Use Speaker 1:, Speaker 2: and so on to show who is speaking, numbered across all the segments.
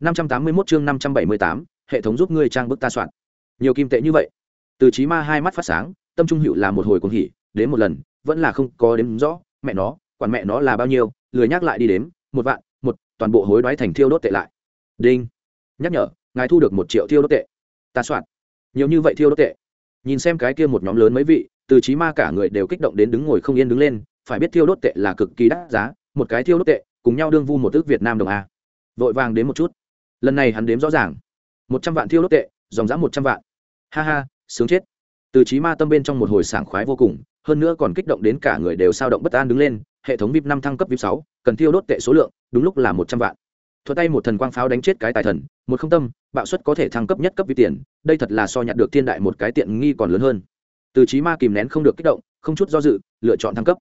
Speaker 1: 581 chương 578, hệ thống giúp ngươi trang bức ta soạn. Nhiều kim tệ như vậy. Từ Chí Ma hai mắt phát sáng, tâm trung hữu là một hồi cuồng hỉ, đến một lần, vẫn là không có đếm rõ, mẹ nó, quản mẹ nó là bao nhiêu, lười nhắc lại đi đếm, một vạn, một, toàn bộ hối đoái thành thiêu đốt tệ lại. Đinh. Nhắc nhở, ngài thu được một triệu thiêu đốt tệ. Ta soạn. Nhiều như vậy thiêu đốt tệ. Nhìn xem cái kia một nhóm lớn mấy vị, Từ Chí Ma cả người đều kích động đến đứng ngồi không yên đứng lên, phải biết thiêu đốt tệ là cực kỳ đắt giá, một cái thiêu đốt tệ, cùng nhau đương vu một ước Việt Nam đồng a. Vội vàng đến một chút lần này hắn đếm rõ ràng. Một trăm vạn thiêu đốt tệ, dòng dã một trăm vạn. Ha ha, sướng chết. Từ trí ma tâm bên trong một hồi sảng khoái vô cùng, hơn nữa còn kích động đến cả người đều sao động bất an đứng lên, hệ thống vip năm thăng cấp vip sáu, cần thiêu đốt tệ số lượng, đúng lúc là một trăm vạn. Thuật tay một thần quang pháo đánh chết cái tài thần, một không tâm, bạo suất có thể thăng cấp nhất cấp vi tiền, đây thật là so nhặt được thiên đại một cái tiện nghi còn lớn hơn. Từ trí ma kìm nén không được kích động, không chút do dự, lựa chọn thăng cấp.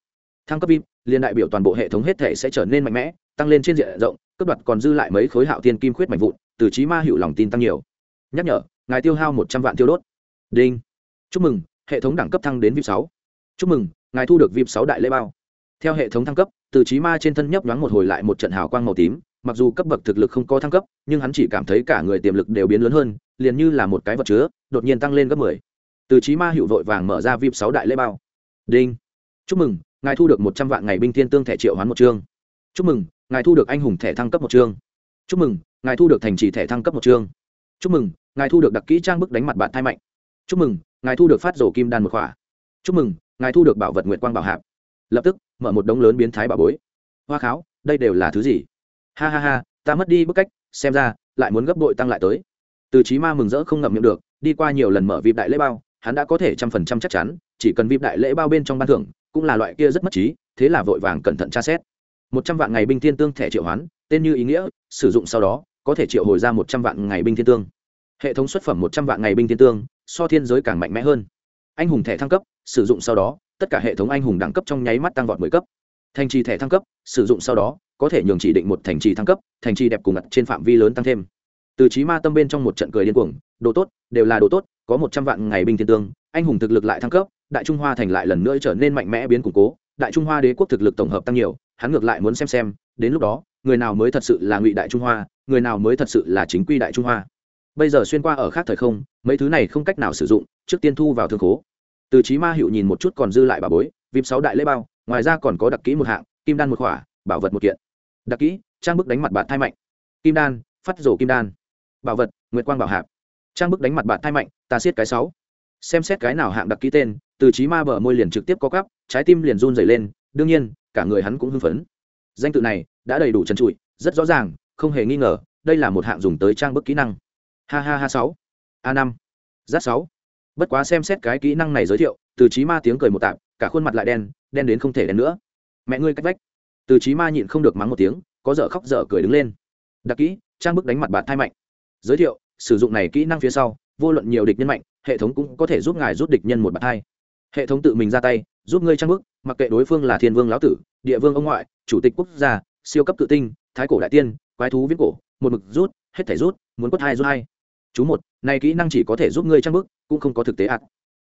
Speaker 1: Thăng cấp vip, liên đại biểu toàn bộ hệ thống hết thể sẽ trở nên mạnh mẽ, tăng lên trên diện rộng cướp đoạt còn dư lại mấy khối hạo tiên kim khuyết mạnh vụn, từ trí ma hữu lòng tin tăng nhiều. Nhắc nhở, ngài tiêu hao một trăm vạn tiêu đốt. Đinh. Chúc mừng, hệ thống đẳng cấp thăng đến vip sáu. Chúc mừng, ngài thu được vip sáu đại lễ bao. Theo hệ thống thăng cấp, từ trí ma trên thân nhấp nhoáng một hồi lại một trận hào quang màu tím, mặc dù cấp bậc thực lực không có thăng cấp, nhưng hắn chỉ cảm thấy cả người tiềm lực đều biến lớn hơn, liền như là một cái vật chứa, đột nhiên tăng lên gấp mười. Từ trí ma hiệu vội vàng mở ra vip sáu đại lễ bao. Đinh. Chúc mừng, ngài thu được một trăm vạn ngày binh thiên tương thẻ triệu hoán một chương. Chúc mừng ngài thu được anh hùng thẻ thăng cấp một chương. Chúc mừng, ngài thu được thành trì thẻ thăng cấp một chương. Chúc mừng, ngài thu được đặc kỹ trang bức đánh mặt bạn thai mạnh. Chúc mừng, ngài thu được phát rổ kim đan một khỏa. Chúc mừng, ngài thu được bảo vật nguyệt quang bảo hạp. Lập tức, mở một đống lớn biến thái bảo bối. Hoa kháo, đây đều là thứ gì? Ha ha ha, ta mất đi bức cách, xem ra, lại muốn gấp đội tăng lại tới. Từ trí ma mừng rỡ không ngậm miệng được, đi qua nhiều lần mở vịp đại lễ bao, hắn đã có thể trăm phần trăm chắc chắn, chỉ cần vịp đại lễ bao bên trong ban thưởng, cũng là loại kia rất mất trí, thế là vội vàng cẩn thận tra xét một trăm vạn ngày binh thiên tương thẻ triệu hoán, tên như ý nghĩa, sử dụng sau đó, có thể triệu hồi ra một trăm vạn ngày binh thiên tương. Hệ thống xuất phẩm một trăm vạn ngày binh thiên tương, so thiên giới càng mạnh mẽ hơn. Anh hùng thẻ thăng cấp, sử dụng sau đó, tất cả hệ thống anh hùng đẳng cấp trong nháy mắt tăng vọt mười cấp. Thành trì thẻ thăng cấp, sử dụng sau đó, có thể nhường chỉ định một thành trì thăng cấp, thành trì đẹp cùng ngặt trên phạm vi lớn tăng thêm. Từ trí ma tâm bên trong một trận cười điên cuồng, đồ tốt, đều là đồ tốt, có một trăm vạn ngày binh thiên tương, anh hùng thực lực lại thăng cấp, đại trung hoa thành lại lần nữa trở nên mạnh mẽ biến củng cố, đại trung hoa đế quốc thực lực tổng hợp tăng nhiều hắn ngược lại muốn xem xem, đến lúc đó, người nào mới thật sự là ngụy đại trung hoa, người nào mới thật sự là chính quy đại trung hoa. Bây giờ xuyên qua ở khác thời không, mấy thứ này không cách nào sử dụng, trước tiên thu vào thương khố. Từ trí ma hiệu nhìn một chút còn dư lại bà bối, vip sáu đại lễ bao, ngoài ra còn có đặc kỹ một hạng, kim đan một khỏa bảo vật một kiện. Đặc kỹ, trang bức đánh mặt bạn thai mạnh. Kim đan, phát rổ kim đan. Bảo vật, nguyệt quang bảo hạp. Trang bức đánh mặt bạn thai mạnh, ta siết cái sáu. Xem xét cái nào hạng đặc kỹ tên, từ trí ma bờ môi liền trực tiếp có cắp trái tim liền run dày lên, đương nhiên cả người hắn cũng hưng phấn. Danh tự này đã đầy đủ trần trụi, rất rõ ràng, không hề nghi ngờ, đây là một hạng dùng tới trang bức kỹ năng. Ha ha ha sáu. A năm. Giáp sáu. Bất quá xem xét cái kỹ năng này giới thiệu, từ trí ma tiếng cười một tạm cả khuôn mặt lại đen đen đến không thể đen nữa. Mẹ ngươi cách vách. Từ trí ma nhịn không được mắng một tiếng, có dở khóc dở cười đứng lên. Đặc kỹ, trang bức đánh mặt bạn thai mạnh. Giới thiệu, sử dụng này kỹ năng phía sau, vô luận nhiều địch nhân mạnh, hệ thống cũng có thể giúp ngài rút địch nhân một bạt thai hệ thống tự mình ra tay, giúp ngươi trang bức, mặc kệ đối phương là thiên vương lão tử, địa vương ông ngoại, chủ tịch quốc gia, siêu cấp tự tinh, thái cổ đại tiên, quái thú viết cổ, một mực rút, hết thể rút, muốn quất hai rút hai. Chú một, này kỹ năng chỉ có thể giúp ngươi trang bức, cũng không có thực tế ạt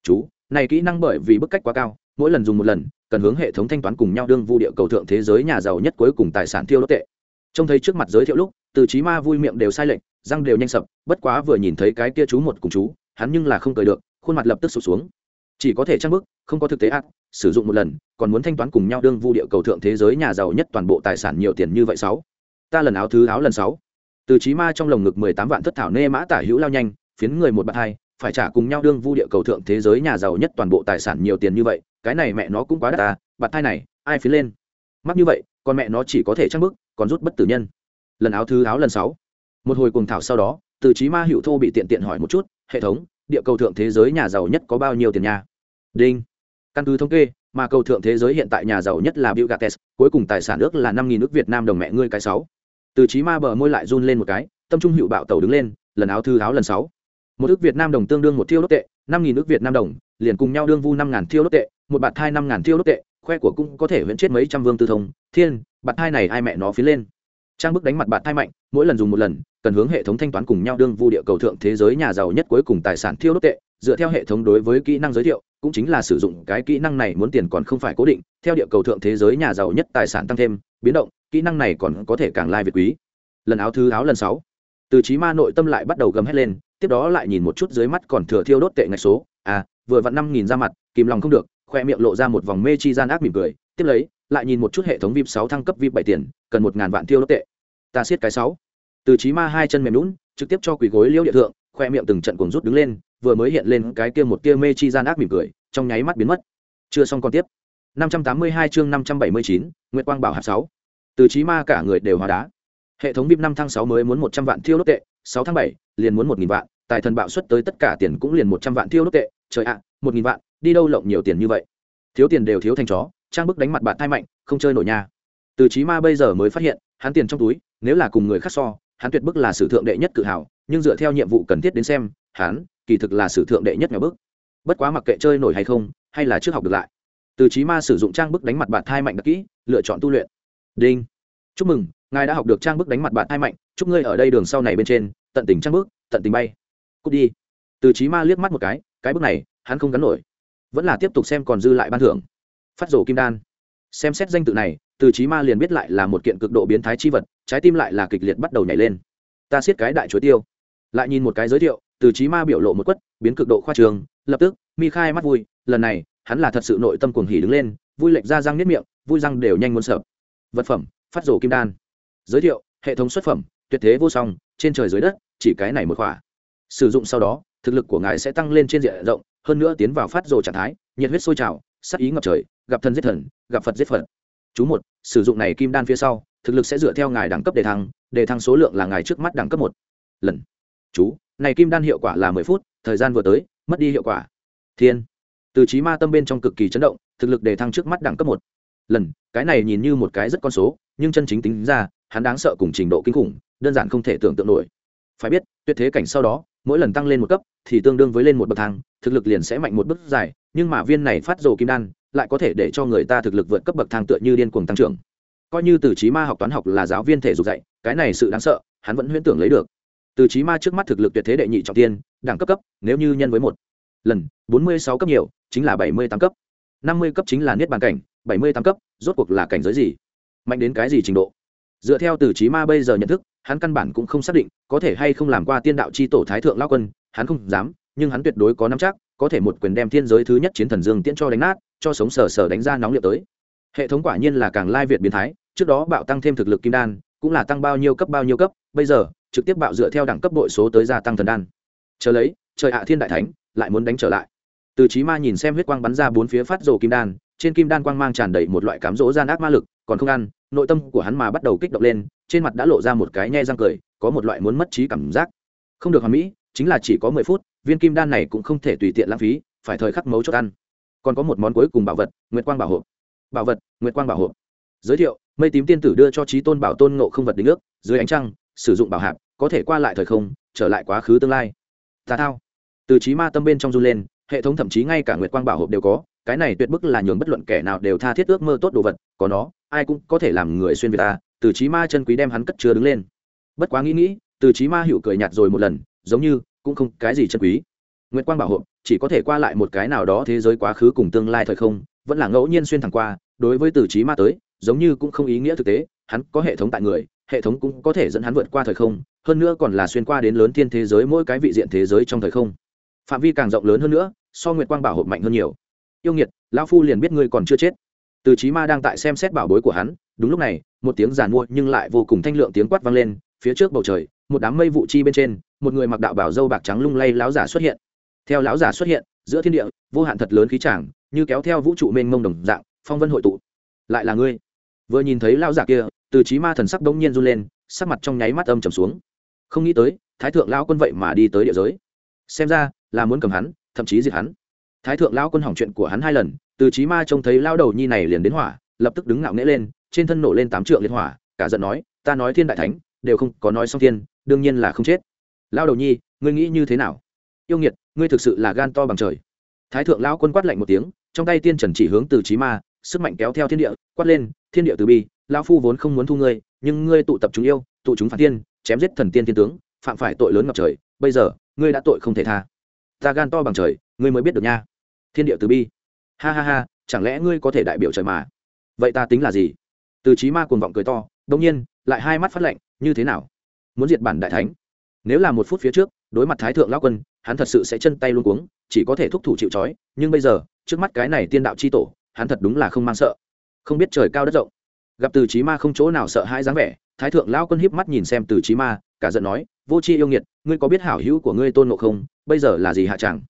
Speaker 1: chú, này kỹ năng bởi vì bức cách quá cao, mỗi lần dùng một lần, cần hướng hệ thống thanh toán cùng nhau đương vu địa cầu thượng thế giới nhà giàu nhất cuối cùng tài sản tiêu đốt tệ. Trông thấy trước mặt giới thiệu lúc, từ trí ma vui miệng đều sai lệch, răng đều nhanh sập, bất quá vừa nhìn thấy cái kia chú một cùng chú, hắn nhưng là không cười được, khuôn mặt lập tức sụp xuống chỉ có thể trang bức không có thực tế ác sử dụng một lần còn muốn thanh toán cùng nhau đương vu địa cầu thượng thế giới nhà giàu nhất toàn bộ tài sản nhiều tiền như vậy sáu. Ta lần áo thứ áo lần sáu. Từ trí ma trong lồng ngực mười tám vạn thất thảo nê mã tả hữu lao nhanh phiến người một bạn hai phải trả cùng nhau đương vu địa cầu thượng thế giới nhà giàu nhất toàn bộ tài sản nhiều tiền như vậy cái này mẹ nó cũng quá đắt ta, bạn thai này ai phiến lên? Mắc như vậy còn mẹ nó chỉ có thể trang bức còn rút bất tử nhân. Lần áo thứ áo lần sáu. Một hồi cùng thảo sau đó từ trí ma hữu thô bị tiện tiện hỏi một chút hệ thống địa cầu thượng thế giới nhà giàu nhất có bao nhiêu tiền nhà? đinh căn cứ thống kê mà cầu thượng thế giới hiện tại nhà giàu nhất là Bill Gates, cuối cùng tài sản ước là năm nghìn nước Việt Nam đồng mẹ ngươi cái sáu. Từ chí ma bờ môi lại run lên một cái, tâm trung hiệu bạo tẩu đứng lên, lần áo thư áo lần sáu. Một ước Việt Nam đồng tương đương một thiêu đốt tệ, năm nghìn nước Việt Nam đồng, liền cùng nhau đương vu năm ngàn thiêu đốt tệ, một bạt thai năm ngàn thiêu đốt tệ, khoe của cũng có thể vẫn chết mấy trăm vương tư thông, thiên, bạt thai này ai mẹ nó phía lên. Trang bức đánh mặt bạt thai mạnh, mỗi lần dùng một lần, cần hướng hệ thống thanh toán cùng nhau đương vu địa cầu thượng thế giới nhà giàu nhất cuối cùng tài sản thiêu đốt tệ, dựa theo hệ thống đối với kỹ năng giới thiệu, cũng chính là sử dụng cái kỹ năng này muốn tiền còn không phải cố định. Theo địa cầu thượng thế giới nhà giàu nhất tài sản tăng thêm biến động kỹ năng này còn có thể càng lai việt quý. Lần áo thứ áo lần sáu. Từ trí ma nội tâm lại bắt đầu gầm hét lên tiếp đó lại nhìn một chút dưới mắt còn thừa thiêu đốt tệ ngạch số. À vừa vặn năm nghìn ra mặt kìm lòng không được khoe miệng lộ ra một vòng mê chi gian ác mỉm cười. Tiếp lấy lại nhìn một chút hệ thống vip sáu thăng cấp vip bảy tiền cần một ngàn vạn thiêu đốt tệ. Ta siết cái sáu từ trí ma hai chân mềm lún trực tiếp cho quỳ gối liễu địa thượng khoe miệng từng trận cuồng rút đứng lên vừa mới hiện lên cái kia một kia mê chi gian ác mỉm cười trong nháy mắt biến mất chưa xong còn tiếp 582 chương 579, Nguyệt Quang Bảo hạt 6. Từ trí ma cả người đều hóa đá. Hệ thống VIP 5 tháng 6 mới muốn 100 vạn thiêu đốt tệ, 6 tháng 7 liền muốn 1000 vạn, tài thần bạo xuất tới tất cả tiền cũng liền 100 vạn thiêu đốt tệ, trời ạ, à, 1000 vạn, đi đâu lộng nhiều tiền như vậy. Thiếu tiền đều thiếu thành chó, trang bức đánh mặt bạn thai mạnh, không chơi nổi nhà. Từ trí ma bây giờ mới phát hiện, hắn tiền trong túi, nếu là cùng người khác so, hắn tuyệt bức là sử thượng đệ nhất cự hào, nhưng dựa theo nhiệm vụ cần thiết đến xem, hắn kỳ thực là sử thượng đệ nhất nhà bức. Bất quá mặc kệ chơi nổi hay không, hay là trước học được lại. Từ trí ma sử dụng trang bức đánh mặt bạn thai mạnh đặc kỹ lựa chọn tu luyện. Đinh. Chúc mừng ngài đã học được trang bức đánh mặt bạn thai mạnh chúc ngươi ở đây đường sau này bên trên tận tình trang bức tận tình bay. Cút đi. Từ trí ma liếc mắt một cái cái bức này hắn không gắn nổi. Vẫn là tiếp tục xem còn dư lại ban thưởng. Phát rổ kim đan. Xem xét danh tự này từ trí ma liền biết lại là một kiện cực độ biến thái chi vật trái tim lại là kịch liệt bắt đầu nhảy lên. Ta siết cái đại chuối tiêu. Lại nhìn một cái giới thiệu, từ trí ma biểu lộ một quất, biến cực độ khoa trường, lập tức, mi khai mắt vui, lần này, hắn là thật sự nội tâm cuồng hỉ đứng lên, vui lệch ra răng nếp miệng, vui răng đều nhanh muốn sợp vật phẩm, phát rổ kim đan. Giới thiệu, hệ thống xuất phẩm, tuyệt thế vô song, trên trời dưới đất, chỉ cái này một khỏa. Sử dụng sau đó, thực lực của ngài sẽ tăng lên trên diện rộng, hơn nữa tiến vào phát rổ trạng thái, nhiệt huyết sôi trào, sắc ý ngập trời, gặp thần giết thần, gặp phật giết phật. Chú một, sử dụng này kim đan phía sau thực lực sẽ dựa theo ngài đẳng cấp đề thăng đề thăng số lượng là ngài trước mắt đẳng cấp một. Lần. Chú, này kim đan hiệu quả là mười phút, thời gian vừa tới, mất đi hiệu quả. Thiên. Từ trí ma tâm bên trong cực kỳ chấn động, thực lực đề thăng trước mắt đẳng cấp một. Lần, cái này nhìn như một cái rất con số, nhưng chân chính tính ra, hắn đáng sợ cùng trình độ kinh khủng, đơn giản không thể tưởng tượng nổi. Phải biết, tuyệt thế cảnh sau đó, mỗi lần tăng lên một cấp, thì tương đương với lên một bậc thang, thực lực liền sẽ mạnh một bước dài, nhưng mà viên này phát rồ kim đan, lại có thể để cho người ta thực lực vượt cấp bậc thang tựa như điên cuồng tăng trưởng coi như từ trí ma học toán học là giáo viên thể dục dạy, cái này sự đáng sợ, hắn vẫn huyễn tưởng lấy được. Từ trí ma trước mắt thực lực tuyệt thế đệ nhị trọng tiên, đẳng cấp cấp, nếu như nhân với một lần, bốn mươi sáu cấp nhiều, chính là bảy mươi tám cấp. năm mươi cấp chính là niết bàn cảnh, bảy mươi tám cấp, rốt cuộc là cảnh giới gì? Mạnh đến cái gì trình độ? Dựa theo từ trí ma bây giờ nhận thức, hắn căn bản cũng không xác định, có thể hay không làm qua tiên đạo c h i tổ thái thượng lao quân, hắn không dám, nhưng hắn tuyệt đối có nắm chắc, có thể một quyền đem thiên giới thứ nhất chiến thần dương tiễn cho đánh nát, cho sống sờ sờ đánh ra nóng liệu tới. Hệ thống quả nhiên là càng lai việt biến thái trước đó bạo tăng thêm thực lực kim đan, cũng là tăng bao nhiêu cấp bao nhiêu cấp, bây giờ, trực tiếp bạo dựa theo đẳng cấp đội số tới gia tăng thần đan. Chờ lấy, trời hạ thiên đại thánh, lại muốn đánh trở lại. Từ trí ma nhìn xem huyết quang bắn ra bốn phía phát rồ kim đan, trên kim đan quang mang tràn đầy một loại cám dỗ gian ác ma lực, còn không ăn, nội tâm của hắn mà bắt đầu kích động lên, trên mặt đã lộ ra một cái nhe răng cười, có một loại muốn mất trí cảm giác. Không được hoàn mỹ, chính là chỉ có mười phút, viên kim đan này cũng không thể tùy tiện lãng phí, phải thời khắc mấu chốt ăn. Còn có một món cuối cùng bảo vật, nguyệt quang bảo hộ bảo vật, nguyệt quang bảo hộ giới thiệu mây tím tiên tử đưa cho trí tôn bảo tôn ngộ không vật định ước, dưới ánh trăng, sử dụng bảo hạp, có thể qua lại thời không, trở lại quá khứ tương lai. Tà thao. Từ trí ma tâm bên trong run lên, hệ thống thậm chí ngay cả nguyệt quang bảo hộp đều có, cái này tuyệt bức là nhường bất luận kẻ nào đều tha thiết ước mơ tốt đồ vật, có nó, ai cũng có thể làm người xuyên việt ta, từ trí ma chân quý đem hắn cất chứa đứng lên. Bất quá nghĩ nghĩ, từ trí ma hiệu cười nhạt rồi một lần, giống như cũng không cái gì chân quý. Nguyệt quang bảo hộp, chỉ có thể qua lại một cái nào đó thế giới quá khứ cùng tương lai thời không, vẫn là ngẫu nhiên xuyên thẳng qua, đối với từ trí ma tới giống như cũng không ý nghĩa thực tế, hắn có hệ thống tại người, hệ thống cũng có thể dẫn hắn vượt qua thời không, hơn nữa còn là xuyên qua đến lớn thiên thế giới mỗi cái vị diện thế giới trong thời không. Phạm vi càng rộng lớn hơn nữa, so nguyệt quang bảo hộp mạnh hơn nhiều. Yêu nghiệt, lão phu liền biết ngươi còn chưa chết. Từ trí ma đang tại xem xét bảo bối của hắn, đúng lúc này, một tiếng giàn mua nhưng lại vô cùng thanh lượng tiếng quát vang lên, phía trước bầu trời, một đám mây vụ chi bên trên, một người mặc đạo bảo dâu bạc trắng lung lay láo giả xuất hiện. Theo láo giả xuất hiện, giữa thiên địa, vô hạn thật lớn khí tràng, như kéo theo vũ trụ mênh mông đồng dạng, phong vân hội tụ. Lại là ngươi vừa nhìn thấy lão giả kia, từ trí ma thần sắc đông nhiên run lên, sắc mặt trong nháy mắt âm trầm xuống. Không nghĩ tới, thái thượng lão quân vậy mà đi tới địa giới. Xem ra, là muốn cầm hắn, thậm chí diệt hắn. Thái thượng lão quân hỏng chuyện của hắn hai lần, từ trí ma trông thấy lao đầu nhi này liền đến hỏa, lập tức đứng ngạo nghễ lên, trên thân nổ lên tám trượng liên hỏa, cả giận nói, ta nói thiên đại thánh, đều không có nói xong thiên, đương nhiên là không chết. Lao đầu nhi, ngươi nghĩ như thế nào? Yêu nghiệt, ngươi thực sự là gan to bằng trời. Thái thượng lão quân quát lạnh một tiếng, trong tay tiên trần chỉ hướng từ trí ma sức mạnh kéo theo thiên địa, quát lên, thiên địa từ bi, lão phu vốn không muốn thu ngươi, nhưng ngươi tụ tập chúng yêu, tụ chúng phản tiên, chém giết thần tiên thiên tướng, phạm phải tội lớn ngập trời, bây giờ, ngươi đã tội không thể tha. Ta gan to bằng trời, ngươi mới biết được nha. Thiên địa từ bi. Ha ha ha, chẳng lẽ ngươi có thể đại biểu trời mà? Vậy ta tính là gì? Từ trí ma cuồng vọng cười to đông nhiên, lại hai mắt phát lệnh như thế nào? Muốn diệt bản đại thánh? Nếu là một phút phía trước, đối mặt thái thượng lão quân, hắn thật sự sẽ chân tay luôn cuống, chỉ có thể thúc thủ chịu trói, nhưng bây giờ, trước mắt cái này tiên đạo c h i tổ hắn thật đúng là không mang sợ. Không biết trời cao đất rộng. Gặp từ trí ma không chỗ nào sợ hãi dáng vẻ, thái thượng lão quân híp mắt nhìn xem từ trí ma, cả giận nói, vô c h i yêu nghiệt, ngươi có biết hảo hữu của ngươi tôn ngộ không? Bây giờ là gì hạ chẳng?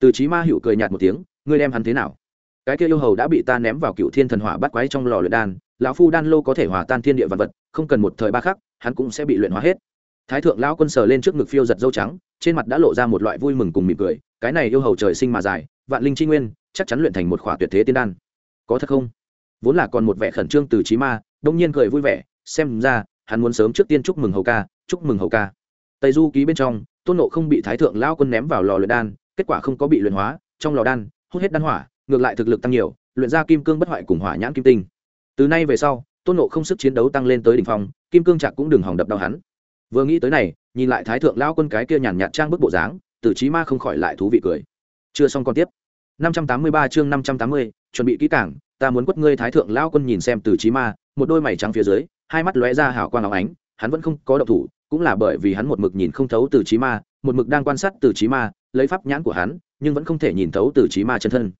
Speaker 1: Từ trí ma hữu cười nhạt một tiếng, ngươi đem hắn thế nào? Cái kia yêu hầu đã bị ta ném vào cựu thiên thần hỏa bắt quái trong lò luyện đan, lão phu đan lô có thể hòa tan thiên địa vật vật, không cần một thời ba khắc, hắn cũng sẽ bị luyện hóa hết. Thái thượng lão quân sờ lên trước ngực phiêu giật dâu trắng, trên mặt đã lộ ra một loại vui mừng cùng mỉm cười, cái này yêu hầu trời sinh mà dài, vạn linh tri nguyên, chắc chắn luyện thành một khỏa tuyệt thế tiên đan có thật không? Vốn là còn một vẻ khẩn trương từ trí ma đông nhiên cười vui vẻ xem ra hắn muốn sớm trước tiên chúc mừng hầu ca chúc mừng hầu ca. Tây du ký bên trong tôn nộ không bị thái thượng lao quân ném vào lò luyện đan kết quả không có bị luyện hóa trong lò đan hút hết đan hỏa ngược lại thực lực tăng nhiều luyện ra kim cương bất hoại cùng hỏa nhãn kim tinh. Từ nay về sau tôn nộ không sức chiến đấu tăng lên tới đ ỉ n h phong kim cương trạc cũng đừng hỏng đập đau hắn. Vừa nghĩ tới này nhìn lại thái thượng lao quân cái kia nhàn nhạt trang bức bộ dáng tử trí ma không khỏi lại thú vị cười. Chưa xong còn tiếp. 583 chương 580, chuẩn bị kỹ càng, ta muốn quất ngươi thái thượng lao quân nhìn xem từ trí ma, một đôi mày trắng phía dưới, hai mắt lóe ra hào quang óng ánh, hắn vẫn không có động thủ, cũng là bởi vì hắn một mực nhìn không thấu từ trí ma, một mực đang quan sát từ trí ma, lấy pháp nhãn của hắn, nhưng vẫn không thể nhìn thấu từ trí ma chân thân.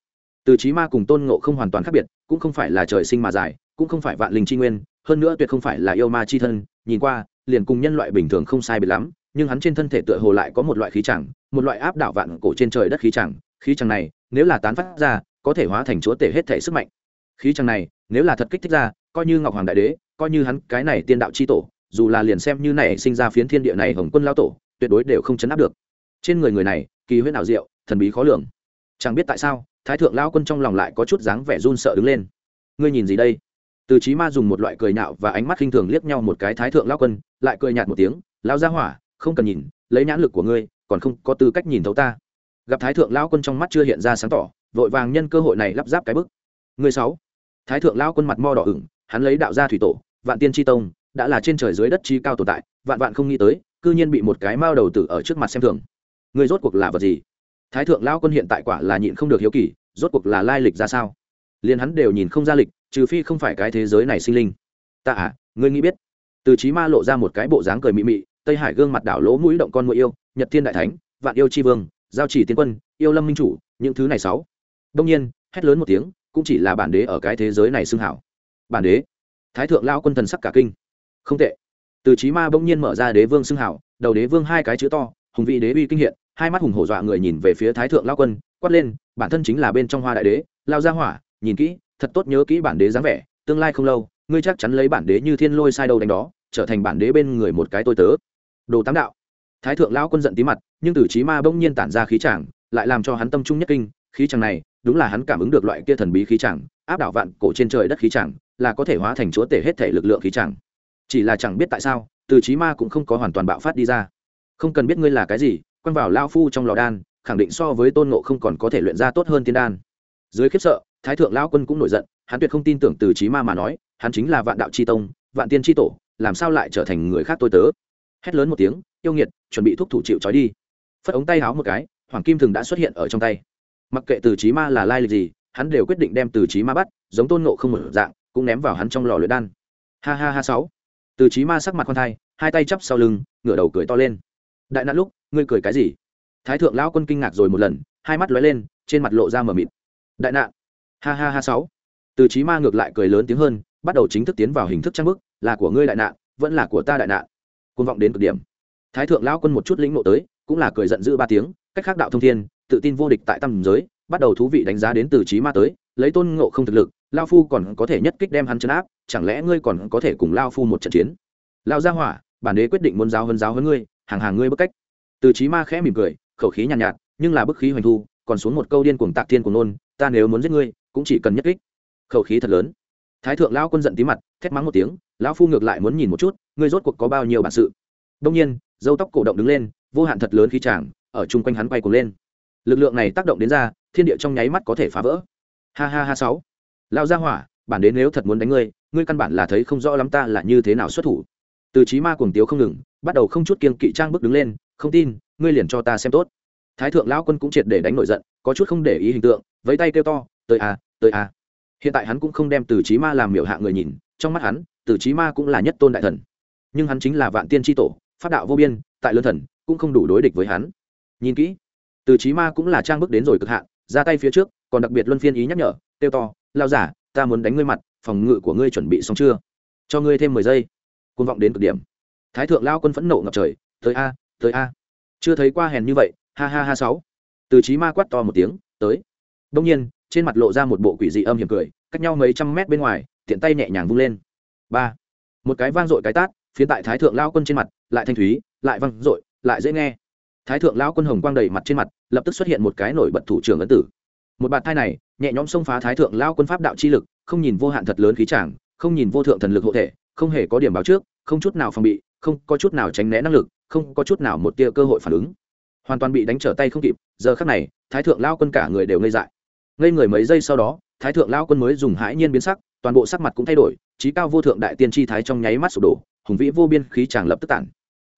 Speaker 1: Từ trí ma cùng tôn ngộ không hoàn toàn khác biệt, cũng không phải là trời sinh mà dài, cũng không phải vạn linh chi nguyên, hơn nữa tuyệt không phải là yêu ma chi thân, nhìn qua, liền cùng nhân loại bình thường không sai biệt lắm, nhưng hắn trên thân thể tựa hồ lại có một loại khí chẳng, một loại áp đảo vạn cổ trên trời đất khí chẳng khí chẳng này, nếu là tán phát ra có thể hóa thành chúa tể hết thể sức mạnh. Khí chàng này, nếu là thật kích thích ra, coi như ngọc hoàng đại đế, coi như hắn cái này tiên đạo c h i tổ, dù là liền xem như này sinh ra phiến thiên địa này hồng quân lao tổ, tuyệt đối đều không chấn áp được. Trên người người này, kỳ huyết ảo diệu, thần bí khó lường. Chẳng biết tại sao, thái thượng lao quân trong lòng lại có chút dáng vẻ run sợ đứng lên. Ngươi nhìn gì đây? Từ trí ma dùng một loại cười nhạo và ánh mắt khinh thường liếc nhau một cái thái thượng lao quân, lại cười nhạt một tiếng lao ra hỏa, không cần nhìn, lấy nhãn lực của ngươi, còn không có tư cách nhìn thấu ta. Gặp thái thượng lao quân trong mắt chưa hiện ra sáng tỏ vội vàng nhân cơ hội này lắp ráp cái bức. Người sáu. Thái thượng lao quân mặt mo đỏ ửng, hắn lấy đạo gia thủy tổ, vạn tiên tri tông, đã là trên trời dưới đất chi cao tồn tại, vạn vạn không nghĩ tới, cư nhiên bị một cái mao đầu tử ở trước mặt xem thường. Người rốt cuộc là vật gì? Thái thượng lao quân hiện tại quả là nhịn không được hiếu kỳ, rốt cuộc là lai lịch ra sao? Liền hắn đều nhìn không ra lịch, trừ phi không phải cái thế giới này sinh linh. Ta à ngươi nghĩ biết. Từ trí ma lộ ra một cái bộ dáng cười mị mị, tây hải gương mặt đảo lỗ mũi động con mũi yêu, nhật thiên đại thánh, vạn yêu chi vương, giao chỉ tiên quân, yêu lâm minh chủ, những thứ này sáu đông nhiên, hét lớn một tiếng, cũng chỉ là bản đế ở cái thế giới này xưng hảo. Bản đế? Thái thượng lao quân thần sắc cả kinh. Không tệ. Từ trí ma bỗng nhiên mở ra đế vương xưng hảo, đầu đế vương hai cái chữ to, hùng vị đế uy kinh hiện, hai mắt hùng hổ dọa người nhìn về phía thái thượng lao quân, quát lên, bản thân chính là bên trong hoa đại đế, lao ra hỏa, nhìn kỹ, thật tốt nhớ kỹ bản đế dáng vẻ, tương lai không lâu, ngươi chắc chắn lấy bản đế như thiên lôi sai đầu đánh đó, trở thành bản đế bên người một cái tôi tớ. Đồ tám đạo. Thái thượng lão quân giận tí mặt, nhưng từ trí ma bỗng nhiên tản ra khí chàng, lại làm cho hắn tâm trung nhất kinh, khí chàng này đúng là hắn cảm ứng được loại kia thần bí khí chẳng, áp đảo vạn cổ trên trời đất khí chẳng, là có thể hóa thành chúa tể hết thể lực lượng khí chẳng. Chỉ là chẳng biết tại sao, từ trí ma cũng không có hoàn toàn bạo phát đi ra. Không cần biết ngươi là cái gì, quăng vào lao phu trong lò đan, khẳng định so với tôn ngộ không còn có thể luyện ra tốt hơn tiên đan. Dưới khiếp sợ, thái thượng lao quân cũng nổi giận, hắn tuyệt không tin tưởng từ trí ma mà nói, hắn chính là vạn đạo c h i tông, vạn tiên c h i tổ, làm sao lại trở thành người khác tôi tớ? Hét lớn một tiếng, yêu nghiệt, chuẩn bị thúc thủ chịu trói đi. Phất ống tay háo một cái, hoàng kim thường đã xuất hiện ở trong tay mặc kệ từ trí ma là lai lịch gì, hắn đều quyết định đem từ trí ma bắt, giống tôn nộ không một dạng, cũng ném vào hắn trong lò luyện đan. Ha ha ha, sáu. Từ trí ma sắc mặt con thai, hai tay chắp sau lưng, ngửa đầu cười to lên. Đại nạn lúc, ngươi cười cái gì? Thái thượng lão quân kinh ngạc rồi một lần, hai mắt lóe lên, trên mặt lộ ra mờ mịt. Đại nạn. Ha ha ha, sáu. Từ trí ma ngược lại cười lớn tiếng hơn, bắt đầu chính thức tiến vào hình thức trang bức, là của ngươi đại nạn, vẫn là của ta đại nạn. Côn vọng đến cực điểm. Thái thượng lão quân một chút lĩnh nộ tới, cũng là cười giận dữ ba tiếng, cách khác đạo thông thiên tự tin vô địch tại tam giới bắt đầu thú vị đánh giá đến từ trí ma tới lấy tôn ngộ không thực lực lao phu còn có thể nhất kích đem hắn chấn áp chẳng lẽ ngươi còn có thể cùng lao phu một trận chiến? Lao gia hỏa bản đế quyết định muốn giáo hơn giáo hơn ngươi hàng hàng ngươi bức cách. Từ trí ma khẽ mỉm cười khẩu khí nhàn nhạt, nhạt nhưng là bức khí hoành thu còn xuống một câu điên cuồng tạc thiên của nôn ta nếu muốn giết ngươi cũng chỉ cần nhất kích. Khẩu khí thật lớn. Thái thượng lão quân giận tí mặt thét mắng một tiếng lão phu ngược lại muốn nhìn một chút ngươi rốt cuộc có bao nhiêu bản sự. Đông nhiên dâu tóc cổ động đứng lên vô hạn thật lớn khí chàng ở chung quanh hắn quay cuồng lên lực lượng này tác động đến ra thiên địa trong nháy mắt có thể phá vỡ. Ha ha ha sáu. Lao ra hỏa, bản đến nếu thật muốn đánh ngươi ngươi căn bản là thấy không rõ lắm ta là như thế nào xuất thủ. Từ trí ma cuồng tiếu không ngừng, bắt đầu không chút kiên kỵ trang bước đứng lên, không tin, ngươi liền cho ta xem tốt. Thái thượng lão quân cũng triệt để đánh nổi giận, có chút không để ý hình tượng, vẫy tay kêu to, tới à tới à hiện tại hắn cũng không đem từ trí ma làm miểu hạ người nhìn, trong mắt hắn, từ trí ma cũng là nhất tôn đại thần. Nhưng hắn chính là vạn tiên tri tổ phát đạo vô biên, tại lương thần, cũng không đủ đối địch với hắn. Nhìn kỹ từ trí ma cũng là trang bước đến rồi cực hạn, ra tay phía trước, còn đặc biệt luân phiên ý nhắc nhở, tiêu to lao giả, ta muốn đánh ngươi mặt, phòng ngự của ngươi chuẩn bị xong chưa? Cho ngươi thêm mười giây. Côn vọng đến cực điểm. Thái thượng lao quân phẫn nộ ngập trời, tới a tới a. Chưa thấy qua hèn như vậy, ha ha ha sáu. Từ trí ma quát to một tiếng, tới. Đông nhiên, trên mặt lộ ra một bộ quỷ dị âm hiểm cười, cách nhau mấy trăm mét bên ngoài, tiện tay nhẹ nhàng vung lên. Ba. Một cái vang dội cái tát, phía tại thái thượng lao quân trên mặt, lại thanh thúy, lại vang dội, lại dễ nghe thái thượng lão quân hồng quang đầy mặt trên mặt, lập tức xuất hiện một cái nổi bật thủ trưởng ấn tử. Một bạt thai này, nhẹ nhõm xông phá thái thượng lão quân pháp đạo chi lực, không nhìn vô hạn thật lớn khí tràng, không nhìn vô thượng thần lực hộ thể, không hề có điểm báo trước, không chút nào phòng bị, không có chút nào tránh né năng lực, không có chút nào một tia cơ hội phản ứng. Hoàn toàn bị đánh trở tay không kịp, giờ khắc này, thái thượng lao quân cả người đều ngây dại. Ngây người mấy giây sau đó, thái thượng lao quân mới dùng hãi nhiên biến sắc, toàn bộ sắc mặt cũng thay đổi trí cao vô thượng đại tiên tri thái trong nháy mắt sụp đổ, hùng vĩ vô biên khí tràng lập tức tản.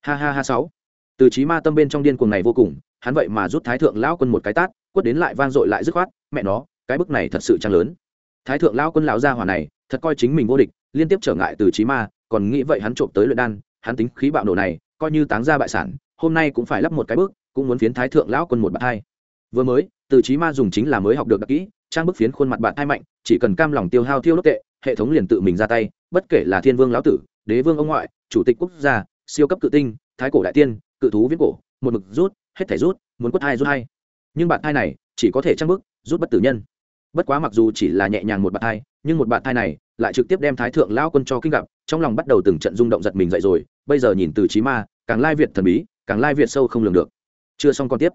Speaker 1: Ha ha ha sáu từ trí ma tâm bên trong điên cuồng này vô cùng, hắn vậy mà rút thái thượng lao quân một cái tát, quất đến lại vang dội lại dứt khoát, mẹ nó, cái bức này thật sự trang lớn. Thái thượng lao quân lão gia hỏa này, thật coi chính mình vô địch, liên tiếp trở ngại từ trí ma, còn nghĩ vậy hắn trộm tới luyện đan, hắn tính khí bạo nổ này, coi như táng ra bại sản, hôm nay cũng phải lắp một cái bước cũng muốn phiến thái thượng lão quân một bạt hai. Vừa mới, từ trí ma dùng chính là mới học được đặc kỹ, trang bức phiến khuôn mặt bạn hai mạnh, chỉ cần cam lòng tiêu hao tiêu đốt tệ, hệ thống liền tự mình ra tay, bất kể là thiên vương lão tử, đế vương ông ngoại, chủ tịch quốc gia, siêu cấp cự tinh, thái cổ đại tiên cự thú viễn cổ một mực rút hết thể rút muốn quất hai rút hai. Nhưng bạn thai này chỉ có thể trang bức rút bất tử nhân. Bất quá mặc dù chỉ là nhẹ nhàng một bạn thai, nhưng một bạn thai này lại trực tiếp đem thái thượng lao quân cho kinh gặp trong lòng bắt đầu từng trận rung động giật mình dậy rồi. Bây giờ nhìn từ trí ma càng lai việt thần bí càng lai việt sâu không lường được. Chưa xong còn tiếp.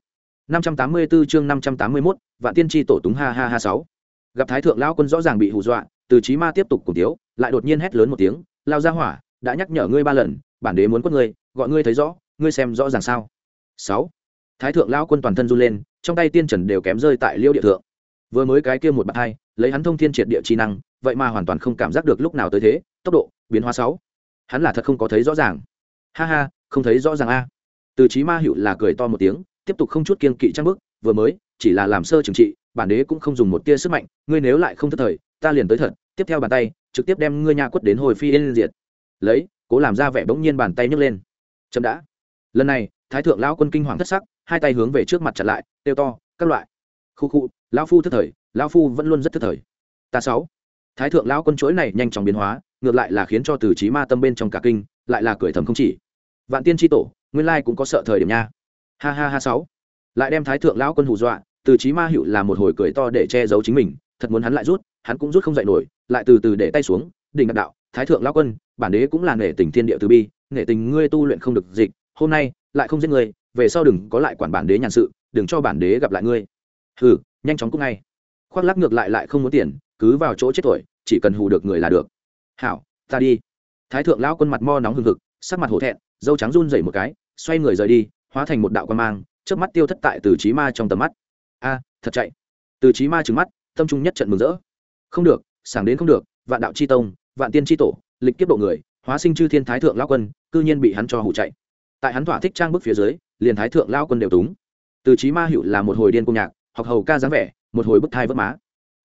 Speaker 1: 584 chương 581, vạn tiên tri tổ túng ha ha ha sáu. Gặp thái thượng lao quân rõ ràng bị hù dọa từ trí ma tiếp tục cùng tiếu lại đột nhiên hét lớn một tiếng lao ra hỏa đã nhắc nhở ngươi ba lần bản đế muốn quất ngươi gọi ngươi thấy rõ ngươi xem rõ ràng sao? Sáu. Thái thượng lao quân toàn thân run lên, trong tay tiên trần đều kém rơi tại liêu địa thượng. Vừa mới cái kia một bạt hai, lấy hắn thông thiên triệt địa chi năng, vậy mà hoàn toàn không cảm giác được lúc nào tới thế, tốc độ, biến hóa sáu. Hắn là thật không có thấy rõ ràng. Ha ha, không thấy rõ ràng a. Từ trí ma hữu là cười to một tiếng, tiếp tục không chút kiên kỵ trang bức, vừa mới, chỉ là làm sơ trừng trị, bản đế cũng không dùng một tia sức mạnh, ngươi nếu lại không thất thời, ta liền tới thật, tiếp theo bàn tay, trực tiếp đem ngươi nha quất đến hồi phi yên diệt. Lấy, cố làm ra vẻ bỗng nhiên bàn tay nhấc lên. Chậm đã lần này, thái thượng lão quân kinh hoàng thất sắc, hai tay hướng về trước mặt chặt lại tiêu to, các loại! Khu khu, lão phu thất thời, lão phu vẫn luôn rất thất thời. Ta sáu. Thái thượng lão quân chuỗi này nhanh chóng biến hóa, ngược lại là khiến cho từ trí ma tâm bên trong cả kinh, lại là cười thầm không chỉ. Vạn tiên tri tổ, nguyên lai cũng có sợ thời điểm nha. Ha ha ha sáu. Lại đem thái thượng lão quân hù dọa, từ trí ma hiệu là một hồi cười to để che giấu chính mình, thật muốn hắn lại rút, hắn cũng rút không dậy nổi, lại từ từ để tay xuống, đỉnh đắc đạo, thái thượng lão quân, bản đế cũng là nể tình thiên địa từ bi, nể tình ngươi tu luyện không được dịch hôm nay lại không giết người, về sau đừng có lại quản bản đế nhàn sự đừng cho bản đế gặp lại ngươi. Hừ nhanh chóng cũng ngay. Khoác lắc ngược lại lại không muốn tiền cứ vào chỗ chết tuổi chỉ cần hù được người là được. Hảo ta đi. Thái thượng lão quân mặt mo nóng hừng hực sắc mặt hổ thẹn dâu trắng run rẩy một cái xoay người rời đi hóa thành một đạo quan mang trước mắt tiêu thất tại từ trí ma trong tầm mắt. A à, thật chạy. Từ trí ma trừng mắt tâm trung nhất trận mừng rỡ. Không được sảng đến không được vạn đạo chi tông vạn tiên chi tổ lịch kiếp độ người hóa sinh chư thiên thái thượng lão quân cư nhiên bị hắn cho hủ chạy tại hắn thỏa thích trang bức phía dưới, liền thái thượng lao quân đều túng. Từ trí ma hữu là một hồi điên công nhạc học hầu ca dáng vẻ, một hồi bức thai vớt má.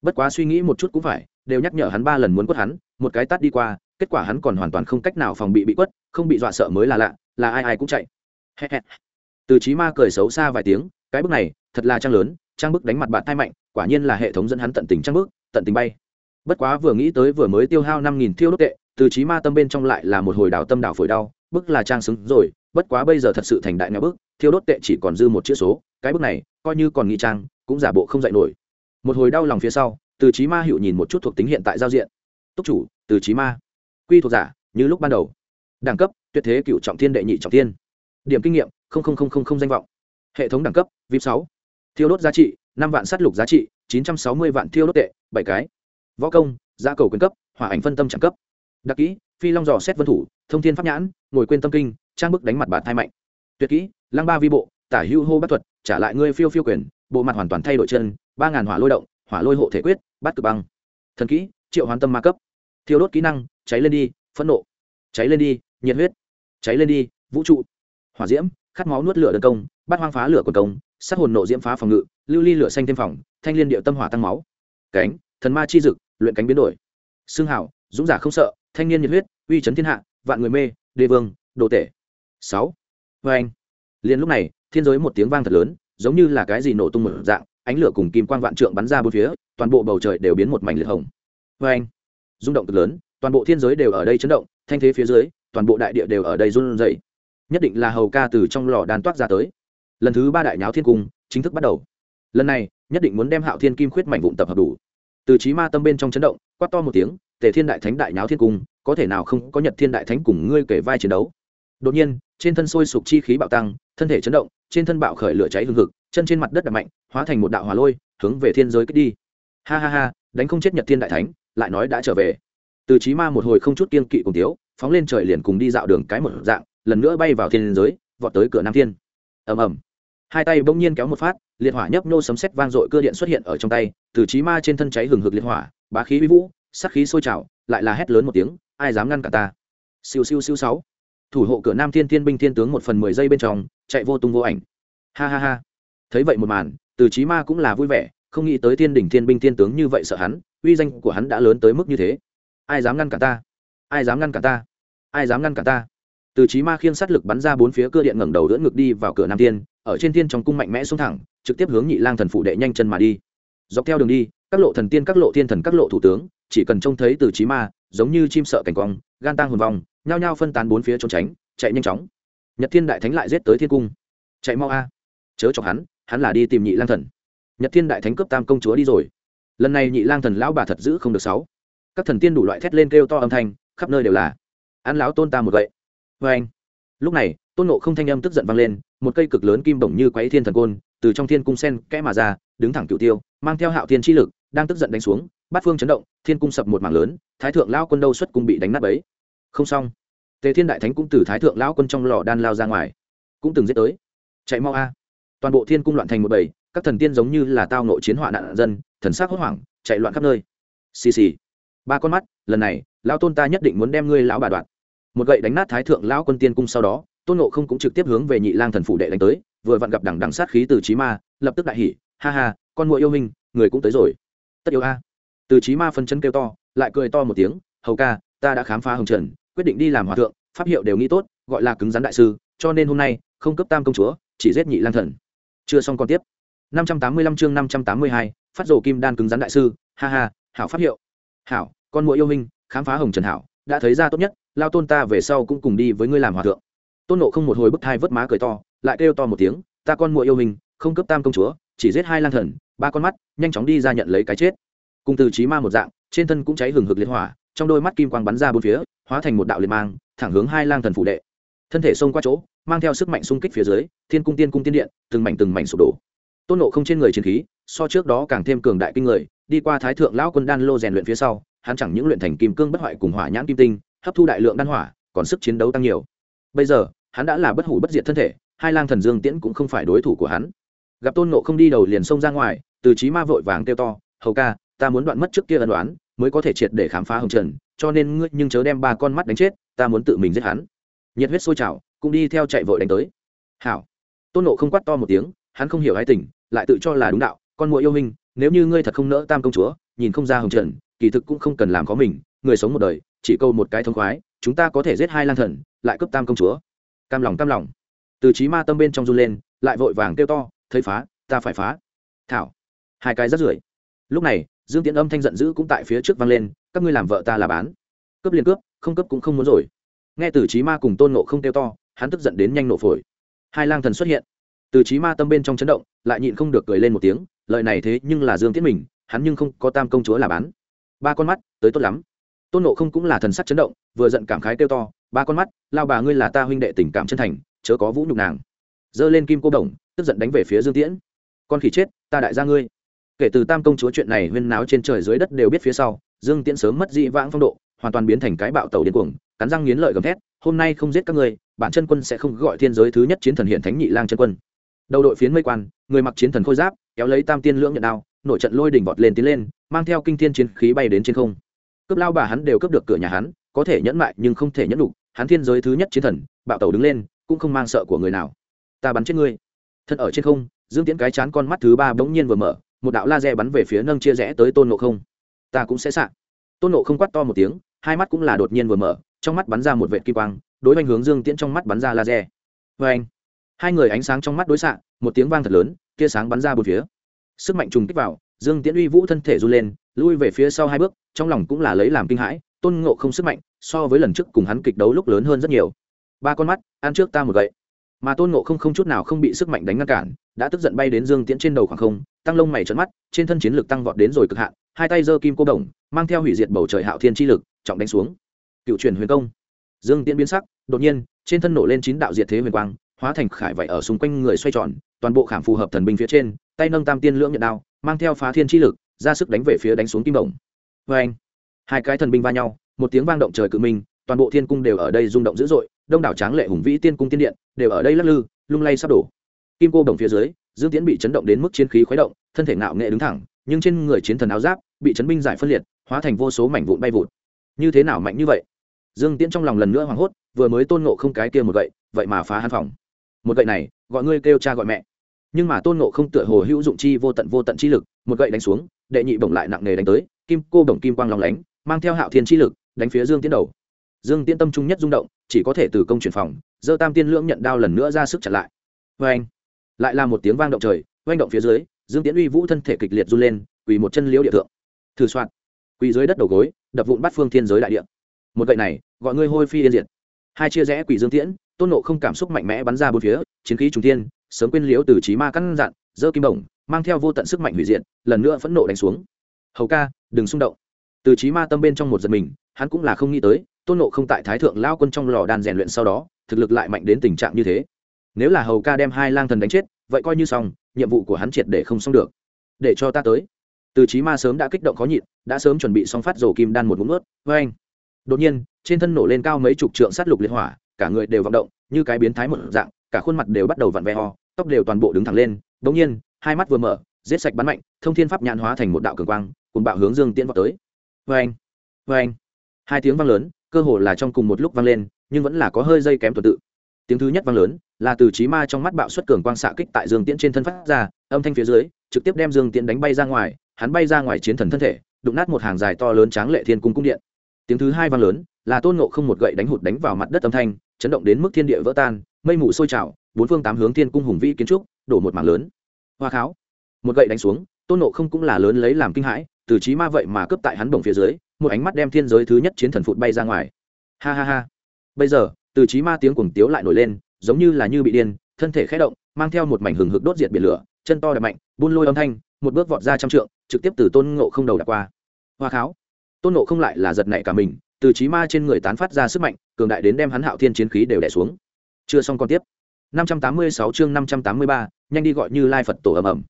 Speaker 1: Bất quá suy nghĩ một chút cũng phải, đều nhắc nhở hắn ba lần muốn quất hắn, một cái tắt đi qua, kết quả hắn còn hoàn toàn không cách nào phòng bị bị quất, không bị dọa sợ mới là lạ, là ai ai cũng chạy. Từ trí ma cười xấu xa vài tiếng, cái bức này, thật là trang lớn, trang bức đánh mặt bạn thai mạnh, quả nhiên là hệ thống dẫn hắn tận tình trang bức, tận tình bay. Bất quá vừa nghĩ tới vừa mới tiêu hao năm nghìn thiêu đốt tệ, từ trí ma tâm bên trong lại là một hồi đào tâm đào phổi đau bức là trang xứng rồi, bất quá bây giờ thật sự thành đại nhà bức, thiêu đốt tệ chỉ còn dư một chữ số, cái bức này, coi như còn nghi trang, cũng giả bộ không dạy nổi. Một hồi đau lòng phía sau, từ trí ma hiệu nhìn một chút thuộc tính hiện tại giao diện. Túc chủ, từ trí ma. Quy thuộc giả, như lúc ban đầu. Đẳng cấp, tuyệt thế cựu trọng thiên đệ nhị trọng thiên. Điểm kinh nghiệm danh vọng. Hệ thống đẳng cấp, vip sáu. Thiêu đốt giá trị, năm vạn s á t lục giá trị, chín trăm sáu mươi vạn thiêu đốt tệ, bảy cái. Võ công gia cầu quyền cấp, hỏa ảnh phân tâm trạng cấp. Đặc kỹ, phi long dò xét vân thủ, thông thiên pháp nhãn ngồi quên tâm kinh, trang bức đánh mặt bạn thai mạnh. Tuyệt kỹ, lăng ba vi bộ, tả hưu hô bắt thuật, trả lại ngươi phiêu phiêu quyền, bộ mặt hoàn toàn thay đổi chân, ba ngàn hỏa lôi động, hỏa lôi hộ thể quyết, bắt cực băng. Thần kỹ, triệu hoàn tâm ma cấp. Thiêu đốt kỹ năng, cháy lên đi, phẫn nộ. Cháy lên đi, nhiệt huyết. Cháy lên đi, vũ trụ. Hỏa diễm, khát máu nuốt lửa đơn công bắt hoang phá lửa quần công, sát hồn nộ diễm phá phòng ngự, lưu ly lửa xanh thêm phòng, thanh liên điệu tâm hỏa tăng máu. Cánh, thần ma chi dực, luyện cánh biến đổi. Xương hảo dũng giả không sợ, thanh niên nhiệt huyết, uy chấn thiên hạ, vạn người mê đê vương, đồ tể. Sáu. Vê anh. Liền lúc này, thiên giới một tiếng vang thật lớn, giống như là cái gì nổ tung một dạng, ánh lửa cùng kim quang vạn trượng bắn ra bốn phía, toàn bộ bầu trời đều biến một mảnh liệt hồng. Vê anh. Rung động cực lớn, toàn bộ thiên giới đều ở đây chấn động, thanh thế phía dưới, toàn bộ đại địa đều ở đây run rẩy. Nhất định là hầu ca từ trong lò đàn toát ra tới. Lần thứ ba đại nháo thiên cung, chính thức bắt đầu. Lần này, nhất định muốn đem hạo thiên kim khuyết mảnh vụn tập hợp đủ. Từ trí ma tâm bên trong chấn động, quát to một tiếng, tề thiên đại thánh đại nháo thiên cung có thể nào không có nhật thiên đại thánh cùng ngươi kể vai chiến đấu? Đột nhiên, trên thân sôi sục chi khí bạo tăng, thân thể chấn động, trên thân bạo khởi lửa cháy hừng hực, chân trên mặt đất đập mạnh, hóa thành một đạo hỏa lôi, hướng về thiên giới kích đi. Ha ha ha, đánh không chết nhật thiên đại thánh, lại nói đã trở về. Từ trí ma một hồi không chút kiên kỵ cùng tiếu phóng lên trời liền cùng đi dạo đường cái một dạng, lần nữa bay vào thiên giới, vọt tới cửa nam thiên. Ầm ầm. Hai tay bỗng nhiên kéo một phát, liệt hỏa nhấp nô sấm sét vang dội cơ điện xuất hiện ở trong tay, từ trí ma trên thân cháy hừng hực liệt hỏa, bá khí vi vũ sắc khí sôi trào, lại là hét lớn một tiếng ai dám ngăn cả ta? Siêu siêu siêu sáu. Thủ hộ cửa nam thiên thiên binh thiên tướng một phần mười giây bên trong, chạy vô tung vô ảnh. Ha ha ha. Thấy vậy một màn, từ trí ma cũng là vui vẻ, không nghĩ tới thiên đỉnh thiên binh thiên tướng như vậy sợ hắn, uy danh của hắn đã lớn tới mức như thế. Ai dám ngăn cả ta? Ai dám ngăn cả ta? Ai dám ngăn cả ta? Từ trí ma khiêng sát lực bắn ra bốn phía cơ điện ngẩng đầu đỡ ngực đi vào cửa nam thiên, ở trên thiên trong cung mạnh mẽ xuống thẳng, trực tiếp hướng nhị lang thần phụ đệ nhanh chân mà đi. Dọc theo đường đi, các lộ thần tiên, các lộ thiên thần, các lộ thủ tướng chỉ cần trông thấy từ trí ma, giống như chim sợ cảnh quang, gan tang hồn vong, nhao nhao phân tán bốn phía trốn tránh, chạy nhanh chóng. Nhật thiên đại thánh lại giết tới thiên cung. Chạy mau a. Chớ chọc hắn hắn là đi tìm nhị lang thần. Nhật thiên đại thánh cướp tam công chúa đi rồi. Lần này nhị lang thần lão bà thật giữ không được sáu. Các thần tiên đủ loại thét lên kêu to âm thanh, khắp nơi đều là. Ăn lão tôn ta một gậy. Vê anh. Lúc này, tôn nộ không thanh âm tức giận vang lên, một cây cực lớn kim bổng như quấy thiên thần côn, từ trong thiên cung sen kẽ mà ra, đứng thẳng cựu tiêu, mang theo hạo thiên chi lực đang tức giận đánh xuống, bát phương chấn động, thiên cung sập một mảng lớn, thái thượng lao quân đâu xuất cung bị đánh nát ấy không xong. Tề thiên đại thánh cũng từ thái thượng lão quân trong lò đan lao ra ngoài, cũng từng giết tới. Chạy mau a. Toàn bộ thiên cung loạn thành một bầy, các thần tiên giống như là tao nội chiến họa nạn dân, thần sắc hốt hoảng, chạy loạn khắp nơi. Xì xì. Ba con mắt, lần này, lão tôn ta nhất định muốn đem ngươi lão bà đoạn một gậy đánh nát thái thượng lão quân tiên cung sau đó, tôn nộ không cũng trực tiếp hướng về nhị lang thần phủ đệ đánh tới, vừa vặn gặp đằng đằng sát khí từ trí ma, lập tức đại hỉ, ha ha, con muội yêu minh người cũng tới rồi tất yêu a. Từ trí ma phân chân kêu to lại cười to một tiếng hầu ca ta đã khám phá hồng trần quyết định đi làm hòa thượng pháp hiệu đều nghĩ tốt gọi là cứng rắn đại sư cho nên hôm nay không cấp tam công chúa chỉ giết nhị lang thần. Chưa xong còn tiếp. 585 chương 582, phát rồ kim đan cứng rắn đại sư ha ha hảo pháp hiệu. Hảo con muội yêu minh khám phá hồng trần hảo đã thấy ra tốt nhất lao tôn ta về sau cũng cùng đi với ngươi làm hòa thượng. Tôn nộ không một hồi bức thai vớt má cười to lại kêu to một tiếng ta con muội yêu mình không cấp tam công chúa chỉ giết hai lang thần, ba con mắt, nhanh chóng đi ra nhận lấy cái chết. Cùng từ trí ma một dạng, trên thân cũng cháy hừng hực liên hỏa, trong đôi mắt kim quang bắn ra bốn phía, hóa thành một đạo liệt mang, thẳng hướng hai lang thần phủ đệ. Thân thể xông qua chỗ, mang theo sức mạnh xung kích phía dưới, thiên cung tiên cung tiên điện, từng mảnh từng mảnh sụp đổ. Tôn nộ không trên người chiến khí, so trước đó càng thêm cường đại kinh người, đi qua thái thượng lão quân đan lô rèn luyện phía sau, hắn chẳng những luyện thành kim cương bất hoại cùng hỏa nhãn kim tinh, hấp thu đại lượng đan hỏa, còn sức chiến đấu tăng nhiều. Bây giờ, hắn đã là bất hủ bất diệt thân thể, hai lang thần dương tiễn cũng không phải đối thủ của hắn gặp tôn nộ không đi đầu liền xông ra ngoài, từ trí ma vội vàng kêu to, hầu ca, ta muốn đoạn mất trước kia ân đoán mới có thể triệt để khám phá hồng trần, cho nên ngươi nhưng chớ đem ba con mắt đánh chết, ta muốn tự mình giết hắn. Nhiệt huyết sôi trào, cũng đi theo chạy vội đánh tới. Hảo. Tôn nộ không quát to một tiếng, hắn không hiểu ai tình, lại tự cho là đúng đạo, con muội yêu minh nếu như ngươi thật không nỡ tam công chúa, nhìn không ra hồng trần, kỳ thực cũng không cần làm có mình, người sống một đời, chỉ câu một cái thông khoái, chúng ta có thể giết hai lang thần, lại cướp tam công chúa. Cam lòng cam lòng. Từ trí ma tâm bên trong run lên, lại vội vàng kêu to thấy phá, ta phải phá. Thảo. Hai cái rất rưởi. Lúc này, dương tiễn âm thanh giận dữ cũng tại phía trước vang lên, các ngươi làm vợ ta là bán. Cướp liền cướp, không cướp cũng không muốn rồi. Nghe từ trí ma cùng tôn nộ không kêu to, hắn tức giận đến nhanh nổ phổi. Hai lang thần xuất hiện. Từ trí ma tâm bên trong chấn động, lại nhịn không được cười lên một tiếng lợi này thế nhưng là dương tiễn mình, hắn nhưng không có tam công chúa là bán. Ba con mắt, tới tốt lắm. Tôn nộ không cũng là thần sắc chấn động, vừa giận cảm khái kêu to, ba con mắt, lao bà ngươi là ta huynh đệ tình cảm chân thành, chớ có vũ nhục nàng. Giơ lên kim cô đồng tức giận đánh về phía dương tiễn. Con khỉ chết, ta đại gia ngươi. Kể từ tam công chúa chuyện này huyên náo trên trời dưới đất đều biết phía sau, dương tiễn sớm mất dị vãng phong độ, hoàn toàn biến thành cái bạo tàu điên cuồng, cắn răng nghiến lợi gầm thét, hôm nay không giết các ngươi, bản chân quân sẽ không gọi thiên giới thứ nhất chiến thần hiện thánh nhị lang chân quân. Đầu đội phiến mây quan, người mặc chiến thần khôi giáp, kéo lấy tam tiên lưỡng nhận đao, nội trận lôi đỉnh vọt lên tiến lên, mang theo kinh thiên chiến khí bay đến trên không. Cướp lao bà hắn đều cướp được cửa nhà hắn, có thể nhẫn mại nhưng không thể nhẫn đủ hắn thiên giới thứ nhất chiến thần, bạo tàu đứng lên, cũng không mang sợ của người nào. Ta bắn chết ngươi thân ở trên không, dương tiễn cái chán con mắt thứ ba bỗng nhiên vừa mở, một đạo laser bắn về phía nâng chia rẽ tới tôn nộ không. Ta cũng sẽ sạc tôn nộ không quát to một tiếng, hai mắt cũng là đột nhiên vừa mở, trong mắt bắn ra một vệ kim quang, đối với hướng dương tiễn trong mắt bắn ra laser. Vê anh hai người ánh sáng trong mắt đối xạ, một tiếng vang thật lớn, tia sáng bắn ra bốn phía. Sức mạnh trùng kích vào, dương tiễn uy vũ thân thể run lên, lui về phía sau hai bước, trong lòng cũng là lấy làm kinh hãi, tôn ngộ không sức mạnh so với lần trước cùng hắn kịch đấu lúc lớn hơn rất nhiều. Ba con mắt, ăn trước ta một gậy mà tôn ngộ không không chút nào không bị sức mạnh đánh ngăn cản, đã tức giận bay đến dương tiễn trên đầu khoảng không, tăng lông mày trợn mắt, trên thân chiến lực tăng vọt đến rồi cực hạn, hai tay giơ kim cô đồng, mang theo hủy diệt bầu trời hạo thiên chi lực, trọng đánh xuống. Cựu truyền huyền công. Dương tiễn biến sắc, đột nhiên, trên thân nổ lên chín đạo diệt thế huyền quang, hóa thành khải vậy ở xung quanh người xoay tròn, toàn bộ khảm phù hợp thần binh phía trên, tay nâng tam tiên lưỡng nhận đao, mang theo phá thiên chi lực, ra sức đánh về phía đánh xuống kim đồng. Vê anh hai cái thần binh va nhau, một tiếng vang động trời cự minh, toàn bộ thiên cung đều ở đây rung động dữ dội đông đảo tráng lệ hùng vĩ tiên cung tiên điện đều ở đây lắc lư, lung lay sắp đổ. Kim cô đồng phía dưới, dương tiễn bị chấn động đến mức chiến khí khuấy động, thân thể ngạo nghệ đứng thẳng, nhưng trên người chiến thần áo giáp bị chấn binh giải phân liệt, hóa thành vô số mảnh vụn bay vụt. Như thế nào mạnh như vậy? Dương tiễn trong lòng lần nữa hoảng hốt, vừa mới tôn ngộ không cái kia một gậy, vậy mà phá hàn phòng. Một gậy này, gọi ngươi kêu cha gọi mẹ. Nhưng mà tôn ngộ không tựa hồ hữu dụng chi vô tận vô tận chi lực, một gậy đánh xuống, đệ nhị bổng lại nặng nề đánh tới, kim cô bổng kim quang lòng lánh, mang theo hạo thiên chi lực, đánh phía dương tiến đầu. Dương tiến tâm trung nhất rung động chỉ có thể từ công chuyển phòng dơ tam tiên lưỡng nhận đao lần nữa ra sức chặn lại. Vê anh, lại là một tiếng vang động trời oanh động phía dưới, dương tiễn uy vũ thân thể kịch liệt run lên, quỳ một chân liễu địa thượng. Thử soạn, quỳ dưới đất đầu gối, đập vụn bắt phương thiên giới đại địa. Một gậy này, gọi ngươi hôi phi yên diệt. Hai chia rẽ quỷ dương tiễn, tôn nộ không cảm xúc mạnh mẽ bắn ra bốn phía, chiến khí trung thiên, sớm quên liễu từ trí ma căn dặn dơ kim bổng mang theo vô tận sức mạnh hủy diệt, lần nữa phẫn nộ đánh xuống. Hầu ca, đừng xung động. Từ trí ma tâm bên trong một giật mình, hắn cũng là không nghĩ tới tôn nộ không tại thái thượng lao quân trong lò đàn rèn luyện sau đó, thực lực lại mạnh đến tình trạng như thế. Nếu là hầu ca đem hai lang thần đánh chết, vậy coi như xong, nhiệm vụ của hắn triệt để không xong được. Để cho ta tới. Từ trí ma sớm đã kích động khó nhịn, đã sớm chuẩn bị xong phát rổ kim đan một ngụm ướt với anh đột nhiên, trên thân nổ lên cao mấy chục trượng sát lục liệt hỏa, cả người đều vọng động, như cái biến thái một dạng, cả khuôn mặt đều bắt đầu vặn vẹo ho tóc đều toàn bộ đứng thẳng lên. Đột nhiên, hai mắt vừa mở, giết sạch bắn mạnh, thông thiên pháp nhãn hóa thành một đạo cường quang cùng bạo hướng dương tiễn vọt tới. Vê anh vê anh hai tiếng vang lớn cơ hồ là trong cùng một lúc vang lên, nhưng vẫn là có hơi dây kém tuần tự. Tiếng thứ nhất vang lớn, là từ trí ma trong mắt bạo xuất cường quang xạ kích tại dương tiễn trên thân phát ra, âm thanh phía dưới, trực tiếp đem dương tiễn đánh bay ra ngoài, hắn bay ra ngoài chiến thần thân thể, đụng nát một hàng dài to lớn tráng lệ thiên cung cung điện. Tiếng thứ hai vang lớn, là tôn ngộ không một gậy đánh hụt đánh vào mặt đất âm thanh, chấn động đến mức thiên địa vỡ tan, mây mù sôi trào, bốn phương tám hướng thiên cung hùng vĩ kiến trúc, đổ một mảng lớn. Hoa kháo. Một gậy đánh xuống, tôn ngộ không cũng là lớn lấy làm kinh hãi từ trí ma vậy mà cướp tại hắn bổng phía dưới một ánh mắt đem thiên giới thứ nhất chiến thần phụt bay ra ngoài. Ha ha ha. Bây giờ từ trí ma tiếng cuồng tiếu lại nổi lên giống như là như bị điên thân thể khẽ động mang theo một mảnh hừng hực đốt diệt biển lửa chân to đẹp mạnh buôn lôi âm thanh một bước vọt ra trăm trượng trực tiếp từ tôn ngộ không đầu đạp qua. Hoa kháo. Tôn ngộ không lại là giật nảy cả mình từ trí ma trên người tán phát ra sức mạnh cường đại đến đem hắn hạo thiên chiến khí đều đẻ xuống. Chưa xong còn tiếp. 586 chương 583, nhanh đi gọi như lai phật tổ ầm ầm.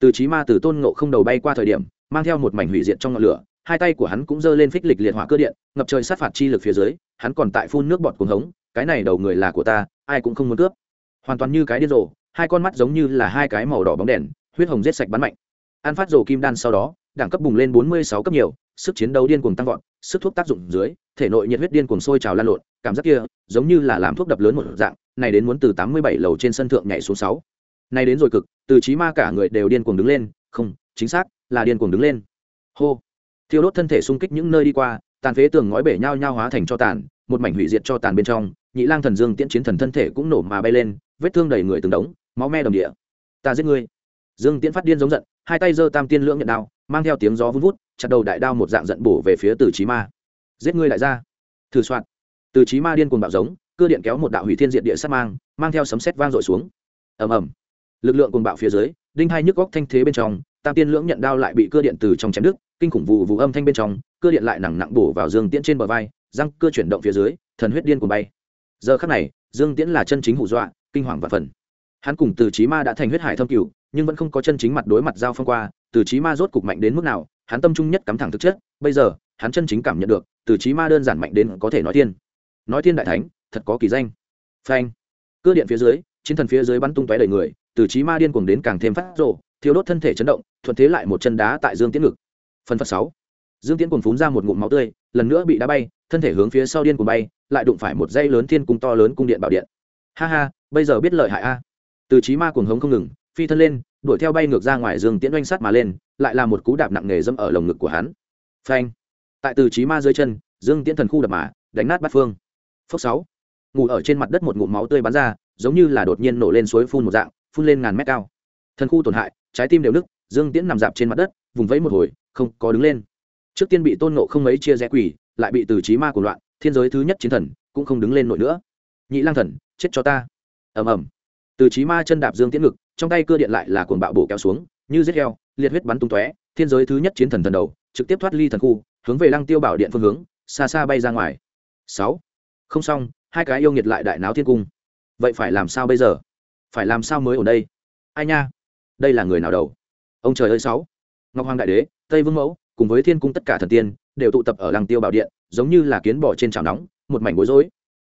Speaker 1: Từ trí ma từ tôn ngộ không đầu bay qua thời điểm mang theo một mảnh hủy diệt trong ngọn lửa, hai tay của hắn cũng giơ lên phích lịch liệt hỏa cơ điện, ngập trời sát phạt chi lực phía dưới, hắn còn tại phun nước bọt cuồng hống, cái này đầu người là của ta, ai cũng không muốn cướp. Hoàn toàn như cái điên rồ, hai con mắt giống như là hai cái màu đỏ bóng đèn, huyết hồng giết sạch bắn mạnh. An phát rồ kim đan sau đó, đẳng cấp bùng lên 46 cấp nhiều, sức chiến đấu điên cuồng tăng vọt, sức thuốc tác dụng dưới, thể nội nhiệt huyết điên cuồng sôi trào lan lộn, cảm giác kia, giống như là làm thuốc đập lớn một dạng, này đến muốn từ tám mươi bảy lầu trên sân thượng nhảy xuống sáu. Này đến rồi cực, từ trí ma cả người đều điên cuồng đứng lên, không, chính xác là điên cuồng đứng lên. Hô. Thiêu đốt thân thể xung kích những nơi đi qua, tàn phế tường ngói bể nhau nhau hóa thành cho tàn, một mảnh hủy diệt cho tàn bên trong, nhị lang thần dương tiễn chiến thần thân thể cũng nổ mà bay lên, vết thương đầy người từng đống, máu me đồng địa. Ta giết ngươi. Dương tiễn phát điên giống giận, hai tay giơ tam tiên lưỡng nhận đao, mang theo tiếng gió vun vút, chặt đầu đại đao một dạng giận bổ về phía từ trí ma. Giết ngươi đại gia. Thử soạn. Từ trí ma điên cuồng bạo giống cưa điện kéo một đạo hủy thiên diện địa sát mang mang theo sấm sét vang dội xuống. Ầm ầm. Lực lượng cuồng bạo phía dưới, đinh hai nhức góc thanh thế bên trong tam tiên lưỡng nhận đao lại bị cưa điện từ trong chém đứt, kinh khủng vụ vụ âm thanh bên trong, Cưa điện lại nặng nặng bổ vào dương tiễn trên bờ vai, răng cưa chuyển động phía dưới, thần huyết điên cuồng bay. Giờ khắc này, dương tiễn là chân chính hù dọa, kinh hoàng và phần. Hắn cùng từ trí ma đã thành huyết hải thâm cửu, nhưng vẫn không có chân chính mặt đối mặt giao phong qua, từ trí ma rốt cục mạnh đến mức nào, hắn tâm trung nhất cắm thẳng thực chất, bây giờ, hắn chân chính cảm nhận được, từ trí ma đơn giản mạnh đến có thể nói thiên. Nói thiên đại thánh, thật có kỳ danh. Phanh. Cưa điện phía dưới, chiến thần phía dưới bắn tung tóe đầy người, từ trí ma điên cuồng đến càng thêm phát rộ thiếu đốt thân thể chấn động thuận thế lại một chân đá tại dương tiễn ngực. Phần phật sáu. Dương tiễn cuồng phún ra một ngụm máu tươi, lần nữa bị đá bay, thân thể hướng phía sau điên cuồng bay, lại đụng phải một dây lớn thiên cung to lớn cung điện bảo điện. Ha ha, bây giờ biết lợi hại a. Từ trí ma cuồng hống không ngừng, phi thân lên, đuổi theo bay ngược ra ngoài dương tiễn oanh sắt mà lên, lại là một cú đạp nặng nề dâm ở lồng ngực của hắn. Phanh. Tại từ trí ma dưới chân, dương tiễn thần khu đập mà, đánh nát bát phương. Phốc sáu. Ngủ ở trên mặt đất một ngụm máu tươi bắn ra, giống như là đột nhiên nổ lên suối phun một dạng, phun lên ngàn mét cao. Thần khu tổn hại, trái tim đều nức dương tiễn nằm dạp trên mặt đất, vùng vẫy một hồi, không có đứng lên. Trước tiên bị tôn nộ không mấy chia rẽ quỷ, lại bị từ trí ma của loạn, thiên giới thứ nhất chiến thần cũng không đứng lên nổi nữa. Nhị lang thần, chết cho ta. Ầm ầm. Từ trí ma chân đạp dương tiễn ngực, trong tay cưa điện lại là cuồng bạo bổ kéo xuống, như giết heo, liệt huyết bắn tung tóe, thiên giới thứ nhất chiến thần thần đầu, trực tiếp thoát ly thần khu, hướng về lăng tiêu bảo điện phương hướng, xa xa bay ra ngoài. Sáu. Không xong, hai cái yêu nghiệt lại đại náo thiên cung. Vậy phải làm sao bây giờ? Phải làm sao mới ở đây? Ai nha? Đây là người nào đầu? Ông trời ơi, sáu. Ngọc hoàng đại đế, tây vương mẫu, cùng với thiên cung tất cả thần tiên, đều tụ tập ở lăng tiêu bảo điện, giống như là kiến bò trên chảo nóng, một mảnh bối rối.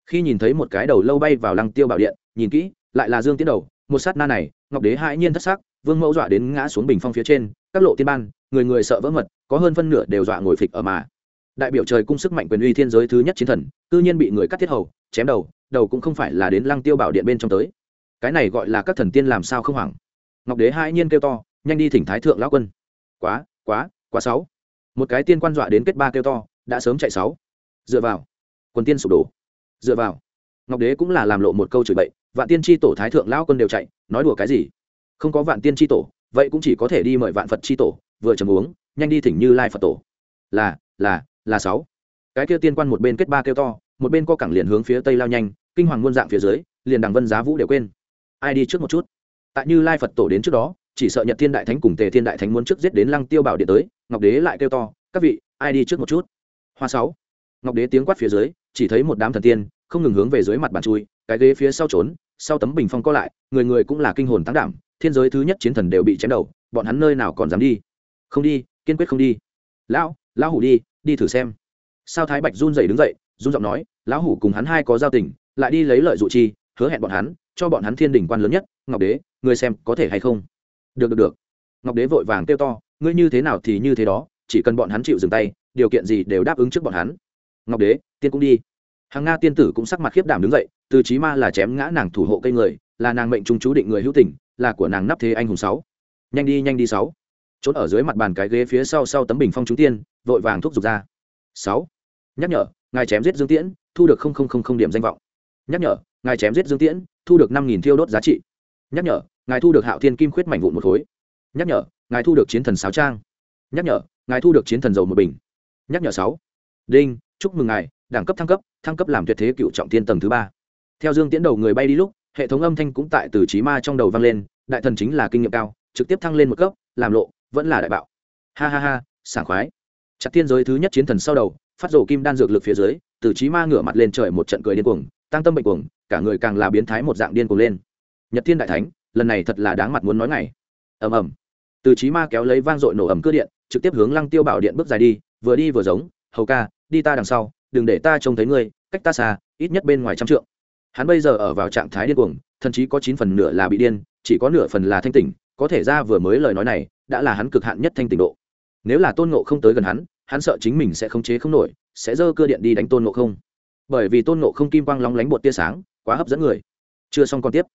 Speaker 1: Khi nhìn thấy một cái đầu lâu bay vào lăng tiêu bảo điện, nhìn kỹ, lại là dương tiến đầu, một sát na này, ngọc đế hãi nhiên thất sắc, vương mẫu dọa đến ngã xuống bình phong phía trên, các lộ tiên ban, người người sợ vỡ mật, có hơn phân nửa đều dọa ngồi phịch ở mà. Đại biểu trời cung sức mạnh quyền uy thiên giới thứ nhất chiến thần, cư nhiên bị người cắt thiết hầu, chém đầu đầu cũng không phải là đến lăng tiêu bảo điện bên trong tới. Cái này gọi là các thần tiên làm sao không hoảng? Ngọc đế hai nhiên kêu to nhanh đi thỉnh thái thượng lão quân. Quá quá quá sáu một cái tiên quan dọa đến kết ba kêu to, đã sớm chạy sáu. Dựa vào. Quần tiên sụp đổ. Dựa vào. Ngọc đế cũng là làm lộ một câu chửi bậy, vạn tiên tri tổ thái thượng lão quân đều chạy, nói đùa cái gì? Không có vạn tiên tri tổ, vậy cũng chỉ có thể đi mời vạn phật tri tổ, vừa chầm uống, nhanh đi thỉnh như lai phật tổ. Là là là sáu. Cái kia tiên quan một bên kết ba kêu to, một bên co cẳng liền hướng phía tây lao nhanh, kinh hoàng muôn dạng phía dưới, liền đằng vân giá vũ đều quên. Ai đi trước một chút? Tại như lai phật tổ đến trước đó chỉ sợ nhật thiên đại thánh cùng tề thiên đại thánh muốn trước giết đến lăng tiêu bảo điện tới, ngọc đế lại kêu to, các vị, ai đi trước một chút? Hoa sáu. Ngọc đế tiếng quát phía dưới, chỉ thấy một đám thần tiên, không ngừng hướng về dưới mặt bàn chui, cái ghế phía sau trốn, sau tấm bình phong co lại, người người cũng là kinh hồn tăng đảm, thiên giới thứ nhất chiến thần đều bị chém đầu, bọn hắn nơi nào còn dám đi? Không đi, kiên quyết không đi. Lão lão hủ đi đi thử xem. Sao thái bạch run dậy đứng dậy, run giọng nói, lão hủ cùng hắn hai có giao tình, lại đi lấy lợi dụ chi, hứa hẹn bọn hắn, cho bọn hắn thiên đình quan lớn nhất, ngọc đế ngươi xem có thể hay không? Được được được. Ngọc đế vội vàng kêu to, ngươi như thế nào thì như thế đó, chỉ cần bọn hắn chịu dừng tay, điều kiện gì đều đáp ứng trước bọn hắn. Ngọc đế, tiên cũng đi. Hàng nga tiên tử cũng sắc mặt khiếp đảm đứng dậy, từ trí ma là chém ngã nàng thủ hộ cây người, là nàng mệnh trung chú định người hữu tình, là của nàng nắp thế anh hùng sáu. Nhanh đi nhanh đi sáu. Trốn ở dưới mặt bàn cái ghế phía sau sau tấm bình phong trúng tiên, vội vàng thúc giục ra. Sáu. Nhắc nhở, ngài chém giết dương tiễn, thu được không không không không điểm danh vọng. Nhắc nhở, ngài chém giết dương tiễn, thu được năm nghìn thiêu đốt giá trị nhắc nhở, ngài thu được hạo thiên kim khuyết mảnh vụn một khối. Nhắc nhở, ngài thu được chiến thần sáo trang. Nhắc nhở, ngài thu được chiến thần dầu một bình. Nhắc nhở sáu. Đinh, chúc mừng ngài, đẳng cấp thăng cấp thăng cấp làm tuyệt thế cựu trọng tiên tầng thứ ba. Theo dương tiễn đầu người bay đi lúc, hệ thống âm thanh cũng tại từ trí ma trong đầu vang lên, đại thần chính là kinh nghiệm cao, trực tiếp thăng lên một cấp, làm lộ, vẫn là đại bạo. Ha ha ha, sảng khoái. Chặt thiên giới thứ nhất chiến thần sau đầu, phát rổ kim đan dược lực phía dưới, từ trí ma ngửa mặt lên trời một trận cười điên cuồng, tăng tâm bệnh cuồng, cả người càng là biến thái một dạng điên cuồng lên nhật thiên đại thánh, lần này thật là đáng mặt muốn nói ngày. Ầm ầm. Từ trí ma kéo lấy vang dội nổ ầm cưa điện, trực tiếp hướng lăng tiêu bảo điện bước dài đi, vừa đi vừa giống, hầu ca, đi ta đằng sau, đừng để ta trông thấy ngươi, cách ta xa, ít nhất bên ngoài trăm trượng. Hắn bây giờ ở vào trạng thái điên cuồng, thậm chí có chín phần nửa là bị điên, chỉ có nửa phần là thanh tỉnh, có thể ra vừa mới lời nói này, đã là hắn cực hạn nhất thanh tỉnh độ. Nếu là tôn ngộ không tới gần hắn hắn sợ chính mình sẽ không chế không nổi, sẽ dơ cưa điện đi đánh tôn ngộ không. Bởi vì tôn ngộ không kim quang lóng lánh bột tia sáng, quá hấp dẫn người. Chưa xong còn tiếp.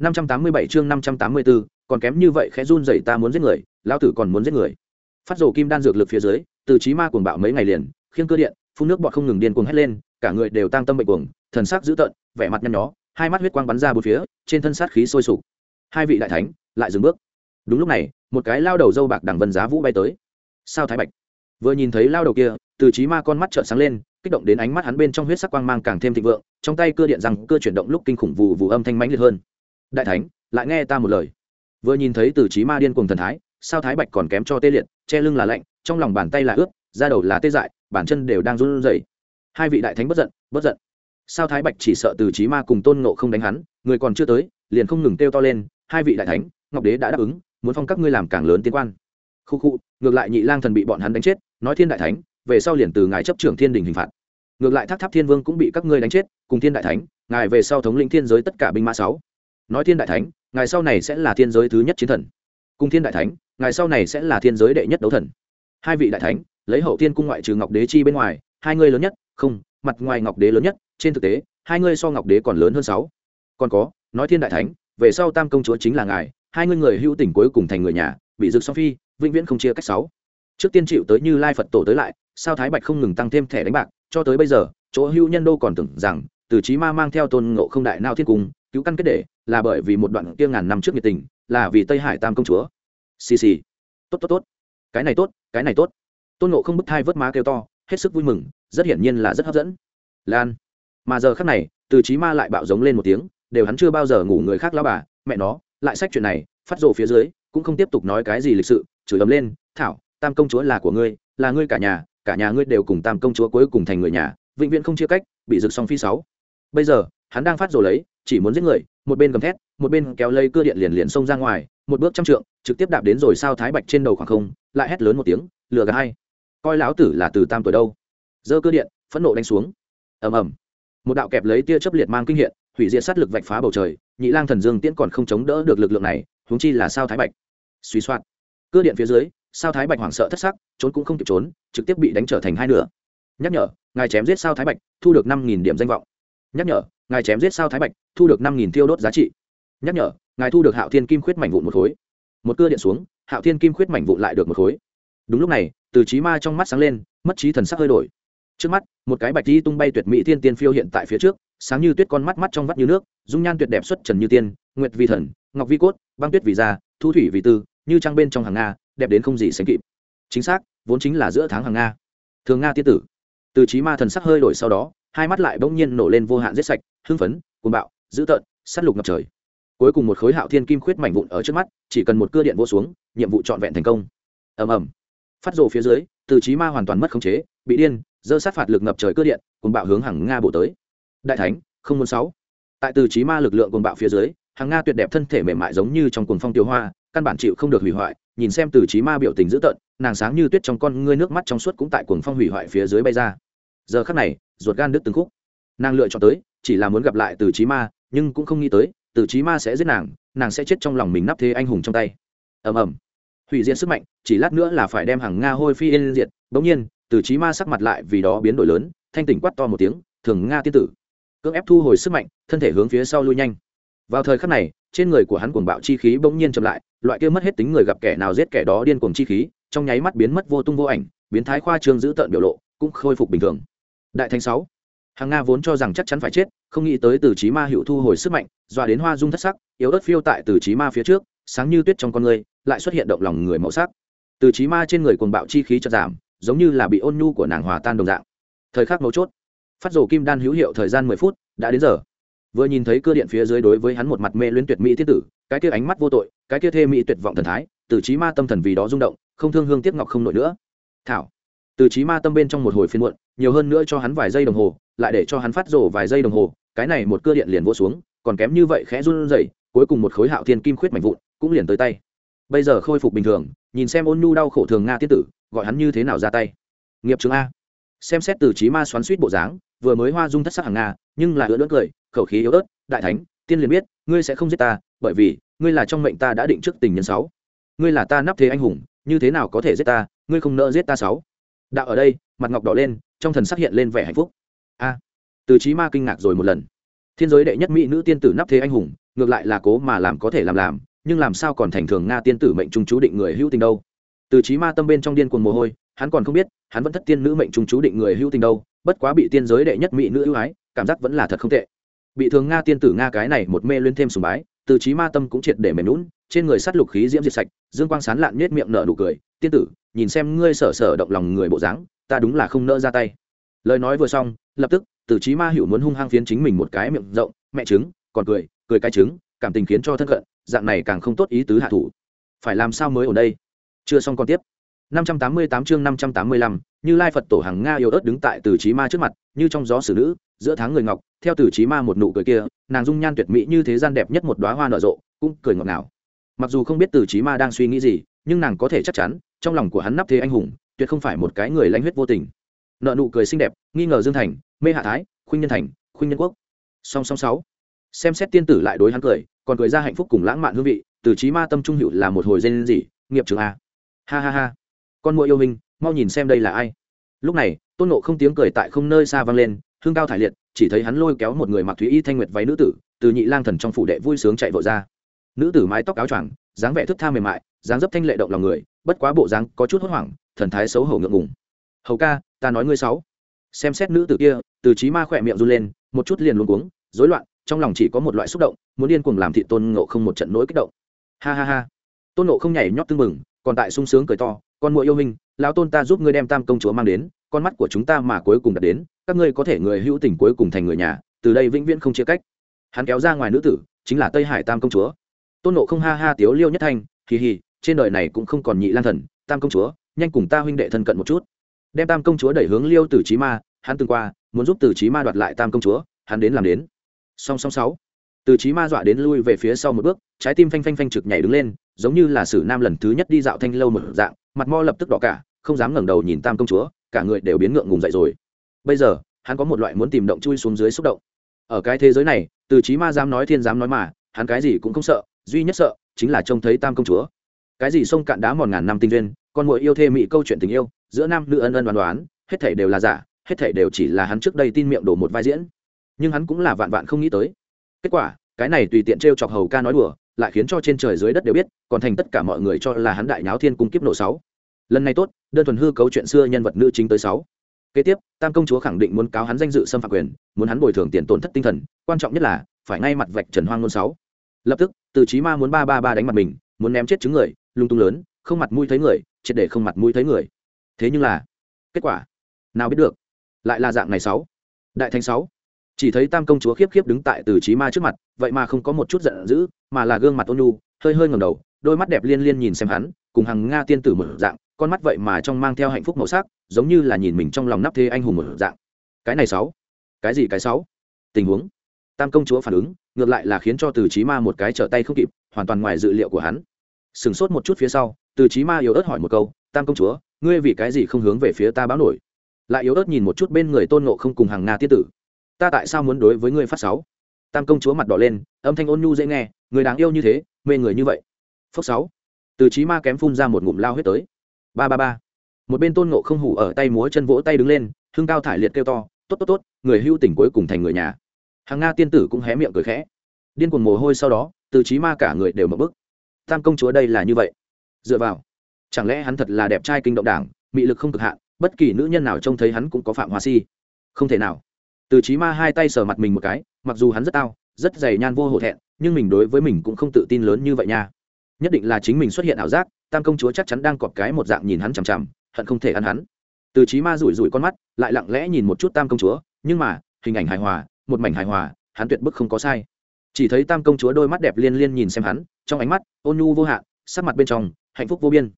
Speaker 1: 587 chương 584, còn kém như vậy khẽ run rẩy ta muốn giết người lão tử còn muốn giết người. Phát rồ kim đan dược lực phía dưới từ chí ma cuồng bạo mấy ngày liền khiêng cơ điện phun nước bọt không ngừng điên cuồng hét lên cả người đều tăng tâm bệnh cuồng thần sắc dữ tợn vẻ mặt nhăn nhó hai mắt huyết quang bắn ra bốn phía trên thân sát khí sôi sục. Hai vị đại thánh lại dừng bước. Đúng lúc này một cái lao đầu dâu bạc đằng vân giá vũ bay tới. Sao thái bạch? Vừa nhìn thấy lao đầu kia từ chí ma con mắt trợn sáng lên kích động đến ánh mắt hắn bên trong huyết sắc quang mang càng thêm thịnh vượng trong tay cơ điện rằng cơ chuyển động lúc kinh khủng vù vù âm thanh mãnh liệt hơn đại thánh, lại nghe ta một lời. Vừa nhìn thấy từ trí ma điên cùng thần thái, sao thái bạch còn kém cho tê liệt, che lưng là lạnh, trong lòng bàn tay là ướt, da đầu là tê dại, bản chân đều đang run rẩy. Hai vị đại thánh bất giận bất giận. Sao thái bạch chỉ sợ từ trí ma cùng tôn nộ không đánh hắn, người còn chưa tới, liền không ngừng kêu to lên, hai vị đại thánh, ngọc đế đã đáp ứng, muốn phong các ngươi làm càng lớn tiến quan. Khu khu, ngược lại nhị lang thần bị bọn hắn đánh chết, nói thiên đại thánh, về sau liền từ ngài chấp trưởng thiên đình hình phạt. Ngược lại tháp tháp thiên vương cũng bị các ngươi đánh chết, cùng thiên đại thánh, ngài về sau thống lĩnh thiên giới tất cả binh mã sáu nói thiên đại thánh, ngài sau này sẽ là thiên giới thứ nhất chiến thần. Cùng thiên đại thánh, ngài sau này sẽ là thiên giới đệ nhất đấu thần. Hai vị đại thánh, lấy hậu thiên cung ngoại trừ ngọc đế chi bên ngoài, hai ngươi lớn nhất, không, mặt ngoài ngọc đế lớn nhất, trên thực tế, hai ngươi so ngọc đế còn lớn hơn sáu. Còn có, nói thiên đại thánh, về sau tam công chúa chính là ngài, hai ngươi người hữu tình cuối cùng thành người nhà, bị rực song phi, vĩnh viễn không chia cách sáu. Trước tiên chịu tới như lai phật tổ tới lại, sao thái bạch không ngừng tăng thêm thẻ đánh bạc, cho tới bây giờ, chỗ hữu nhân đô còn tưởng rằng từ trí ma mang theo tôn ngộ không đại nao thiên cung, cứu căn kết để là bởi vì một đoạn kia ngàn năm trước nhiệt tình, là vì tây hải tam công chúa. Xì xì. Tốt tốt tốt. Cái này tốt, cái này tốt. Tôn ngộ không bức thai vớt má kêu to, hết sức vui mừng, rất hiển nhiên là rất hấp dẫn. Lan. Mà giờ khác này, từ trí ma lại bạo giống lên một tiếng, đều hắn chưa bao giờ ngủ người khác lao bà, mẹ nó, lại sách chuyện này, phát rồ phía dưới, cũng không tiếp tục nói cái gì lịch sự, chửi ấm lên, thảo, tam công chúa là của ngươi, là ngươi cả nhà cả nhà ngươi đều cùng tam công chúa cuối cùng thành người nhà, vĩnh viễn không chia cách, bị rực song phi sáu bây giờ, hắn đang phát rồ lấy, chỉ muốn giết người, một bên gầm thét, một bên kéo lây cưa điện liền liền xông ra ngoài, một bước trăm trượng, trực tiếp đạp đến rồi sao thái bạch trên đầu khoảng không, lại hét lớn một tiếng, lừa gà hay coi lão tử là từ tam tuổi đâu? Giơ cưa điện, phẫn nộ đánh xuống. Ầm ầm. Một đạo kẹp lấy tia chấp liệt mang kinh hiện, hủy diệt sát lực vạch phá bầu trời, nhị lang thần dương tiễn còn không chống đỡ được lực lượng này, huống chi là sao thái bạch. Suy soạn. Cưa điện phía dưới, sao thái bạch hoảng sợ thất sắc, trốn cũng không kịp trốn, trực tiếp bị đánh trở thành hai nửa. Nhắc nhở, ngài chém giết sao thái bạch, thu được năm nghìn điểm danh vọng nhắc nhở, ngài chém giết sao thái bạch, thu được năm nghìn tiêu đốt giá trị. Nhắc nhở, ngài thu được hạo thiên kim khuyết mảnh vụn một khối. Một cưa điện xuống, hạo thiên kim khuyết mảnh vụn lại được một khối. Đúng lúc này, từ trí ma trong mắt sáng lên, mất trí thần sắc hơi đổi. Trước mắt, một cái bạch di tung bay tuyệt mỹ thiên tiên phiêu hiện tại phía trước, sáng như tuyết con mắt mắt trong vắt như nước, dung nhan tuyệt đẹp xuất trần như tiên, nguyệt vi thần, ngọc vi cốt, băng tuyết vì da, thu thủy vì tư, như trăng bên trong hàng nga, đẹp đến không gì sánh kịp. Chính xác, vốn chính là giữa tháng hàng nga. Thường nga tiên tử. Từ trí ma thần sắc hơi đổi sau đó hai mắt lại bỗng nhiên nổ lên vô hạn giết sạch, hưng phấn, cuồng bạo, dữ tợn, sát lục ngập trời. Cuối cùng một khối hạo thiên kim khuyết mảnh vụn ở trước mắt, chỉ cần một cưa điện vô xuống, nhiệm vụ trọn vẹn thành công. Ầm ầm. Phát rồ phía dưới, từ trí ma hoàn toàn mất khống chế, bị điên, dơ sát phạt lực ngập trời cưa điện cùng bạo hướng hàng nga bổ tới. Đại thánh, không muốn sáu. Tại từ trí ma lực lượng cùng bạo phía dưới hàng nga tuyệt đẹp thân thể mềm mại giống như trong cuồng phong tiêu hoa, căn bản chịu không được hủy hoại, nhìn xem từ trí ma biểu tình dữ tợn, nàng sáng như tuyết trong con ngươi nước mắt trong suốt cũng tại cuồng phong hủy hoại phía dưới bay ra. Giờ khắc này ruột gan đứt từng khúc. Nàng lựa chọn tới, chỉ là muốn gặp lại từ trí ma, nhưng cũng không nghĩ tới, từ trí ma sẽ giết nàng nàng sẽ chết trong lòng mình nắp thế anh hùng trong tay. Ầm ầm. Hủy diệt sức mạnh, chỉ lát nữa là phải đem hàng nga hôi phi yên diệt. Bỗng nhiên, từ trí ma sắc mặt lại vì đó biến đổi lớn, thanh tỉnh quát to một tiếng, thường nga tiên tử. Cưỡng ép thu hồi sức mạnh, thân thể hướng phía sau lui nhanh. Vào thời khắc này, trên người của hắn cuồng bạo chi khí bỗng nhiên chậm lại, loại kia mất hết tính người gặp kẻ nào giết kẻ đó điên cuồng chi khí, trong nháy mắt biến mất vô tung vô ảnh, biến thái khoa trương giữ tợn biểu lộ, cũng khôi phục bình thường đại thánh sáu. Hàng nga vốn cho rằng chắc chắn phải chết, không nghĩ tới từ trí ma hữu thu hồi sức mạnh, dọa đến hoa dung thất sắc, yếu ớt phiêu tại từ trí ma phía trước, sáng như tuyết trong con người, lại xuất hiện động lòng người màu sắc. Từ trí ma trên người cuồng bạo chi khí chật giảm, giống như là bị ôn nhu của nàng hòa tan đồng dạng. Thời khắc mấu chốt, phát rổ kim đan hữu hiệu thời gian mười phút, đã đến giờ. Vừa nhìn thấy cơ điện phía dưới đối với hắn một mặt mê luyến tuyệt mỹ thiết tử, cái kia ánh mắt vô tội, cái kia thê mỹ tuyệt vọng thần thái, từ trí ma tâm thần vì đó rung động, không thương hương tiếc ngọc không nổi nữa. Thảo từ trí ma tâm bên trong một hồi phiên muộn, nhiều hơn nữa cho hắn vài giây đồng hồ, lại để cho hắn phát rổ vài giây đồng hồ, cái này một cơ điện liền vỗ xuống, còn kém như vậy khẽ run rẩy, cuối cùng một khối hạo thiên kim khuyết mảnh vụn cũng liền tới tay. Bây giờ khôi phục bình thường, nhìn xem ôn nhu đau khổ thường nga tiết tử, gọi hắn như thế nào ra tay. Nghiệp chứng a. Xem xét từ trí ma xoắn suýt bộ dáng, vừa mới hoa dung thất sắc hàng nga, nhưng là ứa lưỡng cười, khẩu khí yếu ớt, đại thánh, tiên liền biết, ngươi sẽ không giết ta, bởi vì, ngươi là trong mệnh ta đã định trước tình nhân sáu. Ngươi là ta nắp thế anh hùng, như thế nào có thể giết ta, ngươi không nỡ giết ta sáu? Đạo ở đây, mặt ngọc đỏ lên, trong thần sắc hiện lên vẻ hạnh phúc. A, từ trí ma kinh ngạc rồi một lần. Thiên giới đệ nhất mỹ nữ tiên tử nắp thế anh hùng, ngược lại là cố mà làm có thể làm làm, nhưng làm sao còn thành thường nga tiên tử mệnh trung chú định người hữu tình đâu? Từ trí ma tâm bên trong điên cuồng mồ hôi, hắn còn không biết, hắn vẫn thất tiên nữ mệnh trung chú định người hữu tình đâu, bất quá bị tiên giới đệ nhất mỹ nữ ưu ái, cảm giác vẫn là thật không tệ. Bị thường nga tiên tử nga cái này một mê lên thêm sùng bái, từ trí ma tâm cũng triệt để mềm lún trên người sắt lục khí diễm diệt sạch, dương quang sán lạn nhếch miệng nở nụ cười, tiên tử nhìn xem ngươi sở sở động lòng người bộ dáng ta đúng là không nỡ ra tay. Lời nói vừa xong lập tức từ trí ma hiểu muốn hung hăng phiến chính mình một cái miệng rộng mẹ trứng còn cười cười cái trứng cảm tình khiến cho thân cận dạng này càng không tốt ý tứ hạ thủ. Phải làm sao mới ở đây? Chưa xong còn tiếp. 588 chương 585, như lai phật tổ hàng nga yêu ớt đứng tại từ trí ma trước mặt như trong gió xử nữ giữa tháng người ngọc theo từ trí ma một nụ cười kia nàng dung nhan tuyệt mỹ như thế gian đẹp nhất một đóa hoa nở rộ cũng cười ngọt ngào. Mặc dù không biết từ trí ma đang suy nghĩ gì nhưng nàng có thể chắc chắn trong lòng của hắn nắp thế anh hùng, tuyệt không phải một cái người lãnh huyết vô tình. Nợ nụ cười xinh đẹp, nghi ngờ dương thành, mê hạ thái, khuynh nhân thành, khuynh nhân quốc. Song song sáu. Xem xét tiên tử lại đối hắn cười, còn cười ra hạnh phúc cùng lãng mạn hương vị, từ trí ma tâm trung hữu là một hồi dây gì, nghiệp trường a. Ha ha ha. Con muội yêu minh mau nhìn xem đây là ai. Lúc này, tôn nộ không tiếng cười tại không nơi xa vang lên, hương cao thải liệt, chỉ thấy hắn lôi kéo một người mặc thúy y thanh nguyệt váy nữ tử, từ nhị lang thần trong phủ đệ vui sướng chạy vội ra. Nữ tử mái tóc áo choàng, dáng vẻ thức tha mềm mại, dáng dấp thanh lệ động lòng người bất quá bộ dáng có chút hốt hoảng, thần thái xấu hổ ngượng ngùng. Hầu ca, ta nói ngươi sáu xem xét nữ tử kia, từ trí ma khỏe miệng run lên, một chút liền luôn cuống, rối loạn, trong lòng chỉ có một loại xúc động, muốn điên cuồng làm thị tôn ngộ không một trận nỗi kích động. Ha ha ha. Tôn ngộ không nhảy nhót tưng mừng còn tại sung sướng cười to, con muội yêu hình lão tôn ta giúp ngươi đem tam công chúa mang đến, con mắt của chúng ta mà cuối cùng đạt đến, các ngươi có thể người hữu tình cuối cùng thành người nhà, từ đây vĩnh viễn không chia cách. Hắn kéo ra ngoài nữ tử, chính là tây hải tam công chúa. Tôn nộ không ha ha tiếu liêu nhất thanh kỳ hì trên đời này cũng không còn nhị lan thần, tam công chúa, nhanh cùng ta huynh đệ thân cận một chút. Đem tam công chúa đẩy hướng liêu từ trí ma, hắn từng qua, muốn giúp từ trí ma đoạt lại tam công chúa, hắn đến làm đến. Song song sáu từ trí ma dọa đến lui về phía sau một bước, trái tim phanh phanh phanh trực nhảy đứng lên, giống như là sử nam lần thứ nhất đi dạo thanh lâu một dạng, mặt mo lập tức đỏ cả, không dám ngẩng đầu nhìn tam công chúa, cả người đều biến ngượng ngùng dậy rồi. Bây giờ, hắn có một loại muốn tìm động chui xuống dưới xúc động. Ở cái thế giới này từ trí ma dám nói thiên dám nói mà, hắn cái gì cũng không sợ, duy nhất sợ chính là trông thấy tam công chúa cái gì sông cạn đá mòn ngàn năm tinh duyên, con mội yêu thê mỹ câu chuyện tình yêu, giữa nam nữ ân ân đoán đoán hết thể đều là giả, hết thể đều chỉ là hắn trước đây tin miệng đổ một vai diễn. Nhưng hắn cũng là vạn vạn không nghĩ tới. Kết quả, cái này tùy tiện t r e o chọc hầu ca nói đùa, lại khiến cho trên trời dưới đất đều biết, còn thành tất cả mọi người cho là hắn đại nháo thiên cung kiếp nổ sáu. Lần này tốt, đơn thuần hư cấu chuyện xưa nhân vật nữ chính tới sáu. Kế tiếp, tam công chúa khẳng định muốn cáo hắn danh dự xâm phạm quyền, muốn hắn bồi thường tiền tổn thất tinh thần, quan trọng nhất là, phải ngay mặt vạch trần hoang ngôn sáu. Lập tức, từ chí ma muốn ba ba ba đánh mặt mình, muốn ném chết chứng người lung tung lớn, không mặt mũi thấy người, triệt để không mặt mũi thấy người. Thế nhưng là, kết quả, nào biết được, lại là dạng này sáu. Đại thánh sáu. Chỉ thấy tam công chúa khiếp khiếp đứng tại từ trí ma trước mặt, vậy mà không có một chút giận dữ, mà là gương mặt ôn nhu, hơi hơi ngẩng đầu, đôi mắt đẹp liên liên nhìn xem hắn, cùng hàng nga tiên tử một dạng, con mắt vậy mà trong mang theo hạnh phúc màu sắc, giống như là nhìn mình trong lòng nắp thế anh hùng một dạng. Cái này sáu. Cái gì cái sáu? Tình huống. Tam công chúa phản ứng, ngược lại là khiến cho từ trí ma một cái trở tay không kịp, hoàn toàn ngoài dự liệu của hắn sừng sốt một chút phía sau, từ chí ma yếu ớt hỏi một câu, tam công chúa, ngươi vì cái gì không hướng về phía ta báo nổi? Lại yếu ớt nhìn một chút bên người tôn nộ không cùng hàng nga tiết tử. Ta tại sao muốn đối với ngươi phát sáu tam công chúa mặt đỏ lên, âm thanh ôn nhu dễ nghe, người đáng yêu như thế, mê người như vậy. Phốc sáu. Từ chí ma kém phun ra một ngụm lao huyết tới. Ba ba ba. Một bên tôn nộ không hủ ở tay múa chân vỗ tay đứng lên, hưng cao thải liệt kêu to, tốt tốt tốt, người hưu tỉnh cuối cùng thành người nhà. Hàng nga tiên tử cũng hé miệng cười khẽ. Điên cuồng mồ hôi sau đó, từ trí ma cả người đều mở bức tam công chúa đây là như vậy. Dựa vào, chẳng lẽ hắn thật là đẹp trai kinh động đảng, mị lực không cực hạn, bất kỳ nữ nhân nào trông thấy hắn cũng có phạm hoa si? Không thể nào. Từ trí ma hai tay sờ mặt mình một cái, mặc dù hắn rất tao, rất dày nhan vô hổ thẹn, nhưng mình đối với mình cũng không tự tin lớn như vậy nha. Nhất định là chính mình xuất hiện ảo giác, tam công chúa chắc chắn đang cọp cái một dạng nhìn hắn chằm chằm, hận không thể ăn hắn. Từ trí ma rủi rủi con mắt, lại lặng lẽ nhìn một chút tam công chúa, nhưng mà, hình ảnh hài hòa, một mảnh hài hòa, hắn tuyệt bức không có sai chỉ thấy tam công chúa đôi mắt đẹp liên liên nhìn xem hắn, trong ánh mắt, ôn nhu vô hạn, sắc mặt bên trong, hạnh phúc vô biên.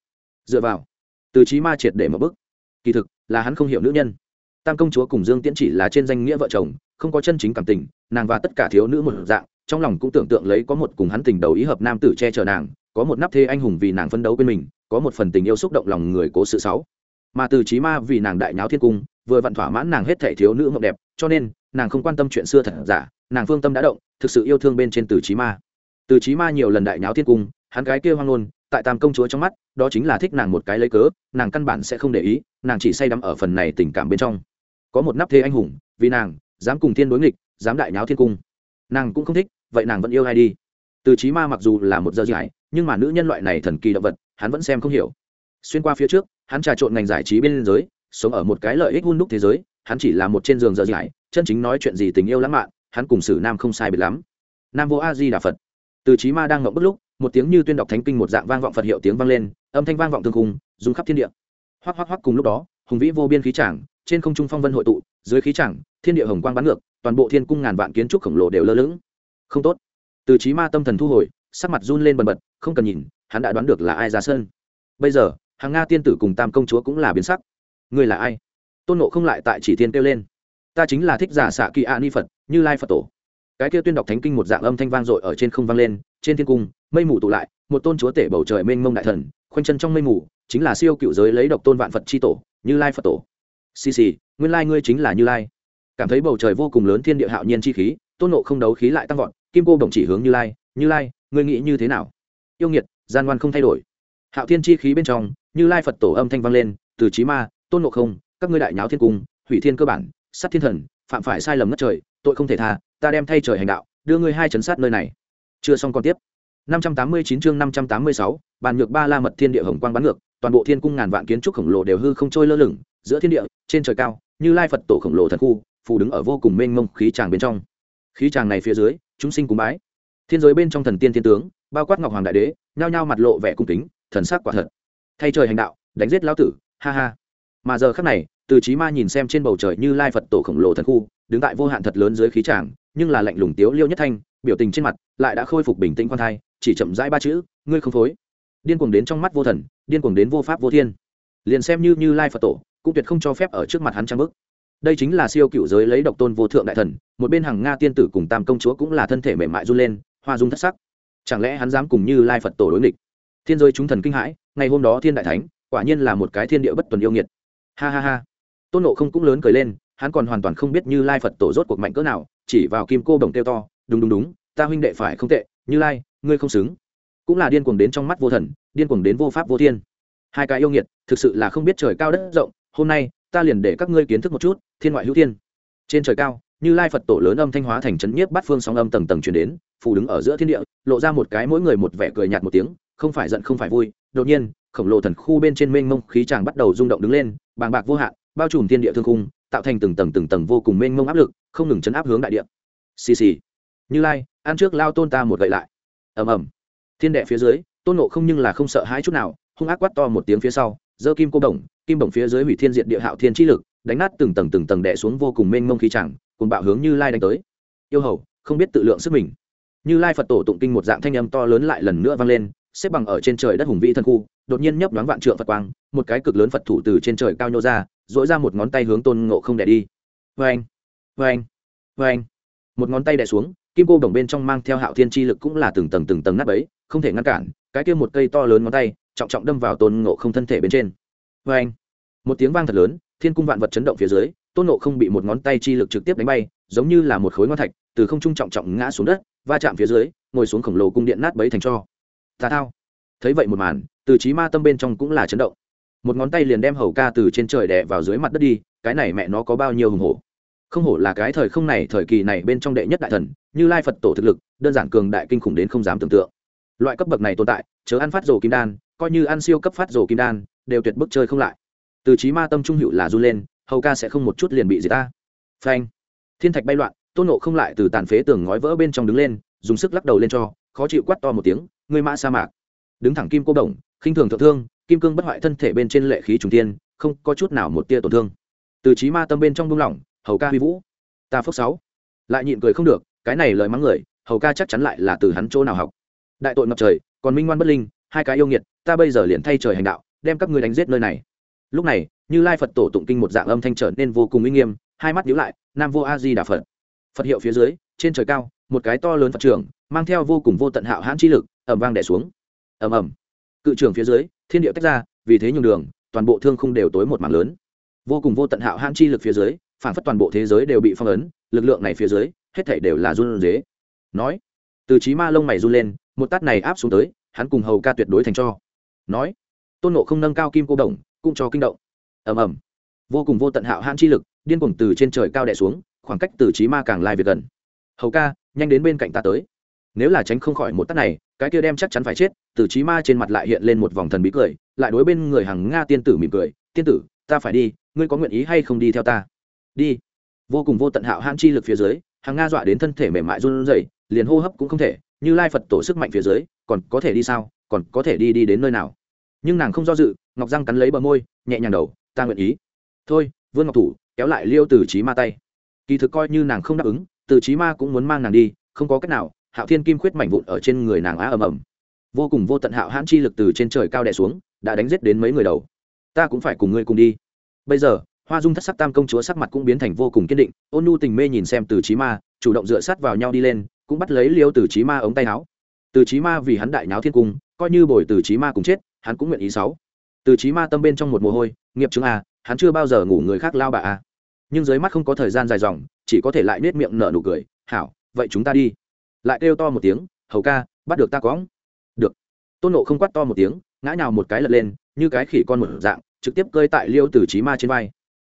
Speaker 1: Dựa vào, từ trí ma triệt để mở bức kỳ thực, là hắn không hiểu nữ nhân. Tam công chúa cùng dương tiễn chỉ là trên danh nghĩa vợ chồng, không có chân chính cảm tình, nàng và tất cả thiếu nữ một dạng, trong lòng cũng tưởng tượng lấy có một cùng hắn tình đầu ý hợp nam tử che chở nàng, có một nắp thê anh hùng vì nàng phân đấu bên mình, có một phần tình yêu xúc động lòng người cố sự sáu. Mà từ trí ma vì nàng đại nháo thiên cung, vừa vặn thỏa mãn nàng hết thể thiếu nữ mộng đẹp, cho nên, nàng không quan tâm chuyện xưa thật giả nàng phương tâm đã động, thực sự yêu thương bên trên từ trí ma. Từ trí ma nhiều lần đại nháo thiên cung, hắn cái kia hoang ngôn, tại tam công chúa trong mắt, đó chính là thích nàng một cái lấy cớ, nàng căn bản sẽ không để ý, nàng chỉ say đắm ở phần này tình cảm bên trong. Có một nắp thế anh hùng, vì nàng, dám cùng thiên đối nghịch, dám đại nháo thiên cung. Nàng cũng không thích, vậy nàng vẫn yêu ai đi? Từ trí ma mặc dù là một giờ giải nhưng mà nữ nhân loại này thần kỳ động vật, hắn vẫn xem không hiểu. Xuyên qua phía trước, hắn trà trộn ngành giải trí bên giới, sống ở một cái lợi ích hun đúc thế giới, hắn chỉ là một trên giường giờ giải chân chính nói chuyện gì tình yêu lãng mạn hắn cùng sử nam không sai biệt lắm. Nam vô a di đà phật. Từ trí ma đang ngậm bức lúc, một tiếng như tuyên đọc thánh kinh một dạng vang vọng phật hiệu tiếng vang lên, âm thanh vang vọng thương khung dùng khắp thiên địa. Hoắc hoắc hoắc cùng lúc đó, hùng vĩ vô biên khí trảng trên không trung phong vân hội tụ, dưới khí trảng thiên địa hồng quang bắn ngược, toàn bộ thiên cung ngàn vạn kiến trúc khổng lồ đều lơ lửng. Không tốt. Từ trí ma tâm thần thu hồi, sắc mặt run lên bần bật, không cần nhìn, hắn đã đoán được là ai ra sơn bây giờ, hàng nga tiên tử cùng tam công chúa cũng là biến sắc. Người là ai? Tôn nộ không lại tại chỉ thiên kêu lên. Ta chính là thích giả xạ kỳ a ni phật như lai phật tổ cái kia tuyên đọc thánh kinh một dạng âm thanh vang dội ở trên không vang lên trên thiên cung mây mù tụ lại một tôn chúa tể bầu trời mênh mông đại thần khoanh chân trong mây mù chính là siêu cựu giới lấy độc tôn vạn phật c tổ như lai phật tổ xì xì nguyên lai ngươi chính là như lai cảm thấy bầu trời vô cùng lớn thiên địa hạo nhiên chi khí tôn nộ không đấu khí lại tăng vọt kim cô đồng chỉ hướng như lai như lai ngươi nghĩ như thế nào yêu nghiệt gian ngoan không thay đổi hạo thiên chi khí bên trong như lai phật tổ âm thanh vang lên từ trí ma tôn nộ không các ngươi đại nháo thiên cung hủy thiên cơ bản sát thiên thần phạm phải sai lầm ngất trời tội không thể tha ta đem thay trời hành đạo đưa ngươi hai chấn sát nơi này. Chưa xong còn tiếp. 589 chương 586, bàn nhược ba la mật thiên địa hồng quang bắn ngược toàn bộ thiên cung ngàn vạn kiến trúc khổng lồ đều hư không trôi lơ lửng giữa thiên địa trên trời cao như lai phật tổ khổng lồ thần khu phù đứng ở vô cùng mênh mông khí tràng bên trong. Khí tràng này phía dưới chúng sinh cúng bái. Thiên giới bên trong thần tiên thiên tướng bao quát ngọc hoàng đại đế nhao nhao mặt lộ vẻ cung kính thần sắc quả thật. Thay trời hành đạo đánh giết lão tử ha ha. Mà giờ khắc này từ trí ma nhìn xem trên bầu trời như lai phật tổ khổng lồ thần khu, đứng tại vô hạn thật lớn dưới khí tràng, nhưng là lạnh lùng tiếu liêu nhất thanh, biểu tình trên mặt lại đã khôi phục bình tĩnh quan thai, chỉ chậm rãi ba chữ, ngươi không phối. Điên cuồng đến trong mắt vô thần, điên cuồng đến vô pháp vô thiên. Liền xem như như lai phật tổ, cũng tuyệt không cho phép ở trước mặt hắn trang bức đây chính là siêu cựu giới lấy độc tôn vô thượng đại thần, một bên hàng nga tiên tử cùng tam công chúa cũng là thân thể mềm mại run lên, hoa dung thất sắc. Chẳng lẽ hắn dám cùng như lai phật tổ đối nghịch? Thiên giới chúng thần kinh hãi, ngày hôm đó thiên đại thánh, quả nhiên là một cái thiên địa bất tuần yêu nghiệt. Ha ha ha tôn nộ không cũng lớn cười lên, hắn còn hoàn toàn không biết như lai phật tổ rốt cuộc mạnh cỡ nào, chỉ vào kim cô đồng tiêu to, đúng đúng đúng, ta huynh đệ phải không tệ, như lai, ngươi không xứng. Cũng là điên cuồng đến trong mắt vô thần, điên cuồng đến vô pháp vô thiên. Hai cái yêu nghiệt, thực sự là không biết trời cao đất rộng, hôm nay, ta liền để các ngươi kiến thức một chút, thiên ngoại hữu thiên. Trên trời cao, như lai phật tổ lớn âm thanh hóa thành trấn nhiếp bắt phương sóng âm tầng tầng chuyển đến, phù đứng ở giữa thiên địa, lộ ra một cái mỗi người một vẻ cười nhạt một tiếng, không phải giận không phải vui, đột nhiên, khổng lồ thần khu bên trên mênh mông khí tràng bắt đầu rung động đứng lên, bàng bạc vô hạn bao trùm thiên địa thương khung, tạo thành từng tầng từng tầng vô cùng mênh mông áp lực, không ngừng chấn áp hướng đại địa. Xì xì. Như lai, ăn trước lao tôn ta một gậy lại. Ầm ầm. Thiên đệ phía dưới, tôn nộ không nhưng là không sợ hãi chút nào, hung ác quát to một tiếng phía sau, giơ kim cô đồng, kim đồng phía dưới hủy thiên diện địa hạo thiên chi lực, đánh nát từng tầng từng tầng đè xuống vô cùng mênh mông khí chẳng cùng bạo hướng như lai đánh tới. Yêu hầu, không biết tự lượng sức mình. Như lai phật tổ tụng kinh một dạng thanh âm to lớn lại lần nữa vang lên, xếp bằng ở trên trời đất hùng vĩ thân khu, đột nhiên nhấp đoán vạn trượng phật quang một cái cực lớn phật thủ từ trên trời cao nhô ra dỗi ra một ngón tay hướng tôn ngộ không đẻ đi. Vê anh vê anh vê anh một ngón tay đẻ xuống, kim cô đồng bên trong mang theo hạo thiên chi lực cũng là từng tầng từng tầng nắp ấy không thể ngăn cản, cái kia một cây to lớn ngón tay, trọng trọng đâm vào tôn ngộ không thân thể bên trên. Vê anh một tiếng vang thật lớn, thiên cung vạn vật chấn động phía dưới, tôn ngộ không bị một ngón tay chi lực trực tiếp đánh bay, giống như là một khối ngon thạch, từ không trung trọng trọng ngã xuống đất, va chạm phía dưới, ngồi xuống khổng lồ cung điện nát bấy thành cho. Tà thao. Thấy vậy một màn, từ trí ma tâm bên trong cũng là chấn động một ngón tay liền đem hầu ca từ trên trời đè vào dưới mặt đất đi, cái này mẹ nó có bao nhiêu hùng hổ. Không hổ là cái thời không này, thời kỳ này bên trong đệ nhất đại thần, như lai phật tổ thực lực, đơn giản cường đại kinh khủng đến không dám tưởng tượng. Loại cấp bậc này tồn tại, chớ ăn phát rổ kim đan, coi như ăn siêu cấp phát rổ kim đan, đều tuyệt bức chơi không lại. Từ trí ma tâm trung hữu là r u lên, hầu ca sẽ không một chút liền bị gì ta. Phanh. Thiên thạch bay loạn, tôn nộ không lại từ tàn phế tường ngói vỡ bên trong đứng lên, dùng sức lắc đầu lên cho, khó chịu quắt to một tiếng, ngươi mã sa mạc. Đứng thẳng kim cô đồng, khinh thường thượng thương kim cương bất hoại thân thể bên trên lệ khí trùng tiên không có chút nào một tia tổn thương. Từ trí ma tâm bên trong buông lỏng hầu ca huy vũ. Ta phước sáu. Lại nhịn cười không được cái này lời mắng người hầu ca chắc chắn lại là từ hắn chỗ nào học. Đại tội ngập trời còn minh ngoan bất linh hai cái yêu nghiệt ta bây giờ liền thay trời hành đạo đem các ngươi đánh giết nơi này. Lúc này như lai phật tổ tụng kinh một dạng âm thanh trở nên vô cùng uy nghiêm hai mắt nhíu lại nam vô a di đà phật. Phật hiệu phía dưới trên trời cao một cái to lớn phật trưởng mang theo vô cùng vô tận hạo hãn chi lực ầm vang đè xuống. Ầm ầm, cự trưởng phía dưới thiên địa tách ra, vì thế nhường đường, toàn bộ thương không đều tối một mảng lớn. Vô cùng vô tận hạo hãn chi lực phía dưới, phản phất toàn bộ thế giới đều bị phong ấn, lực lượng này phía dưới, hết thảy đều là run dế nói, từ trí ma lông mày run lên, một tát này áp xuống tới, hắn cùng hầu ca tuyệt đối thành cho. Nói, tôn nộ không nâng cao kim cô đồng, cũng cho kinh động. Ầm ầm. Vô cùng vô tận hạo hãn chi lực, điên cuồng từ trên trời cao đè xuống, khoảng cách từ trí ma càng lai việc gần. Hầu ca, nhanh đến bên cạnh ta tới nếu là tránh không khỏi một tát này, cái kia đem chắc chắn phải chết, từ trí ma trên mặt lại hiện lên một vòng thần bí cười, lại đối bên người hàng nga tiên tử mỉm cười, tiên tử, ta phải đi, ngươi có nguyện ý hay không đi theo ta? Đi. Vô cùng vô tận hạo hãn chi lực phía dưới hàng nga dọa đến thân thể mềm mại run rẩy, liền hô hấp cũng không thể, như lai phật tổ sức mạnh phía dưới, còn có thể đi sao, còn có thể đi đi đến nơi nào? Nhưng nàng không do dự, ngọc răng cắn lấy bờ môi, nhẹ nhàng đầu, ta nguyện ý. Thôi, vương ngọc thủ, kéo lại liêu từ trí ma tay. Kỳ thực coi như nàng không đáp ứng, từ trí ma cũng muốn mang nàng đi, không có cách nào hạo thiên kim khuyết mảnh vụn ở trên người nàng á ầm ầm. Vô cùng vô tận hạo hãn chi lực từ trên trời cao đè xuống, đã đánh giết đến mấy người đầu. Ta cũng phải cùng ngươi cùng đi. Bây giờ, hoa dung thất sắc tam công chúa sắc mặt cũng biến thành vô cùng kiên định, ôn nu tình mê nhìn xem từ trí ma, chủ động dựa sát vào nhau đi lên, cũng bắt lấy liêu từ trí ma ống tay áo. Từ trí ma vì hắn đại nháo thiên cung, coi như bồi từ trí ma cùng chết, hắn cũng nguyện ý sáu. Từ trí ma tâm bên trong một mồ hôi, nghiệp chứng a à, hắn chưa bao giờ ngủ người khác lao bà a nhưng dưới mắt không có thời gian dài dòng, chỉ có thể lại nết miệng nở nụ cười, hảo, vậy chúng ta đi lại kêu to một tiếng, hầu ca, bắt được ta cóng được. Tôn nộ không quát to một tiếng, ngã nhào một cái lật lên, như cái khỉ con một dạng, trực tiếp cơi tại liêu từ trí ma trên vai.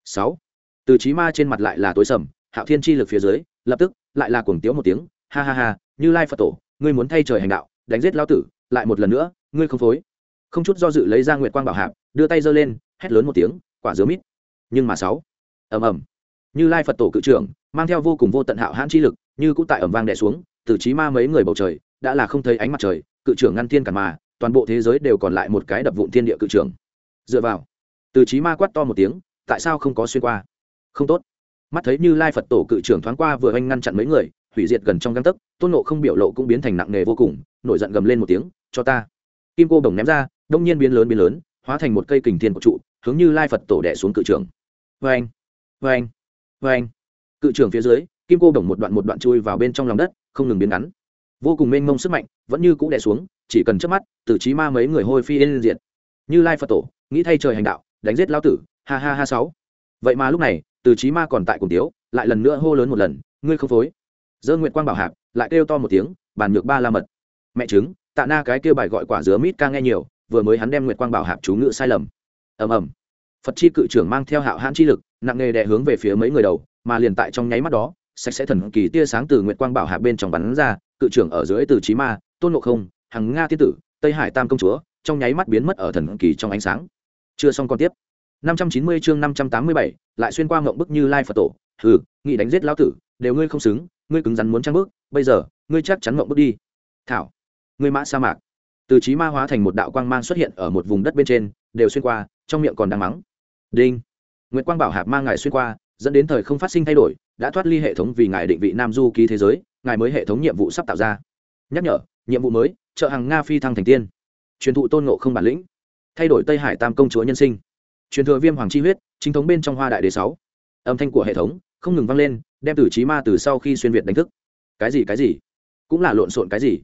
Speaker 1: Sáu. Từ trí ma trên mặt lại là tối sầm, hạo thiên chi lực phía dưới, lập tức lại là cuồng tiếu một tiếng, ha ha ha, như lai phật tổ, ngươi muốn thay trời hành đạo, đánh giết lao tử, lại một lần nữa, ngươi không phối. Không chút do dự lấy ra nguyệt quang bảo hạp, đưa tay giơ lên, hét lớn một tiếng, quả dứa mít. Nhưng mà sáu. Ầm ầm. Như lai phật tổ cự trưởng, mang theo vô cùng vô tận hạo hãn chi lực, như cũng tại ẩm vang đè xuống từ trí ma mấy người bầu trời, đã là không thấy ánh mặt trời, cự trưởng ngăn thiên cản mà, toàn bộ thế giới đều còn lại một cái đập vụn thiên địa cự trưởng. Dựa vào, từ trí ma quát to một tiếng, tại sao không có xuyên qua? Không tốt. Mắt thấy như lai phật tổ cự trưởng thoáng qua vừa anh ngăn chặn mấy người, hủy diệt gần trong găng tấc, tôn nộ không biểu lộ cũng biến thành nặng nề vô cùng, nổi giận gầm lên một tiếng, cho ta. Kim cô đồng ném ra, đông nhiên biến lớn biến lớn, hóa thành một cây kình thiên của trụ, hướng như lai phật tổ đẻ xuống cự trưởng. Vê anh vê anh vê anh cự trưởng phía dưới, kim cô đồng một đoạn một đoạn chui vào bên trong lòng đất không ngừng biến ngắn. Vô cùng mênh mông sức mạnh vẫn như cũ đẻ xuống, chỉ cần chớp mắt, từ trí ma mấy người hôi phi lên diện như lai phật tổ, nghĩ thay trời hành đạo, đánh giết lao tử, ha ha ha sáu. Vậy mà lúc này, từ trí ma còn tại cùng tiếu, lại lần nữa hô lớn một lần, ngươi không phối. Dơ nguyện quang bảo hạc, lại kêu to một tiếng, bàn nhược ba la mật. Mẹ chứng tạ na cái kêu bài gọi quả dứa mít ca nghe nhiều, vừa mới hắn đem nguyện quang bảo hạc chú ngữ sai lầm. Ầm ầm. Phật chi cự trưởng mang theo hạo hãn chi lực, nặng nề đè hướng về phía mấy người đầu, mà liền tại trong nháy mắt đó sạch sẽ thần kỳ tia sáng từ nguyện quang bảo hạ bên trong bắn ra cự trưởng ở dưới từ trí ma tôn ngộ không hằng nga tiên tử tây hải tam công chúa trong nháy mắt biến mất ở thần kỳ trong ánh sáng. Chưa xong còn tiếp. 590 chương 587, lại xuyên qua ngộng bức như lai phật tổ. Hừ nghị đánh giết lão tử đều ngươi không xứng ngươi cứng rắn muốn trang bước bây giờ ngươi chắc chắn ngộng bước đi. Thảo ngươi mã sa mạc. Từ trí ma hóa thành một đạo quang mang xuất hiện ở một vùng đất bên trên đều xuyên qua trong miệng còn đang mắng. Đinh. Nguyễn quang bảo hạp mang ngài xuyên qua dẫn đến thời không phát sinh thay đổi, đã thoát ly hệ thống vì ngài định vị nam du ký thế giới, ngài mới hệ thống nhiệm vụ sắp tạo ra. Nhắc nhở, nhiệm vụ mới, trợ hàng nga phi thăng thành tiên. Truyền thụ tôn ngộ không bản lĩnh. Thay đổi tây hải tam công chúa nhân sinh. Truyền thừa viêm hoàng chi huyết, chính thống bên trong hoa đại đế sáu. Âm thanh của hệ thống, không ngừng vang lên, đem từ trí ma từ sau khi xuyên việt đánh thức. Cái gì cái gì? Cũng là lộn xộn cái gì?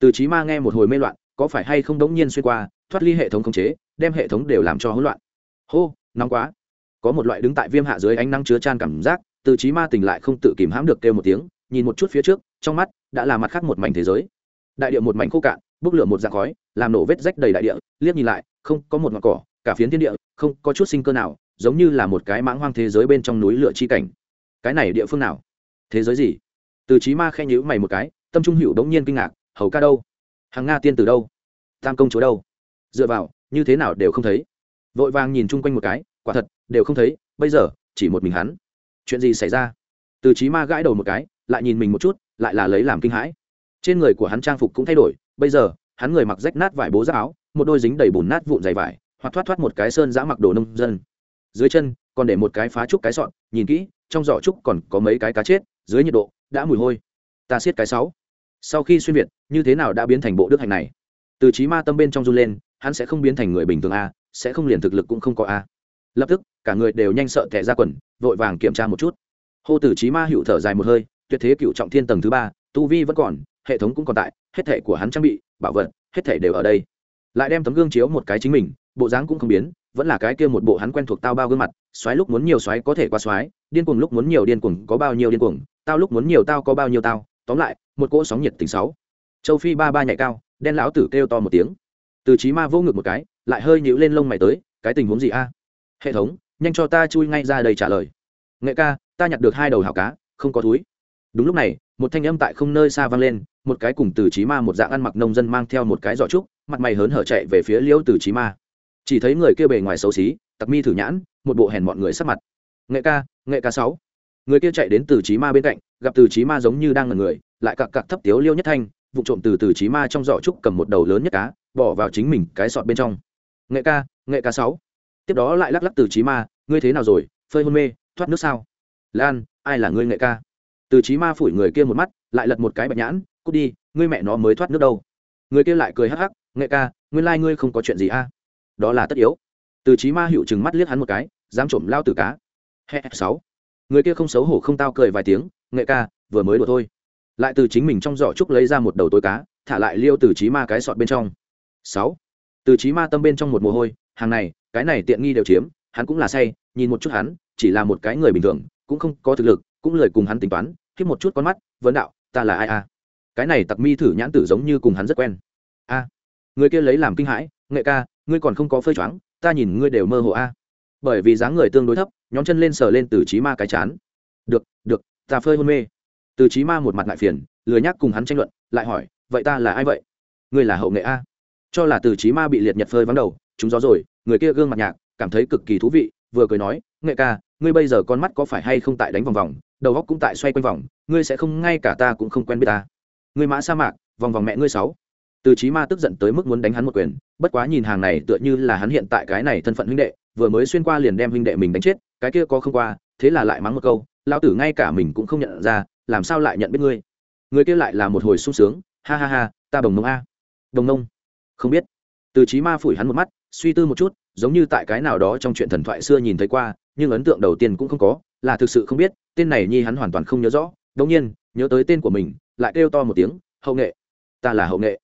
Speaker 1: Từ trí ma nghe một hồi mê loạn, có phải hay không đống nhiên xuyên qua, thoát ly hệ thống khống chế, đem hệ thống đều làm cho hỗn loạn. Hô, nóng quá có một loại đứng tại viêm hạ dưới ánh nắng chứa chan cảm giác, từ trí ma tỉnh lại không tự kìm hãm được kêu một tiếng, nhìn một chút phía trước, trong mắt đã là mặt khác một mảnh thế giới. Đại địa một mảnh khô cạn, bốc lửa một dạng khói, làm nổ vết rách đầy đại địa, liếc nhìn lại, không có một ngọn cỏ, cả phiến thiên địa, không có chút sinh cơ nào, giống như là một cái mãng hoang thế giới bên trong núi lửa chi cảnh. Cái này địa phương nào? Thế giới gì? Từ trí ma khen nhữ mày một cái, tâm trung hữu đống nhiên kinh ngạc, hầu ca đâu? Hàng nga tiên từ đâu? Tam công chúa đâu? Dựa vào, như thế nào đều không thấy. Vội vàng nhìn chung quanh một cái quả thật, đều không thấy, bây giờ, chỉ một mình hắn. Chuyện gì xảy ra? Từ trí ma gãi đầu một cái, lại nhìn mình một chút, lại là lấy làm kinh hãi. Trên người của hắn trang phục cũng thay đổi, bây giờ, hắn người mặc rách nát vải bố giáp áo, một đôi dính đầy bùn nát vụn dày vải, hoặc thoát thoát một cái sơn giã mặc đồ nông dân. Dưới chân, còn để một cái phá trúc cái sọn, nhìn kỹ, trong giỏ trúc còn có mấy cái cá chết, dưới nhiệt độ, đã mùi hôi. Ta siết cái sáu. Sau khi xuyên việt, như thế nào đã biến thành bộ đức hành này? Từ trí ma tâm bên trong run lên, hắn sẽ không biến thành người bình thường a, sẽ không liền thực lực cũng không có a lập tức, cả người đều nhanh sợ tệ ra quần, vội vàng kiểm tra một chút. Hô tử trí ma hữu thở dài một hơi, tuyệt thế cựu trọng thiên tầng thứ ba, tu vi vẫn còn, hệ thống cũng còn tại, hết thể của hắn trang bị, bảo vật, hết thể đều ở đây. Lại đem tấm gương chiếu một cái chính mình, bộ dáng cũng không biến, vẫn là cái kia một bộ hắn quen thuộc tao bao gương mặt, xoáy lúc muốn nhiều xoáy có thể qua xoáy, điên cuồng lúc muốn nhiều điên cuồng có bao nhiêu điên cuồng, tao lúc muốn nhiều tao có bao nhiêu tao, tóm lại, một cỗ sóng nhiệt tình sáu. Châu phi ba ba nhảy cao, đen lão tử kêu to một tiếng. Từ trí ma vô ngực một cái, lại hơi nhíu lên lông mày tới, cái tình huống gì a? Hệ thống, nhanh cho ta chui ngay ra đây trả lời. Nghệ ca, ta nhặt được hai đầu hào cá, không có túi. Đúng lúc này, một thanh âm tại không nơi xa vang lên, một cái cùng từ trí ma một dạng ăn mặc nông dân mang theo một cái giỏ trúc, mặt mày hớn hở chạy về phía liễu từ trí ma. Chỉ thấy người kia bề ngoài xấu xí, tặc mi thử nhãn, một bộ hèn mọi người sắc mặt. Nghệ ca nghệ ca sáu. Người kia chạy đến từ trí ma bên cạnh, gặp từ trí ma giống như đang ngần người, lại cặc cặc thấp tiếu liêu nhất thanh vụ trộm từ từ trí ma trong giỏ trúc cầm một đầu lớn nhất cá, bỏ vào chính mình cái sọt bên trong. Nghệ ca nghệ ca sáu tiếp đó lại lắc lắc từ trí ma, ngươi thế nào rồi? Phơi hôn mê, thoát nước sao? Lan, ai là ngươi nghệ ca? Từ trí ma phủi người kia một mắt, lại lật một cái bạch nhãn, cút đi, ngươi mẹ nó mới thoát nước đâu. Người kia lại cười hắc hắc nghệ ca, nguyên lai ngươi không có chuyện gì a. Đó là tất yếu. Từ trí ma hiệu chừng mắt liếc hắn một cái, dám trộm lao từ cá. Hè sáu. Người kia không xấu hổ không tao cười vài tiếng nghệ ca, vừa mới đùa thôi. Lại từ chính mình trong giỏ trúc lấy ra một đầu tối cá, thả lại liêu từ trí ma cái sọt bên trong. Sáu. Từ trí ma tâm bên trong một mồ hôi, hàng này cái này tiện nghi đều chiếm, hắn cũng là say, nhìn một chút hắn, chỉ là một cái người bình thường, cũng không có thực lực, cũng lời cùng hắn tính toán, khiếp một chút con mắt, vấn đạo, ta là ai a cái này tặc mi thử nhãn tử giống như cùng hắn rất quen. A, người kia lấy làm kinh hãi, nghệ ca, ngươi còn không có phơi choáng, ta nhìn ngươi đều mơ hồ a. Bởi vì dáng người tương đối thấp nhóm chân lên sờ lên từ trí ma cái chán. Được được, ta phơi hôn mê. Từ trí ma một mặt ngại phiền, lười nhắc cùng hắn tranh luận, lại hỏi, vậy ta là ai vậy? Ngươi là hậu nghệ a. Cho là từ trí ma bị liệt nhật phơi vắng đầu chúng gió rồi, người kia gương mặt nhạc cảm thấy cực kỳ thú vị, vừa cười nói, nghệ ca, ngươi bây giờ con mắt có phải hay không tại đánh vòng vòng, đầu góc cũng tại xoay quanh vòng, ngươi sẽ không, ngay cả ta cũng không quen biết ta. Ngươi mã sa mạc, vòng vòng mẹ ngươi sáu. Từ chí ma tức giận tới mức muốn đánh hắn một quyền, bất quá nhìn hàng này tựa như là hắn hiện tại cái này thân phận huynh đệ, vừa mới xuyên qua liền đem huynh đệ mình đánh chết, cái kia có không qua, thế là lại mắng một câu, lão tử ngay cả mình cũng không nhận ra, làm sao lại nhận biết ngươi? Người kia lại là một hồi sung sướng, ha ha ha, ta đồng nông a. Đồng nông không biết. Từ chí ma phủi hắn một mắt suy tư một chút, giống như tại cái nào đó trong chuyện thần thoại xưa nhìn thấy qua, nhưng ấn tượng đầu tiên cũng không có, là thực sự không biết, tên này nhi hắn hoàn toàn không nhớ rõ. Đống nhiên, nhớ tới tên của mình, lại kêu to một tiếng, hậu nghệ, ta là hậu nghệ.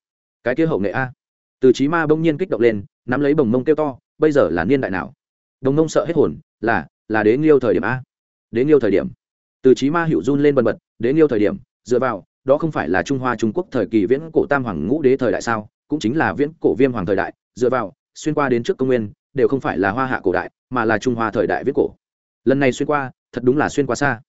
Speaker 1: Cái kia hậu nghệ a. Từ chí ma bỗng nhiên kích động lên, nắm lấy bồng mông kêu to, bây giờ là niên đại nào? Đồng mông sợ hết hồn, là là đế nghiêu thời điểm a. Đế nghiêu thời điểm. Từ chí ma hiệu run lên bần bật, đế nghiêu thời điểm, dựa vào, đó không phải là trung hoa trung quốc thời kỳ viễn cổ tam hoàng ngũ đế thời đại sao? Cũng chính là viễn cổ viêm hoàng thời đại, dựa vào xuyên qua đến trước công nguyên, đều không phải là hoa hạ cổ đại, mà là trung hoa thời đại viết cổ. Lần này xuyên qua, thật đúng là xuyên qua xa.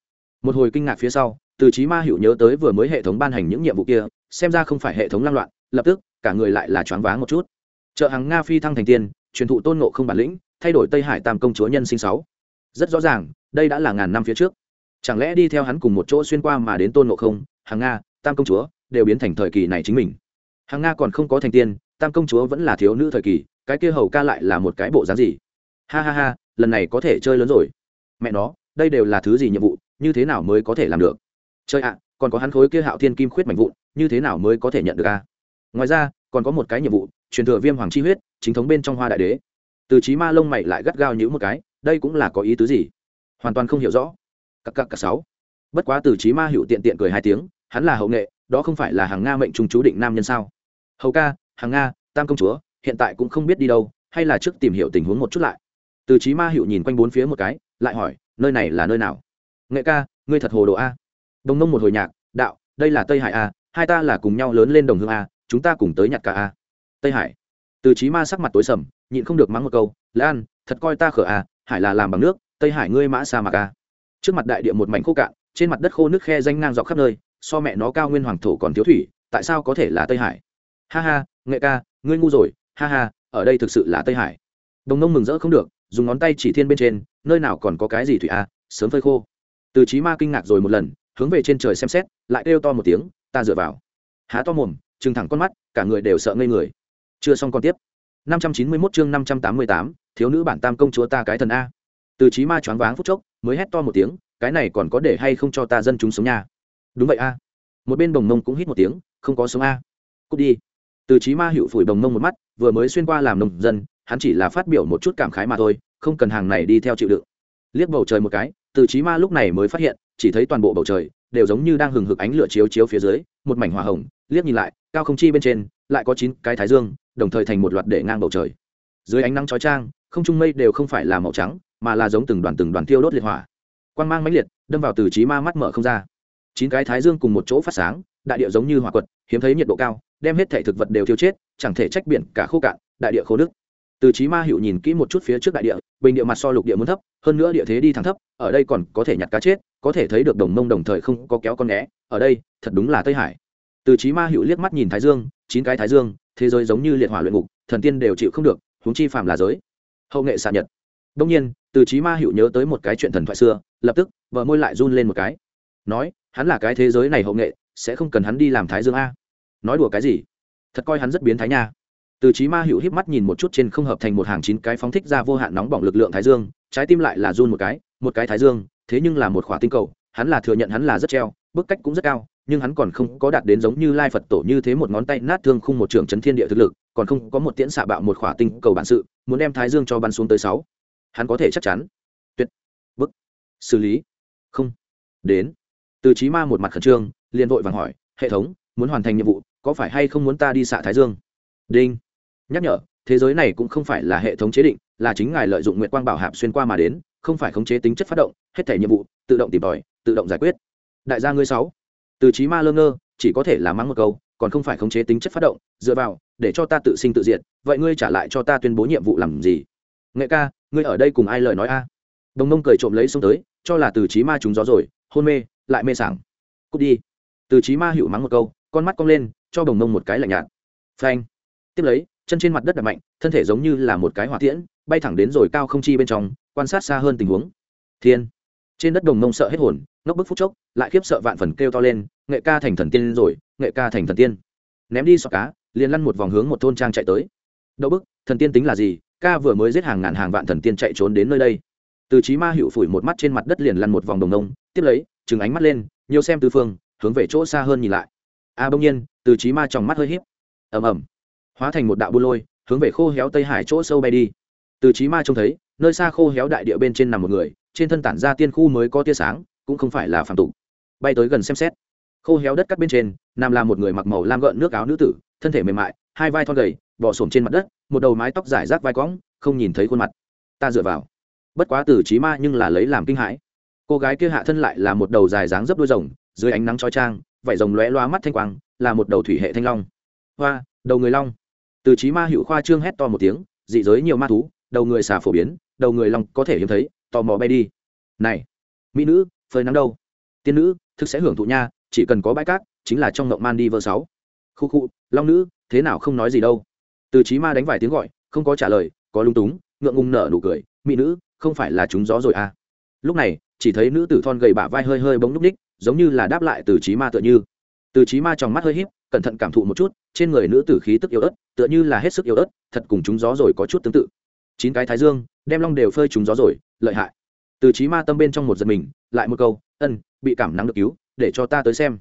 Speaker 1: Một hồi kinh ngạc phía sau, từ chí ma hiểu nhớ tới vừa mới hệ thống ban hành những nhiệm vụ kia, xem ra không phải hệ thống lan loạn, lập tức, cả người lại là choáng váng một chút. Chợ hàng nga phi thăng thành tiên, truyền thụ tôn ngộ không bản lĩnh, thay đổi tây hải tam công chúa nhân sinh sáu. Rất rõ ràng, đây đã là ngàn năm phía trước. Chẳng lẽ đi theo hắn cùng một chỗ xuyên qua mà đến tôn ngộ không, hàng nga, tam công chúa, đều biến thành thời kỳ này chính mình. Hàng nga còn không có thành tiên, tam công chúa vẫn là thiếu nữ thời kỳ cái kia hầu ca lại là một cái bộ dáng gì? Ha ha ha, lần này có thể chơi lớn rồi. Mẹ nó, đây đều là thứ gì nhiệm vụ, như thế nào mới có thể làm được? Chơi ạ, còn có hắn khối kia hạo thiên kim khuyết mạnh vụn, như thế nào mới có thể nhận được a ngoài ra, còn có một cái nhiệm vụ, truyền thừa viêm hoàng chi huyết, chính thống bên trong hoa đại đế. Từ trí ma lông mày lại gắt gao nhữ một cái, đây cũng là có ý tứ gì? Hoàn toàn không hiểu rõ. Cặp cặp cặp sáu. Bất quá từ trí ma hiệu tiện tiện cười hai tiếng, hắn là hậu nghệ, đó không phải là hàng nga mệnh trung chú định nam nhân sao? Hầu ca, hàng nga, tam công chúa hiện tại cũng không biết đi đâu, hay là trước tìm hiểu tình huống một chút lại. Từ trí ma hiệu nhìn quanh bốn phía một cái, lại hỏi, nơi này là nơi nào? Nghệ ca, ngươi thật hồ đồ a. Đồng nông một hồi nhạc, đạo, đây là tây hải a, hai ta là cùng nhau lớn lên đồng hương a, chúng ta cùng tới nhặt cả a. Tây hải? Từ trí ma sắc mặt tối sầm, nhịn không được mắng một câu, lan, thật coi ta khở a, hải là làm bằng nước, tây hải ngươi mã sa mạc a. Trước mặt đại địa một mảnh khô cạn, trên mặt đất khô nước khe danh ngang dọc khắp nơi, so mẹ nó cao nguyên hoàng thổ còn thiếu thủy, tại sao có thể là tây hải? Ha ha, nghệ ca, ngươi ngu rồi ha ha ở đây thực sự là tây hải. Đồng nông mừng rỡ không được dùng ngón tay chỉ thiên bên trên nơi nào còn có cái gì thủy a sớm phơi khô. Từ trí ma kinh ngạc rồi một lần hướng về trên trời xem xét lại kêu to một tiếng ta dựa vào. Há to mồm trừng thẳng con mắt cả người đều sợ ngây người. Chưa xong con tiếp. 591 chương 588, thiếu nữ bản tam công chúa ta cái thần a. Từ trí ma choáng váng phút chốc mới hét to một tiếng cái này còn có để hay không cho ta dân chúng sống nha? Đúng vậy a. Một bên đồng mông cũng hít một tiếng không có sống a. Cút đi. Từ trí ma hiệu phủi đồng mông một mắt vừa mới xuyên qua làm nông dân, hắn chỉ là phát biểu một chút cảm khái mà thôi, không cần hàng này đi theo chịu đựng. Liếc bầu trời một cái, từ trí ma lúc này mới phát hiện, chỉ thấy toàn bộ bầu trời đều giống như đang hừng hực ánh lửa chiếu chiếu phía dưới, một mảnh hỏa hồng, liếc nhìn lại, cao không chi bên trên, lại có chín cái thái dương, đồng thời thành một loạt để ngang bầu trời. Dưới ánh nắng chói trang không trung mây đều không phải là màu trắng, mà là giống từng đoàn từng đoàn tiêu đốt liệt hỏa. Quang mang mãnh liệt, đâm vào từ trí ma mắt mở không ra. Chín cái thái dương cùng một chỗ phát sáng đại địa giống như hỏa quật, hiếm thấy nhiệt độ cao, đem hết thể thực vật đều thiêu chết, chẳng thể trách biển cả khô cạn, đại địa khô nước từ trí ma hiệu nhìn kỹ một chút phía trước đại địa, bình địa mặt so lục địa muốn thấp, hơn nữa địa thế đi thẳng thấp, ở đây còn có thể nhặt cá chết, có thể thấy được đồng mông đồng thời không có kéo con né ở đây, thật đúng là tây hải. Từ trí ma hiệu liếc mắt nhìn thái dương, chín cái thái dương, thế giới giống như liệt hỏa luyện ngục, thần tiên đều chịu không được, huống chi phàm là giới. Hậu nghệ xạ nhật. Đông nhiên, từ trí ma hiệu nhớ tới một cái chuyện thần thoại xưa, lập tức vợ môi lại run lên một cái. Nói, hắn là cái thế giới này hậu nghệ sẽ không cần hắn đi làm thái dương a. Nói đùa cái gì? Thật coi hắn rất biến thái nha. Từ trí ma hữu híp mắt nhìn một chút trên không hợp thành một hàng chín cái phóng thích ra vô hạn nóng bỏng lực lượng thái dương, trái tim lại là run một cái một cái thái dương, thế nhưng là một khỏa tinh cầu, hắn là thừa nhận hắn là rất treo, bức cách cũng rất cao, nhưng hắn còn không có đạt đến giống như lai phật tổ như thế một ngón tay nát thương khung một trường chấn thiên địa thực lực, còn không có một tiễn xạ bạo một khỏa tinh cầu bản sự, muốn đem thái dương cho bắn xuống tới sáu. Hắn có thể chắc chắn. Tuyệt. Bức. Xử lý. Không. Đến. Từ trí ma một mặt khẩn trương liền vội vàng hỏi, hệ thống, muốn hoàn thành nhiệm vụ, có phải hay không muốn ta đi xạ thái dương? Đinh. Nhắc nhở, thế giới này cũng không phải là hệ thống chế định, là chính ngài lợi dụng nguyện quang bảo hạp xuyên qua mà đến, không phải khống chế tính chất phát động, hết thể nhiệm vụ, tự động tìm tòi, tự động giải quyết. Đại gia ngươi sáu. Từ trí ma lơ ngơ, chỉ có thể là mắng một câu, còn không phải khống chế tính chất phát động, dựa vào, để cho ta tự sinh tự diệt, vậy ngươi trả lại cho ta tuyên bố nhiệm vụ làm gì? Nghệ ca, ngươi ở đây cùng ai lời nói a? Đồng nông cười trộm lấy xông tới, cho là từ trí ma trúng gió rồi, hôn mê, lại mê sảng. Cút đi từ trí ma hữu mắng một câu, con mắt cong lên, cho đồng nông một cái lạnh nhạt. Phanh. Tiếp lấy, chân trên mặt đất đập mạnh, thân thể giống như là một cái hỏa tiễn, bay thẳng đến rồi cao không chi bên trong, quan sát xa hơn tình huống. Thiên. Trên đất đồng nông sợ hết hồn, ngốc bức phút chốc, lại khiếp sợ vạn phần kêu to lên, nghệ ca thành thần tiên rồi, nghệ ca thành thần tiên. Ném đi sọ cá, liền lăn một vòng hướng một thôn trang chạy tới. Đậu bức, thần tiên tính là gì? Ca vừa mới giết hàng ngàn hàng vạn thần tiên chạy trốn đến nơi đây. Từ trí ma hiệu phủi một mắt trên mặt đất liền lăn một vòng đồng nông tiếp lấy chừng ánh mắt lên, nhiều xem tư phương hướng về chỗ xa hơn nhìn lại. A bỗng nhiên từ trí ma trong mắt hơi hiếp, ầm ầm. Hóa thành một đạo bu lôi hướng về khô héo tây hải chỗ sâu bay đi. Từ trí ma trông thấy nơi xa khô héo đại địa bên trên nằm một người trên thân tản ra tiên khu mới có tia sáng cũng không phải là phạm tục. Bay tới gần xem xét. Khô héo đất cắt bên trên nằm là một người mặc màu lam gợn nước áo nữ tử thân thể mềm mại hai vai thon gầy bỏ xổm trên mặt đất một đầu mái tóc dài rác vai quõng, không nhìn thấy khuôn mặt. Ta dựa vào. Bất quá từ trí ma nhưng là lấy làm kinh hãi. Cô gái kia hạ thân lại là một đầu dài dáng dấp đôi rồng dưới ánh nắng trói trang, vảy rồng lóe loa mắt thanh quang, là một đầu thủy hệ thanh long. Hoa, đầu người long. Từ trí ma hữu khoa trương hét to một tiếng, dị giới nhiều ma thú, đầu người xà phổ biến, đầu người long có thể hiếm thấy, tò mò bay đi. Này, mỹ nữ, phơi nắng đâu? Tiên nữ, thực sẽ hưởng thụ nha, chỉ cần có bãi cát, chính là trong ngộng man đi vơ sáu. Khu khu, long nữ, thế nào không nói gì đâu. Từ trí ma đánh vài tiếng gọi, không có trả lời, có lung túng, ngượng ngùng nở nụ cười, mỹ nữ, không phải là chúng gió rồi à. Lúc này chỉ thấy nữ tử thon gầy bả vai hơi hơi bóng núp ních, giống như là đáp lại từ trí ma tựa như. Từ trí ma trong mắt hơi híp, cẩn thận cảm thụ một chút, trên người nữ tử khí tức yếu ớt, tựa như là hết sức yếu ớt, thật cùng chúng gió rồi có chút tương tự. Chín cái thái dương, đem long đều phơi chúng gió rồi, lợi hại. Từ trí ma tâm bên trong một giật mình, lại một câu, ân, bị cảm nắng được cứu, để cho ta tới xem.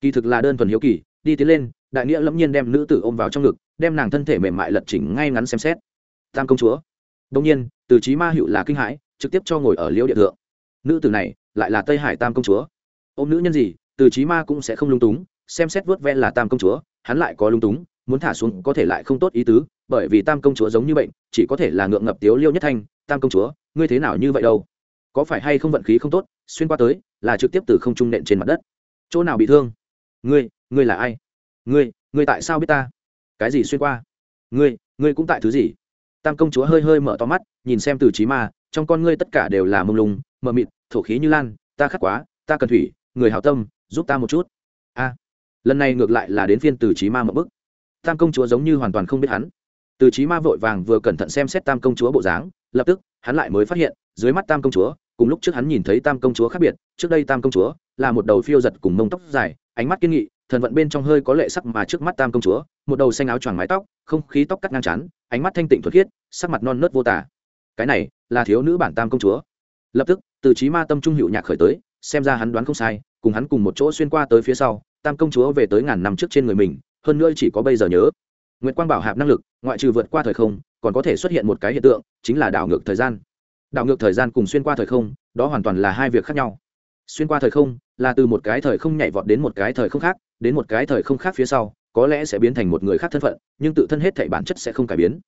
Speaker 1: Kỳ thực là đơn thuần hiếu kỳ, đi tiến lên, đại nghĩa lẫm nhiên đem nữ tử ôm vào trong ngực, đem nàng thân thể mềm mại lật chỉnh ngay ngắn xem xét. Tam công chúa. Đông nhiên, từ trí ma hữu là kinh hãi, trực tiếp cho ngồi ở liễu địa thượng nữ tử này lại là tây hải tam công chúa ôm nữ nhân gì từ trí ma cũng sẽ không lung túng xem xét vớt ven là tam công chúa hắn lại có lung túng muốn thả xuống có thể lại không tốt ý tứ bởi vì tam công chúa giống như bệnh chỉ có thể là ngượng ngập tiếu liêu nhất thanh tam công chúa ngươi thế nào như vậy đâu có phải hay không vận khí không tốt xuyên qua tới là trực tiếp từ không trung nện trên mặt đất chỗ nào bị thương ngươi ngươi là ai ngươi ngươi tại sao biết ta cái gì xuyên qua ngươi ngươi cũng tại thứ gì tam công chúa hơi hơi mở to mắt nhìn xem từ trí ma trong con ngươi tất cả đều là mông lung, mờ mịt, thổ khí như lan, ta khắc quá, ta cần thủy, người hảo tâm, giúp ta một chút. A, lần này ngược lại là đến phiên từ trí ma một bức tam công chúa giống như hoàn toàn không biết hắn. Từ trí ma vội vàng vừa cẩn thận xem xét tam công chúa bộ dáng, lập tức, hắn lại mới phát hiện, dưới mắt tam công chúa, cùng lúc trước hắn nhìn thấy tam công chúa khác biệt, trước đây tam công chúa là một đầu phiêu giật cùng mông tóc dài, ánh mắt kiên nghị, thần vận bên trong hơi có lệ sắc mà trước mắt tam công chúa, một đầu xanh áo choàng mái tóc, không khí tóc cắt ngang chán, ánh mắt thanh tịnh thuật khiết, sắc mặt non nớt vô tả cái này là thiếu nữ bản tam công chúa. Lập tức, từ trí ma tâm trung hiệu nhạc khởi tới, xem ra hắn đoán không sai, cùng hắn cùng một chỗ xuyên qua tới phía sau, tam công chúa về tới ngàn năm trước trên người mình, hơn nữa chỉ có bây giờ nhớ. Nguyễn quang bảo hạp năng lực, ngoại trừ vượt qua thời không, còn có thể xuất hiện một cái hiện tượng, chính là đảo ngược thời gian. Đảo ngược thời gian cùng xuyên qua thời không, đó hoàn toàn là hai việc khác nhau. Xuyên qua thời không, là từ một cái thời không nhảy vọt đến một cái thời không khác, đến một cái thời không khác phía sau, có lẽ sẽ biến thành một người khác thân phận, nhưng tự thân hết thể bản chất sẽ không cải biến.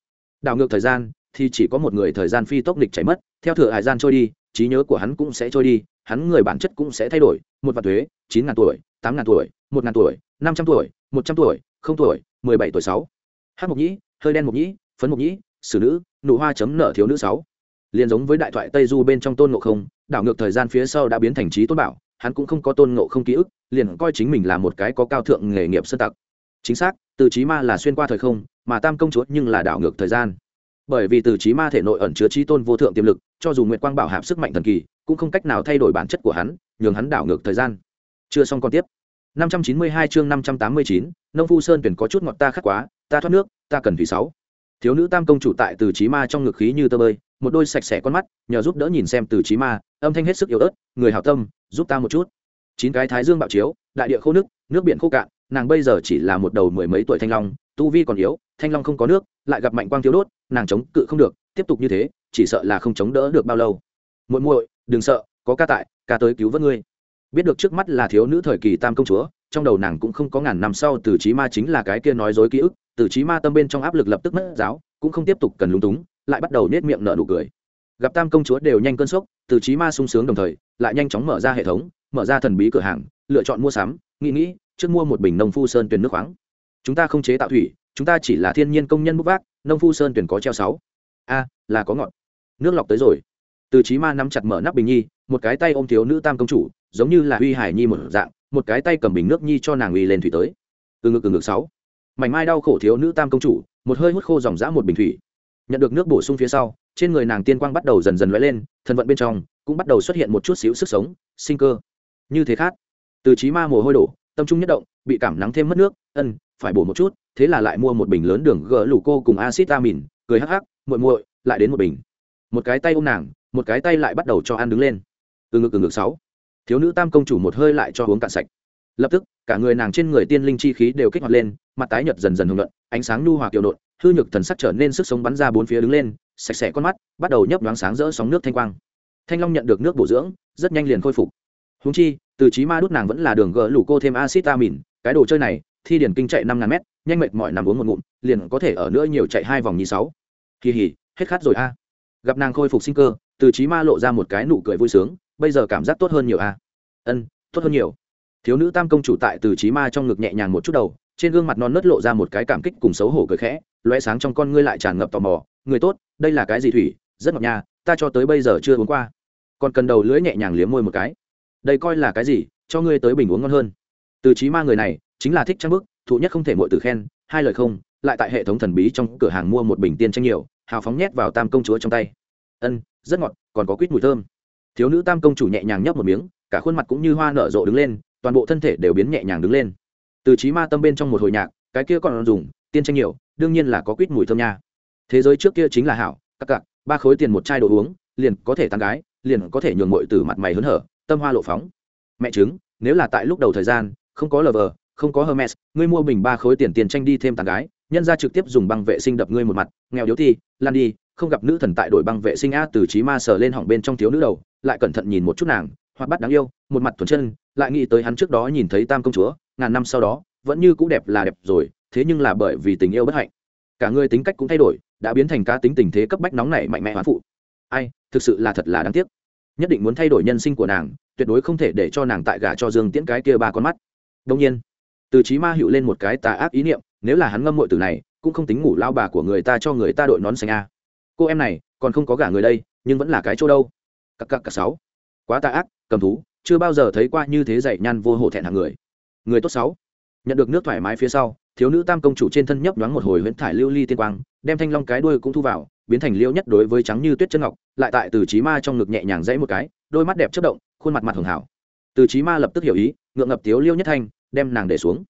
Speaker 1: Đảo ngược thời gian thì chỉ có một người thời gian phi tốc địch chảy mất, theo thừa hải gian trôi đi, trí nhớ của hắn cũng sẽ trôi đi, hắn người bản chất cũng sẽ thay đổi, một vạn thuế chín ngàn tuổi, tám ngàn tuổi, một ngàn tuổi, năm trăm tuổi, một trăm tuổi, không tuổi, mười bảy tuổi sáu. Hát mộc nhĩ, hơi đen mộc nhĩ, phấn mộc nhĩ xử nữ, nụ hoa chấm nợ thiếu nữ sáu. Liền giống với đại thoại tây du bên trong tôn ngộ không, đảo ngược thời gian phía sau đã biến thành trí tôn bảo, hắn cũng không có tôn ngộ không ký ức, liền coi chính mình là một cái có cao thượng nghề nghiệp sơ tặc. Chính xác, từ trí ma là xuyên qua thời không, mà tam công chúa nhưng là đảo ngược thời gian bởi vì từ trí ma thể nội ẩn chứa trí tôn vô thượng tiềm lực cho dù nguyệt quang bảo hạp sức mạnh thần kỳ cũng không cách nào thay đổi bản chất của hắn nhường hắn đảo ngược thời gian. Chưa xong còn tiếp. 592 chương 589, nông phu sơn tuyển có chút ngọt ta khắc quá ta thoát nước ta cần thủy sáu. Thiếu nữ tam công chủ tại từ trí ma trong ngực khí như tơ bơi một đôi sạch sẽ con mắt nhờ giúp đỡ nhìn xem từ trí ma âm thanh hết sức yếu ớt người hảo tâm giúp ta một chút. Chín cái thái dương bạo chiếu đại địa khô nước nước biển khô cạn nàng bây giờ chỉ là một đầu mười mấy tuổi thanh long tu vi còn yếu thanh long không có nước, lại gặp mạnh quang thiếu đốt, nàng chống cự không được, tiếp tục như thế, chỉ sợ là không chống đỡ được bao lâu. Muội muội, đừng sợ, có ca tại, ca tới cứu vớt ngươi. Biết được trước mắt là thiếu nữ thời kỳ tam công chúa, trong đầu nàng cũng không có ngàn năm sau từ trí ma chính là cái kia nói dối ký ức, từ trí ma tâm bên trong áp lực lập tức mất giáo, cũng không tiếp tục cần lúng túng, lại bắt đầu nết miệng nở nụ cười. Gặp tam công chúa đều nhanh cơn sốc, từ trí ma sung sướng đồng thời, lại nhanh chóng mở ra hệ thống, mở ra thần bí cửa hàng, lựa chọn mua sắm, nghĩ nghĩ, trước mua một bình nông phu sơn tuyền nước khoáng. Chúng ta không chế tạo thủy chúng ta chỉ là thiên nhiên công nhân bút vác, nông phu sơn tuyển có treo sáu. A, là có ngọn. Nước lọc tới rồi. Từ trí ma nắm chặt mở nắp bình nhi, một cái tay ôm thiếu nữ tam công chủ, giống như là huy hải nhi một dạng, một cái tay cầm bình nước nhi cho nàng uy lên thủy tới. Từ ngực từ ngực sáu. Mảnh mai đau khổ thiếu nữ tam công chủ, một hơi hút khô dòng dã một bình thủy. Nhận được nước bổ sung phía sau, trên người nàng tiên quang bắt đầu dần dần lóe lên, thân vận bên trong cũng bắt đầu xuất hiện một chút xíu sức sống, sinh cơ. Như thế khác. Từ trí ma mồ hôi đổ, tâm trung nhất động bị cảm nắng thêm mất nước, ân, phải bổ một chút, thế là lại mua một bình lớn đường gỡ lủ cô cùng acid amin, cười hắc hắc, muội muội, lại đến một bình. Một cái tay ôm nàng, một cái tay lại bắt đầu cho ăn đứng lên. Từ ngực từ ngực sáu. Thiếu nữ tam công chủ một hơi lại cho uống cạn sạch. Lập tức, cả người nàng trên người tiên linh chi khí đều kích hoạt lên, mặt tái nhợt dần dần hưởng luận ánh sáng nhu hòa kiều nộn hư nhược thần sắc trở nên sức sống bắn ra bốn phía đứng lên, sạch sẽ con mắt, bắt đầu nhấp nhoáng sáng rỡ sóng nước thanh quang. Thanh long nhận được nước bổ dưỡng, rất nhanh liền khôi phục. Húng chi, từ trí ma đút nàng vẫn là đường gỡ lủ cô thêm acid amin cái đồ chơi này, thi điển kinh chạy năm ngàn mét, nhanh mệt mỏi nằm uống một ngụm, liền có thể ở nữa nhiều chạy hai vòng nhì sáu. Kỳ hỉ, hết khát rồi a. Gặp nàng khôi phục sinh cơ, từ trí ma lộ ra một cái nụ cười vui sướng, bây giờ cảm giác tốt hơn nhiều a. Ân, tốt hơn nhiều. Thiếu nữ tam công chủ tại từ trí ma trong ngực nhẹ nhàng một chút đầu, trên gương mặt non nớt lộ ra một cái cảm kích cùng xấu hổ cười khẽ loe sáng trong con ngươi lại tràn ngập tò mò, người tốt, đây là cái gì thủy? Rất ngọt nha, ta cho tới bây giờ chưa uống qua. Còn cần đầu lưỡi nhẹ nhàng liếm môi một cái. Đây coi là cái gì? Cho ngươi tới bình uống ngon hơn từ trí ma người này chính là thích trang bức, thụ nhất không thể mọi từ khen, hai lời không, lại tại hệ thống thần bí trong cửa hàng mua một bình tiên tranh nhiều, hào phóng nhét vào tam công chúa trong tay. Ân, rất ngọt, còn có quýt mùi thơm. Thiếu nữ tam công chủ nhẹ nhàng nhấp một miếng, cả khuôn mặt cũng như hoa nở rộ đứng lên, toàn bộ thân thể đều biến nhẹ nhàng đứng lên. Từ trí ma tâm bên trong một hồi nhạc, cái kia còn dùng, tiên tranh nhiều, đương nhiên là có quýt mùi thơm nha. Thế giới trước kia chính là hảo, các cặp ba khối tiền một chai đồ uống, liền có thể tán gái, liền có thể nhường mội từ mặt mày hớn hở, tâm hoa lộ phóng. Mẹ chứng nếu là tại lúc đầu thời gian không có lờ vờ, không có hermes, ngươi mua bình ba khối tiền tiền tranh đi thêm tàn gái, nhân ra trực tiếp dùng băng vệ sinh đập ngươi một mặt, nghèo yếu thi, lan đi, không gặp nữ thần tại đội băng vệ sinh a từ trí ma sờ lên hỏng bên trong thiếu nữ đầu, lại cẩn thận nhìn một chút nàng hoặc bắt đáng yêu, một mặt thuần chân, lại nghĩ tới hắn trước đó nhìn thấy tam công chúa, ngàn năm sau đó, vẫn như cũ đẹp là đẹp rồi, thế nhưng là bởi vì tình yêu bất hạnh. Cả người tính cách cũng thay đổi, đã biến thành cá tính tình thế cấp bách nóng này mạnh mẽ hoán phụ. Ai, thực sự là thật là đáng tiếc. Nhất định muốn thay đổi nhân sinh của nàng, tuyệt đối không thể để cho nàng tại gả cho dương tiễn cái kia ba con mắt đông nhiên, từ trí ma hiệu lên một cái tà ác ý niệm, nếu là hắn ngâm mội từ này, cũng không tính ngủ lao bà của người ta cho người ta đội nón xanh a. Cô em này, còn không có gả người đây, nhưng vẫn là cái chỗ đâu? Cặp cặp cặc sáu. Quá tà ác, cầm thú, chưa bao giờ thấy qua như thế dạy nhan vô hổ thẹn hàng người. Người tốt sáu. Nhận được nước thoải mái phía sau, thiếu nữ tam công chủ trên thân nhấp nhoáng một hồi huyễn thải lưu ly tiên quang, đem thanh long cái đuôi cũng thu vào, biến thành liêu nhất đối với trắng như tuyết chân ngọc, lại tại từ trí ma trong ngực nhẹ nhàng dãy một cái, đôi mắt đẹp chất động, khuôn mặt mặt hưởng hảo. Từ trí ma lập tức hiểu ý, ngượng ngập tiếu liêu nhất thanh đem nàng để xuống.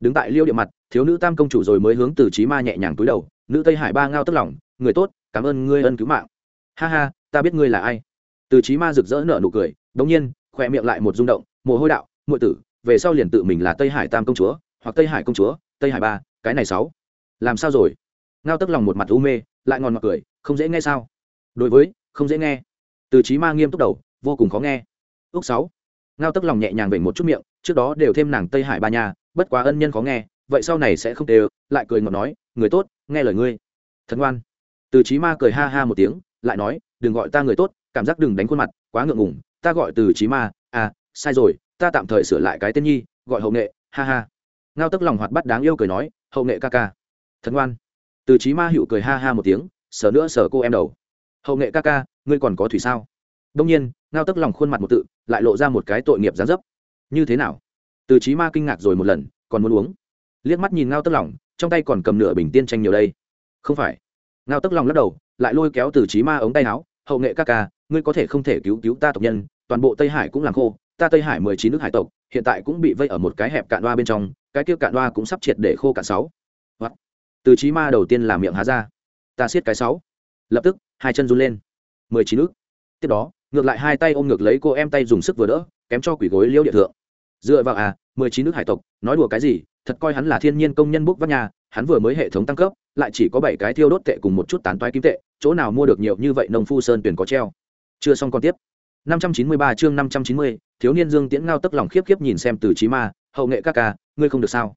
Speaker 1: Đứng tại liêu địa mặt, thiếu nữ tam công chủ rồi mới hướng từ trí ma nhẹ nhàng túi đầu, nữ tây hải ba ngao tức lòng, người tốt, cảm ơn ngươi ân cứu mạng. Ha ha, ta biết ngươi là ai. Từ trí ma rực rỡ nở nụ cười, đống nhiên khỏe miệng lại một rung động, mồ hôi đạo, muội tử, về sau liền tự mình là tây hải tam công chúa, hoặc tây hải công chúa, tây hải ba, cái này sáu. Làm sao rồi? Ngao tức lòng một mặt u mê, lại ngon mặt cười, không dễ nghe sao? Đối với, không dễ nghe. Từ trí ma nghiêm túc đầu, vô cùng khó nghe. Ước sáu. Ngao tức lòng nhẹ nhàng vểnh một chút miệng trước đó đều thêm nàng tây hải ba nhà bất quá ân nhân khó nghe, vậy sau này sẽ không đều, lại cười ngọt nói, người tốt, nghe lời ngươi. Thật ngoan. Từ trí ma cười ha ha một tiếng, lại nói, đừng gọi ta người tốt, cảm giác đừng đánh khuôn mặt, quá ngượng ngùng, ta gọi từ trí ma à sai rồi, ta tạm thời sửa lại cái tên nhi, gọi hậu nghệ, ha ha. Ngao tức lòng hoạt bắt đáng yêu cười nói, hậu nghệ ca ca. Thật ngoan. Từ trí ma hiệu cười ha ha một tiếng, sờ nữa sờ cô em đầu. Hậu nghệ ca ca, ngươi còn có thủy sao? Đông nhiên, ngao tức lòng khuôn mặt một tự, lại lộ ra một cái tội nghiệp gián dấp như thế nào? Từ trí ma kinh ngạc rồi một lần, còn muốn uống. Liếc mắt nhìn ngao tức lòng, trong tay còn cầm nửa bình tiên tranh nhiều đây. Không phải. Ngao tức lòng lắc đầu, lại lôi kéo từ trí ma ống tay áo, hậu nghệ ca ca, ngươi có thể không thể cứu cứu ta tộc nhân, toàn bộ tây hải cũng làm khô, ta tây hải mười chín nước hải tộc, hiện tại cũng bị vây ở một cái hẹp cạn đoa bên trong, cái kia cạn đoa cũng sắp triệt để khô cạn sáu. What? từ trí ma đầu tiên là miệng há ra. Ta siết cái sáu. Lập tức, hai chân run lên. Mười chín nước. Tiếp đó, ngược lại hai tay ôm ngược lấy cô em tay dùng sức vừa đỡ, kém cho quỷ gối liêu địa thượng dựa vào à mười chín nước hải tộc nói đùa cái gì thật coi hắn là thiên nhiên công nhân bốc vác nhà hắn vừa mới hệ thống tăng cấp lại chỉ có bảy cái thiêu đốt tệ cùng một chút tán toái kim tệ chỗ nào mua được nhiều như vậy nông phu sơn tuyển có treo chưa xong còn tiếp 593 chương 590, thiếu niên Dương Tiễn ngao tức lòng khiếp khiếp nhìn xem Từ Chí Ma, hậu nghệ ca ca, ngươi không được sao?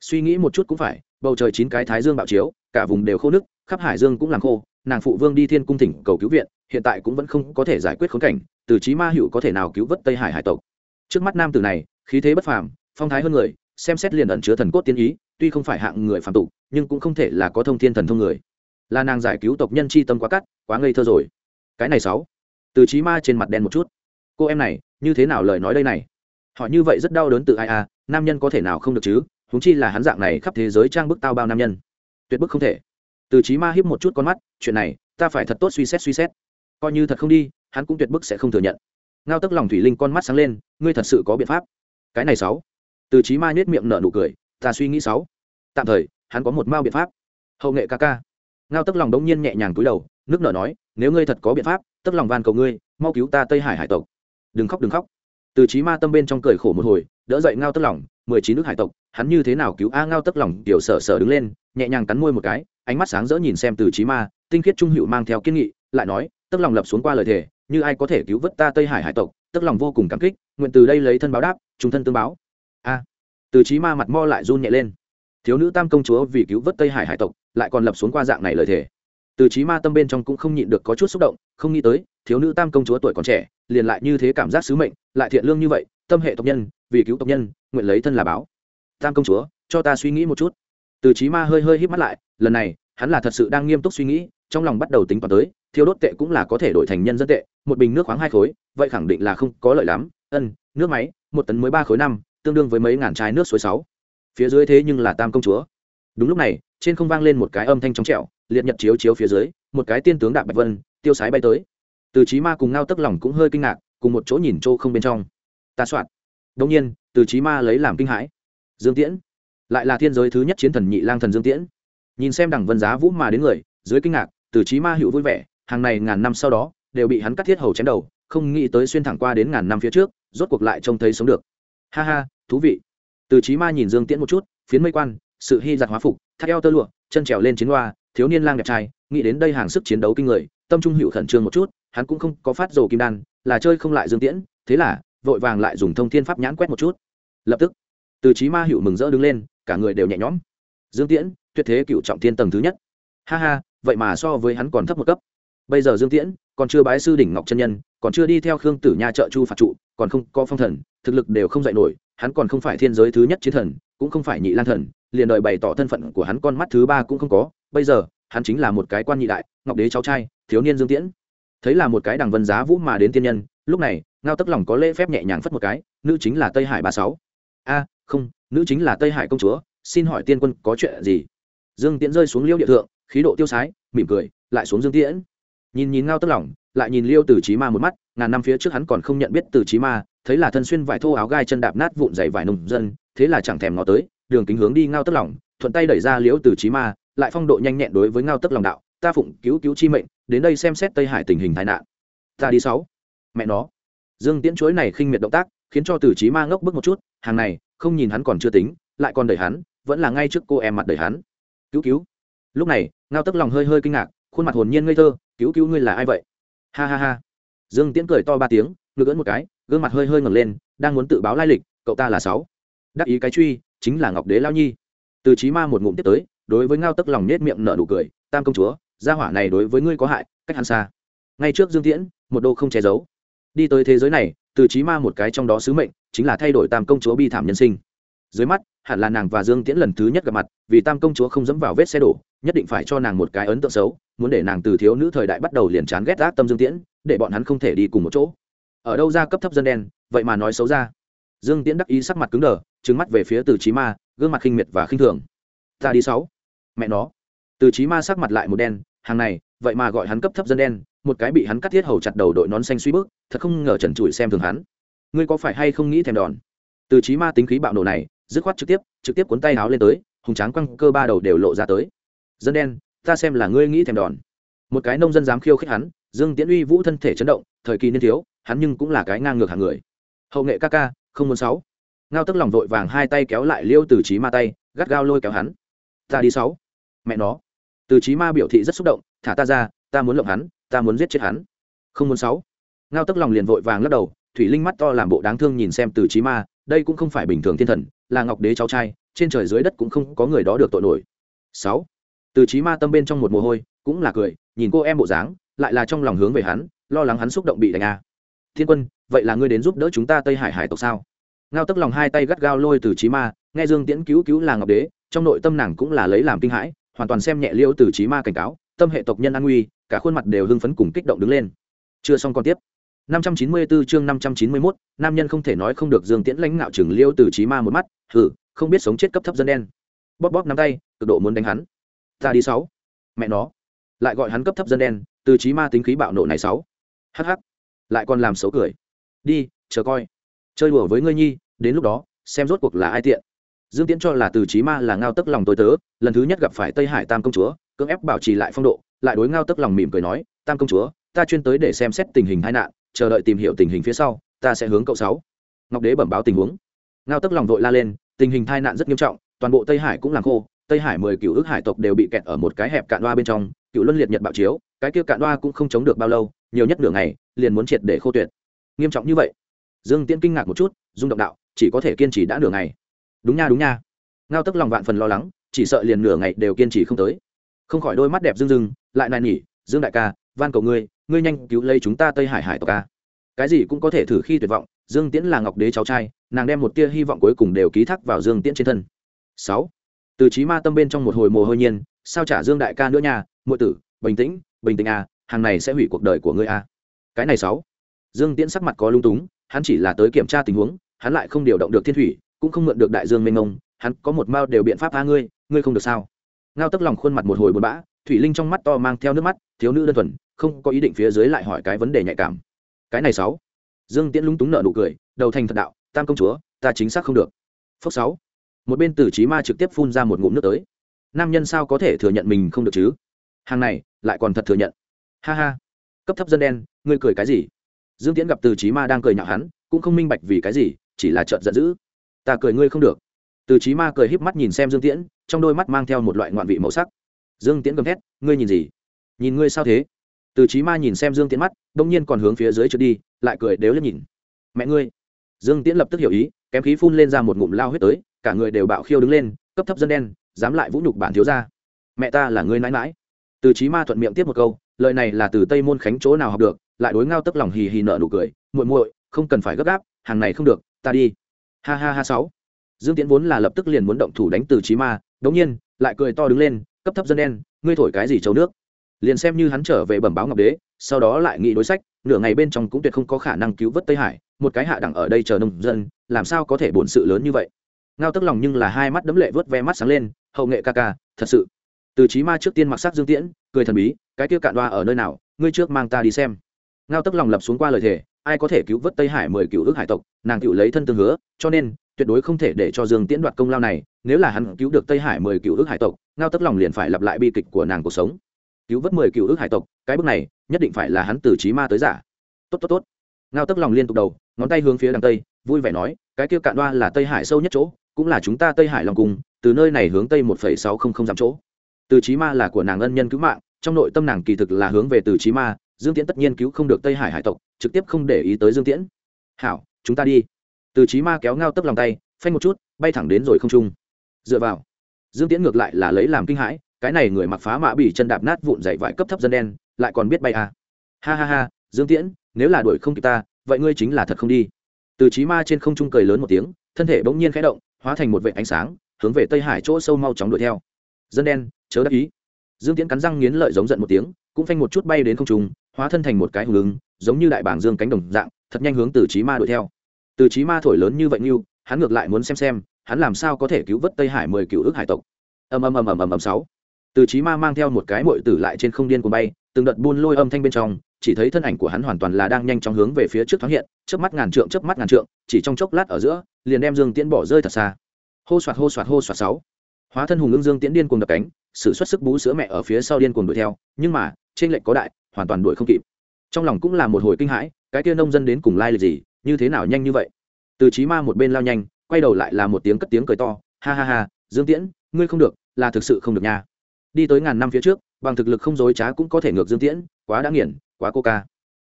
Speaker 1: Suy nghĩ một chút cũng phải, bầu trời chín cái thái dương bạo chiếu, cả vùng đều khô nước, khắp hải dương cũng làm khô, nàng phụ vương đi thiên cung thỉnh cầu cứu viện, hiện tại cũng vẫn không có thể giải quyết khốn cảnh, Từ Chí Ma hữu có thể nào cứu vớt Tây Hải hải tộc. Trước mắt nam tử này, khí thế bất phàm, phong thái hơn người, xem xét liền ẩn chứa thần cốt tiên ý, tuy không phải hạng người phạm tục, nhưng cũng không thể là có thông thiên thần thông người. Là nàng giải cứu tộc nhân chi tâm quá cắt, quá ngây thơ rồi. Cái này sáu. Từ trí ma trên mặt đen một chút. Cô em này như thế nào lời nói đây này? Họ như vậy rất đau đớn từ ai à nam nhân có thể nào không được chứ? Húng chi là hắn dạng này khắp thế giới trang bức tao bao nam nhân. Tuyệt bức không thể. Từ trí ma hiếp một chút con mắt chuyện này ta phải thật tốt suy xét suy xét. Coi như thật không đi hắn cũng tuyệt bức sẽ không thừa nhận. Ngao tức lòng thủy linh con mắt sáng lên ngươi thật sự có biện pháp cái này sáu. Từ trí ma nhếch miệng nở nụ cười, ta suy nghĩ sáu. Tạm thời, hắn có một mao biện pháp. Hậu nghệ ca ca. Ngao tức lòng đống nhiên nhẹ nhàng cúi đầu, nước nở nói, nếu ngươi thật có biện pháp tức lòng van cầu ngươi, mau cứu ta tây hải hải tộc. Đừng khóc đừng khóc. Từ trí ma tâm bên trong cười khổ một hồi, đỡ dậy ngao tức lòng mười chín nước hải tộc, hắn như thế nào cứu a ngao tức lòng tiểu sở sở đứng lên, nhẹ nhàng cắn môi một cái, ánh mắt sáng rỡ nhìn xem từ trí ma, tinh khiết trung hữu mang theo kiên nghị, lại nói tức lòng lập xuống qua lời thề như ai có thể cứu vớt ta tây hải hải tộc, tức lòng vô cùng cảm kích, nguyện từ đây lấy thân báo đáp, trung thân tương báo. A. Từ trí ma mặt mo lại run nhẹ lên. Thiếu nữ tam công chúa vì cứu vớt tây hải hải tộc, lại còn lập xuống qua dạng này lời thề. Từ trí ma tâm bên trong cũng không nhịn được có chút xúc động, không nghĩ tới, thiếu nữ tam công chúa tuổi còn trẻ, liền lại như thế cảm giác sứ mệnh, lại thiện lương như vậy, tâm hệ tộc nhân, vì cứu tộc nhân, nguyện lấy thân là báo. Tam công chúa, cho ta suy nghĩ một chút. Từ trí ma hơi hơi hít mắt lại, lần này, hắn là thật sự đang nghiêm túc suy nghĩ, trong lòng bắt đầu tính toán tới thiếu đốt tệ cũng là có thể đổi thành nhân dân tệ, một bình nước khoáng hai khối, vậy khẳng định là không có lợi lắm. Ân, nước máy, một tấn mới ba khối năm, tương đương với mấy ngàn chai nước suối sáu. Phía dưới thế nhưng là tam công chúa. Đúng lúc này, trên không vang lên một cái âm thanh trong trẻo, liệt nhật chiếu chiếu phía dưới, một cái tiên tướng đạp bạch vân, tiêu sái bay tới. Từ trí ma cùng ngao tức lòng cũng hơi kinh ngạc, cùng một chỗ nhìn trô không bên trong. Ta soạn. Đông nhiên, từ trí ma lấy làm kinh hãi. Dương tiễn. Lại là thiên giới thứ nhất chiến thần nhị lang thần dương tiễn. Nhìn xem đằng vân giá vũ mà đến người, dưới kinh ngạc, từ trí ma hữu vui vẻ hàng này ngàn năm sau đó, đều bị hắn cắt thiết hầu chém đầu, không nghĩ tới xuyên thẳng qua đến ngàn năm phía trước, rốt cuộc lại trông thấy sống được. Ha ha, thú vị. Từ trí ma nhìn dương tiễn một chút, phiến mây quan, sự hy giặt hóa phục, thắt eo tơ lụa, chân trèo lên chiến hoa, thiếu niên lang đẹp trai, nghĩ đến đây hàng sức chiến đấu kinh người, tâm trung hữu khẩn trương một chút, hắn cũng không có phát rồ kim đan, là chơi không lại dương tiễn, thế là, vội vàng lại dùng thông thiên pháp nhãn quét một chút. Lập tức, từ trí ma hữu mừng rỡ đứng lên, cả người đều nhẹ nhõm. Dương tiễn, tuyệt thế cựu trọng thiên tầng thứ nhất. Ha ha, vậy mà so với hắn còn thấp một cấp bây giờ dương tiễn còn chưa bái sư đỉnh ngọc chân nhân, còn chưa đi theo khương tử nha trợ chu phạt trụ, còn không có phong thần, thực lực đều không dạy nổi, hắn còn không phải thiên giới thứ nhất chiến thần, cũng không phải nhị lan thần, liền đợi bày tỏ thân phận của hắn con mắt thứ ba cũng không có. Bây giờ, hắn chính là một cái quan nhị đại, ngọc đế cháu trai, thiếu niên dương tiễn. Thấy là một cái đằng vân giá vũ mà đến tiên nhân, lúc này, ngao tấc lòng có lễ phép nhẹ nhàng phất một cái, nữ chính là tây hải ba sáu. A, không, nữ chính là tây hải công chúa, xin hỏi tiên quân có chuyện gì? Dương tiễn rơi xuống liêu địa thượng, khí độ tiêu sái, mỉm cười, lại xuống dương tiễn nhìn nhìn ngao tức lòng, lại nhìn liêu từ trí ma một mắt, ngàn năm phía trước hắn còn không nhận biết từ trí ma, thấy là thân xuyên vải thô áo gai chân đạp nát vụn dày vải nông dân, thế là chẳng thèm ngó tới, đường kính hướng đi ngao tức lòng, thuận tay đẩy ra liễu từ trí ma, lại phong độ nhanh nhẹn đối với ngao tức lòng đạo, ta phụng cứu cứu chi mệnh, đến đây xem xét tây hải tình hình tai nạn. Ta đi sáu. Mẹ nó. Dương tiễn chuối này khinh miệt động tác, khiến cho từ trí ma ngốc bước một chút, hàng này, không nhìn hắn còn chưa tính, lại còn đẩy hắn, vẫn là ngay trước cô em mặt đẩy hắn. Cứu cứu. Lúc này, ngao tức lòng hơi hơi kinh ngạc khuôn mặt hồn nhiên ngây thơ, cứu cứu ngươi là ai vậy? Ha ha ha. Dương tiễn cười to ba tiếng, ngực ưỡn một cái, gương mặt hơi hơi ngẩng lên, đang muốn tự báo lai lịch, cậu ta là sáu. Đắc ý cái truy, chính là ngọc đế lao nhi. Từ trí ma một ngụm tiếp tới, đối với ngao tức lòng nết miệng nở nụ cười, tam công chúa, gia hỏa này đối với ngươi có hại, cách hắn xa. Ngay trước dương tiễn, một đô không che giấu. Đi tới thế giới này, từ trí ma một cái trong đó sứ mệnh, chính là thay đổi tam công chúa bi thảm nhân sinh dưới mắt, hẳn là nàng và dương tiễn lần thứ nhất gặp mặt, vì tam công chúa không dẫm vào vết xe đổ, nhất định phải cho nàng một cái ấn tượng xấu, muốn để nàng từ thiếu nữ thời đại bắt đầu liền chán ghét ác tâm dương tiễn, để bọn hắn không thể đi cùng một chỗ. Ở đâu ra cấp thấp dân đen, vậy mà nói xấu ra. Dương tiễn đắc ý sắc mặt cứng đờ trứng mắt về phía từ trí ma, gương mặt khinh miệt và khinh thường. Ta đi sáu. Mẹ nó. Từ trí ma sắc mặt lại một đen, hàng này, vậy mà gọi hắn cấp thấp dân đen, một cái bị hắn cắt thiết hầu chặt đầu đội nón xanh suy bước thật không ngờ trần trụi xem thường hắn. Ngươi có phải hay không nghĩ thèm đòn? Từ trí ma tính khí bạo nổ này dứt khoát trực tiếp trực tiếp cuốn tay áo lên tới, hùng tráng quăng cơ ba đầu đều lộ ra tới. Dân đen, ta xem là ngươi nghĩ thèm đòn. Một cái nông dân dám khiêu khích hắn, dương tiễn uy vũ thân thể chấn động, thời kỳ niên thiếu, hắn nhưng cũng là cái ngang ngược hàng người. Hậu nghệ ca ca, không muốn sáu. Ngao tức lòng vội vàng hai tay kéo lại liêu từ trí ma tay, gắt gao lôi kéo hắn. Ta đi sáu. Mẹ nó. Từ trí ma biểu thị rất xúc động, thả ta ra, ta muốn lộng hắn, ta muốn giết chết hắn. Không muốn sáu. Ngao tức lòng liền vội vàng lắc đầu, thủy linh mắt to làm bộ đáng thương nhìn xem từ trí ma, đây cũng không phải bình thường thiên thần là ngọc đế cháu trai trên trời dưới đất cũng không có người đó được tội nổi. Sáu từ trí ma tâm bên trong một mồ hôi cũng là cười nhìn cô em bộ dáng lại là trong lòng hướng về hắn lo lắng hắn xúc động bị đánh a. À. thiên quân vậy là ngươi đến giúp đỡ chúng ta tây hải hải tộc sao? Ngao tức lòng hai tay gắt gao lôi từ trí ma nghe dương tiễn cứu cứu là ngọc đế trong nội tâm nàng cũng là lấy làm kinh hãi hoàn toàn xem nhẹ liêu từ trí ma cảnh cáo tâm hệ tộc nhân an nguy cả khuôn mặt đều hưng phấn cùng kích động đứng lên. Chưa xong còn tiếp. 594 chương 591, nam nhân không thể nói không được Dương Tiễn lãnh ngạo chừng Liêu Từ Chí Ma một mắt, hừ, không biết sống chết cấp thấp dân đen. Bóp bóp nắm tay, cực độ muốn đánh hắn. Ta đi sáu. Mẹ nó, lại gọi hắn cấp thấp dân đen, Từ Chí Ma tính khí bạo nộ này sáu. hắc hắc lại còn làm xấu cười đi chờ coi chơi đùa với ngươi nhi đến lúc đó xem rốt cuộc là ai tiện dương tiễn cho là từ trí ma là ngao tức lòng tôi tớ lần thứ nhất gặp phải tây hải tam công chúa cưỡng ép bảo trì lại phong độ lại đối ngao tức lòng mỉm cười nói tam công chúa ta chuyên tới để xem xét tình hình tai nạn chờ đợi tìm hiểu tình hình phía sau ta sẽ hướng cậu sáu ngọc đế bẩm báo tình huống ngao tức lòng vội la lên, tình hình tai nạn rất nghiêm trọng, toàn bộ tây hải cũng làm khô, tây hải mười cựu ước hải tộc đều bị kẹt ở một cái hẹp cạn đoa bên trong, cựu luân liệt nhật bạo chiếu, cái kia cạn đoa cũng không chống được bao lâu, nhiều nhất nửa ngày, liền muốn triệt để khô tuyệt. Nghiêm trọng như vậy? Dương tiễn kinh ngạc một chút, rung động đạo, chỉ có thể kiên trì đã nửa ngày. Đúng nha đúng nha. Ngao tức lòng vạn phần lo lắng, chỉ sợ liền nửa ngày đều kiên trì không tới. Không khỏi đôi mắt đẹp rưng rưng, lại nài nỉ, dương đại ca, van cầu ngươi ngươi nhanh cứu lấy chúng ta tây hải hải tộc ca cái gì cũng có thể thử khi tuyệt vọng dương tiễn là ngọc đế cháu trai, nàng đem một tia hy vọng cuối cùng đều ký thác vào dương tiễn trên thân. Sáu, từ trí ma tâm bên trong một hồi mồ hôi nhiên, sao trả dương đại ca nữa nha, muội tử, bình tĩnh bình tĩnh à hàng này sẽ hủy cuộc đời của ngươi à. Cái này sáu, dương tiễn sắc mặt có lung túng, hắn chỉ là tới kiểm tra tình huống, hắn lại không điều động được thiên thủy, cũng không mượn được đại dương mênh mông, hắn có một mao đều biện pháp tha ngươi ngươi không được sao. Ngao tức lòng khuôn mặt một hồi buồn bã, thủy linh trong mắt to mang theo nước mắt, thiếu nữ đơn thuần, không có ý định phía dưới lại hỏi cái vấn đề nhạy cảm. Cái này sáu dương tiễn lúng túng nợ nụ cười, đầu thành thật đạo, tam công chúa, ta chính xác không được. Phốc sáu, một bên tử trí ma trực tiếp phun ra một ngụm nước tới. Nam nhân sao có thể thừa nhận mình không được chứ? Hàng này, lại còn thật thừa nhận. Ha ha. Cấp thấp dân đen, ngươi cười cái gì? Dương tiễn gặp từ trí ma đang cười nhạo hắn, cũng không minh bạch vì cái gì, chỉ là trợn giận dữ. Ta cười ngươi không được. Từ trí ma cười híp mắt nhìn xem dương tiễn, trong đôi mắt mang theo một loại ngoạn vị màu sắc. Dương tiễn gầm thét, ngươi nhìn gì? Nhìn ngươi sao thế? Từ trí ma nhìn xem dương tiễn mắt, đông nhiên còn hướng phía dưới trượt đi lại cười đều lên nhìn. Mẹ ngươi. Dương tiễn lập tức hiểu ý, kém khí phun lên ra một ngụm lao huyết tới, cả người đều bạo khiêu đứng lên, cấp thấp dân đen, dám lại vũ nhục bản thiếu ra mẹ ta là ngươi nãi mãi. Từ trí ma thuận miệng tiếp một câu, lời này là từ tây môn khánh chỗ nào học được, lại đối ngao tức lòng hì hì nợ nụ cười, muội muội, không cần phải gấp gáp, hàng này không được, ta đi. Ha ha ha sáu. Dương tiễn vốn là lập tức liền muốn động thủ đánh từ trí ma, đống nhiên, lại cười to đứng lên, cấp thấp dân đen, ngươi thổi cái gì chấu nước? Liền xem như hắn trở về bẩm báo ngọc đế, sau đó lại nghĩ đối sách, nửa ngày bên trong cũng tuyệt không có khả năng cứu vớt tây hải, một cái hạ đẳng ở đây chờ nông dân, làm sao có thể bổn sự lớn như vậy? Ngao tức lòng nhưng là hai mắt đấm lệ vớt ve mắt sáng lên, hậu nghệ ca ca, thật sự. Từ trí ma trước tiên mặc sắc dương tiễn, cười thần bí, cái kia cạn đoa ở nơi nào, ngươi trước mang ta đi xem. Ngao tức lòng lập xuống qua lời thề, ai có thể cứu vớt tây hải mười cựu ước hải tộc, nàng cựu lấy thân tương hứa, cho nên, tuyệt đối không thể để cho dương tiễn đoạt công lao này, nếu là hắn cứu được tây hải mười cựu ước hải tộc, ngao tức lòng liền phải lặp lại bi kịch của nàng cuộc sống cứu vớt mười cựu ước hải tộc, cái bước này, nhất định phải là hắn từ trí ma tới giả. Tốt tốt tốt. Ngao tức lòng liên tục đầu, ngón tay hướng phía đằng tây, vui vẻ nói, cái kia cạn đoa là tây hải sâu nhất chỗ, cũng là chúng ta tây hải lòng cùng, từ nơi này hướng tây một phẩy sáu không không dặm chỗ. Từ trí ma là của nàng ân nhân cứu mạng, trong nội tâm nàng kỳ thực là hướng về từ trí ma, dương tiễn tất nhiên cứu không được tây hải hải tộc, trực tiếp không để ý tới dương tiễn. Hảo, chúng ta đi. Từ trí ma kéo ngao tấp lòng tay, phanh một chút, bay thẳng đến rồi không trung. Dựa vào, dương tiễn ngược lại là lấy làm kinh hãi cái này người mặc phá mã bị chân đạp nát vụn dậy vải cấp thấp dân đen, lại còn biết bay à. ha ha ha, dương tiễn, nếu là đuổi không kịp ta, vậy ngươi chính là thật không đi. Từ trí ma trên không trung cười lớn một tiếng, thân thể bỗng nhiên khẽ động, hóa thành một vệ ánh sáng, hướng về tây hải chỗ sâu mau chóng đuổi theo. Dân đen, chớ đắc ý. Dương tiễn cắn răng nghiến lợi giống giận một tiếng, cũng phanh một chút bay đến không trung, hóa thân thành một cái hùng ứng, giống như đại bảng dương cánh đồng dạng, thật nhanh hướng từ trí ma đuổi theo. Từ trí ma thổi lớn như vậy như, hắn ngược lại muốn xem xem, hắn làm sao có thể cứu vớt tây hải mười cựu ước hải tộc. Ầm ầm ầm ầm ầm ầm, sáu từ trí ma mang theo một cái mội tử lại trên không điên cuồng bay, từng đợt buôn lôi âm thanh bên trong, chỉ thấy thân ảnh của hắn hoàn toàn là đang nhanh chóng hướng về phía trước thoáng hiện, chớp mắt ngàn trượng, chớp mắt ngàn trượng, chỉ trong chốc lát ở giữa, liền đem dương tiễn bỏ rơi thật xa. Hô xoạt hô xoạt hô xoạt sáu. Hóa thân hùng ưng dương tiễn điên cuồng đập cánh sử xuất sức bú sữa mẹ ở phía sau điên cuồng đuổi theo, nhưng mà trên lệnh có đại, hoàn toàn đuổi không kịp. Trong lòng cũng là một hồi kinh hãi, cái kia nông dân đến cùng lai lịch gì, như thế nào nhanh như vậy? Từ trí ma một bên lao nhanh, quay đầu lại là một tiếng cất tiếng cười to, ha ha ha, dương tiễn, ngươi không được, là thực sự không được nha đi tới ngàn năm phía trước, bằng thực lực không dối trá cũng có thể ngược dương tiễn, quá đã nghiền, quá cô ca.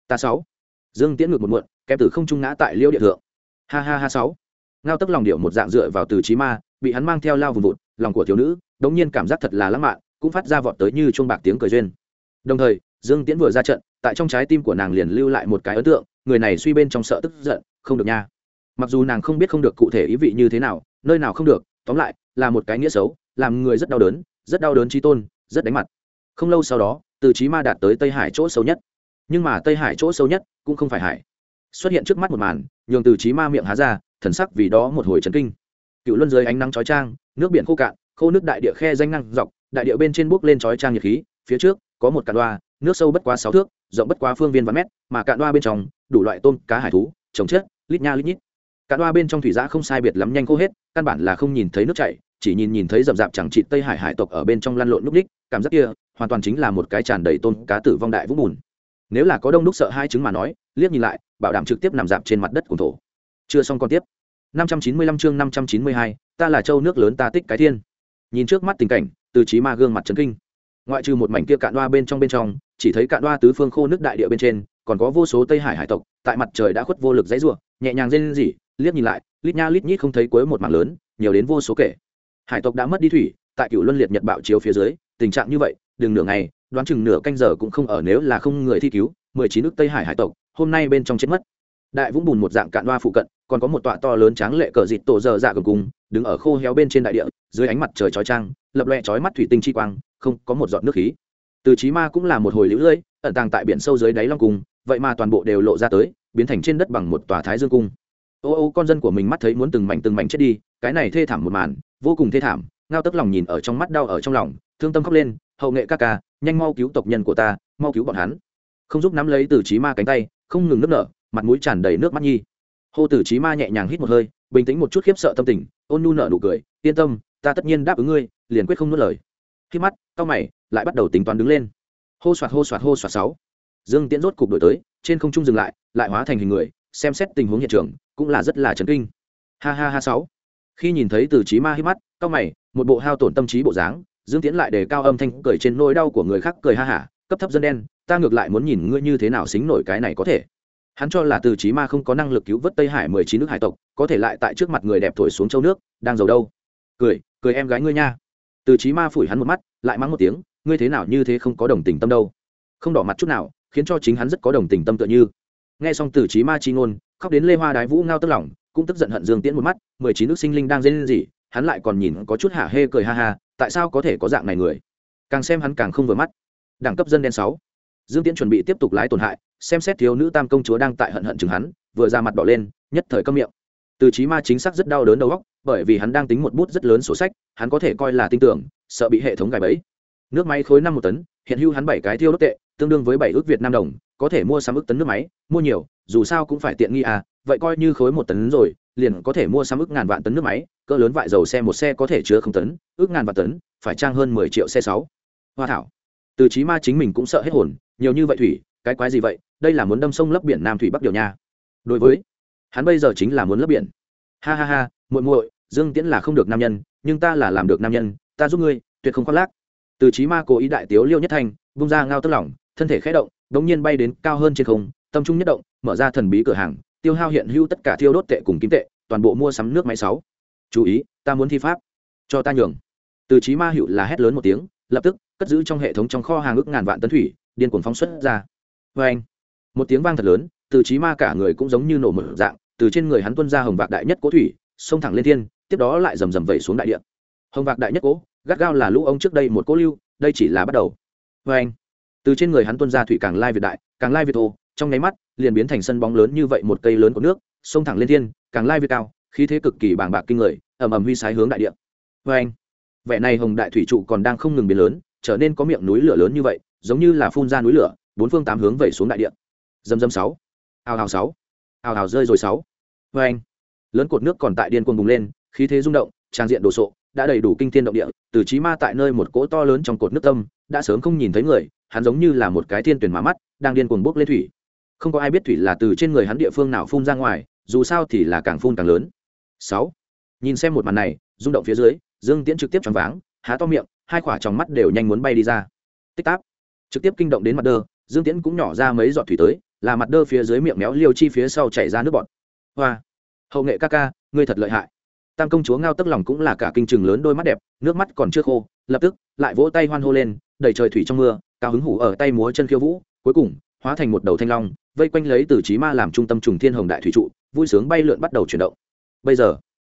Speaker 1: ta sáu. Dương tiễn ngược một muộn, kém từ không trung ngã tại liêu địa thượng. Ha ha ha sáu. Ngao tức lòng điệu một dạng dựa vào từ trí ma, bị hắn mang theo lao vùng vụt, lòng của thiếu nữ, đống nhiên cảm giác thật là lãng mạn, cũng phát ra vọt tới như chuông bạc tiếng cười duyên. Đồng thời, dương tiễn vừa ra trận, tại trong trái tim của nàng liền lưu lại một cái ấn tượng, người này suy bên trong sợ tức giận, không được nha. Mặc dù nàng không biết không được cụ thể ý vị như thế nào, nơi nào không được, tóm lại, là một cái nghĩa xấu làm người rất đau đớn, rất đau đớn trí tôn, rất đánh mặt. Không lâu sau đó, từ trí ma đạt tới tây hải chỗ sâu nhất. Nhưng mà tây hải chỗ sâu nhất cũng không phải hải. Xuất hiện trước mắt một màn, nhường từ trí ma miệng há ra, thần sắc vì đó một hồi trấn kinh. Cựu luân dưới ánh nắng chói trang nước biển khô cạn, khô nước đại địa khe danh năng dọc, đại địa bên trên bước lên chói trang nhiệt khí, phía trước có một cạn đoa, nước sâu bất quá sáu thước, rộng bất quá phương viên vạn mét, mà cạn đoa bên trong, đủ loại tôm, cá, hải thú, trồng chết lít nha lít nhít. Cạn đoa bên trong thủy giã không sai biệt lắm nhanh khô hết, căn bản là không nhìn thấy nước chảy chỉ nhìn nhìn thấy rậm rạp chẳng trị tây hải hải tộc ở bên trong lăn lộn núp đích cảm giác kia hoàn toàn chính là một cái tràn đầy tôn cá tử vong đại vũng bùn. Nếu là có đông đúc sợ hai chứng mà nói liếc nhìn lại bảo đảm trực tiếp nằm dạp trên mặt đất cùng thổ. Chưa xong còn tiếp. 595 chương 592, ta là châu nước lớn ta tích cái thiên. Nhìn trước mắt tình cảnh từ trí ma gương mặt trấn kinh. Ngoại trừ một mảnh kia cạn đoa bên trong bên trong chỉ thấy cạn đoa tứ phương khô nước đại địa bên trên còn có vô số tây hải hải tộc tại mặt trời đã khuất vô lực dãy rủa nhẹ nhàng rên rỉ liếc nhìn lại lít nha lít nhít không thấy cuối một mảng lớn nhiều đến vô số kể hải tộc đã mất đi thủy, tại cựu luân liệt nhật bạo chiếu phía dưới, tình trạng như vậy, đừng nửa ngày, đoán chừng nửa canh giờ cũng không ở nếu là không người thi cứu, mười chín nước tây hải hải tộc, hôm nay bên trong chết mất. Đại vũng bùn một dạng cạn đoa phụ cận, còn có một tọa to lớn tráng lệ cờ dịt tổ dơ dạ cầm cung đứng ở khô héo bên trên đại địa, dưới ánh mặt trời chói trang lập loẹ chói mắt thủy tinh chi quang, không có một giọt nước khí. Từ trí ma cũng là một hồi lũ lưỡi ẩn tàng tại biển sâu dưới đáy long cung, vậy mà toàn bộ đều lộ ra tới, biến thành trên đất bằng một tòa thái dương cung. Ô ô, con dân của mình mắt thấy muốn từng mảnh từng mảnh chết đi cái này thê thảm một màn, vô cùng thê thảm, ngao tức lòng nhìn ở trong mắt đau ở trong lòng, thương tâm khóc lên, hậu nghệ ca ca, nhanh mau cứu tộc nhân của ta, mau cứu bọn hắn. Không giúp nắm lấy từ trí ma cánh tay, không ngừng nước nở, mặt mũi tràn đầy nước mắt nhi. Hô tử trí ma nhẹ nhàng hít một hơi, bình tĩnh một chút khiếp sợ tâm tình, ôn nhu nở nụ cười, yên tâm, ta tất nhiên đáp ứng ngươi, liền quyết không nuốt lời. Khi mắt cao mày, lại bắt đầu tính toán đứng lên. Hô soạt hô soạt hô soạt sáu. Dương tiễn rốt cục đổi tới, trên không trung dừng lại lại hóa thành hình người, xem xét tình huống hiện trường, cũng là rất là chấn kinh. Ha ha ha sáu khi nhìn thấy từ trí ma hít mắt cao mày, một bộ hao tổn tâm trí bộ dáng, dương tiễn lại đề cao âm thanh cười trên nỗi đau của người khác cười ha hả, cấp thấp dân đen, ta ngược lại muốn nhìn ngươi như thế nào xính nổi cái này có thể. Hắn cho là từ trí ma không có năng lực cứu vớt tây hải mười chín nước hải tộc, có thể lại tại trước mặt người đẹp thổi xuống châu nước, đang giàu đâu. Cười cười em gái ngươi nha. Từ trí ma phủi hắn một mắt, lại mắng một tiếng, ngươi thế nào như thế không có đồng tình tâm đâu. Không đỏ mặt chút nào, khiến cho chính hắn rất có đồng tình tâm tựa như. Nghe xong từ trí ma chi ngôn khóc đến lê hoa đái vũ ngao tức lòng, cũng tức giận hận dương tiễn một mắt, mười chín nước sinh linh đang dê lên gì hắn lại còn nhìn có chút hả hê cười ha ha, tại sao có thể có dạng này người? Càng xem hắn càng không vừa mắt. Đẳng cấp dân đen sáu. Dương tiễn chuẩn bị tiếp tục lái tổn hại, xem xét thiếu nữ tam công chúa đang tại hận hận chừng hắn, vừa ra mặt đỏ lên, nhất thời câm miệng. Từ trí ma chính xác rất đau đớn đầu óc, bởi vì hắn đang tính một bút rất lớn sổ sách, hắn có thể coi là tin tưởng, sợ bị hệ thống gài bẫy nước máy khối năm một tấn, hiện hưu hắn bảy cái thiêu đốt tệ, tương đương với bảy ước việt nam đồng, có thể mua sắm ước tấn nước máy, mua nhiều, dù sao cũng phải tiện nghi à vậy coi như khối một tấn rồi, liền có thể mua sắm ước ngàn vạn tấn nước máy, cỡ lớn vại dầu xe một xe có thể chứa không tấn, ước ngàn vạn tấn, phải trang hơn mười triệu xe sáu. Hoa thảo. Từ trí ma chính mình cũng sợ hết hồn, nhiều như vậy thủy, cái quái gì vậy, đây là muốn đâm sông lấp biển nam thủy bắc điều nha. Đối với, hắn bây giờ chính là muốn lấp biển. Ha ha ha, muội muội, dương tiễn là không được nam nhân, nhưng ta là làm được nam nhân, ta giúp ngươi, tuyệt không khoác lác từ trí ma cố ý đại tiếu liêu nhất thanh bung ra ngao tức lỏng, thân thể khẽ động, đống nhiên bay đến cao hơn trên không, tâm trung nhất động, mở ra thần bí cửa hàng, tiêu hao hiện hữu tất cả thiêu đốt tệ cùng kim tệ, toàn bộ mua sắm nước máy sáu. Chú ý, ta muốn thi pháp. Cho ta nhường. Từ trí ma hiệu là hét lớn một tiếng, lập tức, cất giữ trong hệ thống trong kho hàng ước ngàn vạn tấn thủy, điên cuồng phóng xuất ra. Vê anh, một tiếng vang thật lớn, từ trí ma cả người cũng giống như nổ mở dạng, từ trên người hắn tuân ra hồng vạc đại nhất cố thủy, xông thẳng lên thiên, tiếp đó lại rầm rầm vẩy xuống đại địa. Hồng vạc đại nhất cố gắt gao là lũ ông trước đây một cố lưu, đây chỉ là bắt đầu. Vê anh, từ trên người hắn tuân ra thủy càng lai việt đại, càng lai việt thô, trong nháy mắt, liền biến thành sân bóng lớn như vậy một cây lớn của nước sông thẳng lên thiên, càng lai việt cao, khí thế cực kỳ bàng bạc kinh người, ầm ầm huy sái hướng đại địa. Vê anh, vẻ này hồng đại thủy trụ còn đang không ngừng biến lớn, trở nên có miệng núi lửa lớn như vậy, giống như là phun ra núi lửa, bốn phương tám hướng vẩy xuống đại địa. Dầm dầm sáu hào hào sáu hào hào rơi rồi sáu. Vê anh, lớn cột nước còn tại điên cuồng bùng lên, khí thế rung động, trang diện đồ sộ đã đầy đủ kinh thiên động địa, từ trí ma tại nơi một cỗ to lớn trong cột nước tâm, đã sớm không nhìn thấy người, hắn giống như là một cái thiên tuyển má mắt, đang điên cuồng bốc lên thủy. Không có ai biết thủy là từ trên người hắn địa phương nào phun ra ngoài, dù sao thì là càng phun càng lớn. Sáu. Nhìn xem một màn này, rung động phía dưới, dương tiễn trực tiếp choáng váng, há to miệng, hai quả tròng mắt đều nhanh muốn bay đi ra. Tích táp. Trực tiếp kinh động đến mặt đơ, dương tiễn cũng nhỏ ra mấy giọt thủy tới, là mặt đơ phía dưới miệng méo liêu chi phía sau chảy ra nước bọt. Hoa. Hậu nghệ ca ca, ngươi thật lợi hại tam công chúa ngao tức lòng cũng là cả kinh trường lớn đôi mắt đẹp, nước mắt còn chưa khô, lập tức lại vỗ tay hoan hô lên, đầy trời thủy trong mưa, cao hứng hủ ở tay múa chân khiêu vũ, cuối cùng, hóa thành một đầu thanh long, vây quanh lấy từ trí ma làm trung tâm trùng thiên hồng đại thủy trụ, vui sướng bay lượn bắt đầu chuyển động. Bây giờ,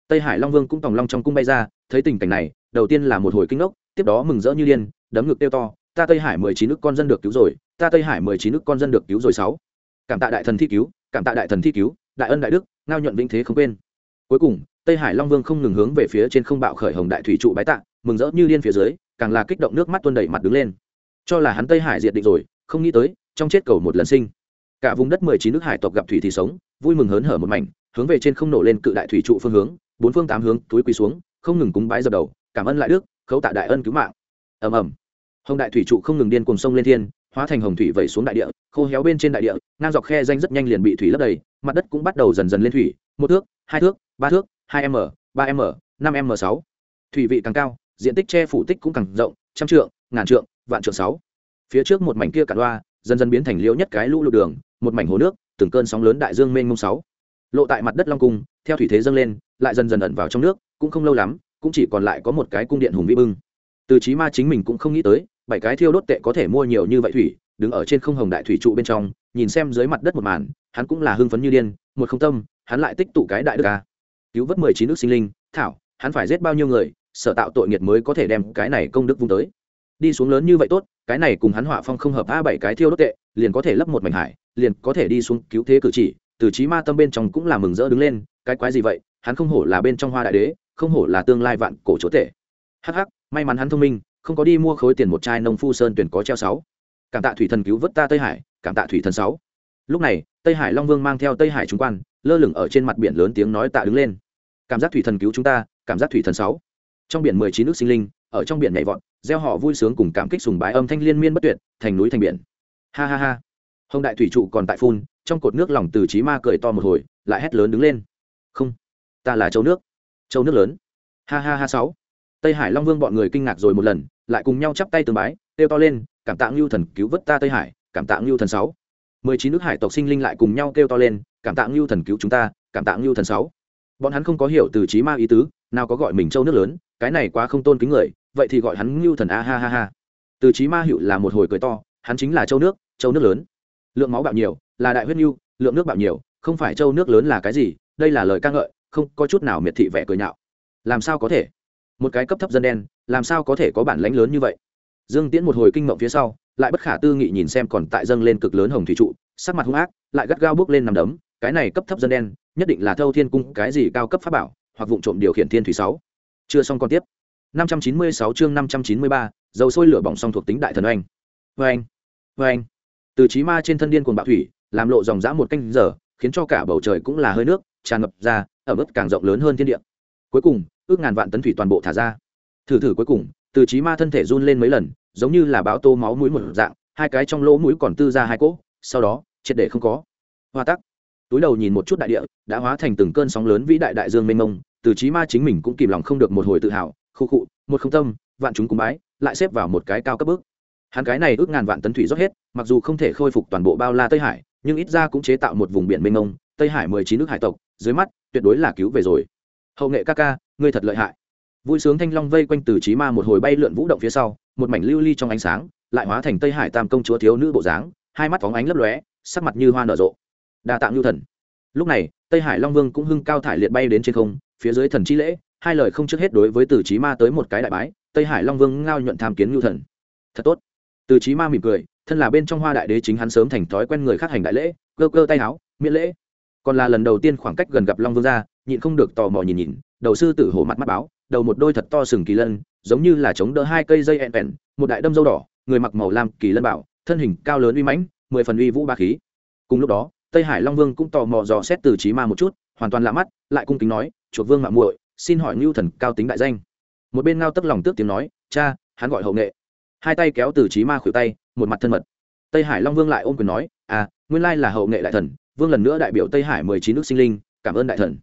Speaker 1: tây hải long vương cũng tòng long trong cung bay ra, thấy tình cảnh này, đầu tiên là một hồi kinh ngốc, tiếp đó mừng rỡ như điên, đấm ngực tiêu to, ta tây hải mười chín nước con dân được cứu rồi, ta tây hải mười chín nước con dân được cứu rồi sáu. Cảm tạ đại thần thi cứu, cảm tạ đại thần thi cứu, đại ân đại đức, ngao nhuận vĩnh thế không quên. Cuối cùng tây hải long vương không ngừng hướng về phía trên không bạo khởi hồng đại thủy trụ bái tạ, mừng rỡ như điên phía dưới, càng là kích động nước mắt tuôn đẩy mặt đứng lên. Cho là hắn tây hải diệt định rồi, không nghĩ tới, trong chết cầu một lần sinh. Cả vùng đất mười chín nước hải tộc gặp thủy thì sống, vui mừng hớn hở một mảnh, hướng về trên không nổ lên cự đại thủy trụ phương hướng, bốn phương tám hướng, túi quỳ xuống, không ngừng cúng bái dập đầu, cảm ơn lại đức, khấu tạ đại ân cứu mạng. Ầm ầm. Hồng đại thủy trụ không ngừng điên cùng sông lên thiên, hóa thành hồng thủy vẩy xuống đại địa, khô héo bên trên đại địa, ngang dọc khe danh rất nhanh liền bị thủy lấp đầy, mặt đất cũng bắt đầu dần dần lên thủy, một thước, hai thước, ba thước hai m ba m năm m sáu thủy vị càng cao diện tích che phủ tích cũng càng rộng trăm trượng ngàn trượng vạn trượng sáu phía trước một mảnh kia cả loa, dần dần biến thành liễu nhất cái lũ lụt đường một mảnh hồ nước từng cơn sóng lớn đại dương mênh mông sáu lộ tại mặt đất long cung theo thủy thế dâng lên lại dần dần ẩn vào trong nước cũng không lâu lắm cũng chỉ còn lại có một cái cung điện hùng vĩ bưng. Từ chí ma chính mình cũng không nghĩ tới bảy cái thiêu đốt tệ có thể mua nhiều như vậy thủy đứng ở trên không hồng đại thủy trụ bên trong nhìn xem dưới mặt đất một màn hắn cũng là hưng phấn như điên một không tâm hắn lại tích tụ cái đại đức ca cứu vớt mười chín nước sinh linh, thảo, hắn phải giết bao nhiêu người, sở tạo tội nghiệt mới có thể đem cái này công đức vung tới. Đi xuống lớn như vậy tốt, cái này cùng hắn hỏa phong không hợp a bảy cái thiêu đốt tệ, liền có thể lấp một mảnh hải, liền có thể đi xuống cứu thế cử chỉ, từ trí ma tâm bên trong cũng là mừng rỡ đứng lên, cái quái gì vậy, hắn không hổ là bên trong hoa đại đế, không hổ là tương lai vạn cổ chỗ tệ hắc hắc, may mắn hắn thông minh, không có đi mua khối tiền một chai nông phu sơn tuyển có treo sáu. Cảm tạ thủy thần cứu vớt ta tây hải, cảm tạ thủy thần sáu. Lúc này, tây hải long vương mang theo tây hải trung quan, lơ lửng ở trên mặt biển lớn tiếng nói tạ đứng lên cảm giác thủy thần cứu chúng ta, cảm giác thủy thần sáu. Trong biển mười chín nước sinh linh, ở trong biển nhảy vọt, gieo họ vui sướng cùng cảm kích sùng bái âm thanh liên miên bất tuyệt, thành núi thành biển. Ha ha ha. Hồng đại thủy trụ còn tại phun, trong cột nước lòng từ trí ma cười to một hồi, lại hét lớn đứng lên. Không, ta là châu nước. Châu nước lớn. Ha ha ha sáu. Tây hải long vương bọn người kinh ngạc rồi một lần, lại cùng nhau chắp tay tường bái, kêu to lên, cảm tạ ngưu thần cứu vớt ta tây hải, cảm tạ ngưu thần sáu. Mười chín nước hải tộc sinh linh lại cùng nhau kêu to lên, cảm tạ ngưu thần cứu chúng ta, cảm tạ ngưu thần sáu bọn hắn không có hiểu từ trí ma ý tứ, nào có gọi mình châu nước lớn, cái này quá không tôn kính người, vậy thì gọi hắn ngưu thần a ha ha ha. Từ trí ma hiệu là một hồi cười to, hắn chính là châu nước châu nước lớn. Lượng máu bạo nhiều, là đại huyết ngưu lượng nước bạo nhiều, không phải châu nước lớn là cái gì, đây là lời ca ngợi, không có chút nào miệt thị vẻ cười nhạo. Làm sao có thể? Một cái cấp thấp dân đen, làm sao có thể có bản lãnh lớn như vậy? Dương tiễn một hồi kinh mộng phía sau, lại bất khả tư nghị nhìn xem còn tại dâng lên cực lớn hồng thủy trụ, sắc mặt hung ác, lại gắt gao bước lên nằm đấm, cái này cấp thấp dân đen nhất định là thâu thiên cung cái gì cao cấp pháp bảo hoặc vụ trộm điều khiển thiên thủy sáu. Chưa xong còn tiếp. 596 chương 593, dầu sôi lửa bỏng song thuộc tính đại thần oanh. Oanh oanh. Từ trí ma trên thân điên cuồng bạo thủy làm lộ dòng dã một canh giờ khiến cho cả bầu trời cũng là hơi nước tràn ngập ra ở mức càng rộng lớn hơn thiên địa. Cuối cùng ước ngàn vạn tấn thủy toàn bộ thả ra. Thử thử cuối cùng từ trí ma thân thể run lên mấy lần giống như là báo tô máu mũi một dạng hai cái trong lỗ mũi còn tư ra hai cỗ sau đó triệt để không có. Hoa tắc túi đầu nhìn một chút đại địa, đã hóa thành từng cơn sóng lớn vĩ đại đại dương mênh mông, từ trí ma chính mình cũng kìm lòng không được một hồi tự hào, khu khụ một không tâm, vạn chúng cúng bái, lại xếp vào một cái cao cấp bước. Hắn cái này ước ngàn vạn tấn thủy rót hết, mặc dù không thể khôi phục toàn bộ bao la tây hải, nhưng ít ra cũng chế tạo một vùng biển mênh mông, tây hải mười chín nước hải tộc, dưới mắt, tuyệt đối là cứu về rồi. Hậu nghệ ca ca, ngươi thật lợi hại. Vui sướng thanh long vây quanh từ trí ma một hồi bay lượn vũ động phía sau, một mảnh lưu ly trong ánh sáng, lại hóa thành tây hải tam công chúa thiếu nữ bộ dáng, hai mắt phóng ánh lấp lóe, sắc mặt như hoa nở rộ đa tạng lưu thần. Lúc này, tây hải long vương cũng hưng cao thải liệt bay đến trên không, phía dưới thần chi lễ, hai lời không trước hết đối với từ trí ma tới một cái đại bái, tây hải long vương ngao nhuận tham kiến lưu thần. Thật tốt. Từ trí ma mỉm cười, thân là bên trong hoa đại đế chính hắn sớm thành thói quen người khác hành đại lễ, cơ cơ tay áo, miễn lễ. Còn là lần đầu tiên khoảng cách gần gặp long vương ra, nhịn không được tò mò nhìn nhìn, đầu sư tử hổ mặt mắt báo, đầu một đôi thật to sừng kỳ lân, giống như là chống đỡ hai cây dây ẹn ẹn, một đại đâm dâu đỏ, người mặc màu lam kỳ lân bảo, thân hình cao lớn uy mãnh, mười phần uy vũ ba khí. Cùng lúc đó tây hải long vương cũng tò mò dò xét từ trí ma một chút, hoàn toàn lạ mắt, lại cung kính nói, chuộc vương mạng muội, xin hỏi ngưu thần cao tính đại danh. Một bên ngao tức lòng tước tiếng nói, cha, hắn gọi hậu nghệ. Hai tay kéo từ trí ma khuỷu tay, một mặt thân mật. Tây hải long vương lại ôm quyền nói à nguyên lai là hậu nghệ đại thần, vương lần nữa đại biểu tây hải mười chín nước sinh linh, cảm ơn đại thần.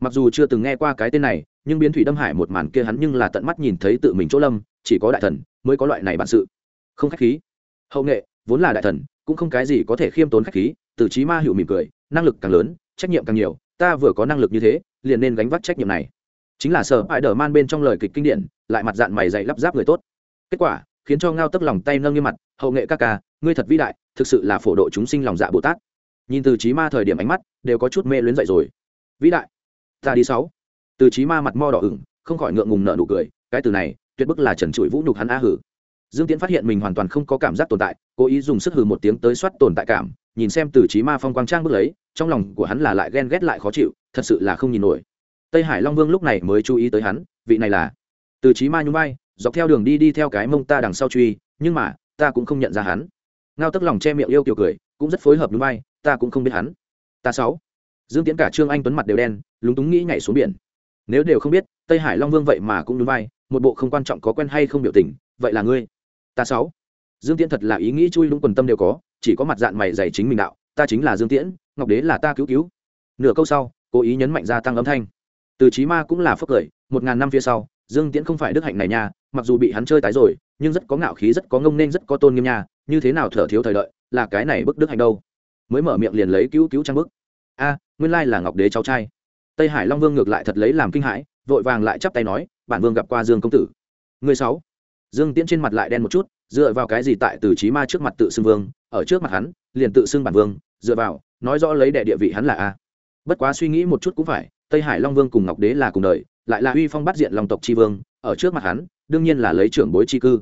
Speaker 1: Mặc dù chưa từng nghe qua cái tên này, nhưng biến thủy đâm hải một màn kia hắn nhưng là tận mắt nhìn thấy tự mình chỗ lâm, chỉ có đại thần mới có loại này bản sự. Không khách khí. Hậu nghệ, vốn là đại thần, cũng không cái gì có thể khiêm tốn khách khí từ trí ma hiệu mỉm cười, năng lực càng lớn, trách nhiệm càng nhiều, ta vừa có năng lực như thế, liền nên gánh vác trách nhiệm này. Chính là sở hại đờ man bên trong lời kịch kinh điển, lại mặt dạng mày dạy lắp ráp người tốt. Kết quả, khiến cho ngao tấp lòng tay nâng như mặt, hậu nghệ ca ca, ngươi thật vĩ đại, thực sự là phổ độ chúng sinh lòng dạ bồ tát. Nhìn từ trí ma thời điểm ánh mắt, đều có chút mê luyến dậy rồi. Vĩ đại, ta đi sáu. Từ trí ma mặt mo đỏ ửng, không khỏi ngượng ngùng nợ nụ cười, cái từ này, tuyệt bức là trần trụi vũ nhục hắn a hử. Dương tiễn phát hiện mình hoàn toàn không có cảm giác tồn tại, cố ý dùng sức hừ một tiếng tới soát tồn tại cảm nhìn xem từ trí ma phong quang trang bước lấy trong lòng của hắn là lại ghen ghét lại khó chịu, thật sự là không nhìn nổi. Tây hải long vương lúc này mới chú ý tới hắn, vị này là từ trí ma nhún vai, dọc theo đường đi đi theo cái mông ta đằng sau truy, nhưng mà, ta cũng không nhận ra hắn. Ngao tức lòng che miệng yêu kiểu cười, cũng rất phối hợp núi bay ta cũng không biết hắn. Ta sáu. Dương tiễn cả trương anh tuấn mặt đều đen, lúng túng nghĩ nhảy xuống biển. Nếu đều không biết, tây hải long vương vậy mà cũng núi bay một bộ không quan trọng có quen hay không biểu tình, vậy là ngươi. Ta sáu. Dương tiễn thật là ý nghĩ chui lũng quần tâm đều có chỉ có mặt dạng mày dày chính mình đạo, ta chính là dương tiễn, ngọc đế là ta cứu cứu. Nửa câu sau, cố ý nhấn mạnh gia tăng âm thanh. Từ trí ma cũng là phước cười, một ngàn năm phía sau, dương tiễn không phải đức hạnh này nha, mặc dù bị hắn chơi tái rồi, nhưng rất có ngạo khí, rất có ngông nên, rất có tôn nghiêm nha, như thế nào thở thiếu thời đợi, là cái này bức đức hạnh đâu. Mới mở miệng liền lấy cứu cứu trang bức. A, nguyên lai là ngọc đế cháu trai. Tây hải long vương ngược lại thật lấy làm kinh hãi, vội vàng lại chắp tay nói, bản vương gặp qua dương công tử. Người sáu. Dương tiễn trên mặt lại đen một chút dựa vào cái gì tại từ trí ma trước mặt tự xưng vương, ở trước mặt hắn, liền tự xưng bản vương, dựa vào, nói rõ lấy đệ địa vị hắn là a. Bất quá suy nghĩ một chút cũng phải, tây hải long vương cùng ngọc đế là cùng đời, lại là uy phong bắt diện long tộc tri vương, ở trước mặt hắn, đương nhiên là lấy trưởng bối tri cư.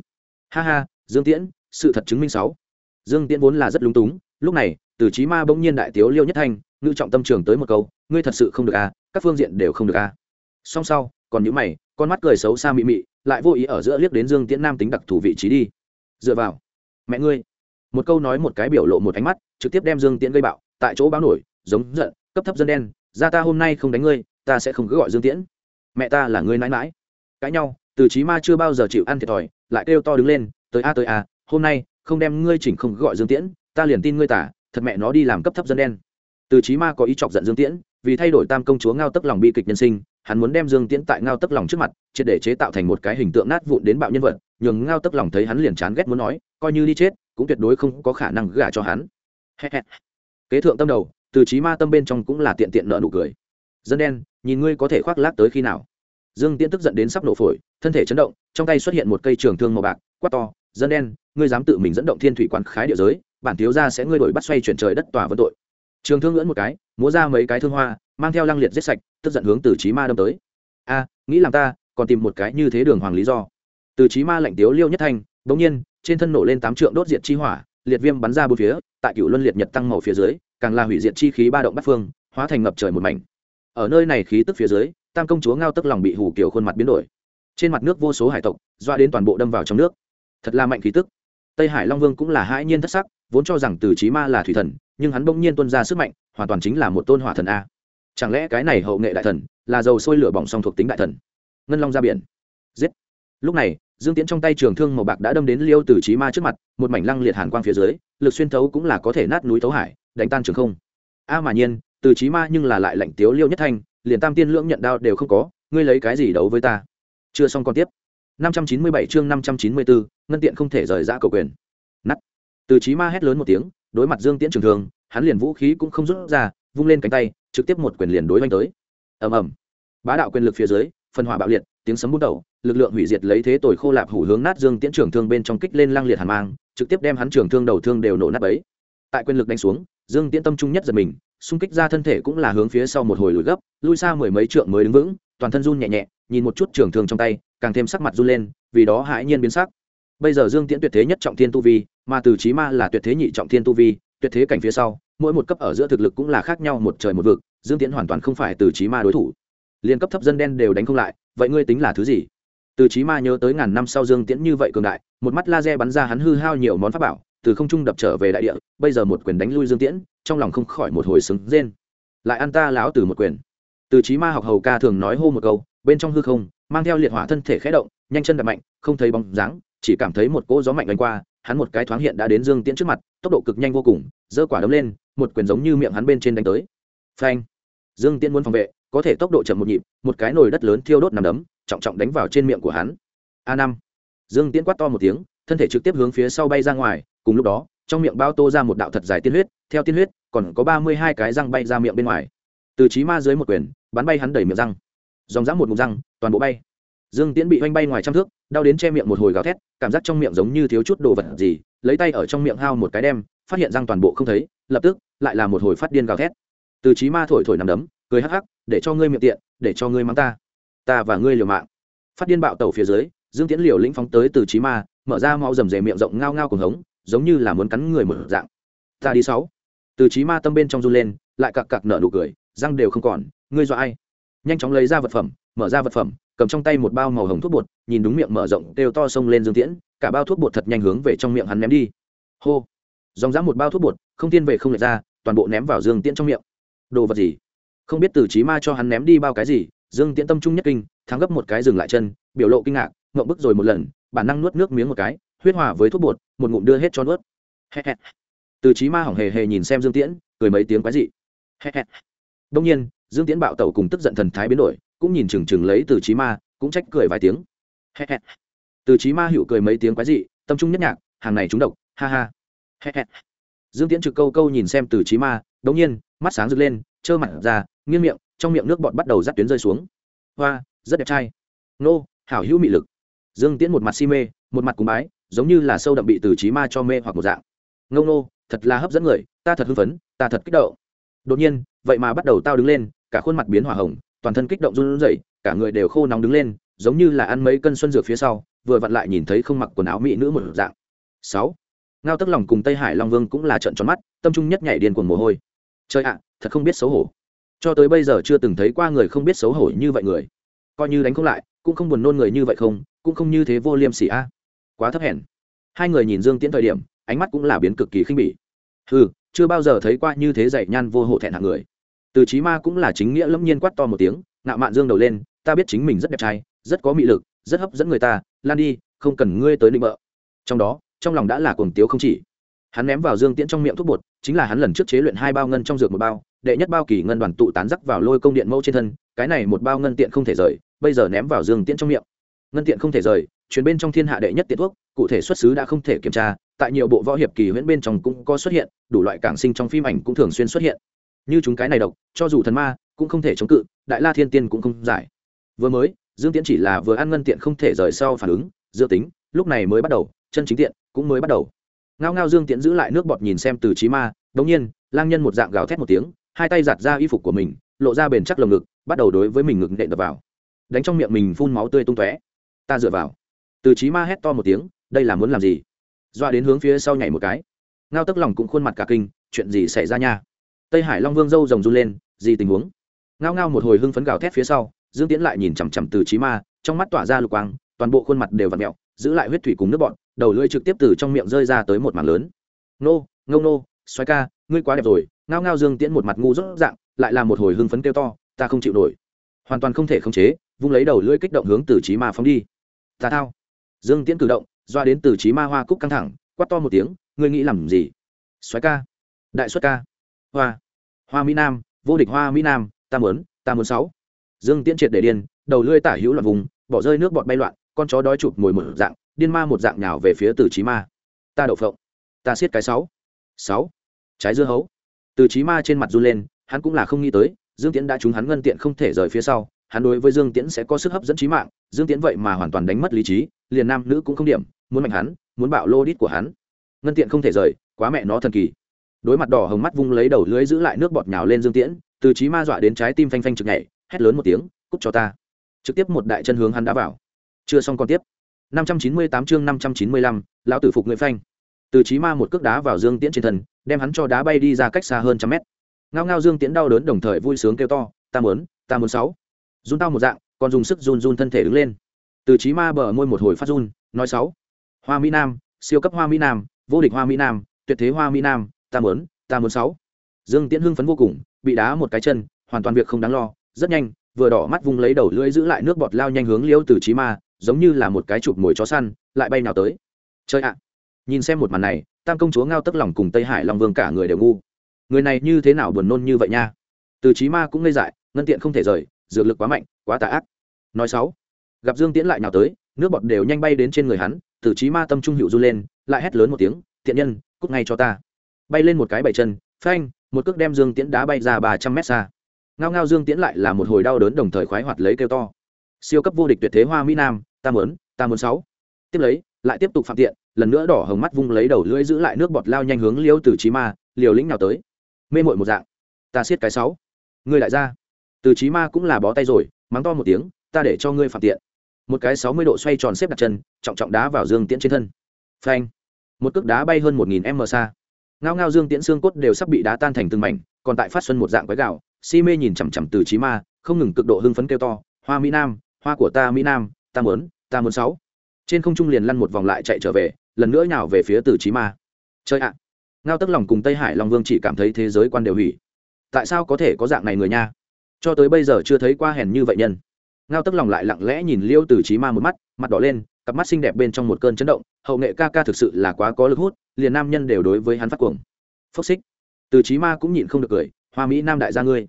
Speaker 1: Ha ha, dương tiễn, sự thật chứng minh sáu. Dương tiễn vốn là rất lúng túng, lúc này, từ trí ma bỗng nhiên đại tiếu liêu nhất thanh ngữ trọng tâm trường tới một câu, ngươi thật sự không được à các phương diện đều không được à song sau, còn những mày, con mắt cười xấu xa mị mị, lại vô ý ở giữa liếc đến dương tiễn nam tính đặc thù vị trí đi dựa vào. Mẹ ngươi. Một câu nói một cái biểu lộ một ánh mắt, trực tiếp đem dương tiễn gây bạo, tại chỗ báo nổi, giống giận, cấp thấp dân đen, ra ta hôm nay không đánh ngươi, ta sẽ không cứ gọi dương tiễn. Mẹ ta là ngươi mãi mãi cãi nhau, từ chí ma chưa bao giờ chịu ăn thiệt thòi, lại kêu to đứng lên, tới a tới a, hôm nay không đem ngươi chỉnh không gọi dương tiễn, ta liền tin ngươi tả, thật mẹ nó đi làm cấp thấp dân đen. Từ chí ma có ý chọc giận dương tiễn, vì thay đổi tam công chúa ngao tức lòng bi kịch nhân sinh, hắn muốn đem dương tiễn tại ngao tức lòng trước mặt, triệt để chế tạo thành một cái hình tượng nát vụn đến bạo nhân vật nhường ngao tức lòng thấy hắn liền chán ghét muốn nói, coi như đi chết, cũng tuyệt đối không có khả năng gả cho hắn. Kế thượng tâm đầu, từ trí ma tâm bên trong cũng là tiện tiện nợ nụ cười. Dân đen, nhìn ngươi có thể khoác lác tới khi nào? Dương tiễn tức giận đến sắp nổ phổi, thân thể chấn động, trong tay xuất hiện một cây trường thương màu bạc, quát to, dân đen, ngươi dám tự mình dẫn động thiên thủy quán khái địa giới, bản thiếu gia sẽ ngươi đổi bắt xoay chuyển trời đất tòa vân tội. Trường thương ngưỡn một cái, múa ra mấy cái thương hoa, mang theo lăng liệt giết sạch, tức giận hướng từ trí ma đâm tới. A, nghĩ làm ta, còn tìm một cái như thế đường hoàng lý do từ chí ma lạnh tiếu liêu nhất thanh bỗng nhiên, trên thân nổ lên tám trượng đốt diệt chi hỏa, liệt viêm bắn ra bốn phía, tại cựu luân liệt nhật tăng màu phía dưới, càng là hủy diệt chi khí ba động bắt phương, hóa thành ngập trời một mảnh. Ở nơi này khí tức phía dưới, tam công chúa ngao tức lòng bị hủ kiểu khuôn mặt biến đổi. Trên mặt nước vô số hải tộc, doa đến toàn bộ đâm vào trong nước. Thật là mạnh khí tức. Tây hải long vương cũng là hãi nhiên thất sắc, vốn cho rằng từ trí ma là thủy thần, nhưng hắn bỗng nhiên tuân ra sức mạnh, hoàn toàn chính là một tôn hỏa thần a. Chẳng lẽ cái này hậu nghệ đại thần là dầu sôi lửa bỏng song thuộc tính đại thần? Ngân long ra biển. Giết lúc này dương tiễn trong tay trường thương màu bạc đã đâm đến liêu từ trí ma trước mặt một mảnh lăng liệt hàn quang phía dưới lực xuyên thấu cũng là có thể nát núi thấu hải đánh tan trường không. A mà nhiên từ trí ma nhưng là lại lạnh tiếu liêu nhất thanh liền tam tiên lưỡng nhận đao đều không có ngươi lấy cái gì đấu với ta? Chưa xong còn tiếp. 597 chương 594, ngân tiện không thể rời ra cầu quyền. Nắt từ trí ma hét lớn một tiếng đối mặt dương tiễn trường Thương hắn liền vũ khí cũng không rút ra vung lên cánh tay trực tiếp một quyền liền đối oanh tới. Ầm ầm. Bá đạo quyền lực phía dưới phần hỏa bạo liệt tiếng sấm bút đầu, lực lượng hủy diệt lấy thế tồi khô lạp hủ hướng nát dương tiễn trưởng thương bên trong kích lên lang liệt hàn mang, trực tiếp đem hắn trưởng thương đầu thương đều nổ nát bấy. Tại quyền lực đánh xuống, dương tiễn tâm trung nhất giật mình, xung kích ra thân thể cũng là hướng phía sau một hồi lùi gấp, lui xa mười mấy trượng mới đứng vững, toàn thân run nhẹ nhẹ, nhìn một chút trưởng thương trong tay, càng thêm sắc mặt run lên, vì đó hãi nhiên biến sắc. Bây giờ dương tiễn tuyệt thế nhất trọng thiên tu vi, mà từ trí ma là tuyệt thế nhị trọng thiên tu vi, tuyệt thế cảnh phía sau, mỗi một cấp ở giữa thực lực cũng là khác nhau một trời một vực, dương tiễn hoàn toàn không phải từ trí ma đối thủ. Liên cấp thấp dân đen đều đánh không lại vậy ngươi tính là thứ gì? Từ trí ma nhớ tới ngàn năm sau dương tiễn như vậy cường đại, một mắt laser bắn ra hắn hư hao nhiều món pháp bảo, từ không trung đập trở về đại địa, bây giờ một quyền đánh lui dương tiễn, trong lòng không khỏi một hồi sướng rên. Lại ăn ta láo từ một quyền. Từ trí ma học hầu ca thường nói hô một câu, bên trong hư không, mang theo liệt hỏa thân thể khẽ động, nhanh chân đập mạnh, không thấy bóng dáng, chỉ cảm thấy một cỗ gió mạnh đánh qua, hắn một cái thoáng hiện đã đến dương tiễn trước mặt, tốc độ cực nhanh vô cùng, giơ quả đấm lên, một quyền giống như miệng hắn bên trên đánh tới. Phanh! Dương tiễn muốn phòng vệ có thể tốc độ chậm một nhịp, một cái nồi đất lớn thiêu đốt nằm đấm, trọng trọng đánh vào trên miệng của hắn. A năm. Dương tiễn quát to một tiếng, thân thể trực tiếp hướng phía sau bay ra ngoài, cùng lúc đó, trong miệng bao tô ra một đạo thật dài tiên huyết, theo tiên huyết, còn có ba mươi hai cái răng bay ra miệng bên ngoài. Từ trí ma dưới một quyền, bắn bay hắn đẩy miệng răng. Dòng dã một mục răng, toàn bộ bay. Dương tiễn bị oanh bay ngoài trăm thước, đau đến che miệng một hồi gào thét, cảm giác trong miệng giống như thiếu chút đồ vật gì, lấy tay ở trong miệng hao một cái đem, phát hiện răng toàn bộ không thấy, lập tức, lại là một hồi phát điên gào thét. Từ trí ma thổi thổi nằm đấm, cười hắc hắc để cho ngươi miệng tiện, để cho ngươi mắng ta. Ta và ngươi liều mạng. Phát điên bạo tàu phía dưới, dương tiễn liều lĩnh phóng tới từ trí ma, mở ra mau rầm rề miệng rộng ngao ngao cùng hống, giống như là muốn cắn người mở dạng. Ta đi sáu. Từ trí ma tâm bên trong run lên, lại cặc cặc nở nụ cười, răng đều không còn, ngươi dọa ai? Nhanh chóng lấy ra vật phẩm, mở ra vật phẩm, cầm trong tay một bao màu hồng thuốc bột, nhìn đúng miệng mở rộng đều to sông lên dương tiễn, cả bao thuốc bột thật nhanh hướng về trong miệng hắn ném đi. Hô. Dòng dã một bao thuốc bột, không tiên về không lệch ra, toàn bộ ném vào dương tiễn trong miệng. Đồ vật gì? Không biết từ trí ma cho hắn ném đi bao cái gì, dương tiễn tâm trung nhất kinh, thắng gấp một cái dừng lại chân, biểu lộ kinh ngạc, ngậm bức rồi một lần, bản năng nuốt nước miếng một cái, huyết hòa với thuốc bột, một ngụm đưa hết cho nuốt. Từ trí ma hỏng hề hề nhìn xem dương tiễn, cười mấy tiếng quái dị. Đông nhiên, dương tiễn bạo tẩu cùng tức giận thần thái biến đổi, cũng nhìn chừng chừng lấy từ trí ma, cũng trách cười vài tiếng. Từ trí ma hữu cười mấy tiếng quái dị, tâm trung nhất nhạc, hàng này trúng độc, ha ha. Dương tiễn trực câu câu nhìn xem từ trí ma đông nhiên, mắt sáng rực lên, trơ mặt ra nghiêng miệng, trong miệng nước bọt bắt đầu dắt tuyến rơi xuống. Hoa, rất đẹp trai. Nô, hảo hữu mị lực. Dương tiễn một mặt si mê, một mặt cúng bái, giống như là sâu đậm bị từ trí ma cho mê hoặc một dạng. Ngông nô, thật là hấp dẫn người, ta thật hưng phấn, ta thật kích động. Đột nhiên, vậy mà bắt đầu tao đứng lên, cả khuôn mặt biến hỏa hồng, toàn thân kích động run rẩy, cả người đều khô nóng đứng lên, giống như là ăn mấy cân xuân dược phía sau, vừa vặn lại nhìn thấy không mặc quần áo mỹ nữ một dạng. Sáu, ngao tức lòng cùng tây hải long vương cũng là trận tròn mắt, tâm trung nhất nhảy điên cuồng mồ hôi. Trời ạ, thật không biết xấu hổ cho tới bây giờ chưa từng thấy qua người không biết xấu hổ như vậy người. Coi như đánh không lại, cũng không buồn nôn người như vậy không, cũng không như thế vô liêm sỉ a. Quá thấp hèn. Hai người nhìn dương tiễn thời điểm, ánh mắt cũng là biến cực kỳ khinh bỉ. Ừ chưa bao giờ thấy qua như thế dạy nhan vô hộ thẹn hạng người. Từ trí ma cũng là chính nghĩa lâm nhiên quát to một tiếng, ngạo mạn dương đầu lên, ta biết chính mình rất đẹp trai, rất có mị lực, rất hấp dẫn người ta, lan đi, không cần ngươi tới định bợ. Trong đó, trong lòng đã là cuồng tiếu không chỉ. Hắn ném vào dương tiễn trong miệng thuốc bột, chính là hắn lần trước chế luyện hai bao ngân trong dược một bao đệ nhất bao kỳ ngân đoàn tụ tán rắc vào lôi công điện mẫu trên thân, cái này một bao ngân tiện không thể rời, bây giờ ném vào dương tiễn trong miệng. Ngân tiện không thể rời chuyến bên trong thiên hạ đệ nhất tiện thuốc, cụ thể xuất xứ đã không thể kiểm tra, tại nhiều bộ võ hiệp kỳ huyễn bên trong cũng có xuất hiện, đủ loại cảng sinh trong phim ảnh cũng thường xuyên xuất hiện. Như chúng cái này độc, cho dù thần ma, cũng không thể chống cự, đại la thiên tiên cũng không giải. Vừa mới, dương tiễn chỉ là vừa ăn ngân tiện không thể rời sau phản ứng dự tính, lúc này mới bắt đầu, chân chính tiện cũng mới bắt đầu. Ngao ngao dương tiễn giữ lại nước bọt nhìn xem từ trí ma, đống nhiên, lang nhân một dạng gào thét một tiếng hai tay giặt ra y phục của mình, lộ ra bền chắc lồng ngực, bắt đầu đối với mình ngực nện đập vào. Đánh trong miệng mình phun máu tươi tung tóe. Ta dựa vào. Từ trí ma hét to một tiếng, đây là muốn làm gì? Doa đến hướng phía sau nhảy một cái. Ngao tức lòng cũng khuôn mặt cả kinh, chuyện gì xảy ra nha? Tây hải long vương dâu rồng run lên, gì tình huống? Ngao ngao một hồi hưng phấn gào thét phía sau, dương tiễn lại nhìn chằm chằm từ trí ma, trong mắt tỏa ra lục quang, toàn bộ khuôn mặt đều v ặ mẹo, giữ lại huyết thủy cùng nước bọn đầu lưỡi trực tiếp từ trong miệng rơi ra tới một mảng lớn. Nô ngông nô xoáy ca, ngươi quá đẹp rồi ngao ngao dương tiễn một mặt ngu rốt dạng, lại là một hồi hưng phấn kêu to, ta không chịu nổi. Hoàn toàn không thể khống chế, vung lấy đầu lưỡi kích động hướng từ trí ma phóng đi. Ta thao. Dương tiễn cử động, doa đến từ trí ma hoa cúc căng thẳng, quát to một tiếng, ngươi nghĩ làm gì? Xoáy ca. Đại xuất ca. Hoa. Hoa mỹ nam, vô địch hoa mỹ nam, ta muốn ta muốn sáu. Dương tiễn triệt để điên, đầu lưỡi tả hữu loạn vùng, bỏ rơi nước bọt bay loạn, con chó đói chụp ngồi mở dạng, điên ma một dạng nhào về phía từ trí ma. Ta đậu phộng, ta siết cái sáu. Sáu. Trái dưa hấu từ trí ma trên mặt run lên hắn cũng là không nghĩ tới dương tiễn đã trúng hắn ngân tiện không thể rời phía sau hắn đối với dương tiễn sẽ có sức hấp dẫn trí mạng dương tiễn vậy mà hoàn toàn đánh mất lý trí liền nam nữ cũng không điểm muốn mạnh hắn muốn bạo lô đít của hắn. Ngân tiện không thể rời quá mẹ nó thần kỳ. Đối mặt đỏ hồng mắt vung lấy đầu lưới giữ lại nước bọt nhào lên dương tiễn từ trí ma dọa đến trái tim phanh phanh trực nhảy hét lớn một tiếng cút cho ta. Trực tiếp một đại chân hướng hắn đã vào. Chưa xong còn tiếp. 598 chương 595, lão tử phục người phanh từ trí ma một cước đá vào dương tiễn trên thân, đem hắn cho đá bay đi ra cách xa hơn trăm mét. Ngao ngao dương tiễn đau đớn đồng thời vui sướng kêu to, ta muốn ta muốn sáu. Run tao một dạng, còn dùng sức run run thân thể đứng lên. Từ trí ma bờ môi một hồi phát run, nói sáu. Hoa mỹ nam, siêu cấp hoa mỹ nam, vô địch hoa mỹ nam, tuyệt thế hoa mỹ nam, ta muốn ta muốn sáu. Dương tiễn hưng phấn vô cùng, bị đá một cái chân, hoàn toàn việc không đáng lo, rất nhanh, vừa đỏ mắt vung lấy đầu lưỡi giữ lại nước bọt lao nhanh hướng liêu từ trí ma, giống như là một cái chụp mồi chó săn, lại bay nào tới. Chơi ạ nhìn xem một màn này, tam công chúa ngao tức lòng cùng tây hải long vương cả người đều ngu. Người này như thế nào buồn nôn như vậy nha? Từ trí ma cũng ngây dại, ngân tiện không thể rời, dược lực quá mạnh, quá tà ác. Nói sáu, gặp dương tiễn lại nào tới, nước bọt đều nhanh bay đến trên người hắn, từ trí ma tâm trung hữu du lên, lại hét lớn một tiếng thiện nhân, cút ngay cho ta. Bay lên một cái bảy chân, phanh, một cước đem dương tiễn đá bay ra ba trăm mét xa. Ngao ngao dương tiễn lại là một hồi đau đớn đồng thời khoái hoạt lấy kêu to. Siêu cấp vô địch tuyệt thế hoa mỹ nam, ta muốn ta muốn sáu. Tiếp lấy, lại tiếp tục phạm tiện lần nữa đỏ hồng mắt vung lấy đầu lưỡi giữ lại nước bọt lao nhanh hướng liêu từ trí ma, liều lĩnh nào tới. Mê mội một dạng. Ta siết cái sáu. Ngươi lại ra. Từ trí ma cũng là bó tay rồi, mắng to một tiếng, ta để cho ngươi phạm tiện. Một cái sáu mươi độ xoay tròn xếp đặt chân, trọng trọng đá vào dương tiễn trên thân. Phanh. Một cước đá bay hơn một nghìn m xa. Ngao ngao dương tiễn xương cốt đều sắp bị đá tan thành từng mảnh, còn tại phát xuân một dạng quái gạo, si mê nhìn chằm chằm từ trí ma, không ngừng cực độ hưng phấn kêu to, hoa mỹ nam, hoa của ta mỹ nam, ta muốn ta muốn sáu. Trên không trung liền lăn một vòng lại chạy trở về lần nữa nhào về phía từ trí ma. Chơi ạ! Ngao tức lòng cùng tây hải long vương chỉ cảm thấy thế giới quan đều hủy. Tại sao có thể có dạng này người nha? Cho tới bây giờ chưa thấy qua hèn như vậy nhân. Ngao tức lòng lại lặng lẽ nhìn liêu từ trí ma một mắt, mặt đỏ lên, cặp mắt xinh đẹp bên trong một cơn chấn động, hậu nghệ ca ca thực sự là quá có lực hút, liền nam nhân đều đối với hắn phát cuồng. Phốc xích. Từ trí ma cũng nhịn không được cười, hoa mỹ nam đại gia ngươi,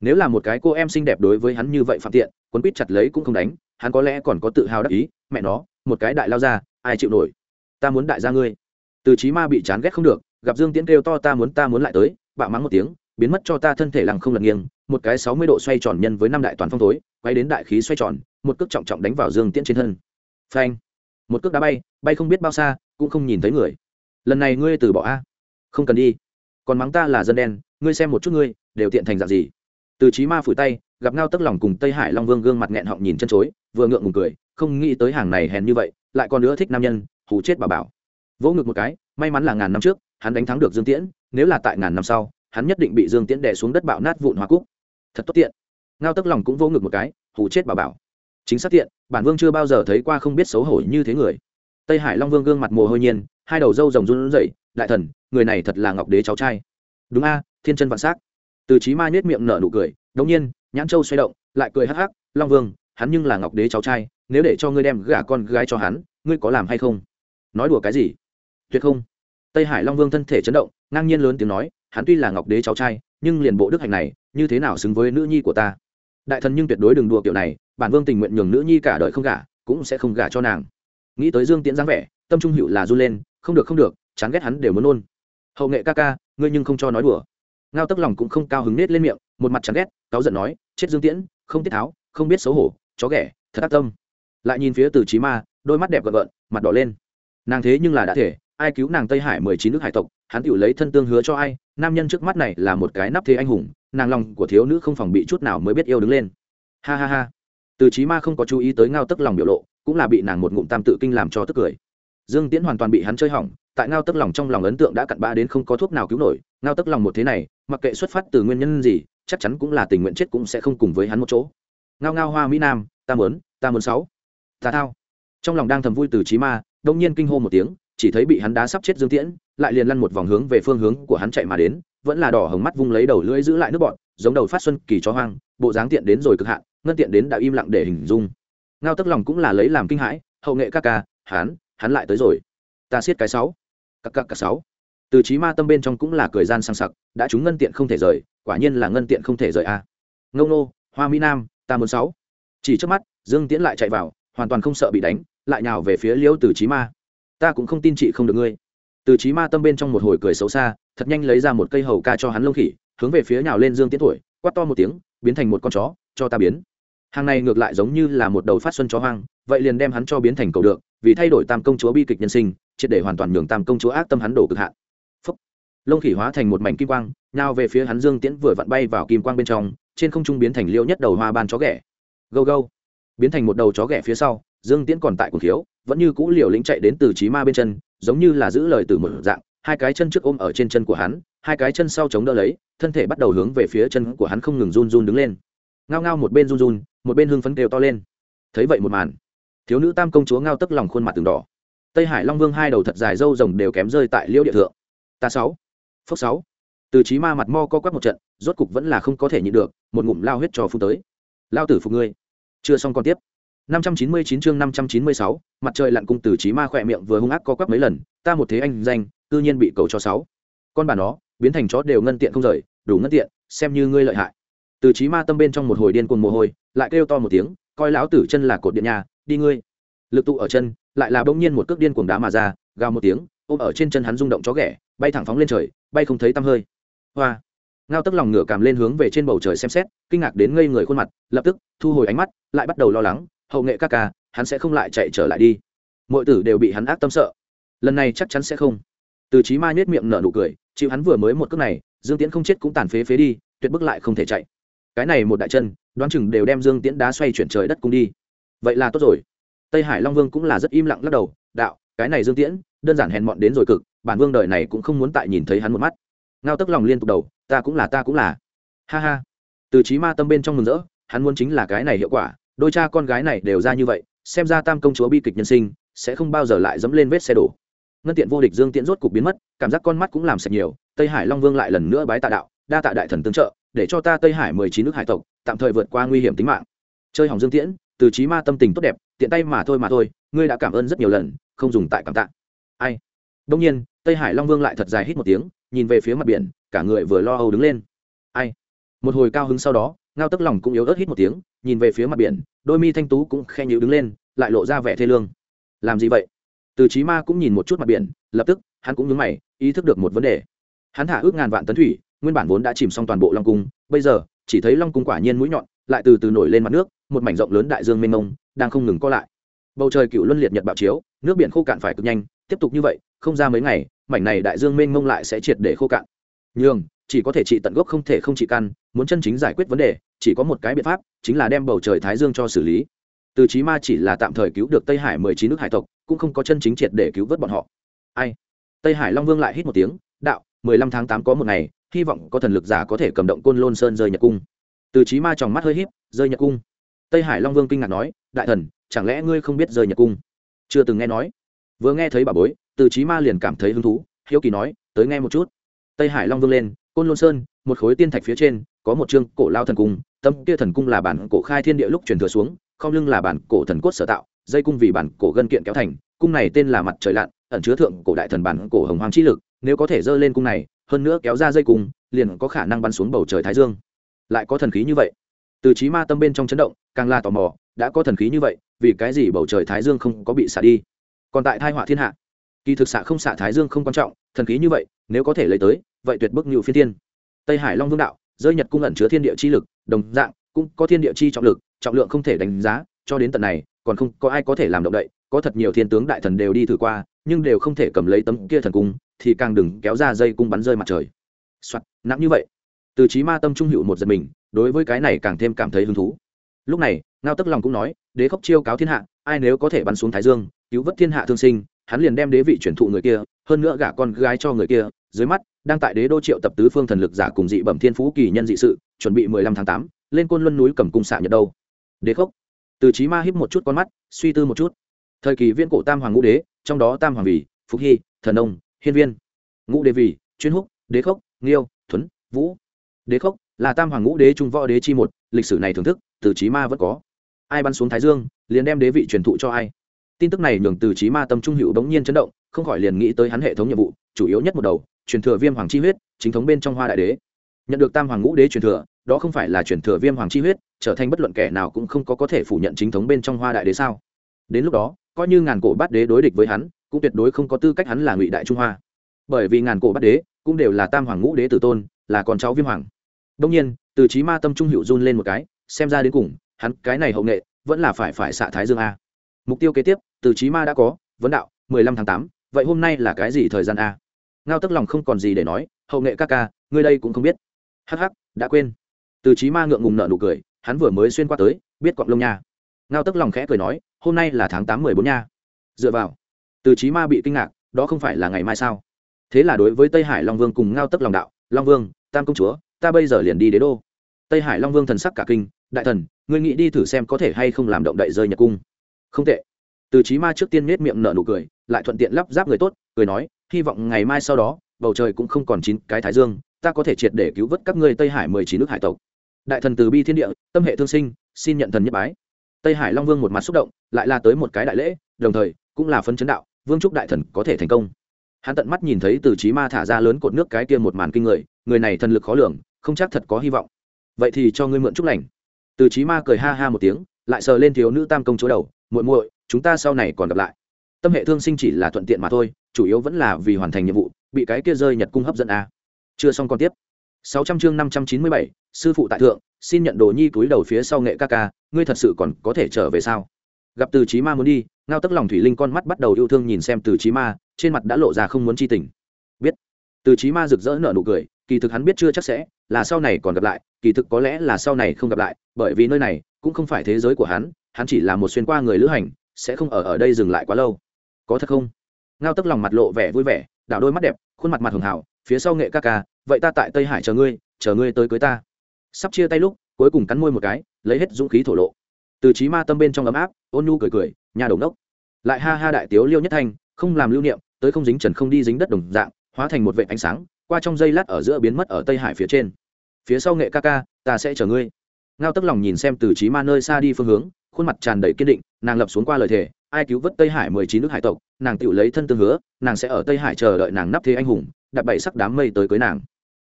Speaker 1: nếu là một cái cô em xinh đẹp đối với hắn như vậy phạm tiện, quấn quýt chặt lấy cũng không đánh, hắn có lẽ còn có tự hào đắc ý, mẹ nó, một cái đại lao ra, ai chịu nổi? Ta muốn đại gia ngươi. Từ trí ma bị chán ghét không được, gặp dương tiễn kêu to, ta muốn ta muốn lại tới bạo mắng một tiếng, biến mất cho ta thân thể lằng không lật nghiêng, một cái sáu mươi độ xoay tròn nhân với năm đại toàn phong tối, quay đến đại khí xoay tròn, một cước trọng trọng đánh vào dương tiễn trên thân. Phanh. Một cước đá bay bay không biết bao xa, cũng không nhìn thấy người. Lần này ngươi từ bỏ a? Không cần đi. Còn mắng ta là dân đen, ngươi xem một chút ngươi, đều tiện thành dạng gì? Từ trí ma phủi tay, gặp ngao tức lòng cùng tây hải long vương gương mặt nghẹn họng nhìn chân chối, vừa ngượng ngùng cười, không nghĩ tới hàng này hèn như vậy, lại còn nữa thích nam nhân hù chết bà bảo. Vỗ ngực một cái, may mắn là ngàn năm trước, hắn đánh thắng được dương tiễn, nếu là tại ngàn năm sau, hắn nhất định bị dương tiễn đè xuống đất bạo nát vụn hoa cúc. Thật tốt tiện. Ngao tức lòng cũng vỗ ngực một cái, hù chết bà bảo. Chính xác tiện, bản vương chưa bao giờ thấy qua không biết xấu hổ như thế người. Tây hải long vương gương mặt mồ hôi nhiên, hai đầu râu rồng run rẩy, đại thần, người này thật là ngọc đế cháu trai. Đúng a, thiên chân vạn s á c từ trí mai nết miệng nở nụ cười, đống nhiên, nhãn châu xoay động, lại cười hắc hắc, long vương, hắn nhưng là ngọc đế cháu trai, nếu để cho ngươi đem gả con gái cho hắn, ngươi có làm hay không? Nói đùa cái gì? Tuyệt không. Tây hải long vương thân thể chấn động, ngang nhiên lớn tiếng nói, hắn tuy là ngọc đế cháu trai, nhưng liền bộ đức hạnh này, như thế nào xứng với nữ nhi của ta? Đại thần nhưng tuyệt đối đừng đùa kiểu này, bản vương tình nguyện nhường nữ nhi cả đời không gả, cũng sẽ không gả cho nàng. Nghĩ tới dương tiễn dáng vẻ, tâm trung hữu là run lên, không được không được, chán ghét hắn đều muốn nôn. Hậu nghệ ca ca, ngươi nhưng không cho nói đùa. Ngao tức lòng cũng không cao hứng nết lên miệng, một mặt chán ghét, cáu giận nói, chết dương tiễn, không tiết tháo, không biết xấu hổ, chó ghẻ, thật ác tâm. Lại nhìn phía từ trí ma, đôi mắt đẹp gợn gợn, mặt đỏ lên nàng thế nhưng là đã thể, ai cứu nàng tây hải mười chín nước hải tộc, hắn tự lấy thân tương hứa cho ai, nam nhân trước mắt này là một cái nắp thế anh hùng, nàng lòng của thiếu nữ không phòng bị chút nào mới biết yêu đứng lên. Ha ha ha. Từ trí ma không có chú ý tới ngao tức lòng biểu lộ, cũng là bị nàng một ngụm tam tự kinh làm cho tức cười. Dương tiễn hoàn toàn bị hắn chơi hỏng, tại ngao tức lòng trong lòng ấn tượng đã cặn ba đến không có thuốc nào cứu nổi, ngao tức lòng một thế này, mặc kệ xuất phát từ nguyên nhân gì, chắc chắn cũng là tình nguyện chết cũng sẽ không cùng với hắn một chỗ. Ngao ngao hoa mỹ nam, ta muốn ta muốn sáu. Ta thao. Trong lòng đang thầm vui từ trí ma đông nhiên kinh hô một tiếng, chỉ thấy bị hắn đá sắp chết dương tiễn, lại liền lăn một vòng hướng về phương hướng của hắn chạy mà đến, vẫn là đỏ hồng mắt vung lấy đầu lưỡi giữ lại nước bọn, giống đầu phát xuân kỳ chó hoang, bộ dáng tiện đến rồi cực hạn, ngân tiện đến đã im lặng để hình dung. Ngao tức lòng cũng là lấy làm kinh hãi, hậu nghệ ca ca, hắn hắn lại tới rồi. Ta siết cái sáu. Cặc cặc cặc sáu. Từ trí ma tâm bên trong cũng là cười gian sang sặc, đã chúng ngân tiện không thể rời, quả nhiên là ngân tiện không thể rời a. À. ngông nô, hoa mỹ nam, ta muốn sáu. Chỉ trước mắt, dương tiễn lại chạy vào hoàn toàn không sợ bị đánh, lại nhào về phía liễu từ trí ma. Ta cũng không tin chị không được ngươi. Từ trí ma tâm bên trong một hồi cười xấu xa, thật nhanh lấy ra một cây hầu ca cho hắn lông khỉ, hướng về phía nhào lên dương tiến tuổi, quát to một tiếng, biến thành một con chó, cho ta biến. Hàng này ngược lại giống như là một đầu phát xuân chó hoang, vậy liền đem hắn cho biến thành cầu được, vì thay đổi tam công chúa bi kịch nhân sinh, triệt để hoàn toàn nhường tam công chúa ác tâm hắn đổ cực hạn. Phúc. lông khỉ hóa thành một mảnh kim quang, nhào về phía hắn dương tiễn vừa vặn bay vào kim quang bên trong, trên không trung biến thành liêu nhất đầu hoa ban chó ghẻ. Gâu gâu biến thành một đầu chó ghẻ phía sau, dương tiễn còn tại cùng thiếu vẫn như cũ liều lĩnh chạy đến từ trí ma bên chân, giống như là giữ lời từ một dạng, hai cái chân trước ôm ở trên chân của hắn, hai cái chân sau chống đỡ lấy, thân thể bắt đầu hướng về phía chân của hắn không ngừng run run đứng lên. Ngao ngao một bên run run, một bên hưng phấn đều to lên. Thấy vậy một màn, thiếu nữ tam công chúa ngao tức lòng khuôn mặt từng đỏ. Tây hải long vương hai đầu thật dài râu rồng đều kém rơi tại liêu địa thượng. Ta sáu, phốc sáu. Từ trí ma mặt mo co quắp một trận, rốt cục vẫn là không có thể nhịn được, một ngụm lao huyết cho phu tới. Lao tử phục ngươi chưa xong còn tiếp 599 chương 596, mặt trời lặn cung tử trí ma khỏe miệng vừa hung ác co quắp mấy lần, ta một thế anh danh, tự nhiên bị cầu cho sáu. Con bà nó, biến thành chó đều ngân tiện không rời, đủ ngân tiện, xem như ngươi lợi hại. Từ trí ma tâm bên trong một hồi điên cuồng mồ hôi, lại kêu to một tiếng, coi lão tử chân là cột điện nhà, đi ngươi. Lực tụ ở chân, lại là bỗng nhiên một cước điên cuồng đá mà ra, gào một tiếng, ôm ở trên chân hắn rung động chó ghẻ, bay thẳng phóng lên trời, bay không thấy tăm hơi. Hoa. Ngao tức lòng ngửa cảm lên hướng về trên bầu trời xem xét, kinh ngạc đến ngây người khuôn mặt, lập tức thu hồi ánh mắt, lại bắt đầu lo lắng, hậu nghệ ca ca hắn sẽ không lại chạy trở lại đi. Mọi tử đều bị hắn ác tâm sợ. Lần này chắc chắn sẽ không. Từ trí mai nết miệng nở nụ cười chịu hắn vừa mới một cước này dương tiễn không chết cũng tàn phế phế đi tuyệt bức lại không thể chạy. Cái này một đại chân đoán chừng đều đem dương tiễn đá xoay chuyển trời đất cung đi. Vậy là tốt rồi. Tây hải long vương cũng là rất im lặng lắc đầu đạo cái này dương tiễn đơn giản hèn mọn đến rồi cực bản vương đời này cũng không muốn tại nhìn thấy hắn một mắt ngao tức lòng liên tục đầu, ta cũng là, ta cũng là. Ha ha. Từ trí ma tâm bên trong mừng rỡ, hắn muốn chính là cái này hiệu quả, đôi cha con gái này đều ra như vậy, xem ra tam công chúa bi kịch nhân sinh, sẽ không bao giờ lại dẫm lên vết xe đổ. Ngân tiện vô địch dương tiễn rốt cục biến mất, cảm giác con mắt cũng làm sạch nhiều, tây hải long vương lại lần nữa bái tạ đạo, đa tạ đại thần tương trợ, để cho ta tây hải mười chín nước hải tộc tạm thời vượt qua nguy hiểm tính mạng. Chơi hỏng dương tiễn, từ trí ma tâm tình tốt đẹp, tiện tay mà thôi mà thôi, ngươi đã cảm ơn rất nhiều lần, không dùng tại cảm tạ. Ai? Đông nhiên, tây hải long vương lại thật dài hít một tiếng nhìn về phía mặt biển, cả người vừa lo âu đứng lên. Ai? Một hồi cao hứng sau đó, ngao tức lòng cũng yếu ớt hít một tiếng, nhìn về phía mặt biển, đôi mi thanh tú cũng khe nhữ đứng lên, lại lộ ra vẻ thê lương. Làm gì vậy? Từ trí ma cũng nhìn một chút mặt biển, lập tức, hắn cũng nhớ mày, ý thức được một vấn đề. Hắn thả ước ngàn vạn tấn thủy, nguyên bản vốn đã chìm xong toàn bộ long cung, bây giờ, chỉ thấy long cung quả nhiên mũi nhọn, lại từ từ nổi lên mặt nước, một mảnh rộng lớn đại dương mênh mông, đang không ngừng co lại. Bầu trời cựu luân liệt nhật bạo chiếu, nước biển khô cạn phải cực nhanh, tiếp tục như vậy, không ra mấy ngày mảnh này đại dương mênh mông lại sẽ triệt để khô cạn. Nhường chỉ có thể trị tận gốc không thể không trị căn, muốn chân chính giải quyết vấn đề, chỉ có một cái biện pháp, chính là đem bầu trời thái dương cho xử lý. Từ chí ma chỉ là tạm thời cứu được tây hải mười chín nước hải tộc, cũng không có chân chính triệt để cứu vớt bọn họ. Ai? Tây hải long vương lại hít một tiếng, đạo, mười lăm tháng tám có một ngày, hy vọng có thần lực giả có thể cầm động côn lôn sơn rơi nhật cung. Từ chí ma tròng mắt hơi híp, rơi nhật cung. Tây hải long vương kinh ngạc nói, đại thần, chẳng lẽ ngươi không biết rơi nhật cung? Chưa từng nghe nói vừa nghe thấy bà bối, từ chí ma liền cảm thấy hứng thú, hiếu kỳ nói, tới nghe một chút. Tây hải long vương lên, côn lôn sơn, một khối tiên thạch phía trên, có một chương cổ lao thần cung, tâm kia thần cung là bản cổ khai thiên địa lúc truyền thừa xuống, không lưng là bản cổ thần cốt sở tạo, dây cung vì bản cổ gân kiện kéo thành, cung này tên là mặt trời lặn ẩn chứa thượng cổ đại thần bản cổ hồng hoàng chi lực, nếu có thể dơ lên cung này, hơn nữa kéo ra dây cung, liền có khả năng bắn xuống bầu trời thái dương. Lại có thần khí như vậy. Từ trí ma tâm bên trong chấn động, càng là tò mò, đã có thần khí như vậy, vì cái gì bầu trời thái dương không có bị xả đi? Còn tại thai họa thiên hạ. Kỳ thực xạ không xạ thái dương không quan trọng thần khí như vậy nếu có thể lấy tới vậy tuyệt bức như phiên thiên. Tây hải long vương đạo rơi nhật cung ẩn chứa thiên địa chi lực đồng dạng cũng có thiên địa chi trọng lực trọng lượng không thể đánh giá cho đến tận này còn không có ai có thể làm động đậy có thật nhiều thiên tướng đại thần đều đi thử qua nhưng đều không thể cầm lấy tấm kia thần cung thì càng đừng kéo ra dây cung bắn rơi mặt trời. Soạt, nặng như vậy. Từ trí ma tâm trung hữu một giật mình đối với cái này càng thêm cảm thấy hứng thú. Lúc này ngao tức lòng cũng nói đế khốc chiêu cáo thiên hạ ai nếu có thể bắn xuống thái dương cứu vớt thiên hạ thương sinh, hắn liền đem đế vị chuyển thụ người kia, hơn nữa gả con gái cho người kia, dưới mắt, đang tại đế đô triệu tập tứ phương thần lực giả cùng dị bẩm thiên phú kỳ nhân dị sự, chuẩn bị mười lăm tháng tám, lên côn luân núi cầm cung xạ nhật đâu. Đế khốc. Từ trí ma híp một chút con mắt, suy tư một chút. Thời kỳ viên cổ tam hoàng ngũ đế, trong đó tam hoàng vì phúc hy, thần ông, hiên viên. Ngũ đế vì chuyên húc, đế khốc, nghiêu, thuấn, vũ. Đế khốc là tam hoàng ngũ đế trung võ đế chi một, lịch sử này thưởng thức, từ trí ma vẫn có. Ai bắn xuống thái dương, liền đem đế vị truyền thụ cho ai? Tin tức này nhường từ trí ma tâm trung hữu bỗng nhiên chấn động, không khỏi liền nghĩ tới hắn hệ thống nhiệm vụ, chủ yếu nhất một đầu, truyền thừa viêm hoàng chi huyết, chính thống bên trong hoa đại đế. Nhận được tam hoàng ngũ đế truyền thừa, đó không phải là truyền thừa viêm hoàng chi huyết, trở thành bất luận kẻ nào cũng không có có thể phủ nhận chính thống bên trong hoa đại đế sao? Đến lúc đó, coi như ngàn cổ bát đế đối địch với hắn, cũng tuyệt đối không có tư cách hắn là ngụy đại trung hoa. Bởi vì ngàn cổ bát đế cũng đều là tam hoàng ngũ đế tử tôn, là con cháu viêm hoàng. Đông nhiên, từ trí ma tâm trung hữu run lên một cái, xem ra đến cùng, hắn cái này hậu nghệ, vẫn là phải phải xạ thái dương a mục tiêu kế tiếp, từ trí ma đã có, vấn đạo, mười lăm tháng tám, vậy hôm nay là cái gì thời gian a? Ngao tức lòng không còn gì để nói, hậu nghệ ca ca, ngươi đây cũng không biết. Hắc hắc, đã quên. Từ trí ma ngượng ngùng nợ nụ cười, hắn vừa mới xuyên qua tới, biết quặng lông nha. Ngao tức lòng khẽ cười nói, hôm nay là tháng tám mười bốn nha. Dựa vào. Từ trí ma bị kinh ngạc, đó không phải là ngày mai sao? Thế là đối với tây hải long vương cùng ngao tức lòng đạo, long vương, tam công chúa, ta bây giờ liền đi đế đô. Tây hải long vương thần sắc cả kinh, đại thần, ngươi nghĩ đi thử xem có thể hay không làm động đậy rơi nhật cung? Không tệ. Từ trí ma trước tiên nết miệng nở nụ cười, lại thuận tiện lắp ráp người tốt, cười nói, hy vọng ngày mai sau đó, bầu trời cũng không còn chín cái thái dương, ta có thể triệt để cứu vớt các ngươi tây hải mười chín nước hải tộc. Đại thần từ bi thiên địa, tâm hệ thương sinh, xin nhận thần nhất bái. Tây hải long vương một mặt xúc động, lại là tới một cái đại lễ, đồng thời, cũng là phân chấn đạo, vương trúc đại thần có thể thành công. Hắn tận mắt nhìn thấy từ trí ma thả ra lớn cột nước cái kia một màn kinh người người này thần lực khó lường, không chắc thật có hy vọng. Vậy thì cho ngươi mượn chúc lành. Từ trí ma cười ha ha một tiếng, lại sờ lên thiếu nữ tam công chúa đầu muội muội chúng ta sau này còn gặp lại. Tâm hệ thương sinh chỉ là thuận tiện mà thôi chủ yếu vẫn là vì hoàn thành nhiệm vụ bị cái kia rơi nhật cung hấp dẫn a. À. chưa xong còn tiếp. 600 chương 597, sư phụ tại thượng xin nhận đồ nhi túi đầu phía sau nghệ ca ca ngươi thật sự còn có thể trở về sao? Gặp từ chí ma muốn đi ngao tức lòng thủy linh con mắt bắt đầu yêu thương nhìn xem từ chí ma trên mặt đã lộ ra không muốn chi tình. Biết. Từ chí ma rực rỡ nở nụ cười kỳ thực hắn biết chưa chắc sẽ là sau này còn gặp lại kỳ thực có lẽ là sau này không gặp lại bởi vì nơi này cũng không phải thế giới của hắn hắn chỉ là một xuyên qua người lữ hành, sẽ không ở ở đây dừng lại quá lâu. Có thật không? Ngao tức lòng mặt lộ vẻ vui vẻ, đảo đôi mắt đẹp, khuôn mặt mặt hường hảo, phía sau nghệ ca ca, vậy ta tại tây hải chờ ngươi chờ ngươi tới cưới ta. Sắp chia tay lúc, cuối cùng cắn môi một cái, lấy hết dũng khí thổ lộ. Từ trí ma tâm bên trong ấm áp, ôn nhu cười cười, nhà đồng đốc. Lại ha ha đại tiếu liêu nhất thanh, không làm lưu niệm, tới không dính trần không đi dính đất đồng dạng, hóa thành một vệ ánh sáng, qua trong dây lát ở giữa biến mất ở tây hải phía trên. Phía sau nghệ ca ca, ta sẽ chờ ngươi. Ngao tức lòng nhìn xem từ trí ma nơi xa đi phương hướng khuôn mặt tràn đầy kiên định, nàng lập xuống qua lời thề, ai cứu vớt tây hải mười chín nước hải tộc, nàng tự lấy thân tương hứa, nàng sẽ ở tây hải chờ đợi nàng nắp thế anh hùng, đặt bảy sắc đám mây tới cưới nàng.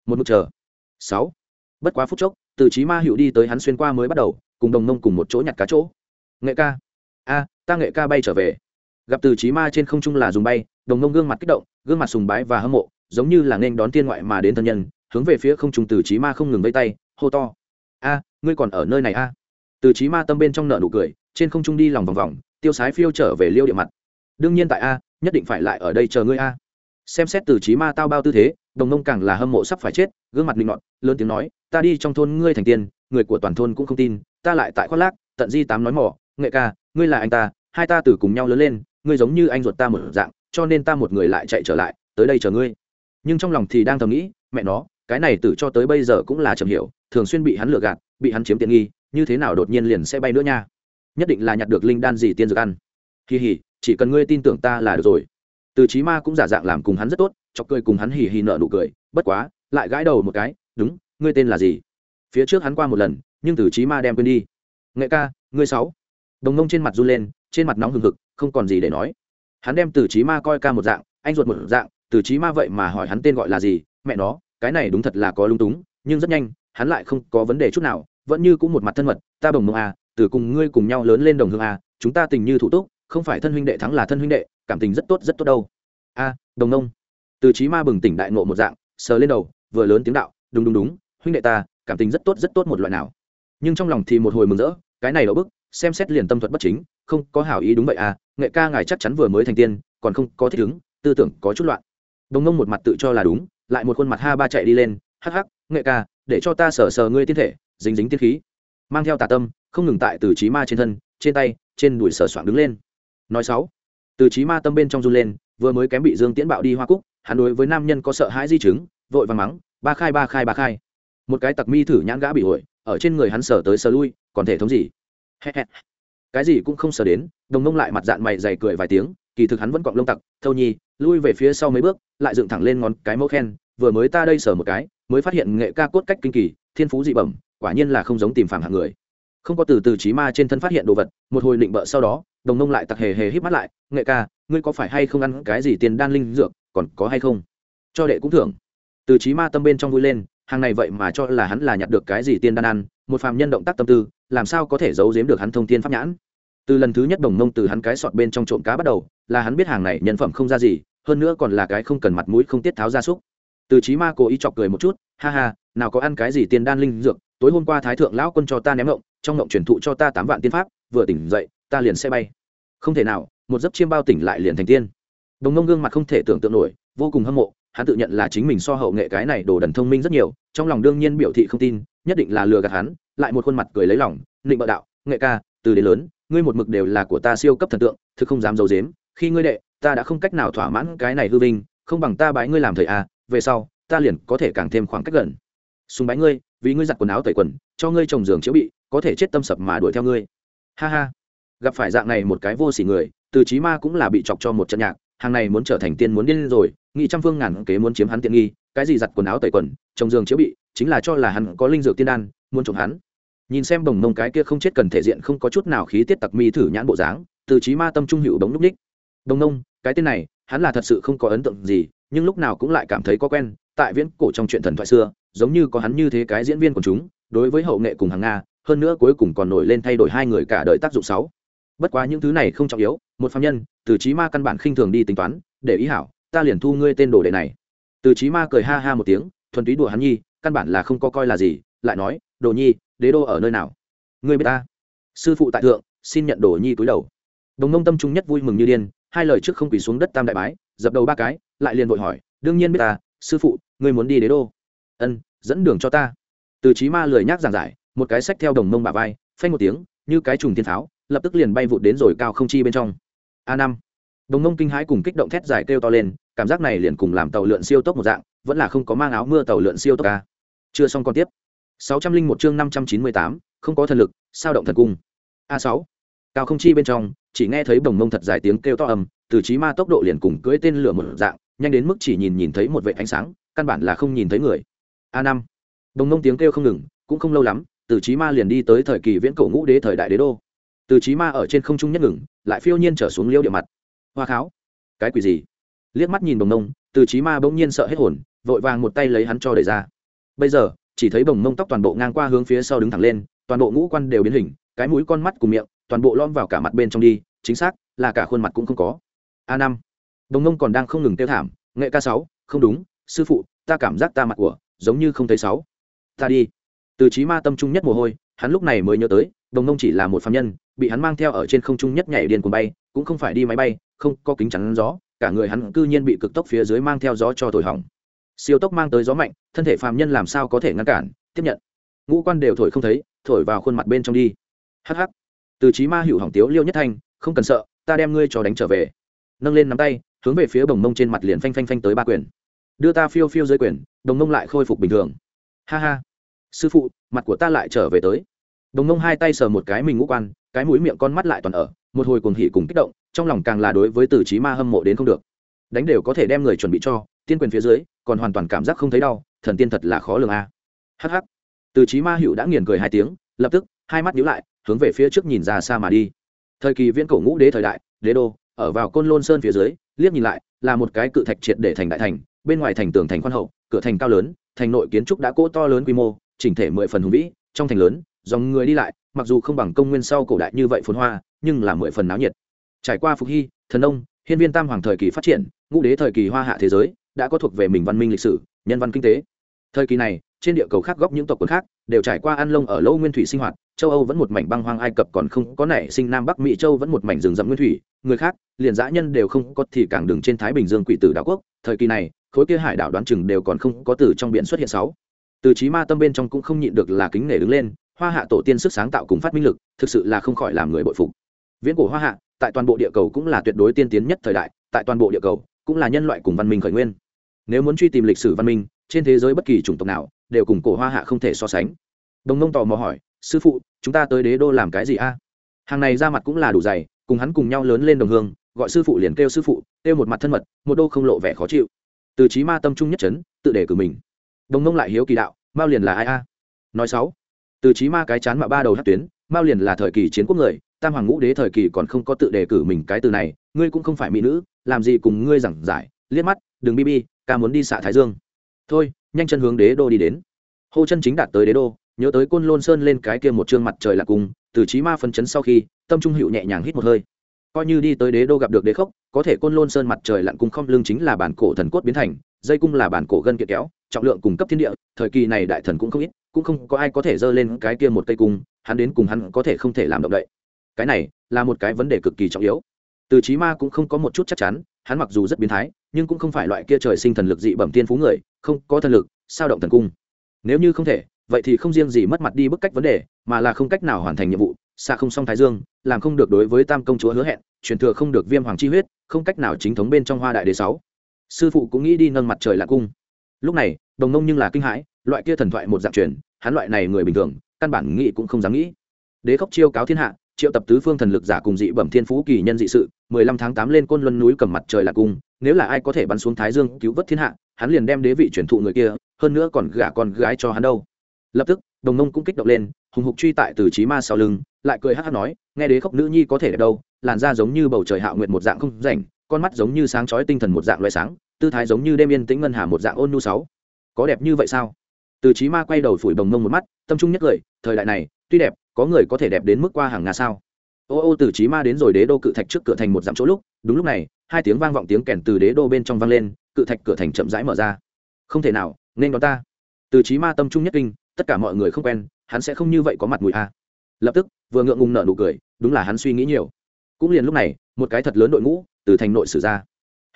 Speaker 1: Một mực chờ. Sáu. Bất quá phút chốc, từ trí ma hữu đi tới hắn xuyên qua mới bắt đầu, cùng đồng nông cùng một chỗ nhặt cá chỗ. Nghệ ca. A, ta nghệ ca bay trở về. Gặp từ trí ma trên không trung là dùng bay, đồng nông gương mặt kích động, gương mặt sùng bái và hâm mộ, giống như là nên đón tiên ngoại mà đến thân nhân, hướng về phía không trung từ trí ma không ngừng vây tay, hô to. A, ngươi còn ở nơi này a? Từ trí ma tâm bên trong nợ nụ cười, trên không trung đi lòng vòng vòng, tiêu sái phiêu trở về liêu địa mặt. Đương nhiên tại a, nhất định phải lại ở đây chờ ngươi a. Xem xét từ trí ma tao bao tư thế, đồng nông càng là hâm mộ sắp phải chết, gương mặt linh ngọn lớn tiếng nói, ta đi trong thôn ngươi thành tiên, người của toàn thôn cũng không tin, ta lại tại khoác lác, tận di tám nói mỏ, nghệ ca, ngươi là anh ta, hai ta từ cùng nhau lớn lên, ngươi giống như anh ruột ta một dạng, cho nên ta một người lại chạy trở lại, tới đây chờ ngươi. Nhưng trong lòng thì đang thầm nghĩ, mẹ nó, cái này từ cho tới bây giờ cũng là chậm hiểu, thường xuyên bị hắn lừa gạt, bị hắn chiếm tiện nghi như thế nào đột nhiên liền sẽ bay nữa nha? Nhất định là nhặt được linh đan gì tiên dược ăn. Kỳ hỉ chỉ cần ngươi tin tưởng ta là được rồi. Từ trí ma cũng giả dạng làm cùng hắn rất tốt, chọc cười cùng hắn hì hì nợ nụ cười, bất quá, lại gãi đầu một cái, đúng, ngươi tên là gì? Phía trước hắn qua một lần, nhưng từ trí ma đem quên đi. Nghệ ca, ngươi sáu. Đồng ngông trên mặt run lên, trên mặt nóng hừng hực, không còn gì để nói. Hắn đem từ trí ma coi ca một dạng, anh ruột một dạng, từ trí ma vậy mà hỏi hắn tên gọi là gì, mẹ nó, cái này đúng thật là có lung túng, nhưng rất nhanh, hắn lại không có vấn đề chút nào vẫn như cũng một mặt thân mật, ta bồng mông à từ cùng ngươi cùng nhau lớn lên đồng hương à chúng ta tình như thủ túc, không phải thân huynh đệ thắng là thân huynh đệ, cảm tình rất tốt rất tốt đâu. A đồng nông từ trí ma bừng tỉnh đại ngộ một dạng, sờ lên đầu, vừa lớn tiếng đạo, đúng đúng đúng, huynh đệ ta, cảm tình rất tốt rất tốt một loại nào. Nhưng trong lòng thì một hồi mừng rỡ, cái này đ bức, xem xét liền tâm thuật bất chính, không có hảo ý đúng vậy à nghệ ca ngài chắc chắn vừa mới thành tiên, còn không có thích ứng, tư tưởng có chút loạn. Đồng nông một mặt tự cho là đúng, lại một khuôn mặt ha ba chạy đi lên, hắc hắc, nghệ ca, để cho ta sờ sờ ngươi tiên thể dính dính tiên khí, mang theo tà tâm, không ngừng tại từ trí ma trên thân, trên tay, trên đùi sờ soạn đứng lên. Nói sáu, từ trí ma tâm bên trong run lên, vừa mới kém bị dương tiễn bạo đi hoa cúc, hắn đối với nam nhân có sợ hãi di chứng, vội vàng mắng, ba khai ba khai ba khai. Một cái tặc mi thử nhãn gã bị ổi ở trên người hắn sờ tới sờ lui, còn thể thống gì? Cái gì cũng không sờ đến, đồng mông lại mặt dạng mày dày cười vài tiếng, kỳ thực hắn vẫn cọng lông tặc, thâu nhi, lui về phía sau mấy bước, lại dựng thẳng lên ngón cái mẫu khen, vừa mới ta đây sờ một cái, mới phát hiện nghệ ca cốt cách kinh kỳ, thiên phú dị bẩm quả nhiên là không giống tìm phản hạng người. Không có từ từ trí ma trên thân phát hiện đồ vật, một hồi định bợ sau đó, đồng nông lại tặc hề hề hít mắt lại, nghệ ca, ngươi có phải hay không ăn cái gì tiền đan linh dược, còn có hay không? Cho đệ cũng thưởng. Từ trí ma tâm bên trong vui lên, hàng này vậy mà cho là hắn là nhặt được cái gì tiên đan ăn, một phàm nhân động tác tâm tư, làm sao có thể giấu giếm được hắn thông tiên pháp nhãn? Từ lần thứ nhất đồng nông từ hắn cái sọt bên trong trộm cá bắt đầu, là hắn biết hàng này nhân phẩm không ra gì, hơn nữa còn là cái không cần mặt mũi không tiết tháo ra súc. Từ trí ma cố ý chọc cười một chút, ha ha, nào có ăn cái gì tiên đan linh dược tối hôm qua thái thượng lão quân cho ta ném ngộng, trong ngộng truyền thụ cho ta tám vạn tiên pháp, vừa tỉnh dậy, ta liền sẽ bay. Không thể nào, một giấc chiêm bao tỉnh lại liền thành tiên. Đồng nông gương mặt không thể tưởng tượng nổi, vô cùng hâm mộ, hắn tự nhận là chính mình so hậu nghệ cái này đồ đần thông minh rất nhiều, trong lòng đương nhiên biểu thị không tin, nhất định là lừa gạt hắn, lại một khuôn mặt cười lấy lòng định bợ đạo, nghệ ca, từ đến lớn, ngươi một mực đều là của ta siêu cấp thần tượng, thực không dám giấu dếm khi ngươi đệ, ta đã không cách nào thỏa mãn cái này hư vinh, không bằng ta bái ngươi làm thầy à về sau, ta liền có thể càng thêm khoảng cách gần. Súng bái ngươi vì ngươi giặt quần áo tẩy quần, cho ngươi trồng giường chữa bị, có thể chết tâm sập mà đuổi theo ngươi. Ha ha. Gặp phải dạng này một cái vô s ỉ người, từ trí ma cũng là bị chọc cho một trận nhạc, hàng này muốn trở thành tiên muốn điên rồi nghị trăm phương ngàn kế muốn chiếm hắn tiện nghi, cái gì giặt quần áo tẩy quần, trồng giường chữa bị, chính là cho là hắn có linh dược tiên đan, muốn trộm hắn. Nhìn xem đồng mông cái kia không chết cần thể diện không có chút nào khí tiết tặc mi thử nhãn bộ dáng, từ trí ma tâm trung hữu bóng núp ních. Đồng nông cái tên này, hắn là thật sự không có ấn tượng gì, nhưng lúc nào cũng lại cảm thấy có quen, tại viễn cổ trong chuyện thần thoại xưa giống như có hắn như thế cái diễn viên của chúng, đối với hậu nghệ cùng hàng nga, hơn nữa cuối cùng còn nổi lên thay đổi hai người cả đời tác dụng sáu. Bất quá những thứ này không trọng yếu, một phạm nhân, từ trí ma căn bản khinh thường đi tính toán, để ý hảo, ta liền thu ngươi tên đồ đệ này. Từ trí ma cười ha ha một tiếng, thuần túy đùa hắn nhi, căn bản là không có coi là gì, lại nói, đồ nhi, đế đô ở nơi nào? Ngươi biết ta? Sư phụ tại thượng, xin nhận đồ nhi túi đầu. Đồng nông tâm trung nhất vui mừng như điên, hai lời trước không quỳ xuống đất tam đại bái, dập đầu ba cái, lại liền vội hỏi, đương nhiên biết ta, sư phụ, ngươi muốn đi đế đô? Ân dẫn đường cho ta. Từ trí ma lười nhác giảng giải, một cái sách theo đồng mông bà vai, phanh một tiếng, như cái trùng thiên tháo, lập tức liền bay vụt đến rồi cao không chi bên trong. A năm. Đồng mông kinh hãi cùng kích động thét dài kêu to lên, cảm giác này liền cùng làm tàu lượn siêu tốc một dạng, vẫn là không có mang áo mưa tàu lượn siêu tốc ca chưa xong còn tiếp. sáu trăm linh một chương năm trăm chín mươi tám, không có thần lực, sao động thần cung. A sáu. Cao không chi bên trong, chỉ nghe thấy đồng mông thật dài tiếng kêu to ầm, từ trí ma tốc độ liền cùng cưỡi tên lửa một dạng, nhanh đến mức chỉ nhìn nhìn thấy một vệ ánh sáng, căn bản là không nhìn thấy người a năm. Bồng mông tiếng kêu không ngừng, cũng không lâu lắm, từ trí ma liền đi tới thời kỳ viễn cổ ngũ đế thời đại đế đô. Từ trí ma ở trên không trung nhất ngừng, lại phiêu nhiên trở xuống liêu địa mặt. Hoa kháo. Cái quỷ gì? Liếc mắt nhìn bồng mông, từ trí ma bỗng nhiên sợ hết hồn, vội vàng một tay lấy hắn cho đẩy ra. Bây giờ, chỉ thấy bồng mông tóc toàn bộ ngang qua hướng phía sau đứng thẳng lên, toàn bộ ngũ quan đều biến hình, cái mũi con mắt cùng miệng, toàn bộ lom vào cả mặt bên trong đi, chính xác là cả khuôn mặt cũng không có. A năm. Đồng mông còn đang không ngừng tiêu thảm, nghệ ca sáu, không đúng, sư phụ, ta cảm giác ta mặt của giống như không thấy sáu. Ta đi. Từ trí ma tâm trung nhất mồ hôi, hắn lúc này mới nhớ tới, đồng nông chỉ là một phạm nhân, bị hắn mang theo ở trên không trung nhất nhảy điên cuồng bay, cũng không phải đi máy bay, không có kính chắn gió, cả người hắn cư nhiên bị cực tốc phía dưới mang theo gió cho thổi hỏng. Siêu tốc mang tới gió mạnh, thân thể phàm nhân làm sao có thể ngăn cản, tiếp nhận. Ngũ quan đều thổi không thấy, thổi vào khuôn mặt bên trong đi. Hh từ trí ma hữu hỏng tiếu liêu nhất thanh, không cần sợ, ta đem ngươi cho đánh trở về. Nâng lên nắm tay, hướng về phía bồng mông trên mặt liền phanh phanh phanh tới ba quyền đưa ta phiêu phiêu dưới quyền, đồng mông lại khôi phục bình thường. Ha ha. Sư phụ, mặt của ta lại trở về tới. Đồng mông hai tay sờ một cái mình ngũ quan, cái mũi miệng con mắt lại toàn ở, một hồi cuồng hỉ cùng kích động, trong lòng càng là đối với từ trí ma hâm mộ đến không được. Đánh đều có thể đem người chuẩn bị cho, tiên quyền phía dưới, còn hoàn toàn cảm giác không thấy đau, thần tiên thật là khó lường a. Hh từ trí ma hữu đã nghiền cười hai tiếng, lập tức, hai mắt nhíu lại, hướng về phía trước nhìn ra xa mà đi. Thời kỳ viễn cổ ngũ đế thời đại, đế đô, ở vào côn lôn sơn phía dưới, liếc nhìn lại, là một cái cự thạch triệt để thành đại thành bên ngoài thành tường thành khoan hậu, cửa thành cao lớn, thành nội kiến trúc đã cỗ to lớn quy mô, chỉnh thể mười phần hùng vĩ, trong thành lớn, dòng người đi lại, mặc dù không bằng công nguyên sau cổ đại như vậy phồn hoa, nhưng là mười phần náo nhiệt. Trải qua phục hy, thần ông hiên viên tam hoàng thời kỳ phát triển, ngũ đế thời kỳ hoa hạ thế giới, đã có thuộc về mình văn minh lịch sử, nhân văn kinh tế. Thời kỳ này, trên địa cầu khác góc những tộc quần khác, đều trải qua ăn lông ở lâu nguyên thủy sinh hoạt, châu âu vẫn một mảnh băng hoang ai cập còn không có nảy sinh, nam bắc mỹ châu vẫn một mảnh rừng rậm nguyên thủy, người khác, liền dã nhân đều không có thì cảng đường trên thái bình dương quỷ tử đảo quốc. Thời kỳ này khối kia hải đảo đoán chừng đều còn không có từ trong biển xuất hiện sáu. Từ trí ma tâm bên trong cũng không nhịn được là kính nể đứng lên, hoa hạ tổ tiên sức sáng tạo cùng phát minh lực, thực sự là không khỏi làm người bội phục. Viễn cổ hoa hạ, tại toàn bộ địa cầu cũng là tuyệt đối tiên tiến nhất thời đại, tại toàn bộ địa cầu cũng là nhân loại cùng văn minh khởi nguyên. Nếu muốn truy tìm lịch sử văn minh, trên thế giới bất kỳ chủng tộc nào đều cùng cổ hoa hạ không thể so sánh. Đồng nông tò mò hỏi, sư phụ, chúng ta tới đế đô làm cái gì a? Hàng này ra mặt cũng là đủ dày, cùng hắn cùng nhau lớn lên đồng hương, gọi sư phụ liền kêu sư phụ, kêu một mặt thân mật, một đô không lộ vẻ khó chịu từ trí ma tâm trung nhất chấn, tự đề cử mình. Đồng ngông lại hiếu kỳ đạo mao liền là ai a? Nói sáu từ trí ma cái chán mạ ba đầu hát tuyến mao liền là thời kỳ chiến quốc người tam hoàng ngũ đế thời kỳ còn không có tự đề cử mình cái từ này ngươi cũng không phải mỹ nữ làm gì cùng ngươi giảng giải liếc mắt đừng bi bi ca muốn đi xạ thái dương. Thôi nhanh chân hướng đế đô đi đến. Hô chân chính đạt tới đế đô nhớ tới côn lôn sơn lên cái kia một trương mặt trời là cùng từ trí ma phân chấn sau khi tâm trung hữu nhẹ nhàng hít một hơi coi như đi tới đế đô gặp được đế khốc, có thể côn lôn sơn mặt trời lặn cung không lưng chính là bản cổ thần cốt biến thành, dây cung là bản cổ gân kiện kéo, trọng lượng cung cấp thiên địa, thời kỳ này đại thần cũng không ít, cũng không có ai có thể dơ lên cái kia một cây cung, hắn đến cùng hắn có thể không thể làm động đậy. Cái này là một cái vấn đề cực kỳ trọng yếu. Từ trí ma cũng không có một chút chắc chắn, hắn mặc dù rất biến thái, nhưng cũng không phải loại kia trời sinh thần lực dị bẩm tiên phú người, không có thần lực, sao động thần cung? Nếu như không thể, vậy thì không riêng gì mất mặt đi bức cách vấn đề, mà là không cách nào hoàn thành nhiệm vụ, xa không song thái dương làm không được đối với tam công chúa hứa hẹn, truyền thừa không được viêm hoàng chi huyết, không cách nào chính thống bên trong hoa đại đế sáu. Sư phụ cũng nghĩ đi nâng mặt trời lạc cung. Lúc này, đồng nông nhưng là kinh hãi, loại kia thần thoại một dạng truyền, hắn loại này người bình thường, căn bản nghĩ cũng không dám nghĩ. Đế khóc chiêu cáo thiên hạ, triệu tập tứ phương thần lực giả cùng dị bẩm thiên phú kỳ nhân dị sự, mười lăm tháng tám lên côn luân núi cầm mặt trời lạc cung, nếu là ai có thể bắn xuống thái dương cứu vớt thiên hạ, hắn liền đem đế vị truyền thụ người kia, hơn nữa còn gả con gái cho hắn đâu. Lập tức, đồng nông cũng kích động lên, hùng hục truy tại từ trí ma sau lưng lại cười hát hát nói, nghe đế khóc nữ nhi có thể đẹp đâu, làn da giống như bầu trời hạ nguyện một dạng không rảnh, con mắt giống như sáng chói tinh thần một dạng loại sáng, tư thái giống như đêm yên tĩnh ngân hà một dạng ôn nhu sáu. Có đẹp như vậy sao? Từ trí ma quay đầu phủi bồng mông một mắt, tâm trung nhất cười thời đại này, tuy đẹp, có người có thể đẹp đến mức qua hàng ngà sao. Ô ô, từ trí ma đến rồi đế đô cự thạch trước cửa thành một dặm chỗ lúc, đúng lúc này, hai tiếng vang vọng tiếng kèn từ đế đô bên trong vang lên, cự thạch cửa thành chậm rãi mở ra. Không thể nào, nên đón ta. Từ trí ma tâm trung nhất kinh, tất cả mọi người không quen, hắn sẽ không như vậy có mặt mũi a lập tức, vừa ngượng ngùng nở nụ cười, đúng là hắn suy nghĩ nhiều. Cũng liền lúc này, một cái thật lớn đội ngũ từ thành nội sử ra.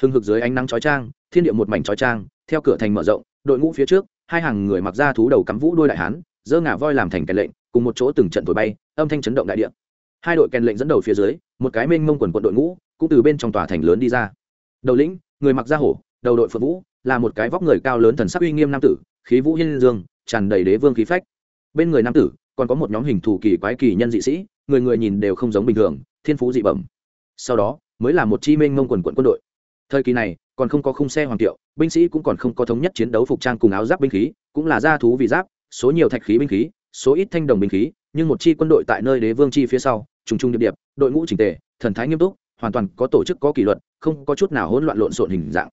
Speaker 1: Hưng hực dưới ánh nắng chói trang thiên địa một mảnh chói trang theo cửa thành mở rộng, đội ngũ phía trước, hai hàng người mặc ra thú đầu cắm vũ đôi đại hán dơ ngả voi làm thành kèn lệnh, cùng một chỗ từng trận thổi bay, âm thanh chấn động đại địa. Hai đội kèn lệnh dẫn đầu phía dưới, một cái mênh mông quần quận đội ngũ, cũng từ bên trong tòa thành lớn đi ra. Đầu lĩnh, người mặc da hổ, đầu đội phượng vũ, là một cái vóc người cao lớn thần sắc uy nghiêm nam tử, khí vũ hiên dương, tràn đầy đế vương khí phách. Bên người nam tử còn có một nhóm hình thù kỳ quái kỳ nhân dị sĩ, người người nhìn đều không giống bình thường, thiên phú dị bẩm. Sau đó, mới là một chi minh mông quần quận quân đội. Thời kỳ này, còn không có khung xe hoàng tiệu, binh sĩ cũng còn không có thống nhất chiến đấu phục trang cùng áo giáp binh khí, cũng là gia thú vì giáp, số nhiều thạch khí binh khí, số ít thanh đồng binh khí, nhưng một chi quân đội tại nơi đế vương chi phía sau, trùng trùng điệp điệp, đội ngũ chỉnh tề, thần thái nghiêm túc, hoàn toàn có tổ chức có kỷ luật, không có chút nào hỗn loạn lộn xộn hình dạng.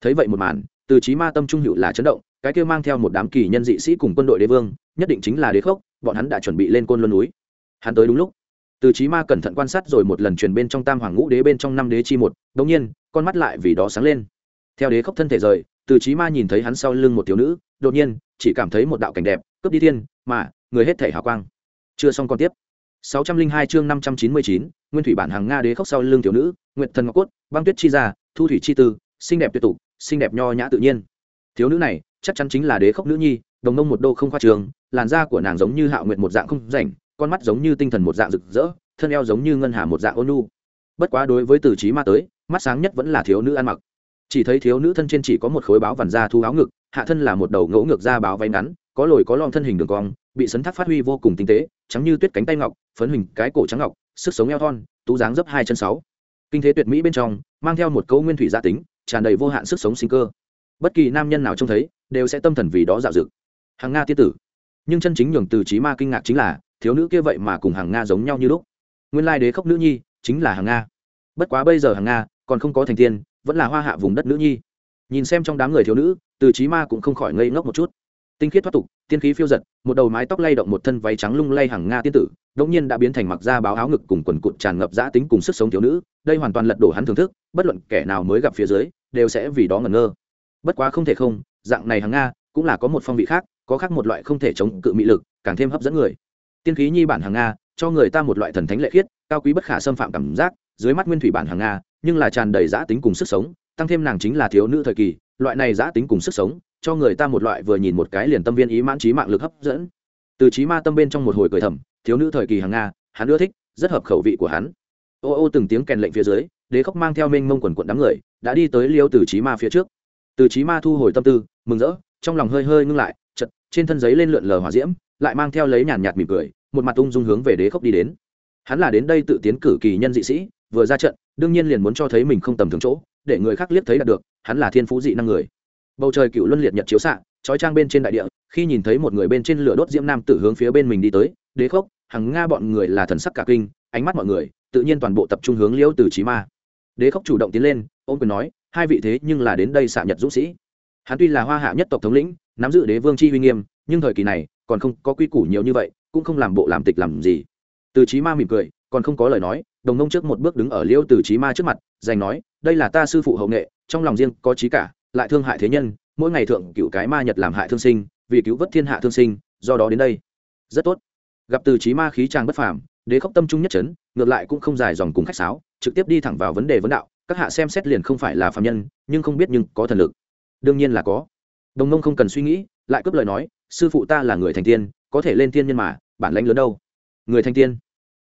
Speaker 1: Thấy vậy một màn, từ trí ma tâm trung hữu là chấn động, cái kia mang theo một đám kỳ nhân dị sĩ cùng quân đội đế vương, nhất định chính là đế khốc bọn hắn đã chuẩn bị lên côn luân núi. Hắn tới đúng lúc. Từ trí ma cẩn thận quan sát rồi một lần truyền bên trong tam hoàng ngũ đế bên trong năm đế chi một đống nhiên con mắt lại vì đó sáng lên. Theo đế khốc thân thể rời từ trí ma nhìn thấy hắn sau lưng một thiếu nữ đột nhiên chỉ cảm thấy một đạo cảnh đẹp cướp đi thiên mà người hết thể hào quang. Chưa xong còn tiếp. 602 chương 599, nguyên thủy bản hàng nga đế khốc sau lưng thiếu nữ nguyệt thần ngọc cốt băng tuyết chi gia thu thủy chi tư xinh đẹp tuyệt tục xinh đẹp nho nhã tự nhiên. Thiếu nữ này chắc chắn chính là đế khốc nữ nhi đồng mông một đô không khoa trường, làn da của nàng giống như hạo nguyệt một dạng không rảnh, con mắt giống như tinh thần một dạng rực rỡ, thân eo giống như ngân hà một dạng ôn nu bất quá đối với từ trí ma tới, mắt sáng nhất vẫn là thiếu nữ ăn mặc. Chỉ thấy thiếu nữ thân trên chỉ có một khối báo vằn da thu áo ngực, hạ thân là một đầu ngỗ ngược da báo váy ngắn, có lồi có lon thân hình đường cong, bị sấn thác phát huy vô cùng tinh tế, trắng như tuyết cánh tay ngọc, phấn hình cái cổ trắng ngọc, sức sống eo thon, tú dáng dấp hai chân sáu. Kinh thế tuyệt mỹ bên trong, mang theo một câu nguyên thủy gia tính, tràn đầy vô hạn sức sống sinh cơ. Bất kỳ nam nhân nào trông thấy, đều sẽ tâm thần vì đó dạo dực hàng nga tiên tử. Nhưng chân chính nhường từ trí ma kinh ngạc chính là, thiếu nữ kia vậy mà cùng hàng nga giống nhau như lúc. Nguyên lai đế khốc nữ nhi chính là hàng nga. Bất quá bây giờ hàng nga còn không có thành tiên, vẫn là hoa hạ vùng đất nữ nhi. Nhìn xem trong đám người thiếu nữ, từ trí ma cũng không khỏi ngây ngốc một chút. Tinh khiết thoát tục, tiên khí phiêu giật, một đầu mái tóc lay động một thân váy trắng lung lay hàng nga tiên tử đống nhiên đã biến thành mặc da báo áo ngực cùng quần cụt tràn ngập giã tính cùng sức sống thiếu nữ, đây hoàn toàn lật đổ hắn thưởng thức, bất luận kẻ nào mới gặp phía dưới, đều sẽ vì đó ngẩn ngơ. Bất quá không thể không, dạng này hàng nga cũng là có một phong vị khác có khác một loại không thể chống cự mị lực, càng thêm hấp dẫn người. Tiên khí nhi bản hàng nga, cho người ta một loại thần thánh lệ khiết, cao quý bất khả xâm phạm cảm giác, dưới mắt nguyên thủy bản hàng nga, nhưng là tràn đầy giã tính cùng sức sống, tăng thêm nàng chính là thiếu nữ thời kỳ, loại này giã tính cùng sức sống, cho người ta một loại vừa nhìn một cái liền tâm viên ý mãn trí mạng lực hấp dẫn. Từ trí ma tâm bên trong một hồi cười thầm, thiếu nữ thời kỳ hàng nga, hắn ưa thích, rất hợp khẩu vị của hắn. Ô ô từng tiếng kèn lệnh phía dưới, đế khóc mang theo mênh mông quần quận đám người, đã đi tới liêu từ trí ma phía trước. Từ trí ma thu hồi tâm tư, mừng rỡ, trong lòng hơi hơi ngưng lại trên thân giấy lên lượn lờ hỏa diễm, lại mang theo lấy nhàn nhạt mỉm cười, một mặt ung dung hướng về đế khốc đi đến. Hắn là đến đây tự tiến cử kỳ nhân dị sĩ, vừa ra trận, đương nhiên liền muốn cho thấy mình không tầm thường chỗ, để người khác liếc thấy đạt được, hắn là thiên phú dị năng người. Bầu trời cựu luân liệt nhật chiếu xạ, trói trang bên trên đại địa, khi nhìn thấy một người bên trên lửa đốt diễm nam tử hướng phía bên mình đi tới, đế khốc, hằng nga bọn người là thần sắc cả kinh, ánh mắt mọi người, tự nhiên toàn bộ tập trung hướng liễu từ trí ma. Đế khốc chủ động tiến lên ôm quyền nói, hai vị thế nhưng là đến đây xạ nhật dũng sĩ. Hắn tuy là hoa hạ nhất tộc thống lĩnh nắm giữ đế vương chi uy nghiêm, nhưng thời kỳ này còn không có quy củ nhiều như vậy, cũng không làm bộ làm tịch làm gì. Từ trí ma mỉm cười, còn không có lời nói, đồng nông trước một bước đứng ở liêu từ trí ma trước mặt giành nói, đây là ta sư phụ hậu nghệ, trong lòng riêng có trí cả, lại thương hại thế nhân, mỗi ngày thượng cựu cái ma nhật làm hại thương sinh, vì cứu vớt thiên hạ thương sinh, do đó đến đây. Rất tốt. Gặp từ trí ma khí trang bất phàm, đế khốc tâm trung nhất chấn, ngược lại cũng không dài dòng cùng khách sáo, trực tiếp đi thẳng vào vấn đề vấn đạo, các hạ xem xét liền không phải là phạm nhân, nhưng không biết nhưng có thần lực. Đương nhiên là có đồng nông không cần suy nghĩ, lại cướp lời nói, sư phụ ta là người thành tiên, có thể lên tiên nhân mà, bản lãnh lớn đâu? Người thành tiên?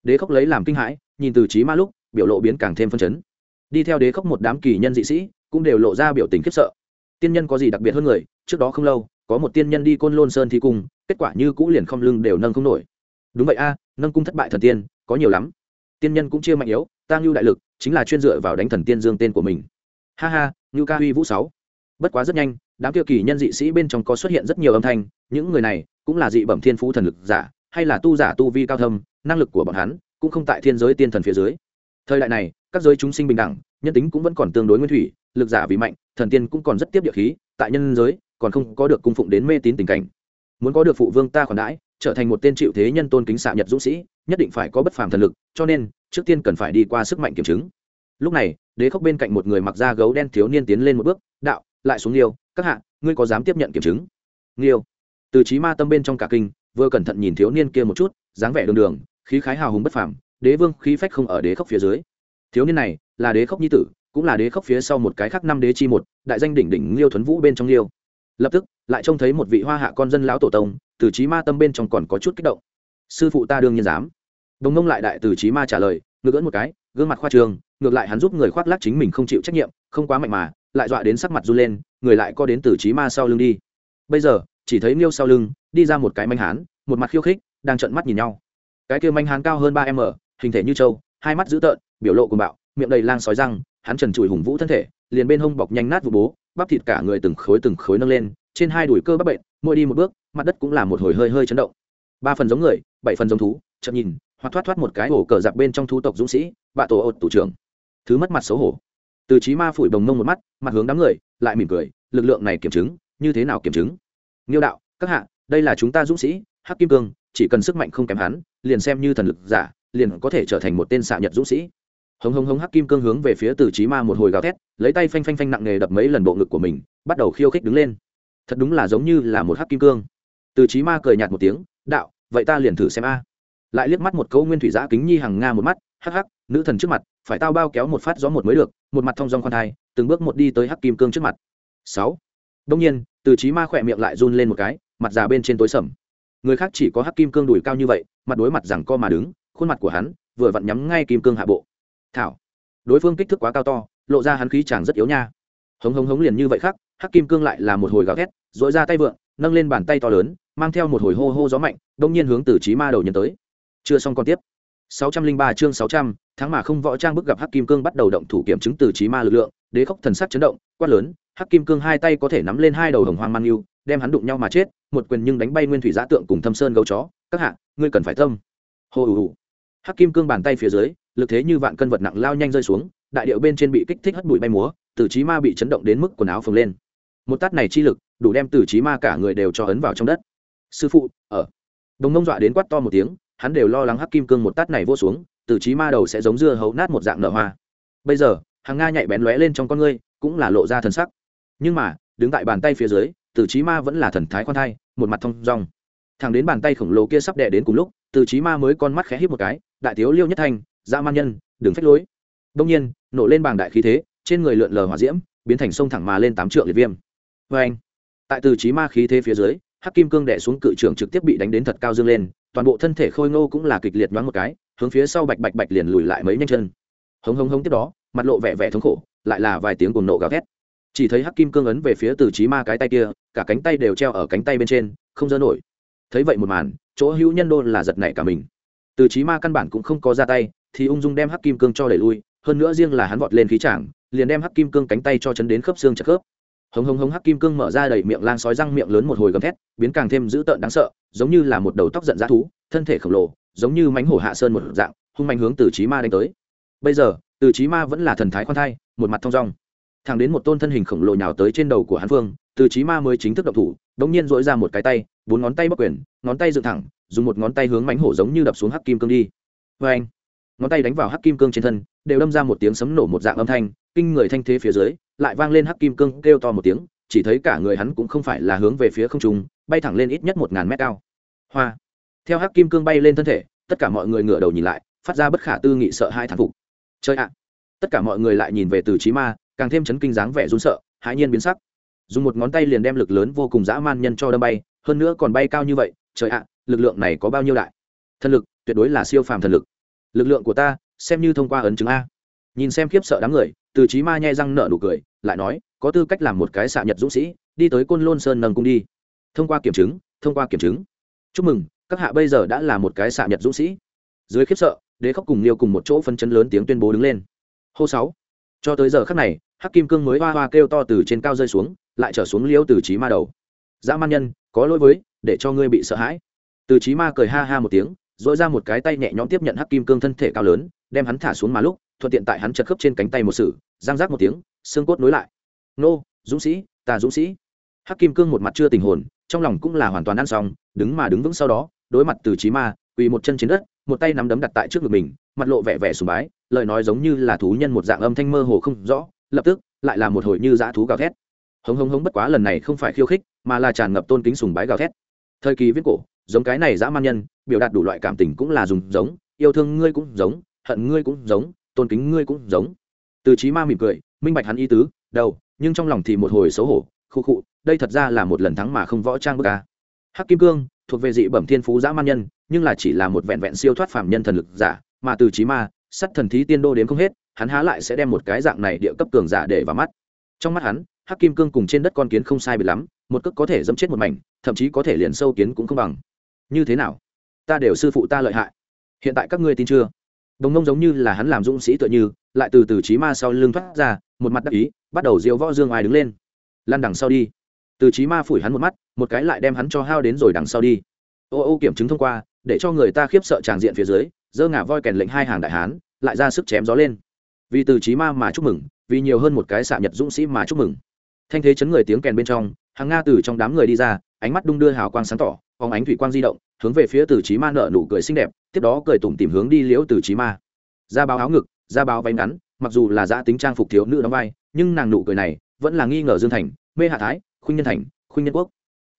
Speaker 1: Đế khốc lấy làm kinh hãi, nhìn từ trí ma lúc, biểu lộ biến càng thêm phân chấn. Đi theo đế khốc một đám kỳ nhân dị sĩ, cũng đều lộ ra biểu tình khiếp sợ. Tiên nhân có gì đặc biệt hơn người? Trước đó không lâu, có một tiên nhân đi côn lôn sơn thi cung, kết quả như cũ liền không lưng đều nâng không nổi. Đúng vậy a, nâng cung thất bại thần tiên, có nhiều lắm. Tiên nhân cũng chia mạnh yếu tăng lưu đại lực, chính là chuyên dựa vào đánh thần tiên dương tên của mình. Ha ha, ngưu ca huy vũ sáu. Bất quá rất nhanh đám kia kỳ nhân dị sĩ bên trong có xuất hiện rất nhiều âm thanh, những người này cũng là dị bẩm thiên phú thần lực giả, hay là tu giả tu vi cao thâm, năng lực của bọn hắn cũng không tại thiên giới tiên thần phía dưới. Thời đại này, các giới chúng sinh bình đẳng, nhân tính cũng vẫn còn tương đối nguyên thủy, lực giả vì mạnh, thần tiên cũng còn rất tiếp địa khí, tại nhân giới còn không có được cung phụng đến mê tín tình cảnh. Muốn có được phụ vương ta khoản đãi, trở thành một tên chịu thế nhân tôn kính xạ nhật dũng sĩ, nhất định phải có bất phàm thần lực, cho nên trước tiên cần phải đi qua sức mạnh kiểm chứng. Lúc này, đế khốc bên cạnh một người mặc da gấu đen thiếu niên tiến lên một bước, đạo lại xuống liêu các hạ, ngươi có dám tiếp nhận kiểm chứng? Liêu từ trí ma tâm bên trong cả kinh, vừa cẩn thận nhìn thiếu niên kia một chút, dáng vẻ đường đường, khí khái hào hùng bất phàm, đế vương khí phách không ở đế khốc phía dưới. Thiếu niên này là đế khốc nhi tử, cũng là đế khốc phía sau một cái khác năm đế chi một, đại danh đỉnh đỉnh liêu thuấn vũ bên trong liêu lập tức, lại trông thấy một vị hoa hạ con dân lão tổ tông, từ trí ma tâm bên trong còn có chút kích động. Sư phụ ta đương nhiên dám. Đồng nông lại đại từ trí ma trả lời ngược ỡn một cái, gương mặt khoa trường, ngược lại hắn giúp người khoác lác chính mình không chịu trách nhiệm, không quá mạnh mà lại dọa đến sắc mặt run lên, người lại co đến từ trí ma sau lưng đi. Bây giờ, chỉ thấy liêu sau lưng, đi ra một cái manh hán, một mặt khiêu khích, đang trợn mắt nhìn nhau. Cái kia manh hán cao hơn ba m hình thể như trâu, hai mắt dữ tợn, biểu lộ cùng bạo, miệng đầy lang sói răng, hắn trần trụi hùng vũ thân thể, liền bên hông bọc nhanh nát vụ bố, bắp thịt cả người từng khối từng khối nâng lên, trên hai đùi cơ bắp bệnh, mỗi đi một bước, mặt đất cũng là một hồi hơi hơi chấn động. Ba phần giống người, bảy phần giống thú, chậm nhìn, hoặc thoát thoát một cái ổ cờ giặc bên trong thu tộc dũng sĩ, bạ tổ ột tủ trưởng. Thứ mất mặt xấu hổ từ trí ma phủi bồng mông một mắt, mặt hướng đám người, lại mỉm cười, lực lượng này kiểm chứng, như thế nào kiểm chứng? Nghiêu đạo, các hạ, đây là chúng ta dũng sĩ, hắc kim cương, chỉ cần sức mạnh không kém hắn, liền xem như thần lực giả, liền có thể trở thành một tên xạ nhật dũng sĩ. Hống hống hống hắc kim cương hướng về phía từ trí ma một hồi gào thét, lấy tay phanh phanh phanh nặng nề đập mấy lần bộ ngực của mình, bắt đầu khiêu khích đứng lên. Thật đúng là giống như là một hắc kim cương. Từ trí ma cười nhạt một tiếng, đạo, vậy ta liền thử xem a. Lại liếc mắt một câu nguyên thủy giã kính nhi hằng nga một mắt, hắc hắc nữ thần trước mặt, phải tao bao kéo một phát gió một mới được, một mặt thong dong khoan thai, từng bước một đi tới hắc kim cương trước mặt. Sáu. Đông nhiên, từ trí ma khỏe miệng lại run lên một cái, mặt già bên trên tối sầm. Người khác chỉ có hắc kim cương đùi cao như vậy, mặt đối mặt rằng co mà đứng, khuôn mặt của hắn vừa vặn nhắm ngay kim cương hạ bộ. Thảo. Đối phương kích thước quá cao to, lộ ra hắn khí chàng rất yếu nha. Hống hống hống liền như vậy khác, hắc kim cương lại là một hồi gào thét dội ra tay vượng, nâng lên bàn tay to lớn, mang theo một hồi hô hô gió mạnh, đông nhiên hướng từ trí ma đầu nhân tới. Chưa xong còn tiếp. 603 chương 600, tháng mà không võ trang bức gặp hắc kim cương bắt đầu động thủ kiểm chứng từ trí ma lực lượng đế khốc thần sắc chấn động quát lớn hắc kim cương hai tay có thể nắm lên hai đầu hồng hoang man yêu đem hắn đụng nhau mà chết một quyền nhưng đánh bay nguyên thủy giá tượng cùng thâm sơn gấu chó các hạ ngươi cần phải tâm. Hô ù ù hắc kim cương bàn tay phía dưới lực thế như vạn cân vật nặng lao nhanh rơi xuống đại điệu bên trên bị kích thích hất bụi bay múa từ trí ma bị chấn động đến mức quần áo phồng lên. Một tát này chi lực đủ đem từ trí ma cả người đều cho ấn vào trong đất. Sư phụ ở. Đồng nông dọa đến quát to một tiếng hắn đều lo lắng hắc kim cương một tát này vô xuống, từ trí ma đầu sẽ giống dưa hấu nát một dạng nở hoa. Bây giờ, hàng nga nhạy bén lóe lên trong con ngươi, cũng là lộ ra thần sắc. Nhưng mà, đứng tại bàn tay phía dưới, từ trí ma vẫn là thần thái khoan thai, một mặt thông rong thẳng đến bàn tay khổng lồ kia sắp đẻ đến cùng lúc, từ trí ma mới con mắt khẽ hít một cái, đại thiếu liêu nhất thanh, dã man nhân, đừng phách lối. Đông nhiên, nổ lên bàng đại khí thế, trên người lượn lờ hỏa diễm, biến thành sông thẳng mà lên tám trượng liệt viêm. Vê anh tại từ trí ma khí thế phía dưới, hắc kim cương đẻ xuống cự trường trực tiếp bị đánh đến thật cao dương lên toàn bộ thân thể khôi ngô cũng là kịch liệt nhoáng một cái, hướng phía sau bạch bạch bạch liền lùi lại mấy nhanh chân. Hống hống hống tiếp đó, mặt lộ vẻ vẻ thống khổ, lại là vài tiếng cuồng nộ gào thét. Chỉ thấy hắc kim cương ấn về phía từ trí ma cái tay kia, cả cánh tay đều treo ở cánh tay bên trên, không dơ nổi. Thấy vậy một màn, chỗ hữu nhân đô là giật nảy cả mình. Từ trí ma căn bản cũng không có ra tay, thì ung dung đem hắc kim cương cho đẩy lui, hơn nữa riêng là hắn vọt lên khí trảng liền đem hắc kim cương cánh tay cho chấn đến khớp xương chặt khớp hống hống hống hắc kim cương mở ra đầy miệng lang sói răng miệng lớn một hồi gầm thét, biến càng thêm dữ tợn đáng sợ, giống như là một đầu tóc giận dã thú, thân thể khổng lồ, giống như mánh hổ hạ sơn một dạng, hung mạnh hướng từ trí ma đánh tới. Bây giờ, từ trí ma vẫn là thần thái khoan thai, một mặt thong dong. Thẳng đến một tôn thân hình khổng lồ nhào tới trên đầu của hắn phương từ trí ma mới chính thức động thủ đống nhiên dỗi ra một cái tay, bốn ngón tay bắc quyền, ngón tay dựng thẳng, dùng một ngón tay hướng mánh hổ giống như đập xuống hắc kim cương đi. Vê anh ngón tay đánh vào hắc kim cương trên thân, đều đâm ra một tiếng sấm nổ một dạng âm thanh kinh người thanh thế phía dưới, lại vang lên hắc kim cương kêu to một tiếng, chỉ thấy cả người hắn cũng không phải là hướng về phía không trung, bay thẳng lên ít nhất một ngàn mét cao. Hoa! Theo hắc kim cương bay lên thân thể, tất cả mọi người ngửa đầu nhìn lại, phát ra bất khả tư nghị sợ hai thán phục. Chơi ạ! Tất cả mọi người lại nhìn về từ trí ma, càng thêm chấn kinh dáng vẻ run sợ, hãi nhiên biến sắc. Dùng một ngón tay liền đem lực lớn vô cùng dã man nhân cho đâm bay, hơn nữa còn bay cao như vậy, trời ạ! Lực lượng này có bao nhiêu đại? Thần lực, tuyệt đối là siêu phàm thần lực. Lực lượng của ta, xem như thông qua ấn chứng a. Nhìn xem khiếp sợ đám người từ trí ma nhe răng nở nụ cười, lại nói, có tư cách làm một cái xạ nhật dũng sĩ, đi tới côn lôn sơn nâng cung đi. Thông qua kiểm chứng, thông qua kiểm chứng. Chúc mừng, các hạ bây giờ đã là một cái xạ nhật dũng sĩ. Dưới khiếp sợ, đế khóc cùng liêu cùng một chỗ phân chấn lớn tiếng tuyên bố đứng lên. Hô sáu. Cho tới giờ khắc này, hắc kim cương mới hoa hoa kêu to từ trên cao rơi xuống, lại trở xuống liêu từ trí ma đầu. Dã man nhân, có lỗi với, để cho ngươi bị sợ hãi. Từ trí ma cười ha ha một tiếng dội ra một cái tay nhẹ nhõm tiếp nhận hắc kim cương thân thể cao lớn đem hắn thả xuống mà lúc, thuận tiện tại hắn chật khớp trên cánh tay một sử giang giác một tiếng, xương cốt nối lại. Nô, dũng sĩ, ta dũng sĩ. Hắc kim cương một mặt chưa tình hồn, trong lòng cũng là hoàn toàn ăn xong, đứng mà đứng vững sau đó, đối mặt từ trí ma, quỳ một chân trên đất, một tay nắm đấm đặt tại trước ngực mình, mặt lộ vẻ vẻ sùng bái, lời nói giống như là thú nhân một dạng âm thanh mơ hồ không rõ, lập tức, lại là một hồi như dã thú gào thét. Hống hống hống bất quá lần này không phải khiêu khích, mà là tràn ngập tôn kính sùng bái gào thét. Thời kỳ viết cổ, giống cái này dã man nhân, biểu đạt đủ loại cảm tình cũng là dùng giống, yêu thương ngươi cũng giống hận ngươi cũng giống, tôn kính ngươi cũng giống. Từ trí ma mỉm cười, minh bạch hắn ý tứ, đầu, nhưng trong lòng thì một hồi xấu hổ, khu khụ đây thật ra là một lần thắng mà không võ trang bức ca hắc kim cương, thuộc về dị bẩm thiên phú dã man nhân, nhưng là chỉ là một vẹn vẹn siêu thoát phàm nhân thần lực giả, mà từ trí ma sắt thần thí tiên đô đến không hết, hắn há lại sẽ đem một cái dạng này địa cấp cường giả để vào mắt. Trong mắt hắn, hắc kim cương cùng trên đất con kiến không sai bị lắm, một cước có thể dẫm chết một mảnh, thậm chí có thể liền sâu kiến cũng không bằng. Như thế nào? Ta đều sư phụ ta lợi hại. Hiện tại các ngươi tin chưa? Đồng nông giống như là hắn làm dũng sĩ tựa như, lại từ từ trí ma sau lưng thoát ra, một mặt đắc ý, bắt đầu diễu võ dương ai đứng lên. Lăn đằng sau đi. Từ trí ma phủi hắn một mắt, một cái lại đem hắn cho hao đến rồi đằng sau đi. Ô ô kiểm chứng thông qua, để cho người ta khiếp sợ tràng diện phía dưới dơ ngả voi kèn lệnh hai hàng đại hán, lại ra sức chém gió lên. Vì từ trí ma mà chúc mừng, vì nhiều hơn một cái xạ nhật dũng sĩ mà chúc mừng. Thanh thế chấn người tiếng kèn bên trong, hàng nga từ trong đám người đi ra ánh mắt đung đưa hào quang sáng tỏ, phóng ánh thủy quang di động, hướng về phía từ trí ma nợ nụ cười xinh đẹp, tiếp đó cười tủm tìm hướng đi liễu từ trí ma. Ra báo áo ngực, ra báo váy ngắn, mặc dù là giã tính trang phục thiếu nữ đóng vai, nhưng nàng nụ cười này vẫn là nghi ngờ dương thành, mê hạ thái, khuynh nhân thành, khuynh nhân quốc.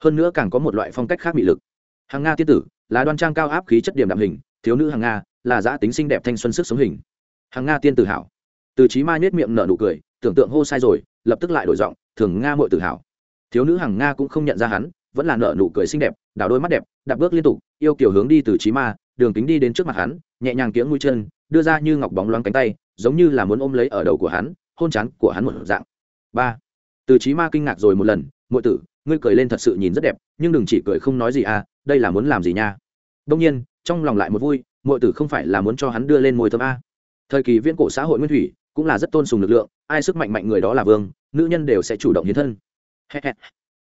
Speaker 1: Hơn nữa càng có một loại phong cách khác bị lực. Hàng nga tiên tử, là đoan trang cao áp khí chất điểm đạm hình, thiếu nữ hàng nga, là giã tính xinh đẹp thanh xuân sức sống hình. Hàng nga tiên tử hảo. Từ trí ma nhếch miệng nở nụ cười, tưởng tượng hô sai rồi, lập tức lại đổi giọng, thường nga muội tự hào thiếu nữ hàng nga cũng không nhận ra hắn vẫn là nở nụ cười xinh đẹp, đảo đôi mắt đẹp, đạp bước liên tục, yêu kiểu hướng đi từ trí ma, đường kính đi đến trước mặt hắn, nhẹ nhàng kiếng mũi chân, đưa ra như ngọc bóng loáng cánh tay, giống như là muốn ôm lấy ở đầu của hắn, hôn chán của hắn một dạng. Ba. Từ trí ma kinh ngạc rồi một lần, muội tử, ngươi cười lên thật sự nhìn rất đẹp, nhưng đừng chỉ cười không nói gì à đây là muốn làm gì nha? Đông nhiên, trong lòng lại một vui, muội tử không phải là muốn cho hắn đưa lên môi thơm a thời kỳ viễn cổ xã hội nguyên thủy, cũng là rất tôn sùng lực lượng, ai sức mạnh mạnh người đó là vương, nữ nhân đều sẽ chủ động hiến thân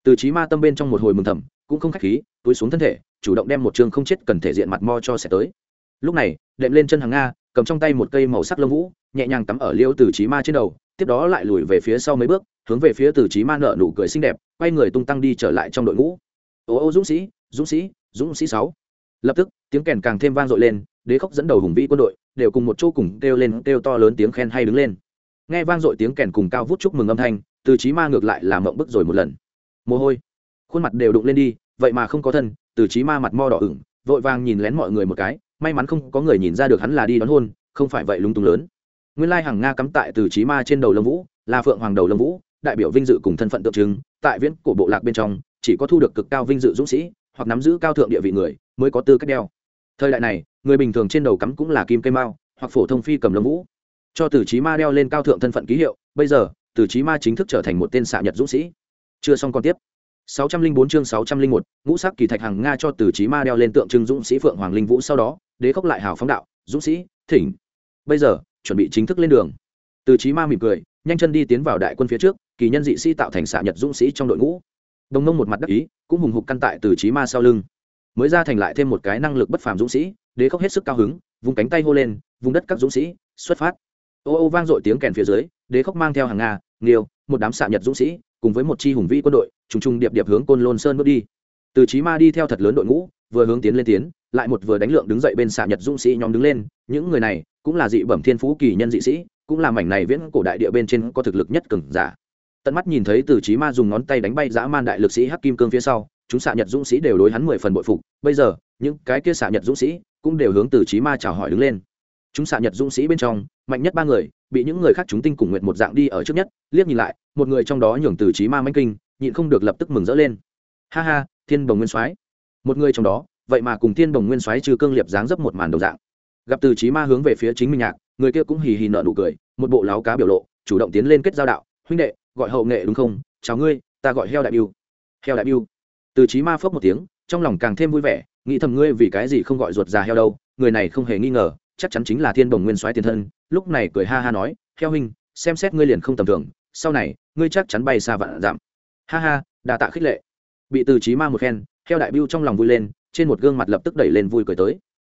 Speaker 1: từ trí ma tâm bên trong một hồi mừng thầm, cũng không khách khí, túi xuống thân thể, chủ động đem một trường không chết cần thể diện mặt mo cho sẽ tới. Lúc này, đệm lên chân hàng nga, cầm trong tay một cây màu sắc lông vũ, nhẹ nhàng tắm ở liêu từ trí ma trên đầu, tiếp đó lại lùi về phía sau mấy bước, hướng về phía từ trí ma nợ nụ cười xinh đẹp, quay người tung tăng đi trở lại trong đội ngũ. Ô ô dũng sĩ dũng sĩ dũng sĩ sáu. Lập tức, tiếng kèn càng thêm vang dội lên, đế khóc dẫn đầu hùng vĩ quân đội, đều cùng một chỗ cùng kêu lên, kêu to lớn tiếng khen hay đứng lên. Nghe vang dội tiếng kèn cùng cao vút chúc mừng âm thanh, từ trí ma ngược lại làm mộng bức rồi một lần mồ hôi. Khuôn mặt đều đụng lên đi, vậy mà không có thân, từ trí ma mặt mo đỏ ửng, vội vàng nhìn lén mọi người một cái, may mắn không có người nhìn ra được hắn là đi đón hôn, không phải vậy lúng túng lớn. Nguyên lai hàng nga cắm tại từ trí ma trên đầu lâm vũ, là phượng hoàng đầu lâm vũ, đại biểu vinh dự cùng thân phận tượng trưng, tại viễn cổ bộ lạc bên trong, chỉ có thu được cực cao vinh dự dũng sĩ, hoặc nắm giữ cao thượng địa vị người, mới có tư cách đeo. Thời đại này, người bình thường trên đầu cắm cũng là kim cây mao, hoặc phổ thông phi cầm lâm vũ. Cho từ trí ma đeo lên cao thượng thân phận ký hiệu, bây giờ, từ trí ma chính thức trở thành một tên xạ nhật dũng sĩ chưa xong còn tiếp. 604 chương 601, ngũ sắc kỳ thạch hàng nga cho từ trí ma đeo lên tượng trưng dũng sĩ phượng hoàng linh vũ sau đó đế khốc lại hào phóng đạo dũng sĩ thỉnh. Bây giờ chuẩn bị chính thức lên đường. Từ trí ma mỉm cười nhanh chân đi tiến vào đại quân phía trước kỳ nhân dị sĩ tạo thành xạ nhật dũng sĩ trong đội ngũ. Đồng nông một mặt đắc ý cũng hùng hục căn tại từ trí ma sau lưng. Mới ra thành lại thêm một cái năng lực bất phàm dũng sĩ đế khốc hết sức cao hứng vùng cánh tay hô lên vùng đất các dũng sĩ xuất phát. Ô ô vang dội tiếng kèn phía dưới đế khốc mang theo hàng nga nghiêu một đám xạ nhật dũng sĩ cùng với một chi hùng vĩ quân đội, trùng trùng điệp điệp hướng côn lôn sơn bước đi. Từ trí ma đi theo thật lớn đội ngũ, vừa hướng tiến lên tiến, lại một vừa đánh lượng đứng dậy bên xạ nhật dũng sĩ nhóm đứng lên. Những người này cũng là dị bẩm thiên phú kỳ nhân dị sĩ, cũng là mảnh này viễn cổ đại địa bên trên có thực lực nhất cường giả. Tận mắt nhìn thấy từ trí ma dùng ngón tay đánh bay dã man đại lực sĩ hắc kim cương phía sau, chúng xạ nhật dũng sĩ đều đối hắn mười phần bội phục. Bây giờ, những cái kia xạ nhật dũng sĩ cũng đều hướng từ trí ma chào hỏi đứng lên. Chúng xạ nhật dũng sĩ bên trong, mạnh nhất ba người bị những người khác chúng tinh cùng nguyện một dạng đi ở trước nhất, liếc nhìn lại, một người trong đó nhường từ trí ma manh kinh, nhịn không được lập tức mừng rỡ lên. Ha ha, thiên bồng nguyên soái. Một người trong đó, vậy mà cùng thiên bồng nguyên soái trừ cương liệp dáng dấp một màn đầu dạng. Gặp từ trí ma hướng về phía chính mình nhạc, người kia cũng hì hì nở nụ cười, một bộ láo cá biểu lộ, chủ động tiến lên kết giao đạo, huynh đệ, gọi hậu nghệ đúng không? Chào ngươi, ta gọi heo đại biêu. Heo đại biêu. Từ trí ma phớp một tiếng, trong lòng càng thêm vui vẻ, nghĩ thầm ngươi vì cái gì không gọi ruột già heo đâu, người này không hề nghi ngờ, chắc chắn chính là thiên đồng nguyên soái tiền thân lúc này cười ha ha nói theo huynh, xem xét ngươi liền không tầm thường, sau này, ngươi chắc chắn bay xa vạn giảm ha ha đà tạ khích lệ. Bị từ trí ma một khen theo đại biêu trong lòng vui lên, trên một gương mặt lập tức đẩy lên vui cười tới.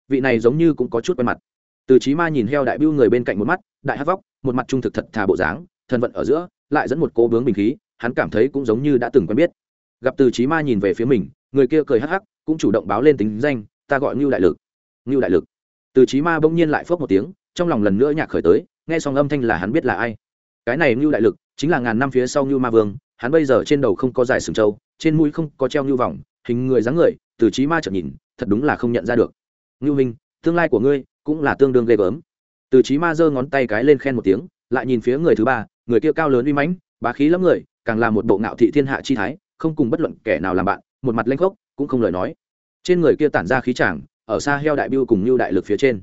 Speaker 1: Vị này giống như cũng có chút quen mặt. Từ trí ma nhìn heo đại biêu người bên cạnh một mắt, đại hát vóc, một mặt trung thực thật thà bộ dáng, thân vận ở giữa, lại dẫn một cô bướng bình khí, hắn cảm thấy cũng giống như đã từng quen biết. Gặp từ trí ma nhìn về phía mình, người kia cười hắc hắc, cũng chủ động báo lên tính danh, ta gọi ngưu đại lực. Ngưu đại lực. Từ trí ma bỗng nhiên lại phớt một tiếng trong lòng lần nữa nhạc khởi tới, nghe xong âm thanh là hắn biết là ai. Cái này ngưu đại lực, chính là ngàn năm phía sau ngưu ma vương, hắn bây giờ trên đầu không có dài sừng trâu, trên mũi không có treo ngưu vòng hình người dáng người, từ trí ma chợt nhìn, thật đúng là không nhận ra được. Ngưu hình tương lai của ngươi cũng là tương đương ghê gớm. Từ trí ma giơ ngón tay cái lên khen một tiếng, lại nhìn phía người thứ ba, người kia cao lớn uy mãnh, bá khí lắm người, càng là một bộ ngạo thị thiên hạ chi thái, không cùng bất luận kẻ nào làm bạn, một mặt lanh khốc, cũng không lời nói. Trên người kia tản ra khí chàng ở xa heo đại biêu cùng như đại lực phía trên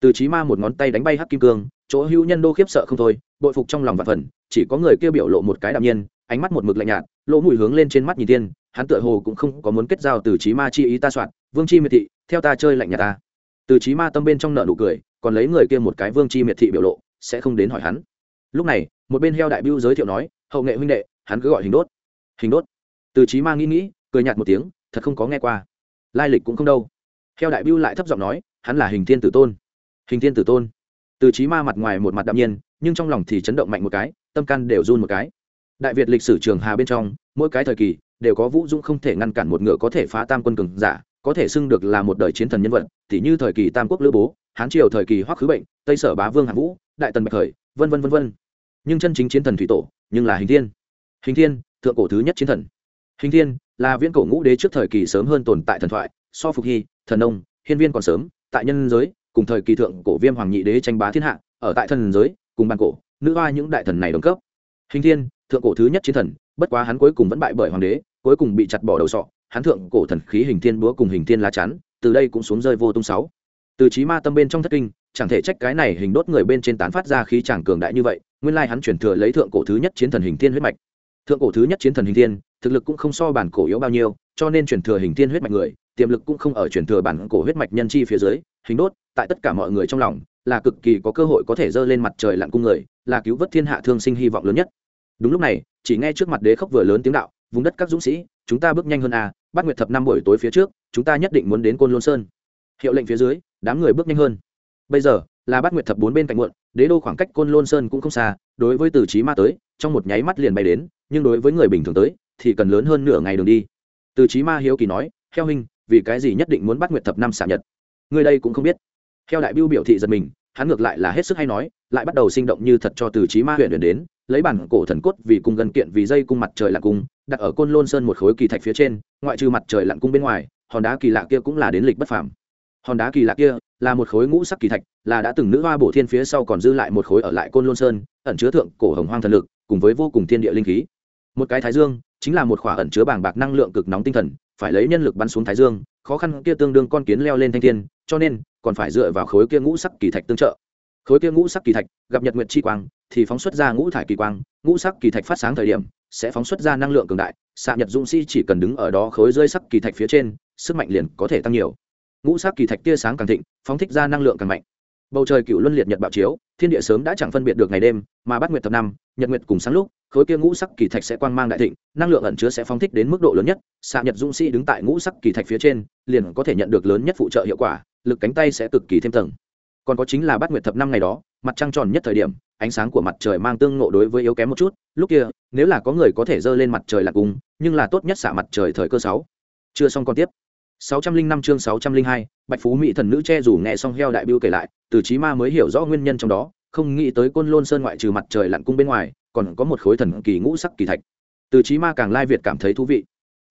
Speaker 1: từ trí ma một ngón tay đánh bay hắc kim cương, chỗ hữu nhân đô khiếp sợ không thôi, bội phục trong lòng và phần, chỉ có người kia biểu lộ một cái đạm nhiên, ánh mắt một mực lạnh nhạt, lỗ mũi hướng lên trên mắt nhìn tiên, hắn tựa hồ cũng không có muốn kết giao từ trí ma chi ý ta soạn, vương chi miệt thị, theo ta chơi lạnh nhạt ta. Từ trí ma tâm bên trong nợ nụ cười, còn lấy người kia một cái vương chi miệt thị biểu lộ, sẽ không đến hỏi hắn. Lúc này, một bên heo đại biêu giới thiệu nói, hậu nghệ huynh đệ, hắn cứ gọi hình đốt. Hình đốt? Từ trí ma nghĩ nghĩ, cười nhạt một tiếng, thật không có nghe qua. Lai lịch cũng không đâu. Heo đại biêu lại thấp giọng nói, hắn là hình thiên tử tôn hình thiên tử tôn. Từ trí ma mặt ngoài một mặt đạm nhiên, nhưng trong lòng thì chấn động mạnh một cái, tâm can đều run một cái. Đại việt lịch sử trường hà bên trong, mỗi cái thời kỳ đều có vũ dũng không thể ngăn cản một ngựa có thể phá tam quân cường giả, có thể xưng được là một đời chiến thần nhân vật t như thời kỳ tam quốc lữ bố, hán triều thời kỳ hoắc khứ bệnh, tây sở bá vương hạ vũ, đại tần bạch khởi, vân vân vân vân. Nhưng chân chính chiến thần thủy tổ, nhưng là hình thiên. Hình thiên, thượng cổ thứ nhất chiến thần. Hình thiên là viễn cổ ngũ đế trước thời kỳ sớm hơn tồn tại thần thoại, so phục hy, thần ông hiên viên còn sớm, tại nhân giới cùng thời kỳ thượng cổ viêm hoàng nhị đế tranh bá thiên hạ, ở tại thần giới, cùng bàn cổ, nữ hoa những đại thần này đồng cấp. Hình thiên, thượng cổ thứ nhất chiến thần, bất quá hắn cuối cùng vẫn bại bởi hoàng đế, cuối cùng bị chặt bỏ đầu sọ, hắn thượng cổ thần khí hình thiên búa cùng hình thiên lá chắn, từ đây cũng xuống rơi vô tung sáu. Từ trí ma tâm bên trong thất kinh, chẳng thể trách cái này hình đốt người bên trên tán phát ra khí chẳng cường đại như vậy, nguyên lai hắn chuyển thừa lấy thượng cổ thứ nhất chiến thần hình thiên huyết mạch. Thượng cổ thứ nhất chiến thần hình thiên, thực lực cũng không so bản cổ yếu bao nhiêu, cho nên chuyển thừa hình thiên huyết mạch người tiềm lực cũng không ở chuyển thừa bản cổ huyết mạch nhân chi phía dưới, hình đốt, tại tất cả mọi người trong lòng, là cực kỳ có cơ hội có thể dơ lên mặt trời lặn cung người, là cứu vớt thiên hạ thương sinh hy vọng lớn nhất. Đúng lúc này, chỉ nghe trước mặt đế khốc vừa lớn tiếng đạo, vùng đất các dũng sĩ, chúng ta bước nhanh hơn à bắt nguyệt thập năm buổi tối phía trước, chúng ta nhất định muốn đến côn lôn sơn. Hiệu lệnh phía dưới, đám người bước nhanh hơn. Bây giờ, là bắt nguyệt thập bốn bên cạnh muộn, đế đô khoảng cách côn lôn sơn cũng không xa, đối với từ trí ma tới, trong một nháy mắt liền bay đến, nhưng đối với người bình thường tới, thì cần lớn hơn nửa ngày đường đi. Từ trí ma hiếu kỳ nói theo huynh vì cái gì nhất định muốn bắt nguyệt thập năm xả nhật? Người đây cũng không biết. Theo đại biêu biểu thị giật mình, hắn ngược lại là hết sức hay nói, lại bắt đầu sinh động như thật cho từ trí ma huyện huyền đến, lấy bản cổ thần cốt vì cung gần kiện vì dây cung mặt trời lặn cung, đặt ở côn lôn sơn một khối kỳ thạch phía trên, ngoại trừ mặt trời lặn cung bên ngoài, hòn đá kỳ lạ kia cũng là đến lịch bất phàm. Hòn đá kỳ lạ kia là một khối ngũ sắc kỳ thạch, là đã từng nữ hoa bổ thiên phía sau còn dư lại một khối ở lại côn lôn sơn, ẩn chứa thượng cổ hồng hoang thần lực, cùng với vô cùng thiên địa linh khí. Một cái thái dương, chính là một khỏa ẩn chứa bàng bạc năng lượng cực nóng tinh thần phải lấy nhân lực bắn xuống thái dương, khó khăn kia tương đương con kiến leo lên thanh thiên, cho nên còn phải dựa vào khối kia ngũ sắc kỳ thạch tương trợ. Khối kia ngũ sắc kỳ thạch, gặp nhật nguyệt chi quang, thì phóng xuất ra ngũ thải kỳ quang, ngũ sắc kỳ thạch phát sáng thời điểm, sẽ phóng xuất ra năng lượng cường đại, xạ nhật dũng sĩ chỉ cần đứng ở đó khối rơi sắc kỳ thạch phía trên, sức mạnh liền có thể tăng nhiều. Ngũ sắc kỳ thạch tia sáng càng thịnh, phóng thích ra năng lượng càng mạnh bầu trời cựu luân liệt nhật bạo chiếu, thiên địa sớm đã chẳng phân biệt được ngày đêm, mà bắt nguyệt thập năm, nhật nguyệt cùng sáng lúc, khối kia ngũ sắc kỳ thạch sẽ quang mang đại thịnh, năng lượng ẩn chứa sẽ phóng thích đến mức độ lớn nhất. Xạ nhật dũng sĩ đứng tại ngũ sắc kỳ thạch phía trên, liền có thể nhận được lớn nhất phụ trợ hiệu quả, lực cánh tay sẽ cực kỳ thêm tầng. Còn có chính là bắt nguyệt thập năm ngày đó, mặt trăng tròn nhất thời điểm, ánh sáng của mặt trời mang tương ngộ đối với yếu kém một chút. Lúc kia, nếu là có người có thể dơ lên mặt trời là cùng, nhưng là tốt nhất xả mặt trời thời cơ sáu. Chưa xong còn tiếp. 605 chương 602, Bạch Phú Mỹ thần nữ che dù nghe xong heo đại biêu kể lại, từ chí ma mới hiểu rõ nguyên nhân trong đó, không nghĩ tới Côn Lôn Sơn ngoại trừ mặt trời lặn cung bên ngoài, còn có một khối thần kỳ ngũ sắc kỳ thạch. Từ chí ma càng lai việt cảm thấy thú vị.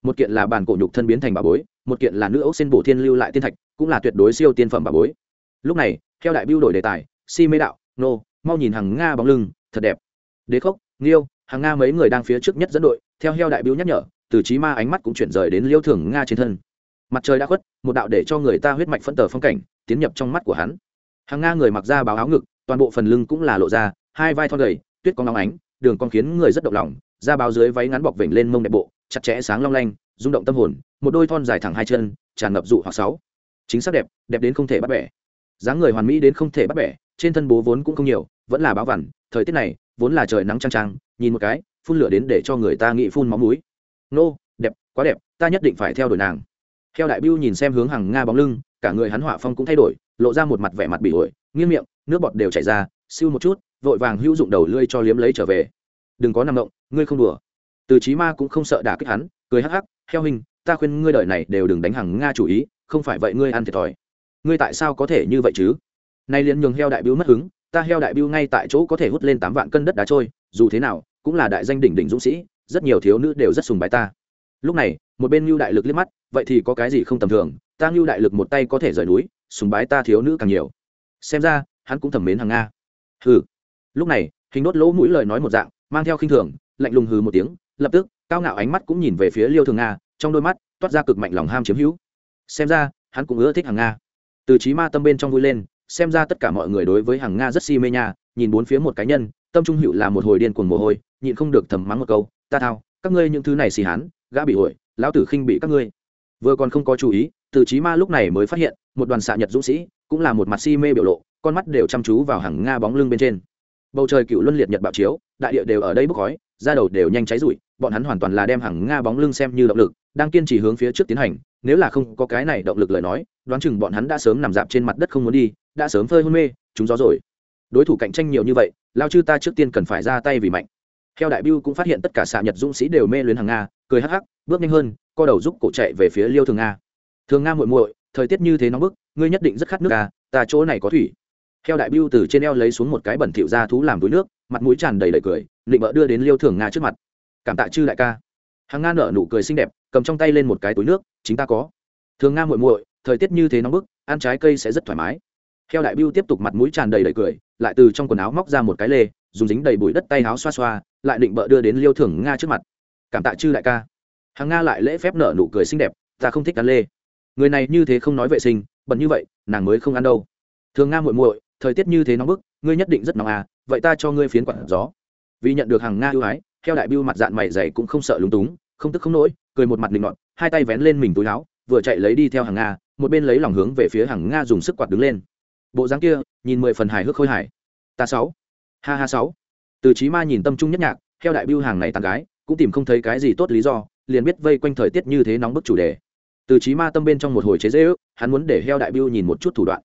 Speaker 1: Một kiện là bản cổ nhục thân biến thành bà bối, một kiện là nữ ốc sen bổ thiên lưu lại tiên thạch, cũng là tuyệt đối siêu tiên phẩm bà bối. Lúc này, theo đại biêu đổi đề tài, si mê đạo, nô, mau nhìn hàng nga bóng lưng, thật đẹp. Đế khốc, Nghiêu, hàng nga mấy người đang phía trước nhất dẫn đội, theo heo đại biêu nhắc nhở, từ chí ma ánh mắt cũng chuyển rời đến Liêu Thường Nga trên thân mặt trời đã khuất, một đạo để cho người ta huyết mạch phân tờ phong cảnh tiến nhập trong mắt của hắn. Hàng nga người mặc ra báo áo ngực, toàn bộ phần lưng cũng là lộ ra, hai vai thon gầy, tuyết con nóng ánh, đường con khiến người rất động lòng, da báo dưới váy ngắn bọc vểnh lên mông đẹp bộ, chặt chẽ sáng long lanh, rung động tâm hồn, một đôi thon dài thẳng hai chân, tràn ngập dụ hoặc sáu. Chính xác đẹp đẹp đến không thể bắt bẻ. Dáng người hoàn mỹ đến không thể bắt bẻ, trên thân bố vốn cũng không nhiều, vẫn là báo vằn, thời tiết này, vốn là trời nắng trang trang nhìn một cái, phun lửa đến để cho người ta nghĩ phun máu mũi. Nô, đẹp, quá đẹp, ta nhất định phải theo đuổi nàng theo đại biêu nhìn xem hướng hàng nga bóng lưng, cả người hắn họa phong cũng thay đổi, lộ ra một mặt vẻ mặt bị ổi nghiêng miệng, nước bọt đều chảy ra, siêu một chút, vội vàng hữu dụng đầu lươi cho liếm lấy trở về. Đừng có nằm động, ngươi không đùa. Từ chí ma cũng không sợ đả kích hắn, cười hắc hắc theo hình, ta khuyên ngươi đợi này đều đừng đánh hàng nga chủ ý, không phải vậy ngươi ăn thiệt thòi. Ngươi tại sao có thể như vậy chứ? Nay liền nhường heo đại biêu mất hứng, ta heo đại biêu ngay tại chỗ có thể hút lên tám vạn cân đất đá trôi, dù thế nào, cũng là đại danh đỉnh đỉnh dũng sĩ, rất nhiều thiếu nữ đều rất sùng bái ta. Lúc này, một bên lưu đại lực liếc mắt vậy thì có cái gì không tầm thường, ta ngưu đại lực một tay có thể rời núi, sùng bái ta thiếu nữ càng nhiều. Xem ra, hắn cũng thẩm mến hàng nga. Hừ. Lúc này, hình đốt lỗ mũi lời nói một dạng, mang theo khinh thường, lạnh lùng hừ một tiếng, lập tức, cao ngạo ánh mắt cũng nhìn về phía liêu thường nga, trong đôi mắt, toát ra cực mạnh lòng ham chiếm hữu. Xem ra, hắn cũng ưa thích hàng nga. Từ trí ma tâm bên trong vui lên, xem ra tất cả mọi người đối với hàng nga rất si mê nha, nhìn bốn phía một cá nhân, tâm trung hữu là một hồi điên cuồng mồ hôi, nhịn không được thầm mắng một câu, ta thao, các ngươi những thứ này xì hán, gã bị hội lão tử khinh bị các ngươi vừa còn không có chú ý, từ trí ma lúc này mới phát hiện, một đoàn xạ nhật dũng sĩ, cũng là một mặt si mê biểu lộ, con mắt đều chăm chú vào hàng nga bóng lưng bên trên. Bầu trời cựu luân liệt nhật bạo chiếu, đại địa đều ở đây bốc khói, da đầu đều nhanh cháy rụi, bọn hắn hoàn toàn là đem hàng nga bóng lưng xem như động lực, đang kiên trì hướng phía trước tiến hành, nếu là không có cái này động lực lời nói, đoán chừng bọn hắn đã sớm nằm dạp trên mặt đất không muốn đi, đã sớm phơi hôn mê chúng gió rồi. Đối thủ cạnh tranh nhiều như vậy, lao chư ta trước tiên cần phải ra tay vì mạnh. Theo đại biêu cũng phát hiện tất cả xạ nhật dũng sĩ đều mê luyến hàng nga, cười hắc hắc, bước nhanh hơn co đầu giúp cổ chạy về phía liêu thường nga. Thường nga muội muội, thời tiết như thế nóng bức, ngươi nhất định rất khát nước à ta chỗ này có thủy. Theo đại biêu từ trên eo lấy xuống một cái bẩn thịu ra thú làm túi nước, mặt mũi tràn đầy đầy cười định bỡ đưa đến liêu thường nga trước mặt. Cảm tạ chư đại ca. Hàng nga nở nụ cười xinh đẹp, cầm trong tay lên một cái túi nước, chính ta có. Thường nga muội muội, thời tiết như thế nóng bức, ăn trái cây sẽ rất thoải mái. Theo đại biêu tiếp tục mặt mũi tràn đầy đầy cười, lại từ trong quần áo móc ra một cái lê, dùng dính đầy bụi đất tay áo xoa xoa, lại định bợ đưa đến liêu Thường nga trước mặt. Cảm tạ chư đại ca hàng nga lại lễ phép nở nụ cười xinh đẹp ta không thích ăn lê. Người này như thế không nói vệ sinh bẩn như vậy nàng mới không ăn đâu. Thường nga muội muội thời tiết như thế nóng bức ngươi nhất định rất nóng à vậy ta cho ngươi phiến quản gió. Vì nhận được hàng nga ưu ái theo đại biêu mặt dạng mày dày cũng không sợ lúng túng không tức không nỗi cười một mặt linh ngọn, hai tay vén lên mình túi áo vừa chạy lấy đi theo hàng nga một bên lấy lòng hướng về phía hàng nga dùng sức quạt đứng lên. Bộ dáng kia nhìn mười phần hài hước khôi hài. Ta sáu. Ha ha sáu. Từ trí ma nhìn tâm trung nhất nhạc theo đại biêu hàng này tàn gái cũng tìm không thấy cái gì tốt lý do liền biết vây quanh thời tiết như thế nóng bức chủ đề. Từ trí ma tâm bên trong một hồi chế dễ ước hắn muốn để heo đại biêu nhìn một chút thủ đoạn.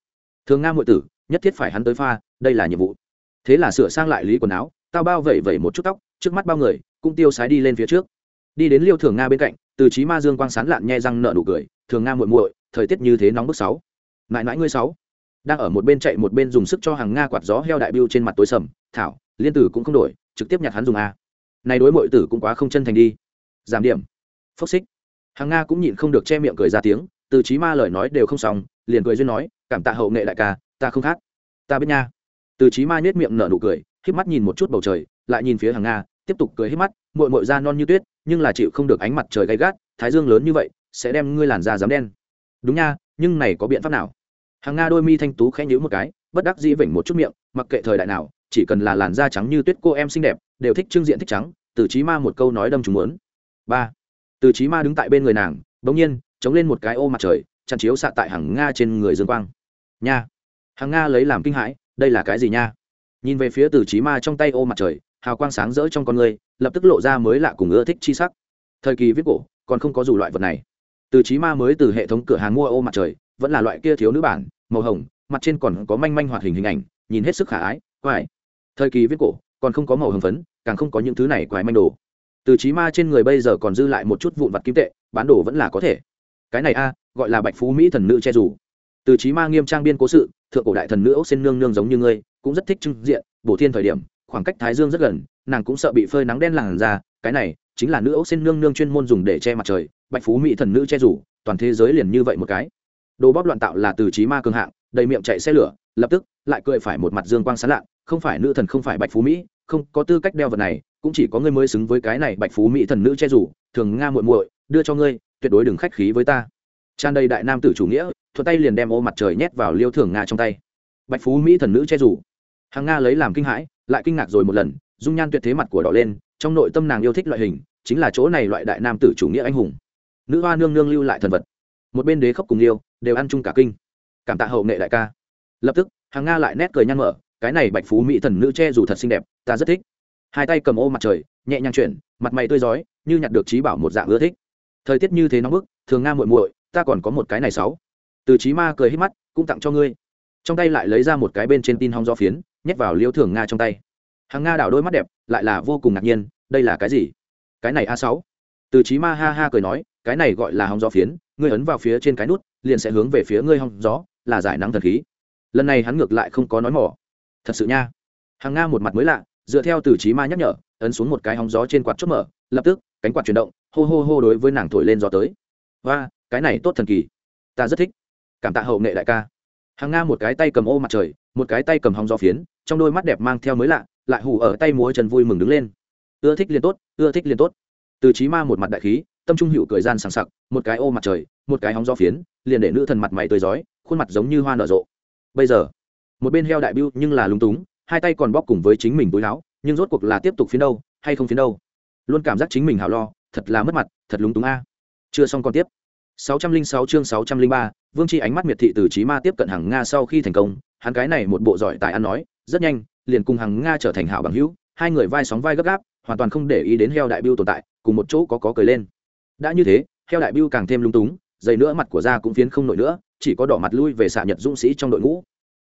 Speaker 1: Thường nga muội tử, nhất thiết phải hắn tới pha, đây là nhiệm vụ. Thế là sửa sang lại lý quần áo, tao bao vẩy vẩy một chút tóc, trước mắt bao người, cũng tiêu sái đi lên phía trước. Đi đến liêu thường nga bên cạnh, từ trí ma dương quang sán lạn nhe răng nợ nụ cười, thường nga muội muội, thời tiết như thế nóng bức sáu. Mãi mãi ngươi sáu. Đang ở một bên chạy một bên dùng sức cho hàng nga quạt gió heo đại biêu trên mặt tối sầm, thảo, liên tử cũng không đổi, trực tiếp nhặt hắn dùng a. Này đối muội tử cũng quá không chân thành đi. Giảm điểm phốc xích. Hàng nga cũng nhịn không được che miệng cười ra tiếng, từ trí ma lời nói đều không xong, liền cười duyên nói, cảm tạ hậu nghệ đại ca, ta không khác. Ta biết nha. Từ trí ma nhếch miệng nở nụ cười, híp mắt nhìn một chút bầu trời, lại nhìn phía hàng nga, tiếp tục cười híp mắt mội mội da non như tuyết, nhưng là chịu không được ánh mặt trời gay gắt, thái dương lớn như vậy, sẽ đem ngươi làn da dám đen. Đúng nha, nhưng này có biện pháp nào? Hàng nga đôi mi thanh tú khẽ nhíu một cái, bất đắc dĩ vểnh một chút miệng, mặc kệ thời đại nào, chỉ cần là làn da trắng như tuyết cô em xinh đẹp, đều thích trưng diện thích trắng. Từ trí ma một câu nói đâm chúng muốn. Ba từ trí ma đứng tại bên người nàng, bỗng nhiên, chống lên một cái ô mặt trời chăn chiếu xạ tại hàng nga trên người dương quang. Nha! Hàng nga lấy làm kinh hãi, đây là cái gì nha? Nhìn về phía từ trí ma trong tay ô mặt trời, hào quang sáng rỡ trong con người, lập tức lộ ra mới lạ cùng ưa thích chi sắc. Thời kỳ viết cổ, còn không có dù loại vật này. Từ trí ma mới từ hệ thống cửa hàng mua ô mặt trời, vẫn là loại kia thiếu nữ bản, màu hồng, mặt trên còn có manh manh hoạt hình hình ảnh, nhìn hết sức khả ái, quái. Thời kỳ viết cổ, còn không có màu hồng phấn, càng không có những thứ này quái manh đồ từ trí ma trên người bây giờ còn dư lại một chút vụn vặt kim tệ, bán đồ vẫn là có thể. Cái này a, gọi là bạch phú mỹ thần nữ che dù. Từ trí ma nghiêm trang biên cố sự, thượng cổ đại thần nữ ốc xin nương nương giống như ngươi, cũng rất thích trưng diện, bổ thiên thời điểm, khoảng cách thái dương rất gần, nàng cũng sợ bị phơi nắng đen làn ra cái này chính là nữ ốc xin nương nương chuyên môn dùng để che mặt trời, bạch phú mỹ thần nữ che rủ toàn thế giới liền như vậy một cái. Đồ bóp loạn tạo là từ trí ma cường hạng, đầy miệng chạy xe lửa, lập tức lại cười phải một mặt dương quang sán lạ, không phải nữ thần không phải bạch phú mỹ, không có tư cách đeo vật này cũng chỉ có ngươi mới xứng với cái này bạch phú mỹ thần nữ che rủ, thường nga muội muội, đưa cho ngươi, tuyệt đối đừng khách khí với ta. Tràn đầy đại nam tử chủ nghĩa, thuận tay liền đem ô mặt trời nhét vào liêu thường nga trong tay. Bạch phú mỹ thần nữ che rủ. Hàng nga lấy làm kinh hãi, lại kinh ngạc rồi một lần, dung nhan tuyệt thế mặt của đỏ lên, trong nội tâm nàng yêu thích loại hình, chính là chỗ này loại đại nam tử chủ nghĩa anh hùng. Nữ hoa nương nương lưu lại thần vật. Một bên đế khóc cùng liêu đều ăn chung cả kinh. Cảm tạ hậu nghệ đại ca. Lập tức, hàng nga lại nét cười nhăn mở, cái này bạch phú mỹ thần nữ che dù thật xinh đẹp, ta rất thích hai tay cầm ô mặt trời, nhẹ nhàng chuyển, mặt mày tươi rói, như nhặt được trí bảo một dạng ưa thích. Thời tiết như thế nóng bức, thường nga muội muội, ta còn có một cái này sáu. Từ trí ma cười hít mắt, cũng tặng cho ngươi. Trong tay lại lấy ra một cái bên trên tin hong do phiến, nhét vào liêu thường nga trong tay. Hàng nga đảo đôi mắt đẹp, lại là vô cùng ngạc nhiên, đây là cái gì? Cái này a sáu. Từ trí ma ha ha cười nói, cái này gọi là hong gió phiến, ngươi ấn vào phía trên cái nút, liền sẽ hướng về phía ngươi hong gió, là giải nắng thần khí. Lần này hắn ngược lại không có nói mỏ. Thật sự nha. Hàng nga một mặt mới lạ dựa theo từ trí ma nhắc nhở, ấn xuống một cái hóng gió trên quạt chốt mở, lập tức, cánh quạt chuyển động, hô hô hô đối với nàng thổi lên gió tới. Và cái này tốt thần kỳ. Ta rất thích. Cảm tạ hậu nghệ đại ca. Hàng nga một cái tay cầm ô mặt trời, một cái tay cầm hóng gió phiến, trong đôi mắt đẹp mang theo mới lạ, lại hù ở tay múa chân vui mừng đứng lên. Ưa thích liền tốt, ưa thích liền tốt. Từ trí ma một mặt đại khí, tâm trung hữu cười gian sảng sặc, một cái ô mặt trời, một cái hóng gió phiến, liền để nữ thần mặt mày tươi rói, khuôn mặt giống như hoa nở rộ. Bây giờ, một bên heo đại biêu nhưng là lúng túng hai tay còn bóp cùng với chính mình túi láo nhưng rốt cuộc là tiếp tục phiến đâu hay không phiến đâu? Luôn cảm giác chính mình hảo lo thật là mất mặt thật lúng túng a. Chưa xong còn tiếp. 606 chương 603, vương chi ánh mắt miệt thị từ trí ma tiếp cận hàng nga sau khi thành công hắn cái này một bộ giỏi tài ăn nói rất nhanh liền cùng hàng nga trở thành hảo bằng hữu hai người vai sóng vai gấp gáp hoàn toàn không để ý đến heo đại biêu tồn tại cùng một chỗ có có cười lên. Đã như thế heo đại biêu càng thêm lung túng dày nữa mặt của da cũng phiến không nổi nữa chỉ có đỏ mặt lui về xạ nhật dũng sĩ trong đội ngũ.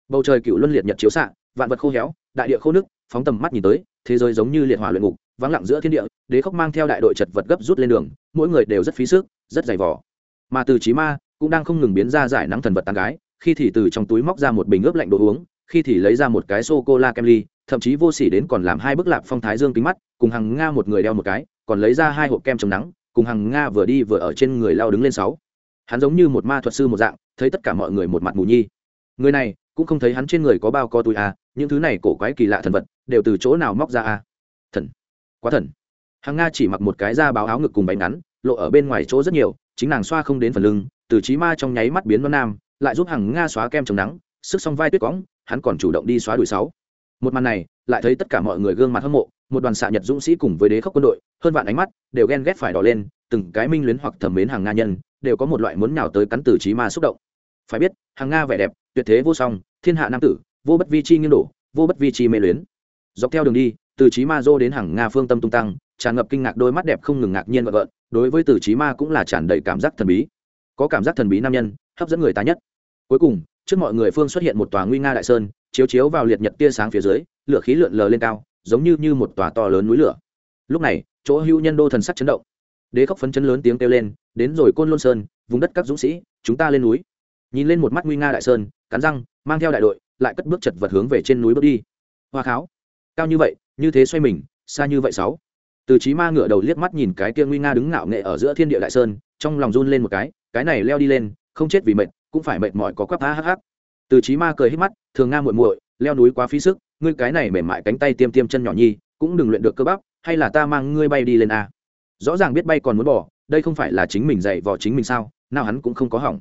Speaker 1: Bầu trời cựu luân liệt nhật chiếu xạ vạn vật khô héo, đại địa khô nước phóng tầm mắt nhìn tới, thế giới giống như liệt hỏa luyện ngục, vắng lặng giữa thiên địa, đế khốc mang theo đại đội chật vật gấp rút lên đường, mỗi người đều rất phí sức, rất dày vỏ mà từ trí ma cũng đang không ngừng biến ra giải nắng thần vật tàn gái, khi thì từ trong túi móc ra một bình ướp lạnh đồ uống, khi thì lấy ra một cái sô cô la kem ly, thậm chí vô sỉ đến còn làm hai bức lạp phong thái dương kính mắt, cùng hàng nga một người đeo một cái, còn lấy ra hai hộp kem chống nắng, cùng hàng nga vừa đi vừa ở trên người lao đứng lên sáu. Hắn giống như một ma thuật sư một dạng, thấy tất cả mọi người một mặt mù nhi. Người này cũng không thấy hắn trên người có bao co túi à những thứ này cổ quái kỳ lạ thần vật, đều từ chỗ nào móc ra à thần. Quá thần. Hàng nga chỉ mặc một cái da báo áo ngực cùng bánh ngắn, lộ ở bên ngoài chỗ rất nhiều, chính nàng xoa không đến phần lưng, từ trí ma trong nháy mắt biến non nam, lại giúp hàng nga xóa kem chống nắng, sức xong vai tuyết cõng hắn còn chủ động đi xóa đuổi sáu. Một màn này, lại thấy tất cả mọi người gương mặt hâm mộ, một đoàn xạ nhật dũng sĩ cùng với đế khốc quân đội, hơn vạn ánh mắt, đều ghen ghét phải đỏ lên, từng cái minh luyến hoặc thẩm mến hàng nga nhân, đều có một loại muốn nào tới cắn từ trí ma xúc động phải biết, hàng nga vẻ đẹp, tuyệt thế vô song, thiên hạ nam tử, vô bất vi chi nghiêng đổ, vô bất vi chi mê luyến. Dọc theo đường đi, từ trí ma dô đến hàng nga phương tâm tung tăng, tràn ngập kinh ngạc đôi mắt đẹp không ngừng ngạc nhiên vợ vợn đối với từ trí ma cũng là tràn đầy cảm giác thần bí. Có cảm giác thần bí nam nhân, hấp dẫn người ta nhất. Cuối cùng, trước mọi người phương xuất hiện một tòa nguy nga đại sơn, chiếu chiếu vào liệt nhật tia sáng phía dưới, lửa khí lượn lờ lên cao, giống như như một tòa to lớn núi lửa. Lúc này, chỗ hữu nhân đô thần sắc chấn động. Đế khóc phấn chấn lớn tiếng kêu lên, đến rồi côn lôn sơn, vùng đất các dũng sĩ, chúng ta lên núi nhìn lên một mắt nguy nga đại sơn, cắn răng, mang theo đại đội, lại cất bước chật vật hướng về trên núi bước đi. Hoa kháo, cao như vậy, như thế xoay mình, xa như vậy sáu. Từ trí ma ngửa đầu liếc mắt nhìn cái kia nguy nga đứng ngạo nghệ ở giữa thiên địa đại sơn, trong lòng run lên một cái cái này leo đi lên, không chết vì mệt, cũng phải mệt mỏi có quắp a hắc hắc từ trí ma cười hết mắt, thường nga muội muội, leo núi quá phí sức, ngươi cái này mềm mại cánh tay tiêm tiêm chân nhỏ nhi, cũng đừng luyện được cơ bắp, hay là ta mang ngươi bay đi lên a? Rõ ràng biết bay còn muốn bỏ, đây không phải là chính mình dạy vò chính mình sao, nào hắn cũng không có hỏng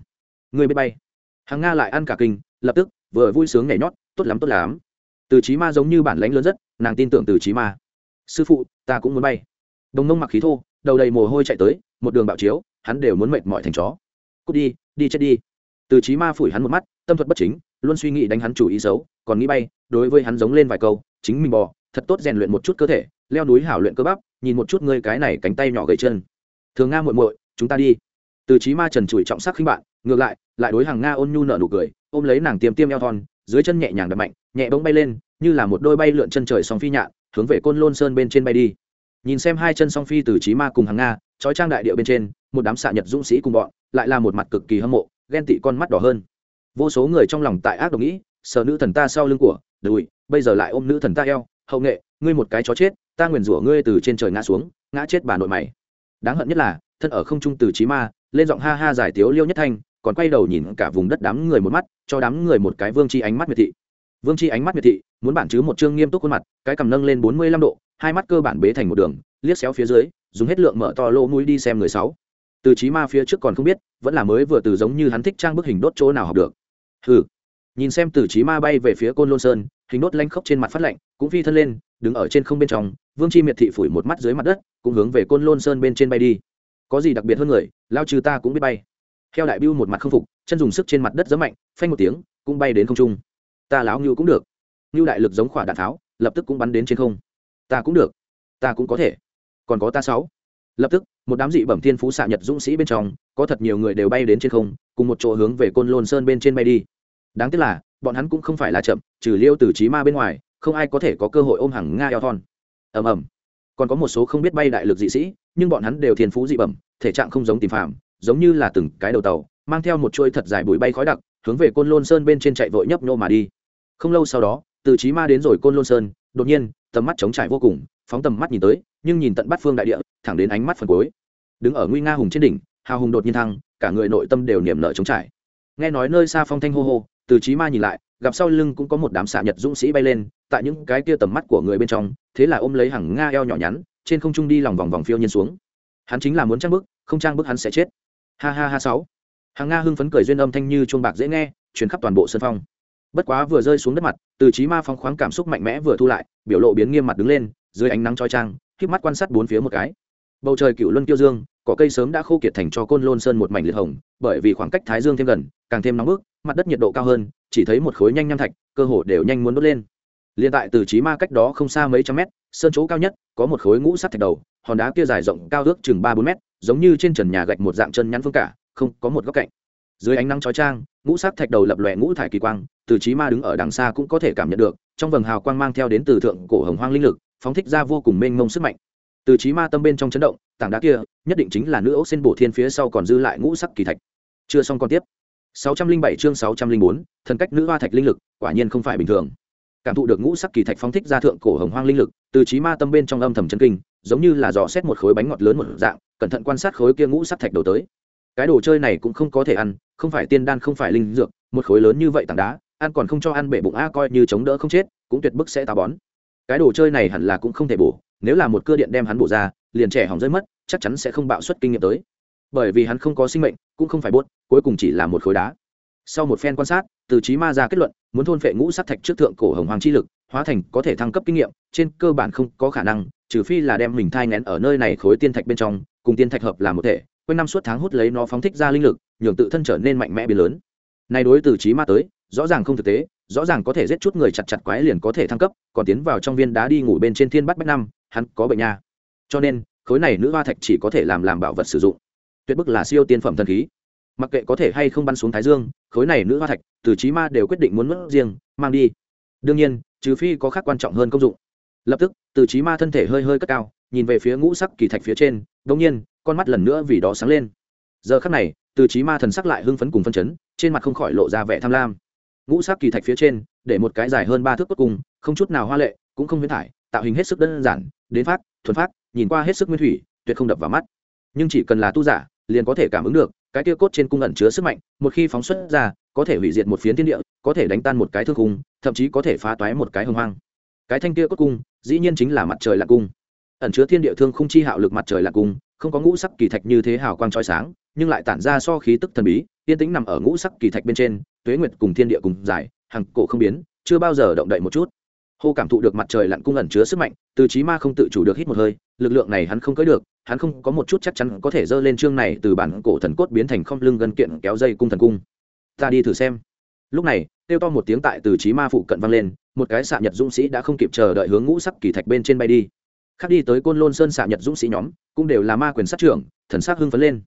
Speaker 1: ngươi biết bay. Hàng nga lại ăn cả kinh, lập tức, vừa vui sướng nhảy nhót, tốt lắm tốt lắm. Từ trí ma giống như bản lãnh lớn rất, nàng tin tưởng từ trí ma. Sư phụ, ta cũng muốn bay. Đồng nông mặc khí thô, đầu đầy mồ hôi chạy tới, một đường bạo chiếu, hắn đều muốn mệt mỏi thành chó. Cút đi đi chết đi. Từ trí ma phủi hắn một mắt, tâm thuật bất chính, luôn suy nghĩ đánh hắn chủ ý xấu, còn nghĩ bay, đối với hắn giống lên vài câu, chính mình bò, thật tốt rèn luyện một chút cơ thể, leo núi hảo luyện cơ bắp, nhìn một chút ngươi cái này cánh tay nhỏ gầy chân. Thường nga muội muội, chúng ta đi. Từ trí ma trần trụi trọng sắc khinh bạn ngược lại lại đối hàng nga ôn nhu nở nụ cười, ôm lấy nàng tiêm tiêm eo thon, dưới chân nhẹ nhàng đập mạnh, nhẹ bỗng bay lên, như là một đôi bay lượn chân trời song phi nhạn, hướng về côn lôn sơn bên trên bay đi. Nhìn xem hai chân song phi từ trí ma cùng hàng nga, trói trang đại điệu bên trên, một đám xạ nhật dũng sĩ cùng bọn, lại là một mặt cực kỳ hâm mộ, ghen tị con mắt đỏ hơn. Vô số người trong lòng tại ác đồng nghĩ sợ nữ thần ta sau lưng của, đùi, bây giờ lại ôm nữ thần ta eo, hậu nghệ, ngươi một cái chó chết, ta nguyền rủa ngươi từ trên trời ngã xuống, ngã chết bà nội mày. Đáng hận nhất là, thân ở không trung từ trí ma, lên giọng ha ha giải tiếu liêu nhất thanh còn quay đầu nhìn cả vùng đất đám người một mắt, cho đám người một cái vương chi ánh mắt miệt thị. Vương chi ánh mắt miệt thị, muốn bản chứ một chương nghiêm túc khuôn mặt, cái cầm nâng lên bốn mươi lăm độ, hai mắt cơ bản bế thành một đường, liếc xéo phía dưới, dùng hết lượng mở to lỗ mũi đi xem người sáu. Từ trí ma phía trước còn không biết, vẫn là mới vừa từ giống như hắn thích trang bức hình đốt chỗ nào học được. Hừ. Nhìn xem từ trí ma bay về phía côn lôn sơn, hình đốt lanh khốc trên mặt phát lạnh, cũng phi thân lên, đứng ở trên không bên trong, vương chi miệt thị phủi một mắt dưới mặt đất, cũng hướng về côn lôn sơn bên trên bay đi. Có gì đặc biệt hơn người, lao trừ ta cũng biết bay theo đại biêu một mặt không phục, chân dùng sức trên mặt đất giấm mạnh, phanh một tiếng, cũng bay đến không trung. Ta láo ngưu cũng được. Ngưu đại lực giống khỏa đạn tháo, lập tức cũng bắn đến trên không. Ta cũng được. Ta cũng có thể. Còn có ta sáu. Lập tức, một đám dị bẩm thiên phú xạ nhật dũng sĩ bên trong, có thật nhiều người đều bay đến trên không, cùng một chỗ hướng về côn lôn sơn bên trên bay đi. Đáng tiếc là, bọn hắn cũng không phải là chậm, trừ liêu từ trí ma bên ngoài, không ai có thể có cơ hội ôm hàng nga eo thon. Ầm ầm. Còn có một số không biết bay đại lực dị sĩ, nhưng bọn hắn đều thiên phú dị bẩm, thể trạng không giống tìm phạm giống như là từng cái đầu tàu, mang theo một chuôi thật dài bụi bay khói đặc, hướng về côn lôn sơn bên trên chạy vội nhấp nhô mà đi. Không lâu sau đó, từ trí ma đến rồi côn lôn sơn, đột nhiên, tầm mắt chống trải vô cùng, phóng tầm mắt nhìn tới, nhưng nhìn tận bát phương đại địa, thẳng đến ánh mắt phần cuối. Đứng ở nguy nga hùng trên đỉnh, hào hùng đột nhiên thăng, cả người nội tâm đều niềm nở chống trải. Nghe nói nơi xa phong thanh hô hô, từ trí ma nhìn lại, gặp sau lưng cũng có một đám xạ nhật dũng sĩ bay lên, tại những cái kia tầm mắt của người bên trong, thế là ôm lấy hàng nga eo nhỏ nhắn, trên không trung đi lòng vòng vòng phiêu nhiên xuống. Hắn chính là muốn trang bức, không trang bức hắn sẽ chết ha ha ha sáu. Hàng nga hưng phấn cười duyên âm thanh như chuông bạc dễ nghe, truyền khắp toàn bộ sân phong. Bất quá vừa rơi xuống đất mặt, từ trí ma phong khoáng cảm xúc mạnh mẽ vừa thu lại, biểu lộ biến nghiêm mặt đứng lên, dưới ánh nắng trói trang híp mắt quan sát bốn phía một cái. Bầu trời cựu luân kiêu dương, cỏ cây sớm đã khô kiệt thành cho côn lôn sơn một mảnh liệt hồng, bởi vì khoảng cách thái dương thêm gần, càng thêm nóng bức, mặt đất nhiệt độ cao hơn, chỉ thấy một khối nhanh nham thạch, cơ hồ đều nhanh muốn đốt lên. Liên tại từ trí ma cách đó không xa mấy trăm mét, sơn chỗ cao nhất, có một khối ngũ sắt thạch đầu, hòn đá kia dài rộng cao ước chừng ba bốn mét giống như trên trần nhà gạch một dạng chân nhắn phương cả không có một góc cạnh. Dưới ánh nắng chói trang ngũ sắc thạch đầu lập lòe ngũ thải kỳ quang từ trí ma đứng ở đằng xa cũng có thể cảm nhận được trong vầng hào quang mang theo đến từ thượng cổ hồng hoang linh lực phóng thích ra vô cùng mênh mông sức mạnh. Từ trí ma tâm bên trong chấn động tảng đá kia nhất định chính là nữ ốc xin bổ thiên phía sau còn dư lại ngũ sắc kỳ thạch. Chưa xong còn tiếp. 607 chương 604, thần cách nữ hoa thạch linh lực quả nhiên không phải bình thường cảm thụ được ngũ sắc kỳ thạch phóng thích ra thượng cổ hồng hoang linh lực, từ trí ma tâm bên trong âm thầm chân kinh, giống như là dò xét một khối bánh ngọt lớn một dạng, cẩn thận quan sát khối kia ngũ sắc thạch đầu tới. Cái đồ chơi này cũng không có thể ăn, không phải tiên đan không phải linh dược, một khối lớn như vậy tảng đá, ăn còn không cho ăn bể bụng a, coi như chống đỡ không chết, cũng tuyệt bức sẽ táo bón. Cái đồ chơi này hẳn là cũng không thể bổ, nếu là một cơ điện đem hắn bổ ra, liền trẻ hỏng rơi mất, chắc chắn sẽ không bạo suất kinh nghiệm tới. Bởi vì hắn không có sinh mệnh, cũng không phải buốt cuối cùng chỉ là một khối đá sau một phen quan sát, từ trí ma ra kết luận, muốn thôn phệ ngũ sắc thạch trước thượng cổ hồng hoàng chi lực, hóa thành có thể thăng cấp kinh nghiệm, trên cơ bản không có khả năng, trừ phi là đem mình thai ngén ở nơi này khối tiên thạch bên trong, cùng tiên thạch hợp làm một thể, quanh năm suốt tháng hút lấy nó phóng thích ra linh lực, nhường tự thân trở nên mạnh mẽ biến lớn. Này đối từ trí ma tới, rõ ràng không thực tế, rõ ràng có thể giết chút người chặt chặt quái liền có thể thăng cấp, còn tiến vào trong viên đá đi ngủ bên trên thiên bát bách năm, hắn có bệnh nha. Cho nên, khối này nữ hoa thạch chỉ có thể làm làm bảo vật sử dụng. Tuyệt bức là siêu tiên phẩm thần khí. Mặc kệ có thể hay không bắn xuống thái dương khối này nữ hoa thạch từ trí ma đều quyết định muốn mất riêng mang đi. Đương nhiên trừ phi có khác quan trọng hơn công dụng. Lập tức từ trí ma thân thể hơi hơi cất cao nhìn về phía ngũ sắc kỳ thạch phía trên đ ỗ n g nhiên con mắt lần nữa vì đó sáng lên. Giờ khắc này từ trí ma thần sắc lại hưng phấn cùng phân chấn trên mặt không khỏi lộ ra vẻ tham lam. Ngũ sắc kỳ thạch phía trên để một cái dài hơn ba thước cốt cùng, không chút nào hoa lệ cũng không huyễn thải tạo hình hết sức đơn giản đến phát thuần phát nhìn qua hết sức nguyên thủy tuyệt không đập vào mắt. Nhưng chỉ cần là tu giả liền có thể cảm ứng được cái kia cốt trên cung ẩn chứa sức mạnh, một khi phóng xuất ra, có thể hủy diệt một phiến thiên địa, có thể đánh tan một cái thương cung thậm chí có thể phá toái một cái hồng hoang. Cái thanh kia cốt cung, dĩ nhiên chính là mặt trời lạc cung. Ẩn chứa thiên địa thương không chi hạo lực mặt trời lạc cung, không có ngũ sắc kỳ thạch như thế hào quang trói sáng, nhưng lại tản ra so khí tức thần bí, yên tĩnh nằm ở ngũ sắc kỳ thạch bên trên, tuế nguyệt cùng thiên địa cùng dài, hằng cổ không biến, chưa bao giờ động đậy một chút hô cảm thụ được mặt trời lặn cung ẩn chứa sức mạnh, từ trí ma không tự chủ được hít một hơi, lực lượng này hắn không cưỡi được, hắn không có một chút chắc chắn có thể dơ lên chương này từ bản cổ thần cốt biến thành không lưng gân kiện kéo dây cung thần cung. Ta đi thử xem. Lúc này, kêu to một tiếng tại từ trí ma phụ cận vang lên, một cái xạ nhật dũng sĩ đã không kịp chờ đợi hướng ngũ sắc kỳ thạch bên trên bay đi. Khác đi tới côn lôn sơn xạ nhật dũng sĩ nhóm, cũng đều là ma quyền sát trưởng, thần sắc hưng phấn lên.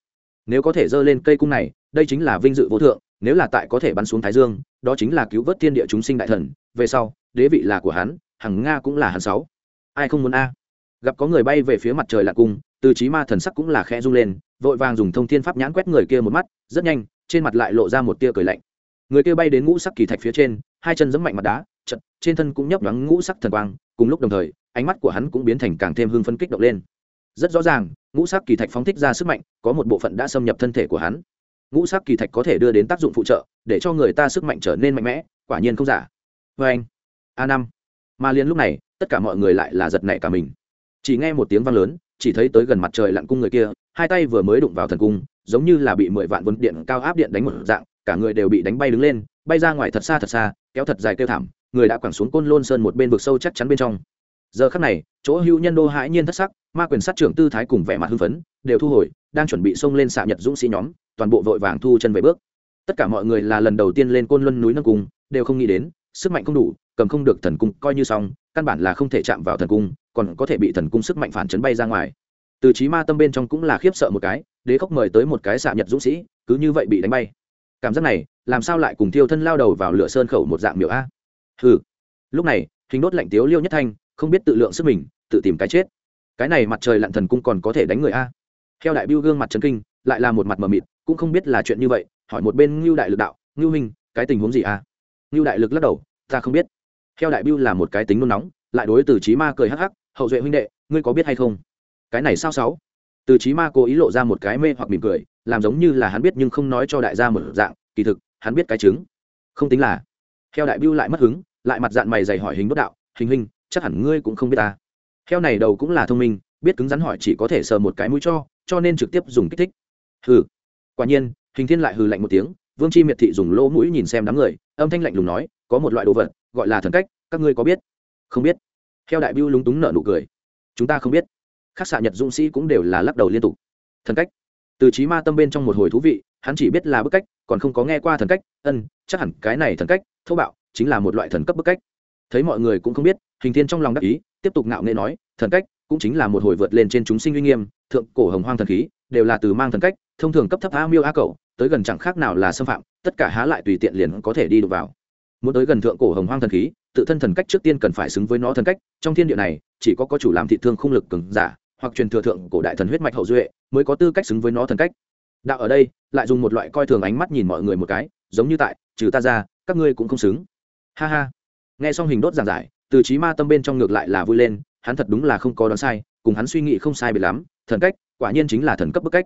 Speaker 1: Nếu có thể dơ lên cây cung này, đây chính là vinh dự vô thượng, nếu là tại có thể bắn xuống thái dương, đó chính là cứu vớt thiên địa chúng sinh đại thần, về sau đế vị là của hắn, hằng nga cũng là hắn sáu. Ai không muốn a? Gặp có người bay về phía mặt trời lạc cung từ trí ma thần sắc cũng là khẽ rung lên, vội vàng dùng thông thiên pháp nhãn quét người kia một mắt, rất nhanh, trên mặt lại lộ ra một tia cười lạnh. Người kia bay đến ngũ sắc kỳ thạch phía trên, hai chân giẫm mạnh mặt đá, chật, trên thân cũng nhấp nhoáng ngũ sắc thần quang, cùng lúc đồng thời, ánh mắt của hắn cũng biến thành càng thêm hưng phấn kích động lên. Rất rõ ràng, ngũ sắc kỳ thạch phóng thích ra sức mạnh, có một bộ phận đã xâm nhập thân thể của hắn. Ngũ sắc kỳ thạch có thể đưa đến tác dụng phụ trợ, để cho người ta sức mạnh trở nên mạnh mẽ, quả nhiên không giả. Vê anh a năm. Mà liền lúc này, tất cả mọi người lại là giật nảy cả mình. Chỉ nghe một tiếng vang lớn, chỉ thấy tới gần mặt trời lặn cung người kia, hai tay vừa mới đụng vào thần cung, giống như là bị mười vạn vân điện cao áp điện đánh một dạng, cả người đều bị đánh bay đứng lên, bay ra ngoài thật xa thật xa, kéo thật dài kêu thảm, người đã quẳng xuống côn lôn sơn một bên vực sâu chắc chắn bên trong. Giờ khắc này, chỗ hữu nhân đô hãi nhiên thất sắc, ma quyền sát trưởng tư thái cùng vẻ mặt hưng phấn, đều thu hồi, đang chuẩn bị xông lên xạ nhật dũng sĩ nhóm, toàn bộ vội vàng thu chân về bước. Tất cả mọi người là lần đầu tiên lên côn luân núi nâng cung, đều không nghĩ đến, sức mạnh không đủ cầm không được thần cung coi như xong, căn bản là không thể chạm vào thần cung, còn có thể bị thần cung sức mạnh phản chấn bay ra ngoài. Từ trí ma tâm bên trong cũng là khiếp sợ một cái, đế khóc mời tới một cái xạ nhật dũng sĩ, cứ như vậy bị đánh bay. Cảm giác này, làm sao lại cùng thiêu thân lao đầu vào lửa sơn khẩu một dạng miệu a? Ừ lúc này, hình đốt lạnh tiếu liêu nhất thanh, không biết tự lượng sức mình, tự tìm cái chết. Cái này mặt trời lặn thần cung còn có thể đánh người a? Theo đại biêu gương mặt trấn kinh, lại là một mặt mờ mịt, cũng không biết là chuyện như vậy, hỏi một bên ngưu đại lực đạo, ngưu minh cái tình huống gì a? Ngưu đại lực lắc đầu, ta không biết theo đại biêu là một cái tính nôn nóng, lại đối từ trí ma cười hắc hắc, hậu duệ huynh đệ, ngươi có biết hay không? Cái này sao sáu? Từ trí ma cố ý lộ ra một cái mê hoặc mỉm cười, làm giống như là hắn biết nhưng không nói cho đại gia một dạng, kỳ thực, hắn biết cái chứng. Không tính là. Theo đại biêu lại mất hứng, lại mặt dạng mày dày hỏi hình đốt đạo, hình hình chắc hẳn ngươi cũng không biết ta. Theo này đầu cũng là thông minh, biết cứng rắn hỏi chỉ có thể sờ một cái mũi cho cho nên trực tiếp dùng kích thích. Hừ. Quả nhiên, hình thiên lại hừ lạnh một tiếng, vương chi miệt thị dùng lỗ mũi nhìn xem đám người, âm thanh lạnh lùng nói, có một loại đồ vật gọi là thần cách, các ngươi có biết? Không biết. Theo đại biêu lúng túng nợ nụ cười. Chúng ta không biết. Các xạ nhật dũng sĩ cũng đều là lắc đầu liên tục. Thần cách. Từ trí ma tâm bên trong một hồi thú vị, hắn chỉ biết là bức cách, còn không có nghe qua thần cách, ân, chắc hẳn cái này thần cách, thô bạo, chính là một loại thần cấp bức cách. Thấy mọi người cũng không biết, hình thiên trong lòng đắc ý, tiếp tục ngạo nghệ nói, thần cách cũng chính là một hồi vượt lên trên chúng sinh uy nghiêm, thượng cổ hồng hoang thần khí, đều là từ mang thần cách, thông thường cấp thấp a miêu a cầu tới gần chẳng khác nào là xâm phạm, tất cả há lại tùy tiện liền có thể đi được vào muốn tới gần thượng cổ hồng hoang thần khí, tự thân thần cách trước tiên cần phải xứng với nó thần cách. Trong thiên địa này, chỉ có có chủ làm thị thương không lực cường giả, hoặc truyền thừa thượng cổ đại thần huyết mạch hậu duệ, mới có tư cách xứng với nó thần cách. Đạo ở đây, lại dùng một loại coi thường ánh mắt nhìn mọi người một cái, giống như tại, trừ ta ra, các ngươi cũng không xứng. Ha ha. Nghe xong hình đốt giảng giải, từ trí ma tâm bên trong ngược lại là vui lên, hắn thật đúng là không có đoán sai, cùng hắn suy nghĩ không sai biệt lắm, thần cách, quả nhiên chính là thần cấp bức cách.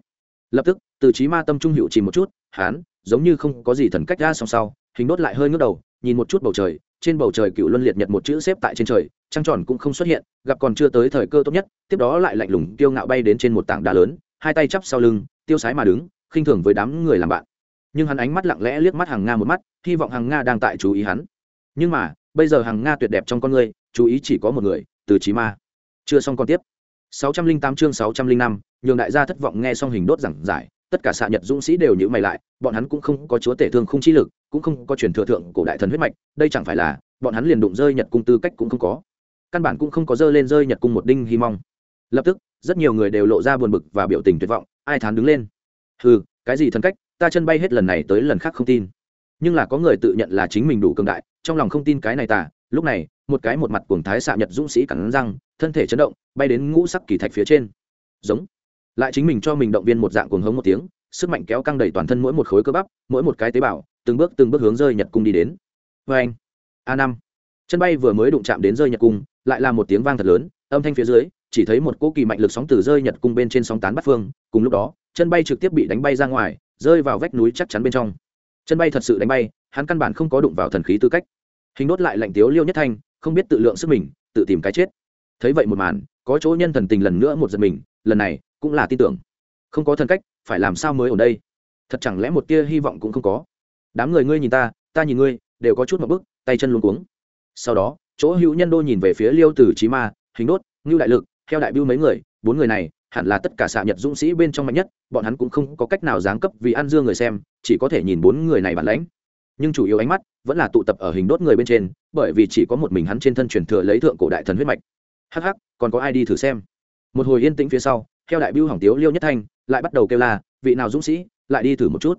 Speaker 1: Lập tức, từ trí ma tâm trung hiệu chỉ một chút, hắn, giống như không có gì thần cách ra song sau, hình đốt lại hơi ngước đầu nhìn một chút bầu trời trên bầu trời cựu luân liệt nhật một chữ xếp tại trên trời trăng tròn cũng không xuất hiện gặp còn chưa tới thời cơ tốt nhất tiếp đó lại lạnh lùng tiêu ngạo bay đến trên một tảng đá lớn hai tay chắp sau lưng tiêu sái mà đứng khinh thường với đám người làm bạn. Nhưng hắn ánh mắt lặng lẽ liếc mắt hàng nga một mắt hy vọng hàng nga đang tại chú ý hắn. Nhưng mà bây giờ hàng nga tuyệt đẹp trong con người chú ý chỉ có một người từ trí ma. Chưa xong còn tiếp. 608 chương 605, nhường đại gia thất vọng nghe xong hình đốt giảng giải tất cả xạ nhật dũng sĩ đều nhữ mày lại, bọn hắn cũng không có chúa tể thương không chi lực, cũng không có truyền thừa thượng cổ đại thần huyết mạch, đây chẳng phải là, bọn hắn liền đụng rơi nhật cung tư cách cũng không có. Căn bản cũng không có dơ lên rơi nhật cung một đinh hy mong. Lập tức, rất nhiều người đều lộ ra buồn bực và biểu tình tuyệt vọng, ai thán đứng lên? Ừ cái gì thần cách, ta chân bay hết lần này tới lần khác không tin. Nhưng là có người tự nhận là chính mình đủ cường đại, trong lòng không tin cái này tả lúc này, một cái một mặt cuồng thái xạ nhật dũng sĩ cắn răng, thân thể chấn động, bay đến ngũ sắc kỳ thạch phía trên. Giống lại chính mình cho mình động viên một dạng cuồng hống một tiếng, sức mạnh kéo căng đầy toàn thân mỗi một khối cơ bắp, mỗi một cái tế bào, từng bước từng bước hướng rơi nhật cung đi đến. Vê anh, a năm. Chân bay vừa mới đụng chạm đến rơi nhật cung, lại là một tiếng vang thật lớn, âm thanh phía dưới, chỉ thấy một cỗ kỳ mạnh lực sóng từ rơi nhật cung bên trên sóng tán bắt phương, cùng lúc đó, chân bay trực tiếp bị đánh bay ra ngoài, rơi vào vách núi chắc chắn bên trong. Chân bay thật sự đánh bay, hắn căn bản không có đụng vào thần khí tư cách. Hình đốt lại lạnh tiếu liêu nhất thanh, không biết tự lượng sức mình, tự tìm cái chết. Thấy vậy một màn, có chỗ nhân thần tình lần nữa một giật mình, lần này cũng là tin tưởng. Không có thần cách, phải làm sao mới ở đây? Thật chẳng lẽ một tia hy vọng cũng không có? Đám người ngươi nhìn ta ta nhìn ngươi, đều có chút một bức, tay chân luôn cuống. Sau đó, chỗ hữu nhân đô nhìn về phía liêu tử trí ma, hình đốt, ngưu đại lực theo đại biêu mấy người, bốn người này, hẳn là tất cả xạ nhật dũng sĩ bên trong mạnh nhất, bọn hắn cũng không có cách nào giáng cấp vì ăn dương người xem, chỉ có thể nhìn bốn người này bản lãnh. Nhưng chủ yếu ánh mắt vẫn là tụ tập ở hình đốt người bên trên, bởi vì chỉ có một mình hắn trên thân truyền thừa lấy thượng cổ đại thần huyết mạch. Hắc hắc, còn có ai đi thử xem? Một hồi yên tĩnh phía sau theo đại biêu hỏng tiếu liêu nhất thanh, lại bắt đầu kêu là vị nào dũng sĩ, lại đi thử một chút.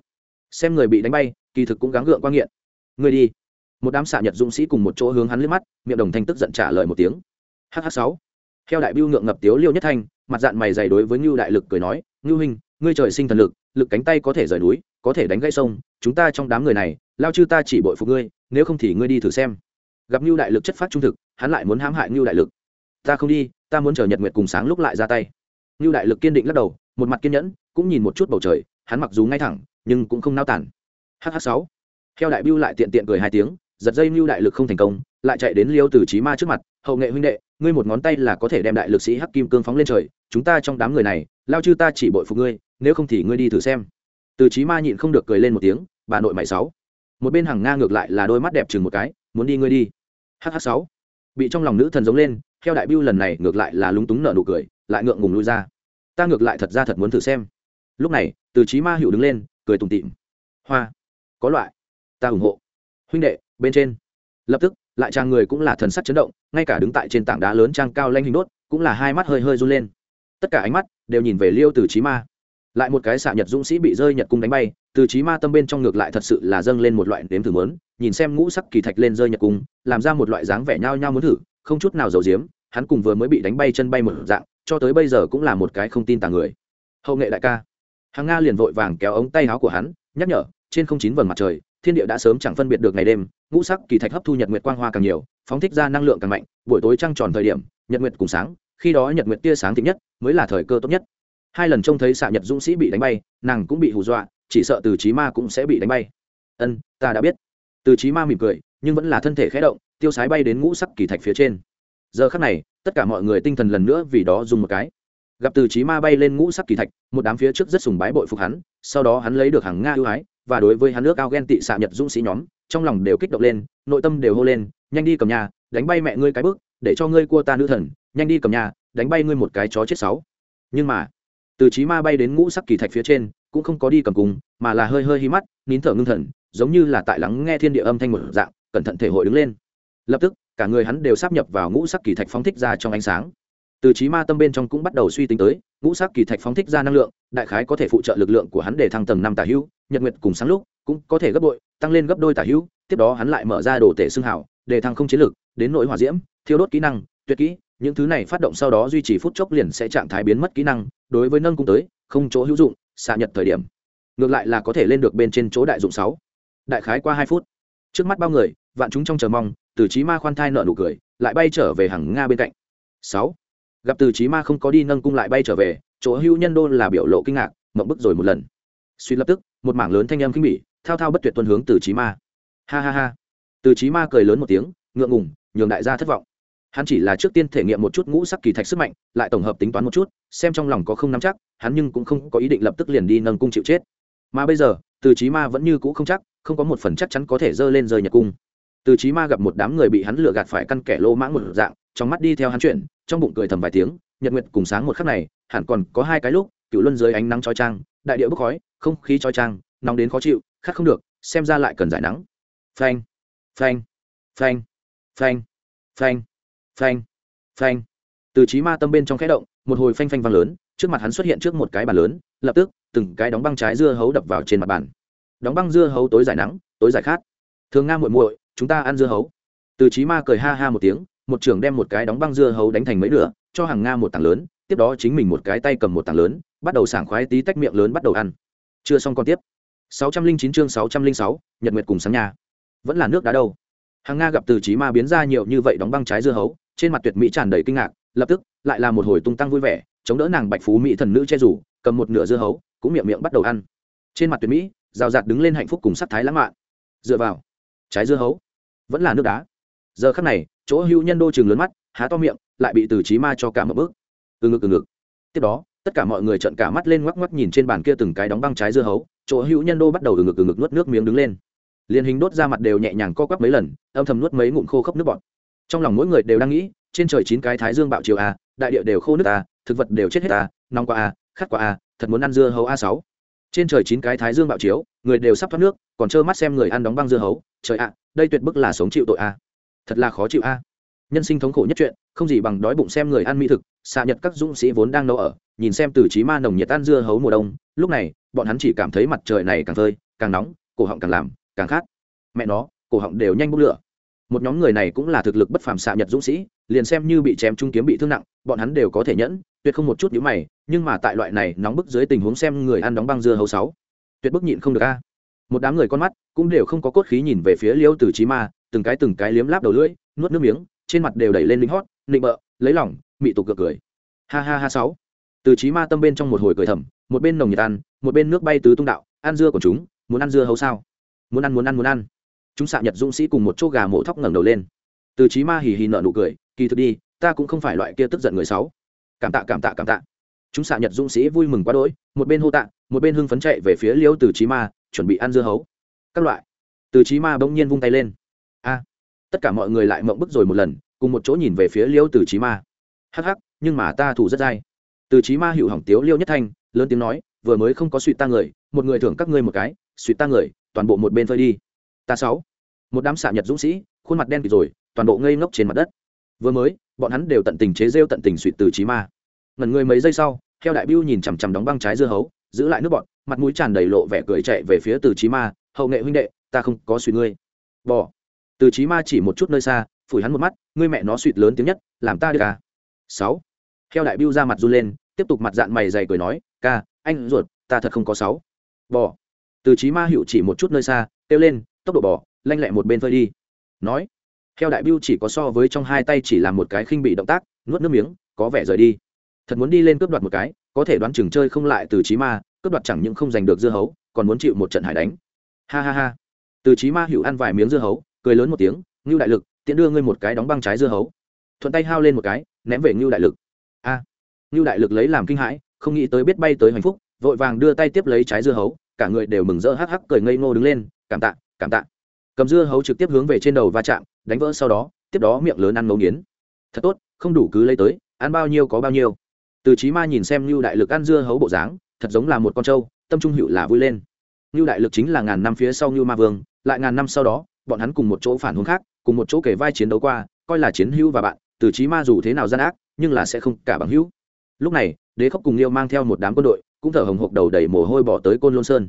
Speaker 1: Xem người bị đánh bay, kỳ thực cũng gắng gượng quan nghiện. Người đi. Một đám xạ nhật dũng sĩ cùng một chỗ hướng hắn liếc mắt, miệng đồng thanh tức giận trả lời một tiếng. Hh sáu. Theo đại biêu ngượng ngập tiếu liêu nhất thanh, mặt dạng mày dày đối với ngưu đại lực cười nói, ngưu hình ngươi trời sinh thần lực lực cánh tay có thể rời núi, có thể đánh gãy sông, chúng ta trong đám người này, lao chư ta chỉ bội phục ngươi, nếu không thì ngươi đi thử xem. Gặp ngưu đại lực chất phát trung thực, hắn lại muốn hãm hại ngưu đại lực. Ta không đi, ta muốn chờ nhật nguyệt cùng sáng lúc lại ra tay ngưu đại lực kiên định lắc đầu, một mặt kiên nhẫn, cũng nhìn một chút bầu trời, hắn mặc dù ngay thẳng, nhưng cũng không nao tản. Hh sáu. Theo đại biêu lại tiện tiện cười hai tiếng, giật dây ngưu đại lực không thành công, lại chạy đến liêu từ trí ma trước mặt, hậu nghệ huynh đệ, ngươi một ngón tay là có thể đem đại lực sĩ hắc kim cương phóng lên trời, chúng ta trong đám người này, lao chư ta chỉ bội phục ngươi, nếu không thì ngươi đi thử xem. Từ trí ma nhịn không được cười lên một tiếng, bà nội mày sáu. Một bên hàng nga ngược lại là đôi mắt đẹp chừng một cái, muốn đi ngươi đi. Hh sáu. Bị trong lòng nữ thần giống lên theo đại biêu lần này ngược lại là lúng túng nở nụ cười lại ngượng ngùng lui ra. Ta ngược lại thật ra thật muốn thử xem. Lúc này, từ trí ma hiệu đứng lên, cười tùng tịm hoa, có loại. Ta ủng hộ. Huynh đệ, bên trên. Lập tức, lại trang người cũng là thần sắc chấn động, ngay cả đứng tại trên tảng đá lớn trang cao lanh hình đốt, cũng là hai mắt hơi hơi run lên. Tất cả ánh mắt đều nhìn về liêu từ trí ma. Lại một cái xạ nhật dũng sĩ bị rơi nhật cung đánh bay, từ trí ma tâm bên trong ngược lại thật sự là dâng lên một loại nếm thử mớn nhìn xem ngũ sắc kỳ thạch lên rơi nhật cung, làm ra một loại dáng vẻ nhao nhao muốn thử, không chút nào giàu diếm hắn cùng vừa mới bị đánh bay chân bay một dạng cho tới bây giờ cũng là một cái không tin tàng người. Hậu nghệ đại ca. Hàng nga liền vội vàng kéo ống tay áo của hắn, nhắc nhở, trên không chín vầng mặt trời, thiên địa đã sớm chẳng phân biệt được ngày đêm, ngũ sắc kỳ thạch hấp thu nhật nguyệt quang hoa càng nhiều, phóng thích ra năng lượng càng mạnh, buổi tối trăng tròn thời điểm, nhật nguyệt cùng sáng, khi đó nhật nguyệt tia sáng thịnh nhất, mới là thời cơ tốt nhất. Hai lần trông thấy xạ nhật dũng sĩ bị đánh bay, nàng cũng bị hù dọa, chỉ sợ từ trí ma cũng sẽ bị đánh bay. Ân, ta đã biết. Từ trí ma mỉm cười, nhưng vẫn là thân thể khé động, tiêu sái bay đến ngũ sắc kỳ thạch phía trên. Giờ khắc này tất cả mọi người tinh thần lần nữa vì đó dùng một cái. Gặp từ trí ma bay lên ngũ sắc kỳ thạch, một đám phía trước rất sùng bái bội phục hắn, sau đó hắn lấy được hàng nga ưu ái, và đối với hắn nước ao ghen tị xạ nhật dũng sĩ nhóm, trong lòng đều kích động lên, nội tâm đều hô lên, nhanh đi cầm nhà, đánh bay mẹ ngươi cái bước để cho ngươi cua ta nữ thần, nhanh đi cầm nhà, đánh bay ngươi một cái chó chết sáu. Nhưng mà, từ trí ma bay đến ngũ sắc kỳ thạch phía trên, cũng không có đi cầm cùng, mà là hơi hơi hí mắt, nín thở ngưng thần, giống như là tại lắng nghe thiên địa âm thanh một dạng, cẩn thận thể hội đứng lên. Lập tức cả người hắn đều sắp nhập vào ngũ sắc kỳ thạch phóng thích ra trong ánh sáng. Từ trí ma tâm bên trong cũng bắt đầu suy tính tới, ngũ sắc kỳ thạch phóng thích ra năng lượng, đại khái có thể phụ trợ lực lượng của hắn để thăng tầng năm tả hữu, nhật nguyệt cùng sáng lúc cũng có thể gấp bội, tăng lên gấp đôi tả hữu, tiếp đó hắn lại mở ra đồ tể xương hảo để thăng không chiến lực, đến nội hỏa diễm, thiêu đốt kỹ năng, tuyệt kỹ, những thứ này phát động sau đó duy trì phút chốc liền sẽ trạng thái biến mất kỹ năng, đối với nâng cung tới, không chỗ hữu dụng, xạ nhật thời điểm. Ngược lại là có thể lên được bên trên chỗ đại dụng sáu. Đại khái qua hai phút. Trước mắt bao người vạn chúng trong chờ mong, từ trí ma khoan thai nợ nụ cười, lại bay trở về hàng nga bên cạnh. Sáu, gặp từ trí ma không có đi nâng cung lại bay trở về, chỗ hưu nhân đô là biểu lộ kinh ngạc, mộng bức rồi một lần. Suy lập tức, một mảng lớn thanh âm kinh bỉ, thao thao bất tuyệt tuân hướng từ trí ma. Ha ha ha. Từ trí ma cười lớn một tiếng, ngượng ngùng, nhường đại gia thất vọng. Hắn chỉ là trước tiên thể nghiệm một chút ngũ sắc kỳ thạch sức mạnh, lại tổng hợp tính toán một chút, xem trong lòng có không nắm chắc, hắn nhưng cũng không có ý định lập tức liền đi nâng cung chịu chết. Mà bây giờ, từ trí ma vẫn như cũ không chắc, không có một phần chắc chắn có thể dơ lên rơi nhật cung từ chí ma gặp một đám người bị hắn lừa gạt phải căn kẻ lô mãng một dạng, trong mắt đi theo hắn chuyện trong bụng cười thầm vài tiếng, nhật nguyệt cùng sáng một khắc này, hẳn còn có hai cái lúc cựu luân dưới ánh nắng chói trang đại địa bốc khói, không khí chói trang nóng đến khó chịu, khát không được, xem ra lại cần giải nắng. Phanh phanh phanh phanh phanh phanh phanh. Từ chí ma tâm bên trong khẽ động, một hồi phanh phanh vang lớn, trước mặt hắn xuất hiện trước một cái bàn lớn, lập tức, từng cái đóng băng trái dưa hấu đập vào trên mặt bàn. Đóng băng dưa hấu tối giải nắng, tối giải khát. Thường nga muội muội chúng ta ăn dưa hấu. Từ trí ma cười ha ha một tiếng một trưởng đem một cái đóng băng dưa hấu đánh thành mấy nửa cho hàng nga một tảng lớn tiếp đó chính mình một cái tay cầm một tảng lớn bắt đầu sảng khoái tí tách miệng lớn bắt đầu ăn. Chưa xong còn tiếp. 609 chương 606, nhật nguyệt cùng sáng nhà. Vẫn là nước đá đâu. Hàng nga gặp từ trí ma biến ra nhiều như vậy đóng băng trái dưa hấu trên mặt tuyệt mỹ tràn đầy kinh ngạc lập tức lại là một hồi tung tăng vui vẻ chống đỡ nàng bạch phú mỹ thần nữ che rủ cầm một nửa dưa hấu cũng miệng miệng bắt đầu ăn. Trên mặt tuyệt mỹ rào rạt đứng lên hạnh phúc cùng sắc thái lãng mạn. Dựa vào trái dưa hấu vẫn là nước đá. Giờ khắc này, chỗ hữu nhân đô chừng lớn mắt, há to miệng, lại bị từ trí ma cho cả một bước. Từ ngực từ ngực. Tiếp đó, tất cả mọi người trợn cả mắt lên ngoắc ngoắc nhìn trên bàn kia từng cái đóng băng trái dưa hấu, chỗ hữu nhân đô bắt đầu từ ngực từ ngực nuốt nước miếng đứng lên. Liền hình đốt ra mặt đều nhẹ nhàng co quắp mấy lần, âm thầm nuốt mấy ngụm khô khốc nước bọt. Trong lòng mỗi người đều đang nghĩ, trên trời chín cái thái dương bạo chiều a đại địa đều khô nước a thực vật đều chết hết a nóng qua a khát qua a thật muốn ăn dưa hấu a sáu trên trời chín cái thái dương bạo chiếu, người đều sắp thoát nước, còn trơ mắt xem người ăn đóng băng dưa hấu. Trời ạ, đây tuyệt bức là sống chịu tội a thật là khó chịu a nhân sinh thống khổ nhất chuyện, không gì bằng đói bụng xem người ăn mỹ thực. Xạ nhật các dũng sĩ vốn đang nấu ở, nhìn xem từ trí ma nồng nhiệt ăn dưa hấu mùa đông. Lúc này, bọn hắn chỉ cảm thấy mặt trời này càng phơi, càng nóng, cổ họng càng làm, càng khát. Mẹ nó, cổ họng đều nhanh bốc lửa. Một nhóm người này cũng là thực lực bất phàm xạ nhật dũng sĩ, liền xem như bị chém trung kiếm bị thương nặng, bọn hắn đều có thể nhẫn tuyệt không một chút nhíu mày nhưng mà tại loại này nóng bức dưới tình huống xem người ăn đóng băng dưa hấu sáu. Tuyệt bức nhịn không được a. Một đám người con mắt cũng đều không có cốt khí nhìn về phía liêu từ Chí ma từng cái từng cái liếm láp đầu lưỡi nuốt nước miếng trên mặt đều đẩy lên lính hót nịnh bợ lấy lòng, mị tục cược cười. Ha ha ha sáu. Từ Chí ma tâm bên trong một hồi cười thầm một bên nồng nhiệt ăn một bên nước bay tứ tung đạo ăn dưa của chúng muốn ăn dưa hấu sao? Muốn ăn muốn ăn muốn ăn. Chúng xạ nhật dũng sĩ cùng một chỗ gà mổ thóc ngẩng đầu lên. Từ Chí ma hì hì nở nụ cười kỳ thực đi ta cũng không phải loại kia tức giận người sáu cảm tạ cảm tạ cảm tạ. Chúng xạ nhật dũng sĩ vui mừng quá đỗi, một bên hô tạ, một bên hưng phấn chạy về phía liêu từ trí ma, chuẩn bị ăn dưa hấu. Các loại. Từ trí ma bỗng nhiên vung tay lên. A. Tất cả mọi người lại mộng bức rồi một lần, cùng một chỗ nhìn về phía liêu từ trí ma. Hắc hắc, nhưng mà ta thủ rất dai. Từ trí ma hiệu hỏng tiếu liêu nhất thanh, lớn tiếng nói, vừa mới không có suy ta người, một người thưởng các ngươi một cái, suy ta người, toàn bộ một bên phơi đi. Ta sáu. Một đám xạ nhật dũng sĩ, khuôn mặt đen kịt rồi, toàn bộ ngây ngốc trên mặt đất vừa mới, bọn hắn đều tận tình chế rêu tận tình suỵt từ trí ma. Ngần người mấy giây sau theo đại biêu nhìn chằm chằm đóng băng trái dưa hấu, giữ lại nước bọn mặt mũi tràn đầy lộ vẻ cười chạy về phía từ trí ma, hậu nghệ huynh đệ, ta không có suỵt ngươi. Bỏ từ trí ma chỉ một chút nơi xa, phủi hắn một mắt, ngươi mẹ nó suỵt lớn tiếng nhất, làm ta được à? Sáu. Theo đại biêu ra mặt run lên, tiếp tục mặt dạng mày dày cười nói, ca, anh ruột, ta thật không có sáu. Bỏ từ trí ma hiệu chỉ một chút nơi xa, kêu lên, tốc độ bỏ lanh lẹ một bên phơi đi. Nói theo đại biêu chỉ có so với trong hai tay chỉ làm một cái khinh bị động tác nuốt nước miếng có vẻ rời đi. Thật muốn đi lên cướp đoạt một cái có thể đoán chừng chơi không lại từ trí ma cướp đoạt chẳng những không giành được dưa hấu còn muốn chịu một trận hải đánh. Ha ha ha. Từ trí ma hữu ăn vài miếng dưa hấu cười lớn một tiếng ngưu đại lực tiện đưa ngươi một cái đóng băng trái dưa hấu. Thuận tay hao lên một cái ném về ngưu đại lực. A. À, ngưu đại lực lấy làm kinh hãi không nghĩ tới biết bay tới hạnh phúc vội vàng đưa tay tiếp lấy trái dưa hấu cả người đều mừng rỡ hắc hắc cười ngây ngô đứng lên cảm tạ cảm tạ cầm dưa hấu trực tiếp hướng về trên đầu va chạm, đánh vỡ sau đó, tiếp đó miệng lớn ăn ngấu nghiến. Thật tốt, không đủ cứ lấy tới, ăn bao nhiêu có bao nhiêu. Từ trí ma nhìn xem như đại lực ăn dưa hấu bộ dáng, thật giống là một con trâu, tâm trung hữu là vui lên. Như đại lực chính là ngàn năm phía sau như ma vương, lại ngàn năm sau đó, bọn hắn cùng một chỗ phản hướng khác, cùng một chỗ kể vai chiến đấu qua, coi là chiến hữu và bạn, từ trí ma dù thế nào gian ác, nhưng là sẽ không cả bằng hữu. Lúc này, đế khóc cùng liêu mang theo một đám quân đội, cũng thở hồng hộc đầu đầy mồ hôi bỏ tới côn lôn sơn.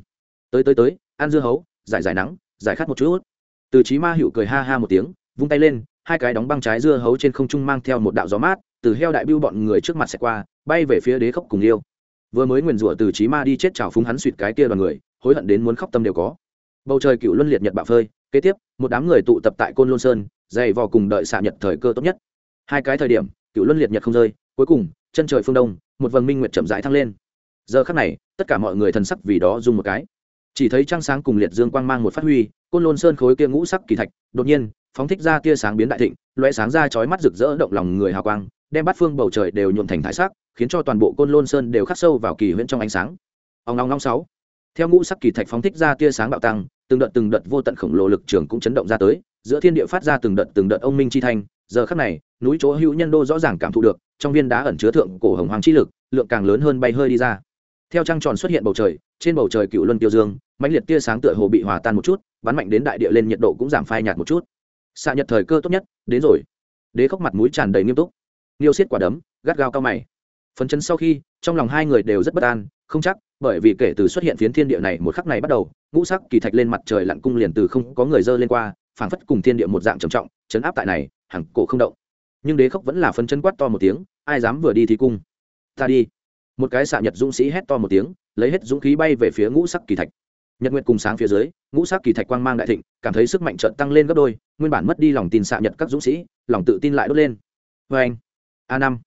Speaker 1: Tới tới tới, ăn dưa hấu, giải giải nắng, giải khát một chút từ trí ma hữu cười ha ha một tiếng, vung tay lên, hai cái đóng băng trái dưa hấu trên không trung mang theo một đạo gió mát, từ heo đại bưu bọn người trước mặt sẽ qua, bay về phía đế khốc cùng liêu vừa mới nguyền rủa từ trí ma đi chết trào phúng hắn suỵt cái kia đoàn người, hối hận đến muốn khóc tâm đều có. Bầu trời cựu luân liệt nhật bạo phơi, kế tiếp, một đám người tụ tập tại côn lôn sơn, dày vò cùng đợi xạ nhật thời cơ tốt nhất. Hai cái thời điểm, cựu luân liệt nhật không rơi, cuối cùng, chân trời phương đông, một vầng minh nguyệt chậm rãi thăng lên. Giờ khắc này, tất cả mọi người thần sắc vì đó dùng một cái chỉ thấy trăng sáng cùng liệt dương quang mang một phát huy, côn lôn sơn khối kia ngũ sắc kỳ thạch, đột nhiên, phóng thích ra tia sáng biến đại thịnh loé sáng ra chói mắt rực rỡ động lòng người hào quang, đem bát phương bầu trời đều nhuộm thành thải sắc, khiến cho toàn bộ côn lôn sơn đều khắc sâu vào kỳ huyễn trong ánh sáng. Ông long long sáu. Theo ngũ sắc kỳ thạch phóng thích ra tia sáng bạo tăng, từng đợt từng đợt vô tận khổng lồ lực trường cũng chấn động ra tới, giữa thiên địa phát ra từng đợt từng đợt ông minh chi thanh, giờ khắc này, núi chỗ hữu nhân đô rõ ràng cảm thụ được, trong viên đá ẩn chứa thượng cổ hồng hoàng chi lực, lượng càng lớn hơn bay hơi đi ra theo trăng tròn xuất hiện bầu trời, trên bầu trời cựu luân tiêu dương, mãnh liệt tia sáng tựa hồ bị hòa tan một chút, bắn mạnh đến đại địa lên nhiệt độ cũng giảm phai nhạt một chút. Xạ nhật thời cơ tốt nhất, đến rồi. Đế khóc mặt mũi tràn đầy nghiêm túc. Niêu xiết quả đấm, gắt gao cao mày. Phấn chấn sau khi, trong lòng hai người đều rất bất an, không chắc, bởi vì kể từ xuất hiện phiến thiên địa này một khắc này bắt đầu, ngũ sắc kỳ thạch lên mặt trời lặn cung liền từ không có người dơ lên qua, phảng phất cùng thiên địa một dạng trầm trọng, chấn áp tại này hằng cổ không động. Nhưng đế khóc vẫn là phấn chấn quát to một tiếng, ai dám vừa đi thì cung? Ta đi một cái xạ nhật dũng sĩ hét to một tiếng, lấy hết dũng khí bay về phía ngũ sắc kỳ thạch. Nhật nguyệt cùng sáng phía dưới, ngũ sắc kỳ thạch quang mang đại thịnh, cảm thấy sức mạnh trận tăng lên gấp đôi, nguyên bản mất đi lòng tin xạ nhật các dũng sĩ, lòng tự tin lại đốt lên. Vê anh, a năm.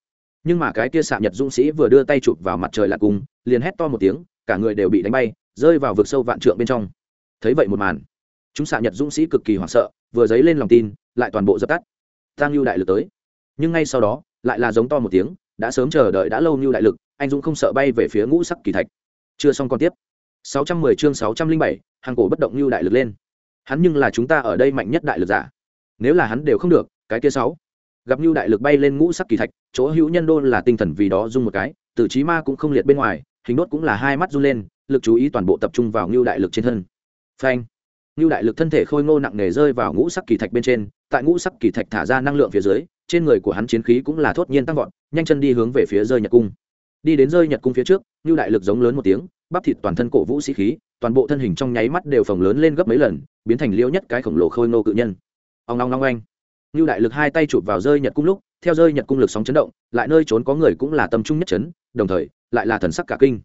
Speaker 1: Nhưng mà cái kia xạ nhật dũng sĩ vừa đưa tay chụp vào mặt trời lạc cung liền hét to một tiếng, cả người đều bị đánh bay, rơi vào vực sâu vạn trượng bên trong. Thấy vậy một màn, chúng xạ nhật dũng sĩ cực kỳ hoảng sợ, vừa dấy lên lòng tin, lại toàn bộ dập tắt. Tăng lưu đại lực tới. Nhưng ngay sau đó, lại là giống to một tiếng đã sớm chờ đợi đã lâu như đại lực anh dũng không sợ bay về phía ngũ sắc kỳ thạch. Chưa xong còn tiếp. 610 chương 607, hàng cổ bất động như đại lực lên. Hắn nhưng là chúng ta ở đây mạnh nhất đại lực giả. Nếu là hắn đều không được cái kia sáu. Gặp như đại lực bay lên ngũ sắc kỳ thạch chỗ hữu nhân đô là tinh thần vì đó dung một cái tử trí ma cũng không liệt bên ngoài hình đốt cũng là hai mắt run lên lực chú ý toàn bộ tập trung vào như đại lực trên thân. Phanh. Như đại lực thân thể khôi ngô nặng nề rơi vào ngũ sắc kỳ thạch bên trên tại ngũ sắc kỳ thạch thả ra năng lượng phía dưới trên người của hắn chiến khí cũng là thốt nhiên tăng vọt, nhanh chân đi hướng về phía rơi nhật cung. Đi đến rơi nhật cung phía trước như đại lực giống lớn một tiếng, bắp thịt toàn thân cổ vũ sĩ khí, toàn bộ thân hình trong nháy mắt đều phồng lớn lên gấp mấy lần, biến thành liễu nhất cái khổng lồ khôi ngô cự nhân. Ông long long anh như đại lực hai tay chụp vào rơi nhật cung lúc, theo rơi nhật cung lực sóng chấn động, lại nơi trốn có người cũng là tâm trung nhất chấn, đồng thời, lại là thần sắc cả kinh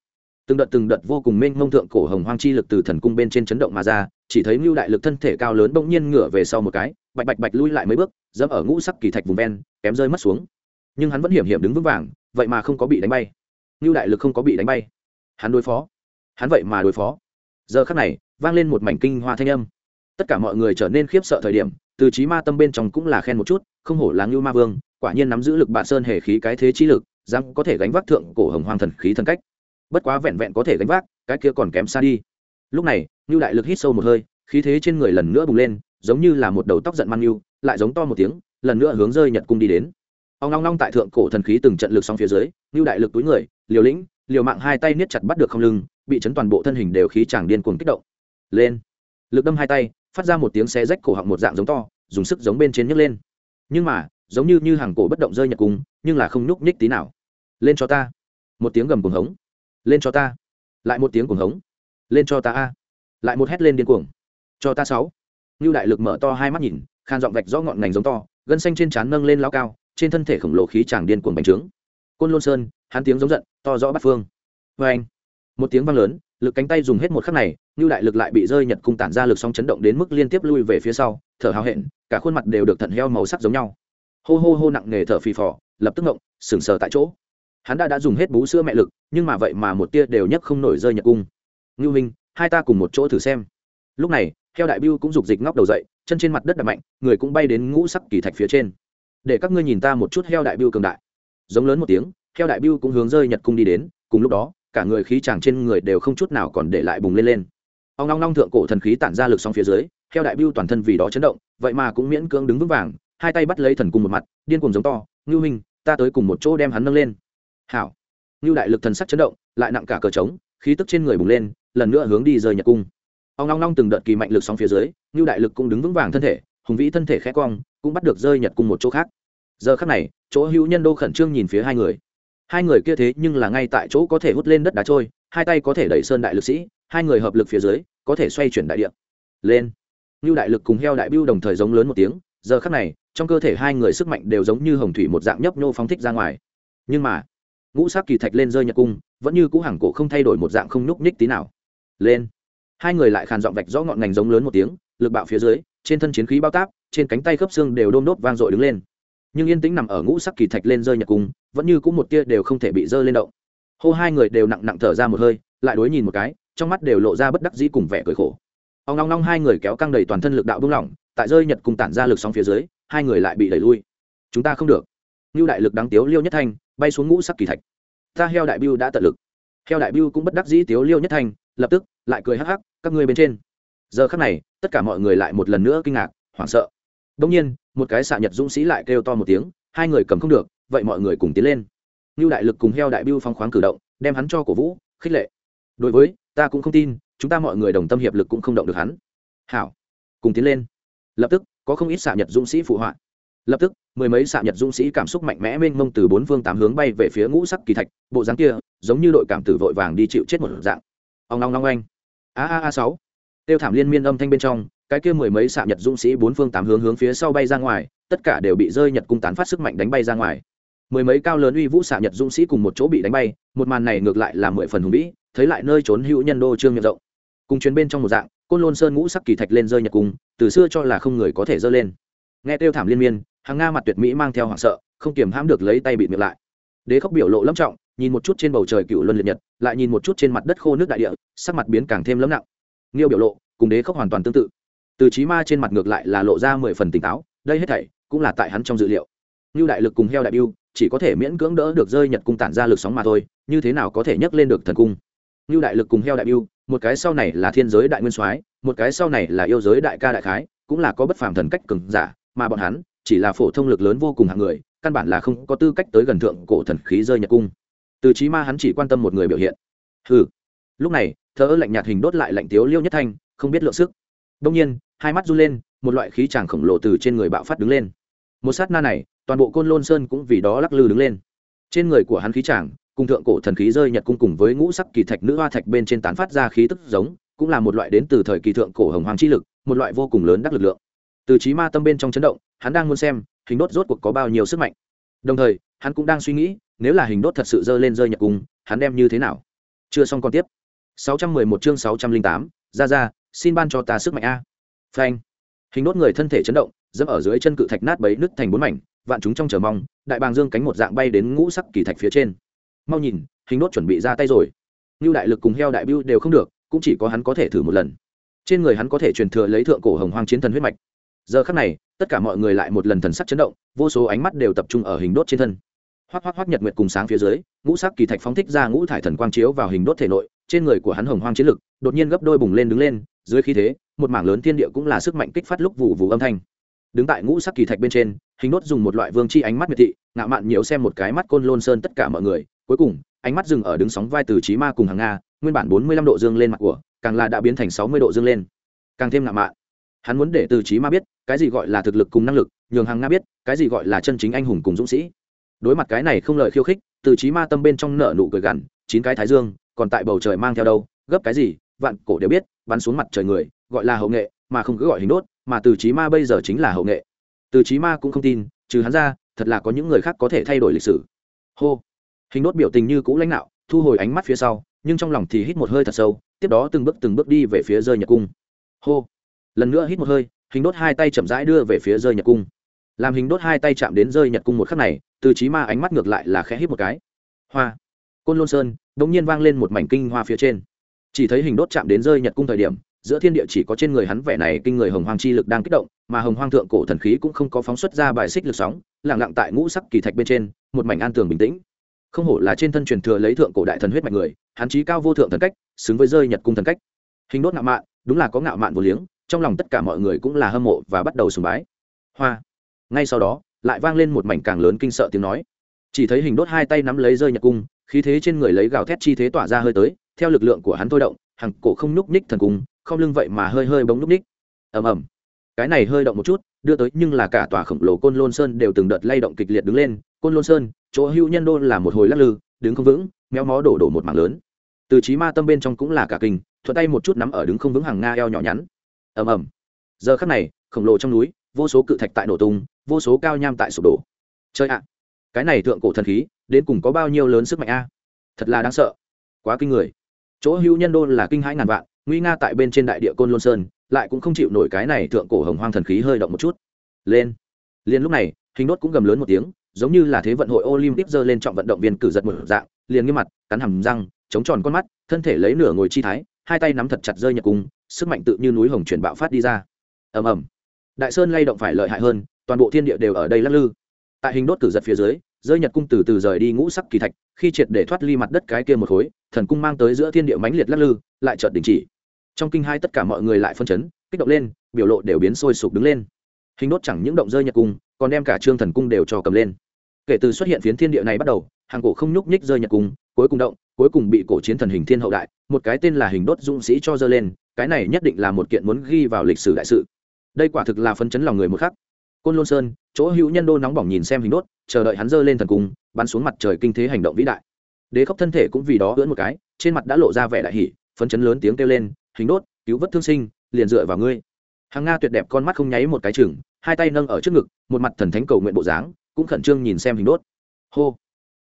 Speaker 1: từng đợt từng đợt vô cùng mênh mông thượng cổ hồng hoang chi lực từ thần cung bên trên chấn động mà ra, chỉ thấy mưu đại lực thân thể cao lớn bỗng nhiên ngửa về sau một cái, bạch bạch bạch lui lại mấy bước, dẫm ở ngũ sắc kỳ thạch vùng ven, kém rơi mất xuống. Nhưng hắn vẫn hiểm hiểm đứng vững vàng, vậy mà không có bị đánh bay. Mưu đại lực không có bị đánh bay. Hắn đối phó. Hắn vậy mà đối phó. Giờ khắc này, vang lên một mảnh kinh hoa thanh âm. Tất cả mọi người trở nên khiếp sợ thời điểm, từ trí ma tâm bên trong cũng là khen một chút, không hổ là ngưu ma vương, quả nhiên nắm giữ lực bạn sơn hề khí cái thế chi lực rằng có thể gánh vác thượng cổ hồng hoang thần khí thần cách bất quá vẹn vẹn có thể gánh vác, cái kia còn kém xa đi. Lúc này ngưu đại lực hít sâu một hơi, khí thế trên người lần nữa bùng lên, giống như là một đầu tóc giận mang ngưu lại giống to một tiếng, lần nữa hướng rơi nhật cung đi đến. Ông long long tại thượng cổ thần khí từng trận lực song phía dưới ngưu đại lực túi người, liều lĩnh, liều mạng hai tay niết chặt bắt được không lưng, bị chấn toàn bộ thân hình đều khí chàng điên cuồng kích động. Lên. Lực đâm hai tay, phát ra một tiếng xé rách cổ họng một dạng giống to, dùng sức giống bên trên nhấc lên. Nhưng mà, giống như như hàng cổ bất động rơi nhật cung, nhưng là không nhúc nhích tí nào. Lên cho ta. Một tiếng gầm cuồng hống lên cho ta. Lại một tiếng cuồng hống. Lên cho ta a. Lại một hét lên điên cuồng. Cho ta sáu. Như đại lực mở to hai mắt nhìn, khan giọng vạch rõ ngọn ngành giống to, gân xanh trên trán nâng lên lao cao, trên thân thể khổng lồ khí chàng điên cuồng bành trướng. Côn lôn sơn, hắn tiếng giống giận, to rõ bắt phương. Vê anh một tiếng vang lớn, lực cánh tay dùng hết một khắc này như đại lực lại bị rơi nhật cung tản ra lực sóng chấn động đến mức liên tiếp lui về phía sau, thở hào hẹn, cả khuôn mặt đều được thận heo màu sắc giống nhau. Hô hô hô nặng nề thở phì phò, lập tức ngộng sừng sờ tại chỗ hắn đã đã dùng hết bú sữa mẹ lực nhưng mà vậy mà một tia đều nhấc không nổi rơi nhật cung. Ngưu minh hai ta cùng một chỗ thử xem. Lúc này theo đại biêu cũng rục dịch ngóc đầu dậy chân trên mặt đất đập mạnh người cũng bay đến ngũ sắc kỳ thạch phía trên. Để các ngươi nhìn ta một chút heo đại biêu cường đại. Giống lớn một tiếng heo đại biêu cũng hướng rơi nhật cung đi đến cùng lúc đó cả người khí chàng trên người đều không chút nào còn để lại bùng lên lên. Ông long long thượng cổ thần khí tản ra lực song phía dưới heo đại biêu toàn thân vì đó chấn động vậy mà cũng miễn cưỡng đứng vững vàng hai tay bắt lấy thần cung một mặt điên cùng giống to ngưu Minh, ta tới cùng một chỗ đem hắn nâng lên hảo. Ngưu đại lực thần sắc chấn động, lại nặng cả cờ trống, khí tức trên người bùng lên, lần nữa hướng đi rơi nhật cung. Ông long long từng đợt kỳ mạnh lực sóng phía dưới, ngưu đại lực cũng đứng vững vàng thân thể, hùng vĩ thân thể khẽ cong, cũng bắt được rơi nhật cung một chỗ khác. Giờ khắc này, chỗ hữu nhân đô khẩn trương nhìn phía hai người. Hai người kia thế nhưng là ngay tại chỗ có thể hút lên đất đá trôi, hai tay có thể đẩy sơn đại lực sĩ, hai người hợp lực phía dưới, có thể xoay chuyển đại địa. Lên. Ngưu đại lực cùng heo đại biêu đồng thời giống lớn một tiếng, giờ khắc này, trong cơ thể hai người sức mạnh đều giống như hồng thủy một dạng nhấp nhô phóng thích ra ngoài. Nhưng mà ngũ sắc kỳ thạch lên rơi nhật cung, vẫn như cũ hàng cổ không thay đổi một dạng không nhúc nhích tí nào. Lên. Hai người lại khàn giọng vạch rõ ngọn ngành giống lớn một tiếng, lực bạo phía dưới, trên thân chiến khí bao táp, trên cánh tay khớp xương đều đôm đốt vang dội đứng lên. Nhưng yên tĩnh nằm ở ngũ sắc kỳ thạch lên rơi nhật cung, vẫn như cũng một tia đều không thể bị rơi lên động. Hô hai người đều nặng nặng thở ra một hơi, lại đối nhìn một cái, trong mắt đều lộ ra bất đắc dĩ cùng vẻ cười khổ. Ông long long hai người kéo căng đầy toàn thân lực đạo buông lỏng, tại rơi nhật cùng tản ra lực sóng phía dưới, hai người lại bị đẩy lui. Chúng ta không được. Như đại lực đáng tiếu liêu nhất thanh bay xuống ngũ sắc kỳ thạch. Ta heo đại biêu đã tận lực. Heo đại biêu cũng bất đắc dĩ tiếu liêu nhất thành, lập tức lại cười hắc hắc các ngươi bên trên. Giờ khắc này tất cả mọi người lại một lần nữa kinh ngạc hoảng sợ. Đông nhiên một cái xạ nhật dũng sĩ lại kêu to một tiếng hai người cầm không được vậy mọi người cùng tiến lên. Như đại lực cùng heo đại biêu phong khoáng cử động đem hắn cho cổ vũ khích lệ. Đối với ta cũng không tin chúng ta mọi người đồng tâm hiệp lực cũng không động được hắn. Hảo cùng tiến lên. Lập tức có không ít xạ nhật dũng sĩ phụ họa. Lập tức mười mấy xạ nhật dũng sĩ cảm xúc mạnh mẽ mênh mông từ bốn phương tám hướng bay về phía ngũ sắc kỳ thạch, bộ dáng kia, giống như đội cảm tử vội vàng đi chịu chết một dạng. Ông long long anh a a a sáu. Tiêu thảm liên miên âm thanh bên trong, cái kia mười mấy xạ nhật dũng sĩ bốn phương tám hướng hướng phía sau bay ra ngoài, tất cả đều bị rơi nhật cung tán phát sức mạnh đánh bay ra ngoài. Mười mấy cao lớn uy vũ xạ nhật dũng sĩ cùng một chỗ bị đánh bay, một màn này ngược lại là mười phần hùng vĩ, thấy lại nơi trốn hữu nhân đô trương nhật rộng. Cùng chuyến bên trong một dạng, côn lôn sơn ngũ sắc kỳ thạch lên rơi nhật cung, từ xưa cho là không người có thể dơ lên. Nghe tiêu thảm liên miên hàng nga mặt tuyệt mỹ mang theo hoảng sợ, không kiềm hãm được lấy tay bị miệng lại. Đế khóc biểu lộ lâm trọng, nhìn một chút trên bầu trời cựu luân liệt nhật, lại nhìn một chút trên mặt đất khô nước đại địa, sắc mặt biến càng thêm lấm nặng. Nghiêu biểu lộ, cùng đế khóc hoàn toàn tương tự. Từ trí ma trên mặt ngược lại là lộ ra mười phần tỉnh táo, đây hết thảy cũng là tại hắn trong dự liệu. Như đại lực cùng heo đại biêu, chỉ có thể miễn cưỡng đỡ được rơi nhật cung tản ra lực sóng mà thôi, như thế nào có thể nhấc lên được thần cung? Như đại lực cùng heo đại biêu, một cái sau này là thiên giới đại nguyên soái, một cái sau này là yêu giới đại ca đại khái, cũng là có bất phàm thần cách cường giả, mà bọn hắn chỉ là phổ thông lực lớn vô cùng hạng người, căn bản là không có tư cách tới gần thượng cổ thần khí rơi nhật cung. Từ trí ma hắn chỉ quan tâm một người biểu hiện. Hừ. Lúc này thợ lạnh nhạt hình đốt lại lạnh tiếu liêu nhất thanh, không biết lượng sức. Đông nhiên, hai mắt run lên, một loại khí tràng khổng lồ từ trên người bạo phát đứng lên. Một sát na này, toàn bộ côn lôn sơn cũng vì đó lắc lư đứng lên. Trên người của hắn khí tràng cùng thượng cổ thần khí rơi nhật cung cùng với ngũ sắc kỳ thạch nữ hoa thạch bên trên tán phát ra khí tức giống, cũng là một loại đến từ thời kỳ thượng cổ hồng hoàng chi lực, một loại vô cùng lớn đắc lực lượng. Từ trí ma tâm bên trong chấn động hắn đang muốn xem hình đốt rốt cuộc có bao nhiêu sức mạnh. Đồng thời hắn cũng đang suy nghĩ nếu là hình đốt thật sự dơ lên rơi nhật cung hắn đem như thế nào? Chưa xong còn tiếp. 611 chương 608, ra ra xin ban cho ta sức mạnh a. Phanh. Hình đốt người thân thể chấn động dẫm ở dưới chân cự thạch nát bấy nứt thành bốn mảnh vạn chúng trong chờ mong đại bàng dương cánh một dạng bay đến ngũ sắc kỳ thạch phía trên. Mau nhìn hình đốt chuẩn bị ra tay rồi. Như đại lực cùng heo đại biêu đều không được cũng chỉ có hắn có thể thử một lần. Trên người hắn có thể truyền thừa lấy thượng cổ hồng hoang chiến thần huyết mạch giờ khắc này, tất cả mọi người lại một lần thần sắc chấn động, vô số ánh mắt đều tập trung ở hình đốt trên thân. Hoác hoác hoác nhật nguyệt cùng sáng phía dưới, ngũ sắc kỳ thạch phóng thích ra ngũ thải thần quang chiếu vào hình đốt thể nội, trên người của hắn hồng hoang chiến lực, đột nhiên gấp đôi bùng lên đứng lên, dưới khí thế, một mảng lớn thiên địa cũng là sức mạnh kích phát lúc vụ vụ âm thanh. Đứng tại ngũ sắc kỳ thạch bên trên, hình đốt dùng một loại vương chi ánh mắt miệt thị, ngạo mạn nhiều xem một cái mắt côn lôn sơn tất cả mọi người. Cuối cùng, ánh mắt dừng ở đứng sóng vai từ trí ma cùng hàng nga, nguyên bản bốn mươi lăm độ dương lên mặt của, càng là đã biến thành sáu mươi độ dương lên. Càng thêm ngạo mạn hắn muốn để từ trí ma biết, cái gì gọi là thực lực cùng năng lực, nhường hàng nga biết, cái gì gọi là chân chính anh hùng cùng dũng sĩ. Đối mặt cái này không lời khiêu khích, từ trí ma tâm bên trong nợ nụ cười gằn, chín cái thái dương, còn tại bầu trời mang theo đâu, gấp cái gì, vạn cổ đều biết, bắn xuống mặt trời người, gọi là hậu nghệ, mà không cứ gọi hình đốt, mà từ trí ma bây giờ chính là hậu nghệ. Từ trí ma cũng không tin, trừ hắn ra, thật là có những người khác có thể thay đổi lịch sử. Hô. Hình đốt biểu tình như cũ lãnh đạo, thu hồi ánh mắt phía sau, nhưng trong lòng thì hít một hơi thật sâu, tiếp đó từng bước từng bước đi về phía rơi nhật cung. Hô lần nữa hít một hơi, hình đốt hai tay chậm rãi đưa về phía rơi nhật cung. Làm hình đốt hai tay chạm đến rơi nhật cung một khắc này, từ trí ma ánh mắt ngược lại là khẽ hít một cái. Hoa. Côn lôn sơn đ ỗ n g nhiên vang lên một mảnh kinh hoa phía trên. Chỉ thấy hình đốt chạm đến rơi nhật cung thời điểm, giữa thiên địa chỉ có trên người hắn vẻ này kinh người hồng hoàng chi lực đang kích động, mà hồng hoang thượng cổ thần khí cũng không có phóng xuất ra bài xích lực sóng lẳng lặng tại ngũ sắc kỳ thạch bên trên, một mảnh an tường bình tĩnh. Không hổ là trên thân truyền thừa lấy thượng cổ đại thần huyết mạch người, hắn trí cao vô thượng thần cách, xứng với rơi nhật cung thần cách. Hình đốt ngạo mạn, đúng là có ngạo mạn vô liếng trong lòng tất cả mọi người cũng là hâm mộ và bắt đầu sùng bái. Hoa. Ngay sau đó, lại vang lên một mảnh càng lớn kinh sợ tiếng nói. Chỉ thấy hình đốt hai tay nắm lấy rơi nhật cung, khí thế trên người lấy gào thét chi thế tỏa ra hơi tới, theo lực lượng của hắn thôi động, hàng cổ không nhúc ních thần cung, không lưng vậy mà hơi hơi bóng nhúc ních ầm ầm. Cái này hơi động một chút, đưa tới nhưng là cả tòa khổng lồ côn lôn sơn đều từng đợt lay động kịch liệt đứng lên. Côn lôn sơn, chỗ hưu nhân đô là một hồi lắc lư, đứng không vững, méo mó đổ đổ một mảng lớn. Từ trí ma tâm bên trong cũng là cả kinh, thuận tay một chút nắm ở đứng không vững hàng nga eo nhỏ nhắn ầm ầm. Giờ khắc này, khổng lồ trong núi, vô số cự thạch tại nổ tung, vô số cao nham tại sụp đổ. Chơi ạ, cái này thượng cổ thần khí, đến cùng có bao nhiêu lớn sức mạnh a? Thật là đáng sợ. Quá kinh người. Chỗ hữu nhân đô là kinh hãi ngàn vạn, nguy nga tại bên trên đại địa côn lôn sơn, lại cũng không chịu nổi cái này thượng cổ hồng hoang thần khí hơi động một chút. Lên. Liền lúc này, hình đốt cũng gầm lớn một tiếng, giống như là thế vận hội olympic giơ lên trọng vận động viên cử giật một dạng, liền nghiêm mặt, cắn hầm răng, chống tròn con mắt, thân thể lấy nửa ngồi chi thái, hai tay nắm thật chặt rơi nhật cung sức mạnh tự như núi hồng chuyển bạo phát đi ra. Ầm ầm. Đại sơn lay động phải lợi hại hơn, toàn bộ thiên địa đều ở đây lắc lư. Tại hình đốt cử giật phía dưới, rơi nhật cung từ từ rời đi ngũ sắc kỳ thạch, khi triệt để thoát ly mặt đất cái kia một khối, thần cung mang tới giữa thiên địa mãnh liệt lắc lư, lại chợt đình chỉ. Trong kinh hai tất cả mọi người lại phân chấn, kích động lên, biểu lộ đều biến sôi sục đứng lên. Hình đốt chẳng những động rơi nhật cung, còn đem cả trương thần cung đều cho cầm lên. Kể từ xuất hiện phiến thiên địa này bắt đầu, hàng cổ không nhúc nhích rơi nhật cung, cuối cùng động, cuối cùng bị cổ chiến thần hình thiên hậu đại, một cái tên là hình đốt dũng sĩ cho dơ lên cái này nhất định là một kiện muốn ghi vào lịch sử đại sự. Đây quả thực là phấn chấn lòng người một khắc. Côn lôn sơn, chỗ hữu nhân đô nóng bỏng nhìn xem hình đốt, chờ đợi hắn giơ lên thần cung, bắn xuống mặt trời kinh thế hành động vĩ đại. Đế khốc thân thể cũng vì đó ưỡn một cái, trên mặt đã lộ ra vẻ đại hỷ phấn chấn lớn tiếng kêu lên, hình đốt, cứu vớt thương sinh, liền dựa vào ngươi. Hàng nga tuyệt đẹp con mắt không nháy một cái chừng, hai tay nâng ở trước ngực, một mặt thần thánh cầu nguyện bộ dáng, cũng khẩn trương nhìn xem hình đốt. Hô.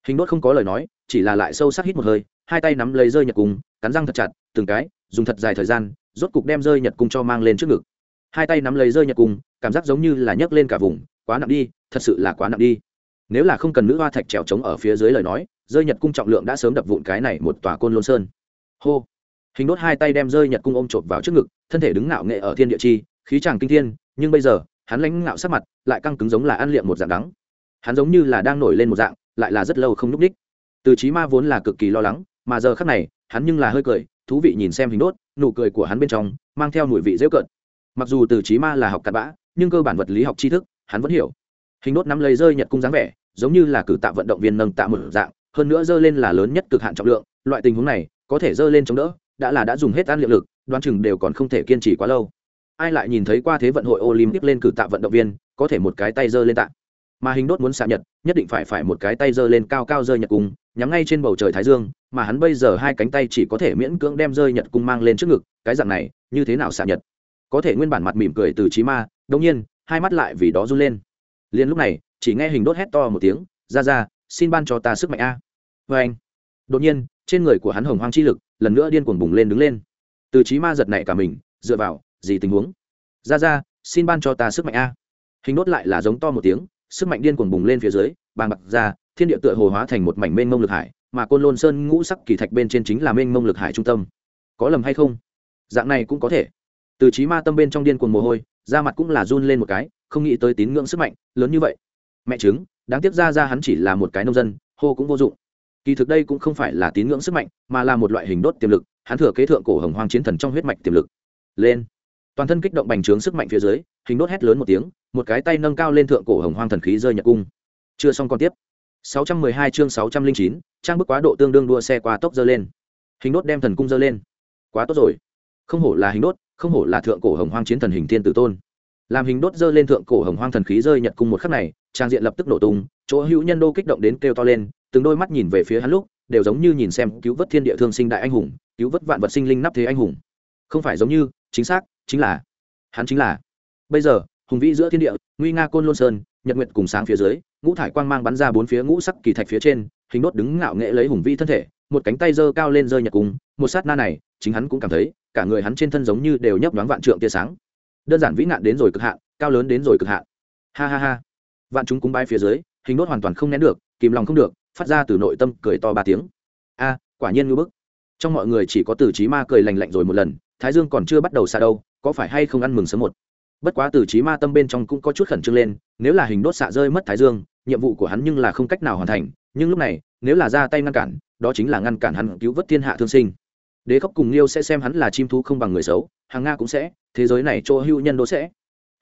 Speaker 1: Hình đốt không có lời nói, chỉ là lại sâu sắc hít một hơi, hai tay nắm lấy rơi nhật cung, cắn răng thật chặt, từng cái, dùng thật dài thời gian rốt cục đem rơi nhật cung cho mang lên trước ngực. Hai tay nắm lấy rơi nhật cung, cảm giác giống như là nhấc lên cả vùng, quá nặng đi, thật sự là quá nặng đi. Nếu là không cần nữ hoa thạch trèo trống ở phía dưới lời nói, rơi nhật cung trọng lượng đã sớm đập vụn cái này một tòa côn lôn sơn. Hô! Hình đốt hai tay đem rơi nhật cung ôm chộp vào trước ngực, thân thể đứng ngạo nghệ ở thiên địa chi, khí tràng kinh thiên, nhưng bây giờ, hắn lãnh ngạo sắc mặt lại căng cứng giống là ăn liệm một dạng đắng. Hắn giống như là đang nổi lên một dạng, lại là rất lâu không nhúc ních từ trí ma vốn là cực kỳ lo lắng, mà giờ khắc này, hắn nhưng là hơi cười thú vị nhìn xem hình đốt, nụ cười của hắn bên trong mang theo mùi vị dễ cợt. Mặc dù từ trí ma là học cặn bã, nhưng cơ bản vật lý học tri thức, hắn vẫn hiểu. Hình đốt nắm lấy rơi nhật cung dáng vẻ, giống như là cử tạ vận động viên nâng tạ một dạng, hơn nữa dơ lên là lớn nhất cực hạn trọng lượng, loại tình huống này có thể dơ lên chống đỡ, đã là đã dùng hết an liệu lực, đoán chừng đều còn không thể kiên trì quá lâu. Ai lại nhìn thấy qua thế vận hội olympic lên cử tạ vận động viên, có thể một cái tay dơ lên tạ. Mà hình đốt muốn xạ nhật, nhất định phải phải một cái tay dơ lên cao cao rơi nhật cung nhắm ngay trên bầu trời thái dương, mà hắn bây giờ hai cánh tay chỉ có thể miễn cưỡng đem rơi nhật cung mang lên trước ngực, cái dạng này, như thế nào xạ nhật? Có thể nguyên bản mặt mỉm cười từ trí ma đông nhiên, hai mắt lại vì đó run lên. Liền lúc này, chỉ nghe hình đốt hét to một tiếng, ra ra, xin ban cho ta sức mạnh a. Vê anh đột nhiên, trên người của hắn hồng hoang chi lực, lần nữa điên cuồng bùng lên đứng lên. Từ trí ma giật nảy cả mình, dựa vào, gì tình huống? Ra ra, xin ban cho ta sức mạnh a. Hình đốt lại là giống to một tiếng, sức mạnh điên cuồng bùng lên phía dưới, bàng bạc ra thiên địa tựa hồ hóa thành một mảnh mênh mông lực hải, mà côn lôn sơn ngũ sắc kỳ thạch bên trên chính là mênh mông lực hải trung tâm. Có lầm hay không? Dạng này cũng có thể. Từ trí ma tâm bên trong điên cuồng mồ hôi, da mặt cũng là run lên một cái, không nghĩ tới tín ngưỡng sức mạnh, lớn như vậy. Mẹ chứng đáng tiếc ra ra hắn chỉ là một cái nông dân, hô cũng vô dụng. Kỳ thực đây cũng không phải là tín ngưỡng sức mạnh, mà là một loại hình đốt tiềm lực, hắn thừa kế thượng cổ hồng hoang chiến thần trong huyết mạch tiềm lực. Lên. Toàn thân kích động bành trướng sức mạnh phía dưới, hình đốt hét lớn một tiếng, một cái tay nâng cao lên thượng cổ hồng hoang thần khí rơi nhật cung. Chưa xong còn tiếp. 612 chương 609, trang bức quá độ tương đương đua xe qua tốc dơ lên. Hình đốt đem thần cung dơ lên. Quá tốt rồi. Không hổ là hình đốt không hổ là thượng cổ hồng hoang chiến thần hình tiên tử tôn. Làm hình đốt dơ lên thượng cổ hồng hoang thần khí rơi nhật cung một khắc này trang diện lập tức nổ tung chỗ hữu nhân đô kích động đến kêu to lên từng đôi mắt nhìn về phía hắn lúc đều giống như nhìn xem cứu vớt thiên địa thương sinh đại anh hùng cứu vớt vạn vật sinh linh nắp thế anh hùng. Không phải giống như chính xác chính là. Hắn chính là. Bây giờ hùng vĩ giữa thiên địa nguy nga côn lôn sơn nhật nguyệt cùng sáng phía dưới ngũ thải quang mang bắn ra bốn phía ngũ sắc kỳ thạch phía trên, hình đốt đứng ngạo nghệ lấy hùng vĩ thân thể, một cánh tay giơ cao lên rơi nhật cung một sát na này, chính hắn cũng cảm thấy, cả người hắn trên thân giống như đều nhấp nhoáng vạn trượng tia sáng. Đơn giản vĩ nạn đến rồi cực hạn, cao lớn đến rồi cực hạn. Ha ha ha. Vạn chúng cúng bái phía dưới, hình đốt hoàn toàn không nén được, kìm lòng không được, phát ra từ nội tâm cười to ba tiếng. A, quả nhiên ngưỡng bức. Trong mọi người chỉ có từ trí ma cười lành lạnh rồi một lần, thái dương còn chưa bắt đầu xa đâu, có phải hay không ăn mừng sớm một. Bất quá từ trí ma tâm bên trong cũng có chút khẩn trương lên, nếu là hình đốt xạ rơi mất thái dương nhiệm vụ của hắn nhưng là không cách nào hoàn thành, nhưng lúc này, nếu là ra tay ngăn cản, đó chính là ngăn cản hắn cứu vớt thiên hạ thương sinh. Đế khóc cùng liêu sẽ xem hắn là chim thú không bằng người xấu, hàng nga cũng sẽ, thế giới này chỗ hưu nhân đỗ sẽ.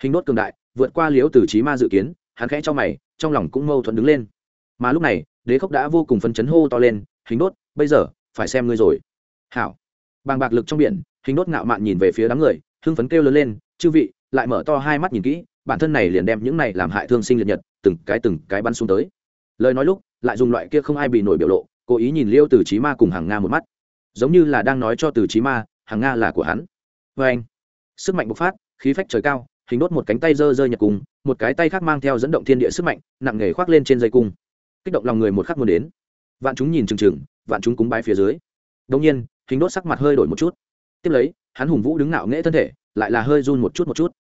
Speaker 1: Hình đốt cường đại, vượt qua liếu từ trí ma dự kiến, hắn khẽ cho mày, trong lòng cũng mâu thuẫn đứng lên. Mà lúc này, đế khóc đã vô cùng phấn chấn hô to lên, hình đốt, bây giờ, phải xem ngươi rồi. Hảo. Bàng bạc lực trong biển, hình đốt ngạo mạn nhìn về phía đám người, hưng phấn kêu lớn lên, chư vị, lại mở to hai mắt nhìn kỹ bản thân này liền đem những này làm hại thương sinh liệt nhật, từng cái từng cái bắn xuống tới. Lời nói lúc, lại dùng loại kia không ai bị nổi biểu lộ, cố ý nhìn liêu từ trí ma cùng hàng nga một mắt. Giống như là đang nói cho từ trí ma hàng nga là của hắn. Vê anh, sức mạnh bộc phát, khí phách trời cao, hình đốt một cánh tay dơ dơ nhật cung một cái tay khác mang theo dẫn động thiên địa sức mạnh, nặng nghề khoác lên trên dây cung. Kích động lòng người một khắc muốn đến. Vạn chúng nhìn chừng chừng, vạn chúng cúng bái phía dưới. Đông nhiên, hình đốt sắc mặt hơi đổi một chút. Tiếp lấy, hắn hùng vũ đứng nạo nghễ thân thể, lại là hơi run một chút một chút.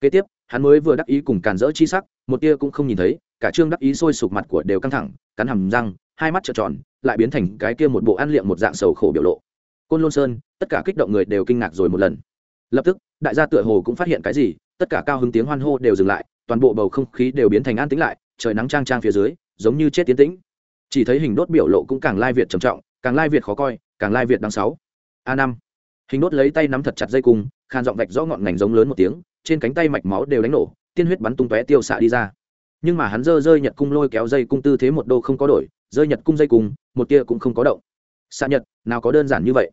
Speaker 1: Kế tiếp hắn mới vừa đắc ý cùng càn rỡ chi sắc, một tia cũng không nhìn thấy, cả trương đắc ý sôi sục mặt của đều căng thẳng, cắn hầm răng, hai mắt trợn tròn, lại biến thành cái kia một bộ ăn liệm một dạng sầu khổ biểu lộ. Côn lôn sơn, tất cả kích động người đều kinh ngạc rồi một lần. Lập tức, đại gia tựa hồ cũng phát hiện cái gì, tất cả cao hứng tiếng hoan hô đều dừng lại, toàn bộ bầu không khí đều biến thành an tĩnh lại, trời nắng trang trang phía dưới, giống như chết tiến tĩnh. Chỉ thấy hình đốt biểu lộ cũng càng lai việt trầm trọng, càng lai việt khó coi, càng lai việt đáng sáu. A năm. Hình đốt lấy tay nắm thật chặt dây cung, khan giọng vạch rõ ngọn ngành giống lớn một tiếng trên cánh tay mạch máu đều đánh nổ, tiên huyết bắn tung tóe tiêu xạ đi ra. Nhưng mà hắn dơ rơi nhật cung lôi kéo dây cung tư thế một đô không có đổi, rơi nhật cung dây cung, một tia cũng không có động. Xạ nhật, nào có đơn giản như vậy?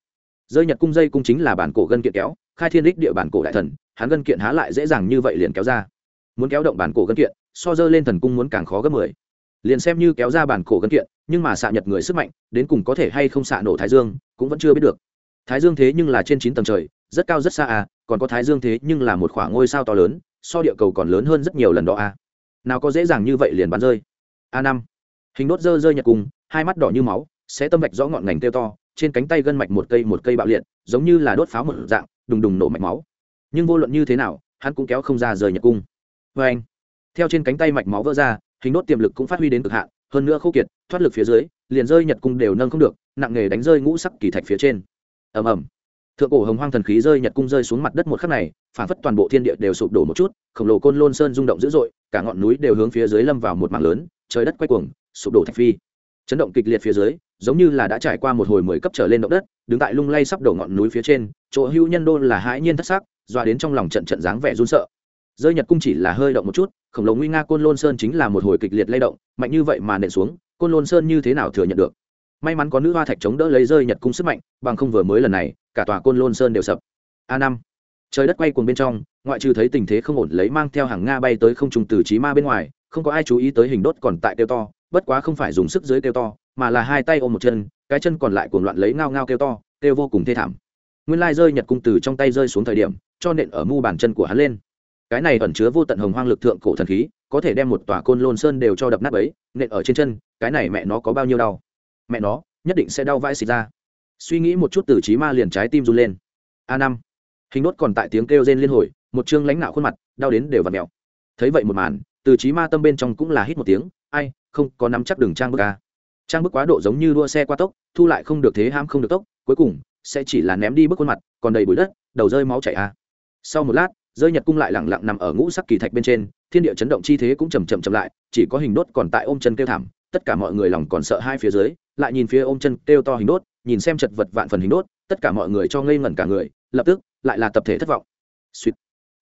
Speaker 1: Rơi nhật cung dây cung chính là bản cổ gân kiện kéo, khai thiên đích địa bản cổ đại thần, hắn gân kiện há lại dễ dàng như vậy liền kéo ra. Muốn kéo động bản cổ gân kiện, so dơ lên thần cung muốn càng khó gấp mười. Liền xem như kéo ra bản cổ gân kiện, nhưng mà xạ nhật người sức mạnh, đến cùng có thể hay không xạ nổ thái dương, cũng vẫn chưa biết được thái dương thế nhưng là trên chín tầng trời, rất cao rất xa à còn có thái dương thế nhưng là một khoảng ngôi sao to lớn, so địa cầu còn lớn hơn rất nhiều lần đó à. Nào có dễ dàng như vậy liền bắn rơi. A năm. Hình đốt dơ rơi nhật cùng, hai mắt đỏ như máu sẽ tâm vạch rõ ngọn ngành tiêu to, trên cánh tay gân mạch một cây một cây bạo liệt, giống như là đốt pháo một dạng, đùng đùng nổ mạch máu. Nhưng vô luận như thế nào, hắn cũng kéo không ra rời nhật cung. Vê anh, theo trên cánh tay mạch máu vỡ ra, hình đốt tiềm lực cũng phát huy đến cực hạn, hơn nữa khô kiệt, thoát lực phía dưới, liền rơi nhật cung đều nâng không được, nặng nghề đánh rơi ngũ sắc kỳ thạch phía trên ầm ầm. Thượng cổ hồng hoang thần khí rơi nhật cung rơi xuống mặt đất một khắc này, phản phất toàn bộ thiên địa đều sụp đổ một chút, khổng lồ côn lôn sơn rung động dữ dội, cả ngọn núi đều hướng phía dưới lâm vào một mảng lớn, trời đất quay cuồng, sụp đổ thạch phi. Chấn động kịch liệt phía dưới, giống như là đã trải qua một hồi mười cấp trở lên động đất, đứng tại lung lay sắp đổ ngọn núi phía trên, chỗ hữu nhân đô là hãi nhiên thất sắc doa đến trong lòng trận trận dáng vẻ run sợ. Rơi nhật cung chỉ là hơi động một chút, khổng lồ nguy nga côn lôn sơn chính là một hồi kịch liệt lay động, mạnh như vậy mà nện xuống, côn lôn sơn như thế nào thừa nhận được? May mắn có nữ hoa thạch chống đỡ lấy rơi nhật cung sức mạnh, bằng không vừa mới lần này, cả tòa côn lôn sơn đều sập. A năm. Trời đất quay cuồng bên trong, ngoại trừ thấy tình thế không ổn lấy mang theo hàng nga bay tới không trùng từ trí ma bên ngoài, không có ai chú ý tới hình đốt còn tại kêu to, bất quá không phải dùng sức dưới kêu to, mà là hai tay ôm một chân, cái chân còn lại cuồng loạn lấy ngao ngao kêu to, kêu vô cùng thê thảm. Nguyên lai rơi nhật cung từ trong tay rơi xuống thời điểm, cho nện ở mu bàn chân của hắn lên. Cái này ẩn chứa vô tận hồng hoang lực thượng cổ thần khí, có thể đem một tòa côn lôn sơn đều cho đập nát ấy nện ở trên chân, cái này mẹ nó có bao nhiêu đau mẹ nó, nhất định sẽ đau vai xịt ra. Suy nghĩ một chút từ trí ma liền trái tim run lên. A năm. Hình đốt còn tại tiếng kêu rên liên hồi, một chương lãnh nạo khuôn mặt, đau đến đều vặt mẹo thấy vậy một màn, từ trí ma tâm bên trong cũng là hít một tiếng, ai, không, có nắm chắc đường trang bức ca trang bức quá độ giống như đua xe qua tốc, thu lại không được thế ham không được tốc, cuối cùng sẽ chỉ là ném đi bức khuôn mặt, còn đầy bụi đất, đầu rơi máu chảy a sau một lát, rơi nhật cung lại lẳng lặng nằm ở ngũ sắc kỳ thạch bên trên, thiên địa chấn động chi thế cũng chầm chậm chậm lại, chỉ có hình đốt còn tại ôm chân kêu thảm, tất cả mọi người lòng còn sợ hai phía dưới lại nhìn phía ôm chân kêu to hình đốt, nhìn xem chật vật vạn phần hình đốt, tất cả mọi người cho ngây ngẩn cả người, lập tức, lại là tập thể thất vọng. Suýt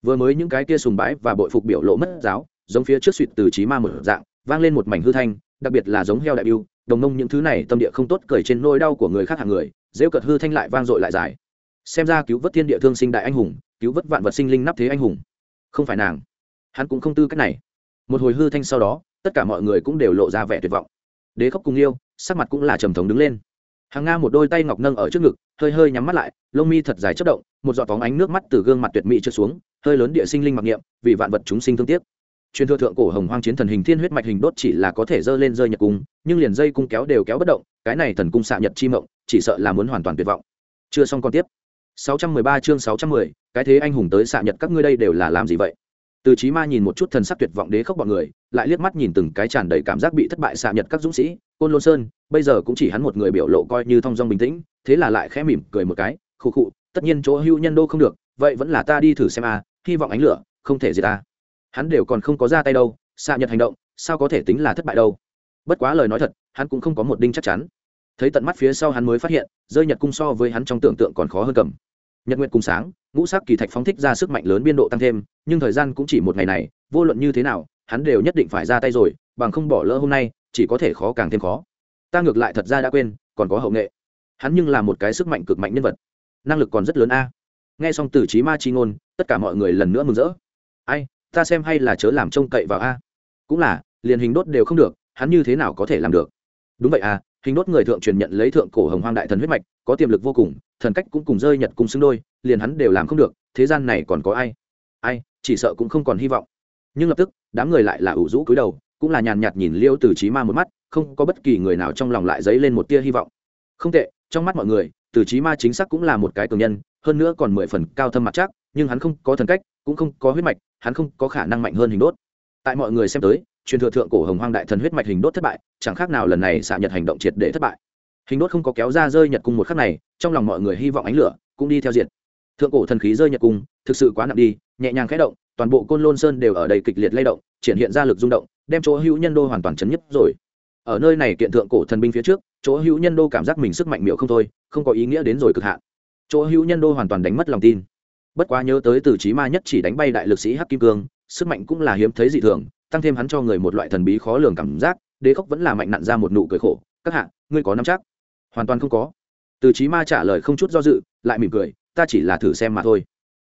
Speaker 1: vừa mới những cái kia sùng bái và bội phục biểu lộ mất giáo, giống phía trước suýt từ trí ma một dạng, vang lên một mảnh hư thanh, đặc biệt là giống heo đại biêu, đồng nông những thứ này tâm địa không tốt cười trên nỗi đau của người khác hàng người, rêu cợt hư thanh lại vang dội lại dài. Xem ra cứu vớt thiên địa thương sinh đại anh hùng, cứu vớt vạn vật sinh linh nắp thế anh hùng. Không phải nàng. Hắn cũng không tư cách này. Một hồi hư thanh sau đó, tất cả mọi người cũng đều lộ ra vẻ tuyệt vọng. Đế khóc cùng yêu sắc mặt cũng là trầm thống đứng lên. Hàng nga một đôi tay ngọc nâng ở trước ngực hơi hơi nhắm mắt lại lông mi thật dài chất động một giọt phóng ánh nước mắt từ gương mặt tuyệt mỹ trượt xuống hơi lớn địa sinh linh mặc niệm vì vạn vật chúng sinh thương tiếc. Truyền thừa thượng cổ hồng hoang chiến thần hình thiên huyết mạch hình đốt chỉ là có thể dơ lên rơi nhật cung nhưng liền dây cung kéo đều kéo bất động cái này thần cung xạ nhật chi mộng chỉ sợ là muốn hoàn toàn tuyệt vọng. Chưa xong còn tiếp. 613 chương 610, cái thế anh hùng tới xạ nhật các ngươi đây đều là làm gì vậy? Từ chí ma nhìn một chút thần sắc tuyệt vọng đế khóc bọn người lại liếc mắt nhìn từng cái tràn đầy cảm giác bị thất bại xạ nhật các dũng sĩ côn lôn sơn, bây giờ cũng chỉ hắn một người biểu lộ coi như thong dong bình tĩnh, thế là lại khẽ mỉm cười một cái, khụ khụ, tất nhiên chỗ hưu nhân đô không được, vậy vẫn là ta đi thử xem a, hy vọng ánh lửa không thể gì ta. Hắn đều còn không có ra tay đâu, xạ nhật hành động, sao có thể tính là thất bại đâu. Bất quá lời nói thật, hắn cũng không có một đinh chắc chắn. Thấy tận mắt phía sau hắn mới phát hiện, rơi nhật cung so với hắn trong tưởng tượng còn khó hơn cầm. Nhật nguyện cùng sáng, ngũ sắc kỳ thạch phóng thích ra sức mạnh lớn biên độ tăng thêm, nhưng thời gian cũng chỉ một ngày này, vô luận như thế nào, hắn đều nhất định phải ra tay rồi, bằng không bỏ lỡ hôm nay chỉ có thể khó càng thêm khó. Ta ngược lại thật ra đã quên, còn có hậu nghệ. Hắn nhưng là một cái sức mạnh cực mạnh nhân vật. Năng lực còn rất lớn a. Nghe xong từ trí ma chi ngôn, tất cả mọi người lần nữa mừng rỡ. Ai, ta xem hay là chớ làm trông cậy vào a. Cũng là, liền hình đốt đều không được, hắn như thế nào có thể làm được? Đúng vậy à hình đốt người thượng truyền nhận lấy thượng cổ hồng hoang đại thần huyết mạch, có tiềm lực vô cùng, thần cách cũng cùng rơi nhật cùng xứng đôi, liền hắn đều làm không được, thế gian này còn có ai? Ai, chỉ sợ cũng không còn hy vọng. Nhưng lập tức, đám người lại là ủ rũ cúi đầu cũng là nhàn nhạt nhìn liêu từ trí ma một mắt, không có bất kỳ người nào trong lòng lại dấy lên một tia hy vọng. Không tệ, trong mắt mọi người, từ trí ma chính xác cũng là một cái cường nhân, hơn nữa còn mười phần cao thâm mặt chắc, nhưng hắn không có thần cách, cũng không có huyết mạch, hắn không có khả năng mạnh hơn hình đốt. Tại mọi người xem tới, truyền thừa thượng cổ hồng hoang đại thần huyết mạch hình đốt thất bại, chẳng khác nào lần này xạ nhật hành động triệt để thất bại. Hình đốt không có kéo ra rơi nhật cung một khắc này, trong lòng mọi người hy vọng ánh lửa cũng đi theo diện thượng cổ thần khí rơi nhật cung, thực sự quá nặng đi, nhẹ nhàng khẽ động, toàn bộ côn lôn sơn đều ở đây kịch liệt lay động, triển hiện ra lực rung động đem chỗ hữu nhân đô hoàn toàn chấn nhất rồi. Ở nơi này kiện thượng cổ thần binh phía trước, chỗ hữu nhân đô cảm giác mình sức mạnh miệu không thôi, không có ý nghĩa đến rồi cực hạn. Chỗ hữu nhân đô hoàn toàn đánh mất lòng tin. Bất quá nhớ tới từ trí ma nhất chỉ đánh bay đại lực sĩ hắc kim cương, sức mạnh cũng là hiếm thấy dị thường, tăng thêm hắn cho người một loại thần bí khó lường cảm giác, đế khốc vẫn là mạnh nặn ra một nụ cười khổ, các hạ, ngươi có nắm chắc? Hoàn toàn không có. Từ trí ma trả lời không chút do dự, lại mỉm cười, ta chỉ là thử xem mà thôi.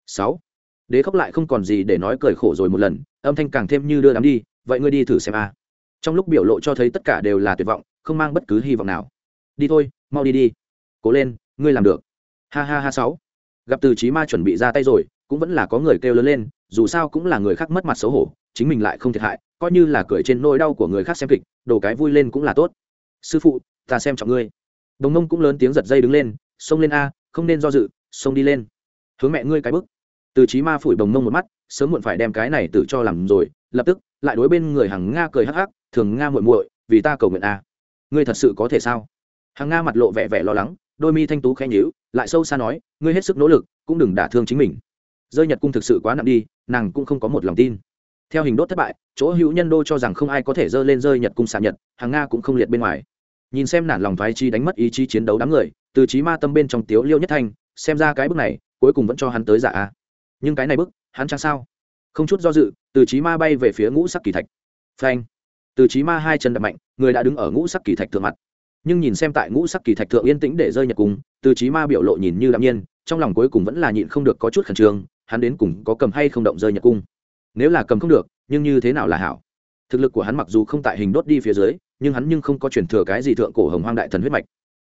Speaker 1: Sáu. Đế khốc lại không còn gì để nói cười khổ rồi một lần, âm thanh càng thêm như đưa đám đi vậy ngươi đi thử xem a. Trong lúc biểu lộ cho thấy tất cả đều là tuyệt vọng, không mang bất cứ hy vọng nào. Đi thôi, mau đi đi. Cố lên, ngươi làm được. Ha ha ha sáu. Gặp từ trí ma chuẩn bị ra tay rồi, cũng vẫn là có người kêu lớn lên, dù sao cũng là người khác mất mặt xấu hổ, chính mình lại không thiệt hại, coi như là cười trên nỗi đau của người khác xem kịch, đồ cái vui lên cũng là tốt. Sư phụ, ta xem trọng ngươi. Đồng nông cũng lớn tiếng giật dây đứng lên, xông lên a, không nên do dự, xông đi lên. Hướng mẹ ngươi cái bức. Từ trí ma phủi đồng nông một mắt, sớm muộn phải đem cái này tự cho làm rồi lập tức, lại đối bên người hàng nga cười hắc hắc, thường nga muội muội, vì ta cầu nguyện a. Ngươi thật sự có thể sao? Hàng nga mặt lộ vẻ vẻ lo lắng, đôi mi thanh tú khẽ nhíu, lại sâu xa nói, ngươi hết sức nỗ lực, cũng đừng đả thương chính mình. Rơi nhật cung thực sự quá nặng đi, nàng cũng không có một lòng tin. Theo hình đốt thất bại, chỗ hữu nhân đô cho rằng không ai có thể dơ lên rơi nhật cung xạ nhật hàng nga cũng không liệt bên ngoài. Nhìn xem nản lòng thoái chi đánh mất ý chí chiến đấu đám người, từ trí ma tâm bên trong tiếu liêu nhất thanh, xem ra cái bức này, cuối cùng vẫn cho hắn tới giả a. Nhưng cái này bức hắn chẳng sao không chút do dự, từ trí ma bay về phía ngũ sắc kỳ thạch. Phanh. Từ trí ma hai chân đập mạnh, người đã đứng ở ngũ sắc kỳ thạch thượng mặt. Nhưng nhìn xem tại ngũ sắc kỳ thạch thượng yên tĩnh để rơi nhật cung từ trí ma biểu lộ nhìn như đạm nhiên, trong lòng cuối cùng vẫn là nhịn không được có chút khẩn trương, hắn đến cùng có cầm hay không động rơi nhật cung? Nếu là cầm không được, nhưng như thế nào là hảo? Thực lực của hắn mặc dù không tại hình đốt đi phía dưới, nhưng hắn nhưng không có chuyển thừa cái gì thượng cổ hồng hoang đại thần huyết mạch.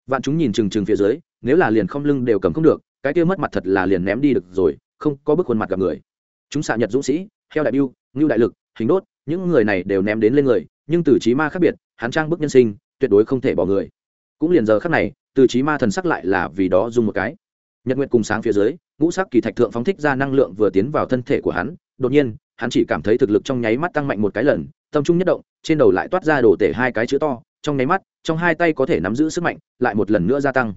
Speaker 1: Vạn chúng nhìn chừng chừng phía dưới, nếu là liền không lưng đều cầm không được, cái kia mất mặt thật là liền ném đi được rồi, không có bức khuôn mặt gặp người chúng xạ nhật dũng sĩ, heo đại biêu, ngưu đại lực, hình đốt, những người này đều ném đến lên người, nhưng từ trí ma khác biệt, hắn trang bức nhân sinh, tuyệt đối không thể bỏ người. Cũng liền giờ khác này, từ trí ma thần sắc lại là vì đó dùng một cái. Nhật nguyệt cùng sáng phía dưới, ngũ sắc kỳ thạch thượng phóng thích ra năng lượng vừa tiến vào thân thể của hắn, đột nhiên, hắn chỉ cảm thấy thực lực trong nháy mắt tăng mạnh một cái lần, tâm trung nhất động, trên đầu lại toát ra đổ tể hai cái chữ to, trong nháy mắt, trong hai tay có thể nắm giữ sức mạnh, lại một lần nữa gia tăng.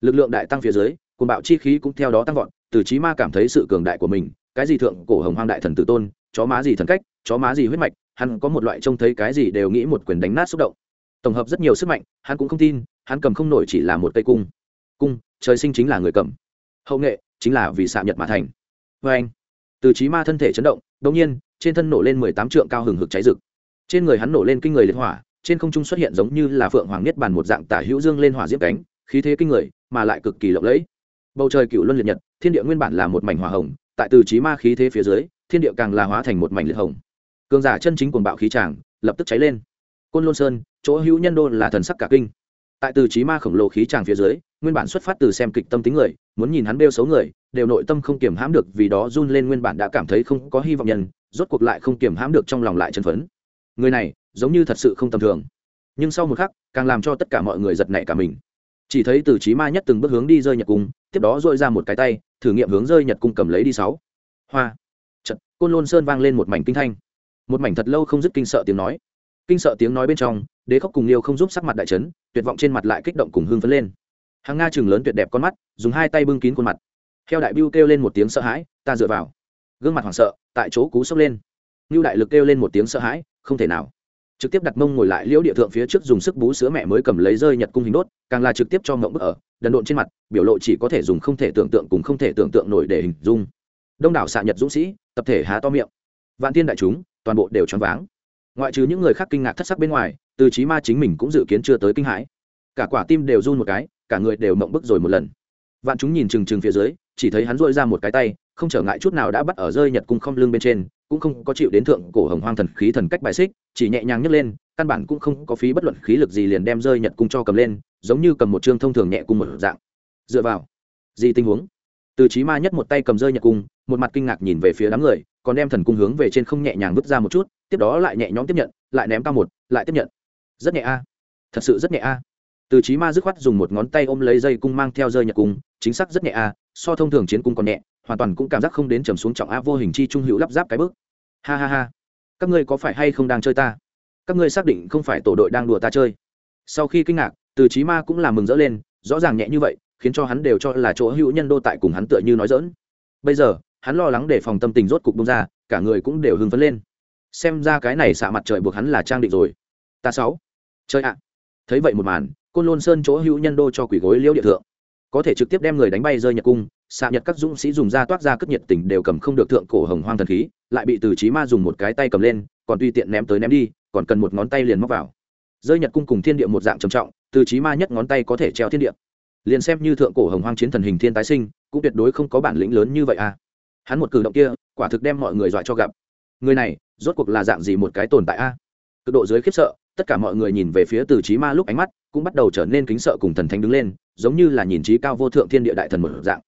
Speaker 1: Lực lượng đại tăng phía dưới cùng bạo chi khí cũng theo đó tăng vọt, từ trí ma cảm thấy sự cường đại của mình cái gì thượng cổ hồng hoang đại thần tử tôn, chó má gì thần cách, chó má gì huyết mạch, hắn có một loại trông thấy cái gì đều nghĩ một quyền đánh nát xúc động. Tổng hợp rất nhiều sức mạnh, hắn cũng không tin, hắn cầm không nổi chỉ là một cây cung. Cung, trời sinh chính là người cầm. Hậu nghệ, chính là vì xạ nhật mà thành. Vê anh, từ trí ma thân thể chấn động đông nhiên, trên thân nổ lên mười tám trượng cao hừng hực cháy rực. Trên người hắn nổ lên kinh người liệt hỏa, trên không trung xuất hiện giống như là phượng hoàng niết bàn một dạng tả hữu dương lên hỏa diễm cánh, khí thế kinh người, mà lại cực kỳ lộng lẫy. Bầu trời cựu luân liệt nhật, thiên địa nguyên bản là một mảnh hỏa hồng tại từ trí ma khí thế phía dưới, thiên địa càng là hóa thành một mảnh liệt hồng. Cường giả chân chính cuồng bạo khí tràng, lập tức cháy lên. Côn lôn sơn, chỗ hữu nhân đô là thần sắc cả kinh. Tại từ trí ma khổng lồ khí tràng phía dưới, nguyên bản xuất phát từ xem kịch tâm tính người, muốn nhìn hắn đeo xấu người, đều nội tâm không kiểm hãm được vì đó run lên nguyên bản đã cảm thấy không có hy vọng nhân, rốt cuộc lại không kiểm hãm được trong lòng lại chân phấn. Người này, giống như thật sự không tầm thường. Nhưng sau một khắc, càng làm cho tất cả mọi người giật nảy cả mình chỉ thấy từ trí ma nhất từng bước hướng đi rơi nhật cung, tiếp đó dội ra một cái tay, thử nghiệm hướng rơi nhật cung cầm lấy đi sáu. Hoa. Trận côn lôn sơn vang lên một mảnh kinh thanh. Một mảnh thật lâu không dứt kinh sợ tiếng nói. Kinh sợ tiếng nói bên trong, đế khóc cùng liêu không giúp sắc mặt đại trấn tuyệt vọng trên mặt lại kích động cùng hương phấn lên. Hàng nga chừng lớn tuyệt đẹp con mắt, dùng hai tay bưng kín khuôn mặt. Theo đại biêu kêu lên một tiếng sợ hãi, ta dựa vào. Gương mặt hoảng sợ, tại chỗ cú sốc lên. Ngưu đại lực kêu lên một tiếng sợ hãi, không thể nào trực tiếp đặt mông ngồi lại liễu địa thượng phía trước dùng sức bú sữa mẹ mới cầm lấy rơi nhật cung hình đốt, càng là trực tiếp cho mộng bức ở, đần độn trên mặt, biểu lộ chỉ có thể dùng không thể tưởng tượng cùng không thể tưởng tượng nổi để hình dung. Đông đảo xạ nhật dũng sĩ, tập thể há to miệng. Vạn tiên đại chúng, toàn bộ đều choáng váng. Ngoại trừ những người khác kinh ngạc thất sắc bên ngoài, từ trí ma chính mình cũng dự kiến chưa tới kinh hãi. Cả quả tim đều run một cái, cả người đều mộng bức rồi một lần. Vạn chúng nhìn chừng chừng phía dưới, chỉ thấy hắn dội ra một cái tay, không trở ngại chút nào đã bắt ở rơi nhật cung không lưng bên trên cũng không có chịu đến thượng cổ hồng hoang thần khí thần cách bài xích, chỉ nhẹ nhàng nhấc lên, căn bản cũng không có phí bất luận khí lực gì liền đem rơi nhật cung cho cầm lên, giống như cầm một chương thông thường nhẹ cung một dạng. Dựa vào, gì tình huống? Từ trí ma nhất một tay cầm rơi nhật cung, một mặt kinh ngạc nhìn về phía đám người, còn đem thần cung hướng về trên không nhẹ nhàng vứt ra một chút, tiếp đó lại nhẹ nhõm tiếp nhận, lại ném cao một, lại tiếp nhận. Rất nhẹ a. Thật sự rất nhẹ a. Từ trí ma dứt khoát dùng một ngón tay ôm lấy dây cung mang theo rơi nhật cung, chính xác rất nhẹ a, so thông thường chiến cung còn nhẹ hoàn toàn cũng cảm giác không đến trầm xuống trọng a vô hình chi trung hữu lắp ráp cái bước. Ha ha ha. Các ngươi có phải hay không đang chơi ta? Các ngươi xác định không phải tổ đội đang đùa ta chơi. Sau khi kinh ngạc, từ trí ma cũng làm mừng rỡ lên, rõ ràng nhẹ như vậy, khiến cho hắn đều cho là chỗ hữu nhân đô tại cùng hắn tựa như nói dỡn bây giờ, hắn lo lắng để phòng tâm tình rốt cục bông ra, cả người cũng đều hưng phấn lên. Xem ra cái này xạ mặt trời buộc hắn là trang định rồi. Ta sáu. Chơi ạ. Thấy vậy một màn, côn lôn sơn chỗ hữu nhân đô cho quỷ gối liễu địa thượng. Có thể trực tiếp đem người đánh bay rơi nhật cung xạ nhật các dũng sĩ dùng ra toát ra cất nhiệt tình đều cầm không được thượng cổ hồng hoang thần khí, lại bị từ trí ma dùng một cái tay cầm lên, còn tùy tiện ném tới ném đi, còn cần một ngón tay liền móc vào. Rơi nhật cung cùng thiên địa một dạng trầm trọng, từ trí ma nhất ngón tay có thể treo thiên địa. Liền xem như thượng cổ hồng hoang chiến thần hình thiên tái sinh, cũng tuyệt đối không có bản lĩnh lớn như vậy à. Hắn một cử động kia, quả thực đem mọi người dọa cho gặp. Người này, rốt cuộc là dạng gì một cái tồn tại a? À? cực độ dưới khiếp sợ, tất cả mọi người nhìn về phía từ trí ma lúc ánh mắt cũng bắt đầu trở nên kính sợ cùng thần thánh đứng lên, giống như là nhìn trí cao vô thượng thiên địa đại thần một dạng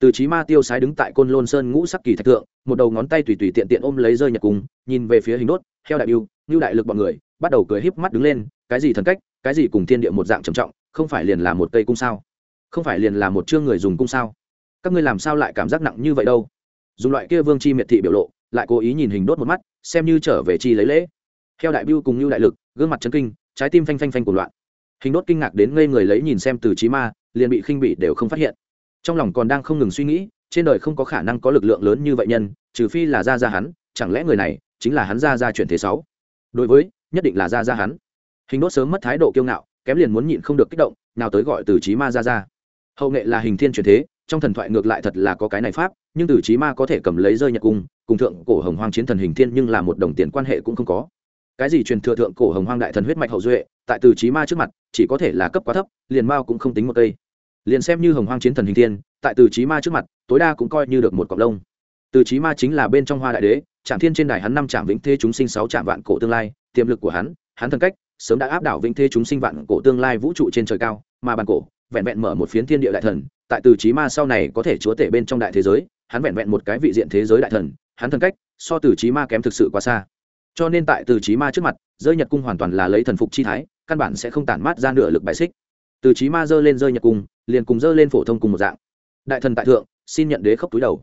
Speaker 1: từ trí ma tiêu sái đứng tại côn lôn sơn ngũ sắc kỳ thạch thượng một đầu ngón tay tùy tùy tiện tiện ôm lấy rơi nhật cùng, nhìn về phía hình đốt heo đại yêu như đại lực bọn người bắt đầu cười híp mắt đứng lên cái gì thần cách cái gì cùng thiên địa một dạng trầm trọng không phải liền là một cây cung sao? Không phải liền là một chương người dùng cung sao? Các ngươi làm sao lại cảm giác nặng như vậy đâu? Dùng loại kia vương chi miệt thị biểu lộ lại cố ý nhìn hình đốt một mắt xem như trở về chi lấy lễ. Heo đại biêu cùng như đại lực gương mặt chấn kinh trái tim phanh phanh phanh của loạn. Hình đốt kinh ngạc đến ngây người lấy nhìn xem từ trí ma liền bị khinh bị đều không phát hiện trong lòng còn đang không ngừng suy nghĩ, trên đời không có khả năng có lực lượng lớn như vậy nhân, trừ phi là ra ra hắn, chẳng lẽ người này chính là hắn ra ra chuyển thế sáu? Đối với, nhất định là ra ra hắn. Hình đốt sớm mất thái độ kiêu ngạo, kém liền muốn nhịn không được kích động, nào tới gọi từ trí ma ra ra hậu nghệ là hình thiên chuyển thế, trong thần thoại ngược lại thật là có cái này pháp, nhưng từ trí ma có thể cầm lấy rơi nhật cung, cùng thượng cổ hồng hoang chiến thần hình thiên nhưng là một đồng tiền quan hệ cũng không có. Cái gì truyền thừa thượng cổ hồng hoang đại thần huyết mạch hậu duệ, tại từ trí ma trước mặt, chỉ có thể là cấp quá thấp, liền mao cũng không tính một cây liền xem như hồng hoang chiến thần hình thiên, tại từ trí ma trước mặt, tối đa cũng coi như được một cọc lông. Từ trí ma chính là bên trong hoa đại đế, trạm thiên trên đài hắn năm trạm vĩnh thế chúng sinh sáu trạm vạn cổ tương lai, tiềm lực của hắn hắn thần cách, sớm đã áp đảo vĩnh thế chúng sinh vạn cổ tương lai vũ trụ trên trời cao, mà bàn cổ, vẹn vẹn mở một phiến thiên địa đại thần, tại từ trí ma sau này có thể chúa tể bên trong đại thế giới, hắn vẹn vẹn một cái vị diện thế giới đại thần, hắn thần cách, so từ trí ma kém thực sự quá xa. Cho nên tại từ trí ma trước mặt rơi nhật cung hoàn toàn là lấy thần phục chi thái, căn bản sẽ không tản mát ra nửa lực bại xích từ trí ma dơ lên rơi nhật cung, liền cùng dơ lên phổ thông cùng một dạng. Đại thần tại thượng, xin nhận đế khốc túi đầu.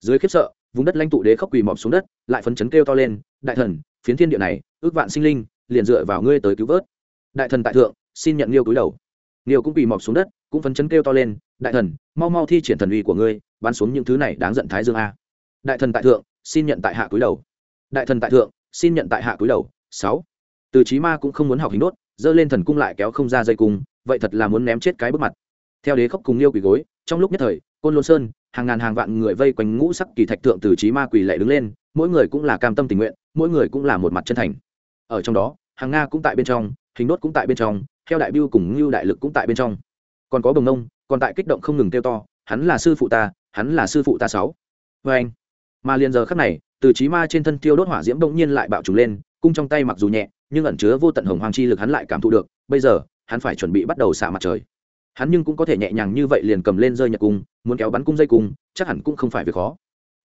Speaker 1: Dưới khiếp sợ, vùng đất lãnh tụ đế khốc quỳ mọp xuống đất, lại phấn chấn kêu to lên, đại thần, phiến thiên địa này, ước vạn sinh linh, liền dựa vào ngươi tới cứu vớt. Đại thần tại thượng, xin nhận liêu túi đầu. Liêu cũng quỳ mọp xuống đất, cũng phấn chấn kêu to lên, đại thần, mau mau thi triển thần uy của ngươi, bắn xuống những thứ này đáng giận thái dương a. Đại thần tại thượng, xin nhận tại hạ túi đầu. Đại thần tại thượng, xin nhận tại hạ túi đầu. Sáu. Từ trí ma cũng không muốn học hình đốt, dơ lên thần cung lại kéo không ra dây cung vậy thật là muốn ném chết cái bước mặt. Theo đế khốc cùng liêu quỳ gối, trong lúc nhất thời, côn lôn sơn, hàng ngàn hàng vạn người vây quanh ngũ sắc kỳ thạch thượng từ trí ma quỳ lệ đứng lên, mỗi người cũng là cam tâm tình nguyện, mỗi người cũng là một mặt chân thành. Ở trong đó, hàng nga cũng tại bên trong, hình đốt cũng tại bên trong theo đại biêu cùng ngưu đại lực cũng tại bên trong. Còn có bồng nông, còn tại kích động không ngừng kêu to, hắn là sư phụ ta, hắn là sư phụ ta sáu. Vê anh, mà liền giờ khắc này, từ trí ma trên thân tiêu đốt hỏa diễm đông nhiên lại bạo trùng lên, cung trong tay mặc dù nhẹ, nhưng ẩn chứa vô tận hồng hoàng chi lực hắn lại cảm thụ được. Bây giờ hắn phải chuẩn bị bắt đầu xả mặt trời. Hắn nhưng cũng có thể nhẹ nhàng như vậy liền cầm lên rơi nhật cung, muốn kéo bắn cung dây cung, chắc hẳn cũng không phải việc khó.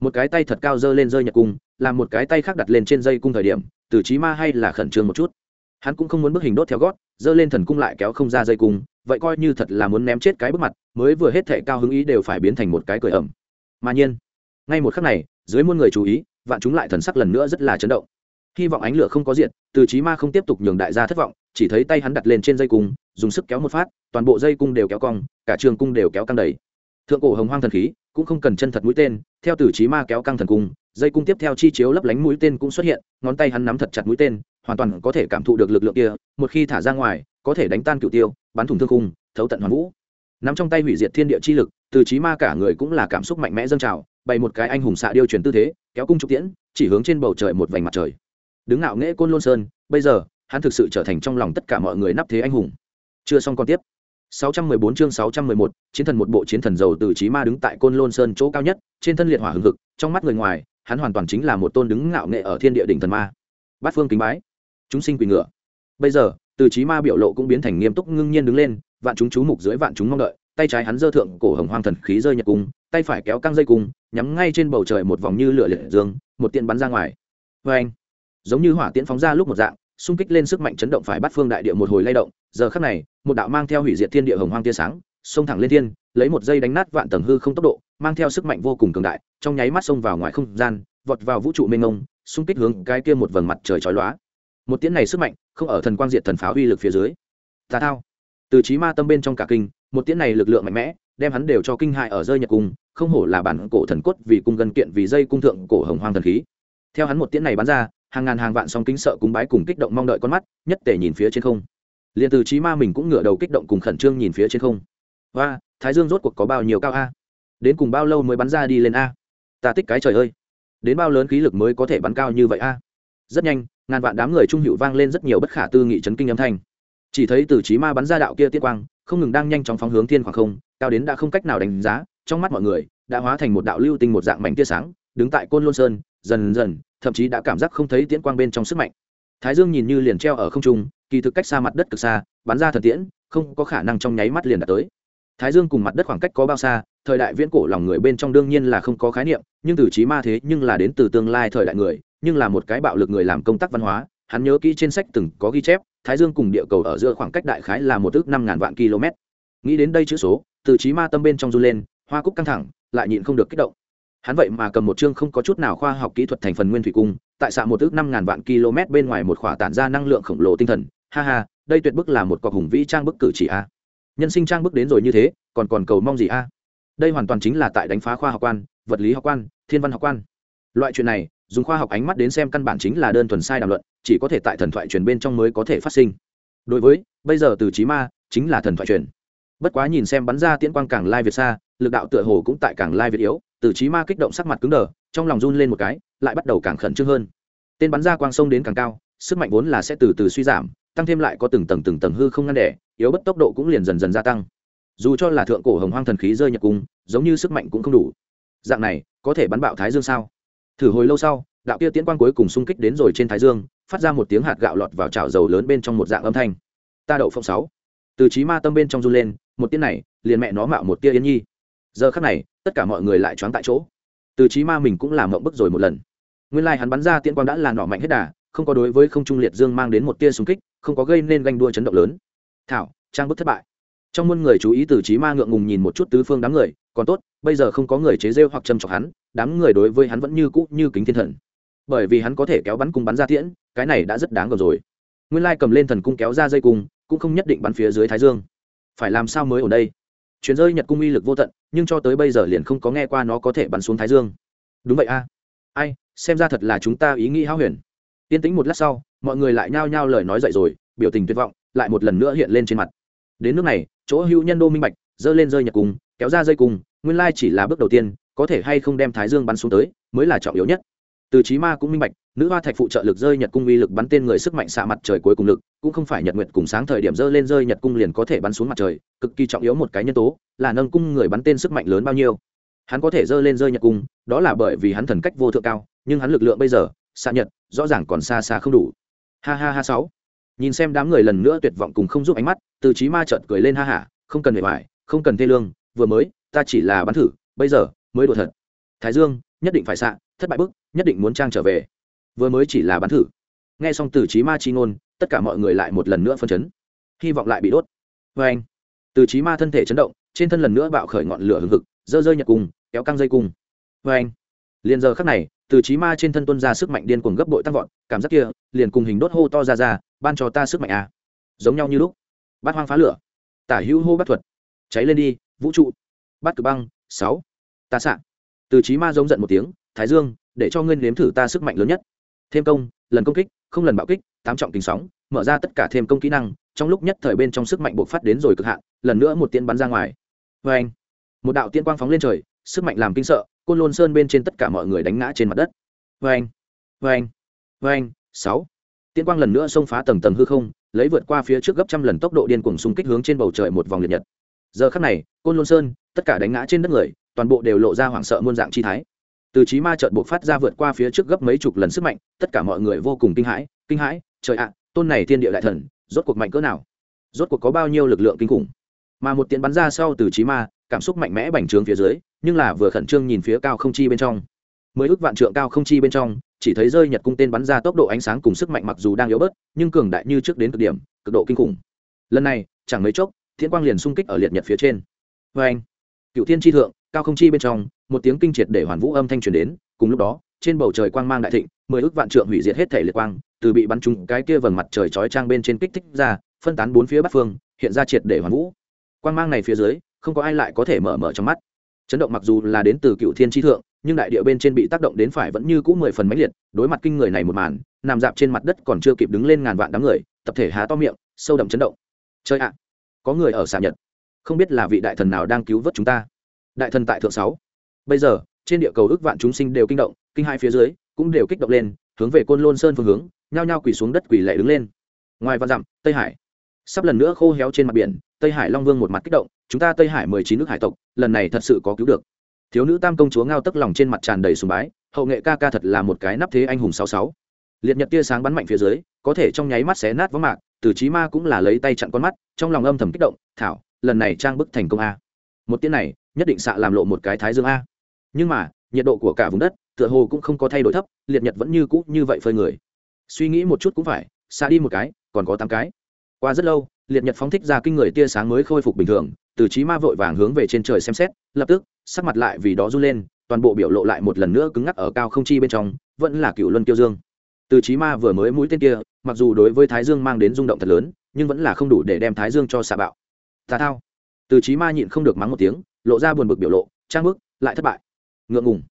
Speaker 1: Một cái tay thật cao giơ lên rơi nhật cung, làm một cái tay khác đặt lên trên dây cung thời điểm, từ trí ma hay là khẩn trương một chút. Hắn cũng không muốn bức hình đốt theo gót, giơ lên thần cung lại kéo không ra dây cung, vậy coi như thật là muốn ném chết cái bước mặt, mới vừa hết thệ cao hứng ý đều phải biến thành một cái cười ẩm. Mà nhiên, ngay một khắc này, dưới muôn người chú ý, vạn chúng lại thần sắc lần nữa rất là chấn động. Hy vọng ánh lửa không có diện từ trí ma không tiếp tục nhường đại gia thất vọng chỉ thấy tay hắn đặt lên trên dây cung, dùng sức kéo một phát, toàn bộ dây cung đều kéo cong, cả trường cung đều kéo căng đầy. Thượng cổ hồng hoang thần khí cũng không cần chân thật mũi tên, theo tử trí ma kéo căng thần cung, dây cung tiếp theo chi chiếu lấp lánh mũi tên cũng xuất hiện, ngón tay hắn nắm thật chặt mũi tên, hoàn toàn có thể cảm thụ được lực lượng kia, một khi thả ra ngoài, có thể đánh tan cựu tiêu, bắn thủng thương cung, thấu tận hoàn vũ. Nắm trong tay hủy diệt thiên địa chi lực từ trí ma cả người cũng là cảm xúc mạnh mẽ dâng trào, bày một cái anh hùng xạ điêu chuyển tư thế, kéo cung trục tiễn, chỉ hướng trên bầu trời một vành mặt trời. Đứng ngạo nghễ côn lôn sơn, bây giờ hắn thực sự trở thành trong lòng tất cả mọi người nắp thế anh hùng. Chưa xong còn tiếp. 614 chương 611, chiến thần một bộ chiến thần dầu từ chí ma đứng tại côn lôn sơn chỗ cao nhất trên thân liệt hỏa hừng hực trong mắt người ngoài hắn hoàn toàn chính là một tôn đứng ngạo nghệ ở thiên địa đỉnh thần ma. Bát phương kính bái. Chúng sinh quỳ ngựa. Bây giờ từ chí ma biểu lộ cũng biến thành nghiêm túc ngưng nhiên đứng lên vạn chúng chú mục dưới vạn chúng mong đợi tay trái hắn giơ thượng cổ hồng hoang thần khí rơi nhật cung tay phải kéo căng dây cung nhắm ngay trên bầu trời một vòng như lửa liệt dương một tiện bắn ra ngoài. Vê anh giống như hỏa tiễn phóng ra lúc một dạng xung kích lên sức mạnh chấn động phải bắt phương đại địa một hồi lay động. Giờ khắc này, một đạo mang theo hủy diệt thiên địa hồng hoang tia sáng, xông thẳng lên thiên, lấy một dây đánh nát vạn tầng hư không tốc độ, mang theo sức mạnh vô cùng cường đại, trong nháy mắt xông vào ngoài không gian, vọt vào vũ trụ mênh mông, xung kích hướng cái kia một vầng mặt trời chói lóa. Một tiễn này sức mạnh, không ở thần quang diệt thần pháo uy lực phía dưới. Tà thao. Từ trí ma tâm bên trong cả kinh, một tiễn này lực lượng mạnh mẽ, đem hắn đều cho kinh hại ở rơi nhật cung, không hổ là bản cổ thần cốt vì cung gần kiện vì dây cung thượng cổ hồng hoang thần khí. Theo hắn một tiễn này bắn ra hàng ngàn hàng vạn song kính sợ cúng bái cùng kích động mong đợi con mắt, nhất tề nhìn phía trên không. Liền từ trí ma mình cũng ngửa đầu kích động cùng khẩn trương nhìn phía trên không. Và thái dương rốt cuộc có bao nhiêu cao a? Đến cùng bao lâu mới bắn ra đi lên a? Ta tích cái trời ơi. Đến bao lớn khí lực mới có thể bắn cao như vậy a? Rất nhanh, ngàn vạn đám người trung hữu vang lên rất nhiều bất khả tư nghị chấn kinh âm thanh. Chỉ thấy từ trí ma bắn ra đạo kia tiết quang, không ngừng đang nhanh chóng phóng hướng thiên khoảng không, cao đến đã không cách nào đánh giá, trong mắt mọi người, đã hóa thành một đạo lưu tinh một dạng mảnh tia sáng, đứng tại côn lôn sơn, dần dần thậm chí đã cảm giác không thấy tiễn quang bên trong sức mạnh. Thái dương nhìn như liền treo ở không trung, kỳ thực cách xa mặt đất cực xa, bắn ra thần tiễn, không có khả năng trong nháy mắt liền đạt tới. Thái dương cùng mặt đất khoảng cách có bao xa, thời đại viễn cổ lòng người bên trong đương nhiên là không có khái niệm, nhưng từ trí ma thế nhưng là đến từ tương lai thời đại người, nhưng là một cái bạo lực người làm công tác văn hóa, hắn nhớ kỹ trên sách từng có ghi chép, thái dương cùng địa cầu ở giữa khoảng cách đại khái là một ước năm ngàn vạn km. Nghĩ đến đây chữ số, từ trí ma tâm bên trong run lên, hoa cúc căng thẳng, lại nhịn không được kích động hắn vậy mà cầm một chương không có chút nào khoa học kỹ thuật thành phần nguyên thủy cung, tại xạ một ước năm ngàn vạn km bên ngoài một khỏa tản ra năng lượng khổng lồ tinh thần. Ha ha, đây tuyệt bức là một cọc hùng vĩ trang bức cử chỉ a. Nhân sinh trang bức đến rồi như thế, còn còn cầu mong gì a? Đây hoàn toàn chính là tại đánh phá khoa học quan, vật lý học quan, thiên văn học quan. Loại chuyện này, dùng khoa học ánh mắt đến xem căn bản chính là đơn thuần sai đàm luận, chỉ có thể tại thần thoại truyền bên trong mới có thể phát sinh. Đối với, bây giờ từ trí ma, chính là thần thoại truyền. Bất quá nhìn xem bắn ra tiễn quang càng lai việt xa, lực đạo tựa hồ cũng tại càng lai việt yếu từ trí ma kích động sắc mặt cứng đờ, trong lòng run lên một cái, lại bắt đầu càng khẩn trương hơn. Tên bắn ra quang sông đến càng cao, sức mạnh vốn là sẽ từ từ suy giảm, tăng thêm lại có từng tầng từng tầng hư không ngăn đẻ yếu bất tốc độ cũng liền dần dần gia tăng. Dù cho là thượng cổ hồng hoang thần khí rơi nhập cung, giống như sức mạnh cũng không đủ. Dạng này, có thể bắn bạo thái dương sao? Thử hồi lâu sau, đạo kia tiễn quang cuối cùng xung kích đến rồi trên thái dương, phát ra một tiếng hạt gạo lọt vào chảo dầu lớn bên trong một dạng âm thanh. Ta đậu phộng sáu. Từ trí ma tâm bên trong run lên, một tiếng này, liền mẹ nó mạo một tia yên nhi giờ khắc này, tất cả mọi người lại choáng tại chỗ. Từ trí ma mình cũng làm mộng bức rồi một lần. Nguyên lai hắn bắn ra tiễn quang đã là nỏ mạnh hết đà, không có đối với không trung liệt dương mang đến một tia xung kích, không có gây nên ganh đua chấn động lớn. Thảo, trang bức thất bại. Trong muôn người chú ý từ trí ma ngượng ngùng nhìn một chút tứ phương đám người, còn tốt, bây giờ không có người chế rêu hoặc châm chọc hắn, đám người đối với hắn vẫn như cũ như kính thiên thần. Bởi vì hắn có thể kéo bắn cung bắn ra tiễn, cái này đã rất đáng gờm rồi. Nguyên lai cầm lên thần cung kéo ra dây cung, cũng không nhất định bắn phía dưới thái dương. Phải làm sao mới ở đây? Chuyến rơi nhật cung uy lực vô tận, nhưng cho tới bây giờ liền không có nghe qua nó có thể bắn xuống thái dương. Đúng vậy a. Ai, xem ra thật là chúng ta ý nghĩ háo huyền. Tiên tĩnh một lát sau, mọi người lại nhao nhao lời nói dậy rồi, biểu tình tuyệt vọng, lại một lần nữa hiện lên trên mặt. Đến nước này, chỗ hữu nhân đô minh bạch, dơ lên rơi nhật cung, kéo ra dây cung, nguyên lai chỉ là bước đầu tiên, có thể hay không đem thái dương bắn xuống tới, mới là trọng yếu nhất. Từ trí ma cũng minh bạch nữ hoa thạch phụ trợ lực rơi nhật cung uy lực bắn tên người sức mạnh xạ mặt trời cuối cùng lực, cũng không phải nhật nguyện cùng sáng thời điểm rơi lên rơi nhật cung liền có thể bắn xuống mặt trời, cực kỳ trọng yếu một cái nhân tố, là nâng cung người bắn tên sức mạnh lớn bao nhiêu. Hắn có thể rơi lên rơi nhật cung, đó là bởi vì hắn thần cách vô thượng cao, nhưng hắn lực lượng bây giờ, xạ nhật, rõ ràng còn xa xa không đủ. Ha ha ha sáu. Nhìn xem đám người lần nữa tuyệt vọng cùng không giúp ánh mắt, từ trí ma trợt cười lên ha hả, không cần bề bài không cần thê lương, vừa mới, ta chỉ là bắn thử, bây giờ, mới đùa thật. Thái dương, nhất định phải xạ, thất bại bức, nhất định muốn trang trở về vừa mới chỉ là bán thử. Nghe xong từ trí ma chi ngôn, tất cả mọi người lại một lần nữa phân chấn. Hy vọng lại bị đốt. Vê anh, từ trí ma thân thể chấn động, trên thân lần nữa bạo khởi ngọn lửa hừng hực, dơ rơi nhật cung, kéo căng dây cung. Vê anh, liền giờ khắc này, từ trí ma trên thân tuân ra sức mạnh điên cuồng gấp bội tăng vọt, cảm giác kia liền cùng hình đốt hô to ra ra, ban cho ta sức mạnh à. giống nhau như lúc, bát hoang phá lửa, tả hữu hô bát thuật, cháy lên đi, vũ trụ, bát cử băng, sáu, ta xạ. Từ trí ma giống giận một tiếng, thái dương, để cho ngươi nếm thử ta sức mạnh lớn nhất thêm công, lần công kích, không lần bạo kích, tám trọng kính sóng, mở ra tất cả thêm công kỹ năng, trong lúc nhất thời bên trong sức mạnh bộc phát đến rồi cực hạn, lần nữa một tiên bắn ra ngoài. Vê anh, một đạo tiên quang phóng lên trời, sức mạnh làm kinh sợ, côn lôn sơn bên trên tất cả mọi người đánh ngã trên mặt đất. Vê anh vê anh vê anh, sáu. Tiên quang lần nữa xông phá tầng tầng hư không, lấy vượt qua phía trước gấp trăm lần tốc độ điên cuồng xung kích hướng trên bầu trời một vòng liệt nhật. Giờ khắc này, côn lôn sơn, tất cả đánh ngã trên đất người, toàn bộ đều lộ ra hoảng sợ muôn dạng chi thái từ trí ma trợn buộc phát ra vượt qua phía trước gấp mấy chục lần sức mạnh, tất cả mọi người vô cùng kinh hãi kinh hãi, trời ạ, tôn này thiên địa đại thần, rốt cuộc mạnh cỡ nào? Rốt cuộc có bao nhiêu lực lượng kinh khủng? Mà một tiếng bắn ra sau từ trí ma, cảm xúc mạnh mẽ bành trướng phía dưới, nhưng là vừa khẩn trương nhìn phía cao không chi bên trong. Mới ước vạn trượng cao không chi bên trong, chỉ thấy rơi nhật cung tên bắn ra tốc độ ánh sáng cùng sức mạnh mặc dù đang yếu bớt, nhưng cường đại như trước đến cực điểm, cực độ kinh khủng. Lần này, chẳng mấy chốc, thiên quang liền xung kích ở liệt nhật phía trên. Vê anh cựu thiên tri thượng, cao không chi bên trong một tiếng kinh triệt để hoàn vũ âm thanh truyền đến, cùng lúc đó, trên bầu trời quang mang đại thịnh, mười ước vạn trượng hủy diệt hết thể liệt quang, từ bị bắn trúng cái kia vầng mặt trời chói trang bên trên kích thích ra, phân tán bốn phía bắc phương, hiện ra triệt để hoàn vũ. Quang mang này phía dưới, không có ai lại có thể mở mở trong mắt. Chấn động mặc dù là đến từ cựu thiên tri thượng, nhưng đại địa bên trên bị tác động đến phải vẫn như cũ mười phần mãnh liệt, đối mặt kinh người này một màn, nằm dạp trên mặt đất còn chưa kịp đứng lên ngàn vạn đám người, tập thể há to miệng, sâu đậm chấn động. Chơi ạ, có người ở xạ nhật. Không biết là vị đại thần nào đang cứu vớt chúng ta. Đại thần tại thượng sáu bây giờ, trên địa cầu ước vạn chúng sinh đều kinh động, kinh hai phía dưới cũng đều kích động lên, hướng về côn lôn sơn phương hướng, nhao nhao quỳ xuống đất quỳ lệ đứng lên. Ngoài vạn dặm, tây hải. Sắp lần nữa khô héo trên mặt biển, tây hải long vương một mặt kích động, chúng ta tây hải mười chín nước hải tộc, lần này thật sự có cứu được. Thiếu nữ tam công chúa ngao tức lòng trên mặt tràn đầy sùng bái, hậu nghệ ca ca thật là một cái nắp thế anh hùng sáu sáu. Liệt nhật tia sáng bắn mạnh phía dưới, có thể trong nháy mắt xé nát võng mạc, từ trí ma cũng là lấy tay chặn con mắt, trong lòng âm thầm kích động, thảo, lần này trang bức thành công a. Một tiếng này, nhất định xạ làm lộ một cái thái dương a nhưng mà, nhiệt độ của cả vùng đất, tựa hồ cũng không có thay đổi thấp, liệt nhật vẫn như cũ như vậy phơi người. Suy nghĩ một chút cũng phải, xa đi một cái, còn có tám cái. Qua rất lâu, liệt nhật phóng thích ra kinh người tia sáng mới khôi phục bình thường, từ trí ma vội vàng hướng về trên trời xem xét, lập tức, sắc mặt lại vì đó run lên, toàn bộ biểu lộ lại một lần nữa cứng ngắc ở cao không chi bên trong, vẫn là cựu luân tiêu dương. Từ trí ma vừa mới mũi tên kia, mặc dù đối với thái dương mang đến rung động thật lớn, nhưng vẫn là không đủ để đem thái dương cho xạ bạo. Tà thao. Từ trí ma nhịn không được mắng một tiếng, lộ ra buồn bực biểu lộ, trang bức, lại thất bại ngượng ngùng.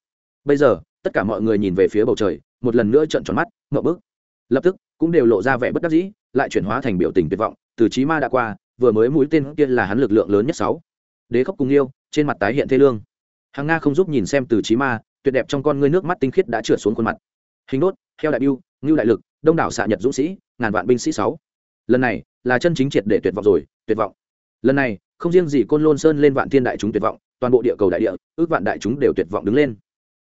Speaker 1: Bây giờ, tất cả mọi người nhìn về phía bầu trời, một lần nữa trợn tròn mắt, ngậm bức lập tức, cũng đều lộ ra vẻ bất đắc dĩ, lại chuyển hóa thành biểu tình tuyệt vọng, từ trí ma đã qua, vừa mới mũi tên kia là hắn lực lượng lớn nhất sáu. Đế khóc cùng yêu, trên mặt tái hiện thê lương. Hàng nga không giúp nhìn xem từ trí ma, tuyệt đẹp trong con ngươi nước mắt tinh khiết đã trượt xuống khuôn mặt. Hình đốt theo đại biêu, ngưu đại lực, đông đảo xạ nhật dũng sĩ, ngàn vạn binh sĩ sáu. Lần này, là chân chính triệt để tuyệt vọng rồi, tuyệt vọng. Lần này, không riêng gì côn lôn sơn lên vạn thiên đại chúng tuyệt vọng, toàn bộ địa cầu đại địa ước vạn đại chúng đều tuyệt vọng đứng lên.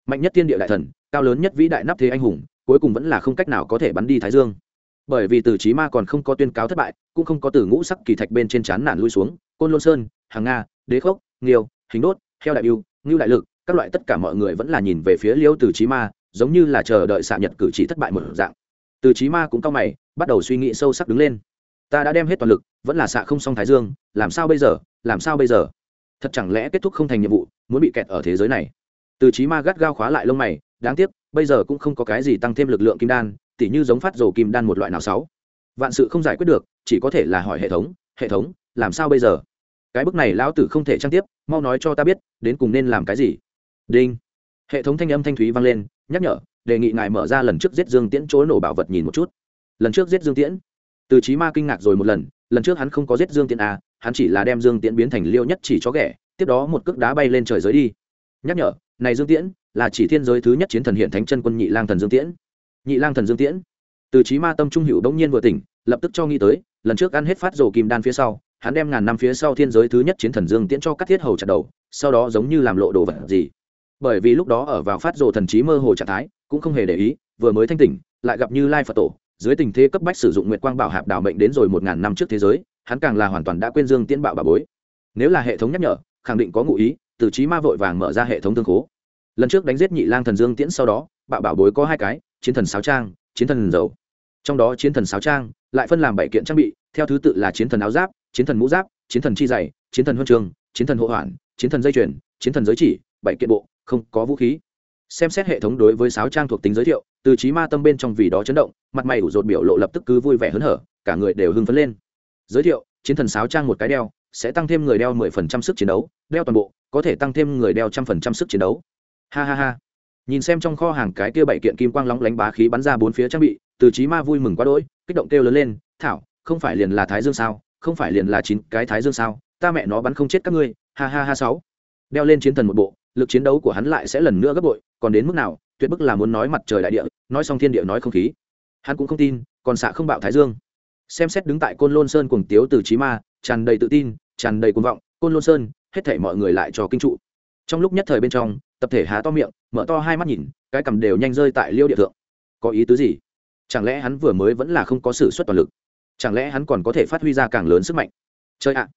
Speaker 1: Mạnh nhất thiên địa đại thần, cao lớn nhất vĩ đại nắp thế anh hùng, cuối cùng vẫn là không cách nào có thể bắn đi thái dương. Bởi vì từ trí ma còn không có tuyên cáo thất bại, cũng không có từ ngũ sắc kỳ thạch bên trên chán nản lui xuống, côn lôn sơn, hàng nga, đế khốc, nghiêu, hình đốt, heo đại biêu ngưu đại lực, các loại tất cả mọi người vẫn là nhìn về phía liêu từ trí ma, giống như là chờ đợi xạ nhật cử chỉ thất bại một dạng. Từ trí ma cũng cao mày, bắt đầu suy nghĩ sâu sắc đứng lên. Ta đã đem hết toàn lực, vẫn là xạ không xong thái dương, làm sao bây giờ, làm sao bây giờ? Thật chẳng lẽ kết thúc không thành nhiệm vụ muốn bị kẹt ở thế giới này? Từ trí ma gắt gao khóa lại lông mày đáng tiếc bây giờ cũng không có cái gì tăng thêm lực lượng kim đan tỉ như giống phát dầu kim đan một loại nào sáu. Vạn sự không giải quyết được chỉ có thể là hỏi hệ thống hệ thống làm sao bây giờ? Cái bức này lão tử không thể trang tiếp mau nói cho ta biết đến cùng nên làm cái gì? Đinh. Hệ thống thanh âm thanh thúy vang lên nhắc nhở đề nghị ngài mở ra lần trước giết dương tiễn chỗ nổ bảo vật nhìn một chút. Lần trước giết dương tiễn? Từ trí ma kinh ngạc rồi một lần lần trước hắn không có giết dương tiễn à, hắn chỉ là đem dương tiễn biến thành liêu nhất chỉ chó ghẻ, tiếp đó một cước đá bay lên trời giới đi. Nhắc nhở, này dương tiễn là chỉ thiên giới thứ nhất chiến thần hiện thánh chân quân nhị lang thần dương tiễn. Nhị lang thần dương tiễn. Từ trí ma tâm trung hữu đống nhiên vừa tỉnh, lập tức cho nghĩ tới, lần trước ăn hết phát rổ kim đan phía sau, hắn đem ngàn năm phía sau thiên giới thứ nhất chiến thần dương tiễn cho cắt thiết hầu chặt đầu, sau đó giống như làm lộ đồ vật gì. Bởi vì lúc đó ở vào phát rổ thần trí mơ hồ trạng thái, cũng không hề để ý, vừa mới thanh tỉnh, lại gặp như lai phật tổ, dưới tình thế cấp bách sử dụng nguyệt quang bảo hạp đảo mệnh đến rồi một ngàn năm trước thế giới hắn càng là hoàn toàn đã quên dương tiễn bạo bà bối nếu là hệ thống nhắc nhở khẳng định có ngụ ý từ trí ma vội vàng mở ra hệ thống tương khố lần trước đánh giết nhị lang thần dương tiễn sau đó bạo bảo bối có hai cái chiến thần sáo trang chiến thần dầu trong đó chiến thần sáo trang lại phân làm bảy kiện trang bị theo thứ tự là chiến thần áo giáp chiến thần mũ giáp chiến thần chi dày chiến thần huân trường chiến thần hộ Hoàn chiến thần dây chuyền chiến thần giới chỉ bảy kiện bộ không có vũ khí xem xét hệ thống đối với sáo trang thuộc tính giới thiệu từ trí ma tâm bên trong vì đó chấn động mặt mày ủ rột biểu lộ lập tức cứ vui vẻ hớn hở cả người đều hưng phấn lên giới thiệu, chiến thần sáo trang một cái đeo, sẽ tăng thêm người đeo mười phần trăm sức chiến đấu, đeo toàn bộ, có thể tăng thêm người đeo trăm phần trăm sức chiến đấu. Ha ha ha. Nhìn xem trong kho hàng cái kia bảy kiện kim quang lóng lánh bá khí bắn ra bốn phía trang bị, từ trí ma vui mừng quá đỗi, kích động kêu lớn lên, thảo, không phải liền là thái dương sao? Không phải liền là chín cái thái dương sao? Ta mẹ nó bắn không chết các ngươi. Ha ha ha sáu. Đeo lên chiến thần một bộ, lực chiến đấu của hắn lại sẽ lần nữa gấp bội, còn đến mức nào, tuyệt bức là muốn nói mặt trời đại địa, nói xong thiên địa nói không khí. Hắn cũng không tin, còn xạ không bạo thái dương xem xét đứng tại côn lôn sơn cùng tiếu từ trí ma, tràn đầy tự tin, tràn đầy cuồng vọng, côn lôn sơn, hết thảy mọi người lại cho kinh trụ. Trong lúc nhất thời bên trong, tập thể há to miệng, mở to hai mắt nhìn, cái cầm đều nhanh rơi tại liêu địa thượng. Có ý tứ gì? Chẳng lẽ hắn vừa mới vẫn là không có sự xuất toàn lực? Chẳng lẽ hắn còn có thể phát huy ra càng lớn sức mạnh? Chơi ạ!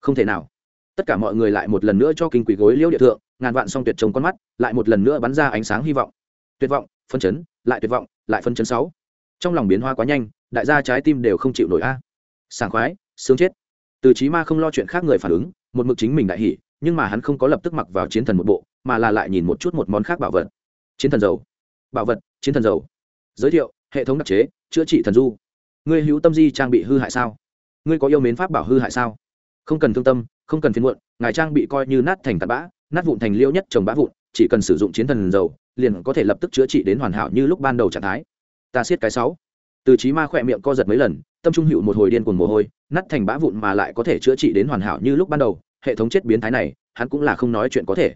Speaker 1: Không thể nào. Tất cả mọi người lại một lần nữa cho kinh quỷ gối liêu địa thượng, ngàn vạn song tuyệt trồng con mắt, lại một lần nữa bắn ra ánh sáng hy vọng. Tuyệt vọng phân chấn, lại tuyệt vọng, lại phân chấn sáu trong lòng biến hoa quá nhanh, đại gia trái tim đều không chịu nổi a. Sảng khoái, sướng chết. Từ trí ma không lo chuyện khác người phản ứng, một mực chính mình đại hỉ, nhưng mà hắn không có lập tức mặc vào chiến thần một bộ, mà là lại nhìn một chút một món khác bảo vật. Chiến thần dầu. Bảo vật, chiến thần dầu. Giới thiệu, hệ thống đặc chế, chữa trị thần du. Ngươi hữu tâm di trang bị hư hại sao? Ngươi có yêu mến pháp bảo hư hại sao? Không cần thương tâm, không cần phiền muộn, ngài trang bị coi như nát thành tạt bã, nát vụn thành liêu nhất trồng bã vụn, chỉ cần sử dụng chiến thần dầu, liền có thể lập tức chữa trị đến hoàn hảo như lúc ban đầu trạng thái ta siết cái sáu. Từ trí ma khỏe miệng co giật mấy lần, tâm trung hữu một hồi điên cuồng mồ hôi, nát thành bã vụn mà lại có thể chữa trị đến hoàn hảo như lúc ban đầu, hệ thống chết biến thái này, hắn cũng là không nói chuyện có thể.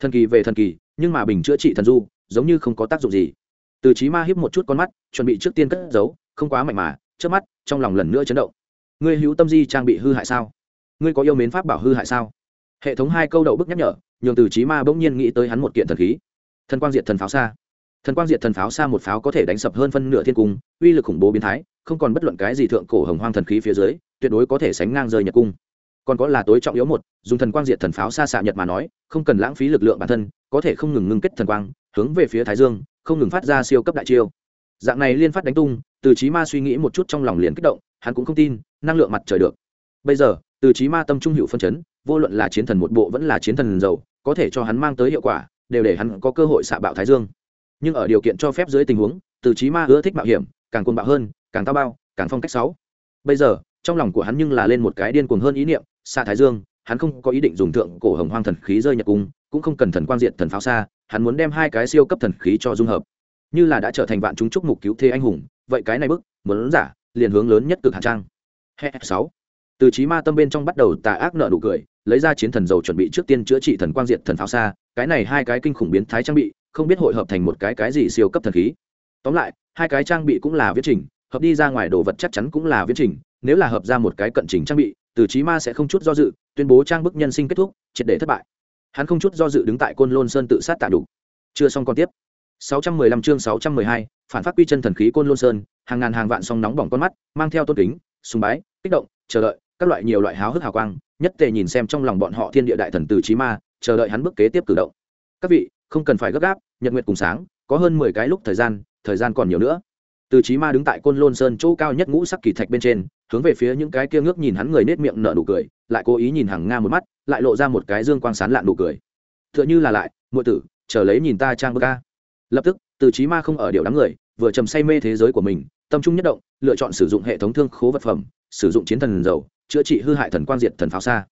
Speaker 1: Thần kỳ về thần kỳ, nhưng mà bình chữa trị thần du, giống như không có tác dụng gì. Từ trí ma hiếp một chút con mắt, chuẩn bị trước tiên cất giấu, không quá mạnh mà trước mắt, trong lòng lần nữa chấn động. Ngươi hữu tâm di trang bị hư hại sao? Ngươi có yêu mến pháp bảo hư hại sao? Hệ thống hai câu đậu bức nhắc nhở, nhường từ trí ma bỗng nhiên nghĩ tới hắn một kiện thần khí. Thần quang diệt thần pháo xa thần quang diệt thần pháo xa một pháo có thể đánh sập hơn phân nửa thiên cung, uy lực khủng bố biến thái, không còn bất luận cái gì thượng cổ hồng hoang thần khí phía dưới, tuyệt đối có thể sánh ngang rơi nhật cung. Còn có là tối trọng yếu một, dùng thần quang diệt thần pháo xa xạ nhật mà nói, không cần lãng phí lực lượng bản thân, có thể không ngừng ngưng kết thần quang, hướng về phía thái dương, không ngừng phát ra siêu cấp đại chiêu. Dạng này liên phát đánh tung, từ trí ma suy nghĩ một chút trong lòng liền kích động, hắn cũng không tin, năng lượng mặt trời được. Bây giờ, từ trí ma tâm trung hữu phân chấn, vô luận là chiến thần một bộ vẫn là chiến thần dầu, có thể cho hắn mang tới hiệu quả, đều để hắn có cơ hội xạ bạo thái dương nhưng ở điều kiện cho phép dưới tình huống, từ trí ma ưa thích mạo hiểm, càng côn bạo hơn, càng tao bao, càng phong cách sáu bây giờ, trong lòng của hắn nhưng là lên một cái điên cuồng hơn ý niệm xa thái dương, hắn không có ý định dùng thượng cổ hồng hoang thần khí rơi nhật cung, cũng không cần thần quang diện thần pháo xa, hắn muốn đem hai cái siêu cấp thần khí cho dung hợp. Như là đã trở thành vạn chúng chúc mục cứu thế anh hùng, vậy cái này bức, muốn giả, liền hướng lớn nhất cực hạt trang. Sáu. Từ trí ma tâm bên trong bắt đầu tà ác nợ nụ cười, lấy ra chiến thần dầu chuẩn bị trước tiên chữa trị thần quang diện thần pháo xa, cái này hai cái kinh khủng biến thái trang bị không biết hội hợp thành một cái cái gì siêu cấp thần khí. Tóm lại hai cái trang bị cũng là viết trình hợp đi ra ngoài đồ vật chắc chắn cũng là viết trình nếu là hợp ra một cái cận trình trang bị từ trí ma sẽ không chút do dự tuyên bố trang bức nhân sinh kết thúc triệt để thất bại. Hắn không chút do dự đứng tại côn lôn sơn tự sát tạ đủ. Chưa xong còn tiếp. 615 chương 612, phản phát quy chân thần khí côn lôn sơn hàng ngàn hàng vạn song nóng bỏng con mắt mang theo tôn kính sùng bái kích động chờ đợi các loại nhiều loại háo hức hào quang nhất tề nhìn xem trong lòng bọn họ thiên địa đại thần từ trí ma chờ đợi hắn bước kế tiếp cử động. Các vị không cần phải gấp gáp, nhật nguyện cùng sáng, có hơn mười cái lúc thời gian thời gian còn nhiều nữa. Từ trí ma đứng tại côn lôn sơn chỗ cao nhất ngũ sắc kỳ thạch bên trên, hướng về phía những cái kia ngước nhìn hắn người nết miệng nở nụ cười, lại cố ý nhìn hàng nga một mắt, lại lộ ra một cái dương quang sán lạn nụ cười. T h ư ợ n h ư là lại, muội tử, chờ lấy nhìn ta trang bơ ca lập tức, từ trí ma không ở điều đám người, vừa trầm say mê thế giới của mình, tâm trung nhất động, lựa chọn sử dụng hệ thống thương khố vật phẩm, sử dụng chiến thần dầu, chữa trị hư hại thần quang diệt thần pháo xa.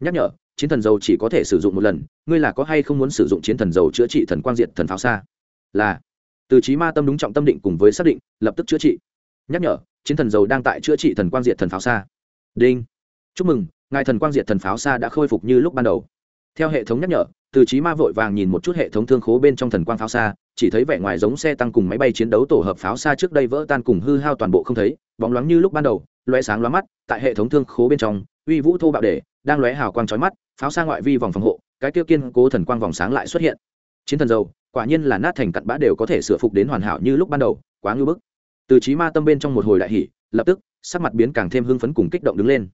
Speaker 1: Nhắc nhở chiến thần dầu chỉ có thể sử dụng một lần, ngươi là có hay không muốn sử dụng chiến thần dầu chữa trị thần quang diệt thần pháo xa? Là. Từ trí ma tâm đúng trọng tâm định cùng với xác định, lập tức chữa trị. Nhắc nhở, chiến thần dầu đang tại chữa trị thần quang diệt thần pháo xa. Đinh. Chúc mừng, ngài thần quang diệt thần pháo xa đã khôi phục như lúc ban đầu. Theo hệ thống nhắc nhở, từ trí ma vội vàng nhìn một chút hệ thống thương khố bên trong thần quang pháo xa, chỉ thấy vẻ ngoài giống xe tăng cùng máy bay chiến đấu tổ hợp pháo xa trước đây vỡ tan cùng hư hao toàn bộ không thấy, bóng loáng như lúc ban đầu loé sáng loáng mắt, tại hệ thống thương khố bên trong, uy vũ thô bạo để đang lóe hào quang chói mắt pháo sang ngoại vi vòng phòng hộ cái tiêu kiên cố thần quang vòng sáng lại xuất hiện. Chiến thần dầu quả nhiên là nát thành cặn bã đều có thể sửa phục đến hoàn hảo như lúc ban đầu quá ngưỡng bức. Từ trí ma tâm bên trong một hồi đại hỉ, lập tức sắc mặt biến càng thêm hưng phấn cùng kích động đứng lên.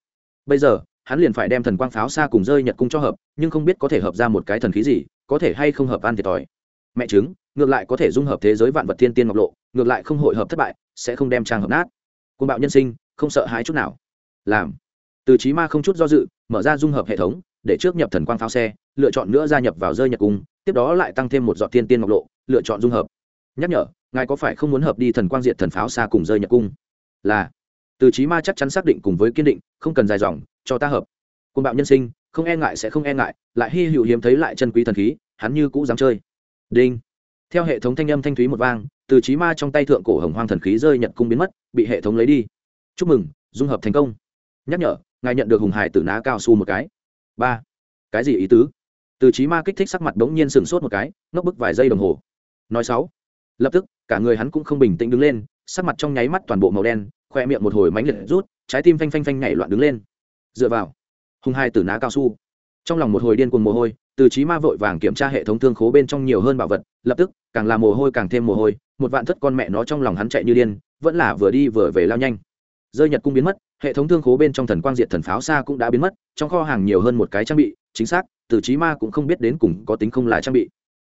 Speaker 1: Bây giờ hắn liền phải đem thần quang pháo xa cùng rơi nhật cung cho hợp nhưng không biết có thể hợp ra một cái thần khí gì có thể hay không hợp ăn thiệt thòi. Mẹ chứng ngược lại có thể dung hợp thế giới vạn vật thiên tiên ngọc lộ ngược lại không hội hợp thất bại sẽ không đem trang hợp nát. Côn bạo nhân sinh không sợ hãi chút nào. Làm. Từ trí ma không chút do dự mở ra dung hợp hệ thống, để trước nhập thần quang pháo xe, lựa chọn nữa gia nhập vào rơi nhật cung, tiếp đó lại tăng thêm một giọt thiên tiên ngọc lộ, lựa chọn dung hợp. Nhắc nhở, ngài có phải không muốn hợp đi thần quang diện thần pháo xa cùng rơi nhật cung? Là. Từ trí ma chắc chắn xác định cùng với kiên định, không cần dài dòng, cho ta hợp. Côn bạo nhân sinh, không e ngại sẽ không e ngại, lại hy hữu hiếm thấy lại chân quý thần khí, hắn như cũ dám chơi. Đinh. Theo hệ thống thanh âm thanh thúy một vang, từ trí ma trong tay thượng cổ hồng hoang thần khí rơi nhật cung biến mất, bị hệ thống lấy đi. Chúc mừng, dung hợp thành công. Nhắc nhở ngài nhận được hùng hải tử ná cao su một cái. Ba. Cái gì ý tứ? Từ trí ma kích thích sắc mặt đ ố n g nhiên sừng sốt một cái, ngốc bức vài giây đồng hồ. Nói sáu. Lập tức, cả người hắn cũng không bình tĩnh đứng lên, sắc mặt trong nháy mắt toàn bộ màu đen, khoe miệng một hồi mánh liệt rút, trái tim phanh phanh phanh nhảy loạn đứng lên. Dựa vào, hùng hai tử ná cao su. Trong lòng một hồi điên cuồng mồ hôi, từ trí ma vội vàng kiểm tra hệ thống thương khố bên trong nhiều hơn bảo vật, lập tức, càng làm mồ hôi càng thêm mồ hôi, một vạn thất con mẹ nó trong lòng hắn chạy như điên, vẫn là vừa đi vừa về lao nhanh. Rơi nhật cung biến mất hệ thống thương khố bên trong thần quang diệt thần pháo xa cũng đã biến mất, trong kho hàng nhiều hơn một cái trang bị, chính xác từ trí ma cũng không biết đến cùng có tính không là trang bị.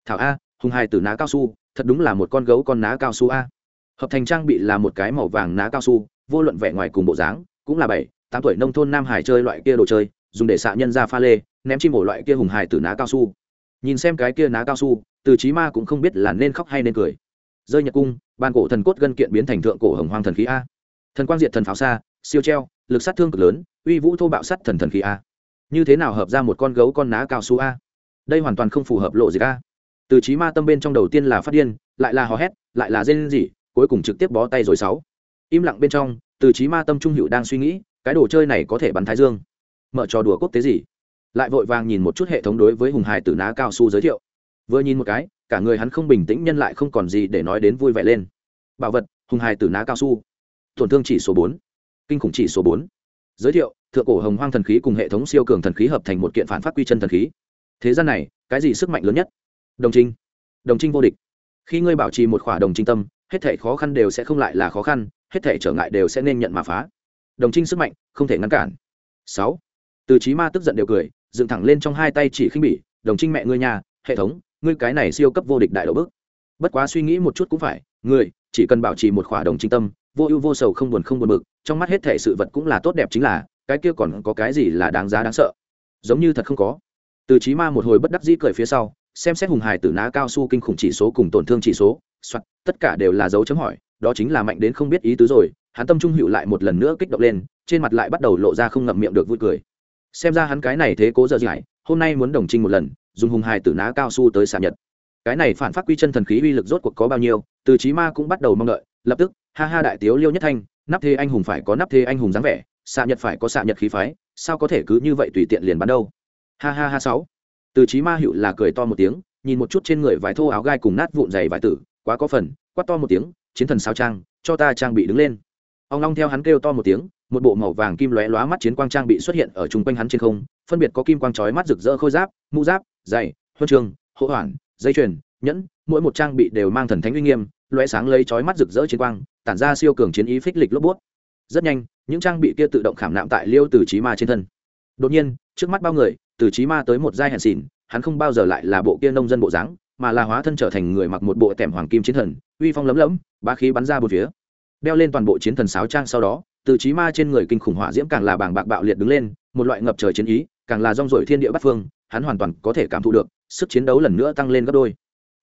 Speaker 1: Thảo a, hùng hài từ ná cao su, thật đúng là một con gấu con ná cao su a. Hợp thành trang bị là một cái màu vàng ná cao su, vô luận vẻ ngoài cùng bộ dáng, cũng là bảy, tám tuổi nông thôn nam hải chơi loại kia đồ chơi, dùng để xạ nhân ra pha lê, ném chim ổ loại kia hùng hải từ ná cao su. Nhìn xem cái kia ná cao su từ trí ma cũng không biết là nên khóc hay nên cười. Rơi nhật cung, ban cổ thần cốt gân kiện biến thành thượng cổ hồng hoang thần khí a. Thần quang diệt thần pháo xa siêu treo, lực sát thương cực lớn, uy vũ thô bạo sắt thần thần khí a. Như thế nào hợp ra một con gấu con ná cao su a? Đây hoàn toàn không phù hợp lộ gì a. Từ trí ma tâm bên trong đầu tiên là phát điên, lại là hò hét, lại là rên gì cuối cùng trực tiếp bó tay rồi sáu. Im lặng bên trong, từ trí ma tâm trung hữu đang suy nghĩ, cái đồ chơi này có thể bắn thái dương. Mở trò đùa quốc tế gì? Lại vội vàng nhìn một chút hệ thống đối với hùng hải tử ná cao su giới thiệu. Vừa nhìn một cái, cả người hắn không bình tĩnh nhân lại không còn gì để nói đến vui vẻ lên. Bảo vật, hùng hải tử ná cao su. Tổn thương chỉ số bốn kinh khủng chỉ số bốn. Giới thiệu, thượng cổ hồng hoang thần khí cùng hệ thống siêu cường thần khí hợp thành một kiện phản phát quy chân thần khí. Thế gian này, cái gì sức mạnh lớn nhất? Đồng trinh. Đồng trinh vô địch. Khi ngươi bảo trì một khỏa đồng trinh tâm, hết thể khó khăn đều sẽ không lại là khó khăn, hết thể trở ngại đều sẽ nên nhận mà phá. Đồng trinh sức mạnh, không thể ngăn cản. Sáu. Từ trí ma tức giận đều cười, dựng thẳng lên trong hai tay chỉ khinh bỉ, đồng trinh mẹ ngươi nhà, hệ thống, ngươi cái này siêu cấp vô địch đại độ bức. Bất quá suy nghĩ một chút cũng phải, ngươi, chỉ cần bảo trì một khỏa đồng trinh tâm vô ưu vô sầu không buồn không buồn bực, trong mắt hết thể sự vật cũng là tốt đẹp chính là, cái kia còn có cái gì là đáng giá đáng sợ? Giống như thật không có. Từ trí ma một hồi bất đắc dĩ cười phía sau, xem xét hùng hải tử ná cao su kinh khủng chỉ số cùng tổn thương chỉ số, soạt, tất cả đều là dấu chấm hỏi, đó chính là mạnh đến không biết ý tứ rồi, hắn tâm trung hữu lại một lần nữa kích động lên, trên mặt lại bắt đầu lộ ra không ngậm miệng được vui cười. Xem ra hắn cái này thế cố dở giải hôm nay muốn đồng trinh một lần, dùng hùng hài tử ná cao su tới xả nhật. Cái này phản phát quy chân thần khí uy lực rốt cuộc có bao nhiêu, từ trí ma cũng bắt đầu mong đợi lập tức, ha ha đại tiếu liêu nhất thanh, nắp thế anh hùng phải có nắp thế anh hùng dáng vẻ, xạ nhật phải có xạ nhật khí phái, sao có thể cứ như vậy tùy tiện liền bắn đâu? Ha ha ha sáu. Từ trí ma hiệu là cười to một tiếng, nhìn một chút trên người vải thô áo gai cùng nát vụn dày vải tử, quá có phần, quát to một tiếng, chiến thần sao trang, cho ta trang bị đứng lên. Ông long theo hắn kêu to một tiếng, một bộ màu vàng kim lóe lóa mắt chiến quang trang bị xuất hiện ở chung quanh hắn trên không, phân biệt có kim quang chói mắt rực rỡ khôi giáp, mũ giáp dày huân trường, hộ hoàn, dây chuyền, nhẫn, mỗi một trang bị đều mang thần thánh uy nghiêm lóe sáng lấy chói mắt rực rỡ chiến quang, tản ra siêu cường chiến ý phích lịch lốp bút. Rất nhanh, những trang bị kia tự động khảm nạm tại liêu từ trí ma trên thân. Đột nhiên, trước mắt bao người, từ trí ma tới một giai hèn xỉn, hắn không bao giờ lại là bộ kia nông dân bộ dáng, mà là hóa thân trở thành người mặc một bộ tẻm hoàng kim chiến thần, uy phong lấm lẫm ba khí bắn ra bốn phía. Đeo lên toàn bộ chiến thần sáo trang sau đó, từ trí ma trên người kinh khủng hỏa diễm càng là bàng bạc bạo liệt đứng lên, một loại ngập trời chiến ý, càng là rong rổi thiên địa bắt phương, hắn hoàn toàn có thể cảm thụ được, sức chiến đấu lần nữa tăng lên gấp đôi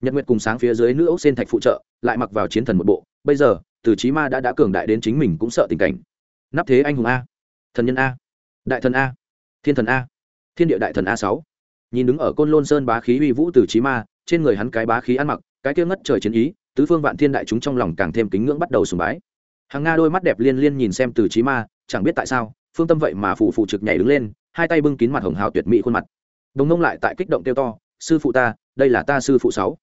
Speaker 1: nhật nguyệt cùng sáng phía dưới nữ ốc sen thạch phụ trợ, lại mặc vào chiến thần một bộ. Bây giờ, từ trí ma đã đã cường đại đến chính mình cũng sợ tình cảnh. Nắp thế anh hùng a. Thần nhân a. Đại thần a. Thiên thần a. Thiên địa đại thần a sáu. Nhìn đứng ở côn lôn sơn bá khí uy vũ từ trí ma, trên người hắn cái bá khí ăn mặc, cái kia ngất trời chiến ý, tứ phương vạn thiên đại chúng trong lòng càng thêm kính ngưỡng bắt đầu sùng bái. Hàng nga đôi mắt đẹp liên liên nhìn xem từ trí ma, chẳng biết tại sao, phương tâm vậy mà phụ phụ trực nhảy đứng lên, hai tay bưng kín mặt hồng hào tuyệt mỹ khuôn mặt. Đồng nông lại tại kích động tiêu to, sư phụ ta, đây là ta sư phụ sáu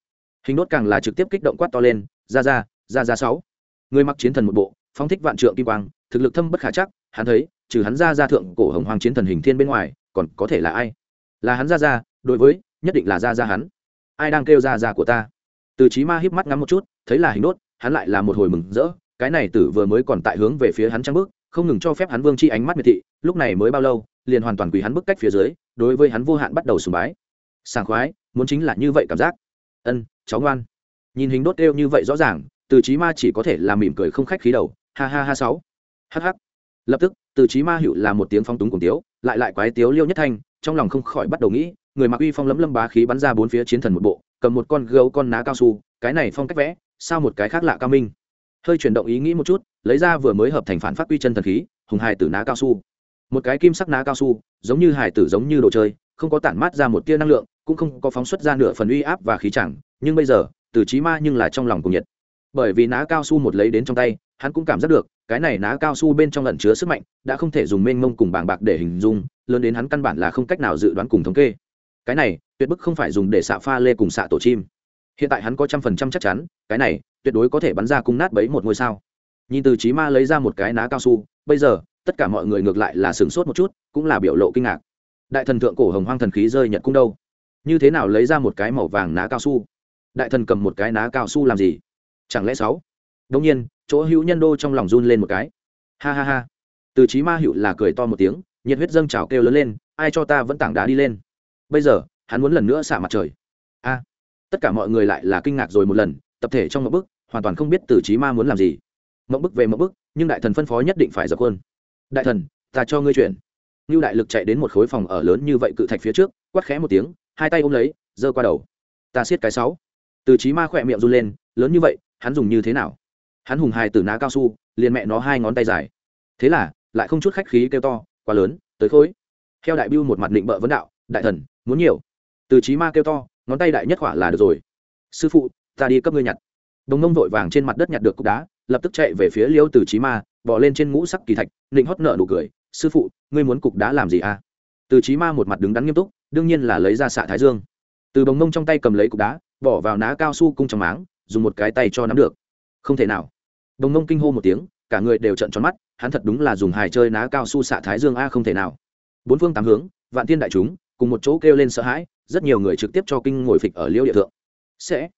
Speaker 1: hình đốt càng là trực tiếp kích động quát to lên, ra ra ra ra sáu. Người mặc chiến thần một bộ phong thích vạn trượng kim quang, thực lực thâm bất khả chắc, hắn thấy, trừ hắn ra ra thượng cổ hồng hoàng chiến thần hình thiên bên ngoài, còn có thể là ai? Là hắn ra ra, đối với, nhất định là ra ra hắn. Ai đang kêu ra ra của ta? Từ trí ma híp mắt ngắm một chút, thấy là hình đốt, hắn lại là một hồi mừng rỡ, cái này tử vừa mới còn tại hướng về phía hắn trăng bước, không ngừng cho phép hắn vương chi ánh mắt miệt thị, lúc này mới bao lâu, liền hoàn toàn quỳ hắn bức cách phía dưới, đối với hắn vô hạn bắt đầu sùng bái. Sảng khoái, muốn chính là như vậy cảm giác. Ân cháu ngoan. Nhìn hình đốt đeo như vậy rõ ràng, từ trí ma chỉ có thể làm mỉm cười không khách khí đầu. Ha ha ha sáu. Hh lập tức, từ trí ma hữu là một tiếng phong túng cùng tiếu, lại lại quái tiếu liêu nhất thanh, trong lòng không khỏi bắt đầu nghĩ, người mặc uy phong lấm lâm bá khí bắn ra bốn phía chiến thần một bộ, cầm một con gấu con ná cao su, cái này phong cách vẽ, sao một cái khác lạ cao minh. Hơi chuyển động ý nghĩ một chút, lấy ra vừa mới hợp thành phản phát quy chân thần khí, hùng hài tử ná cao su. Một cái kim sắc ná cao su, giống như hài tử giống như đồ chơi, không có tản mát ra một tia năng lượng cũng không có phóng xuất ra nửa phần uy áp và khí chẳng, nhưng bây giờ, từ trí ma nhưng là trong lòng cùng nhiệt. Bởi vì ná cao su một lấy đến trong tay, hắn cũng cảm giác được, cái này ná cao su bên trong lẩn chứa sức mạnh, đã không thể dùng mênh mông cùng bàng bạc để hình dung, lớn đến hắn căn bản là không cách nào dự đoán cùng thống kê. Cái này, tuyệt bức không phải dùng để xạ pha lê cùng xạ tổ chim. Hiện tại hắn có trăm phần trăm chắc chắn, cái này, tuyệt đối có thể bắn ra cung nát bấy một ngôi sao. Nhìn từ trí ma lấy ra một cái ná cao su, bây giờ, tất cả mọi người ngược lại là sửng sốt một chút, cũng là biểu lộ kinh ngạc. Đại thần thượng cổ hồng hoang thần khí rơi nhật cung đâu? Như thế nào lấy ra một cái màu vàng ná cao su? Đại thần cầm một cái ná cao su làm gì? Chẳng lẽ sáu? Đông nhiên, chỗ hữu nhân đô trong lòng run lên một cái. Ha ha ha. Từ trí ma hữu là cười to một tiếng, nhiệt huyết dâng trào kêu lớn lên, ai cho ta vẫn tảng đá đi lên? Bây giờ, hắn muốn lần nữa xả mặt trời. A. Tất cả mọi người lại là kinh ngạc rồi một lần, tập thể trong một bức, hoàn toàn không biết từ trí ma muốn làm gì. Mộng bức về mộng bức, nhưng đại thần phân phó nhất định phải dập quân đại thần, ta cho ngươi chuyển như đại lực chạy đến một khối phòng ở lớn như vậy cự thạch phía trước, quát khẽ một tiếng hai tay ôm lấy, giơ qua đầu. Ta siết cái sáu. Từ trí ma khỏe miệng run lên, lớn như vậy, hắn dùng như thế nào? Hắn hùng hài từ ná cao su, liền mẹ nó hai ngón tay dài. Thế là, lại không chút khách khí kêu to, quá lớn, tới khối. Theo đại biêu một mặt định bợ vấn đạo, đại thần, muốn nhiều. Từ trí ma kêu to, ngón tay đại nhất khỏa là được rồi. Sư phụ, ta đi cấp ngươi nhặt. Đồng nông vội vàng trên mặt đất nhặt được cục đá, lập tức chạy về phía liêu từ trí ma, bỏ lên trên ngũ sắc kỳ thạch định hót nợ nụ cười, sư phụ, ngươi muốn cục đá làm gì à? Từ trí ma một mặt đứng đắn nghiêm túc đương nhiên là lấy ra xạ thái dương. Từ bồng mông trong tay cầm lấy cục đá, bỏ vào ná cao su cung trong máng, dùng một cái tay cho nắm được. Không thể nào. Bồng mông kinh hô một tiếng, cả người đều trận tròn mắt, hắn thật đúng là dùng hài chơi ná cao su xạ thái dương a, không thể nào. Bốn phương tám hướng, vạn thiên đại chúng, cùng một chỗ kêu lên sợ hãi, rất nhiều người trực tiếp cho kinh ngồi phịch ở liêu địa thượng. Sẽ.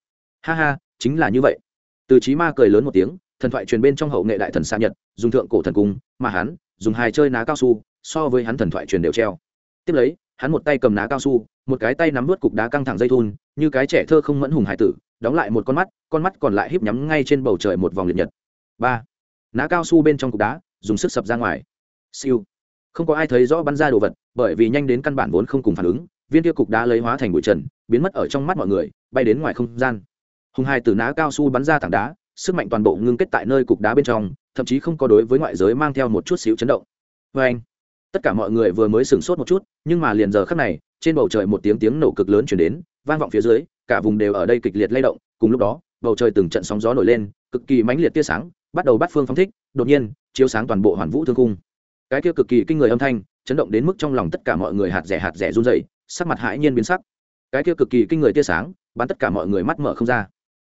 Speaker 1: Ha ha, chính là như vậy. Từ trí ma cười lớn một tiếng, thần thoại truyền bên trong hậu nghệ đại thần xa nhật, dùng thượng cổ thần cung, mà hắn, dùng hài chơi ná cao su, so với hắn thần thoại truyền đều treo. Tiếp lấy hắn một tay cầm ná cao su, một cái tay nắm vớt cục đá căng thẳng dây thun, như cái trẻ thơ không mẫn hùng hải tử, đóng lại một con mắt con mắt còn lại híp nhắm ngay trên bầu trời một vòng liệt nhật. Ba. Ná cao su bên trong cục đá, dùng sức sập ra ngoài. Siêu. Không có ai thấy rõ bắn ra đồ vật, bởi vì nhanh đến căn bản vốn không cùng phản ứng, viên kia cục đá lấy hóa thành bụi trần, biến mất ở trong mắt mọi người, bay đến ngoài không gian. Hùng hai từ ná cao su bắn ra tảng đá, sức mạnh toàn bộ ngưng kết tại nơi cục đá bên trong, thậm chí không có đối với ngoại giới mang theo một chút xíu chấn động. Vê anh tất cả mọi người vừa mới sửng sốt một chút, nhưng mà liền giờ khắc này, trên bầu trời một tiếng tiếng nổ cực lớn chuyển đến, vang vọng phía dưới, cả vùng đều ở đây kịch liệt lay động. Cùng lúc đó, bầu trời từng trận sóng gió nổi lên, cực kỳ mãnh liệt tia sáng, bắt đầu bắt phương phóng thích, đột nhiên, chiếu sáng toàn bộ hoàn vũ thương cung. Cái kia cực kỳ kinh người âm thanh, chấn động đến mức trong lòng tất cả mọi người hạt rẻ hạt rẻ run rẩy, sắc mặt hãi nhiên biến sắc. Cái kia cực kỳ kinh người tia sáng, bắn tất cả mọi người mắt mở không ra.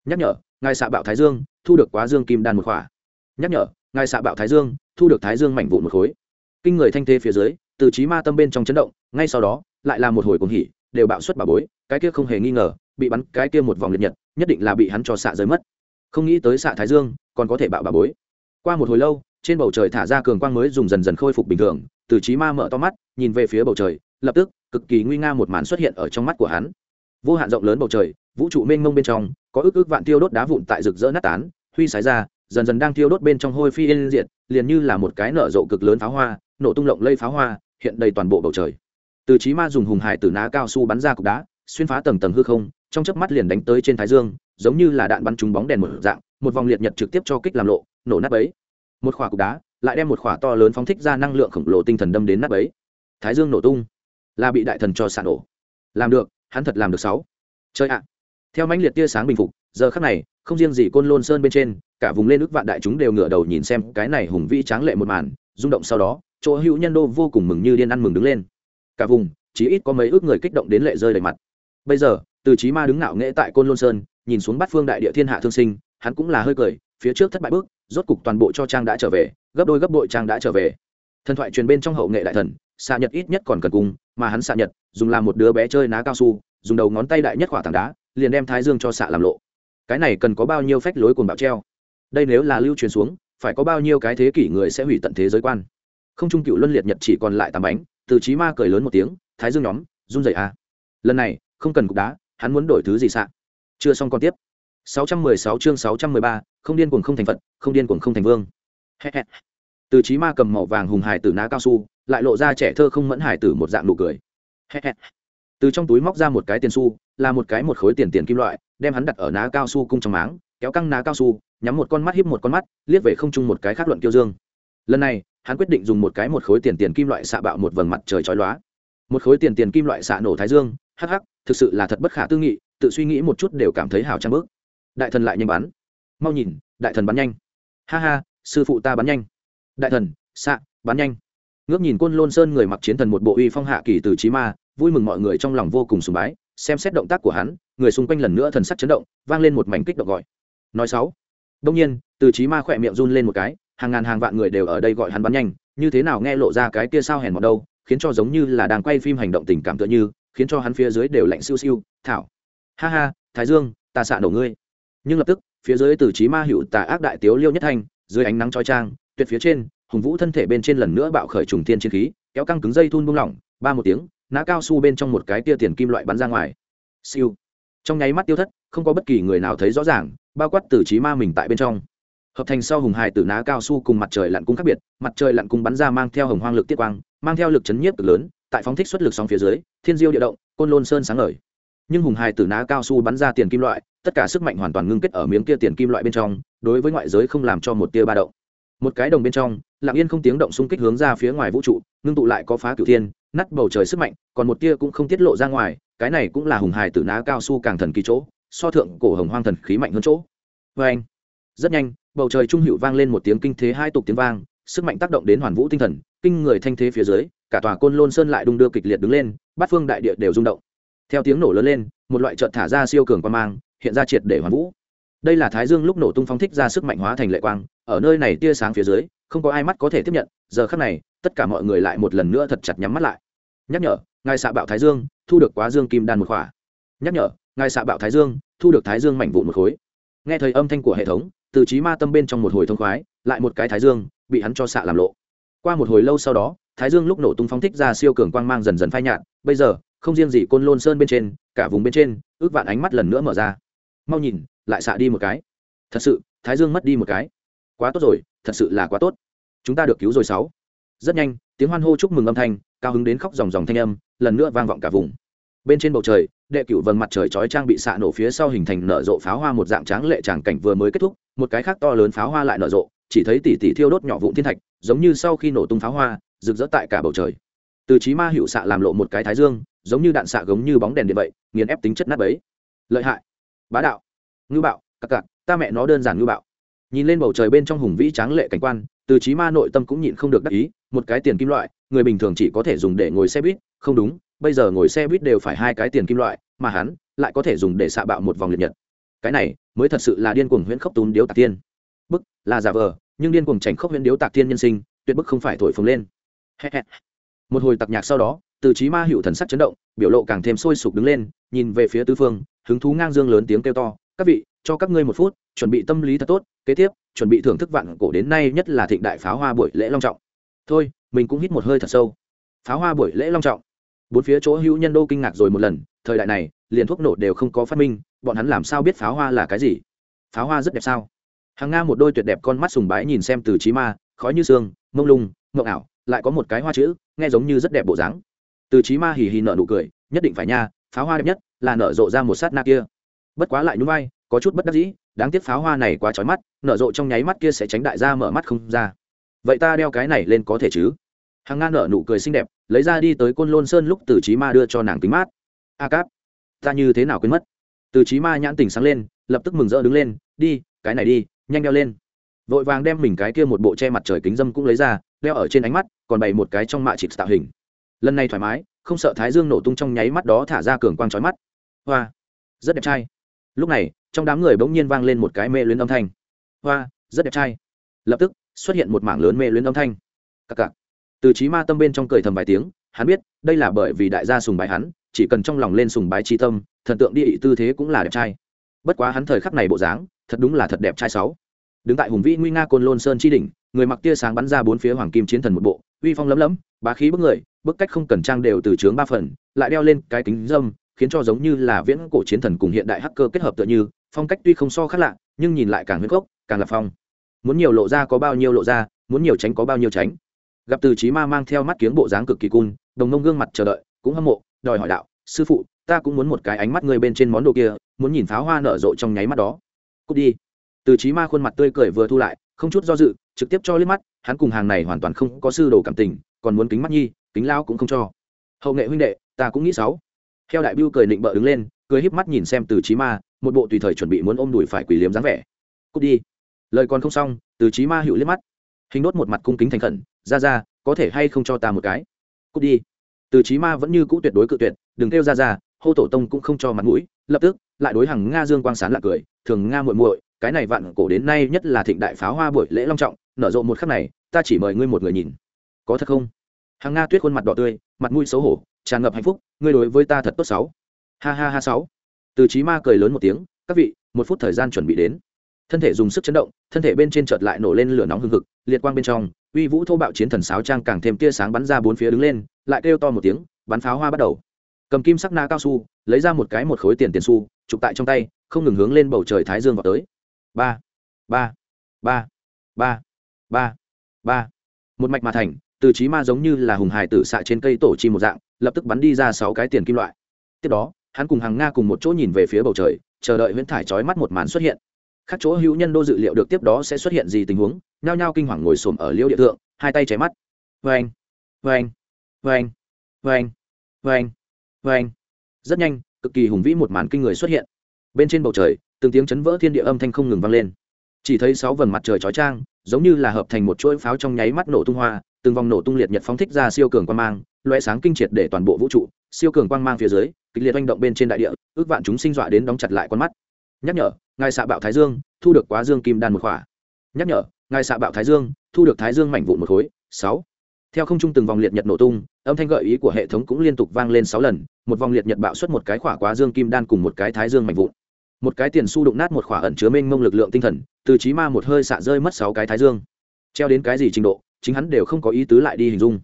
Speaker 1: Nhắc nhở, ngài xạ bạo thái dương, thu được quá dương kim đan một khỏa. Nhắc nhở, ngài xạ bạo thái dương, thu được thái dương mảnh vụn một khối kinh người thanh thế phía dưới, từ trí ma tâm bên trong chấn động, ngay sau đó, lại là một hồi cuồng hỉ, đều bạo xuất bà bối, cái kia không hề nghi ngờ, bị bắn cái kia một vòng liệt nhật, nhất định là bị hắn cho xạ rơi mất. Không nghĩ tới xạ thái dương, còn có thể bạo bà bối. Qua một hồi lâu, trên bầu trời thả ra cường quang mới dùng dần dần khôi phục bình thường, từ trí ma mở to mắt, nhìn về phía bầu trời, lập tức, cực kỳ nguy nga một màn xuất hiện ở trong mắt của hắn. Vô hạn rộng lớn bầu trời, vũ trụ mênh mông bên trong, có ước ước vạn tiêu đốt đá vụn tại rực rỡ nát tán, huy sái ra, dần dần đang tiêu đốt bên trong hôi phi yên diệt, liền như là một cái nở rộ cực lớn pháo hoa nổ tung lộng lây pháo hoa, hiện đầy toàn bộ bầu trời. Từ trí ma dùng hùng hải từ ná cao su bắn ra cục đá, xuyên phá tầng tầng hư không, trong chớp mắt liền đánh tới trên thái dương, giống như là đạn bắn trúng bóng đèn một dạng, một vòng liệt nhật trực tiếp cho kích làm lộ, nổ nát ấy một khỏa cục đá, lại đem một khỏa to lớn phóng thích ra năng lượng khổng lồ tinh thần đâm đến nát ấy thái dương nổ tung, là bị đại thần cho sản nổ. Làm được, hắn thật làm được sáu. Chơi ạ. Theo mãnh liệt tia sáng bình phục, giờ khắc này, không riêng gì côn lôn sơn bên trên, cả vùng lên ước vạn đại chúng đều ngửa đầu nhìn xem cái này hùng vĩ tráng lệ một màn, rung động sau đó chỗ hữu nhân đô vô cùng mừng như điên ăn mừng đứng lên. Cả vùng chỉ ít có mấy ước người kích động đến lệ rơi đầy mặt. Bây giờ, từ trí ma đứng ngạo nghễ tại côn lôn sơn, nhìn xuống bát phương đại địa thiên hạ thương sinh, hắn cũng là hơi cười, phía trước thất bại bước, rốt cục toàn bộ cho trang đã trở về, gấp đôi gấp bội trang đã trở về. Thần thoại truyền bên trong hậu nghệ đại thần, xạ nhật ít nhất còn cần cung mà hắn xạ nhật, dùng làm một đứa bé chơi ná cao su, dùng đầu ngón tay đại nhất khỏa tảng đá, liền đem thái dương cho xạ làm lộ. Cái này cần có bao nhiêu phách lối cuồng bạo treo? Đây nếu là lưu truyền xuống, phải có bao nhiêu cái thế kỷ người sẽ hủy tận thế giới quan? Không trung cựu luân liệt nhật chỉ còn lại tám bánh từ trí ma cười lớn một tiếng thái dương nhóm run rẩy à. Lần này không cần cục đá hắn muốn đổi thứ gì xạ? Chưa xong còn tiếp. 616 chương 613, không điên cuồng không thành phật không điên cuồng không thành vương. Từ trí ma cầm màu vàng hùng hải tử ná cao su lại lộ ra trẻ thơ không mẫn hải tử một dạng nụ cười. Từ trong túi móc ra một cái tiền su là một cái một khối tiền tiền kim loại đem hắn đặt ở ná cao su cung trong máng kéo căng ná cao su nhắm một con mắt híp một con mắt liếc về không chung một cái khác luận kiêu dương. Lần này hắn quyết định dùng một cái một khối tiền tiền kim loại xạ bạo một vầng mặt trời chói lóa. Một khối tiền tiền kim loại xạ nổ thái dương, hắc hắc, thực sự là thật bất khả tư nghị, tự suy nghĩ một chút đều cảm thấy hào trang bước. Đại thần lại nhanh bắn. Mau nhìn, đại thần bắn nhanh. Ha ha, sư phụ ta bắn nhanh. Đại thần, xạ, bắn nhanh. Ngước nhìn côn lôn sơn người mặc chiến thần một bộ uy phong hạ kỳ từ trí ma, vui mừng mọi người trong lòng vô cùng sùng bái, xem xét động tác của hắn, người xung quanh lần nữa thần sắc chấn động, vang lên một mảnh kích động gọi. Nói sáu. Đông nhiên, từ trí ma khỏe miệng run lên một cái hàng ngàn hàng vạn người đều ở đây gọi hắn bắn nhanh, như thế nào nghe lộ ra cái kia sao hèn mọt đâu, khiến cho giống như là đang quay phim hành động tình cảm tựa như, khiến cho hắn phía dưới đều lạnh siêu siêu, thảo, ha ha, thái dương, ta xạ nổ ngươi. Nhưng lập tức, phía dưới từ trí ma hữu tà ác đại tiếu liêu nhất thanh, dưới ánh nắng trói trang tuyệt phía trên, hùng vũ thân thể bên trên lần nữa bạo khởi trùng thiên chiến khí, kéo căng cứng dây thun buông lỏng, ba một tiếng, nã cao su bên trong một cái tia tiền kim loại bắn ra ngoài. Siêu. Trong nháy mắt tiêu thất, không có bất kỳ người nào thấy rõ ràng, bao quát từ trí ma mình tại bên trong hợp thành sau hùng hài tử ná cao su cùng mặt trời lặn cung khác biệt, mặt trời lặn cung bắn ra mang theo hồng hoang lực tiết quang, mang theo lực chấn nhiếp cực lớn, tại phóng thích xuất lực sóng phía dưới, thiên diêu địa động, côn lôn sơn sáng ngời. Nhưng hùng hài tử ná cao su bắn ra tiền kim loại, tất cả sức mạnh hoàn toàn ngưng kết ở miếng kia tiền kim loại bên trong, đối với ngoại giới không làm cho một tia ba động. Một cái đồng bên trong, lặng yên không tiếng động xung kích hướng ra phía ngoài vũ trụ, ngưng tụ lại có phá cửu thiên nắt bầu trời sức mạnh, còn một tia cũng không tiết lộ ra ngoài, cái này cũng là hùng hài tử ná cao su càng thần kỳ chỗ, so thượng cổ hồng hoang thần khí mạnh hơn chỗ. Vê anh rất nhanh bầu trời trung hữu vang lên một tiếng kinh thế hai tục tiếng vang, sức mạnh tác động đến hoàn vũ tinh thần, kinh người thanh thế phía dưới, cả tòa côn lôn sơn lại đung đưa kịch liệt đứng lên, bát phương đại địa đều rung động. Theo tiếng nổ lớn lên, một loại trợt thả ra siêu cường quan mang, hiện ra triệt để hoàn vũ. Đây là thái dương lúc nổ tung phóng thích ra sức mạnh hóa thành lệ quang, ở nơi này tia sáng phía dưới, không có ai mắt có thể tiếp nhận, giờ khắc này, tất cả mọi người lại một lần nữa thật chặt nhắm mắt lại. Nhắc nhở, ngài xạ bạo thái dương, thu được quá dương kim đan một khỏa. Nhắc nhở, ngài xạ bạo thái dương, thu được thái dương mảnh vụn một khối. Nghe thời âm thanh của hệ thống từ trí ma tâm bên trong một hồi thông khoái, lại một cái thái dương, bị hắn cho xạ làm lộ. Qua một hồi lâu sau đó, thái dương lúc nổ tung phóng thích ra siêu cường quang mang dần dần phai nhạt, bây giờ, không riêng gì côn lôn sơn bên trên, cả vùng bên trên, ước vạn ánh mắt lần nữa mở ra. Mau nhìn, lại xạ đi một cái. Thật sự, thái dương mất đi một cái. Quá tốt rồi, thật sự là quá tốt. Chúng ta được cứu rồi sáu. Rất nhanh, tiếng hoan hô chúc mừng âm thanh, cao hứng đến khóc dòng dòng thanh âm, lần nữa vang vọng cả vùng bên trên bầu trời, đệ cửu vầng mặt trời chói trang bị xạ nổ phía sau hình thành nở rộ pháo hoa một dạng tráng lệ tràng cảnh vừa mới kết thúc, một cái khác to lớn pháo hoa lại nở rộ, chỉ thấy tỉ tỉ thiêu đốt nhỏ vụn thiên thạch, giống như sau khi nổ tung pháo hoa, rực rỡ tại cả bầu trời. Từ trí ma hiệu xạ làm lộ một cái thái dương, giống như đạn xạ gống như bóng đèn điện vậy, nghiền ép tính chất nát bấy. Lợi hại. Bá đạo. Ngư bạo. Cặc cặc ta mẹ nó đơn giản ngư bạo nhìn lên bầu trời bên trong hùng vĩ tráng lệ cảnh quan, từ trí ma nội tâm cũng nhịn không được đắc ý, một cái tiền kim loại, người bình thường chỉ có thể dùng để ngồi xe buýt, không đúng, bây giờ ngồi xe buýt đều phải hai cái tiền kim loại, mà hắn lại có thể dùng để xạ bạo một vòng liệt nhật. Cái này mới thật sự là điên cuồng huyễn khốc tún điếu tạc tiên. Bức, là giả vờ, nhưng điên cuồng tránh khốc huyễn điếu tạc tiên nhân sinh, tuyệt bức không phải thổi phồng lên. Một hồi tặc nhạc sau đó, từ trí ma hữu thần sắc chấn động, biểu lộ càng thêm sôi sục đứng lên, nhìn về phía tứ phương, hứng thú ngang dương lớn tiếng kêu to, các vị cho các ngươi một phút, chuẩn bị tâm lý thật tốt, kế tiếp, chuẩn bị thưởng thức vạn cổ đến nay nhất là thịnh đại pháo hoa buổi lễ long trọng. Thôi, mình cũng hít một hơi thật sâu. Pháo hoa buổi lễ long trọng. Bốn phía chỗ hữu nhân đô kinh ngạc rồi một lần, thời đại này, liền thuốc nổ đều không có phát minh, bọn hắn làm sao biết pháo hoa là cái gì? Pháo hoa rất đẹp sao? Hàng nga một đôi tuyệt đẹp con mắt sùng bái nhìn xem từ trí ma, khói như xương mông lung, mộng ảo, lại có một cái hoa chữ, nghe giống như rất đẹp bộ dáng. Từ trí ma hì hì nở nụ cười, nhất định phải nha, pháo hoa đẹp nhất, là nở rộ ra một sát na kia. Bất quá lại nhún vai có chút bất đắc dĩ, đáng tiếc pháo hoa này quá trói mắt, nở rộ trong nháy mắt kia sẽ tránh đại gia mở mắt không ra. Vậy ta đeo cái này lên có thể chứ? Hàng nga nở nụ cười xinh đẹp, lấy ra đi tới côn lôn sơn lúc từ trí ma đưa cho nàng kính mát. A cáp, ta như thế nào quên mất? Từ trí ma nhãn tỉnh sáng lên, lập tức mừng rỡ đứng lên, đi, cái này đi, nhanh đeo lên. Vội vàng đem mình cái kia một bộ che mặt trời kính dâm cũng lấy ra, đeo ở trên ánh mắt, còn bày một cái trong mạ chịt tạo hình. Lần này thoải mái, không sợ thái dương nổ tung trong nháy mắt đó thả ra cường quang trói mắt. Hoa, rất đẹp trai. Lúc này trong đám người bỗng nhiên vang lên một cái mê luyến âm thanh. Hoa, rất đẹp trai. Lập tức, xuất hiện một mảng lớn mê luyến âm thanh. Cặc cặc. Từ trí ma tâm bên trong cười thầm vài tiếng, hắn biết, đây là bởi vì đại gia sùng bái hắn, chỉ cần trong lòng lên sùng bái tri tâm, thần tượng địa ị tư thế cũng là đẹp trai. Bất quá hắn thời khắc này bộ dáng, thật đúng là thật đẹp trai sáu. Đứng tại hùng vĩ nguy nga côn lôn sơn chi đỉnh, người mặc tia sáng bắn ra bốn phía hoàng kim chiến thần một bộ, uy phong lấm lấm, bá khí bức người, bức cách không cần trang đều từ trướng ba phần, lại đeo lên cái kính dâm khiến cho giống như là viễn cổ chiến thần cùng hiện đại hacker kết hợp tựa như phong cách tuy không so khác lạ, nhưng nhìn lại càng huyết gốc càng là phong. Muốn nhiều lộ ra có bao nhiêu lộ ra, muốn nhiều tránh có bao nhiêu tránh. Gặp từ trí ma mang theo mắt kiếng bộ dáng cực kỳ cun, đồng nông gương mặt chờ đợi, cũng hâm mộ, đòi hỏi đạo, sư phụ, ta cũng muốn một cái ánh mắt người bên trên món đồ kia, muốn nhìn pháo hoa nở rộ trong nháy mắt đó. Cút đi. Từ trí ma khuôn mặt tươi cười vừa thu lại, không chút do dự, trực tiếp cho liếc mắt, hắn cùng hàng này hoàn toàn không có sư đồ cảm tình, còn muốn kính mắt nhi, kính lao cũng không cho. Hậu nghệ huynh đệ, ta cũng nghĩ sáu. Theo đại biêu cười định bợ đứng lên, cười híp mắt nhìn xem từ trí ma một bộ tùy thời chuẩn bị muốn ôm đùi phải quỷ liếm dáng vẻ. Cút đi. Lời còn không xong, từ trí ma hữu liếc mắt. Hình đốt một mặt cung kính thành khẩn, ra ra, có thể hay không cho ta một cái? Cút đi. Từ trí ma vẫn như cũ tuyệt đối cự tuyệt, đừng kêu ra ra, hô tổ tông cũng không cho mặt mũi. Lập tức, lại đối hàng nga dương quang sán lạc cười, thường nga muội muội, cái này vạn cổ đến nay nhất là thịnh đại pháo hoa buổi lễ long trọng, nở rộ một khắc này, ta chỉ mời ngươi một người nhìn. Có thật không? Hàng nga tuyết khuôn mặt đỏ tươi, mặt mũi xấu hổ, tràn ngập hạnh phúc, ngươi đối với ta thật tốt sáu. Ha ha ha sáu từ trí ma cười lớn một tiếng, các vị, một phút thời gian chuẩn bị đến. Thân thể dùng sức chấn động, thân thể bên trên chợt lại nổ lên lửa nóng hừng hực, liệt quang bên trong, uy vũ thô bạo chiến thần sáo trang càng thêm tia sáng bắn ra bốn phía đứng lên, lại kêu to một tiếng, bắn pháo hoa bắt đầu. Cầm kim sắc na cao su, lấy ra một cái một khối tiền tiền su chụp tại trong tay, không ngừng hướng lên bầu trời thái dương vào tới. Ba ba ba ba ba ba. Một mạch mà thành, từ trí ma giống như là hùng hải tử xạ trên cây tổ chi một dạng, lập tức bắn đi ra sáu cái tiền kim loại. Tiếp đó hắn cùng hàng nga cùng một chỗ nhìn về phía bầu trời, chờ đợi huyễn thải trói mắt một màn xuất hiện. Các chỗ hữu nhân đô dự liệu được tiếp đó sẽ xuất hiện gì tình huống, nhao nhao kinh hoàng ngồi xổm ở liêu địa thượng, hai tay cháy mắt. Vâng vâng vâng vâng vâng vâng rất nhanh, cực kỳ hùng vĩ một màn kinh người xuất hiện. Bên trên bầu trời, từng tiếng chấn vỡ thiên địa âm thanh không ngừng vang lên. Chỉ thấy sáu vầng mặt trời chói trang giống như là hợp thành một chuỗi pháo trong nháy mắt nổ tung hoa, từng vòng nổ tung liệt nhật phóng thích ra siêu cường quang mang loe sáng kinh triệt để toàn bộ vũ trụ siêu cường quang mang phía dưới, kịch liệt oanh động bên trên đại địa, ước vạn chúng sinh dọa đến đóng chặt lại con mắt. Nhắc nhở, ngài xạ bạo thái dương, thu được quá dương kim đan một khỏa. Nhắc nhở, ngài xạ bạo thái dương, thu được thái dương mảnh vụn một khối. Sáu. Theo không trung từng vòng liệt nhật nổ tung, âm thanh gợi ý của hệ thống cũng liên tục vang lên sáu lần, một vòng liệt nhật bạo xuất một cái khỏa quá dương kim đan cùng một cái thái dương mảnh vụn. Một cái tiền su đụng nát một khỏa ẩn chứa mênh mông lực lượng tinh thần, từ trí ma một hơi xạ rơi mất sáu cái thái dương. Treo đến cái gì trình độ, chính hắn đều không có ý tứ lại đi hình dung.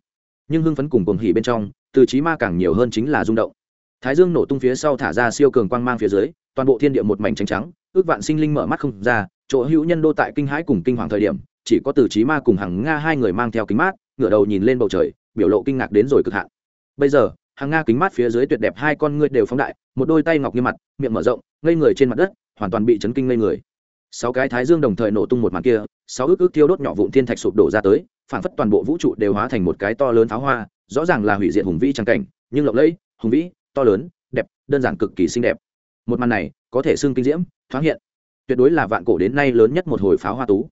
Speaker 1: Nhưng hưng phấn cùng cuồng hỉ bên trong từ trí ma càng nhiều hơn chính là rung động. Thái dương nổ tung phía sau thả ra siêu cường quang mang phía dưới, toàn bộ thiên địa một mảnh trắng trắng, ước vạn sinh linh mở mắt không ra, chỗ hữu nhân đô tại kinh hãi cùng kinh hoàng thời điểm, chỉ có từ trí ma cùng hàng nga hai người mang theo kính mát, ngửa đầu nhìn lên bầu trời, biểu lộ kinh ngạc đến rồi cực hạn. Bây giờ hàng nga kính mát phía dưới tuyệt đẹp hai con ngươi đều phóng đại, một đôi tay ngọc như mặt, miệng mở rộng, ngây người trên mặt đất, hoàn toàn bị chấn kinh ngây người. Sáu cái thái dương đồng thời nổ tung một màn kia, sáu ước ước tiêu đốt nhỏ vụn thiên thạch sụp đổ ra tới phản phất toàn bộ vũ trụ đều hóa thành một cái to lớn pháo hoa rõ ràng là hủy diệt hùng vĩ trang cảnh, nhưng lộng lẫy, hùng vĩ, to lớn, đẹp, đơn giản cực kỳ xinh đẹp. Một màn này có thể xưng kinh diễm, thoáng hiện. Tuyệt đối là vạn cổ đến nay lớn nhất một hồi pháo hoa tú.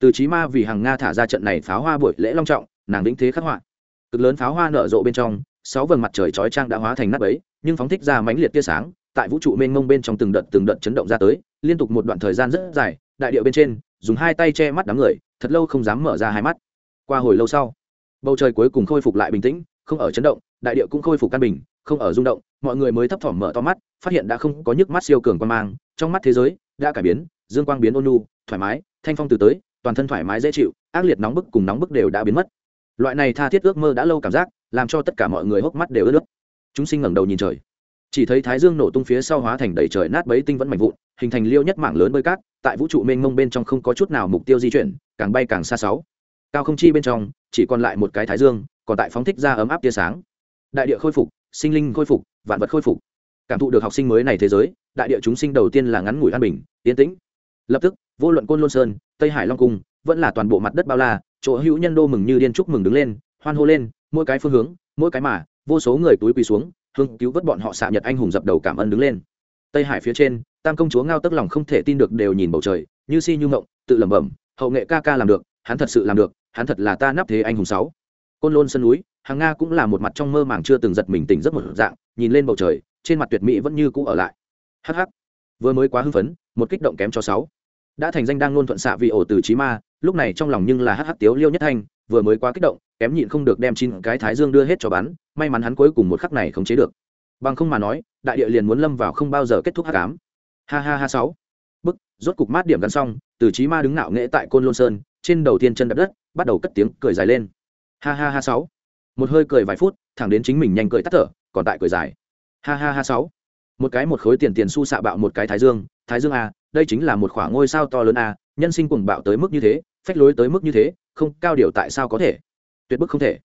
Speaker 1: Từ chí ma vì hàng nga thả ra trận này pháo hoa buổi lễ long trọng, nàng đĩnh thế khắc họa. Cực lớn pháo hoa nở rộ bên trong, sáu vầng mặt trời chói trang đã hóa thành nắp ấy nhưng phóng thích ra mãnh liệt tia sáng, tại vũ trụ mênh mông bên trong từng đợt từng đợt chấn động ra tới, liên tục một đoạn thời gian rất dài, đại điệu bên trên, dùng hai tay che mắt đám người, thật lâu không dám mở ra hai mắt. Qua hồi lâu sau bầu trời cuối cùng khôi phục lại bình tĩnh, không ở chấn động, đại địa cũng khôi phục căn bình, không ở rung động, mọi người mới thấp thỏm mở to mắt, phát hiện đã không có nhức mắt siêu cường quan mang, trong mắt thế giới đã cải biến, dương quang biến ôn nhu, thoải mái, thanh phong từ tới, toàn thân thoải mái dễ chịu, ác liệt nóng bức cùng nóng bức đều đã biến mất. Loại này tha thiết ước mơ đã lâu cảm giác, làm cho tất cả mọi người hốc mắt đều ướt nước. Chúng sinh ngẩng đầu nhìn trời. Chỉ thấy thái dương nổ tung phía sau hóa thành đầy trời nát bấy tinh vẫn mạnh vụn, hình thành liêu nhất mảng lớn bơi cát, tại vũ trụ mênh mông bên trong không có chút nào mục tiêu di chuyển, càng bay càng xa sáu cao không chi bên trong, chỉ còn lại một cái thái dương, còn tại phóng thích ra ấm áp tia sáng. Đại địa khôi phục, sinh linh khôi phục, vạn vật khôi phục. Cảm thụ được học sinh mới này thế giới, đại địa chúng sinh đầu tiên là ngắn ngủi an bình, yên tĩnh. Lập tức, vô luận côn lôn sơn, tây hải long cung, vẫn là toàn bộ mặt đất bao la, chỗ hữu nhân đô mừng như điên chúc mừng đứng lên, hoan hô lên, mỗi cái phương hướng, mỗi cái mà, vô số người túi quỳ xuống hương cứu vớt bọn họ xạ nhật anh hùng dập đầu cảm ơn đứng lên. Tây hải phía trên, tam công chúa ngao tức lòng không thể tin được đều nhìn bầu trời, như si như ngộng tự lẩm bẩm, hậu nghệ ca ca làm được, hắn thật sự làm được hắn thật là ta nắp thế anh hùng sáu. Côn lôn sân núi, hàng nga cũng là một mặt trong mơ màng chưa từng giật mình tỉnh giấc một dạng, nhìn lên bầu trời, trên mặt tuyệt mỹ vẫn như cũ ở lại. Hh vừa mới quá hưng phấn, một kích động kém cho sáu. Đã thành danh đang luôn thuận xạ vì ổ từ trí ma, lúc này trong lòng nhưng là hh tiếu liêu nhất thanh, vừa mới quá kích động, kém nhịn không được đem chín cái thái dương đưa hết cho bắn, may mắn hắn cuối cùng một khắc này không chế được. Bằng không mà nói, đại địa liền muốn lâm vào không bao giờ kết thúc hắc ám. Ha ha ha sáu. Bức, rốt cục mát điểm gắn xong, từ trí ma đứng nạo nghễ tại côn lôn sơn, trên đầu tiên chân đập đất bắt đầu cất tiếng cười dài lên. Ha ha ha sáu. Một hơi cười vài phút, thẳng đến chính mình nhanh cười tắt thở, còn tại cười dài. Ha ha ha sáu. Một cái một khối tiền tiền su xạ bạo một cái thái dương thái dương a, đây chính là một khoảng ngôi sao to lớn a, nhân sinh cuồng bạo tới mức như thế, phách lối tới mức như thế, không, cao điều tại sao có thể? Tuyệt bức không thể.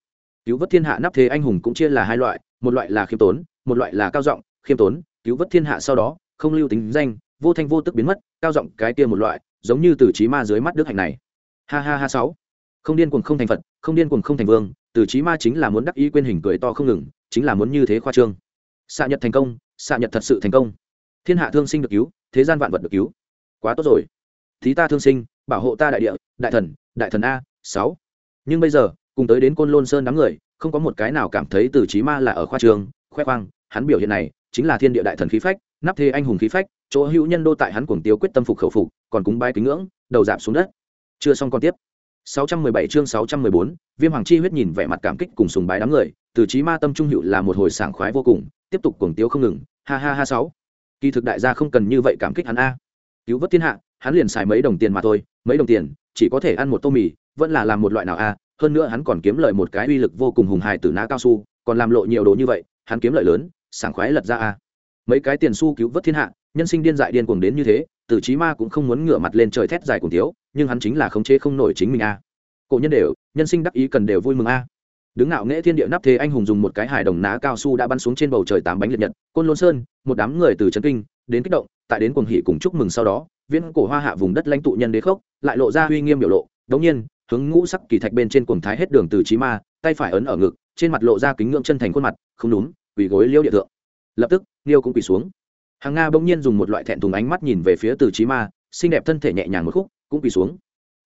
Speaker 1: Cứu vớt thiên hạ nắp thế anh hùng cũng chia là hai loại, một loại là khiêm tốn, một loại là cao giọng, khiêm tốn, cứu vớt thiên hạ sau đó, không lưu tính danh, vô thanh vô tức biến mất, cao giọng cái kia một loại, giống như từ trí ma dưới mắt đức hạnh này. Ha ha ha sáu không điên cuồng không thành phật, không điên cuồng không thành vương, từ trí ma chính là muốn đắc ý quên hình cười to không ngừng, chính là muốn như thế khoa trương. Xạ nhật thành công, xạ nhật thật sự thành công. Thiên hạ thương sinh được cứu, thế gian vạn vật được cứu. Quá tốt rồi. Thí ta thương sinh, bảo hộ ta đại địa, đại thần đại thần a, sáu. Nhưng bây giờ, cùng tới đến côn lôn sơn đám người, không có một cái nào cảm thấy từ trí ma là ở khoa trường khoe khoang, hắn biểu hiện này, chính là thiên địa đại thần khí phách, nắp thế anh hùng khí phách, chỗ hữu nhân đô tại hắn cuồng tiêu quyết tâm phục khẩu phục, còn cúng bái kính ngưỡng, đầu giảm xuống đất. Chưa xong còn tiếp. 617 chương 614, Viêm Hoàng Chi huyết nhìn vẻ mặt cảm kích cùng sùng bái đám người, từ chí ma tâm trung hữu là một hồi sảng khoái vô cùng, tiếp tục cuồng tiếu không ngừng, ha ha ha sáu. Kỳ thực đại gia không cần như vậy cảm kích hắn a. Cứu vớt thiên hạ, hắn liền xài mấy đồng tiền mà thôi, mấy đồng tiền, chỉ có thể ăn một tô mì, vẫn là làm một loại nào a, hơn nữa hắn còn kiếm lợi một cái uy lực vô cùng hùng hài từ ná cao su, còn làm lộ nhiều đồ như vậy, hắn kiếm lợi lớn, sảng khoái lật ra a. Mấy cái tiền xu cứu vớt thiên hạ, nhân sinh điên dại điên cuồng đến như thế, từ chí ma cũng không muốn ngửa mặt lên trời thét dài cùng thiếu, nhưng hắn chính là khống chế không nổi chính mình a. Cổ nhân đều, nhân sinh đắc ý cần đều vui mừng a. Đứng ngạo nghễ thiên địa nắp thế anh hùng dùng một cái hài đồng ná cao su đã bắn xuống trên bầu trời tám bánh liệt nhật, côn lôn sơn, một đám người từ trấn kinh, đến kích động, tại đến cuồng hỉ cùng chúc mừng sau đó, viễn cổ hoa hạ vùng đất lãnh tụ nhân đế khốc, lại lộ ra uy nghiêm biểu lộ, đống nhiên, hướng ngũ sắc kỳ thạch bên trên cuồng thái hết đường từ chí ma, tay phải ấn ở ngực, trên mặt lộ ra kính ngưỡng chân thành khuôn mặt, không đúng, quỳ gối liêu địa thượng. Lập tức liêu cũng quỳ xuống hàng nga bỗng nhiên dùng một loại thẹn thùng ánh mắt nhìn về phía từ chí ma, xinh đẹp thân thể nhẹ nhàng một khúc, cũng quỳ xuống.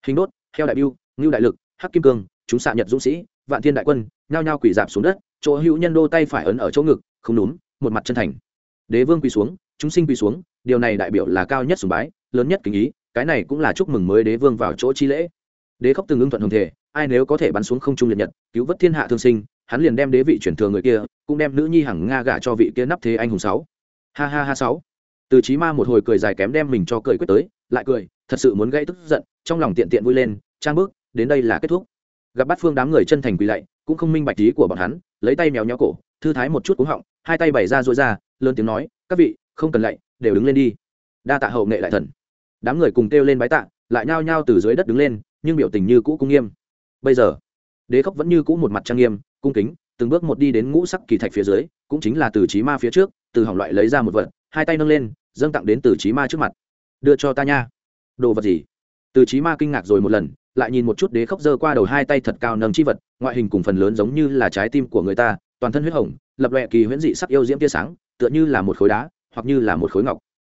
Speaker 1: Hình đốt, heo đại biêu ngưu đại lực, hắc kim cương, chúng xạ nhật dũng sĩ, vạn thiên đại quân, nhao nhao quỳ dạp xuống đất, chỗ hữu nhân đô tay phải ấn ở chỗ ngực, không đúng một mặt chân thành. Đế vương quỳ xuống, chúng sinh quỳ xuống, điều này đại biểu là cao nhất sùng bái, lớn nhất kính ý, cái này cũng là chúc mừng mới đế vương vào chỗ chi lễ. Đế khóc từng ưng thuận hồng thể, ai nếu có thể bắn xuống không trung liệt nhật, cứu vớt thiên hạ thương sinh, hắn liền đem đế vị chuyển thừa người kia, cũng đem nữ nhi hằng nga gả cho vị kia nắp thế anh hùng sáu ha ha ha sáu. Từ chí ma một hồi cười dài kém đem mình cho cười quyết tới, lại cười, thật sự muốn gây tức giận, trong lòng tiện tiện vui lên, trang bước, đến đây là kết thúc. Gặp bắt phương đám người chân thành quỳ lạy, cũng không minh bạch ý của bọn hắn, lấy tay méo nhéo cổ, thư thái một chút cúng họng, hai tay bày ra rối ra, lớn tiếng nói, các vị, không cần lạy, đều đứng lên đi. Đa tạ hậu nghệ lại thần. Đám người cùng kêu lên bái tạ, lại nhao nhao từ dưới đất đứng lên, nhưng biểu tình như cũ cung nghiêm. Bây giờ, đế khốc vẫn như cũ một mặt trang nghiêm, cung kính, từng bước một đi đến ngũ sắc kỳ thạch phía dưới, cũng chính là từ trí ma phía trước từ hỏng loại lấy ra một vật, hai tay nâng lên, dâng tặng đến từ trí ma trước mặt. Đưa cho ta nha. Đồ vật gì? Từ trí ma kinh ngạc rồi một lần, lại nhìn một chút đế khốc dơ qua đầu hai tay thật cao nâng chi vật, ngoại hình cùng phần lớn giống như là trái tim của người ta, toàn thân huyết hồng, lập lệ kỳ huyễn dị sắc yêu diễm tia sáng, tựa như là một khối đá, hoặc như là một khối ngọc.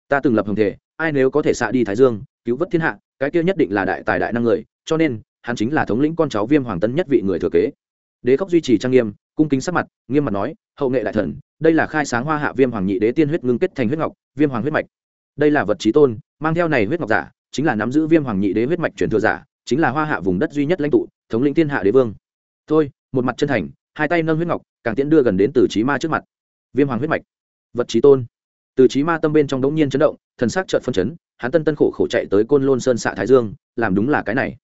Speaker 1: Ta từng lập hồng thể, ai nếu có thể xạ đi thái dương, cứu vớt thiên hạ, cái kia nhất định là đại tài đại năng người, cho nên, hắn chính là thống lĩnh con cháu viêm hoàng tân nhất vị người thừa kế. Đế khốc duy trì trang nghiêm, cung kính sắc mặt, nghiêm mặt nói, hậu nghệ đại thần đây là khai sáng hoa hạ viêm hoàng nhị đế tiên huyết ngưng kết thành huyết ngọc, viêm hoàng huyết mạch. Đây là vật trí tôn, mang theo này huyết ngọc giả, chính là nắm giữ viêm hoàng nhị đế huyết mạch truyền thừa giả, chính là hoa hạ vùng đất duy nhất lãnh tụ, thống lĩnh thiên hạ đế vương. Thôi, một mặt chân thành, hai tay nâng huyết ngọc, càng tiễn đưa gần đến từ trí ma trước mặt. Viêm hoàng huyết mạch. Vật trí tôn. Từ trí ma tâm bên trong đống nhiên chấn động, thần sắc trợn phân chấn, hắn tân tân khổ khổ chạy tới côn lôn sơn xạ thái dương, làm đúng là cái này.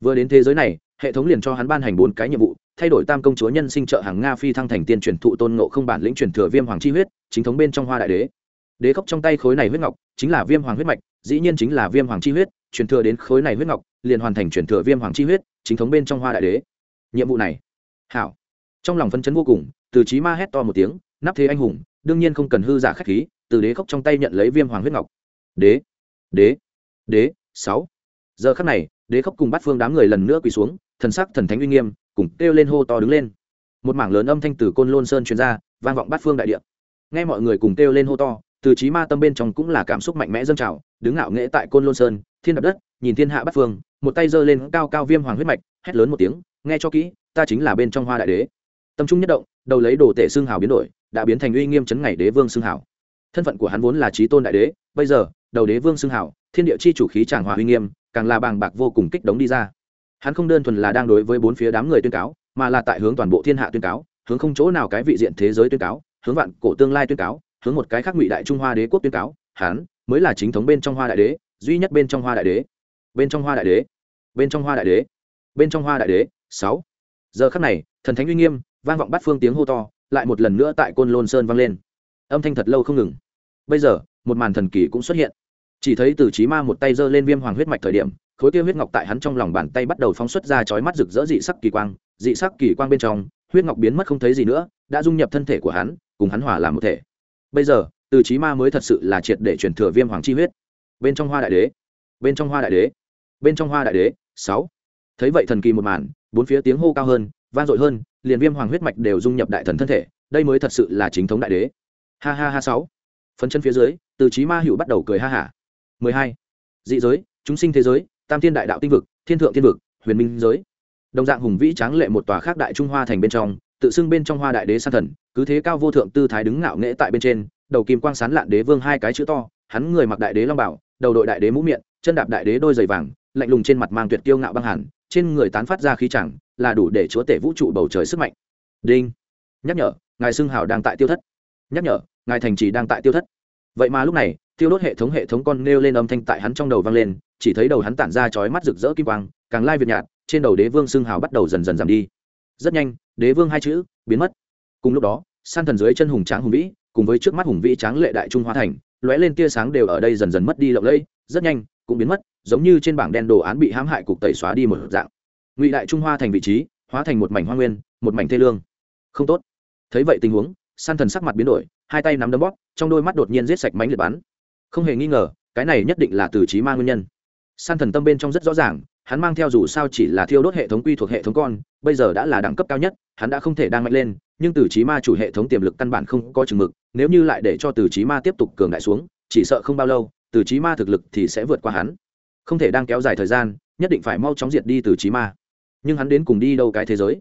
Speaker 1: Vừa đến thế giới này hệ thống liền cho hắn ban hành bốn cái nhiệm vụ, thay đổi tam công chúa nhân sinh trợ hàng nga phi thăng thành tiên truyền thụ tôn ngộ không bản lĩnh truyền thừa viêm hoàng chi huyết, chính thống bên trong hoa đại đế. Đế khốc trong tay khối này huyết ngọc chính là viêm hoàng huyết mạch, dĩ nhiên chính là viêm hoàng chi huyết, truyền thừa đến khối này huyết ngọc liền hoàn thành truyền thừa viêm hoàng chi huyết, chính thống bên trong hoa đại đế. Nhiệm vụ này, hảo. Trong lòng phân chấn vô cùng, từ trí ma hét to một tiếng, nắp thế anh hùng, đương nhiên không cần hư giả khách khí, từ đế khốc trong tay nhận lấy viêm hoàng huyết ngọc. Đế đế đế, sáu. Giờ khắc này đế khốc cùng bắt phương đám người lần nữa quỳ xuống, thần sắc thần thánh uy nghiêm, cùng kêu lên hô to đứng lên. Một mảng lớn âm thanh từ côn lôn sơn truyền ra, vang vọng bát phương đại địa. Nghe mọi người cùng kêu lên hô to, từ trí ma tâm bên trong cũng là cảm xúc mạnh mẽ dâng trào, đứng ngạo nghễ tại côn lôn sơn, thiên đập đất, nhìn thiên hạ bát phương, một tay giơ lên cao cao viêm hoàng huyết mạch, hét lớn một tiếng, nghe cho kỹ, ta chính là bên trong hoa đại đế. Tâm trung nhất động, đầu lấy đồ tể xương hào biến đổi, đã biến thành uy nghiêm chấn ngày đế vương xương hào. Thân phận của hắn vốn là trí tôn đại đế, bây giờ, đầu đế vương xương hào, thiên địa chi chủ khí tràng hòa uy nghiêm càng là bàng bạc vô cùng kích đống đi ra. Hắn không đơn thuần là đang đối với bốn phía đám người tuyên cáo, mà là tại hướng toàn bộ thiên hạ tuyên cáo, hướng không chỗ nào cái vị diện thế giới tuyên cáo, hướng vạn cổ tương lai tuyên cáo, hướng một cái khác ngụy đại trung hoa đế quốc tuyên cáo. Hắn mới là chính thống bên trong hoa đại đế, duy nhất bên trong hoa đại đế. Bên trong hoa đại đế. Bên trong hoa đại đế. Bên trong hoa đại đế. Sáu. Giờ khắc này, thần thánh uy nghiêm, vang vọng bát phương tiếng hô to, lại một lần nữa tại côn lôn sơn vang lên. Âm thanh thật lâu không ngừng. Bây giờ, một màn thần kỳ cũng xuất hiện chỉ thấy từ trí ma một tay giơ lên viêm hoàng huyết mạch thời điểm, khối kia huyết ngọc tại hắn trong lòng bàn tay bắt đầu phóng xuất ra chói mắt rực rỡ dị sắc kỳ quang. Dị sắc kỳ quang bên trong, huyết ngọc biến mất không thấy gì nữa, đã dung nhập thân thể của hắn, cùng hắn hòa làm một thể. Bây giờ, từ trí ma mới thật sự là triệt để truyền thừa viêm hoàng chi huyết. Bên trong hoa đại đế, bên trong hoa đại đế, bên trong hoa đại đế, sáu. Thấy vậy thần kỳ một màn, bốn phía tiếng hô cao hơn, vang dội hơn, liền viêm hoàng huyết mạch đều dung nhập đại thần thân thể, đây mới thật sự là chính thống đại đế. Ha ha ha, sáu. Phấn chân phía dưới, từ trí ma hữu bắt đầu cười ha hả mười hai. Dị giới, chúng sinh thế giới, tam thiên đại đạo tinh vực, thiên thượng thiên vực, huyền minh giới. Đồng dạng hùng vĩ tráng lệ một tòa khác đại trung hoa thành bên trong, tự xưng bên trong hoa đại đế san thần, cứ thế cao vô thượng tư thái đứng ngạo nghễ tại bên trên, đầu kim quang sán lạn đế vương hai cái chữ to, hắn người mặc đại đế long bảo, đầu đội đại đế mũ miệng, chân đạp đại đế đôi giày vàng, lạnh lùng trên mặt mang tuyệt kiêu ngạo băng hẳn trên người tán phát ra khí chẳng, là đủ để chúa tể vũ trụ bầu trời sức mạnh. Đinh. Nhắc nhở, ngài xưng hào đang tại tiêu thất. Nhắc nhở, ngài thành trì đang tại tiêu thất. Vậy mà lúc này tiêu đốt hệ thống hệ thống con nêu lên âm thanh tại hắn trong đầu vang lên, chỉ thấy đầu hắn tản ra chói mắt rực rỡ kim quang, càng lai việt nhạt, trên đầu đế vương xưng hào bắt đầu dần dần giảm đi. Rất nhanh, đế vương hai chữ biến mất. Cùng lúc đó, san thần dưới chân hùng tráng hùng vĩ, cùng với trước mắt hùng vĩ tráng lệ đại trung hoa thành, lóe lên tia sáng đều ở đây dần dần mất đi lộng lẫy, rất nhanh, cũng biến mất, giống như trên bảng đen đồ án bị hãm hại cục tẩy xóa đi một dạng. Ngụy đại trung hoa thành vị trí, hóa thành một mảnh hoa nguyên, một mảnh thê lương. Không tốt. Thấy vậy tình huống, san thần sắc mặt biến đổi, hai tay nắm đấm bóp, trong đôi mắt đột nhiên giết sạch mánh liệt bắn không hề nghi ngờ, cái này nhất định là từ trí ma nguyên nhân. San thần tâm bên trong rất rõ ràng, hắn mang theo dù sao chỉ là thiêu đốt hệ thống quy thuộc hệ thống con, bây giờ đã là đẳng cấp cao nhất, hắn đã không thể đang mạnh lên, nhưng từ trí ma chủ hệ thống tiềm lực căn bản không có chừng mực, nếu như lại để cho từ trí ma tiếp tục cường đại xuống, chỉ sợ không bao lâu, từ trí ma thực lực thì sẽ vượt qua hắn. Không thể đang kéo dài thời gian, nhất định phải mau chóng diệt đi từ trí ma. Nhưng hắn đến cùng đi đâu cái thế giới?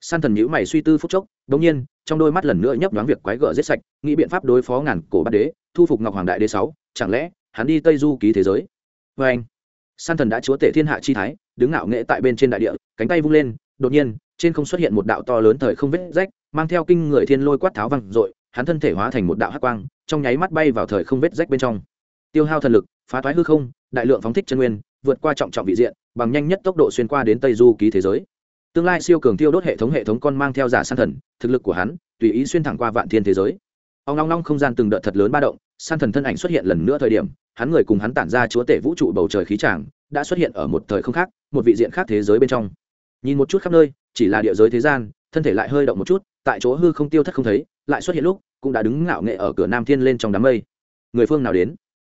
Speaker 1: San thần nhữ mày suy tư phúc chốc đồng nhiên, trong đôi mắt lần nữa nhấp nhoáng việc quái gở giết sạch, nghĩ biện pháp đối phó ngàn cổ bát đế, thu phục ngọc hoàng đại đế sáu, chẳng lẽ hắn đi tây du ký thế giới? Và anh, san thần đã chúa tể thiên hạ chi thái, đứng ngạo nghễ tại bên trên đại địa, cánh tay vung lên, đột nhiên, trên không xuất hiện một đạo to lớn thời không vết rách, mang theo kinh người thiên lôi quát tháo văng rồi hắn thân thể hóa thành một đạo hắc quang, trong nháy mắt bay vào thời không vết rách bên trong. Tiêu hao thần lực, phá toái hư không, đại lượng phóng thích chân nguyên, vượt qua trọng trọng vị diện, bằng nhanh nhất tốc độ xuyên qua đến tây du ký thế giới tương lai siêu cường tiêu đốt hệ thống hệ thống con mang theo giả san thần, thực lực của hắn, tùy ý xuyên thẳng qua vạn thiên thế giới. Ông long long không gian từng đợt thật lớn ba động san thần thân ảnh xuất hiện lần nữa thời điểm, hắn người cùng hắn tản ra chúa tể vũ trụ bầu trời khí tràng, đã xuất hiện ở một thời không khác, một vị diện khác thế giới bên trong. Nhìn một chút khắp nơi, chỉ là địa giới thế gian, thân thể lại hơi động một chút, tại chỗ hư không tiêu thất không thấy, lại xuất hiện lúc, cũng đã đứng ngạo nghệ ở cửa nam thiên lên trong đám mây. Người phương nào đến?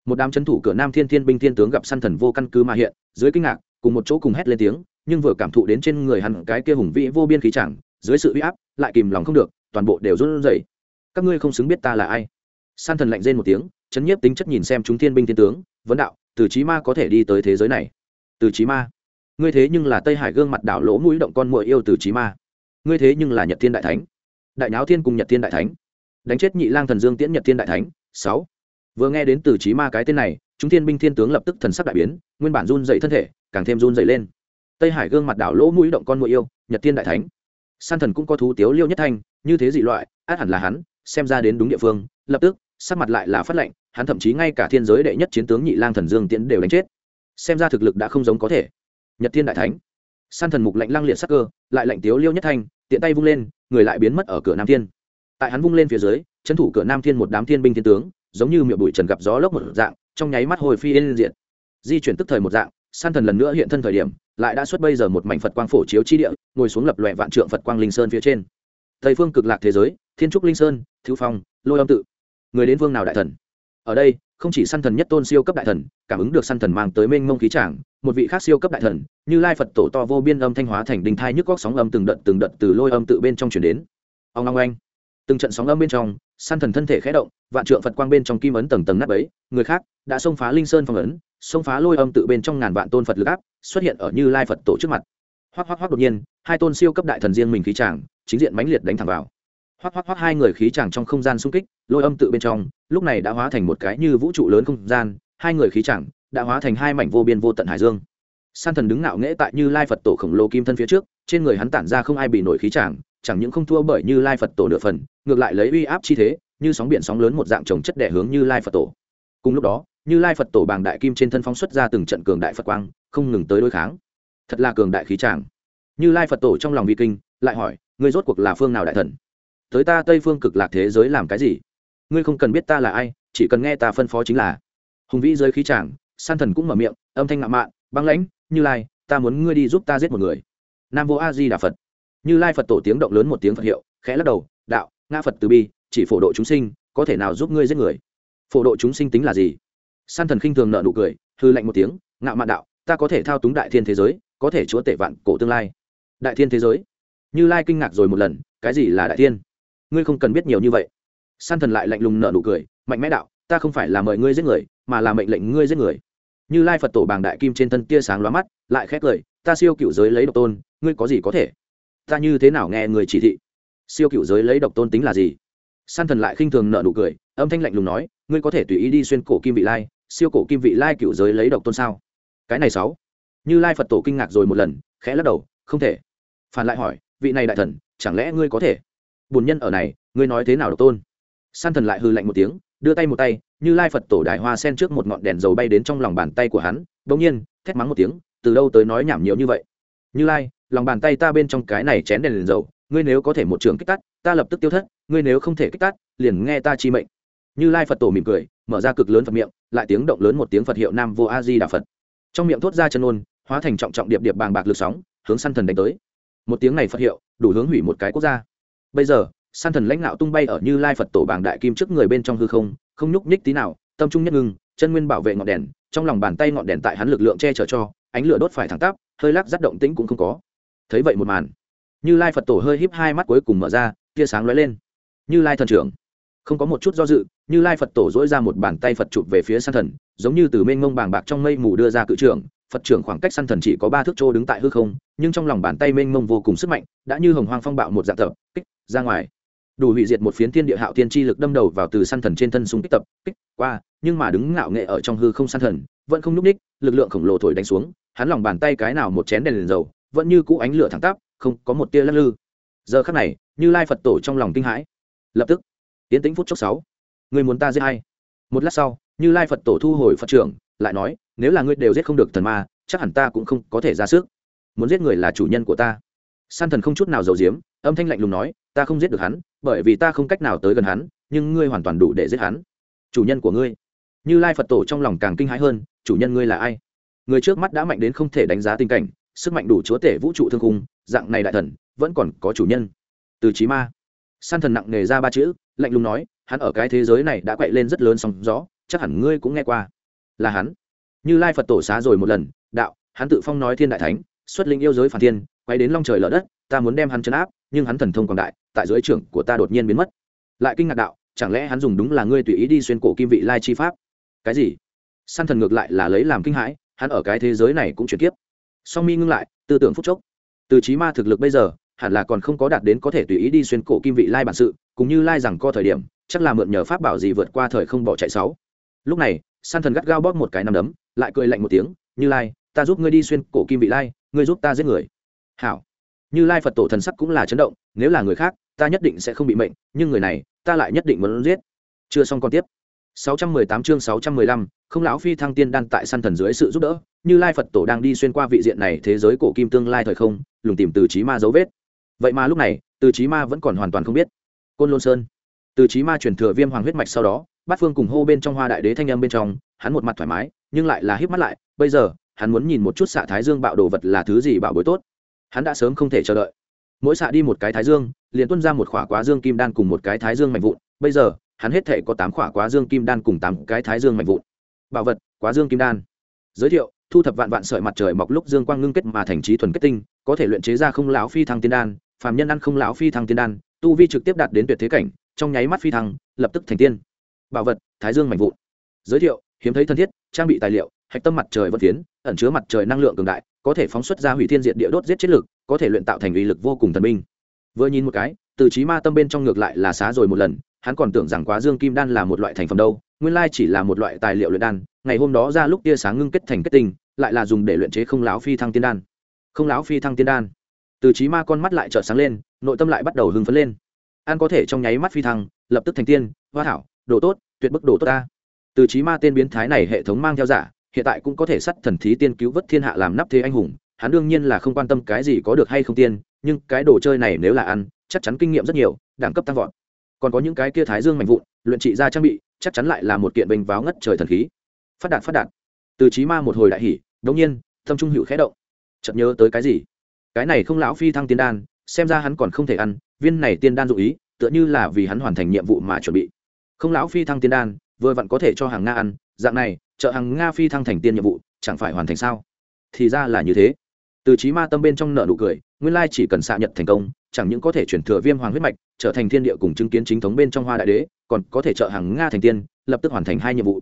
Speaker 1: Một đám c thủ cửa nam thiên thiên binh thiên tướng gặp săn thần vô căn cứ mà hiện, dưới kinh ngạc, cùng một chỗ cùng hét lên tiếng nhưng vừa cảm thụ đến trên người hắn cái kia hùng vĩ vô biên khí chẳng, dưới sự uy áp, lại kìm lòng không được, toàn bộ đều run rẩy. Các ngươi không xứng biết ta là ai. San thần lạnh rên một tiếng, chấn nhiếp tính chất nhìn xem chúng thiên binh thiên tướng, vấn đạo, từ trí ma có thể đi tới thế giới này? Từ trí ma. Ngươi thế nhưng là tây hải gương mặt đảo lỗ mũi động con muội yêu từ trí ma. Ngươi thế nhưng là nhật thiên đại thánh. Đại nháo thiên cùng nhật thiên đại thánh. Đánh chết nhị lang thần dương tiễn nhật thiên đại thánh. Sáu. Vừa nghe đến từ trí ma cái tên này, chúng thiên binh thiên tướng lập tức thần sắc đại biến, nguyên bản run dậy thân thể, càng thêm run dậy lên tây hải gương mặt đảo lỗ mũi động con mũi yêu, nhật thiên đại thánh. San thần cũng có thú tiếu liêu nhất thanh, như thế dị loại, át hẳn là hắn, xem ra đến đúng địa phương, lập tức, sắc mặt lại là phát lệnh hắn thậm chí ngay cả thiên giới đệ nhất chiến tướng nhị lang thần dương tiễn đều đánh chết. Xem ra thực lực đã không giống có thể. Nhật thiên đại thánh. San thần mục lạnh lăng liệt sắc cơ, lại lạnh tiếu liêu nhất thanh, tiện tay vung lên, người lại biến mất ở cửa nam thiên. Tại hắn vung lên phía dưới, trấn thủ cửa nam thiên một đám thiên binh thiên tướng, giống như miệng bụi trần gặp gió lốc một dạng, trong nháy mắt hồi phi lên diện di chuyển tức thời một dạng, san thần lần nữa hiện thân thời điểm lại đã xuất bây giờ một mảnh phật quang phổ chiếu chi địa, ngồi xuống lập loẹ vạn trượng phật quang linh sơn phía trên. Tây phương cực lạc thế giới, thiên trúc linh sơn thiếu phong, lôi âm tự. Người đến vương nào đại thần? Ở đây, không chỉ săn thần nhất tôn siêu cấp đại thần, cảm ứng được săn thần mang tới mênh mông khí tràng, một vị khác siêu cấp đại thần, như lai phật tổ to vô biên âm thanh hóa thành đình thai nhức góc sóng âm từng đợt từng đợt từ lôi âm tự bên trong chuyển đến. Ông long anh từng trận sóng âm bên trong, săn thần thân thể khẽ động, vạn trượng phật quang bên trong kim ấn tầng tầng nắp ấy người khác đã xông phá linh sơn phong ấn xông phá lôi âm tự bên trong ngàn vạn tôn phật lực áp, xuất hiện ở như lai phật tổ trước mặt. Hoắc hoắc hoắc đột nhiên, hai tôn siêu cấp đại thần riêng mình khí tràng chính diện mãnh liệt đánh thẳng vào. Hoắc hoắc hoắc hai người khí tràng trong không gian xung kích, lôi âm tự bên trong, lúc này đã hóa thành một cái như vũ trụ lớn không gian, hai người khí tràng đã hóa thành hai mảnh vô biên vô tận hải dương. San thần đứng ngạo nghễ tại như lai phật tổ khổng lồ kim thân phía trước, trên người hắn tản ra không ai bị nổi khí tràng chẳng những không thua bởi như lai phật tổ nửa phần, ngược lại lấy uy áp chi thế, như sóng biển sóng lớn một dạng trồng chất đẻ hướng như lai phật tổ. Cùng lúc đó như lai phật tổ bàng đại kim trên thân phóng xuất ra từng trận cường đại phật quang, không ngừng tới đối kháng. Thật là cường đại khí tràng. Như lai phật tổ trong lòng vi kinh, lại hỏi, ngươi rốt cuộc là phương nào đại thần? Tới ta tây phương cực lạc thế giới làm cái gì? Ngươi không cần biết ta là ai, chỉ cần nghe ta phân phó chính là. Hùng vĩ giới khí tràng, san thần cũng mở miệng, âm thanh ngạo mạn, băng lãnh, như lai, ta muốn ngươi đi giúp ta giết một người. Nam vô a di đà phật. Như lai phật tổ tiếng động lớn một tiếng phật hiệu, khẽ lắc đầu, đạo ngã phật từ bi, chỉ phổ độ chúng sinh, có thể nào giúp ngươi giết người? Phổ độ chúng sinh tính là gì? San thần khinh thường nợ nụ cười, hư lạnh một tiếng, ngạo mạn đạo, ta có thể thao túng đại thiên thế giới, có thể chúa tể vạn cổ tương lai. Đại thiên thế giới? Như lai kinh ngạc rồi một lần, cái gì là đại thiên? Ngươi không cần biết nhiều như vậy. San thần lại lạnh lùng nợ nụ cười, mạnh mẽ đạo, ta không phải là mời ngươi giết người, mà là mệnh lệnh ngươi giết người. Như lai phật tổ bàng đại kim trên thân tia sáng lóa mắt, lại khét cười ta siêu cựu giới lấy độc tôn, ngươi có gì có thể? Ta như thế nào nghe người chỉ thị? Siêu cựu giới lấy độc tôn tính là gì? San thần lại khinh thường nợ nụ cười, âm thanh lạnh lùng nói ngươi có thể tùy ý đi xuyên cổ kim vị lai siêu cổ kim vị lai cựu giới lấy độc tôn sao? Cái này sáu. Như lai phật tổ kinh ngạc rồi một lần khẽ lắc đầu không thể. Phản lại hỏi vị này đại thần chẳng lẽ ngươi có thể? Bùn nhân ở này ngươi nói thế nào độc tôn? San thần lại hư lạnh một tiếng đưa tay một tay như lai phật tổ đại hoa sen trước một ngọn đèn dầu bay đến trong lòng bàn tay của hắn bỗng nhiên thét mắng một tiếng từ đâu tới nói nhảm nhiều như vậy? Như lai lòng bàn tay ta bên trong cái này chén đèn, đèn dầu ngươi nếu có thể một trường kích tắt ta lập tức tiêu thất ngươi nếu không thể kích tắt liền nghe ta chi mệnh như lai phật tổ mỉm cười, mở ra cực lớn phật miệng, lại tiếng động lớn một tiếng phật hiệu nam vô a di đà phật. Trong miệng thốt ra chân ôn, hóa thành trọng trọng điệp điệp bàng bạc lực sóng, hướng săn thần đánh tới. Một tiếng này phật hiệu, đủ hướng hủy một cái quốc gia. Bây giờ, săn thần lãnh đạo tung bay ở như lai phật tổ bảng đại kim trước người bên trong hư không không nhúc nhích tí nào, tâm trung nhất ngưng, chân nguyên bảo vệ ngọn đèn, trong lòng bàn tay ngọn đèn tại hắn lực lượng che chở cho, ánh lửa đốt phải thẳng tắp, hơi lắc rắt động tĩnh cũng không có. Thấy vậy một màn, như lai phật tổ hơi híp hai mắt cuối cùng mở ra, tia sáng lóe lên. Như lai thần trưởng không có một chút do dự, như lai phật tổ dỗi ra một bàn tay phật chụp về phía săn thần, giống như từ mênh mông bàng bạc trong mây mù đưa ra cự trưởng. Phật trưởng khoảng cách săn thần chỉ có ba thước trô đứng tại hư không, nhưng trong lòng bàn tay mênh mông vô cùng sức mạnh, đã như hồng hoang phong bạo một dạng tập, kích, ra ngoài. Đủ hủy diệt một phiến thiên địa hạo tiên chi lực đâm đầu vào từ săn thần trên thân súng kích tập, kích, qua, nhưng mà đứng ngạo nghệ ở trong hư không săn thần, vẫn không nhúc ních, lực lượng khổng lồ thổi đánh xuống. Hắn lòng bàn tay cái nào một chén đèn liền dầu, vẫn như cũ ánh lửa thẳng tắp, không có một tia lắc lư. Giờ khắc này, như lai phật tổ trong lòng kinh hãi. Lập tức tiến tĩnh phút chốc sáu. Người muốn ta giết hay một lát sau, như lai phật tổ thu hồi phật trưởng, lại nói, nếu là ngươi đều giết không được thần ma, chắc hẳn ta cũng không có thể ra sức. Muốn giết người là chủ nhân của ta. San thần không chút nào giàu giếm, âm thanh lạnh lùng nói, ta không giết được hắn, bởi vì ta không cách nào tới gần hắn, nhưng ngươi hoàn toàn đủ để giết hắn. Chủ nhân của ngươi. Như lai phật tổ trong lòng càng kinh hãi hơn, chủ nhân ngươi là ai? Người trước mắt đã mạnh đến không thể đánh giá tình cảnh, sức mạnh đủ chúa tể vũ trụ thương khung, dạng này đại thần, vẫn còn có chủ nhân. Từ trí ma. San thần nặng nề ra ba chữ lạnh lùng nói, hắn ở cái thế giới này đã quậy lên rất lớn sóng gió, chắc hẳn ngươi cũng nghe qua. Là hắn. Như lai phật tổ xá rồi một lần, đạo, hắn tự phong nói thiên đại thánh, xuất linh yêu giới phản thiên, quay đến long trời lở đất, ta muốn đem hắn chấn áp, nhưng hắn thần thông quảng đại, tại dưới trưởng của ta đột nhiên biến mất. Lại kinh ngạc đạo, chẳng lẽ hắn dùng đúng là ngươi tùy ý đi xuyên cổ kim vị lai chi pháp? Cái gì? San thần ngược lại là lấy làm kinh hãi, hắn ở cái thế giới này cũng chuyển kiếp. Song mi ngưng lại, tư tưởng phúc chốc. Từ trí ma thực lực bây giờ hẳn là còn không có đạt đến có thể tùy ý đi xuyên cổ kim vị lai bản sự cũng như lai rằng co thời điểm chắc là mượn nhờ pháp bảo gì vượt qua thời không bỏ chạy sáu. Lúc này san thần gắt gao bóp một cái nằm đấm lại cười lạnh một tiếng như lai ta giúp ngươi đi xuyên cổ kim vị lai ngươi giúp ta giết người. Hảo. Như lai phật tổ thần sắc cũng là chấn động nếu là người khác ta nhất định sẽ không bị mệnh nhưng người này ta lại nhất định muốn giết. Chưa xong còn tiếp. 618 chương 615, không lão phi thăng tiên đan tại săn thần dưới sự giúp đỡ như lai phật tổ đang đi xuyên qua vị diện này thế giới cổ kim tương lai thời không lùng tìm từ trí ma dấu vết vậy mà lúc này, từ trí ma vẫn còn hoàn toàn không biết. Côn lôn sơn. Từ trí ma truyền thừa viêm hoàng huyết mạch sau đó, bát phương cùng hô bên trong hoa đại đế thanh âm bên trong, hắn một mặt thoải mái, nhưng lại là híp mắt lại, bây giờ, hắn muốn nhìn một chút xạ thái dương bạo đồ vật là thứ gì bạo bối tốt. Hắn đã sớm không thể chờ đợi. Mỗi xạ đi một cái thái dương, liền tuân ra một khỏa quá dương kim đan cùng một cái thái dương mạnh vụn, bây giờ, hắn hết thể có tám khỏa quá dương kim đan cùng tám cái thái dương mạnh vụn. Bảo vật, quá dương kim đan. Giới thiệu thu thập vạn vạn sợi mặt trời mọc lúc dương quang ngưng kết mà thành trí thuần kết tinh, có thể luyện chế ra không lão phi thăng tiên đan, phàm nhân ăn không lão phi thăng tiên đan, tu vi trực tiếp đạt đến tuyệt thế cảnh, trong nháy mắt phi thăng, lập tức thành tiên. Bảo vật, thái dương mạnh vụn. Giới thiệu, hiếm thấy thân thiết, trang bị tài liệu, hạch tâm mặt trời vận tiến ẩn chứa mặt trời năng lượng cường đại, có thể phóng xuất ra hủy thiên diện địa đốt giết chết lực, có thể luyện tạo thành uy lực vô cùng thần minh vừa nhìn một cái, từ trí ma tâm bên trong ngược lại là xá rồi một lần, hắn còn tưởng rằng quá dương kim đan là một loại thành phẩm đâu, nguyên lai chỉ là một loại tài liệu luyện đan, ngày hôm đó ra lúc tia sáng ngưng kết thành kết tinh lại là dùng để luyện chế không lão phi thăng tiên đan. Không lão phi thăng tiên đan. Từ trí ma con mắt lại trợn sáng lên, nội tâm lại bắt đầu hưng phấn lên. An có thể trong nháy mắt phi thăng, lập tức thành tiên, hoa thảo, đồ tốt, tuyệt bức đồ tốt ta. Từ trí ma tên biến thái này hệ thống mang theo giả, hiện tại cũng có thể sắt thần thí tiên cứu vớt thiên hạ làm nắp thế anh hùng, hắn đương nhiên là không quan tâm cái gì có được hay không tiên, nhưng cái đồ chơi này nếu là ăn, chắc chắn kinh nghiệm rất nhiều, đẳng cấp tăng vọt. Còn có những cái kia thái dương mạnh vụn, luyện trị ra trang bị, chắc chắn lại là một kiện bình váo ngất trời thần khí. Phát đạt phát đạt từ trí ma một hồi đại hỉ đống nhiên, tâm trung hữu khẽ động. Chợt nhớ tới cái gì? Cái này không lão phi thăng tiên đan, xem ra hắn còn không thể ăn, viên này tiên đan dụ ý, tựa như là vì hắn hoàn thành nhiệm vụ mà chuẩn bị. Không lão phi thăng tiên đan, vừa vặn có thể cho hàng nga ăn, dạng này chợ hàng nga phi thăng thành tiên nhiệm vụ, chẳng phải hoàn thành sao? Thì ra là như thế. Từ trí ma tâm bên trong nợ nụ cười, nguyên lai chỉ cần xạ nhật thành công, chẳng những có thể chuyển thừa viêm hoàng huyết mạch, trở thành thiên địa cùng chứng kiến chính thống bên trong hoa đại đế, còn có thể trợ hàng nga thành tiên, lập tức hoàn thành hai nhiệm vụ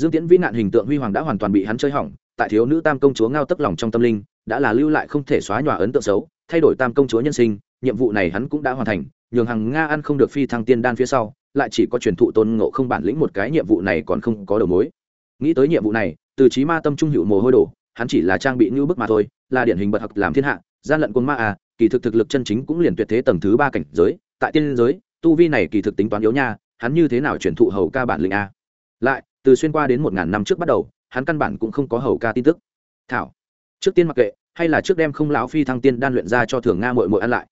Speaker 1: dương tiễn vĩ nạn hình tượng huy hoàng đã hoàn toàn bị hắn chơi hỏng, tại thiếu nữ tam công chúa ngao tức lòng trong tâm linh, đã là lưu lại không thể xóa nhòa ấn tượng xấu, thay đổi tam công chúa nhân sinh, nhiệm vụ này hắn cũng đã hoàn thành, nhường hàng nga ăn không được phi thăng tiên đan phía sau, lại chỉ có truyền thụ tôn ngộ không bản lĩnh một cái nhiệm vụ này còn không có đầu mối. Nghĩ tới nhiệm vụ này, từ trí ma tâm trung hữu mồ hôi đổ, hắn chỉ là trang bị ngưu bức mà thôi, là điển hình bật học làm thiên hạ, gian lận quân ma à kỳ thực thực lực chân chính cũng liền tuyệt thế tầng thứ ba cảnh giới, tại tiên giới, tu vi này kỳ thực tính toán yếu nha, hắn như thế nào truyền thụ hầu ca bản lĩnh a lại từ xuyên qua đến một ngàn năm trước bắt đầu, hắn căn bản cũng không có hầu ca tin tức. Thảo, trước tiên mặc kệ, hay là trước đem không lão phi thăng tiên đan luyện ra cho thường nga mội mội ăn lại.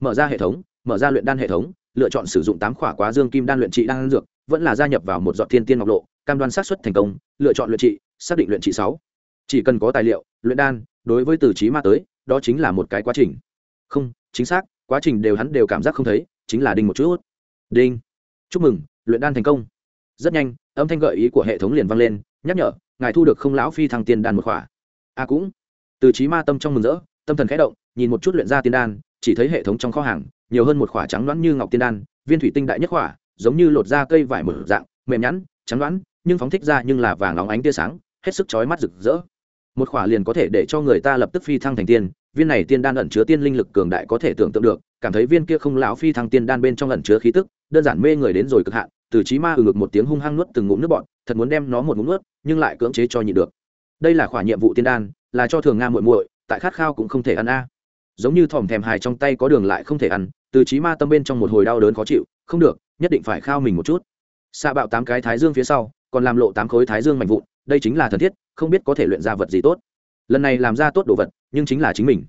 Speaker 1: Mở ra hệ thống, mở ra luyện đan hệ thống, lựa chọn sử dụng tám khỏa quá dương kim đan luyện trị đan dược, vẫn là gia nhập vào một dọn thiên tiên ngọc lộ, cam đoan sát xuất thành công, lựa chọn luyện trị, xác định luyện trị sáu. Chỉ cần có tài liệu, luyện đan, đối với từ trí ma tới, đó chính là một cái quá trình. Không, chính xác, quá trình đều hắn đều cảm giác không thấy, chính là đinh một chút. Đinh. Chúc mừng, luyện đan thành công rất nhanh, âm thanh gợi ý của hệ thống liền vang lên, nhắc nhở, ngài thu được không lão phi thăng tiên đan một khỏa. A cũng. Từ trí ma tâm trong mừng rỡ, tâm thần khẽ động, nhìn một chút luyện ra tiên đan, chỉ thấy hệ thống trong kho hàng, nhiều hơn một khỏa trắng đoán như ngọc tiên đan, viên thủy tinh đại nhất khỏa, giống như lột da cây vải mở dạng, mềm nhẵn, trắng đoán, nhưng phóng thích ra nhưng là vàng óng ánh tia sáng, hết sức chói mắt rực rỡ. Một khỏa liền có thể để cho người ta lập tức phi thăng thành tiên, viên này tiên đan ẩn chứa tiên linh lực cường đại có thể tưởng tượng được, cảm thấy viên kia không lão phi thăng tiên đan bên trong ẩn chứa khí tức, đơn giản mê người đến rồi cực hạn từ trí ma ừ ngực một tiếng hung hăng nuốt từng ngụm nước bọn thật muốn đem nó một ngụm nuốt, nhưng lại cưỡng chế cho nhịn được. Đây là khoản nhiệm vụ tiên đan, là cho thường nga muội muội, tại khát khao cũng không thể ăn a. Giống như thòm thèm hài trong tay có đường lại không thể ăn, từ trí ma tâm bên trong một hồi đau đớn khó chịu, không được, nhất định phải khao mình một chút. Xạ bạo tám cái thái dương phía sau, còn làm lộ tám khối thái dương mạnh vụn, đây chính là thần thiết, không biết có thể luyện ra vật gì tốt. Lần này làm ra tốt đồ vật, nhưng chính là chính mình.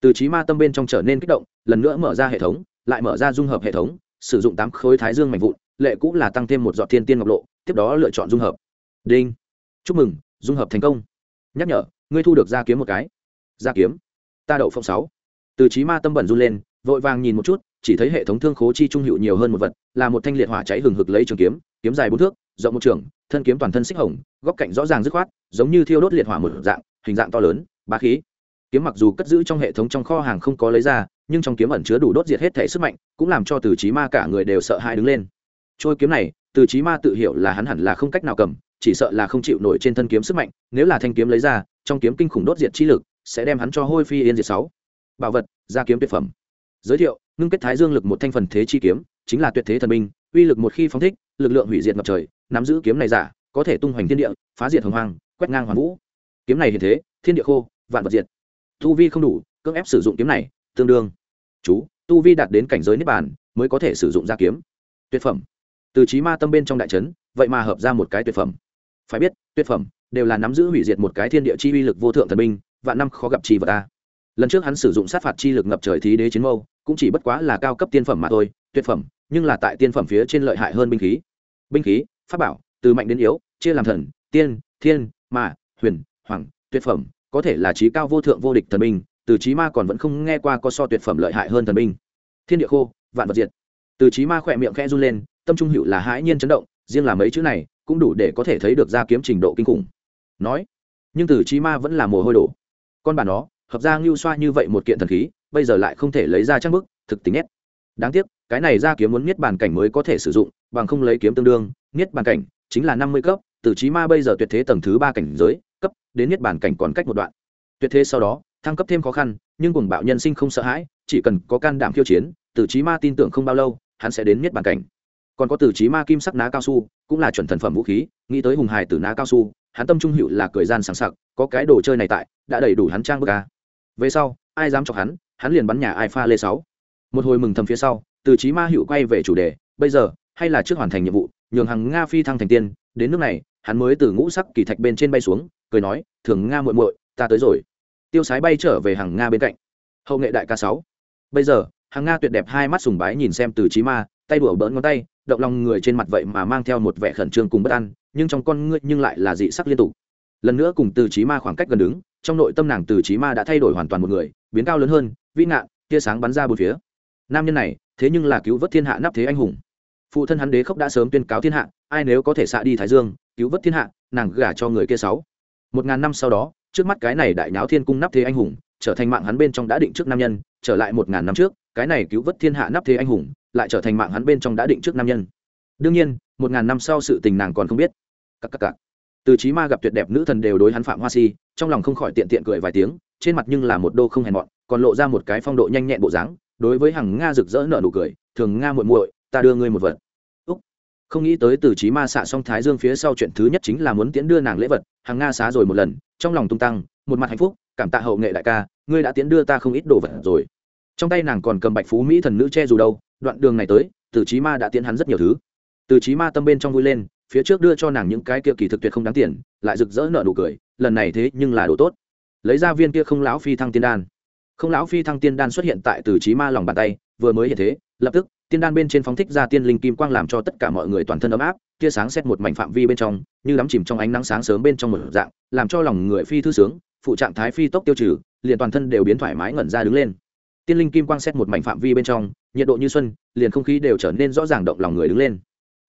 Speaker 1: Từ trí ma tâm bên trong trở nên kích động, lần nữa mở ra hệ thống, lại mở ra dung hợp hệ thống, sử dụng tám khối thái dương mạnh vụn lệ cũng là tăng thêm một dọn thiên tiên ngọc lộ, tiếp đó lựa chọn dung hợp. Đinh. Chúc mừng, dung hợp thành công. Nhắc nhở, ngươi thu được gia kiếm một cái. Gia kiếm. Ta đậu phong sáu. Từ trí ma tâm bẩn run lên, vội vàng nhìn một chút, chỉ thấy hệ thống thương khố chi trung hiệu nhiều hơn một vật, là một thanh liệt hỏa cháy hừng hực lấy trường kiếm kiếm dài bốn thước, rộng một trường, thân kiếm toàn thân xích hồng, góc cạnh rõ ràng dứt khoát, giống như thiêu đốt liệt hỏa một dạng, hình dạng to lớn, bá khí. Kiếm mặc dù cất giữ trong hệ thống trong kho hàng không có lấy ra, nhưng trong kiếm ẩn chứa đủ đốt diệt hết thể sức mạnh, cũng làm cho từ trí ma cả người đều sợ hãi đứng lên trôi kiếm này, từ trí ma tự hiểu là hắn hẳn là không cách nào cầm, chỉ sợ là không chịu nổi trên thân kiếm sức mạnh, nếu là thanh kiếm lấy ra, trong kiếm kinh khủng đốt diệt chi lực, sẽ đem hắn cho hôi phi yên diệt sáu. Bảo vật, gia kiếm tuyệt phẩm. Giới thiệu, ngưng kết thái dương lực một thanh phần thế chi kiếm, chính là tuyệt thế thần minh uy lực một khi phóng thích, lực lượng hủy diệt ngập trời, nắm giữ kiếm này giả, có thể tung hoành thiên địa, phá diệt hồng hoang, quét ngang hoàn vũ. Kiếm này hiện thế, thiên địa khô, vạn vật diệt. Tu vi không đủ, cưỡng ép sử dụng kiếm này, tương đương. Chú, tu vi đạt đến cảnh giới niết bàn, mới có thể sử dụng ra kiếm. Tuyệt phẩm từ trí ma tâm bên trong đại trấn, vậy mà hợp ra một cái tuyệt phẩm. Phải biết, tuyệt phẩm đều là nắm giữ hủy diệt một cái thiên địa chi uy lực vô thượng thần binh và năm khó gặp chi vật ta lần trước hắn sử dụng sát phạt chi lực ngập trời thí đế chiến mâu, cũng chỉ bất quá là cao cấp tiên phẩm mà thôi, tuyệt phẩm, nhưng là tại tiên phẩm phía trên lợi hại hơn binh khí. Binh khí, pháp bảo, từ mạnh đến yếu, chia làm thần, tiên, thiên mà huyền, hoàng, tuyệt phẩm, có thể là trí cao vô thượng vô địch thần binh, từ trí ma còn vẫn không nghe qua có so tuyệt phẩm lợi hại hơn thần binh. Thiên địa khô, vạn vật diệt. Từ trí ma khỏe miệng khẽ run lên tâm trung hữu là hãi nhiên chấn động, riêng là mấy chữ này, cũng đủ để có thể thấy được ra kiếm trình độ kinh khủng. Nói, nhưng từ trí ma vẫn là mồ hôi đổ. Con bà nó, hợp ra ngưu xoa như vậy một kiện thần khí, bây giờ lại không thể lấy ra trang bức, thực tính nét đáng tiếc, cái này ra kiếm muốn niết bàn cảnh mới có thể sử dụng, bằng không lấy kiếm tương đương, niết bàn cảnh chính là năm mươi cấp, từ trí ma bây giờ tuyệt thế tầng thứ ba cảnh giới, cấp, đến niết bàn cảnh còn cách một đoạn. Tuyệt thế sau đó, thăng cấp thêm khó khăn, nhưng cùng bạo nhân sinh không sợ hãi, chỉ cần có can đảm khiêu chiến, từ trí ma tin tưởng không bao lâu, hắn sẽ đến niết bàn cảnh còn có từ trí ma kim sắc ná cao su, cũng là chuẩn thần phẩm vũ khí, nghĩ tới hùng hài từ ná cao su, hắn tâm trung hữu là cười gian sảng sặc, có cái đồ chơi này tại, đã đầy đủ hắn trang bức ca về sau, ai dám chọc hắn hắn liền bắn nhà ai pha lê sáu. Một hồi mừng thầm phía sau, từ trí ma hữu quay về chủ đề, bây giờ, hay là trước hoàn thành nhiệm vụ, nhường hàng nga phi thăng thành tiên, đến nước này, hắn mới từ ngũ sắc kỳ thạch bên trên bay xuống, cười nói, thường nga muội muội, ta tới rồi. Tiêu sái bay trở về hàng nga bên cạnh. Hậu nghệ đại ca sáu. Bây giờ hàng nga tuyệt đẹp hai mắt sùng bái nhìn xem từ trí ma tay đùa bỡn ngón tay, động lòng người trên mặt vậy mà mang theo một vẻ khẩn trương cùng bất an, nhưng trong con ngươi nhưng lại là dị sắc liên tục. Lần nữa cùng từ trí ma khoảng cách gần đứng, trong nội tâm nàng từ trí ma đã thay đổi hoàn toàn một người, biến cao lớn hơn, vĩ nạn tia sáng bắn ra bốn phía. Nam nhân này, thế nhưng là cứu vớt thiên hạ nắp thế anh hùng. Phụ thân hắn đế khốc đã sớm tuyên cáo thiên hạ, ai nếu có thể xạ đi thái dương, cứu vớt thiên hạ, nàng gả cho người kia sáu. Một ngàn năm sau đó, trước mắt cái này đại nháo thiên cung nắp thế anh hùng, trở thành mạng hắn bên trong đã định trước nam nhân, trở lại một ngàn năm trước, cái này cứu vớt thiên hạ nắp thế anh hùng lại trở thành mạng hắn bên trong đã định trước nam nhân. Đương nhiên, một ngàn năm sau sự tình nàng còn không biết. Các các cặc. Từ trí ma gặp tuyệt đẹp nữ thần đều đối hắn phạm hoa si, trong lòng không khỏi tiện tiện cười vài tiếng, trên mặt nhưng là một đô không hèn mọn, còn lộ ra một cái phong độ nhanh nhẹn bộ dáng, đối với hằng nga rực rỡ nợ nụ cười, thường nga muội muội, ta đưa ngươi một vật. Úc. Không nghĩ tới từ trí ma xạ xong thái dương phía sau chuyện thứ nhất chính là muốn tiễn đưa nàng lễ vật, hàng nga xá rồi một lần, trong lòng tung tăng, một mặt hạnh phúc, cảm tạ hậu nghệ đại ca, ngươi đã tiễn đưa ta không ít đồ vật rồi. Trong tay nàng còn cầm bạch phú mỹ thần nữ che dù đâu đoạn đường này tới, từ trí ma đã tiến hắn rất nhiều thứ. Từ trí ma tâm bên trong vui lên, phía trước đưa cho nàng những cái kia kỳ thực tuyệt không đáng tiền, lại rực rỡ nợ nụ cười, lần này thế nhưng là đồ tốt. Lấy ra viên kia không lão phi thăng tiên đan. Không lão phi thăng tiên đan xuất hiện tại từ trí ma lòng bàn tay, vừa mới hiện thế, lập tức, tiên đan bên trên phóng thích ra tiên linh kim quang làm cho tất cả mọi người toàn thân ấm áp, tia sáng xét một mảnh phạm vi bên trong, như đắm chìm trong ánh nắng sáng sớm bên trong một dạng, làm cho lòng người phi thư sướng, phụ trạng thái phi tốc tiêu trừ, liền toàn thân đều biến thoải mái ngẩn ra đứng lên. Tiên linh kim quang xét một mảnh phạm vi bên trong nhiệt độ như xuân, liền không khí đều trở nên rõ ràng động lòng người đứng lên.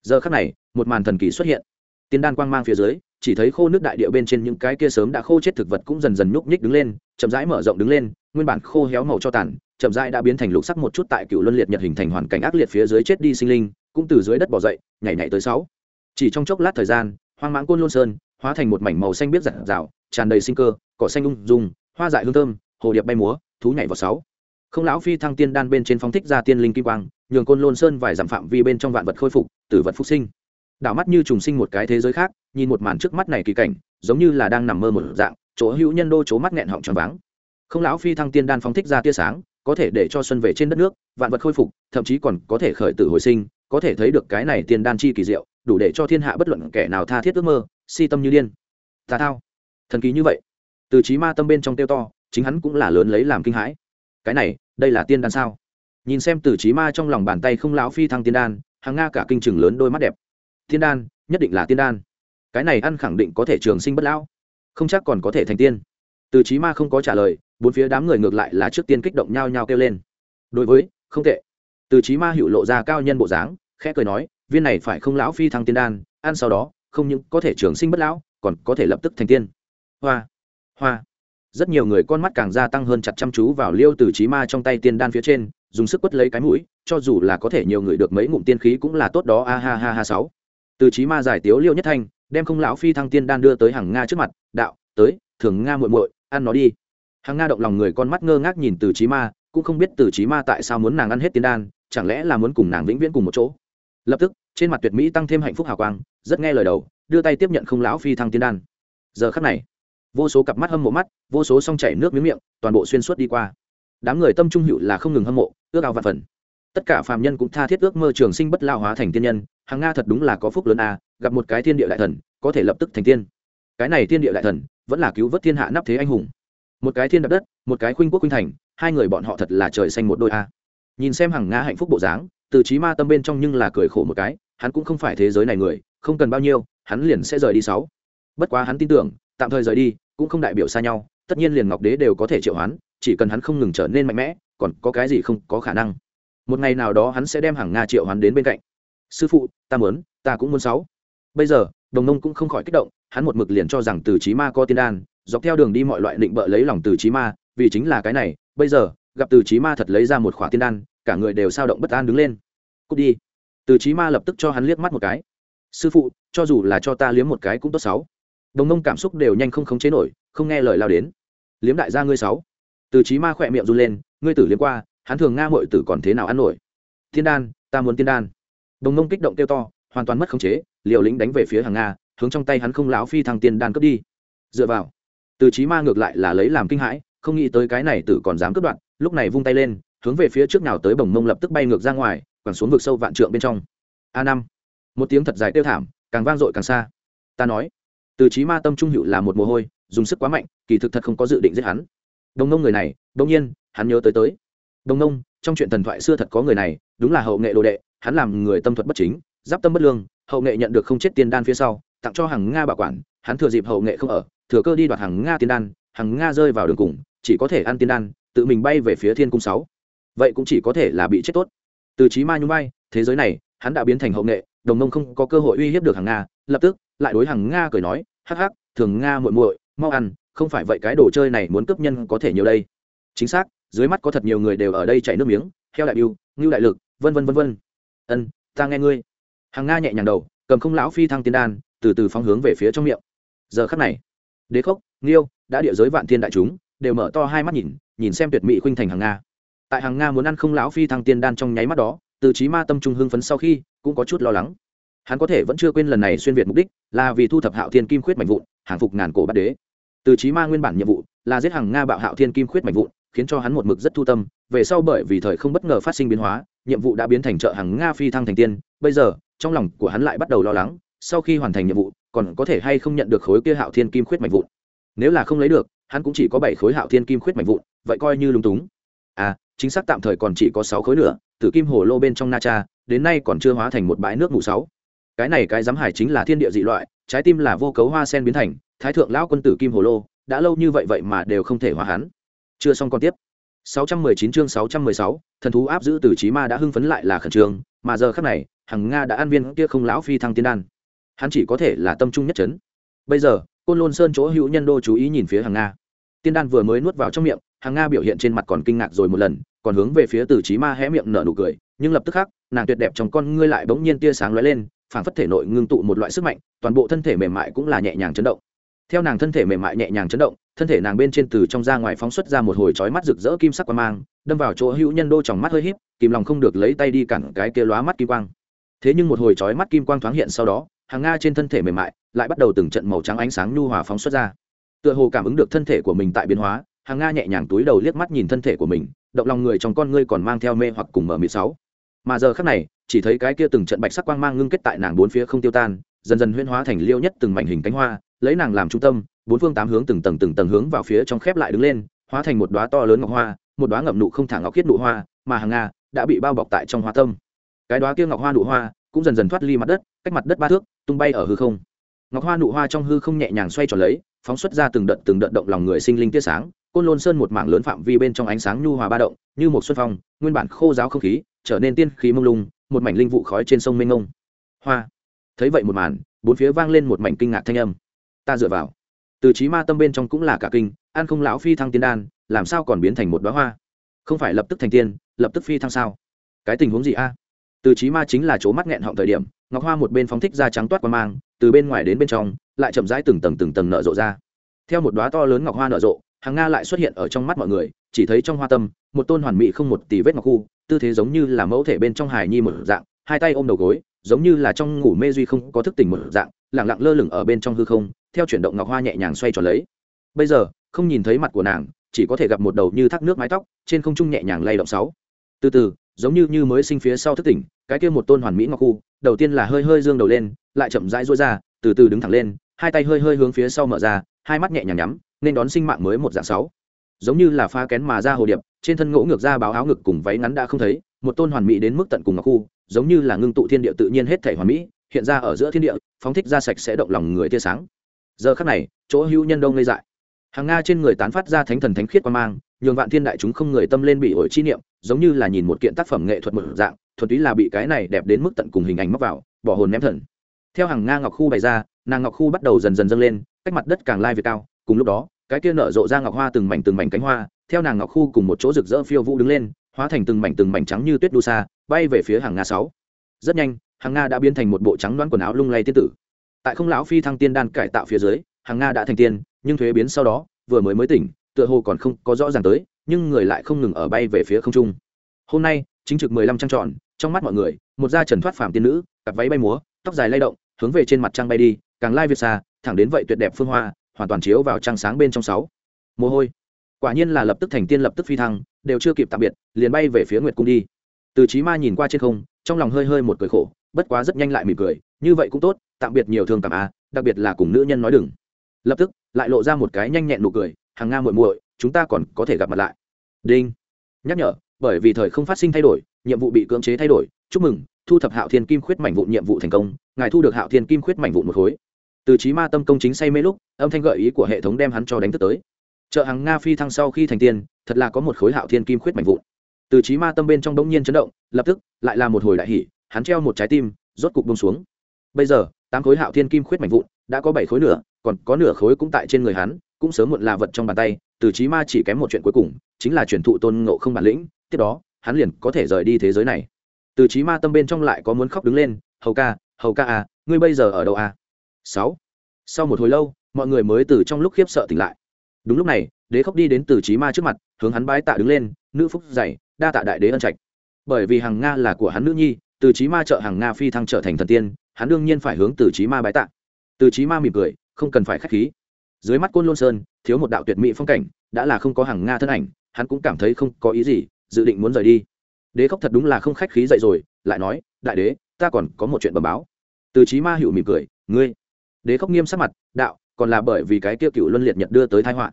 Speaker 1: Giờ khắc này, một màn thần kỳ xuất hiện. Tiên đan quang mang phía dưới, chỉ thấy khô nước đại địa bên trên những cái kia sớm đã khô chết thực vật cũng dần dần nhúc nhích đứng lên, chậm rãi mở rộng đứng lên, nguyên bản khô héo màu cho tàn, chậm rãi đã biến thành lục sắc một chút tại cựu luân liệt nhật hình thành hoàn cảnh ác liệt phía dưới chết đi sinh linh, cũng từ dưới đất bỏ dậy, nhảy nhảy tới sáu. Chỉ trong chốc lát thời gian, hoang mãng côn lôn sơn, hóa thành một mảnh màu xanh biết rạng rào tràn đầy sinh cơ, cỏ xanh ung dung, hoa dại hương thơm, hồ điệp bay múa, thú nhảy vào sáu không lão phi thăng tiên đan bên trên phóng thích ra tiên linh kim quang, nhường côn lôn sơn vài dặm phạm vi bên trong vạn vật khôi phục, tử vật phúc sinh. Đảo mắt như trùng sinh một cái thế giới khác, nhìn một màn trước mắt này kỳ cảnh, giống như là đang nằm mơ một dạng, chỗ hữu nhân đô chỗ mắt nghẹn họng tròn váng. Không lão phi thăng tiên đan phóng thích ra tia sáng, có thể để cho xuân về trên đất nước, vạn vật khôi phục, thậm chí còn có thể khởi tử hồi sinh, có thể thấy được cái này tiên đan chi kỳ diệu, đủ để cho thiên hạ bất luận kẻ nào tha thiết ước mơ, si tâm như điên. Tà thao. Thần kỳ như vậy. Từ trí ma tâm bên trong tiêu to, chính hắn cũng là lớn lấy làm kinh hãi cái này, đây là tiên đan sao? Nhìn xem từ trí ma trong lòng bàn tay không lão phi thăng tiên đan hàng nga cả kinh chừng lớn đôi mắt đẹp. Tiên đan, nhất định là tiên đan. Cái này ăn khẳng định có thể trường sinh bất lão, không chắc còn có thể thành tiên. Từ trí ma không có trả lời, bốn phía đám người ngược lại là trước tiên kích động nhao nhao kêu lên. Đối với, không tệ. Từ trí ma hữu lộ ra cao nhân bộ dáng, khẽ cười nói, viên này phải không lão phi thăng tiên đan, ăn sau đó, không những có thể trường sinh bất lão, còn có thể lập tức thành tiên. Hoa. Hoa rất nhiều người con mắt càng gia tăng hơn chặt chăm chú vào liêu từ trí ma trong tay tiên đan phía trên, dùng sức quất lấy cái mũi, cho dù là có thể nhiều người được mấy ngụm tiên khí cũng là tốt đó, a ha ha ha sáu. Từ trí ma giải tiếu liêu nhất thanh, đem không lão phi thăng tiên đan đưa tới hàng nga trước mặt, đạo, tới thường nga muội muội, ăn nó đi. Hàng nga động lòng người con mắt ngơ ngác nhìn từ trí ma, cũng không biết từ trí ma tại sao muốn nàng ăn hết tiên đan, chẳng lẽ là muốn cùng nàng vĩnh viễn cùng một chỗ? Lập tức, trên mặt tuyệt mỹ tăng thêm hạnh phúc hào quang, rất nghe lời đầu, đưa tay tiếp nhận không lão phi thăng tiên đan. Giờ khắc này vô số cặp mắt hâm mộ mắt, vô số song chảy nước miếng miệng, toàn bộ xuyên suốt đi qua. Đám người tâm trung hữu là không ngừng hâm mộ, ước ao vạn phần. Tất cả phàm nhân cũng tha thiết ước mơ trường sinh bất lao hóa thành tiên nhân hàng nga thật đúng là có phúc lớn a gặp một cái thiên địa đại thần, có thể lập tức thành tiên. Cái này thiên địa đại thần, vẫn là cứu vớt thiên hạ nắp thế anh hùng. Một cái thiên đập đất, một cái khuynh quốc khuynh thành, hai người bọn họ thật là trời xanh một đôi a nhìn xem hàng nga hạnh phúc bộ dáng, từ trí ma tâm bên trong nhưng là cười khổ một cái, hắn cũng không phải thế giới này người, không cần bao nhiêu, hắn liền sẽ rời đi sáu. Bất quá hắn tin tưởng, tạm thời rời đi cũng không đại biểu xa nhau, tất nhiên liền ngọc đế đều có thể triệu hoán, chỉ cần hắn không ngừng trở nên mạnh mẽ, còn có cái gì không có khả năng. Một ngày nào đó hắn sẽ đem hàng nga triệu hoán đến bên cạnh. Sư phụ, ta muốn, ta cũng muốn sáu. Bây giờ, đồng nông cũng không khỏi kích động, hắn một mực liền cho rằng từ trí ma có tiên đan, dọc theo đường đi mọi loại định bợ lấy lòng từ trí ma, vì chính là cái này, bây giờ, gặp từ trí ma thật lấy ra một khỏa tiên đan, cả người đều sao động bất an đứng lên. Cút đi. Từ trí ma lập tức cho hắn liếc mắt một cái. Sư phụ, cho dù là cho ta liếm một cái cũng tốt sáu đồng nông cảm xúc đều nhanh không khống chế nổi, không nghe lời lao đến. Liếm đại gia ngươi sáu. Từ trí ma khỏe miệng run lên, ngươi tử liếm qua, hắn thường nga mội tử còn thế nào ăn nổi? Tiên đan, ta muốn tiên đan. Đồng nông kích động kêu to, hoàn toàn mất khống chế, liều lĩnh đánh về phía hàng nga, hướng trong tay hắn không láo phi thăng tiên đan cướp đi. Dựa vào. Từ trí ma ngược lại là lấy làm kinh hãi, không nghĩ tới cái này tử còn dám cướp đoạn lúc này vung tay lên, hướng về phía trước nào tới bồng mông lập tức bay ngược ra ngoài, quẳng xuống vực sâu vạn trượng bên trong. A năm. Một tiếng thật dài tiêu thảm, càng vang dội càng xa. Ta nói từ trí ma tâm trung hữu là một mồ hôi, dùng sức quá mạnh, kỳ thực thật không có dự định giết hắn. Đồng nông người này, đông nhiên, hắn nhớ tới tới. Đồng nông trong chuyện thần thoại xưa thật có người này, đúng là hậu nghệ đồ đệ, hắn làm người tâm thuật bất chính, giáp tâm bất lương, hậu nghệ nhận được không chết tiên đan phía sau, tặng cho hàng nga bảo quản, hắn thừa dịp hậu nghệ không ở, thừa cơ đi đoạt hàng nga tiên đan, hàng nga rơi vào đường cùng, chỉ có thể ăn tiên đan, tự mình bay về phía thiên cung sáu. Vậy cũng chỉ có thể là bị chết tốt. Từ trí ma nhung bay thế giới này, hắn đã biến thành hậu nghệ đồng nông không có cơ hội uy hiếp được hàng nga, lập tức lại đối hàng nga cười nói, hắc hắc, thường nga muội muội, mau ăn, không phải vậy cái đồ chơi này muốn cướp nhân có thể nhiều đây. Chính xác, dưới mắt có thật nhiều người đều ở đây chảy nước miếng, heo đại biêu ngưu đại lực, vân vân vân vân. Ân, ta nghe ngươi. Hàng nga nhẹ nhàng đầu, cầm không lão phi thăng tiên đan, từ từ phóng hướng về phía trong miệng. Giờ khắc này, đế khốc, nghiêu, đã địa giới vạn thiên đại chúng, đều mở to hai mắt nhìn nhìn xem tuyệt mỹ khuynh thành hàng nga. Tại hàng nga muốn ăn không lão phi thăng tiên đan trong nháy mắt đó, từ trí ma tâm trung hưng phấn sau khi, cũng có chút lo lắng hắn có thể vẫn chưa quên lần này xuyên việt mục đích, là vì thu thập hạo thiên kim khuyết mạnh vụn, hàng phục ngàn cổ bát đế. Từ trí ma nguyên bản nhiệm vụ, là giết hàng nga bạo hạo thiên kim khuyết mạnh vụn, khiến cho hắn một mực rất thu tâm. Về sau bởi vì thời không bất ngờ phát sinh biến hóa, nhiệm vụ đã biến thành trợ hàng nga phi thăng thành tiên. Bây giờ, trong lòng của hắn lại bắt đầu lo lắng, sau khi hoàn thành nhiệm vụ, còn có thể hay không nhận được khối kia hạo thiên kim khuyết mạnh vụn? Nếu là không lấy được, hắn cũng chỉ có bảy khối hạo thiên kim khuyết mạnh vụn, vậy coi như lúng túng. À chính xác tạm thời còn chỉ có sáu khối nữa, tử kim hồ lô bên trong na cha, đến nay còn chưa hóa thành một bãi nước mù sáu cái này cái giám hải chính là thiên địa dị loại trái tim là vô cấu hoa sen biến thành thái thượng lão quân tử kim hồ lô đã lâu như vậy vậy mà đều không thể hóa hắn. Chưa xong còn tiếp. 619 chương 616, thần thú áp giữ từ trí ma đã hưng phấn lại là khẩn trương mà giờ khắc này hằng nga đã an viên kia không lão phi thăng tiên đan. Hắn chỉ có thể là tâm trung nhất chấn. Bây giờ côn lôn sơn chỗ hữu nhân đô chú ý nhìn phía hằng nga. Tiên đan vừa mới nuốt vào trong miệng hằng nga biểu hiện trên mặt còn kinh ngạc rồi một lần còn hướng về phía từ trí ma hé miệng nở nụ cười nhưng lập tức khác nàng tuyệt đẹp trong con ngươi lại bỗng nhiên tia sáng lóe lên phảng phất thể nội ngưng tụ một loại sức mạnh, toàn bộ thân thể mềm mại cũng là nhẹ nhàng chấn động. Theo nàng thân thể mềm mại nhẹ nhàng chấn động, thân thể nàng bên trên từ trong ra ngoài phóng xuất ra một hồi chói mắt rực rỡ kim sắc quang mang, đâm vào chỗ hữu nhân đô trong mắt hơi híp, kìm lòng không được lấy tay đi cản cái kia lóa mắt kim quang. Thế nhưng một hồi chói mắt kim quang thoáng hiện sau đó, hàng nga trên thân thể mềm mại lại bắt đầu từng trận màu trắng ánh sáng nhu hòa phóng xuất ra. Tựa hồ cảm ứng được thân thể của mình tại biến hóa, hàng nga nhẹ nhàng túi đầu liếc mắt nhìn thân thể của mình, động lòng người trong con ngươi còn mang theo mê hoặc cùng mở mịt sáu. Mà giờ khắc này chỉ thấy cái kia từng trận bạch sắc quang mang ngưng kết tại nàng bốn phía không tiêu tan, dần dần huyễn hóa thành liêu nhất từng mảnh hình cánh hoa, lấy nàng làm trung tâm, bốn phương tám hướng từng tầng từng tầng hướng vào phía trong khép lại đứng lên, hóa thành một đóa to lớn ngọc hoa, một đóa ngậm nụ không thả ngọc khiết nụ hoa, mà hàng nga đã bị bao bọc tại trong hoa tâm. Cái đóa kia ngọc hoa nụ hoa cũng dần dần thoát ly mặt đất, cách mặt đất ba thước, tung bay ở hư không. Ngọc hoa nụ hoa trong hư không nhẹ nhàng xoay tròn lấy, phóng xuất ra từng đợt từng đợt động lòng người sinh linh tia sáng, côn lôn sơn một mảng lớn phạm vi bên trong ánh sáng nhu hòa ba động, như một xuân phong, nguyên bản khô giáo không khí, trở nên tiên khí mông lung một mảnh linh vụ khói trên sông mênh mông. Hoa. Thấy vậy một màn, bốn phía vang lên một mảnh kinh ngạc thanh âm. Ta dựa vào. Từ trí ma tâm bên trong cũng là cả kinh an không lão phi thăng tiên đan, làm sao còn biến thành một đoá hoa? Không phải lập tức thành tiên, lập tức phi thăng sao? Cái tình huống gì a? Từ trí ma chính là chỗ mắt nghẹn họng thời điểm, ngọc hoa một bên phóng thích ra trắng toát qua mang, từ bên ngoài đến bên trong, lại chậm rãi từng tầng từng tầng nở rộ ra. Theo một đoá to lớn ngọc hoa nở rộ, hàng nga lại xuất hiện ở trong mắt mọi người, chỉ thấy trong hoa tâm, một tôn hoàn mỹ không một tỷ vết ngọc khu tư thế giống như là mẫu thể bên trong hài nhi một dạng, hai tay ôm đầu gối, giống như là trong ngủ mê duy không có thức tỉnh một dạng, lẳng lặng lơ lửng ở bên trong hư không, theo chuyển động ngọc hoa nhẹ nhàng xoay tròn lấy. Bây giờ, không nhìn thấy mặt của nàng, chỉ có thể gặp một đầu như thác nước mái tóc, trên không trung nhẹ nhàng lay động sáu. Từ từ, giống như như mới sinh phía sau thức tỉnh, cái kia một tôn hoàn mỹ ngọc khu, đầu tiên là hơi hơi dương đầu lên, lại chậm rãi duỗi ra, từ từ đứng thẳng lên, hai tay hơi hơi hướng phía sau mở ra, hai mắt nhẹ nhàng nhắm, nên đón sinh mạng mới một dạng sáu giống như là pha kén mà ra hồ điệp, trên thân ngỗ ngược ra báo áo ngực cùng váy ngắn đã không thấy, một tôn hoàn mỹ đến mức tận cùng ngọc khu, giống như là ngưng tụ thiên địa tự nhiên hết thể hoàn mỹ, hiện ra ở giữa thiên địa, phóng thích ra sạch sẽ động lòng người tia sáng. Giờ khắc này, chỗ hữu nhân đông ngây dại? Hàng nga trên người tán phát ra thánh thần thánh khiết quan mang, nhường vạn thiên đại chúng không người tâm lên bị ổi chi niệm, giống như là nhìn một kiện tác phẩm nghệ thuật một dạng thuật ý là bị cái này đẹp đến mức tận cùng hình ảnh móc vào, bỏ hồn ném thần. Theo hàng nga ngọc khu bày ra, nàng ngọc khu bắt đầu dần dần dâng lên, cách mặt đất càng lai về cao, cùng lúc đó cái kia nở rộ ra ngọc hoa từng mảnh từng mảnh cánh hoa, theo nàng ngọc khu cùng một chỗ rực rỡ phiêu vũ đứng lên, hóa thành từng mảnh từng mảnh trắng như tuyết đu xa bay về phía hàng nga sáu. Rất nhanh, hàng nga đã biến thành một bộ trắng đoán quần áo lung lay tiên tử. Tại không lão phi thăng tiên đan cải tạo phía dưới, hàng nga đã thành tiên, nhưng thuế biến sau đó, vừa mới mới tỉnh, tựa hồ còn không có rõ ràng tới, nhưng người lại không ngừng ở bay về phía không trung. Hôm nay, chính trực mười lăm trăng tròn, trong mắt mọi người, một da trần thoát phàm tiên nữ, cặp váy bay múa, tóc dài lay động, hướng về trên mặt trăng bay đi, càng lai việt xa, thẳng đến vậy tuyệt đẹp phương hoa hoàn toàn chiếu vào trăng sáng bên trong sáu. Mồ hôi. Quả nhiên là lập tức thành tiên lập tức phi thăng, đều chưa kịp tạm biệt, liền bay về phía nguyệt cung đi. Từ trí ma nhìn qua trên không, trong lòng hơi hơi một cười khổ, bất quá rất nhanh lại mỉm cười, như vậy cũng tốt, tạm biệt nhiều thương cảm a, đặc biệt là cùng nữ nhân nói đừng. Lập tức, lại lộ ra một cái nhanh nhẹn nụ cười, hàng nga muội muội, chúng ta còn có thể gặp mặt lại. Đinh. Nhắc nhở, bởi vì thời không phát sinh thay đổi, nhiệm vụ bị cưỡng chế thay đổi, chúc mừng, thu thập hạo thiên kim khuyết mảnh vụn nhiệm vụ thành công, ngài thu được hạo thiên kim khuyết mảnh vụn một khối từ trí ma tâm công chính say mê lúc, âm thanh gợi ý của hệ thống đem hắn cho đánh thức tới. Chợ hàng nga phi thăng sau khi thành tiên, thật là có một khối hạo thiên kim khuyết mạnh vụn. Từ trí ma tâm bên trong đống nhiên chấn động, lập tức, lại là một hồi đại hỷ hắn treo một trái tim, rốt cục bông xuống. Bây giờ, tám khối hạo thiên kim khuyết mạnh vụn, đã có bảy khối nửa, còn có nửa khối cũng tại trên người hắn, cũng sớm muộn là vật trong bàn tay, từ trí ma chỉ kém một chuyện cuối cùng, chính là truyền thụ tôn ngộ không bản lĩnh, tiếp đó, hắn liền có thể rời đi thế giới này. Từ trí ma tâm bên trong lại có muốn khóc đứng lên, hầu ca hầu ca à ngươi bây giờ ở đâu à? Sáu. Sau một hồi lâu, mọi người mới từ trong lúc khiếp sợ tỉnh lại. Đúng lúc này, đế khóc đi đến từ trí ma trước mặt, hướng hắn bái tạ đứng lên, nữ phúc dày đa tạ đại đế ân trạch. Bởi vì hàng nga là của hắn nữ nhi, từ trí ma trợ hàng nga phi thăng trở thành thần tiên, hắn đương nhiên phải hướng từ trí ma bái tạ. Từ trí ma mỉm cười, không cần phải k h á c h khí. Dưới mắt côn lôn sơn, thiếu một đạo tuyệt mỹ phong cảnh, đã là không có hàng nga thân ảnh, hắn cũng cảm thấy không có ý gì, dự định muốn rời đi. Đế khóc thật đúng là không khách khí dậy rồi, lại nói, đại đế, ta còn có một chuyện bẩm báo. Từ trí ma hữu mỉm cười, ngươi đế khóc nghiêm sắc mặt, đạo, còn là bởi vì cái kia cựu luân liệt nhật đưa tới thái họa.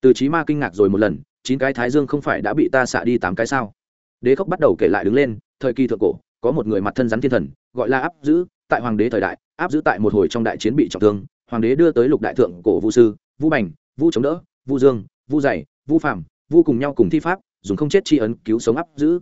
Speaker 1: Từ trí ma kinh ngạc rồi một lần, chín cái thái dương không phải đã bị ta xạ đi tám cái sao? Đế khóc bắt đầu kể lại đứng lên, thời kỳ thượng cổ, có một người mặt thân rắn thiên thần, gọi là áp giữ tại hoàng đế thời đại, áp giữ tại một hồi trong đại chiến bị trọng thương, hoàng đế đưa tới lục đại thượng cổ vũ sư vũ bành vũ chống đỡ vũ dương vũ dày vũ phạm vũ cùng nhau cùng thi pháp, dùng không chết tri ấn cứu sống áp giữ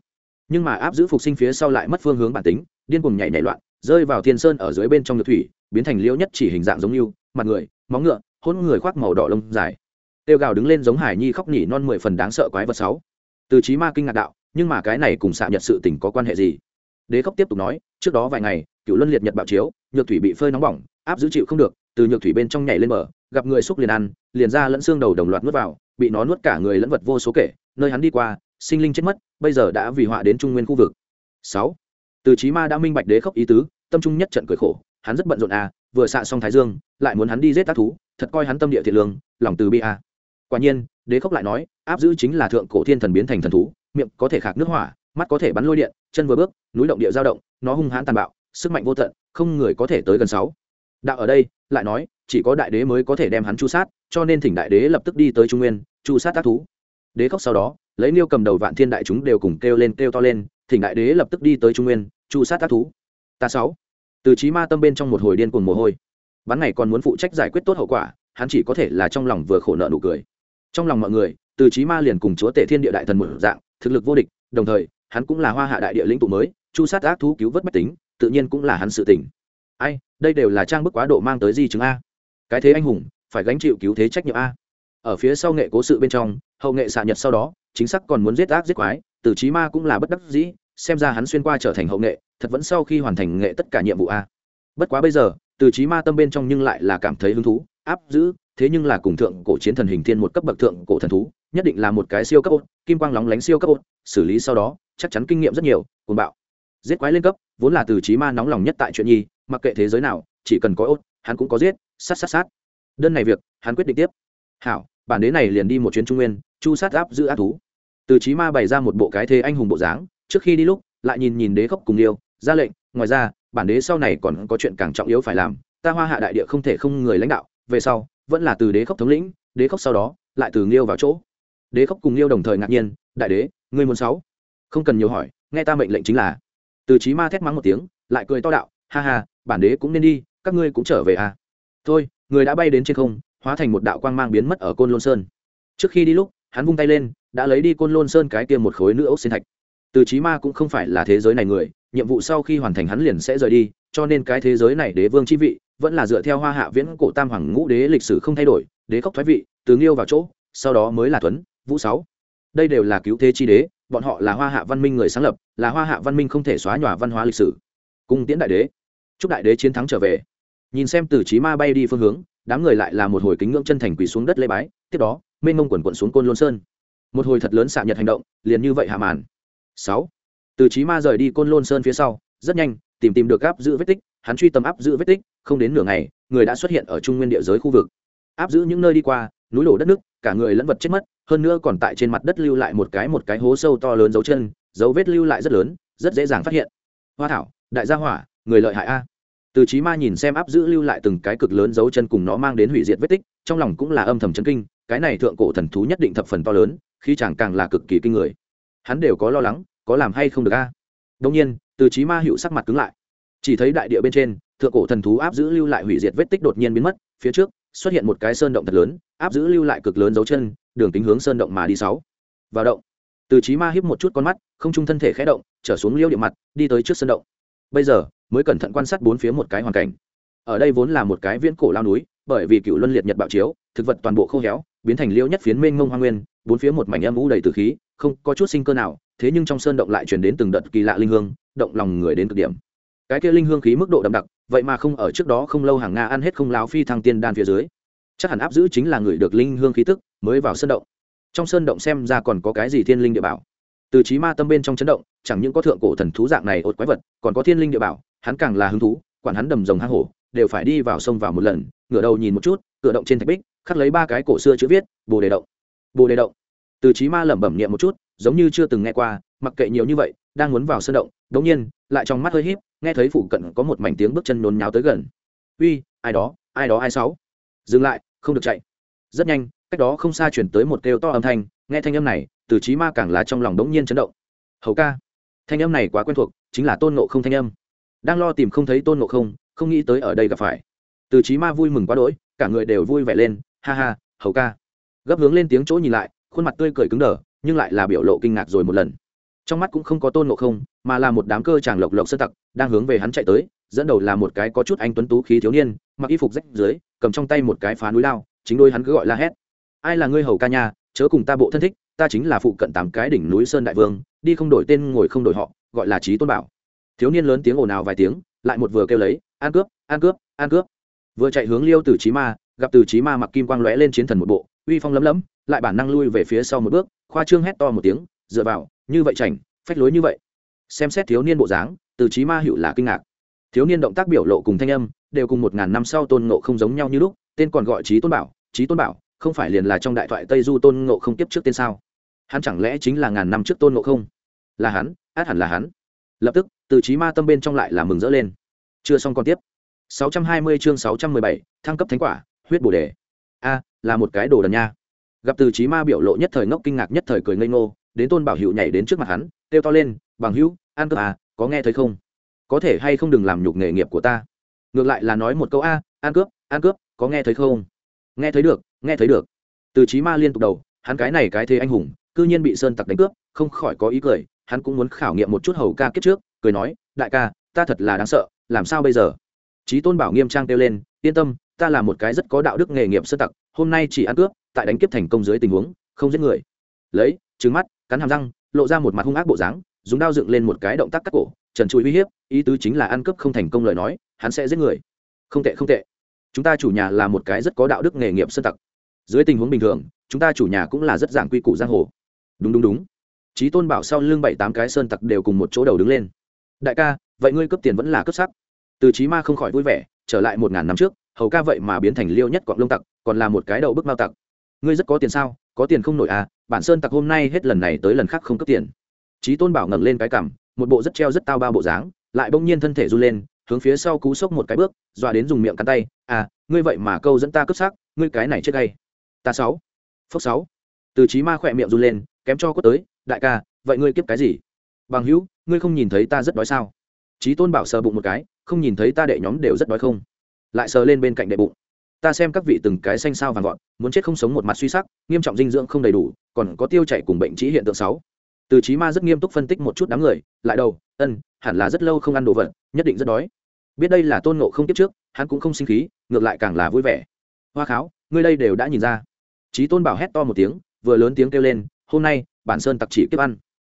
Speaker 1: nhưng mà áp giữ phục sinh phía sau lại mất phương hướng bản tính, điên cùng nhảy nhảy loạn rơi vào thiên sơn ở dưới bên trong nhược thủy, biến thành liễu nhất chỉ hình dạng giống như, mặt người, móng ngựa hôn người khoác màu đỏ lông dài. Tiêu gào đứng lên giống hải nhi khóc nhỉ non mười phần đáng sợ quái vật sáu. Từ trí ma kinh ngạc đạo, nhưng mà cái này cùng xạ nhật sự tình có quan hệ gì? Đế khóc tiếp tục nói, trước đó vài ngày cựu luân liệt nhật bạo chiếu, nhược thủy bị phơi nóng bỏng, áp giữ chịu không được, từ nhược thủy bên trong nhảy lên bờ, gặp người xúc liền ăn, liền ra lẫn xương đầu đồng loạt nuốt vào, bị nó nuốt cả người lẫn vật vô số kể, nơi hắn đi qua, sinh linh chết mất, bây giờ đã vì họa đến trung nguyên khu vực. Sáu từ trí ma đã minh bạch đế khóc ý tứ, tâm trung nhất trận cười khổ, hắn rất bận rộn à vừa xạ xong thái dương, lại muốn hắn đi giết tác thú, thật coi hắn tâm địa thiện lương, lòng từ bi à. quả nhiên, đế khóc lại nói, áp giữ chính là thượng cổ thiên thần biến thành thần thú, miệng có thể khạc nước hỏa, mắt có thể bắn lôi điện, chân vừa bước, núi động địa giao động, nó hung hãn tàn bạo, sức mạnh vô tận, không người có thể tới gần sáu đạo ở đây, lại nói, chỉ có đại đế mới có thể đem hắn chu sát, cho nên thỉnh đại đế lập tức đi tới trung nguyên, chu sát tác thú đế khóc sau đó, lấy niêu cầm đầu vạn thiên đại chúng đều cùng kêu lên, kêu to lên thỉnh đại đế lập tức đi tới trung nguyên, chu sát tác thú. Ta sáu. Từ trí ma tâm bên trong một hồi điên cuồng mồ hôi. Bắn này còn muốn phụ trách giải quyết tốt hậu quả, hắn chỉ có thể là trong lòng vừa khổ nợ nụ cười. Trong lòng mọi người, từ trí ma liền cùng chúa tể thiên địa đại thần một dạng, thực lực vô địch, đồng thời, hắn cũng là hoa hạ đại địa lĩnh tụ mới, chu sát ác thú cứu vớt bách tính, tự nhiên cũng là hắn sự tỉnh ai, đây đều là trang bức quá độ mang tới di chứng a. Cái thế anh hùng, phải gánh chịu cứu thế trách nhiệm a. Ở phía sau nghệ cố sự bên trong, hậu nghệ xạ nhật sau đó, chính xác còn muốn giết ác giết quái, từ trí ma cũng là bất đắc dĩ xem ra hắn xuyên qua trở thành hậu nghệ, thật vẫn sau khi hoàn thành nghệ tất cả nhiệm vụ a. Bất quá bây giờ, từ trí ma tâm bên trong nhưng lại là cảm thấy hứng thú, áp giữ thế nhưng là cùng thượng cổ chiến thần hình thiên một cấp bậc thượng cổ thần thú, nhất định là một cái siêu cấp ốt, kim quang lóng lánh siêu cấp ốt, xử lý sau đó, chắc chắn kinh nghiệm rất nhiều, cuồng bạo. Giết quái lên cấp, vốn là từ trí ma nóng lòng nhất tại chuyện nhi, mặc kệ thế giới nào, chỉ cần có ốt, hắn cũng có giết, sát sát sát. Đơn này việc, hắn quyết định tiếp. Hảo, bản đế này liền đi một chuyến trung nguyên, chu sát áp giữ ác thú. Từ trí ma bày ra một bộ cái thế anh hùng bộ dáng trước khi đi lúc, lại nhìn nhìn đế khóc cùng yêu, ra lệnh, ngoài ra, bản đế sau này còn có chuyện càng trọng yếu phải làm, ta hoa hạ đại địa không thể không người lãnh đạo, về sau, vẫn là từ đế khóc thống lĩnh, đế khóc sau đó, lại từ nghiêu vào chỗ. Đế khóc cùng nghiêu đồng thời ngạc nhiên, đại đế, ngươi muốn sáu? Không cần nhiều hỏi, nghe ta mệnh lệnh chính là. Từ trí ma thét mắng một tiếng, lại cười to đạo, ha ha, bản đế cũng nên đi, các ngươi cũng trở về à. Thôi, người đã bay đến trên không, hóa thành một đạo quang mang biến mất ở côn lôn sơn. Trước khi đi lúc, hắn vung tay lên, đã lấy đi côn lôn sơn cái kia một khối nữ ốc xin thạch từ trí ma cũng không phải là thế giới này người, nhiệm vụ sau khi hoàn thành hắn liền sẽ rời đi, cho nên cái thế giới này đế vương chi vị vẫn là dựa theo hoa hạ viễn cổ tam hoàng ngũ đế lịch sử không thay đổi, đế khóc thoái vị, từ nghiêu vào chỗ, sau đó mới là tuấn, vũ sáu. Đây đều là cứu thế chi đế, bọn họ là hoa hạ văn minh người sáng lập, là hoa hạ văn minh không thể xóa nhòa văn hóa lịch sử. Cung tiễn đại đế. Chúc đại đế chiến thắng trở về. Nhìn xem từ trí ma bay đi phương hướng, đám người lại là một hồi kính ngưỡng chân thành quỳ xuống đất lê bái, tiếp đó, mênh mông quần quận xuống côn lôn sơn. Một hồi thật lớn xạ nhật hành động, liền như vậy hạ màn sáu. Từ trí ma rời đi côn lôn sơn phía sau, rất nhanh, tìm tìm được áp giữ vết tích, hắn truy tầm áp giữ vết tích, không đến nửa ngày, người đã xuất hiện ở trung nguyên địa giới khu vực. Áp giữ những nơi đi qua, núi đổ đất nước, cả người lẫn vật chết mất, hơn nữa còn tại trên mặt đất lưu lại một cái một cái hố sâu to lớn dấu chân, dấu vết lưu lại rất lớn, rất dễ dàng phát hiện. Hoa thảo, đại gia hỏa, người lợi hại a. Từ trí ma nhìn xem áp giữ lưu lại từng cái cực lớn dấu chân cùng nó mang đến hủy diệt vết tích, trong lòng cũng là âm thầm chấn kinh, cái này thượng cổ thần thú nhất định thập phần to lớn khi chàng càng là cực kỳ kinh người hắn đều có lo lắng, có làm hay không được a? Đông nhiên, từ trí ma hữu sắc mặt cứng lại. Chỉ thấy đại địa bên trên, thượng cổ thần thú áp giữ lưu lại hủy diệt vết tích đột nhiên biến mất, phía trước, xuất hiện một cái sơn động thật lớn, áp giữ lưu lại cực lớn dấu chân, đường tính hướng sơn động mà đi sáu. Vào động. Từ trí ma hiếp một chút con mắt, không trung thân thể khẽ động, trở xuống liêu địa mặt, đi tới trước sơn động. Bây giờ, mới cẩn thận quan sát bốn phía một cái hoàn cảnh. Ở đây vốn là một cái viễn cổ lao núi, bởi vì cựu luân liệt nhật bạo chiếu, thực vật toàn bộ khô héo biến thành liêu nhất phiến mênh mông hoa nguyên, bốn phía một mảnh âm u đầy từ khí, không có chút sinh cơ nào, thế nhưng trong sơn động lại chuyển đến từng đợt kỳ lạ linh hương, động lòng người đến cực điểm. Cái kia linh hương khí mức độ đậm đặc, vậy mà không ở trước đó không lâu hàng nga ăn hết không láo phi thăng tiên đan phía dưới. Chắc hẳn áp giữ chính là người được linh hương khí tức, mới vào sơn động. Trong sơn động xem ra còn có cái gì thiên linh địa bảo. Từ trí ma tâm bên trong chấn động, chẳng những có thượng cổ thần thú dạng này ột quái vật, còn có thiên linh địa bảo, hắn càng là hứng thú, quản hắn đầm rồng hang hổ, đều phải đi vào sông vào một lần ngửa đầu nhìn một chút, cửa động trên thạch bích, khắc lấy ba cái cổ xưa chữ viết, bồ đề động. Bồ đề động. Từ trí ma lẩm bẩm niệm một chút, giống như chưa từng nghe qua, mặc kệ nhiều như vậy, đang muốn vào sân động, đống nhiên, lại trong mắt hơi híp, nghe thấy phủ cận có một mảnh tiếng bước chân nôn nháo tới gần. Uy, ai đó ai đó, ai sáu. Dừng lại, không được chạy. Rất nhanh, cách đó không xa chuyển tới một kêu to âm thanh, nghe thanh âm này, từ trí ma càng là trong lòng đống nhiên chấn động. Hầu ca. Thanh âm này quá quen thuộc, chính là tôn nộ không thanh âm. Đang lo tìm không thấy tôn nộ không không nghĩ tới ở đây gặp phải từ trí ma vui mừng quá đỗi, cả người đều vui vẻ lên, ha ha, hầu ca. Gấp hướng lên tiếng chỗ nhìn lại, khuôn mặt tươi cười cứng đờ, nhưng lại là biểu lộ kinh ngạc rồi một lần. Trong mắt cũng không có tôn ngộ không, mà là một đám cơ chàng lộc lộc sơ tặc, đang hướng về hắn chạy tới, dẫn đầu là một cái có chút anh tuấn tú khí thiếu niên, mặc y phục rách dưới, cầm trong tay một cái phá núi lao, chính đôi hắn cứ gọi la hét. Ai là ngươi hầu ca nha? Chớ cùng ta bộ thân thích, ta chính là phụ cận tám cái đỉnh núi sơn đại vương, đi không đổi tên ngồi không đổi họ, gọi là trí tôn bảo. Thiếu niên lớn tiếng ồn ào vài tiếng, lại một vừa kêu lấy, an cướp an cướp an cướp vừa chạy hướng liêu từ trí ma, gặp từ trí ma mặc kim quang lóe lên chiến thần một bộ, uy phong lấm lấm, lại bản năng lui về phía sau một bước, khoa trương hét to một tiếng, dựa vào, như vậy chảnh, phách lối như vậy. Xem xét thiếu niên bộ dáng từ trí ma hiệu là kinh ngạc. Thiếu niên động tác biểu lộ cùng thanh âm đều cùng một ngàn năm sau tôn ngộ không giống nhau như lúc, tên còn gọi trí tôn bảo trí tôn bảo, không phải liền là trong đại thoại tây du tôn ngộ không tiếp trước tên sao? Hắn chẳng lẽ chính là ngàn năm trước tôn ngộ không? Là hắn, át hẳn là hắn. Lập tức từ trí ma tâm bên trong lại là mừng rỡ lên. Chưa xong còn tiếp. 620 chương 617, thăng cấp thánh quả huyết bổ đề. A là một cái đồ đần nha. Gặp từ chí ma biểu lộ nhất thời ngốc kinh ngạc nhất thời cười ngây ngô đến tôn bảo hữu nhảy đến trước mặt hắn kêu to lên bằng hữu an cướp à có nghe thấy không? Có thể hay không đừng làm nhục nghề nghiệp của ta? Ngược lại là nói một câu a an cướp an cướp có nghe thấy không? Nghe thấy được nghe thấy được. Từ chí ma liên tục đầu hắn cái này cái thế anh hùng cư nhiên bị sơn tặc đánh cướp không khỏi có ý cười hắn cũng muốn khảo nghiệm một chút hầu ca kiếp trước cười nói đại ca ta thật là đáng sợ làm sao bây giờ? Trí tôn bảo nghiêm trang kêu lên, yên tâm, ta là một cái rất có đạo đức nghề nghiệp sơn tặc, hôm nay chỉ ăn cướp, tại đánh kiếp thành công dưới tình huống, không giết người. Lấy trứng mắt, cắn hàm răng, lộ ra một mặt hung ác bộ dáng, dùng đao dựng lên một cái động tác cắt cổ, trần trụi uy hiếp, ý tứ chính là ăn cướp không thành công lời nói, hắn sẽ giết người. Không tệ không tệ. Chúng ta chủ nhà là một cái rất có đạo đức nghề nghiệp sơn tặc. Dưới tình huống bình thường, chúng ta chủ nhà cũng là rất giảng quy củ giang hồ. Đúng đúng đúng. Trí tôn bảo sau lưng bảy tám cái sơn tặc đều cùng một chỗ đầu đứng lên. Đại ca, vậy ngươi cấp tiền vẫn là cấp sắc từ trí ma không khỏi vui vẻ, trở lại một ngàn năm trước, hầu ca vậy mà biến thành liêu nhất quạng lông tặc, còn là một cái đầu bức mao tặc. Ngươi rất có tiền sao? Có tiền không nổi à? Bản sơn tặc hôm nay hết lần này tới lần khác không cấp tiền. Trí tôn bảo ngẩng lên cái cằm, một bộ rất treo rất tao ba bộ dáng, lại bỗng nhiên thân thể run lên, hướng phía sau cú sốc một cái bước, dọa đến dùng miệng cắn tay. À ngươi vậy mà câu dẫn ta cướp xác, ngươi cái này chết gay. Ta sáu. Phước sáu. Từ trí ma khỏe miệng run lên, kém cho có tới, đại ca, vậy ngươi kiếp cái gì? Bằng hữu, ngươi không nhìn thấy ta rất đói sao? Trí tôn bảo sờ bụng một cái, không nhìn thấy ta đệ nhóm đều rất đói không? Lại sờ lên bên cạnh đệ bụng. Ta xem các vị từng cái xanh sao vàng gọn, muốn chết không sống một mặt suy sắc, nghiêm trọng dinh dưỡng không đầy đủ, còn có tiêu chảy cùng bệnh trí hiện tượng sáu. Từ trí ma rất nghiêm túc phân tích một chút đám người, lại đầu, ân, hẳn là rất lâu không ăn đồ vật, nhất định rất đói. Biết đây là tôn nộ không tiếp trước, hắn cũng không sinh khí, ngược lại càng là vui vẻ. Hoa kháo, ngươi đây đều đã nhìn ra. Trí tôn bảo hét to một tiếng, vừa lớn tiếng kêu lên, hôm nay, bản sơn tặc chỉ tiếp ăn.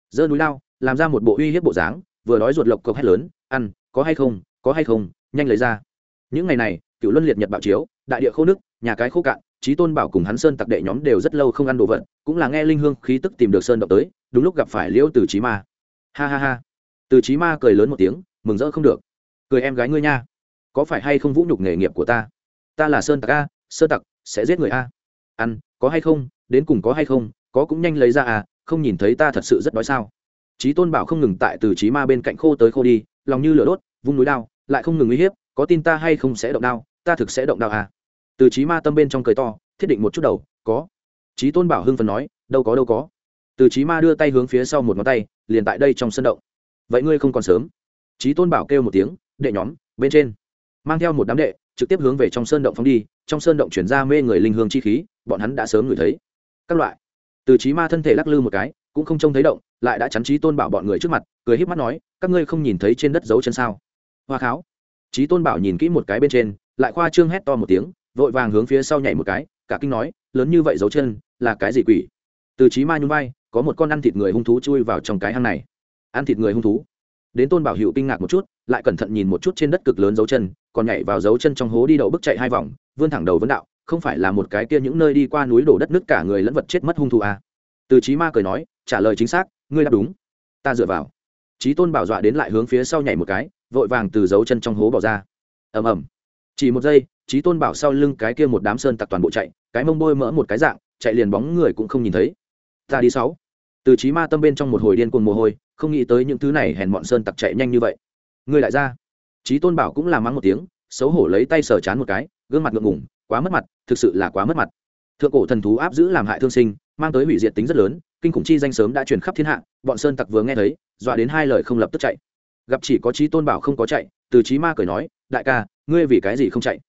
Speaker 1: Dơ núi lao, làm ra một bộ uy hiếp bộ dáng vừa đói ruột lộc cộc hét lớn, ăn, có hay không, có hay không, nhanh lấy ra. Những ngày này cựu luân liệt nhật bạo chiếu, đại địa khô nước, nhà cái khô cạn trí tôn bảo cùng hắn sơn tặc đệ nhóm đều rất lâu không ăn đồ vật, cũng là nghe linh hương khí tức tìm được sơn động tới, đúng lúc gặp phải liễu từ trí ma. Ha ha ha. Từ trí ma cười lớn một tiếng, mừng rỡ không được. Cười em gái ngươi nha, có phải hay không vũ nhục nghề nghiệp của ta? Ta là sơn tặc a, sơn tặc sẽ giết người a. Ăn, có hay không, đến cùng có hay không, có cũng nhanh lấy ra à không nhìn thấy ta thật sự rất đói sao? Trí tôn bảo không ngừng tại từ trí ma bên cạnh khô tới khô đi, lòng như lửa đốt, vung núi đao, lại không ngừng uy hiếp, có tin ta hay không sẽ động đao, ta thực sẽ động đao à? Từ trí ma tâm bên trong cười to, thiết định một chút đầu, có. Trí tôn bảo hưng phần nói, đâu có đâu có. Từ trí ma đưa tay hướng phía sau một ngón tay, liền tại đây trong sân động. Vậy ngươi không còn sớm? Trí tôn bảo kêu một tiếng, đệ nhóm, bên trên. Mang theo một đám đệ, trực tiếp hướng về trong sơn động phóng đi, trong sơn động chuyển ra mê người linh hương chi khí, bọn hắn đã sớm ngửi thấy. Các loại. Từ trí ma thân thể lắc lư một cái cũng không trông thấy động, lại đã chắn trí tôn bảo bọn người trước mặt, cười híp mắt nói, các ngươi không nhìn thấy trên đất dấu chân sao? Hoa kháo. Trí tôn bảo nhìn kỹ một cái bên trên, lại khoa trương hét to một tiếng, vội vàng hướng phía sau nhảy một cái, cả kinh nói, lớn như vậy dấu chân, là cái gì quỷ? Từ trí ma nhún vai, có một con ăn thịt người hung thú chui vào trong cái hang này. Ăn thịt người hung thú. Đến tôn bảo hữu kinh ngạc một chút, lại cẩn thận nhìn một chút trên đất cực lớn dấu chân, còn nhảy vào dấu chân trong hố đi đậu bước chạy hai vòng, vươn thẳng đầu vấn đạo, không phải là một cái kia những nơi đi qua núi đổ đất nước cả người lẫn vật chết mất hung thú à. từ trí ma cười nói trả lời chính xác, ngươi đáp đúng. Ta dựa vào. Trí tôn bảo dọa đến lại hướng phía sau nhảy một cái, vội vàng từ dấu chân trong hố bỏ ra. Ầm ầm. Chỉ một giây trí tôn bảo sau lưng cái kia một đám sơn tặc toàn bộ chạy, cái mông bôi mỡ một cái dạng, chạy liền bóng người cũng không nhìn thấy. Ta đi sáu. Từ trí ma tâm bên trong một hồi điên cuồng mồ hôi, không nghĩ tới những thứ này hèn bọn sơn tặc chạy nhanh như vậy. Ngươi lại ra. Trí tôn bảo cũng làm mắng một tiếng, xấu hổ lấy tay sờ chán một cái, gương mặt ngượng ngủng quá mất mặt, thực sự là quá mất mặt. Thượng cổ thần thú áp giữ làm hại thương sinh, mang tới hủy diệt tính rất lớn kinh khủng chi danh sớm đã truyền khắp thiên hạ, bọn sơn tặc vừa nghe thấy, dọa đến hai lời không lập tức chạy. Gặp chỉ có trí tôn bảo không có chạy, từ trí ma cười nói, đại ca, ngươi vì cái gì không chạy?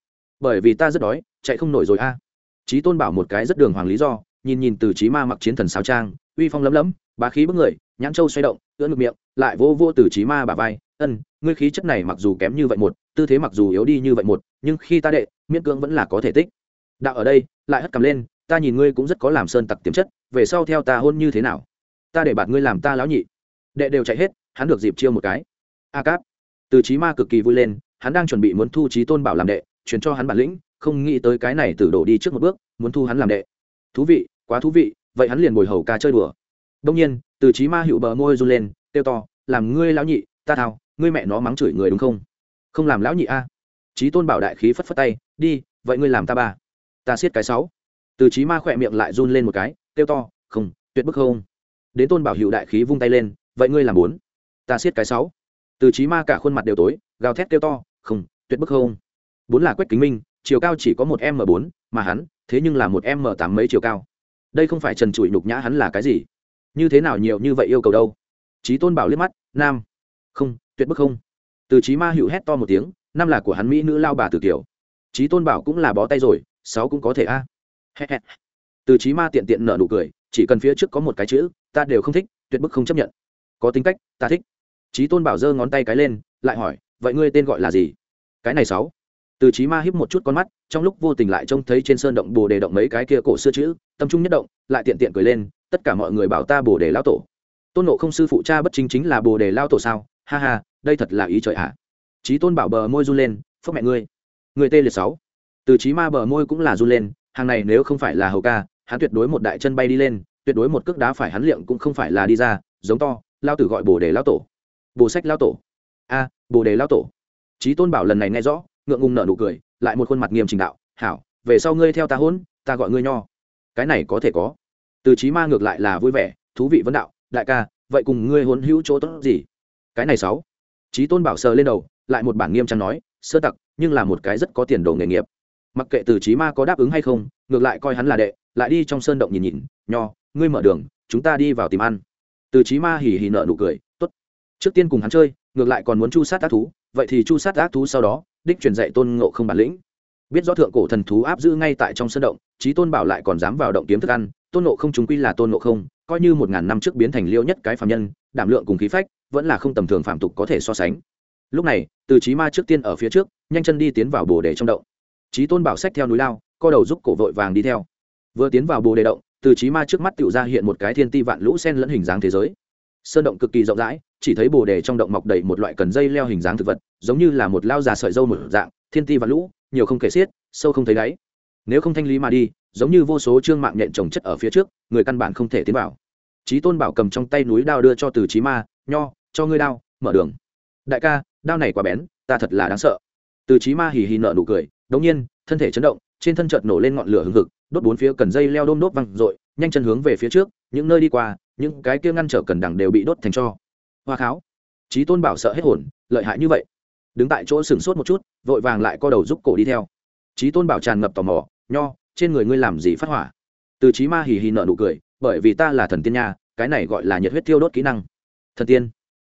Speaker 1: Bởi vì ta rất đói, chạy không nổi rồi a. Trí tôn bảo một cái rất đường hoàng lý do, nhìn nhìn từ trí ma mặc chiến thần sáo trang, uy phong lấm lấm, bá khí bức người, nhãn châu xoay động, ưỡn ngực miệng, lại vô vô từ trí ma bà vai, ân, ngươi khí chất này mặc dù kém như vậy một, tư thế mặc dù yếu đi như vậy một, nhưng khi ta đệ, miễn cưỡng vẫn là có thể tích. Đạo ở đây, lại hất cầm lên, ta nhìn ngươi cũng rất có làm sơn tặc tiềm chất về sau theo ta hôn như thế nào? Ta để bạn ngươi làm ta lão nhị. Đệ đều chạy hết, hắn được dịp chiêu một cái. A cáp. Từ trí ma cực kỳ vui lên, hắn đang chuẩn bị muốn thu trí tôn bảo làm đệ chuyển cho hắn bản lĩnh, không nghĩ tới cái này từ đổ đi trước một bước, muốn thu hắn làm đệ. Thú vị, quá thú vị, vậy hắn liền bồi hầu ca chơi đùa. Đông nhiên, từ trí ma hiệu bờ môi run lên tiêu to, làm ngươi lão nhị, ta thao, ngươi mẹ nó mắng chửi người đúng không? Không làm lão nhị a. Trí tôn bảo đại khí phất phất tay, đi, vậy ngươi làm ta ba. Ta siết cái sáu. Từ trí ma khỏe miệng lại run lên một cái kêu to, không, tuyệt bức không. Đến tôn bảo hữu đại khí vung tay lên, vậy ngươi làm bốn ta siết cái sáu. Từ trí ma cả khuôn mặt đều tối, gào thét kêu to, không, tuyệt bức không. Bốn là quách kính minh, chiều cao chỉ có một m bốn, mà hắn, thế nhưng là một m tám mấy chiều cao. Đây không phải trần trụi nhục nhã hắn là cái gì? Như thế nào nhiều như vậy yêu cầu đâu? Trí tôn bảo liếc mắt, nam. Không, tuyệt bức không. Từ trí ma hữu hét to một tiếng năm là của hắn mỹ nữ lao bà tử tiểu. Trí tôn bảo cũng là bó tay rồi, sáu cũng có thể a từ trí ma tiện tiện nở nụ cười, chỉ cần phía trước có một cái chữ, ta đều không thích, tuyệt bức không chấp nhận. Có tính cách, ta thích. Trí tôn bảo giơ ngón tay cái lên, lại hỏi, vậy ngươi tên gọi là gì? Cái này sáu. Từ trí ma híp một chút con mắt, trong lúc vô tình lại trông thấy trên sơn động bồ đề động mấy cái kia cổ xưa chữ, tâm trung nhất động, lại tiện tiện cười lên, tất cả mọi người bảo ta bồ đề lao tổ. Tôn nộ không sư phụ cha bất chính chính là bồ đề lao tổ sao? Ha ha, đây thật là ý trời ạ. À. trí tôn bảo bờ môi run lên, phúc mẹ ngươi người tê liệt sáu. Từ trí ma bờ môi cũng là run lên, hàng này nếu không phải là hầu ca hắn tuyệt đối một đại chân bay đi lên, tuyệt đối một cước đá phải hắn liệng cũng không phải là đi ra, giống to, lao tử gọi bồ đề lao tổ. Bồ sách lao tổ. A, bồ đề lao tổ. Trí tôn bảo lần này nghe rõ, ngượng ngùng nở nụ cười, lại một khuôn mặt nghiêm trình đạo, hảo, về sau ngươi theo ta hôn, ta gọi ngươi nho. Cái này có thể có. Từ trí ma ngược lại là vui vẻ, thú vị vấn đạo, đại ca, vậy cùng ngươi hôn hữu chỗ tốt gì? Cái này sáu. Trí tôn bảo sờ lên đầu, lại một bản nghiêm trang nói, sơ tặc, nhưng là một cái rất có tiền đồ nghề nghiệp mặc kệ từ trí ma có đáp ứng hay không, ngược lại coi hắn là đệ, lại đi trong sơn động nhìn nhìn, nho, ngươi mở đường, chúng ta đi vào tìm ăn. Từ trí ma hỉ hỉ nợ nụ cười, tốt. Trước tiên cùng hắn chơi, ngược lại còn muốn chu sát ác thú, vậy thì chu sát ác thú sau đó, đích truyền dạy tôn ngộ không bản lĩnh. Biết rõ thượng cổ thần thú áp giữ ngay tại trong sân động trí tôn bảo lại còn dám vào động kiếm thức ăn, tôn ngộ không chúng quy là tôn ngộ không, coi như một ngàn năm trước biến thành liêu nhất cái phạm nhân, đảm lượng cùng khí phách, vẫn là không tầm thường phạm tục có thể so sánh. Lúc này, từ trí ma trước tiên ở phía trước, nhanh chân đi tiến vào bồ đề trong động trí tôn bảo sách theo núi lao, co đầu giúp cổ vội vàng đi theo. Vừa tiến vào bồ đề động, từ trí ma trước mắt tự ra hiện một cái thiên ti vạn lũ sen lẫn hình dáng thế giới. Sơn động cực kỳ rộng rãi, chỉ thấy bồ đề trong động mọc đầy một loại cần dây leo hình dáng thực vật, giống như là một lao già sợi dâu một dạng, thiên ti vạn lũ, nhiều không kể xiết, sâu không thấy đáy. Nếu không thanh lý mà đi, giống như vô số trương mạng nhện trồng chất ở phía trước, người căn bản không thể tiến vào. Trí tôn bảo cầm trong tay núi đao đưa cho từ trí ma, nho, cho ngươi đao, mở đường. Đại ca, đao này quá bén, ta thật là đáng sợ từ trí ma hì hì nợ nụ cười, đống nhiên, thân thể chấn động, trên thân chợt nổ lên ngọn lửa hừng hực, đốt bốn phía cần dây leo đôm đốt văng r nhanh chân hướng về phía trước, những nơi đi qua, những cái kia ngăn trở cần đằng đều bị đốt thành cho. Hoa kháo. Trí tôn bảo sợ hết hồn, lợi hại như vậy. Đứng tại chỗ sững sốt một chút, vội vàng lại co đầu giúp cổ đi theo. Trí tôn bảo tràn ngập tò mò, nho, trên người ngươi làm gì phát hỏa? Từ trí ma hì hì nợ nụ cười, bởi vì ta là thần tiên nha, cái này gọi là nhiệt huyết thiêu đốt kỹ năng. Thần tiên.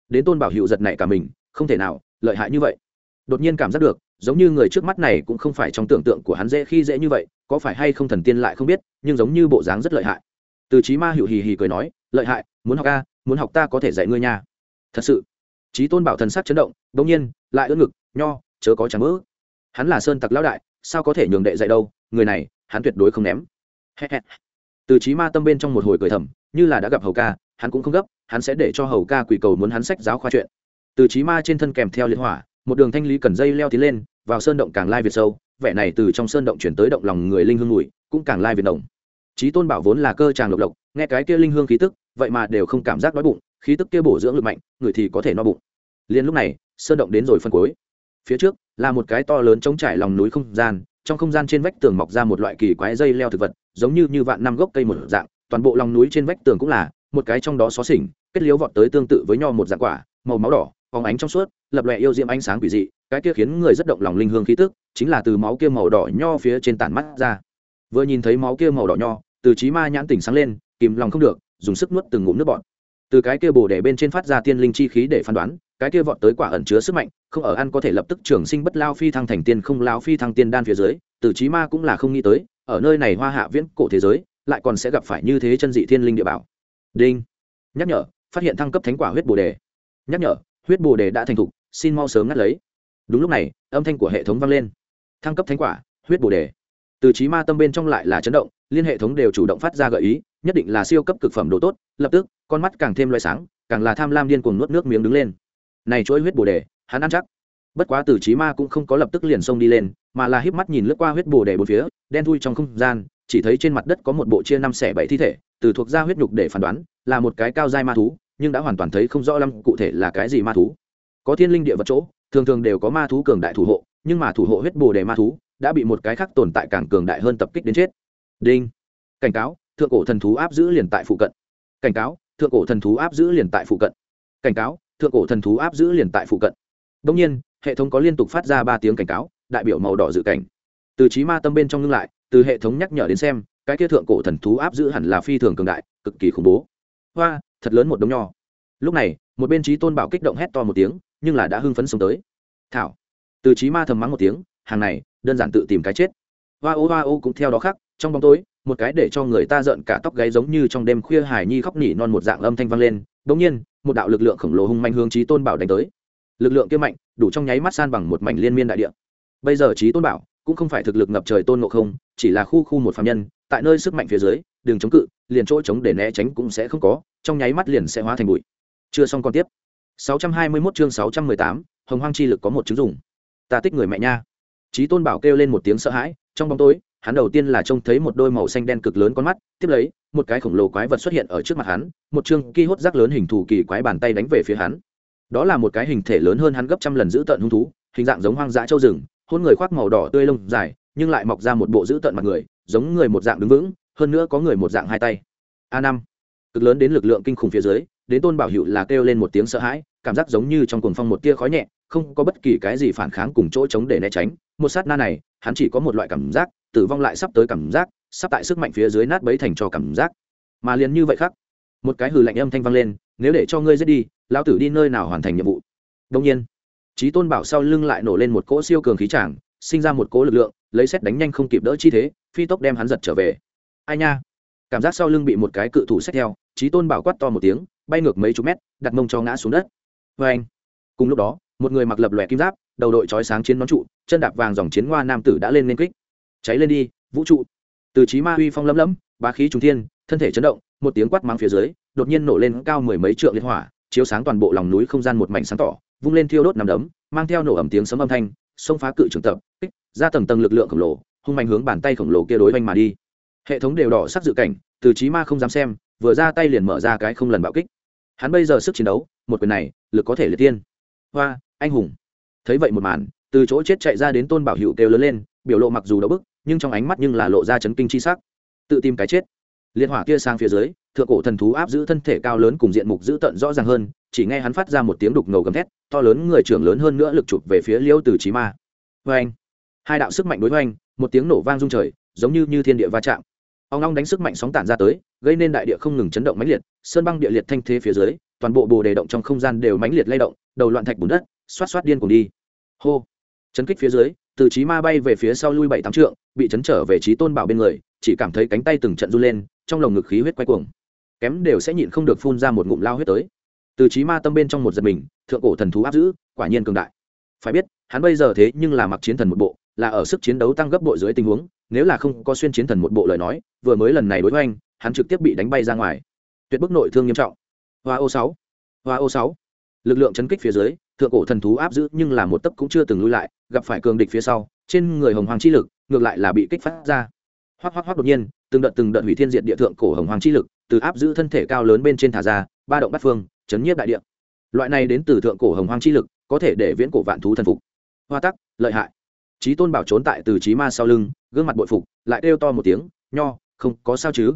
Speaker 1: Đến tôn bảo hiệu giật này cả mình, không thể nào, lợi hại như vậy đột nhiên cảm giác được, giống như người trước mắt này cũng không phải trong tưởng tượng của hắn dễ khi dễ như vậy, có phải hay không thần tiên lại không biết, nhưng giống như bộ dáng rất lợi hại. Từ trí ma hữu hì hì cười nói, lợi hại, muốn học ca muốn học ta có thể dạy ngươi nha. Thật sự trí tôn bảo thần sắc chấn động đ ỗ n g nhiên, lại ưỡn ngực, nho, chớ có chẳng mỡ hắn là sơn tặc lão đại, sao có thể nhường đệ dạy đâu, người này, hắn tuyệt đối không ném. Từ trí ma tâm bên trong một hồi cười thầm, như là đã gặp hầu ca, hắn cũng không gấp, hắn sẽ để cho hầu ca quỷ cầu muốn hắn sách giáo khoa chuyện. Từ trí ma trên thân kèm theo liên hỏa một đường thanh lý cần dây leo tiến lên, vào sơn động càng lai việt sâu, vẻ này từ trong sơn động chuyển tới động lòng người linh hương mùi, cũng càng lai việt động trí tôn bảo vốn là cơ tràng lộc lộc nghe cái kia linh hương khí tức, vậy mà đều không cảm giác đói bụng, khí tức kia bổ dưỡng lực mạnh, người thì có thể no bụng. Liền lúc này, sơn động đến rồi phân cuối. Phía trước, là một cái to lớn trống trải lòng núi không gian, trong không gian trên vách tường mọc ra một loại kỳ quái dây leo thực vật, giống như như vạn năm gốc cây một dạng, toàn bộ lòng núi trên vách tường cũng là, một cái trong đó xó xỉnh, kết liếu vọt tới tương tự với nho một dạng quả, màu máu đỏ phóng ánh trong suốt, lập lòe yêu diễm ánh sáng quỷ dị, cái kia khiến người rất động lòng linh hương khí tức, chính là từ máu kia màu đỏ nho phía trên tản mắt ra. Vừa nhìn thấy máu kia màu đỏ nho, từ trí ma nhãn tỉnh sáng lên, kìm lòng không được, dùng sức nuốt từng ngụm nước bọt. Từ cái kia bồ đề bên trên phát ra tiên linh chi khí để phán đoán, cái kia vọt tới quả ẩn chứa sức mạnh, không ở ăn có thể lập tức trường sinh bất lao phi thăng thành tiên không lao phi thăng tiên đan phía dưới, từ trí ma cũng là không nghĩ tới, ở nơi này hoa hạ viễn cổ thế giới, lại còn sẽ gặp phải như thế chân dị thiên linh địa bảo. Đinh. Nhắc nhở, phát hiện thăng cấp thánh quả huyết bồ đề. Nhắc nhở huyết bồ đề đã thành thục, xin mau sớm ngắt lấy. Đúng lúc này, âm thanh của hệ thống vang lên. Thăng cấp thánh quả, huyết bồ đề. Từ trí ma tâm bên trong lại là chấn động, liên hệ thống đều chủ động phát ra gợi ý, nhất định là siêu cấp cực phẩm đồ tốt, lập tức, con mắt càng thêm loay sáng, càng là tham lam điên cuồng nuốt nước miếng đứng lên. Này chuỗi huyết bồ đề, hắn ăn chắc. Bất quá từ trí ma cũng không có lập tức liền xông đi lên, mà là híp mắt nhìn lướt qua huyết bồ đề bốn phía, đen thui trong không gian, chỉ thấy trên mặt đất có một bộ chia năm xẻ bảy thi thể, từ thuộc ra huyết nhục để phán đoán, là một cái cao dai ma thú nhưng đã hoàn toàn thấy không rõ lắm cụ thể là cái gì ma thú. Có thiên linh địa vật chỗ, thường thường đều có ma thú cường đại thủ hộ, nhưng mà thủ hộ huyết bồ đề ma thú đã bị một cái khác tồn tại càng cường đại hơn tập kích đến chết. Đinh. Cảnh cáo, thượng cổ thần thú áp giữ liền tại phụ cận. Cảnh cáo, thượng cổ thần thú áp giữ liền tại phụ cận. Cảnh cáo, thượng cổ thần thú áp giữ liền tại phụ cận. Đông nhiên, hệ thống có liên tục phát ra ba tiếng cảnh cáo, đại biểu màu đỏ dự cảnh. Từ trí ma tâm bên trong ngưng lại, từ hệ thống nhắc nhở đến xem, cái kia thượng cổ thần thú áp giữ hẳn là phi thường cường đại, cực kỳ khủng bố. Hoa thật lớn một đống nho. Lúc này, một bên trí tôn bảo kích động hét to một tiếng, nhưng là đã hưng phấn sống tới. Thảo. Từ trí ma thầm mắng một tiếng, hàng này, đơn giản tự tìm cái chết. Hoa ô hoa ô cũng theo đó khác trong bóng tối, một cái để cho người ta giận cả tóc gáy giống như trong đêm khuya hải nhi khóc nỉ non một dạng âm thanh vang lên bỗng nhiên, một đạo lực lượng khổng lồ hung manh hướng trí tôn bảo đánh tới. Lực lượng kia mạnh, đủ trong nháy mắt san bằng một mảnh liên miên đại địa. Bây giờ trí tôn bảo cũng không phải thực lực ngập trời tôn ngộ không, chỉ là khu khu một phạm nhân, tại nơi sức mạnh phía dưới đường chống cự liền chỗ chống để né tránh cũng sẽ không có trong nháy mắt liền sẽ hóa thành bụi. Chưa xong còn tiếp. 621 chương 618, hồng hoang chi lực có một chứng dùng. Ta tích người mẹ nha. Trí tôn bảo kêu lên một tiếng sợ hãi trong bóng tối hắn đầu tiên là trông thấy một đôi màu xanh đen cực lớn con mắt tiếp lấy một cái khổng lồ quái vật xuất hiện ở trước mặt hắn một chương ki hốt rác lớn hình thù kỳ quái bàn tay đánh về phía hắn. Đó là một cái hình thể lớn hơn hắn gấp trăm lần giữ tận hung thú hình dạng giống hoang dã châu rừng hôn người khoác màu đỏ tươi lông dài nhưng lại mọc ra một bộ giữ tận mặt người giống người một dạng đứng vững hơn nữa có người một dạng hai tay. A năm, cực lớn đến lực lượng kinh khủng phía dưới, đến tôn bảo hữu là kêu lên một tiếng sợ hãi, cảm giác giống như trong cuồng phong một tia khói nhẹ, không có bất kỳ cái gì phản kháng cùng chỗ chống để né tránh. Một sát na này, hắn chỉ có một loại cảm giác, tử vong lại sắp tới cảm giác, sắp tại sức mạnh phía dưới nát bấy thành cho cảm giác. Mà liền như vậy khác, một cái hừ lạnh âm thanh vang lên, nếu để cho ngươi giết đi, lão tử đi nơi nào hoàn thành nhiệm vụ? Đông nhiên trí tôn bảo sau lưng lại nổ lên một cỗ siêu cường khí tràng, sinh ra một cỗ lực lượng, lấy xét đánh nhanh không kịp đỡ chi thế, phi tốc đem hắn giật trở về ai nha? Cảm giác sau lưng bị một cái cự thủ xách theo trí tôn bảo quát to một tiếng, bay ngược mấy chục mét, đặt mông cho ngã xuống đất. Vê anh, cùng lúc đó, một người mặc lập lòe kim giáp, đầu đội trói sáng chiến nón trụ, chân đạp vàng dòng chiến hoa nam tử đã lên lên kích. Cháy lên đi, vũ trụ. Từ trí ma huy phong lấm lấm, bá khí trung thiên, thân thể chấn động, một tiếng quát mang phía dưới, đột nhiên nổ lên cao mười mấy trượng liên hỏa, chiếu sáng toàn bộ lòng núi không gian một mảnh sáng tỏ, vung lên thiêu đốt nằm đấm, mang theo nổ ẩm tiếng sấm âm thanh, xông phá cự trường tập ra tầng tầng lực lượng khổng lồ, hung mạnh hướng bàn tay khổng lồ kia đối oanh mà đi hệ thống đều đỏ sắc dự cảnh, từ trí ma không dám xem, vừa ra tay liền mở ra cái không lần bạo kích. Hắn bây giờ sức chiến đấu, một quyền này, lực có thể liệt tiên. Hoa, anh hùng. Thấy vậy một màn, từ chỗ chết chạy ra đến tôn bảo hữu kêu lớn lên, biểu lộ mặc dù đau bức, nhưng trong ánh mắt nhưng là lộ ra chấn kinh chi sắc. Tự tìm cái chết. Liên hỏa kia sang phía dưới, thượng cổ thần thú áp giữ thân thể cao lớn cùng diện mục giữ tận rõ ràng hơn, chỉ nghe hắn phát ra một tiếng đục ngầu gầm thét, to lớn người trưởng lớn hơn nữa lực chụp về phía liêu từ trí ma. Vê anh hai đạo sức mạnh đối với anh một tiếng nổ vang rung trời, giống như như thiên địa va chạm ông long đánh sức mạnh sóng tản ra tới, gây nên đại địa không ngừng chấn động mãnh liệt, sơn băng địa liệt thanh thế phía dưới, toàn bộ bồ đề động trong không gian đều mãnh liệt lay động, đầu loạn thạch bùn đất, xoát xoát điên cùng đi. Hô. Chấn kích phía dưới, từ trí ma bay về phía sau lui bảy tám trượng, bị chấn trở về trí tôn bảo bên người, chỉ cảm thấy cánh tay từng trận run lên, trong lồng ngực khí huyết quay cuồng. Kém đều sẽ nhịn không được phun ra một ngụm lao huyết tới. Từ trí ma tâm bên trong một giật mình, thượng cổ thần thú áp giữ, quả nhiên cường đại. Phải biết, hắn bây giờ thế nhưng là mặc chiến thần một bộ, là ở sức chiến đấu tăng gấp bội dưới tình huống nếu là không có xuyên chiến thần một bộ lời nói, vừa mới lần này đối với anh hắn trực tiếp bị đánh bay ra ngoài. Tuyệt bức nội thương nghiêm trọng. Hoa ô sáu, hoa ô sáu. Lực lượng chấn kích phía dưới, thượng cổ thần thú áp giữ nhưng là một tấc cũng chưa từng lui lại, gặp phải cường địch phía sau, trên người hồng hoàng chi lực, ngược lại là bị kích phát ra. Hoắc hoắc hoắc đột nhiên, từng đợt từng đợt hủy thiên diệt địa thượng cổ hồng hoàng chi lực, từ áp giữ thân thể cao lớn bên trên thả ra, ba động bát phương, chấn nhiếp đại địa. Loại này đến từ thượng cổ hồng hoàng chi lực, có thể để viễn cổ vạn thú thần phục. Hoa tắc, lợi hại trí tôn bảo trốn tại từ trí ma sau lưng, gương mặt bội phục, lại kêu to một tiếng, nho, không, có sao chứ?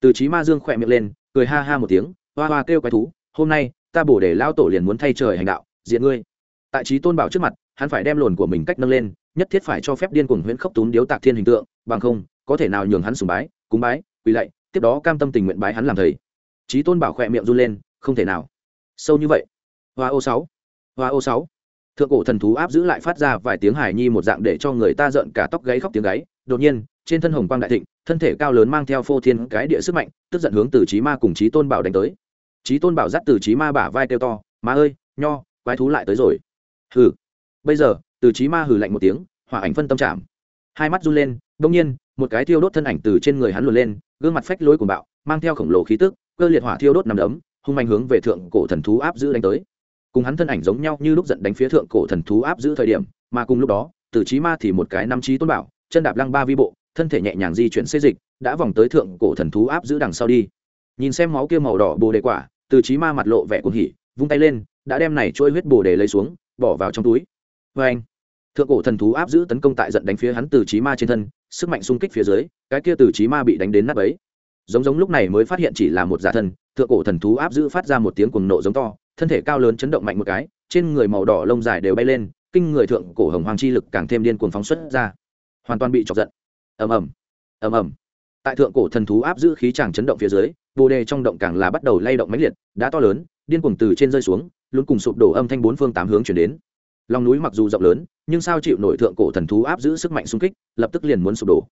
Speaker 1: Từ trí ma dương khỏe miệng lên, cười ha ha một tiếng, hoa hoa kêu quái thú, hôm nay, ta bổ để lao tổ liền muốn thay trời hành đạo, diện ngươi. Tại trí tôn bảo trước mặt, hắn phải đem lồn của mình cách nâng lên, nhất thiết phải cho phép điên cuồng huyễn khốc tún điếu tạc thiên hình tượng, bằng không, có thể nào nhường hắn sùng bái, cúng bái, quỳ lạy, tiếp đó cam tâm tình nguyện bái hắn làm thầy. Trí tôn bảo khỏe miệng run lên, không thể nào. Sâu như vậy. Hoa ô sáu. Hoa ô sáu thượng cổ thần thú áp giữ lại phát ra vài tiếng hài nhi một dạng để cho người ta giận cả tóc gáy khóc tiếng gáy. Đột nhiên, trên thân hồng quang đại thịnh, thân thể cao lớn mang theo phô thiên cái địa sức mạnh, tức giận hướng từ trí ma cùng trí tôn bảo đánh tới. Trí tôn bảo dắt từ trí ma bả vai kêu to, má ơi, nho, quái thú lại tới rồi. Hừ. Bây giờ, từ trí ma hừ lạnh một tiếng, hỏa ảnh phân tâm chạm. Hai mắt run lên đông nhiên, một cái thiêu đốt thân ảnh từ trên người hắn luồn lên, gương mặt phách lối của bạo, mang theo khổng lồ khí tức, cơ liệt hỏa thiêu đốt nằm đấm, hung manh hướng về thượng cổ thần thú áp giữ đánh tới cùng hắn thân ảnh giống nhau như lúc giận đánh phía thượng cổ thần thú áp giữ thời điểm, mà cùng lúc đó từ trí ma thì một cái năm trí tôn bảo, chân đạp lăng ba vi bộ, thân thể nhẹ nhàng di chuyển xê dịch, đã vòng tới thượng cổ thần thú áp giữ đằng sau đi. Nhìn xem máu kia màu đỏ bồ đề quả từ trí ma mặt lộ vẻ cuồng hỉ, vung tay lên, đã đem này trôi huyết bồ đề lấy xuống, bỏ vào trong túi. Vê anh, thượng cổ thần thú áp giữ tấn công tại giận đánh phía hắn từ trí ma trên thân, sức mạnh xung kích phía dưới, cái kia từ trí ma bị đánh đến nắp ấy giống giống lúc này mới phát hiện chỉ là một giả thân, thượng cổ thần thú áp giữ phát ra một tiếng cuồng nộ giống to thân thể cao lớn chấn động mạnh một cái, trên người màu đỏ lông dài đều bay lên, kinh người thượng cổ hồng hoàng chi lực càng thêm điên cuồng phóng xuất ra. Hoàn toàn bị chọc giận. Ầm ầm. Ầm ầm. Tại thượng cổ thần thú áp giữ khí chàng chấn động phía dưới, bồ đề trong động càng là bắt đầu lay động mãnh liệt đã to lớn, điên cuồng từ trên rơi xuống, luôn cùng sụp đổ âm thanh bốn phương tám hướng chuyển đến. Lòng núi mặc dù rộng lớn, nhưng sao chịu nổi thượng cổ thần thú áp giữ sức mạnh xung kích, lập tức liền muốn sụp đổ.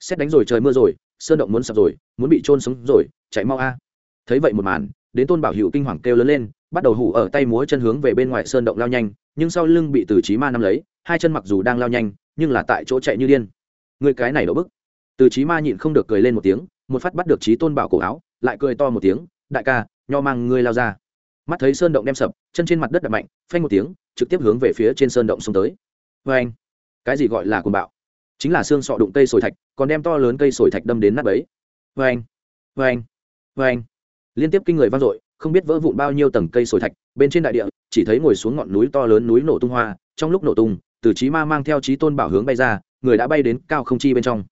Speaker 1: Xét đánh rồi trời mưa rồi, sơn động muốn sập rồi, muốn bị trôn sống rồi, chạy mau a. Thấy vậy một màn, đến tôn bảo hữu kinh hoàng kêu lớn lên bắt đầu hủ ở tay múa chân hướng về bên ngoài sơn động lao nhanh, nhưng sau lưng bị từ trí ma nắm lấy, hai chân mặc dù đang lao nhanh, nhưng là tại chỗ chạy như điên. Người cái này đổ bức. Từ trí ma nhịn không được cười lên một tiếng, một phát bắt được trí tôn bảo cổ áo, lại cười to một tiếng, đại ca, nho mang ngươi lao ra. Mắt thấy sơn động đem sập, chân trên mặt đất đập mạnh, phanh một tiếng, trực tiếp hướng về phía trên sơn động xuống tới. Vê anh, cái gì gọi là cuồng bạo? Chính là xương sọ đụng cây sồi thạch, còn đem to lớn cây sồi thạch đâm đến nắp ấy vê anh vê anh vê anh. Liên tiếp kinh người vang dội không biết vỡ vụn bao nhiêu tầng cây sồi thạch, bên trên đại địa, chỉ thấy ngồi xuống ngọn núi to lớn núi nổ tung hoa, trong lúc nổ tung, từ trí ma mang theo trí tôn bảo hướng bay ra, người đã bay đến cao không chi bên trong.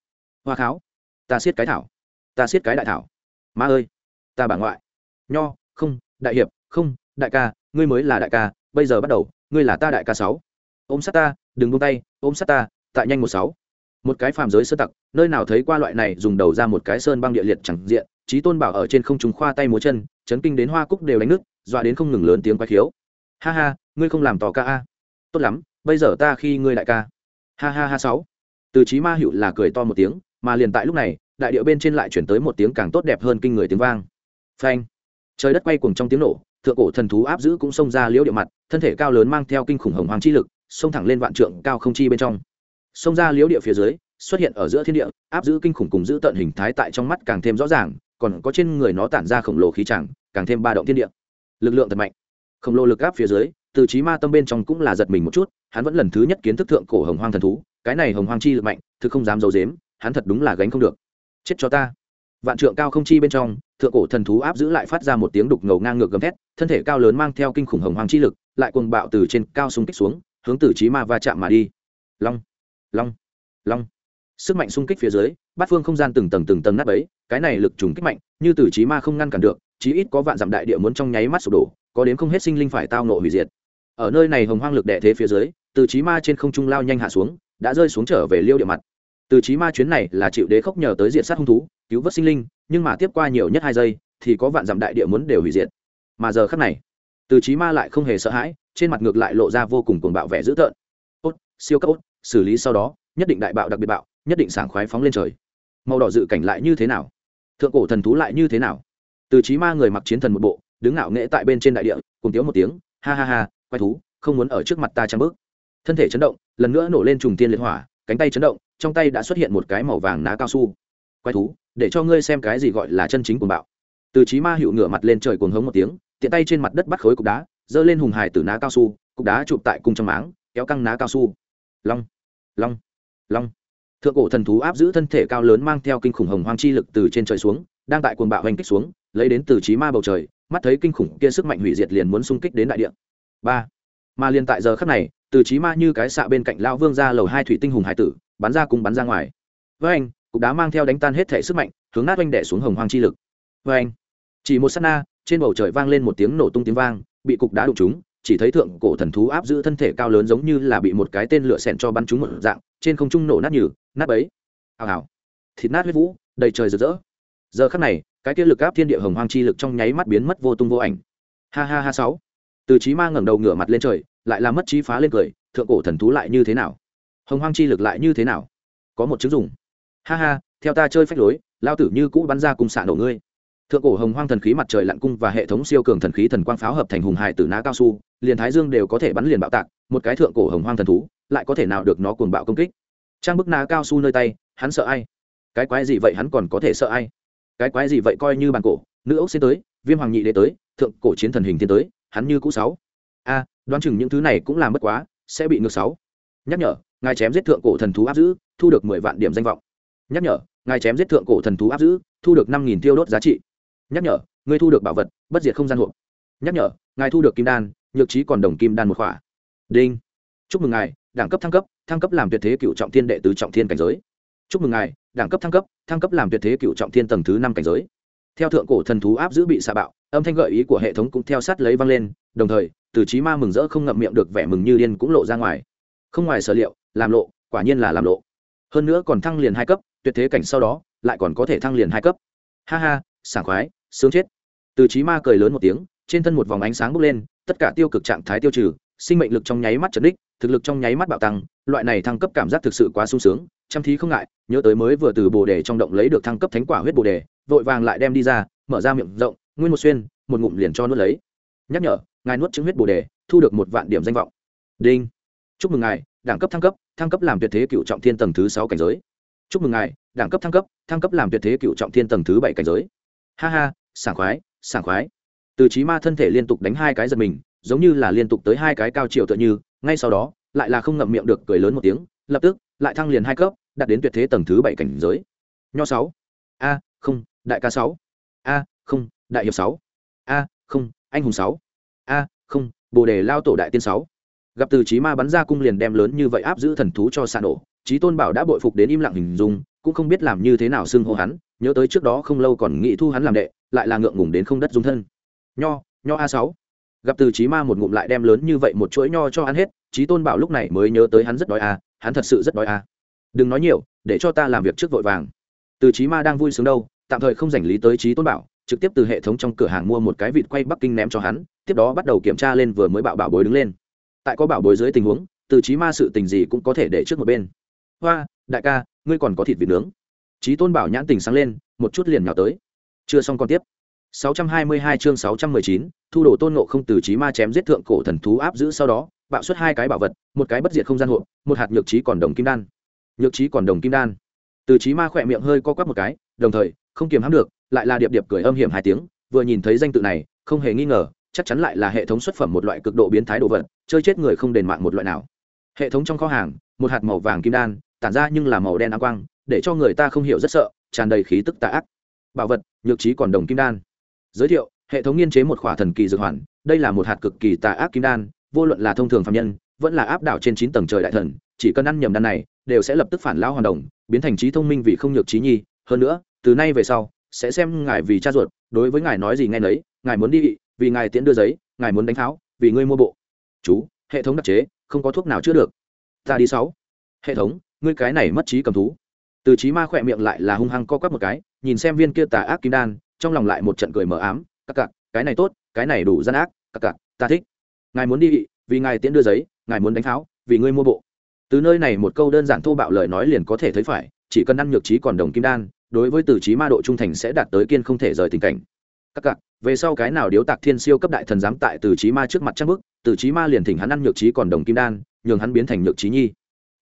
Speaker 1: Hoa kháo, ta siết cái thảo, ta siết cái đại thảo. Ma ơi, ta bà ngoại. Nho, không, đại hiệp, không, đại ca, ngươi mới là đại ca, bây giờ bắt đầu, ngươi là ta đại ca sáu. Ôm sát ta, đừng buông tay, ôm sát ta, tại nhanh một sáu. Một cái phàm giới sơ tặc, nơi nào thấy qua loại này dùng đầu ra một cái sơn băng địa liệt chẳng diện trí tôn bảo ở trên không trùng khoa tay múa chân, chấn kinh đến hoa cúc đều đánh nước dọa đến không ngừng lớn tiếng quái khiếu. Ha ha, ngươi không làm tò ca a. Tốt lắm, bây giờ ta khi ngươi đại ca. Ha ha ha sáu. Từ trí ma hiệu là cười to một tiếng, mà liền tại lúc này, đại điệu bên trên lại chuyển tới một tiếng càng tốt đẹp hơn kinh người tiếng vang. Phanh. Trời đất quay cuồng trong tiếng nổ, thượng cổ thần thú áp giữ cũng xông ra liễu địa mặt, thân thể cao lớn mang theo kinh khủng hồng hoàng chi lực, xông thẳng lên vạn trượng cao không chi bên trong. Xông ra liễu địa phía dưới xuất hiện ở giữa thiên địa, áp giữ kinh khủng cùng giữ tận hình thái tại trong mắt càng thêm rõ ràng, còn có trên người nó tản ra khổng lồ khí chẳng, càng thêm ba động thiên địa. Lực lượng thật mạnh. Khổng lồ lực áp phía dưới, từ trí ma tâm bên trong cũng là giật mình một chút, hắn vẫn lần thứ nhất kiến thức thượng cổ hồng hoang thần thú, cái này hồng hoang chi lực mạnh, thực không dám giấu dếm hắn thật đúng là gánh không được. Chết cho ta. Vạn trượng cao không chi bên trong, thượng cổ thần thú áp giữ lại phát ra một tiếng đục ngầu ngang ngược gầm thét, thân thể cao lớn mang theo kinh khủng hồng hoang chi lực, lại cuồng bạo từ trên cao xung kích xuống, hướng tử trí ma va chạm mà đi. Long. Long. Long sức mạnh xung kích phía dưới, bát phương không gian từng tầng từng tầng nát ấy cái này lực trùng kích mạnh, như từ trí ma không ngăn cản được, chí ít có vạn dặm đại địa muốn trong nháy mắt sụp đổ, có đến không hết sinh linh phải tao nộ hủy diệt. Ở nơi này hồng hoang lực đệ thế phía dưới, từ trí ma trên không trung lao nhanh hạ xuống, đã rơi xuống trở về liêu địa mặt. Từ trí ma chuyến này là chịu đế khốc nhờ tới diện sát hung thú, cứu vớt sinh linh, nhưng mà tiếp qua nhiều nhất hai giây, thì có vạn dặm đại địa muốn đều hủy diệt. Mà giờ khắc này, từ trí ma lại không hề sợ hãi, trên mặt ngược lại lộ ra vô cùng cuồng bạo vẻ dữ tợn. Ốt, siêu cấp ốt, xử lý sau đó, nhất định đại bạo đặc biệt bạo nhất định sảng khoái phóng lên trời. Màu đỏ dự cảnh lại như thế nào? Thượng cổ thần thú lại như thế nào? Từ trí ma người mặc chiến thần một bộ, đứng ngạo nghễ tại bên trên đại địa, cùng tiếu một tiếng, ha ha ha quay thú, không muốn ở trước mặt ta trăng bước. Thân thể chấn động, lần nữa nổ lên trùng tiên liệt hỏa, cánh tay chấn động, trong tay đã xuất hiện một cái màu vàng ná cao su. Quay thú, để cho ngươi xem cái gì gọi là chân chính cuồng bạo. Từ trí ma hiệu ngửa mặt lên trời cuồng hống một tiếng, tiện tay trên mặt đất bắt khối cục đá, giơ lên hùng hài từ ná cao su, cục đá chụp tại cung trong máng, kéo căng ná cao su. Long long long thượng cổ thần thú áp giữ thân thể cao lớn mang theo kinh khủng hồng hoang chi lực từ trên trời xuống, đang tại cuồng bạo hành kích xuống, lấy đến từ trí ma bầu trời, mắt thấy kinh khủng kia sức mạnh hủy diệt liền muốn xung kích đến đại địa. Ba. Mà liền tại giờ khắc này, từ trí ma như cái xạ bên cạnh lao vương ra lầu hai thủy tinh hùng hải tử, bắn ra cùng bắn ra ngoài. Với anh, cục đá mang theo đánh tan hết thể sức mạnh, hướng nát oanh đẻ xuống hồng hoang chi lực. Với anh, chỉ một s á t na, trên bầu trời vang lên một tiếng nổ tung tiếng vang, bị cục đá đụng chúng chỉ thấy thượng cổ thần thú áp giữ thân thể cao lớn giống như là bị một cái tên lửa xẹn cho bắn chúng một dạng, trên không trung nổ nát nhừ nát ấy hào hào. Thịt nát huyết vũ, đầy trời rực rỡ. Giờ khắc này, cái kia lực áp thiên địa hồng hoang chi lực trong nháy mắt biến mất vô tung vô ảnh. Ha ha ha sáu. Từ trí ma ngẩng đầu ngửa mặt lên trời, lại làm mất trí phá lên cười, thượng cổ thần thú lại như thế nào? Hồng hoang chi lực lại như thế nào? Có một chứng dùng. Ha ha, theo ta chơi phách lối, lao tử như cũ bắn ra cùng xạ nổ ngươi. Thượng cổ hồng hoang thần khí mặt trời lặn cung và hệ thống siêu cường thần khí thần quang pháo hợp thành hùng hải tử ná cao su, liền thái dương đều có thể bắn liền bạo tạc, một cái thượng cổ hồng hoang thần thú, lại có thể nào được nó cuồng bạo công kích? Trang bức ná cao su nơi tay, hắn sợ ai? Cái quái gì vậy hắn còn có thể sợ ai? Cái quái gì vậy coi như bàn cổ, nữ ốc xin tới, viêm hoàng nhị đế tới, thượng cổ chiến thần hình thiên tới, hắn như cũ sáu. A, đoán chừng những thứ này cũng làm mất quá, sẽ bị ngược sáu. Nhắc nhở, ngài chém giết thượng cổ thần thú áp giữ, thu được mười vạn điểm danh vọng. Nhắc nhở, ngài chém giết thượng cổ thần thú áp giữ, thu được năm nghìn tiêu đốt giá trị. Nhắc nhở, ngươi thu được bảo vật, bất diệt không gian hộp. Nhắc nhở, ngài thu được kim đan, nhược trí còn đồng kim đan một khỏa. Đinh. Chúc mừng ngài, đẳng cấp thăng cấp thăng cấp làm tuyệt thế cựu trọng thiên đệ tứ trọng thiên cảnh giới. Chúc mừng ngài, đẳng cấp thăng cấp thăng cấp làm tuyệt thế cựu trọng thiên tầng thứ năm cảnh giới. Theo thượng cổ thần thú áp giữ bị xạ bạo, âm thanh gợi ý của hệ thống cũng theo sát lấy vang lên, đồng thời, từ trí ma mừng rỡ không ngậm miệng được vẻ mừng như điên cũng lộ ra ngoài. Không ngoài sở liệu, làm lộ, quả nhiên là làm lộ. Hơn nữa còn thăng liền hai cấp, tuyệt thế cảnh sau đó, lại còn có thể thăng liền hai cấp. Ha ha, sảng khoái, sướng chết. Từ trí ma cười lớn một tiếng, trên thân một vòng ánh sáng bốc lên, tất cả tiêu cực trạng thái tiêu trừ, sinh mệnh lực trong nháy mắt trấn đích thực lực trong nháy mắt bạo tăng loại này thăng cấp cảm giác thực sự quá sung sướng, chăm thí không ngại, nhớ tới mới vừa từ bồ đề trong động lấy được thăng cấp thánh quả huyết bồ đề, vội vàng lại đem đi ra, mở ra miệng rộng, nguyên một xuyên, một ngụm liền cho nuốt lấy. Nhắc nhở, ngài nuốt chứng huyết bồ đề, thu được một vạn điểm danh vọng. Đinh. Chúc mừng ngài, đẳng cấp thăng cấp thăng cấp làm tuyệt thế cựu trọng thiên tầng thứ sáu cảnh giới. Chúc mừng ngài, đẳng cấp thăng cấp thăng cấp làm tuyệt thế cựu trọng thiên tầng thứ bảy cảnh giới. Ha ha, sảng khoái sảng khoái. Từ trí ma thân thể liên tục đánh hai cái giật mình, giống như là liên tục tới hai cái cao triệu tựa như, ngay sau đó lại là không ngậm miệng được cười lớn một tiếng, lập tức, lại thăng liền hai cấp, đạt đến tuyệt thế tầng thứ bảy cảnh giới. Nho sáu. A, không, đại ca sáu. A, không, đại hiệp sáu. A, không, anh hùng sáu. A, không, bồ đề lao tổ đại tiên sáu. Gặp từ trí ma bắn ra cung liền đem lớn như vậy áp giữ thần thú cho xa nổ trí tôn bảo đã bội phục đến im lặng hình dung, cũng không biết làm như thế nào xưng hô hắn, nhớ tới trước đó không lâu còn nghĩ thu hắn làm đệ, lại là ngượng ngùng đến không đất dung thân. Nho nho a sáu gặp từ trí ma một ngụm lại đem lớn như vậy một chuỗi nho cho ăn hết, trí tôn bảo lúc này mới nhớ tới hắn rất đói à hắn thật sự rất đói à. Đừng nói nhiều, để cho ta làm việc trước vội vàng. Từ trí ma đang vui sướng đâu, tạm thời không dành lý tới trí tôn bảo, trực tiếp từ hệ thống trong cửa hàng mua một cái vịt quay bắc kinh ném cho hắn, tiếp đó bắt đầu kiểm tra lên vừa mới bạo bảo bối đứng lên. Tại có bảo bối dưới tình huống, từ trí ma sự tình gì cũng có thể để trước một bên. Hoa, đại ca, ngươi còn có thịt vịt nướng. Trí tôn bảo nhãn tình sáng lên, một chút liền nhào tới. Chưa xong còn tiếp. 622 chương 619, thu đồ tôn ngộ không từ chí ma chém giết thượng cổ thần thú áp giữ sau đó bạo xuất hai cái bảo vật một cái bất diệt không gian hộ một hạt nhược trí còn đồng kim đan. Nhược trí còn đồng kim đan. Từ chí ma khẽ miệng hơi co quắp một cái đồng thời không kiềm hãm được lại là điệp điệp cười âm hiểm hai tiếng vừa nhìn thấy danh tự này không hề nghi ngờ chắc chắn lại là hệ thống xuất phẩm một loại cực độ biến thái đồ vật chơi chết người không đền mạng một loại nào. Hệ thống trong kho hàng một hạt màu vàng kim đan tản ra nhưng là màu đen ánh quang để cho người ta không hiểu rất sợ tràn đầy khí tức tà ác. Bảo vật nhược trí còn đồng kim đan giới thiệu, hệ thống nghiên chế một khỏa thần kỳ dược hoàn, đây là một hạt cực kỳ tà ác kim đan, vô luận là thông thường phạm nhân, vẫn là áp đảo trên chín tầng trời đại thần, chỉ cần ăn nhầm đan này, đều sẽ lập tức phản lão hoàn đồng, biến thành trí thông minh vì không nhược trí nhi. Hơn nữa, từ nay về sau, sẽ xem ngài vì cha ruột, đối với ngài nói gì nghe nấy, ngài muốn đi vì ngài tiễn đưa giấy, ngài muốn đánh tháo vì ngươi mua bộ. Chú, hệ thống đặc chế, không có thuốc nào chữa được. Ta đi sáu. Hệ thống, ngươi cái này mất trí cầm thú. Từ trí ma khỏe miệng lại là hung hăng co quắp một cái, nhìn xem viên kia tà ác kim đan trong lòng lại một trận cười mờ ám, các cặc cái này tốt, cái này đủ gian ác, các cặc ta thích. Ngài muốn đi vì ngài tiễn đưa giấy, ngài muốn đánh tháo vì ngươi mua bộ. Từ nơi này một câu đơn giản thô bạo lời nói liền có thể thấy phải, chỉ cần ăn nhược trí còn đồng kim đan, đối với từ trí ma độ trung thành sẽ đạt tới kiên không thể rời tình cảnh. Các cặc về sau cái nào điếu tạc thiên siêu cấp đại thần giám tại từ trí ma trước mặt trang bức, từ trí ma liền thỉnh hắn ăn nhược trí còn đồng kim đan, nhường hắn biến thành nhược trí nhi.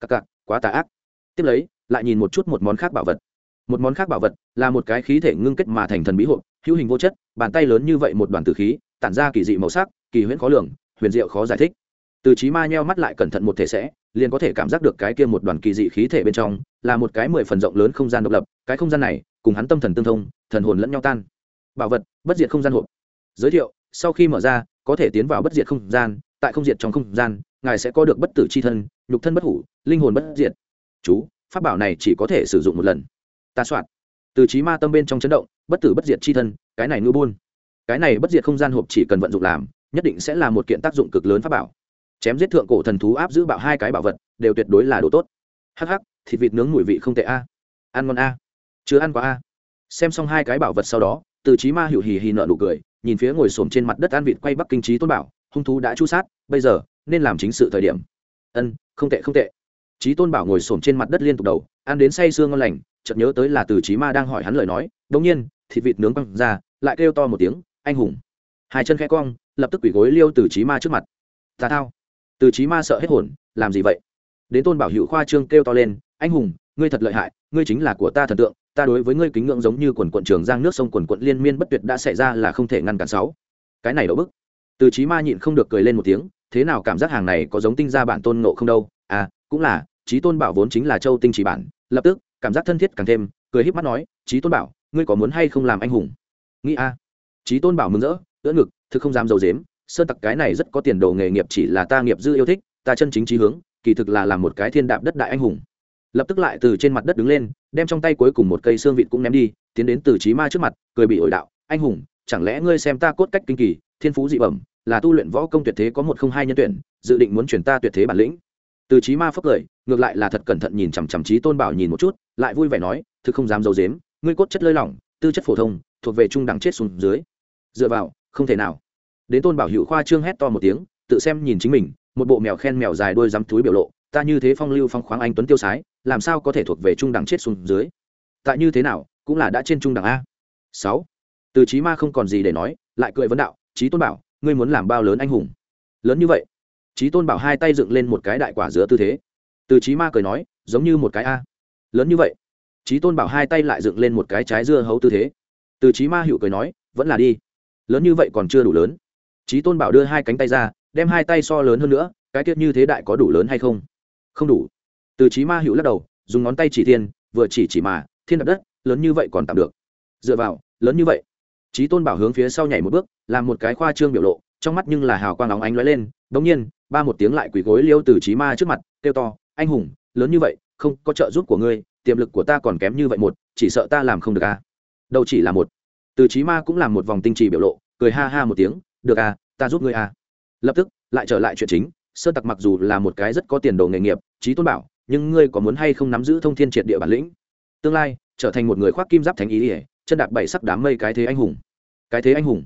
Speaker 1: Các cặc quá tà ác. Tiếp lấy, lại nhìn một chút một món khác bảo vật một món khác bảo vật là một cái khí thể ngưng kết mà thành thần bí hộp, hữu hình vô chất, bàn tay lớn như vậy một đoàn tử khí, tản ra kỳ dị màu sắc, kỳ huyễn khó lường, huyền diệu khó giải thích. Từ trí ma nheo mắt lại cẩn thận một thể sẽ, liền có thể cảm giác được cái kia một đoàn kỳ dị khí thể bên trong là một cái mười phần rộng lớn không gian độc lập, cái không gian này cùng hắn tâm thần tương thông, thần hồn lẫn nhau tan. Bảo vật, bất diệt không gian hộp. Giới thiệu, sau khi mở ra, có thể tiến vào bất diệt không gian, tại không diệt trong không gian, ngài sẽ có được bất tử c h i thân, nhục thân bất hủ, linh hồn bất diệt. Chú, pháp bảo này chỉ có thể sử dụng một lần ta soạn. Từ trí ma tâm bên trong chấn động, bất tử bất diệt c h i thân, cái này ngư buôn. Cái này bất diệt không gian hộp chỉ cần vận dụng làm, nhất định sẽ là một kiện tác dụng cực lớn pháp bảo. Chém giết thượng cổ thần thú áp giữ bạo hai cái bảo vật, đều tuyệt đối là đồ tốt. Hắc hắc, thịt vịt nướng mùi vị không tệ a. Ăn ngon a. Chưa ăn quá a. Xem xong hai cái bảo vật sau đó, từ trí ma hiểu hì hì nợ nụ cười, nhìn phía ngồi xổm trên mặt đất ăn vịt quay bắc kinh trí tôn bảo, hung thú đã chu sát, bây giờ, nên làm chính sự thời điểm. Ân, không tệ không tệ. Trí tôn bảo ngồi xổm trên mặt đất liên tục đầu, ăn đến say sương ngon lành chợt nhớ tới là từ trí ma đang hỏi hắn lời nói đ nhiên, thịt vịt nướng quăng ra, lại kêu to một tiếng, anh hùng! Hai chân khẽ cong, lập tức quỷ gối liêu từ trí ma trước mặt. Tà thao. Từ trí ma sợ hết hồn, làm gì vậy? Đến tôn bảo hữu khoa trương kêu to lên, anh hùng, ngươi thật lợi hại, ngươi chính là của ta thần tượng, ta đối với ngươi kính ngưỡng giống như quần quận trường giang nước sông quần quận liên miên bất tuyệt đã xảy ra là không thể ngăn cản sáu. Cái này đậu bức. Từ trí ma nhịn không được cười lên một tiếng, thế nào cảm giác hàng này có giống tinh gia bản tôn nộ không đâu? À cũng là trí tôn bảo vốn chính là châu tinh chỉ bản, lập tức cảm giác thân thiết càng thêm, cười híp mắt nói trí tôn bảo, ngươi có muốn hay không làm anh hùng? Nghĩ a. À. trí tôn bảo mừng rỡ, ưỡn ngực, thực không dám dầu dếm, sơn tặc cái này rất có tiền đồ nghề nghiệp chỉ là ta nghiệp dư yêu thích, ta chân chính trí hướng, kỳ thực là làm một cái thiên đạp đất đại anh hùng. Lập tức lại từ trên mặt đất đứng lên, đem trong tay cuối cùng một cây xương vịt cũng ném đi, tiến đến từ trí ma trước mặt, cười bị ổi đạo, anh hùng, chẳng lẽ ngươi xem ta cốt cách kinh kỳ, thiên phú dị bẩm, là tu luyện võ công tuyệt thế có một không hai nhân tuyển, dự định muốn chuyển ta tuyệt thế bản lĩnh? Từ trí ma phất cười, ngược lại là thật cẩn thận nhìn chằm chằm trí tôn bảo nhìn một chút, lại vui vẻ nói, thực không dám d i ấ u dếm ngươi cốt chất lơi lỏng, tư chất phổ thông, thuộc về trung đẳng chết xuống dưới. Dựa vào, không thể nào. Đến tôn bảo hữu khoa trương hét to một tiếng, tự xem nhìn chính mình, một bộ mèo khen mèo dài đôi dám túi biểu lộ, ta như thế phong lưu phong khoáng anh tuấn tiêu sái, làm sao có thể thuộc về trung đẳng chết xuống dưới? Tại như thế nào, cũng là đã trên trung đẳng a. Sáu. Từ trí ma không còn gì để nói, lại cười vấn đạo trí tôn bảo, ngươi muốn làm bao lớn anh hùng? Lớn như vậy trí tôn bảo hai tay dựng lên một cái đại quả giữa tư thế. Từ trí ma cười nói, giống như một cái a. Lớn như vậy. Trí tôn bảo hai tay lại dựng lên một cái trái dưa hấu tư thế. Từ trí ma hữu cười nói, vẫn là đi. Lớn như vậy còn chưa đủ lớn. Trí tôn bảo đưa hai cánh tay ra, đem hai tay so lớn hơn nữa, cái tiết như thế đại có đủ lớn hay không? Không đủ. Từ trí ma hữu lắc đầu, dùng ngón tay chỉ thiên, vừa chỉ chỉ mà, thiên đập đất, lớn như vậy còn tạm được. Dựa vào, lớn như vậy. Trí tôn bảo hướng phía sau nhảy một bước, làm một cái khoa trương biểu lộ, trong mắt nhưng là hào quang óng ánh lóe lên bỗng nhiên ba một tiếng lại quỳ gối liêu từ trí ma trước mặt, kêu to, anh hùng, lớn như vậy, không có trợ giúp của ngươi, tiềm lực của ta còn kém như vậy một, chỉ sợ ta làm không được a à? đâu chỉ là một. Từ trí ma cũng làm một vòng tinh trì biểu lộ, cười ha ha một tiếng, được à ta giúp ngươi à. Lập tức, lại trở lại chuyện chính sơn tặc mặc dù là một cái rất có tiền đồ nghề nghiệp, trí tôn bảo, nhưng ngươi có muốn hay không nắm giữ thông thiên triệt địa bản lĩnh? Tương lai, trở thành một người khoác kim giáp thánh ý ỉa chân đạp bảy sắc đám mây cái thế anh hùng. Cái thế anh hùng.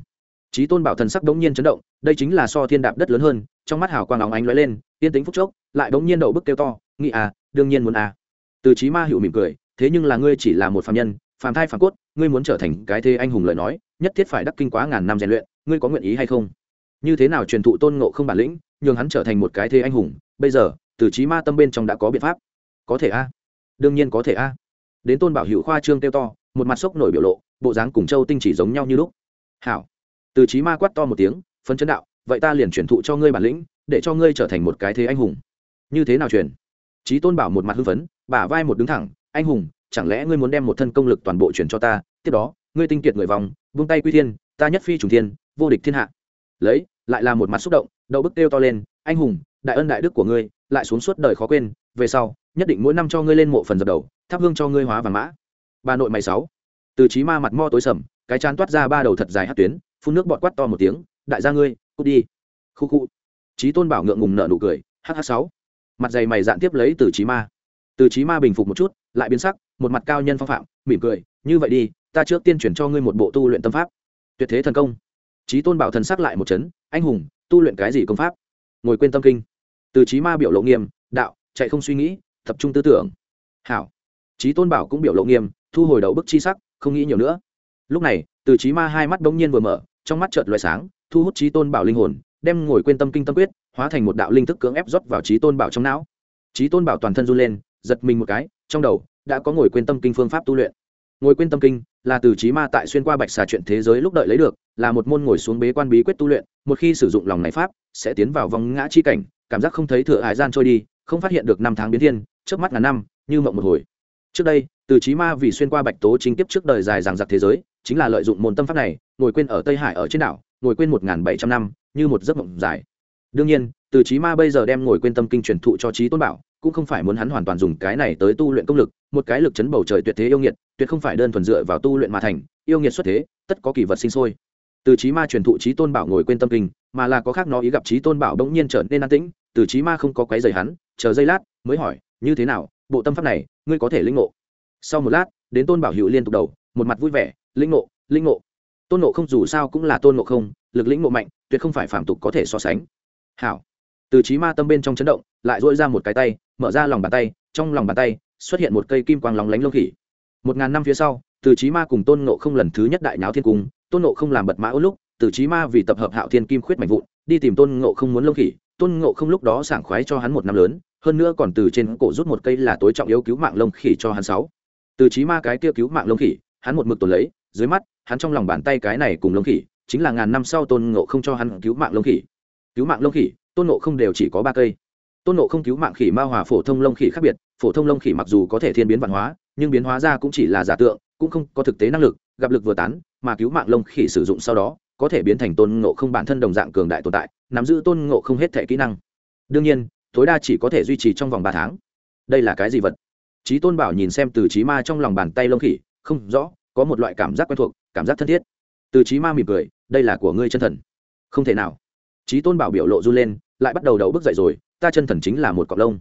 Speaker 1: Chí tôn bảo thần sắc đống nhiên chấn động, đây chính là so thiên đạp đất lớn hơn, trong mắt hào quang óng ánh lóe lên tiên tính phúc chốc, lại đống nhiên đậu bức kêu to nghĩ à đương nhiên muốn à. Từ chí ma hữu mỉm cười, thế nhưng là ngươi chỉ là một phàm nhân, phàm thai phàm cốt, ngươi muốn trở thành cái thế anh hùng lời nói, nhất thiết phải đắc kinh quá ngàn năm rèn luyện, ngươi có nguyện ý hay không? Như thế nào truyền thụ tôn ngộ không bản lĩnh, nhường hắn trở thành một cái thế anh hùng, bây giờ, từ chí ma tâm bên trong đã có biện pháp. Có thể a đương nhiên có thể a đến tôn bảo hữu khoa trương kêu to, một mặt sốc nổi biểu lộ, bộ dáng cùng châu tinh chỉ giống nhau như lúc. Hảo từ trí ma quát to một tiếng, phấn chấn đạo, vậy ta liền chuyển thụ cho ngươi bản lĩnh, để cho ngươi trở thành một cái thế anh hùng. Như thế nào truyền? Trí tôn bảo một mặt hưng phấn, bả vai một đứng thẳng, anh hùng, chẳng lẽ ngươi muốn đem một thân công lực toàn bộ chuyển cho ta, tiếp đó, ngươi tinh kiệt người vòng, vung tay quy thiên, ta nhất phi trùng thiên, vô địch thiên hạ. Lấy, lại là một mặt xúc động, đậu bức kêu to lên, anh hùng, đại ân đại đức của ngươi, lại xuống suốt đời khó quên, về sau, nhất định mỗi năm cho ngươi lên mộ phần dập đầu, thắp hương cho ngươi hóa vàng mã. Bà nội mày sáu. Từ trí ma mặt mo tối sầm, cái chán toát ra ba đầu thật dài hát tuyến phun nước bọt quát to một tiếng, đại gia ngươi, cút đi. Khu khu. Trí tôn bảo ngượng ngùng nợ nụ cười hh sáu. Mặt dày mày dạn tiếp lấy từ trí ma. Từ trí ma bình phục một chút, lại biến sắc, một mặt cao nhân phong phạm, mỉm cười, như vậy đi, ta trước tiên chuyển cho ngươi một bộ tu luyện tâm pháp. Tuyệt thế thần công. Trí tôn bảo thần sắc lại một chấn, anh hùng, tu luyện cái gì công pháp? Ngồi quên tâm kinh. Từ trí ma biểu lộ nghiêm, đạo, chạy không suy nghĩ, tập trung tư tưởng. Hảo. Trí tôn bảo cũng biểu lộ nghiêm, thu hồi đầu bức chi sắc, không nghĩ nhiều nữa. Lúc này từ trí ma hai mắt bỗng nhiên vừa mở, trong mắt chợt loại sáng, thu hút trí tôn bảo linh hồn, đem ngồi quên tâm kinh tâm quyết, hóa thành một đạo linh thức cưỡng ép rót vào trí tôn bảo trong não. Trí tôn bảo toàn thân run lên, giật mình một cái, trong đầu đã có ngồi quên tâm kinh phương pháp tu luyện. Ngồi quên tâm kinh là từ trí ma tại xuyên qua bạch xà chuyện thế giới lúc đợi lấy được, là một môn ngồi xuống bế quan bí quyết tu luyện, một khi sử dụng lòng này pháp, sẽ tiến vào vòng ngã chi cảnh, cảm giác không thấy thừa hải gian trôi đi, không phát hiện được năm tháng biến thiên trước mắt ngàn năm, như mộng một hồi. Trước đây, từ trí ma vì xuyên qua bạch tố chính tiếp trước đời dài ràng giặc thế giới chính là lợi dụng môn tâm pháp này, ngồi quên ở tây hải ở trên đảo, ngồi quên một bảy trăm năm, như một giấc mộng dài. Đương nhiên, từ trí ma bây giờ đem ngồi quên tâm kinh truyền thụ cho trí tôn bảo, cũng không phải muốn hắn hoàn toàn dùng cái này tới tu luyện công lực, một cái lực chấn bầu trời tuyệt thế yêu nghiệt, tuyệt không phải đơn thuần dựa vào tu luyện mà thành, yêu nghiệt xuất thế, tất có kỳ vật sinh sôi. Từ trí ma truyền thụ trí tôn bảo ngồi quên tâm kinh, mà là có khác nó ý gặp trí tôn bảo bỗng nhiên trở nên an tĩnh, từ trí ma không có quấy rầy hắn, chờ giây lát, mới hỏi, như thế nào? Bộ tâm pháp này, ngươi có thể linh ngộ? Sau một lát, đến tôn bảo hữu liên tục đầu, một mặt vui vẻ linh ngộ linh ngộ. Tôn ngộ không dù sao cũng là tôn ngộ không, lực lĩnh ngộ mạnh, tuyệt không phải phàm tục có thể so sánh. Hảo. Từ trí ma tâm bên trong chấn động, lại dội ra một cái tay, mở ra lòng bàn tay, trong lòng bàn tay xuất hiện một cây kim quang lóng lánh lông khỉ. Một ngàn năm phía sau, từ trí ma cùng tôn ngộ không lần thứ nhất đại náo thiên cung, tôn ngộ không làm bật mã ố lúc, từ trí ma vì tập hợp hạo thiên kim khuyết mạnh vụn, đi tìm tôn ngộ không muốn lông khỉ. Tôn ngộ không lúc đó sảng khoái cho hắn một năm lớn, hơn nữa còn từ trên cổ rút một cây là tối trọng yếu cứu mạng lông khỉ cho hắn sáu. Từ trí ma cái kia cứu mạng lông khỉ, hắn một mực tồn lấy dưới mắt, hắn trong lòng bàn tay cái này cùng lông khỉ, chính là ngàn năm sau tôn ngộ không cho hắn cứu mạng lông khỉ. Cứu mạng lông khỉ, tôn ngộ không đều chỉ có ba cây. Tôn ngộ không cứu mạng khỉ ma hòa phổ thông lông khỉ khác biệt, phổ thông lông khỉ mặc dù có thể thiên biến văn hóa, nhưng biến hóa ra cũng chỉ là giả tượng, cũng không có thực tế năng lực, gặp lực vừa tán, mà cứu mạng lông khỉ sử dụng sau đó, có thể biến thành tôn ngộ không bản thân đồng dạng cường đại tồn tại, nắm giữ tôn ngộ không hết thể kỹ năng. Đương nhiên, tối đa chỉ có thể duy trì trong vòng ba tháng. Đây là cái gì vật? Trí tôn bảo nhìn xem từ trí ma trong lòng bàn tay lông khỉ, không rõ có một loại cảm giác quen thuộc, cảm giác thân thiết. Từ trí ma mỉm cười, đây là của ngươi chân thần. Không thể nào. Trí tôn bảo biểu lộ run lên, lại bắt đầu đầu bước dậy rồi, ta chân thần chính là một cọc lông.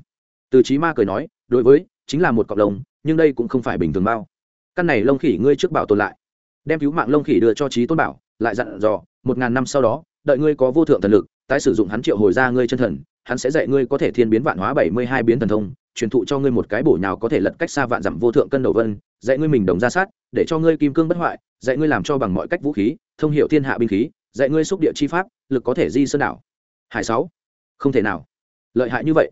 Speaker 1: Từ trí ma cười nói, đối với, chính là một cọc lông, nhưng đây cũng không phải bình thường bao. Căn này lông khỉ ngươi trước bảo tồn lại. Đem cứu mạng lông khỉ đưa cho trí tôn bảo, lại dặn dò, một ngàn năm sau đó, đợi ngươi có vô thượng thần lực, tái sử dụng hắn triệu hồi ra ngươi chân thần, hắn sẽ dạy ngươi có thể thiên biến vạn hóa bảy mươi hai biến thần thông truyền thụ cho ngươi một cái bổ nhào có thể lật cách xa vạn dặm vô thượng cân đầu vân, dạy ngươi mình đồng ra sát, để cho ngươi kim cương bất hoại, dạy ngươi làm cho bằng mọi cách vũ khí, thông hiệu thiên hạ binh khí, dạy ngươi xúc địa chi pháp, lực có thể di sơn đảo. Hải sáu, không thể nào. Lợi hại như vậy.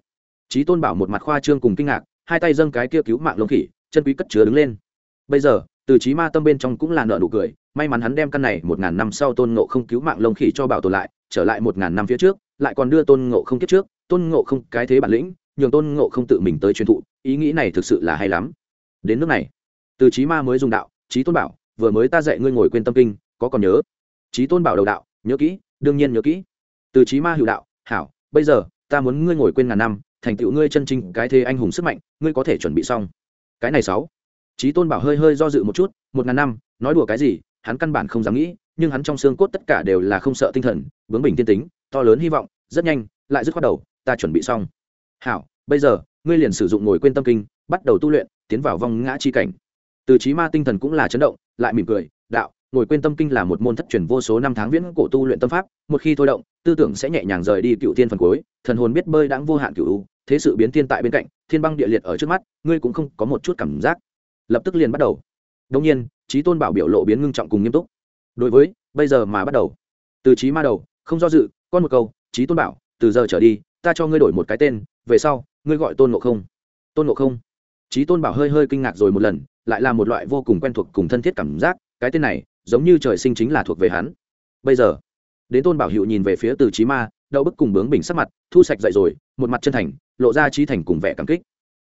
Speaker 1: Trí tôn bảo một mặt khoa trương cùng kinh ngạc, hai tay dâng cái kia cứu mạng lông khỉ, chân quý cất chứa đứng lên. Bây giờ, từ trí ma tâm bên trong cũng là nợ nụ cười, may mắn hắn đem căn này một ngàn năm sau tôn ngộ không cứu mạng lông khỉ cho bảo tồn lại, trở lại một ngàn năm phía trước, lại còn đưa tôn ngộ không kiếp trước, tôn ngộ không cái thế bản lĩnh nhường tôn ngộ không tự mình tới truyền thụ, ý nghĩ này thực sự là hay lắm. Đến nước này, từ trí ma mới dùng đạo trí tôn bảo, vừa mới ta dạy ngươi ngồi quên tâm kinh, có còn nhớ? Trí tôn bảo đầu đạo, nhớ kỹ, đương nhiên nhớ kỹ. Từ trí ma hữu đạo, hảo, bây giờ, ta muốn ngươi ngồi quên ngàn năm, thành tựu ngươi chân chính, cái thế anh hùng sức mạnh, ngươi có thể chuẩn bị xong. Cái này sáu. Trí tôn bảo hơi hơi do dự một chút, một ngàn năm, nói đùa cái gì, hắn căn bản không dám nghĩ, nhưng hắn trong xương cốt tất cả đều là không sợ tinh thần, bướng bình tiên tính, to lớn hy vọng, rất nhanh, lại dứt khoát đầu, ta chuẩn bị xong hảo, bây giờ, ngươi liền sử dụng ngồi quên tâm kinh, bắt đầu tu luyện, tiến vào vong ngã chi cảnh. Từ trí ma tinh thần cũng là chấn động, lại mỉm cười, đạo, ngồi quên tâm kinh là một môn thất truyền vô số năm tháng viễn cổ tu luyện tâm pháp, một khi thôi động, tư tưởng sẽ nhẹ nhàng rời đi cựu tiên phần cuối, thần hồn biết bơi đãng vô hạn cựu thế sự biến thiên tại bên cạnh, thiên băng địa liệt ở trước mắt, ngươi cũng không có một chút cảm giác. Lập tức liền bắt đầu. Đông nhiên trí tôn bảo biểu lộ biến ngưng trọng cùng nghiêm túc. Đối với, bây giờ mà bắt đầu. Từ trí ma đầu, không do dự, con một câu trí tôn bảo, từ giờ trở đi ta cho ngươi đổi một cái tên, về sau, ngươi gọi tôn ngộ không. Tôn ngộ không? Trí tôn bảo hơi hơi kinh ngạc rồi một lần, lại là một loại vô cùng quen thuộc cùng thân thiết cảm giác, cái tên này, giống như trời sinh chính là thuộc về hắn. Bây giờ, đến tôn bảo hiệu nhìn về phía từ trí ma đậu bức cùng bướng bình sắc mặt, thu sạch dậy rồi, một mặt chân thành, lộ ra trí thành cùng vẻ cảm kích.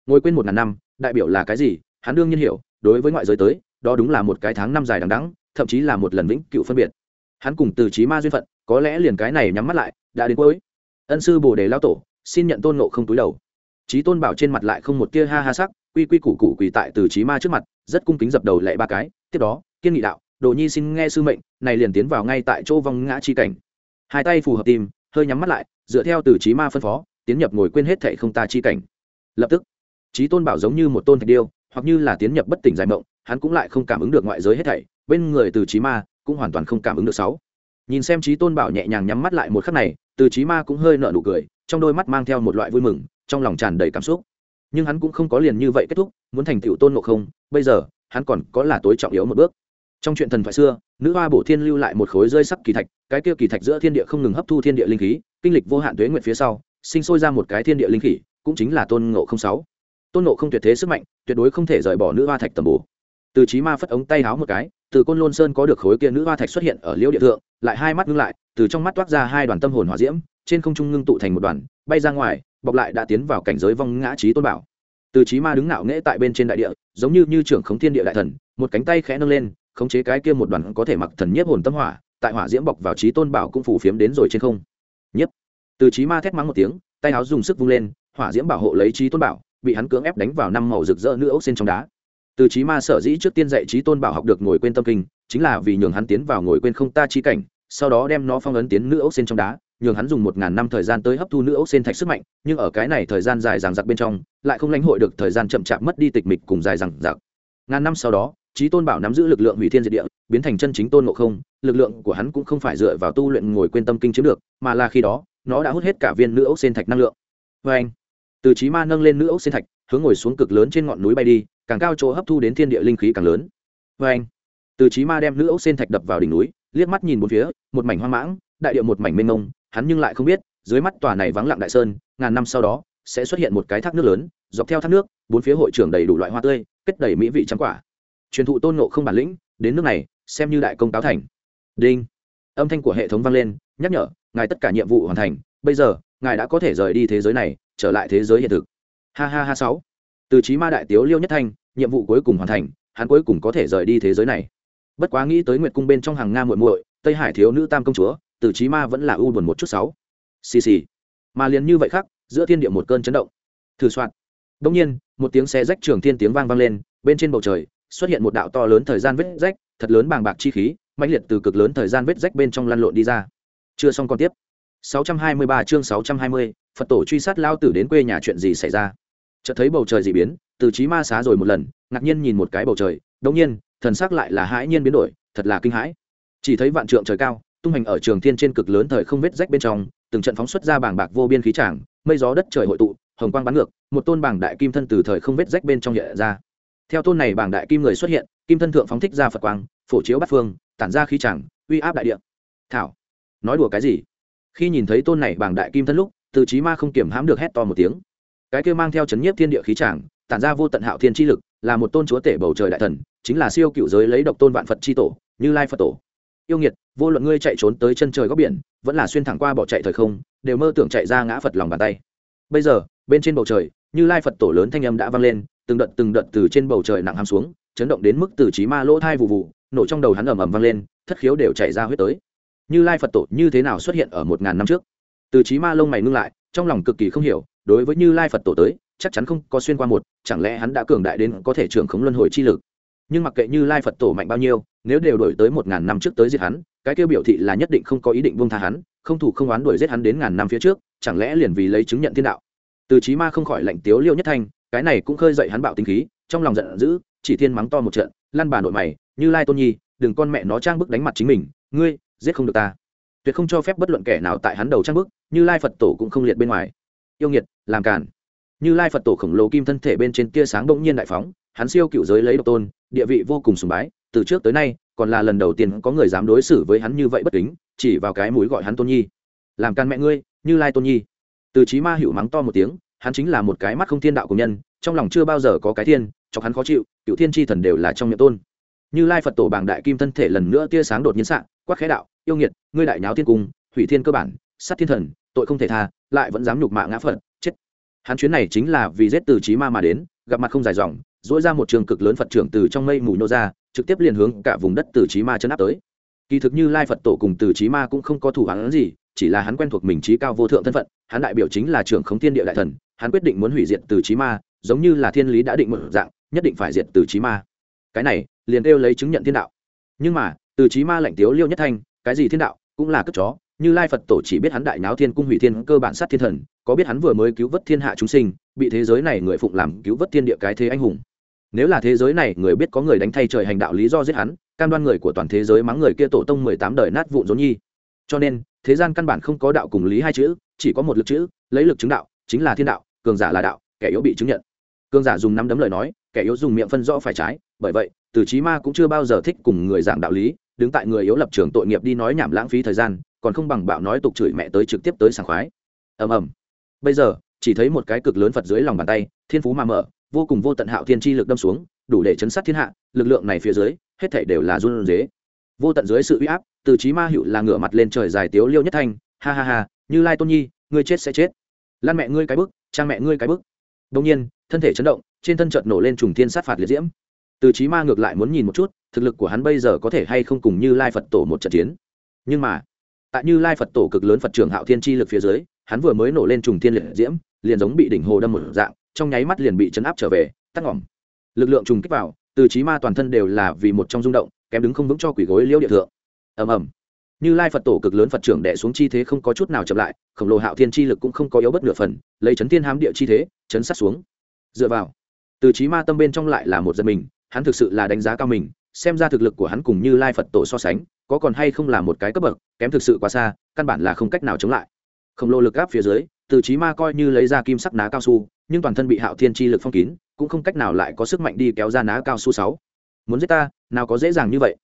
Speaker 1: Ngồi quên một ngàn năm, đại biểu là cái gì? Hắn đương nhiên hiểu, đối với ngoại giới tới, đó đúng là một cái tháng năm dài đằng đắng thậm chí là một lần vĩnh cựu phân biệt. Hắn cùng từ trí ma duyên phận, có lẽ liền cái này nhắm mắt lại, đã đến cuối ân sư bồ đề lao tổ, xin nhận tôn nộ không túi đầu. Trí tôn bảo trên mặt lại không một tia ha ha sắc, quy quy củ củ quỳ tại từ trí ma trước mặt, rất cung kính dập đầu lệ ba cái. Tiếp đó, kiên nghị đạo, đồ nhi xin nghe sư mệnh, này liền tiến vào ngay tại chỗ vong ngã chi cảnh. Hai tay phù hợp tim, hơi nhắm mắt lại, dựa theo từ trí ma phân phó, tiến nhập ngồi quên hết thệ không ta chi cảnh. Lập tức trí tôn bảo giống như một tôn thạch điêu, hoặc như là tiến nhập bất tỉnh giải mộng, hắn cũng lại không cảm ứng được ngoại giới hết thảy, bên người từ trí ma cũng hoàn toàn không cảm ứng được sáu nhìn xem trí tôn bảo nhẹ nhàng nhắm mắt lại một khắc này, từ trí ma cũng hơi nợ nụ cười, trong đôi mắt mang theo một loại vui mừng, trong lòng tràn đầy cảm xúc. Nhưng hắn cũng không có liền như vậy kết thúc, muốn thành tựu tôn ngộ không, bây giờ, hắn còn có là tối trọng yếu một bước. Trong chuyện thần thoại xưa, nữ hoa bổ thiên lưu lại một khối rơi sắc kỳ thạch, cái kia kỳ thạch giữa thiên địa không ngừng hấp thu thiên địa linh khí, kinh lịch vô hạn tuế nguyện phía sau, sinh sôi ra một cái thiên địa linh khí, cũng chính là tôn ngộ không sáu. Tôn ngộ không tuyệt thế sức mạnh, tuyệt đối không thể rời bỏ nữ hoa thạch tầm bổ từ trí ma phất ống tay háo một cái, từ côn lôn sơn có được khối kia nữ hoa thạch xuất hiện ở liễu địa thượng, lại hai mắt ngưng lại, từ trong mắt toát ra hai đoàn tâm hồn hỏa diễm, trên không trung ngưng tụ thành một đoàn, bay ra ngoài, bọc lại đã tiến vào cảnh giới vong ngã trí tôn bảo. Từ trí ma đứng ngạo nghễ tại bên trên đại địa, giống như như trưởng khống thiên địa đại thần, một cánh tay khẽ nâng lên, khống chế cái kia một đoàn có thể mặc thần nhiếp hồn tâm hỏa, tại hỏa diễm bọc vào trí tôn bảo cũng phủ phiếm đến rồi trên không. Nhiếp. Từ trí ma thét mắng một tiếng, tay áo dùng sức vung lên, hỏa diễm bảo hộ lấy trí tôn bảo, bị hắn cưỡng ép đánh vào năm màu rực rỡ nữ ốc xên trong đá từ trí ma sở dĩ trước tiên dạy trí tôn bảo học được ngồi quên tâm kinh, chính là vì nhường hắn tiến vào ngồi quên không ta chi cảnh, sau đó đem nó phong ấn tiến nữ ốc xên trong đá, nhường hắn dùng một ngàn năm thời gian tới hấp thu nữ ốc xên thạch sức mạnh, nhưng ở cái này thời gian dài dằng dặc bên trong, lại không lãnh hội được thời gian chậm chạp mất đi tịch mịch cùng dài dằng dặc. Ngàn năm sau đó, trí tôn bảo nắm giữ lực lượng hủy thiên diệt địa, biến thành chân chính tôn ngộ không, lực lượng của hắn cũng không phải dựa vào tu luyện ngồi quên tâm kinh chiếm được, mà là khi đó, nó đã hút hết cả viên nữ ốc xên thạch năng lượng. Vê anh từ trí ma nâng lên nữ ốc xên thạch, hướng ngồi xuống cực lớn trên ngọn núi bay đi càng cao chỗ hấp thu đến thiên địa linh khí càng lớn. Vê anh, từ trí ma đem nữ ốc sen thạch đập vào đỉnh núi, liếc mắt nhìn bốn phía, một mảnh hoang mãng, đại điệu một mảnh mênh mông, hắn nhưng lại không biết, dưới mắt tòa này vắng lặng đại sơn, ngàn năm sau đó, sẽ xuất hiện một cái thác nước lớn, dọc theo thác nước, bốn phía hội trưởng đầy đủ loại hoa tươi, kết đầy mỹ vị trắng quả. Truyền thụ tôn ngộ không bản lĩnh, đến nước này, xem như đại công táo thành. Đinh. Âm thanh của hệ thống vang lên, nhắc nhở, ngài tất cả nhiệm vụ hoàn thành, bây giờ, ngài đã có thể rời đi thế giới này, trở lại thế giới hiện thực. Ha ha ha sáu. Từ trí ma đại tiếu liêu nhất thanh nhiệm vụ cuối cùng hoàn thành hắn cuối cùng có thể rời đi thế giới này. Bất quá nghĩ tới nguyệt cung bên trong hàng nga muội muội tây hải thiếu nữ tam công chúa từ trí ma vẫn là u buồn một chút sáu. Xì xì. Mà liền như vậy khác giữa thiên địa một cơn chấn động. Thử soạn. Đông nhiên một tiếng xe rách trường thiên tiếng vang vang lên bên trên bầu trời xuất hiện một đạo to lớn thời gian vết rách thật lớn bàng bạc chi khí mãnh liệt từ cực lớn thời gian vết rách bên trong lăn lộn đi ra. Chưa xong còn tiếp. 623 chương 620, Phật tổ truy sát lao tử đến quê nhà chuyện gì xảy ra? Chợt thấy bầu trời dị biến, từ trí ma xá rồi một lần, ngạc nhiên nhìn một cái bầu trời đông nhiên, thần sắc lại là hãi nhiên biến đổi, thật là kinh hãi. Chỉ thấy vạn trượng trời cao, tung hành ở trường thiên trên cực lớn thời không vết rách bên trong, từng trận phóng xuất ra bảng bạc vô biên khí tràng, mây gió đất trời hội tụ, hồng quang bắn ngược, một tôn bảng đại kim thân từ thời không vết rách bên trong hiện ra. Theo tôn này bảng đại kim người xuất hiện, kim thân thượng phóng thích ra phật quang, phổ chiếu bát phương, tản ra khí tràng, uy áp đại địa. Thảo, nói đùa cái gì? Khi nhìn thấy tôn này bảng đại kim thân lúc, từ trí ma không kiểm hãm được hét to một tiếng cái kia mang theo chấn nhiếp thiên địa khí tràng, tản ra vô tận hạo thiên chi lực, là một tôn chúa tể bầu trời đại thần, chính là siêu cựu giới lấy độc tôn vạn phật chi tổ, như lai phật tổ. Yêu nghiệt, vô luận ngươi chạy trốn tới chân trời góc biển, vẫn là xuyên thẳng qua bỏ chạy thời không, đều mơ tưởng chạy ra ngã phật lòng bàn tay. Bây giờ, bên trên bầu trời, như lai phật tổ lớn thanh âm đã vang lên, từng đợt từng đợt từ trên bầu trời nặng hàm xuống, chấn động đến mức từ trí ma lỗ thai vụ vụ, nổ trong đầu hắn ầm ầm vang lên, thất khiếu đều chạy ra huyết tới. Như lai phật tổ như thế nào xuất hiện ở một ngàn năm trước? Từ trí ma lông mày ngưng lại, trong lòng cực kỳ không hiểu đối với như lai phật tổ tới, chắc chắn không có xuyên qua một, chẳng lẽ hắn đã cường đại đến có thể trưởng khống luân hồi chi lực? Nhưng mặc kệ như lai phật tổ mạnh bao nhiêu, nếu đều đổi tới một ngàn năm trước tới giết hắn, cái kêu biểu thị là nhất định không có ý định buông tha hắn, không thủ không oán đuổi giết hắn đến ngàn năm phía trước, chẳng lẽ liền vì lấy chứng nhận thiên đạo? Từ trí ma không khỏi lạnh tiếu liêu nhất thanh, cái này cũng khơi dậy hắn bạo tinh khí, trong lòng giận dữ, chỉ thiên mắng to một trận lăn bà nội mày, như lai tôn nhi, đừng con mẹ nó trang bức đánh mặt chính mình, ngươi, giết không được ta. Tuyệt không cho phép bất luận kẻ nào tại hắn đầu trang bức, như lai phật tổ cũng không liệt bên ngoài. Yêu nghiệt làm cản như lai phật tổ khổng lồ kim thân thể bên trên tia sáng bỗng nhiên đại phóng, hắn siêu cựu giới lấy độc tôn, địa vị vô cùng sùng bái, từ trước tới nay, còn là lần đầu tiên có người dám đối xử với hắn như vậy bất kính, chỉ vào cái mũi gọi hắn tôn nhi. Làm can mẹ ngươi, như lai tôn nhi. Từ trí ma hữu mắng to một tiếng, hắn chính là một cái mắt không thiên đạo của nhân, trong lòng chưa bao giờ có cái thiên, chọc hắn khó chịu, cựu thiên tri thần đều là trong miệng tôn. Như lai phật tổ bảng đại kim thân thể lần nữa tia sáng đột nhiên sạng quắc khẽ đạo, yêu nghiệt, ngươi đại nháo thiên cung, hủy thiên cơ bản, sát thiên thần tội không thể tha, lại vẫn dám nhục mạ ngã phật, chết. Hắn chuyến này chính là vì giết từ trí ma mà đến, gặp mặt không dài dòng dỗi ra một trường cực lớn phật trưởng từ trong mây mù nô ra, trực tiếp liền hướng cả vùng đất từ trí ma chấn áp tới. Kỳ thực như lai phật tổ cùng từ trí ma cũng không có thủ hắn gì, chỉ là hắn quen thuộc mình trí cao vô thượng thân phận, hắn đại biểu chính là trưởng khống thiên địa đại thần, hắn quyết định muốn hủy diệt từ trí ma, giống như là thiên lý đã định một dạng, nhất định phải diệt từ trí ma. Cái này, liền kêu lấy chứng nhận thiên đạo. Nhưng mà, từ trí ma lạnh tiếu liêu nhất thanh, cái gì thiên đạo, cũng là cất chó như lai phật tổ chỉ biết hắn đại náo thiên cung hủy thiên cơ bản sát thiên thần, có biết hắn vừa mới cứu vớt thiên hạ chúng sinh, bị thế giới này người phụng làm cứu vớt thiên địa cái thế anh hùng. Nếu là thế giới này người biết có người đánh thay trời hành đạo lý do giết hắn, cam đoan người của toàn thế giới mắng người kia tổ tông mười tám đời nát vụn rốn nhi. Cho nên, thế gian căn bản không có đạo cùng lý hai chữ, chỉ có một lực chữ, lấy lực chứng đạo, chính là thiên đạo, cường giả là đạo, kẻ yếu bị chứng nhận. Cường giả dùng năm đấm lời nói, kẻ yếu dùng miệng phân rõ phải trái, bởi vậy, từ trí ma cũng chưa bao giờ thích cùng người giảng đạo lý, đứng tại người yếu lập trường tội nghiệp đi nói nhảm lãng phí thời gian còn không bằng bạo nói tục chửi mẹ tới trực tiếp tới sảng khoái. Ầm ầm. Bây giờ, chỉ thấy một cái cực lớn phật dưới lòng bàn tay, thiên phú mà mở, vô cùng vô tận hạo thiên chi lực đâm xuống, đủ để chấn sát thiên hạ, lực lượng này phía dưới, hết thảy đều là run rế. Vô tận dưới sự uy áp, từ trí ma hữu là ngửa mặt lên trời dài tiếu liêu nhất thanh, ha ha ha, như lai tôn nhi, ngươi chết sẽ chết. Lan mẹ ngươi cái bức trang mẹ ngươi cái bức. Đông nhiên, thân thể chấn động, trên thân chợt nổ lên trùng thiên sát phạt liệt diễm. Từ trí ma ngược lại muốn nhìn một chút, thực lực của hắn bây giờ có thể hay không cùng như lai phật tổ một trận chiến. Nhưng mà tại như lai phật tổ cực lớn phật trưởng hạo thiên chi lực phía dưới, hắn vừa mới nổ lên trùng thiên liệt diễm, liền giống bị đỉnh hồ đâm một dạng, trong nháy mắt liền bị chấn áp trở về tắc ngỏm. Lực lượng trùng kích vào, từ trí ma toàn thân đều là vì một trong rung động, kém đứng không vững cho quỷ gối liêu địa thượng. Ầm ầm. Như lai phật tổ cực lớn phật trưởng đẻ xuống chi thế không có chút nào chậm lại, khổng lồ hạo thiên chi lực cũng không có yếu bất nửa phần, lấy chấn thiên hám địa chi thế, chấn sát xuống. Dựa vào. Từ trí ma tâm bên trong lại là một dân mình, hắn thực sự là đánh giá cao mình xem ra thực lực của hắn cùng như lai phật tổ so sánh, có còn hay không là một cái cấp bậc, kém thực sự quá xa, căn bản là không cách nào chống lại. Khổng lồ lực áp phía dưới, từ trí ma coi như lấy ra kim sắc ná cao su, nhưng toàn thân bị hạo thiên chi lực phong kín, cũng không cách nào lại có sức mạnh đi kéo ra ná cao su sáu. Muốn giết ta, nào có dễ dàng như vậy.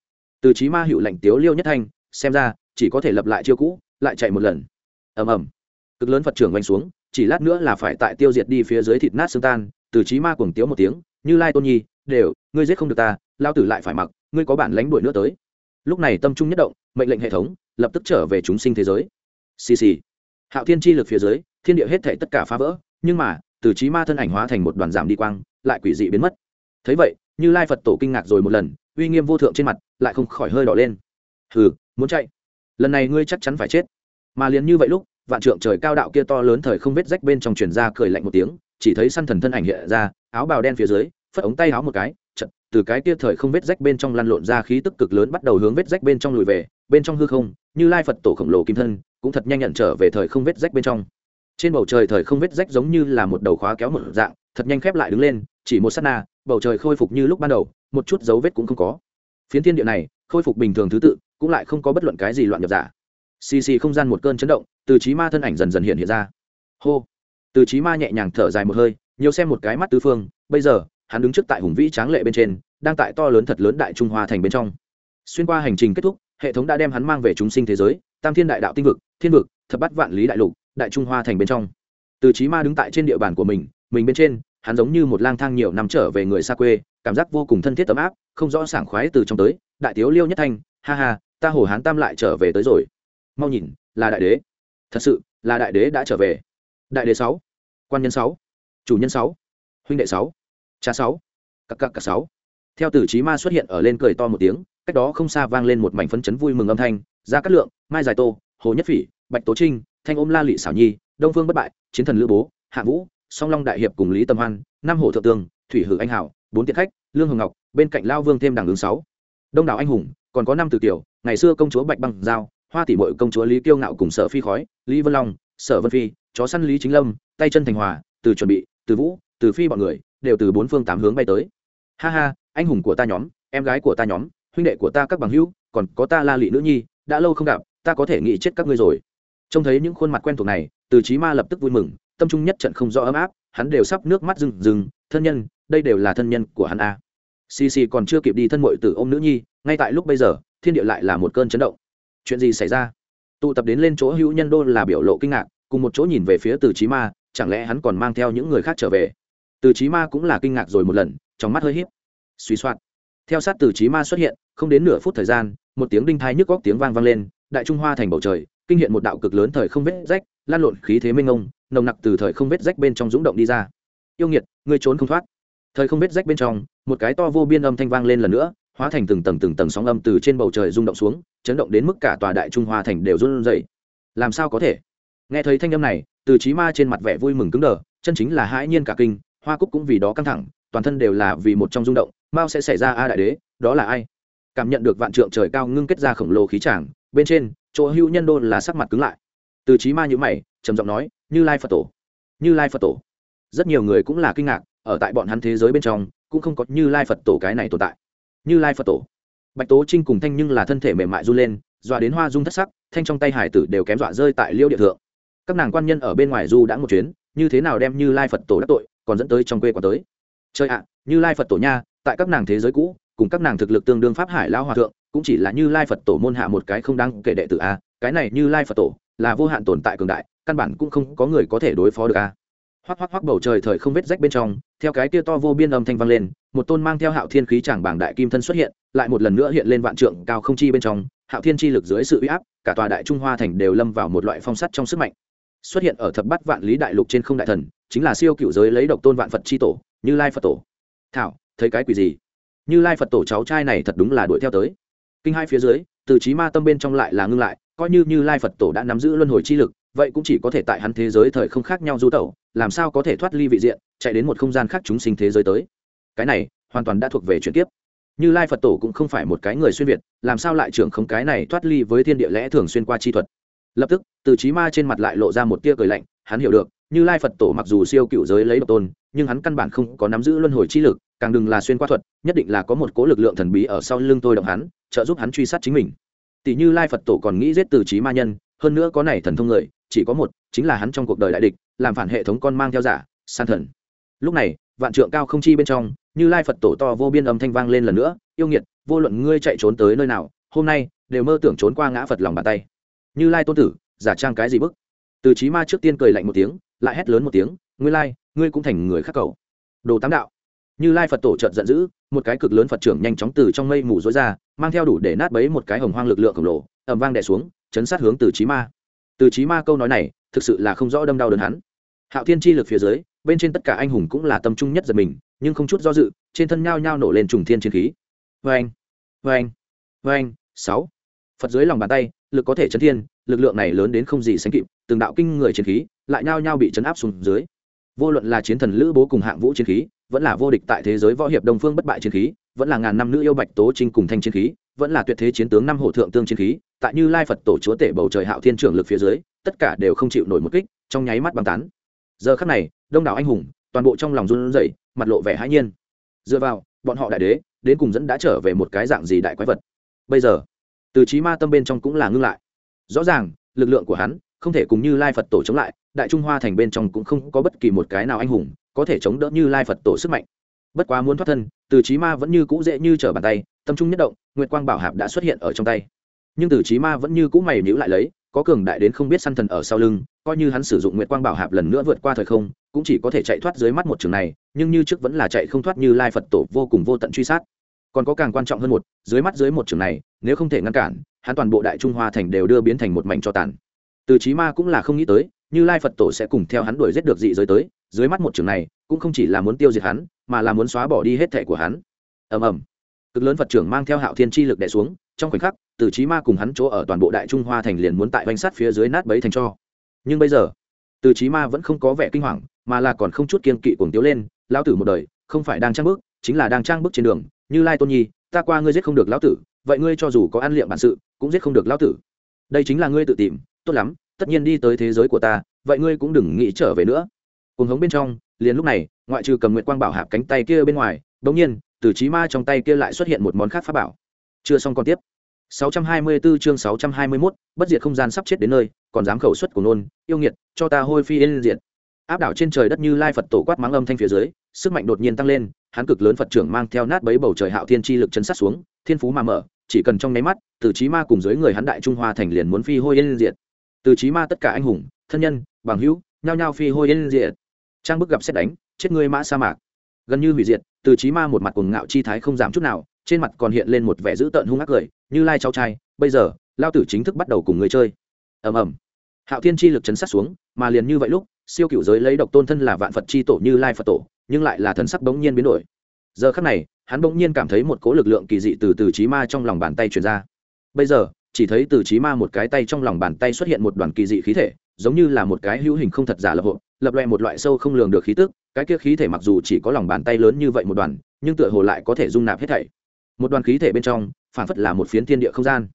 Speaker 1: Từ trí ma hiệu lệnh tiếu liêu nhất thanh, xem ra, chỉ có thể lập lại chiêu cũ, lại chạy một lần. Ầm ầm. Cực lớn phật trưởng oanh xuống, chỉ lát nữa là phải tại tiêu diệt đi phía dưới thịt nát xương tan, từ trí ma cuồng tiếu một tiếng, như lai tôn nhi đều, ngươi giết không được ta, lao tử lại phải mặc, ngươi có bản lánh đuổi nữa tới. Lúc này tâm trung nhất động, mệnh lệnh hệ thống, lập tức trở về chúng sinh thế giới. Xì xì. Hạo thiên chi lực phía dưới, thiên địa hết thể tất cả phá vỡ, nhưng mà, từ trí ma thân ảnh hóa thành một đoàn giảm đi quang, lại quỷ dị biến mất. Thấy vậy, như lai phật tổ kinh ngạc rồi một lần, uy nghiêm vô thượng trên mặt, lại không khỏi hơi đỏ lên. Hừ, muốn chạy. Lần này ngươi chắc chắn phải chết. Mà liền như vậy lúc, vạn trượng trời cao đạo kia to lớn thời không vết rách bên trong truyền ra cười lạnh một tiếng, chỉ thấy săn thần thân ảnh hiện ra, áo bào đen phía dưới phất ống tay áo một cái chật từ cái kia thời không vết rách bên trong lăn lộn ra khí tức cực lớn bắt đầu hướng vết rách bên trong lùi về, bên trong hư không, như lai phật tổ khổng lồ kim thân, cũng thật nhanh nhận trở về thời không vết rách bên trong. Trên bầu trời thời không vết rách giống như là một đầu khóa kéo một dạng, thật nhanh khép lại đứng lên, chỉ một s á t na, bầu trời khôi phục như lúc ban đầu, một chút dấu vết cũng không có. Phiến thiên địa này, khôi phục bình thường thứ tự, cũng lại không có bất luận cái gì loạn nhập giả. Xì xì không gian một cơn chấn động, từ trí ma thân ảnh dần dần hiện hiện ra. Hô. Từ trí ma nhẹ nhàng thở dài một hơi, nhiều xem một cái mắt tứ phương, bây giờ hắn đứng trước tại hùng vĩ tráng lệ bên trên, đang tại to lớn thật lớn đại trung hoa thành bên trong. Xuyên qua hành trình kết thúc, hệ thống đã đem hắn mang về chúng sinh thế giới, tam thiên đại đạo tinh vực, thiên vực, thập bắt vạn lý đại lục, đại trung hoa thành bên trong. Từ trí ma đứng tại trên địa bàn của mình mình bên trên, hắn giống như một lang thang nhiều năm trở về người xa quê, cảm giác vô cùng thân thiết ấm áp, không rõ sảng khoái từ trong tới, đại tiếu liêu nhất thanh, ha ha, ta hồ hán tam lại trở về tới rồi. Mau nhìn, là đại đế. Thật sự, là đại đế đã trở về. Đại đế sáu, quan nhân sáu, chủ nhân sáu, huynh đệ sáu cha sáu. Cặc cặc cặc sáu. Theo tử trí ma xuất hiện ở lên cười to một tiếng cách đó không xa vang lên một mảnh phấn chấn vui mừng âm thanh ra cát lượng mai dài tô hồ nhất phỉ bạch tố trinh thanh ôm la lị xảo nhi đông phương bất bại chiến thần lữ bố hạ vũ song long đại hiệp cùng lý tâm hoan nam hổ thượng tường, thủy hử anh hảo bốn tiện khách lương hồng ngọc bên cạnh lao vương thêm đẳng ứng sáu. Đông đảo anh hùng còn có năm từ tiểu ngày xưa công chúa bạch băng giao hoa tỷ muội công chúa lý kiêu ngạo cùng sở phi khói lý vân long sở vân phi chó săn lý chính lâm tay chân thành hòa từ chuẩn bị từ vũ từ phi bọn người, đều từ bốn phương tám hướng bay tới. Ha ha, anh hùng của ta nhóm, em gái của ta nhóm, huynh đệ của ta các bằng hữu, còn có ta la lị nữ nhi, đã lâu không gặp, ta có thể nghĩ chết các ngươi rồi. Trông thấy những khuôn mặt quen thuộc này, từ trí ma lập tức vui mừng, tâm trung nhất trận không rõ ấm áp, hắn đều sắp nước mắt rừng rừng thân nhân, đây đều là thân nhân của hắn a. Xì xì còn chưa kịp đi thân mội từ ôm nữ nhi, ngay tại lúc bây giờ, thiên địa lại là một cơn chấn động. Chuyện gì xảy ra? Tụ tập đến lên chỗ hữu nhân đô là biểu lộ kinh ngạc, cùng một chỗ nhìn về phía từ trí ma, chẳng lẽ hắn còn mang theo những người khác trở về? Từ trí ma cũng là kinh ngạc rồi một lần, trong mắt hơi h í p suy soạn. Theo sát từ trí ma xuất hiện, không đến nửa phút thời gian, một tiếng đinh thai nhức góc tiếng vang vang lên, đại trung hoa thành bầu trời, kinh hiện một đạo cực lớn thời không vết rách, lan lộn khí thế minh ông nồng nặc từ thời không vết rách bên trong rúng động đi ra. Yêu nghiệt, ngươi trốn không thoát. Thời không vết rách bên trong, một cái to vô biên âm thanh vang lên lần nữa, hóa thành từng tầng từng tầng sóng âm từ trên bầu trời rung động xuống, chấn động đến mức cả tòa đại trung hoa thành đều run rẩy. Làm sao có thể? Nghe thấy thanh âm này, từ trí ma trên mặt vẻ vui mừng cứng đờ, chân chính là hãi nhiên cả kinh hoa cúc cũng vì đó căng thẳng, toàn thân đều là vì một trong rung động mao sẽ xảy ra a đại đế, đó là ai? Cảm nhận được vạn trượng trời cao ngưng kết ra khổng lồ khí tràng, bên trên, chỗ hữu nhân đô là sắc mặt cứng lại. Từ trí ma nhữ mày, trầm giọng nói, như lai phật tổ, như lai phật tổ. Rất nhiều người cũng là kinh ngạc, ở tại bọn hắn thế giới bên trong, cũng không có như lai phật tổ cái này tồn tại. Như lai phật tổ. Bạch tố trinh cùng thanh nhưng là thân thể mềm mại run lên, dọa đến hoa dung thất sắc, thanh trong tay hải tử đều kém dọa rơi tại liêu địa thượng. Các nàng quan nhân ở bên ngoài du đã một chuyến, như thế nào đem như lai phật tổ đắc tội còn dẫn tới trong quê quả tới. Chơi ạ, như lai phật tổ nha, tại các nàng thế giới cũ, cùng các nàng thực lực tương đương pháp hải lao hòa thượng, cũng chỉ là như lai phật tổ môn hạ một cái không đáng kể đệ tử a, cái này như lai phật tổ là vô hạn tồn tại cường đại, căn bản cũng không có người có thể đối phó được a. Hoắc hoắc hoắc bầu trời thời không vết rách bên trong, theo cái kia to vô biên âm thanh vang lên, một tôn mang theo hạo thiên khí chàng bảng đại kim thân xuất hiện, lại một lần nữa hiện lên vạn trượng cao không chi bên trong, hạo thiên chi lực dưới sự uy áp, cả tòa đại trung hoa thành đều lâm vào một loại phong sắt trong sức mạnh. Xuất hiện ở thập bát vạn lý đại lục trên không đại thần chính là siêu cựu giới lấy độc tôn vạn phật chi tổ, như lai phật tổ. Thảo, thấy cái quỷ gì? Như lai phật tổ cháu trai này thật đúng là đuổi theo tới. Kinh hai phía dưới, từ trí ma tâm bên trong lại là ngưng lại, coi như như lai phật tổ đã nắm giữ luân hồi chi lực, vậy cũng chỉ có thể tại hắn thế giới thời không khác nhau du tẩu, làm sao có thể thoát ly vị diện, chạy đến một không gian khác chúng sinh thế giới tới. Cái này, hoàn toàn đã thuộc về chuyển tiếp như lai phật tổ cũng không phải một cái người xuyên việt, làm sao lại trưởng không cái này thoát ly với thiên địa lẽ thường xuyên qua chi thuật? Lập tức, từ trí ma trên mặt lại lộ ra một tia cười lạnh, hắn hiểu được như lai phật tổ mặc dù siêu cựu giới lấy độc tôn, nhưng hắn căn bản không có nắm giữ luân hồi chi lực, càng đừng là xuyên qua thuật, nhất định là có một cố lực lượng thần bí ở sau lưng tôi động hắn, trợ giúp hắn truy sát chính mình. Tỷ như lai phật tổ còn nghĩ giết từ trí ma nhân, hơn nữa có này thần thông người, chỉ có một, chính là hắn trong cuộc đời đại địch, làm phản hệ thống con mang theo giả, san thần. Lúc này, vạn trượng cao không chi bên trong, như lai phật tổ to vô biên âm thanh vang lên lần nữa, yêu nghiệt, vô luận ngươi chạy trốn tới nơi nào, hôm nay đều mơ tưởng trốn qua ngã phật lòng bàn tay. Như lai tôn tử, giả trang cái gì bức? Từ trí ma trước tiên cười lạnh một tiếng lại hét lớn một tiếng, ngươi lai, ngươi cũng thành người khắc cầu. Đồ tám đạo. Như lai phật tổ trợn giận dữ, một cái cực lớn phật trưởng nhanh chóng từ trong mây mù dối ra, mang theo đủ để nát bấy một cái hồng hoang lực lượng khổng lồ ẩm vang đè xuống, chấn sát hướng từ trí ma. Từ trí ma câu nói này, thực sự là không rõ đâm đau đớn hắn. Hạo thiên chi lực phía dưới, bên trên tất cả anh hùng cũng là tâm trung nhất giật mình, nhưng không chút do dự, trên thân nhao nhao nổ lên trùng thiên chiến khí. Vê anh vê anh vê anh sáu. Phật dưới lòng bàn tay, lực có thể chấn thiên, lực lượng này lớn đến không gì sánh kịp từng đạo kinh người chiến khí lại nhao nhao bị chấn áp xuống dưới. Vô luận là chiến thần lữ bố cùng hạng vũ chiến khí, vẫn là vô địch tại thế giới võ hiệp đông phương bất bại chiến khí, vẫn là ngàn năm nữ yêu bạch tố trinh cùng thanh chiến khí, vẫn là tuyệt thế chiến tướng năm hổ thượng tương chiến khí, tại như lai phật tổ chúa tể bầu trời hạo thiên trưởng lực phía dưới, tất cả đều không chịu nổi một kích, trong nháy mắt băng tán. Giờ khắc này, đông đảo anh hùng, toàn bộ trong lòng run rẩy, mặt lộ vẻ hãi nhiên. Dựa vào, bọn họ đại đế, đến cùng dẫn đã trở về một cái dạng gì đại quái vật? Bây giờ, từ trí ma tâm bên trong cũng là ngưng lại. Rõ ràng, lực lượng của hắn không thể cùng như lai phật tổ chống lại, đại trung hoa thành bên trong cũng không có bất kỳ một cái nào anh hùng có thể chống đỡ như lai phật tổ sức mạnh. Bất quá muốn thoát thân, từ trí ma vẫn như cũ dễ như trở bàn tay, tâm trung nhất động, nguyệt quang bảo hạp đã xuất hiện ở trong tay. Nhưng từ trí ma vẫn như cũ mày nhữ lại lấy, có cường đại đến không biết săn thần ở sau lưng, coi như hắn sử dụng nguyệt quang bảo hạp lần nữa vượt qua thời không, cũng chỉ có thể chạy thoát dưới mắt một trường này, nhưng như trước vẫn là chạy không thoát như lai phật tổ vô cùng vô tận truy sát. Còn có càng quan trọng hơn một, dưới mắt dưới một trường này, nếu không thể ngăn cản, hắn toàn bộ đại trung hoa thành đều đưa biến thành một mảnh cho tàn từ trí ma cũng là không nghĩ tới, như lai phật tổ sẽ cùng theo hắn đuổi giết được dị giới tới, dưới mắt một trường này, cũng không chỉ là muốn tiêu diệt hắn, mà là muốn xóa bỏ đi hết thẻ của hắn. Ầm ầm. Cực lớn phật trưởng mang theo hạo thiên chi lực đẻ xuống, trong khoảnh khắc, từ trí ma cùng hắn chỗ ở toàn bộ đại trung hoa thành liền muốn tại vanh sát phía dưới nát bấy thành cho. Nhưng bây giờ, từ trí ma vẫn không có vẻ kinh hoàng, mà là còn không chút kiên kỵ cuồng tiếu lên, lão tử một đời, không phải đang trang bước, chính là đang trang bước trên đường. Như lai tôn nhi, ta qua ngươi giết không được lão tử, vậy ngươi cho dù có ăn liệm bản sự, cũng giết không được lão tử. Đây chính là ngươi tự tìm tốt lắm tất nhiên đi tới thế giới của ta vậy ngươi cũng đừng nghĩ trở về nữa. Cuồng hống bên trong liền lúc này ngoại trừ cầm nguyện quang bảo hạp cánh tay kia bên ngoài bỗng nhiên từ trí ma trong tay kia lại xuất hiện một món khác pháp bảo. Chưa xong còn tiếp. 624 chương 621, bất diệt không gian sắp chết đến nơi còn dám khẩu xuất của nôn yêu nghiệt cho ta hôi phi yên diệt. Áp đảo trên trời đất như lai phật tổ quát mắng âm thanh phía dưới sức mạnh đột nhiên tăng lên hắn cực lớn phật trưởng mang theo nát bấy bầu trời hạo thiên chi lực chấn sát xuống thiên phú mà mở chỉ cần trong nháy mắt từ trí ma cùng dưới người hắn đại trung hoa thành liền muốn phi hôi yên diệt từ trí ma tất cả anh hùng, thân nhân, bằng hữu, nhao nhao phi hôi yên diệt. Trang bức gặp xét đánh, chết người mã sa mạc. Gần như hủy diệt, từ trí ma một mặt cuồng ngạo chi thái không giảm chút nào, trên mặt còn hiện lên một vẻ dữ tợn hung ác cười, như lai cháu trai, bây giờ, lao tử chính thức bắt đầu cùng người chơi. Ầm ầm. Hạo thiên chi lực chấn sát xuống, mà liền như vậy lúc, siêu cựu giới lấy độc tôn thân là vạn phật chi tổ như lai phật tổ, nhưng lại là thần sắc bỗng nhiên biến đổi. Giờ khắc này, hắn bỗng nhiên cảm thấy một cỗ lực lượng kỳ dị từ từ trí ma trong lòng bàn tay truyền ra. Bây giờ chỉ thấy từ trí ma một cái tay trong lòng bàn tay xuất hiện một đoàn kỳ dị khí thể, giống như là một cái hữu hình không thật giả lập hộ, lập loẹ một loại sâu không lường được khí tức, cái kia khí thể mặc dù chỉ có lòng bàn tay lớn như vậy một đoàn, nhưng tựa hồ lại có thể dung nạp hết thảy. Một đoàn khí thể bên trong, phản phất là một phiến thiên địa không gian.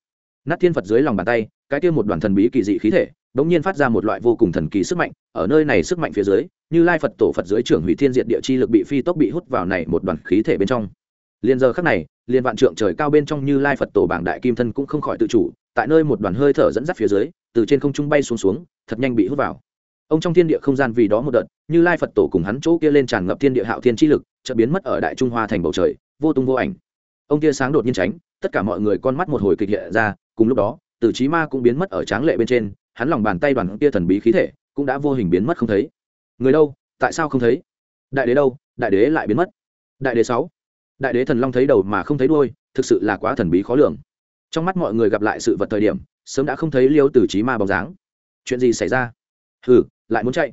Speaker 1: Nát thiên phật dưới lòng bàn tay, cái kia một đoàn thần bí kỳ dị khí thể bỗng nhiên phát ra một loại vô cùng thần kỳ sức mạnh, ở nơi này sức mạnh phía dưới, như lai phật tổ phật dưới trưởng hủy thiên diện địa chi lực bị phi tốc bị hút vào này một đoàn khí thể bên trong. Liền giờ khắc này liền vạn trượng trời cao bên trong như lai phật tổ bảng đại kim thân cũng không khỏi tự chủ, tại nơi một đoàn hơi thở dẫn dắt phía dưới, từ trên không trung bay xuống xuống, thật nhanh bị hút vào. Ông trong thiên địa không gian vì đó một đợt, như lai phật tổ cùng hắn chỗ kia lên tràn ngập thiên địa hạo thiên chi lực, chợt biến mất ở đại trung hoa thành bầu trời, vô tung vô ảnh. Ông kia sáng đột nhiên tránh, tất cả mọi người con mắt một hồi kịch hiện ra, cùng lúc đó, tử trí ma cũng biến mất ở tráng lệ bên trên, hắn lòng bàn tay đoàn kia thần bí khí thể cũng đã vô hình biến mất không thấy. Người đâu? Tại sao không thấy? Đại đế đâu? Đại đế lại biến mất. Đại đế sáu đại đế thần long thấy đầu mà không thấy đuôi, thực sự là quá thần bí khó lường. Trong mắt mọi người gặp lại sự vật thời điểm, sớm đã không thấy liêu tử trí ma bóng dáng. Chuyện gì xảy ra? Hừ, lại muốn chạy.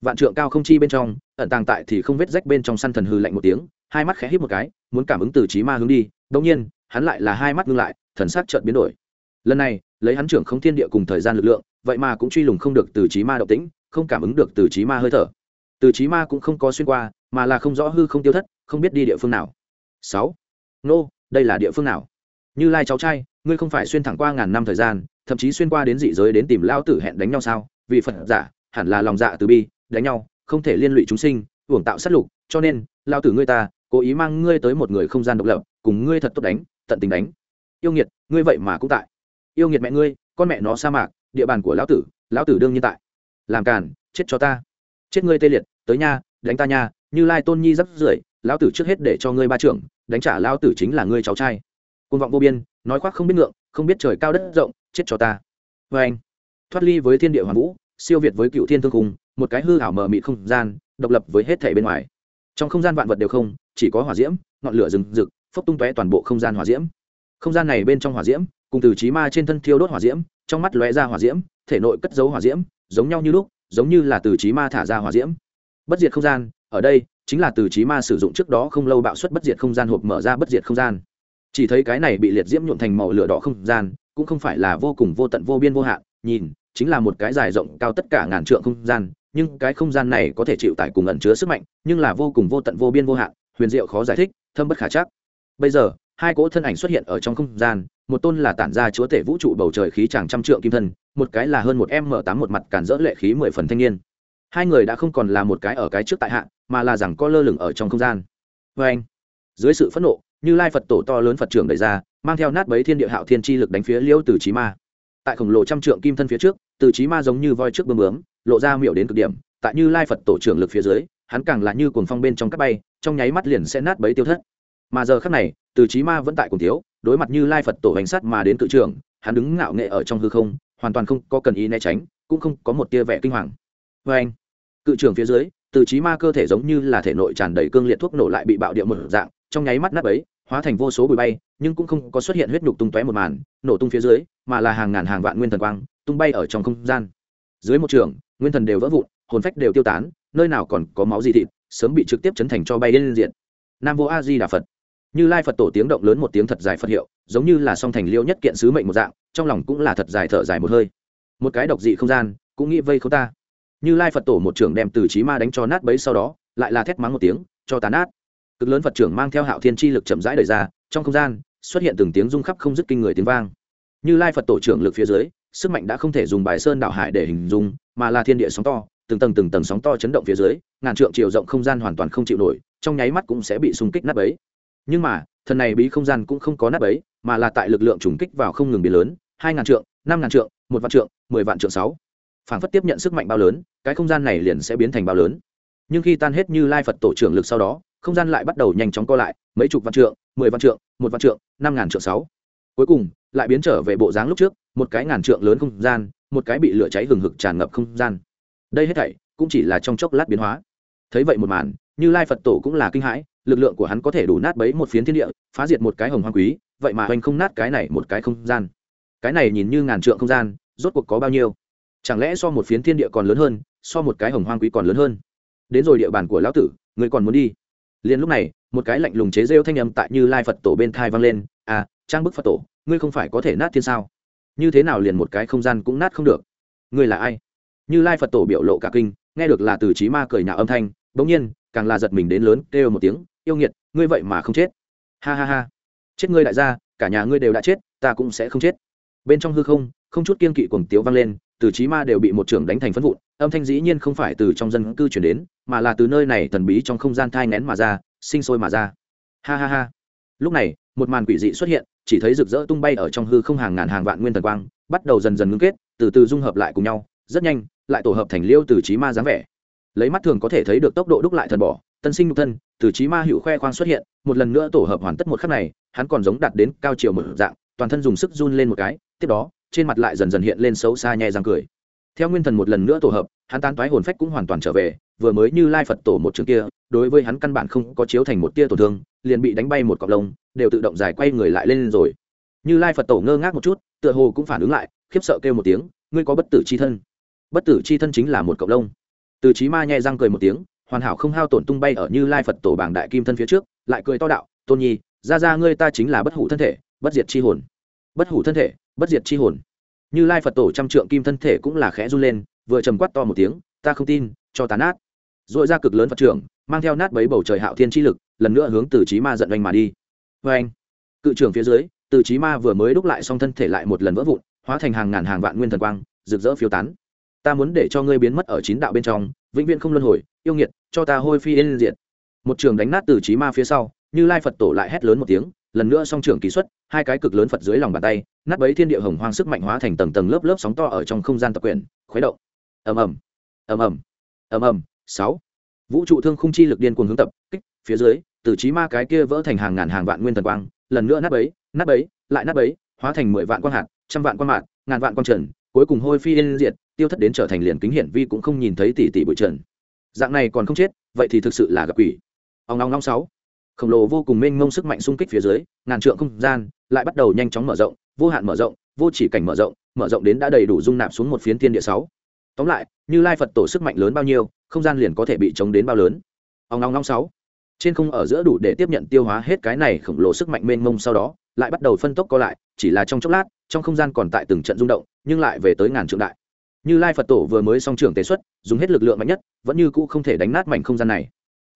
Speaker 1: Vạn trượng cao không chi bên trong, ẩn tàng tại thì không vết rách bên trong săn thần hư lạnh một tiếng, hai mắt khẽ hít một cái, muốn cảm ứng từ trí ma hướng đi. Đông nhiên, hắn lại là hai mắt ngưng lại, thần sắc chợt biến đổi. Lần này, lấy hắn trưởng không thiên địa cùng thời gian lực lượng, vậy mà cũng truy lùng không được từ trí ma động tĩnh, không cảm ứng được từ trí ma hơi thở. Từ trí ma cũng không có xuyên qua, mà là không rõ hư không tiêu thất, không biết đi địa phương nào sáu. Nô, đây là địa phương nào? Như lai cháu trai, ngươi không phải xuyên thẳng qua ngàn năm thời gian, thậm chí xuyên qua đến dị giới đến tìm lao tử hẹn đánh nhau sao? Vì phật giả, hẳn là lòng dạ từ bi, đánh nhau, không thể liên lụy chúng sinh uổng tạo sát lục, cho nên lao tử ngươi ta, cố ý mang ngươi tới một người không gian độc lập, cùng ngươi thật tốt đánh, tận tình đánh. Yêu nghiệt, ngươi vậy mà cũng tại. Yêu nghiệt mẹ ngươi, con mẹ nó sa mạc, địa bàn của lão tử lão tử đương nhiên tại. Làm càn, chết cho ta. Chết ngươi tê liệt, tới nha, đánh ta nha, như lai tôn nhi dấp rưởi lão tử trước hết để cho ngươi ba trưởng, đánh trả lão tử chính là ngươi cháu trai. Côn vọng vô biên, nói khoác không biết ngượng, không biết trời cao đất rộng, chết cho ta. Vê anh, thoát ly với thiên địa hoàn vũ, siêu việt với cựu thiên thương cung một cái hư ảo mờ mịt không gian, độc lập với hết thể bên ngoài. Trong không gian vạn vật đều không, chỉ có hỏa diễm, ngọn lửa rừng rực, phốc tung tóe toàn bộ không gian hỏa diễm. Không gian này bên trong hỏa diễm, cùng từ trí ma trên thân thiêu đốt hỏa diễm, trong mắt lóe ra hỏa diễm, thể nội cất dấu hỏa diễm, giống nhau như lúc, giống như là từ trí ma thả ra hỏa diễm. Bất diệt không gian, ở đây chính là từ trí ma sử dụng trước đó không lâu bạo suất bất diệt không gian hộp mở ra bất diệt không gian. Chỉ thấy cái này bị liệt diễm nhuộn thành màu lửa đỏ không gian, cũng không phải là vô cùng vô tận vô biên vô hạn, nhìn, chính là một cái dài rộng cao tất cả ngàn trượng không gian, nhưng cái không gian này có thể chịu tải cùng ẩn chứa sức mạnh, nhưng là vô cùng vô tận vô biên vô hạn, huyền diệu khó giải thích, thâm bất khả chắc. Bây giờ, hai cỗ thân ảnh xuất hiện ở trong không gian, một tôn là tản ra chúa tể vũ trụ bầu trời khí chàng trăm trượng kim thân, một cái là hơn một m tám một mặt cản dỡ lệ khí mười phần thanh niên. Hai người đã không còn là một cái ở cái trước tại hạ mà là rằng có lơ lửng ở trong không gian. Vê anh, dưới sự phẫn nộ, như lai phật tổ to lớn phật trưởng đẩy ra, mang theo nát bấy thiên địa hạo thiên chi lực đánh phía liễu từ trí ma. Tại khổng lồ trăm trượng kim thân phía trước, từ trí ma giống như voi trước bơm bướm, lộ ra miệu đến cực điểm. Tại như lai phật tổ trưởng lực phía dưới, hắn càng là như cuồng phong bên trong các bay, trong nháy mắt liền sẽ nát bấy tiêu thất. Mà giờ khắc này, từ trí ma vẫn tại cùng thiếu, đối mặt như lai phật tổ hành sát mà đến cự trưởng, hắn đứng ngạo nghệ ở trong hư không, hoàn toàn không có cần ý né tránh, cũng không có một tia vẻ kinh hoàng. Vê anh, cự trưởng phía dưới từ trí ma cơ thể giống như là thể nội tràn đầy cương liệt thuốc nổ lại bị bạo địa một dạng, trong nháy mắt nát ấy hóa thành vô số bụi bay, nhưng cũng không có xuất hiện huyết nhục tung tóe một màn, nổ tung phía dưới, mà là hàng ngàn hàng vạn nguyên thần quang tung bay ở trong không gian. Dưới một trường, nguyên thần đều vỡ vụn, hồn phách đều tiêu tán, nơi nào còn có máu gì thịt, sớm bị trực tiếp chấn thành cho bay lên diện. Nam vô a di đà phật. Như lai phật tổ tiếng động lớn một tiếng thật dài phật hiệu, giống như là song thành liêu nhất kiện sứ mệnh một dạng, trong lòng cũng là thật dài thở dài một hơi. Một cái độc dị không gian, cũng nghĩ vây không ta như lai phật tổ một trưởng đem từ trí ma đánh cho nát bấy sau đó lại là thét mắng một tiếng cho tàn át, cực lớn phật trưởng mang theo hạo thiên chi lực chậm rãi đời ra trong không gian xuất hiện từng tiếng rung khắp không dứt kinh người tiếng vang. Như lai phật tổ trưởng lực phía dưới sức mạnh đã không thể dùng bài sơn đạo hải để hình dung mà là thiên địa sóng to từng tầng từng tầng sóng to chấn động phía dưới ngàn trượng chiều rộng không gian hoàn toàn không chịu nổi trong nháy mắt cũng sẽ bị xung kích nát bấy. Nhưng mà thần này bí không gian cũng không có nát bấy mà là tại lực lượng trùng kích vào không ngừng biến lớn hai ngàn trượng năm ngàn trượng một vạn trượng mười vạn trượng sáu phản phất tiếp nhận sức mạnh bao lớn, cái không gian này liền sẽ biến thành bao lớn. Nhưng khi tan hết như lai phật tổ trưởng lực sau đó, không gian lại bắt đầu nhanh chóng co lại, mấy chục vạn trượng, mười vạn trượng, một vạn trượng, năm ngàn trượng sáu. Cuối cùng, lại biến trở về bộ dáng lúc trước, một cái ngàn trượng lớn không gian, một cái bị lửa cháy hừng hực tràn ngập không gian. Đây hết thảy cũng chỉ là trong chốc lát biến hóa. Thấy vậy một màn, như lai phật tổ cũng là kinh hãi, lực lượng của hắn có thể đủ nát bấy một phiến thiên địa, phá diệt một cái hồng hoang quý, vậy mà hoành không nát cái này một cái không gian. Cái này nhìn như ngàn trượng không gian, rốt cuộc có bao nhiêu? Chẳng lẽ so một phiến thiên địa còn lớn hơn, so một cái hồng hoang quý còn lớn hơn? Đến rồi địa bàn của lão tử, người còn muốn đi. Liền lúc này, một cái lạnh lùng chế rêu thanh âm tại như lai phật tổ bên thai vang lên. À trang bức phật tổ, ngươi không phải có thể nát thiên sao? Như thế nào liền một cái không gian cũng nát không được? Ngươi là ai? Như lai phật tổ biểu lộ cả kinh, nghe được là từ trí ma cười nhạo âm thanh, bỗng nhiên, càng là giật mình đến lớn, kêu một tiếng, yêu nghiệt, ngươi vậy mà không chết. Ha ha ha. Chết ngươi đại gia, cả nhà ngươi đều đã chết, ta cũng sẽ không chết. Bên trong hư không không chút kiên kỵ cuồng tiếu vang lên từ trí ma đều bị một trưởng đánh thành phân vụn, âm thanh dĩ nhiên không phải từ trong dân cư chuyển đến, mà là từ nơi này thần bí trong không gian thai nén mà ra, sinh sôi mà ra. Ha ha ha. Lúc này, một màn quỷ dị xuất hiện, chỉ thấy rực rỡ tung bay ở trong hư không hàng ngàn hàng vạn nguyên thần quang, bắt đầu dần dần ngưng kết, từ từ dung hợp lại cùng nhau, rất nhanh, lại tổ hợp thành liêu từ trí ma dáng vẻ. Lấy mắt thường có thể thấy được tốc độ đúc lại thần bỏ, tân sinh nhục thân, từ trí ma hữu khoe khoang xuất hiện, một lần nữa tổ hợp hoàn tất một khắc này, hắn còn giống đạt đến cao chiều một dạng, toàn thân dùng sức run lên một cái, tiếp đó trên mặt lại dần dần hiện lên xấu xa nhẹ răng cười. Theo nguyên thần một lần nữa tổ hợp, hắn tán toái hồn phách cũng hoàn toàn trở về, vừa mới như lai phật tổ một trường kia, đối với hắn căn bản không có chiếu thành một tia tổn thương, liền bị đánh bay một cọc lông, đều tự động giải quay người lại lên rồi. Như lai phật tổ ngơ ngác một chút, tựa hồ cũng phản ứng lại, khiếp sợ kêu một tiếng, ngươi có bất tử c h i thân? Bất tử c h i thân chính là một cọc lông. Từ trí ma nhẹ răng cười một tiếng, hoàn hảo không hao tổn tung bay ở như lai phật tổ bảng đại kim thân phía trước, lại cười to đạo, tôn nhi, ra ra ngươi ta chính là bất hủ thân thể, bất diệt c hồn. Bất hủ thân thể bất diệt chi hồn. Như lai phật tổ trăm trượng kim thân thể cũng là khẽ run lên, vừa trầm quát to một tiếng, ta không tin, cho tán át dội ra cực lớn phật trưởng, mang theo nát bấy bầu trời hạo thiên chi lực, lần nữa hướng từ trí ma giận oanh mà đi. Vê anh, cự trưởng phía dưới, từ trí ma vừa mới đúc lại xong thân thể lại một lần vỡ vụn, hóa thành hàng ngàn hàng vạn nguyên thần quang, rực rỡ phiêu tán. Ta muốn để cho ngươi biến mất ở chín đạo bên trong, vĩnh viễn không luân hồi, yêu nghiệt, cho ta hôi phi yên diện một trường đánh nát từ trí ma phía sau, như lai phật tổ lại hét lớn một tiếng lần nữa song trưởng ký xuất, hai cái cực lớn phật dưới lòng bàn tay, nát bấy thiên địa hồng hoang sức mạnh hóa thành tầng tầng lớp lớp sóng to ở trong không gian tập quyền khuấy động. Ầm ầm ầm ầm ầm ầm, sáu. Vũ trụ thương khung chi lực điên cuồng hướng tập, kích, phía dưới, từ trí ma cái kia vỡ thành hàng ngàn hàng vạn nguyên thần quang, lần nữa nát bấy nát bấy, lại nát bấy, hóa thành mười vạn quang hạt, trăm vạn quang mạn ngàn vạn quang trần, cuối cùng hôi phi yên diệt, tiêu thất đến trở thành liền kính hiển vi cũng không nhìn thấy tỷ tỷ bụi trần. Dạng này còn không chết, vậy thì thực sự là gặp quỷ. Ông long long sáu khổng lồ vô cùng mênh mông sức mạnh xung kích phía dưới, ngàn trượng không gian lại bắt đầu nhanh chóng mở rộng, vô hạn mở rộng, vô chỉ cảnh mở rộng mở rộng đến đã đầy đủ dung nạp xuống một phiến thiên địa sáu. Tóm lại, như lai phật tổ sức mạnh lớn bao nhiêu, không gian liền có thể bị chống đến bao lớn. Ông long long sáu. Trên không ở giữa đủ để tiếp nhận tiêu hóa hết cái này khổng lồ sức mạnh mênh mông sau đó, lại bắt đầu phân tốc co lại, chỉ là trong chốc lát, trong không gian còn tại từng trận rung động, nhưng lại về tới ngàn trượng đại. Như lai phật tổ vừa mới song trưởng tế xuất, dùng hết lực lượng mạnh nhất, vẫn như cũ không thể đánh nát mảnh không gian này.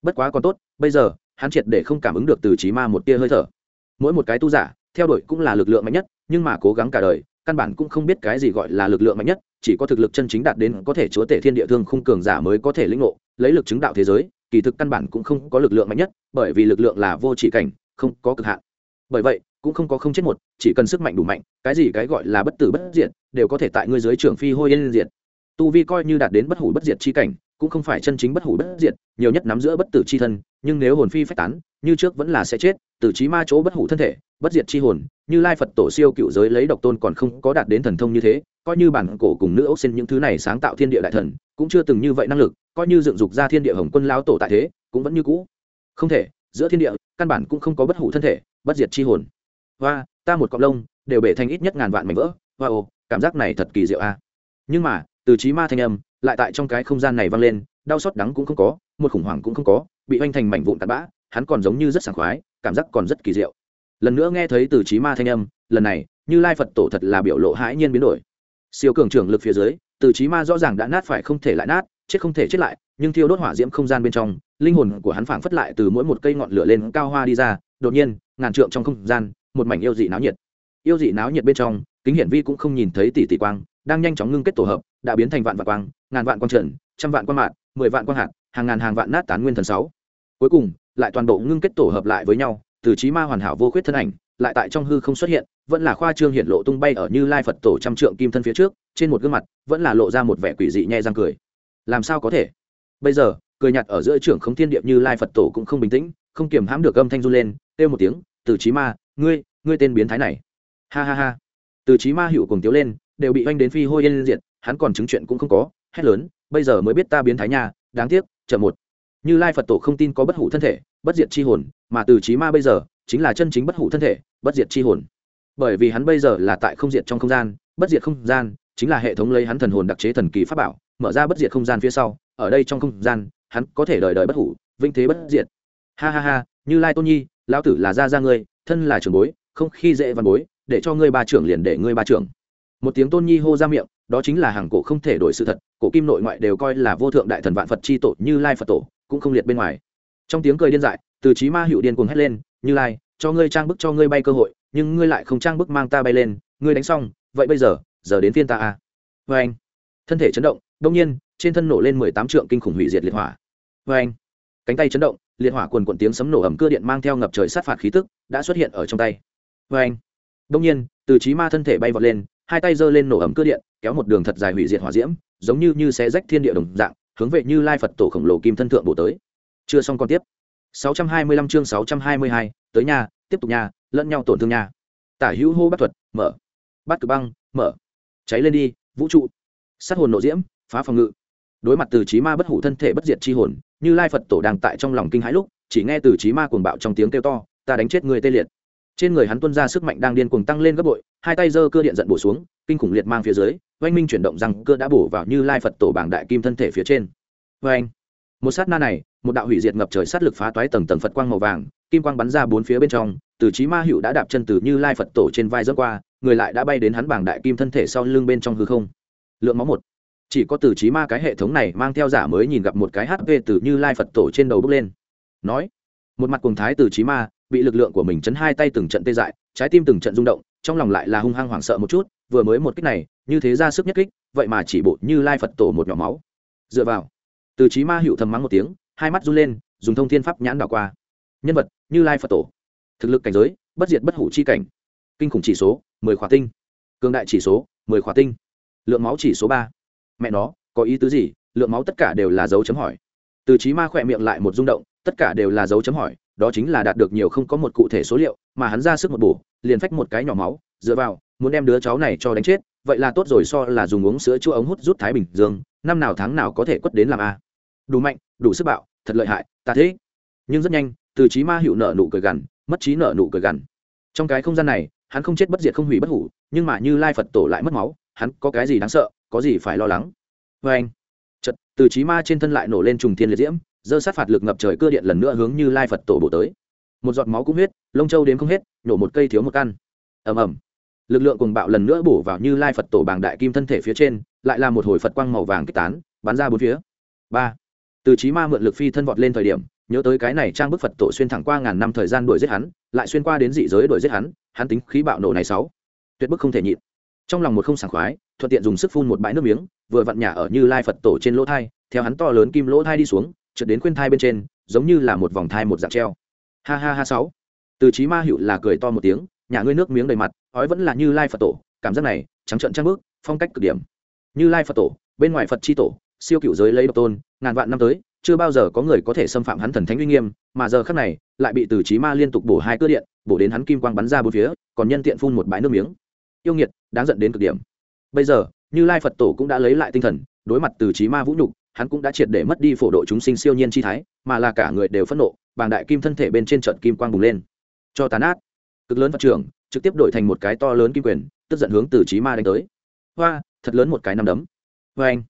Speaker 1: Bất quá còn tốt, bây giờ hắn triệt để không cảm ứng được từ trí ma một tia hơi thở. Mỗi một cái tu giả, theo đuổi cũng là lực lượng mạnh nhất, nhưng mà cố gắng cả đời, căn bản cũng không biết cái gì gọi là lực lượng mạnh nhất, chỉ có thực lực chân chính đạt đến có thể chúa tể thiên địa thương khung cường giả mới có thể lĩnh ngộ, lấy lực chứng đạo thế giới, kỳ thực căn bản cũng không có lực lượng mạnh nhất, bởi vì lực lượng là vô chỉ cảnh, không có cực hạn. Bởi vậy, cũng không có không chết một, chỉ cần sức mạnh đủ mạnh, cái gì cái gọi là bất tử bất diệt, đều có thể tại ngươi dưới trưởng phi hôi yên diệt. Tu vi coi như đạt đến bất hủ bất diệt chi cảnh cũng không phải chân chính bất hủ bất diệt nhiều nhất nắm giữa bất tử chi thân nhưng nếu hồn phi phách tán như trước vẫn là sẽ chết tử trí ma chỗ bất hủ thân thể bất diệt chi hồn như lai phật tổ siêu cựu giới lấy độc tôn còn không có đạt đến thần thông như thế coi như bản cổ cùng nữ ốc xin những thứ này sáng tạo thiên địa đại thần cũng chưa từng như vậy năng lực coi như dựng dục ra thiên địa hồng quân lao tổ tại thế cũng vẫn như cũ. Không thể giữa thiên địa căn bản cũng không có bất hủ thân thể bất diệt chi hồn. Và ta một cọng lông đều bể thành ít nhất ngàn vạn mảnh vỡ. Wow, ồ cảm giác này thật kỳ diệu a. Nhưng mà từ trí ma thanh âm lại tại trong cái không gian này vang lên, đau xót đắng cũng không có, một khủng hoảng cũng không có, bị oanh thành mảnh vụn tạt bã, hắn còn giống như rất sảng khoái, cảm giác còn rất kỳ diệu. Lần nữa nghe thấy từ trí ma thanh âm, lần này, như lai phật tổ thật là biểu lộ hãi nhiên biến đổi. Siêu cường trưởng lực phía dưới, từ trí ma rõ ràng đã nát phải không thể lại nát, chết không thể chết lại, nhưng thiêu đốt hỏa diễm không gian bên trong, linh hồn của hắn phảng phất lại từ mỗi một cây ngọn lửa lên cao hoa đi ra, đột nhiên, ngàn trượng trong không gian, một mảnh yêu dị náo nhiệt. Yêu dị náo nhiệt bên trong, kính hiển vi cũng không nhìn thấy tỷ tỷ quang đang nhanh chóng ngưng kết tổ hợp, đã biến thành vạn vạn quang, ngàn vạn quang trần, trăm vạn quang mạn mười vạn quang hạt, hàng ngàn hàng vạn nát tán nguyên thần sáu. Cuối cùng, lại toàn bộ ngưng kết tổ hợp lại với nhau, từ trí ma hoàn hảo vô khuyết thân ảnh, lại tại trong hư không xuất hiện, vẫn là khoa trương hiện lộ tung bay ở như lai phật tổ trăm trượng kim thân phía trước, trên một gương mặt, vẫn là lộ ra một vẻ quỷ dị nhẹ răng cười. Làm sao có thể? Bây giờ, cười nhạt ở giữa trưởng không thiên điệp như lai phật tổ cũng không bình tĩnh, không kiềm hãm được âm thanh run lên, kêu một tiếng, từ trí ma, ngươi ngươi tên biến thái này. Ha ha ha. Từ trí ma hữu cùng tiếu lên đều bị oanh đến phi hôi yên diện hắn còn chứng chuyện cũng không có hét lớn bây giờ mới biết ta biến thái nhà, đáng tiếc chậm một. Như lai phật tổ không tin có bất hủ thân thể bất diệt chi hồn mà từ trí ma bây giờ chính là chân chính bất hủ thân thể bất diệt chi hồn. Bởi vì hắn bây giờ là tại không diệt trong không gian bất diệt không gian chính là hệ thống lấy hắn thần hồn đặc chế thần kỳ pháp bảo mở ra bất diệt không gian phía sau ở đây trong không gian hắn có thể đời đời bất hủ vinh thế bất diệt. Ha ha ha như lai tôn nhi lão tử là gia gia ngươi thân là trưởng bối không khi dễ văn bối để cho ngươi ba trưởng liền để ngươi ba trưởng một tiếng tôn nhi hô ra miệng, đó chính là hàng cổ không thể đổi sự thật, cổ kim nội ngoại đều coi là vô thượng đại thần vạn phật c h i tổ như lai phật tổ, cũng không liệt bên ngoài. Trong tiếng cười điên dại, từ trí ma hữu điên cuồng hét lên, như lai, cho ngươi trang bức cho ngươi bay cơ hội, nhưng ngươi lại không trang bức mang ta bay lên, ngươi đánh xong, vậy bây giờ giờ đến phiên ta à vê anh thân thể chấn động đông nhiên, trên thân nổ lên mười tám trượng kinh khủng hủy diệt liệt hỏa. Vê anh cánh tay chấn động, liệt hỏa quần quận tiếng sấm nổ ẩm cưa điện mang theo ngập trời sát phạt khí tức, đã xuất hiện ở trong tay. Vê anh đông nhiên, từ trí ma thân thể bay vọt lên hai tay giơ lên nổ ẩm cưa điện kéo một đường thật dài hủy diệt hỏa diễm giống như như xé rách thiên địa đồng dạng hướng về như lai phật tổ khổng lồ kim thân thượng bổ tới. Chưa xong còn tiếp. 625 chương 622, tới nhà tiếp tục nhà lẫn nhau tổn thương nhà. Tả hữu hô bắt thuật mở. Bắt cử băng mở. Cháy lên đi vũ trụ. Sát hồn nộ diễm phá phòng ngự. Đối mặt từ trí ma bất hủ thân thể bất diệt chi hồn như lai phật tổ đang tại trong lòng kinh hãi lúc chỉ nghe từ trí ma cuồng bạo trong tiếng kêu to ta đánh chết người tê liệt trên người hắn tuân ra sức mạnh đang điên cuồng tăng lên gấp bội, hai tay giơ cơ điện giận bổ xuống, kinh khủng liệt mang phía dưới, oanh minh chuyển động rằng cơ đã bổ vào như lai phật tổ bảng đại kim thân thể phía trên. Oanh! Một sát na này, một đạo hủy diệt ngập trời sát lực phá toái tầng tầng phật quang màu vàng, kim quang bắn ra bốn phía bên trong, từ trí ma hữu đã đạp chân từ như lai phật tổ trên vai dẫn qua, người lại đã bay đến hắn bảng đại kim thân thể sau lưng bên trong hư không. Lượng máu một. Chỉ có từ trí ma cái hệ thống này mang theo giả mới nhìn gặp một cái hp từ như lai phật tổ trên đầu bước lên. Nói, một mặt cùng thái từ trí ma bị lực lượng của mình chấn hai tay từng trận tê dại, trái tim từng trận rung động, trong lòng lại là hung hăng hoảng sợ một chút, vừa mới một kích này, như thế ra sức nhất kích, vậy mà chỉ bộ như lai phật tổ một nhỏ máu. Dựa vào, từ trí ma hữu thầm mắng một tiếng, hai mắt run lên, dùng thông thiên pháp nhãn đảo qua. Nhân vật, như lai phật tổ. Thực lực cảnh giới, bất diệt bất hủ chi cảnh. Kinh khủng chỉ số, mười khóa tinh. Cường đại chỉ số, mười khóa tinh. Lượng máu chỉ số ba. Mẹ nó, có ý tứ gì? Lượng máu tất cả đều là dấu chấm hỏi. Từ trí ma khỏe miệng lại một rung động, tất cả đều là dấu chấm hỏi đó chính là đạt được nhiều không có một cụ thể số liệu, mà hắn ra sức một bổ, liền phách một cái nhỏ máu, dựa vào, muốn đem đứa cháu này cho đánh chết, vậy là tốt rồi so là dùng uống sữa chua ống hút rút thái bình dương, năm nào tháng nào có thể quất đến làm a. Đủ mạnh, đủ sức bạo, thật lợi hại, ta thế nhưng rất nhanh, từ trí ma hiệu nợ nụ cười gằn, mất trí nợ nụ cười gằn. Trong cái không gian này, hắn không chết bất diệt không hủy bất hủ, nhưng mà như lai phật tổ lại mất máu, hắn có cái gì đáng sợ, có gì phải lo lắng? Vâng. Vê anh chật từ trí ma trên thân lại nổ lên trùng thiên liệt diễm dơ sát phạt lực ngập trời cơ điện lần nữa hướng như lai phật tổ bổ tới. Một giọt máu cũng huyết lông châu đến không hết, nổ một cây thiếu một căn. Ầm ầm. Lực lượng cùng bạo lần nữa bổ vào như lai phật tổ bàng đại kim thân thể phía trên, lại là một hồi phật quang màu vàng kích tán, bắn ra bốn phía. Ba. Từ trí ma mượn lực phi thân vọt lên thời điểm, nhớ tới cái này trang bức phật tổ xuyên thẳng qua ngàn năm thời gian đuổi giết hắn, lại xuyên qua đến dị giới đuổi giết hắn hắn tính khí bạo nổ này sáu. Tuyệt bức không thể nhịn. Trong lòng một không sảng khoái, thuận tiện dùng sức phun một bãi nước miếng, vừa vặn nhả ở như lai phật tổ trên lỗ thai, theo hắn to lớn kim lỗ thai đi xuống trượt đến khuyên thai bên trên, giống như là một vòng thai một dạng treo. Ha ha ha sáu. Từ trí ma hiệu là cười to một tiếng, nhà ngươi nước miếng đầy mặt ói vẫn là như lai phật tổ, cảm giác này, trắng trợn trang bước, phong cách cực điểm. Như lai phật tổ, bên ngoài phật c tổ, siêu cựu giới lấy độc tôn, ngàn vạn năm tới, chưa bao giờ có người có thể xâm phạm hắn thần thánh uy nghiêm, mà giờ khắc này, lại bị từ trí ma liên tục bổ hai cơ điện, bổ đến hắn kim quang bắn ra bốn phía, còn nhân tiện phun một bãi nước miếng. Yêu nghiệt, đáng giận đến cực điểm. Bây giờ, như lai phật tổ cũng đã lấy lại tinh thần, đối mặt từ trí ma vũ nhục hắn cũng đã triệt để mất đi phổ độ chúng sinh siêu nhiên chi thái, mà là cả người đều phẫn nộ, bàng đại kim thân thể bên trên trận kim quang bùng lên. Cho tàn át cực lớn phát trưởng, trực tiếp đổi thành một cái to lớn kim quyền, tức giận hướng từ trí ma đánh tới. Hoa, thật lớn một cái nắm đấm. Vê anh,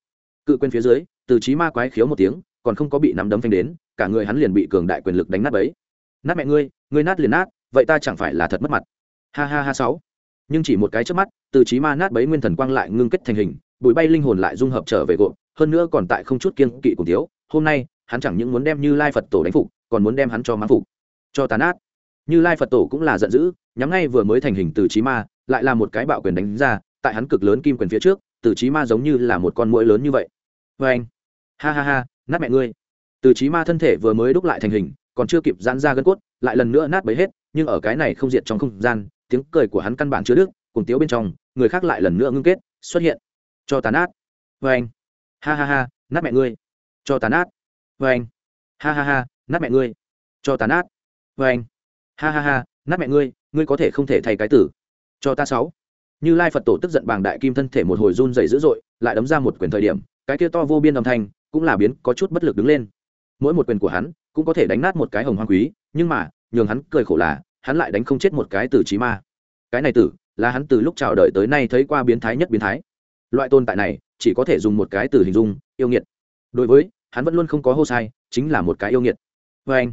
Speaker 1: cự quyền phía dưới, từ trí ma quái khiếu một tiếng, còn không có bị nắm đấm phanh đến, cả người hắn liền bị cường đại quyền lực đánh nát bấy. Nát mẹ ngươi ngươi nát liền nát, vậy ta chẳng phải là thật mất mặt. Ha ha ha sáu. Nhưng chỉ một cái trước mắt, từ trí ma nát bấy nguyên thần quang lại ngưng kết thành hình, bụi bay linh hồn lại dung hợp trở về gộp hơn nữa còn tại không chút kiên kỵ cùng thiếu, hôm nay, hắn chẳng những muốn đem như lai phật tổ đánh phục, còn muốn đem hắn cho mắng phục, cho tàn át như lai phật tổ cũng là giận dữ, nhắm ngay vừa mới thành hình từ trí ma, lại là một cái bạo quyền đánh ra, tại hắn cực lớn kim quyền phía trước, từ trí ma giống như là một con mũi lớn như vậy. Vê anh. Ha ha ha, nát mẹ ngươi. Từ trí ma thân thể vừa mới đúc lại thành hình, còn chưa kịp giãn ra gân cốt, lại lần nữa nát bấy hết, nhưng ở cái này không diệt trong không gian, tiếng cười của hắn căn bản chứa đức cùng tiếu bên trong, người khác lại lần nữa ngưng kết, xuất hiện. Cho tàn át vê anh ha ha ha, nát mẹ ngươi. Cho tàn át vê vâng anh. Ha ha ha, nát mẹ ngươi. Cho tàn át vê vâng anh. Ha ha ha, nát mẹ ngươi ngươi có thể không thể thay cái tử. Cho ta sáu. Như lai phật tổ tức giận bàng đại kim thân thể một hồi run dày dữ dội, lại đấm ra một quyền thời điểm, cái kia to vô biên âm thanh cũng là biến, có chút bất lực đứng lên. Mỗi một quyền của hắn cũng có thể đánh nát một cái hồng hoang quý, nhưng mà, nhường hắn cười khổ là, hắn lại đánh không chết một cái tử trí ma. Cái này tử, là hắn từ lúc chào đời tới nay thấy qua biến thái nhất biến thái. Loại tồn tại này chỉ có thể dùng một cái từ hình dung, yêu nghiệt. Đối với, hắn vẫn luôn không có hô sai, chính là một cái yêu nghiệt. Vê anh,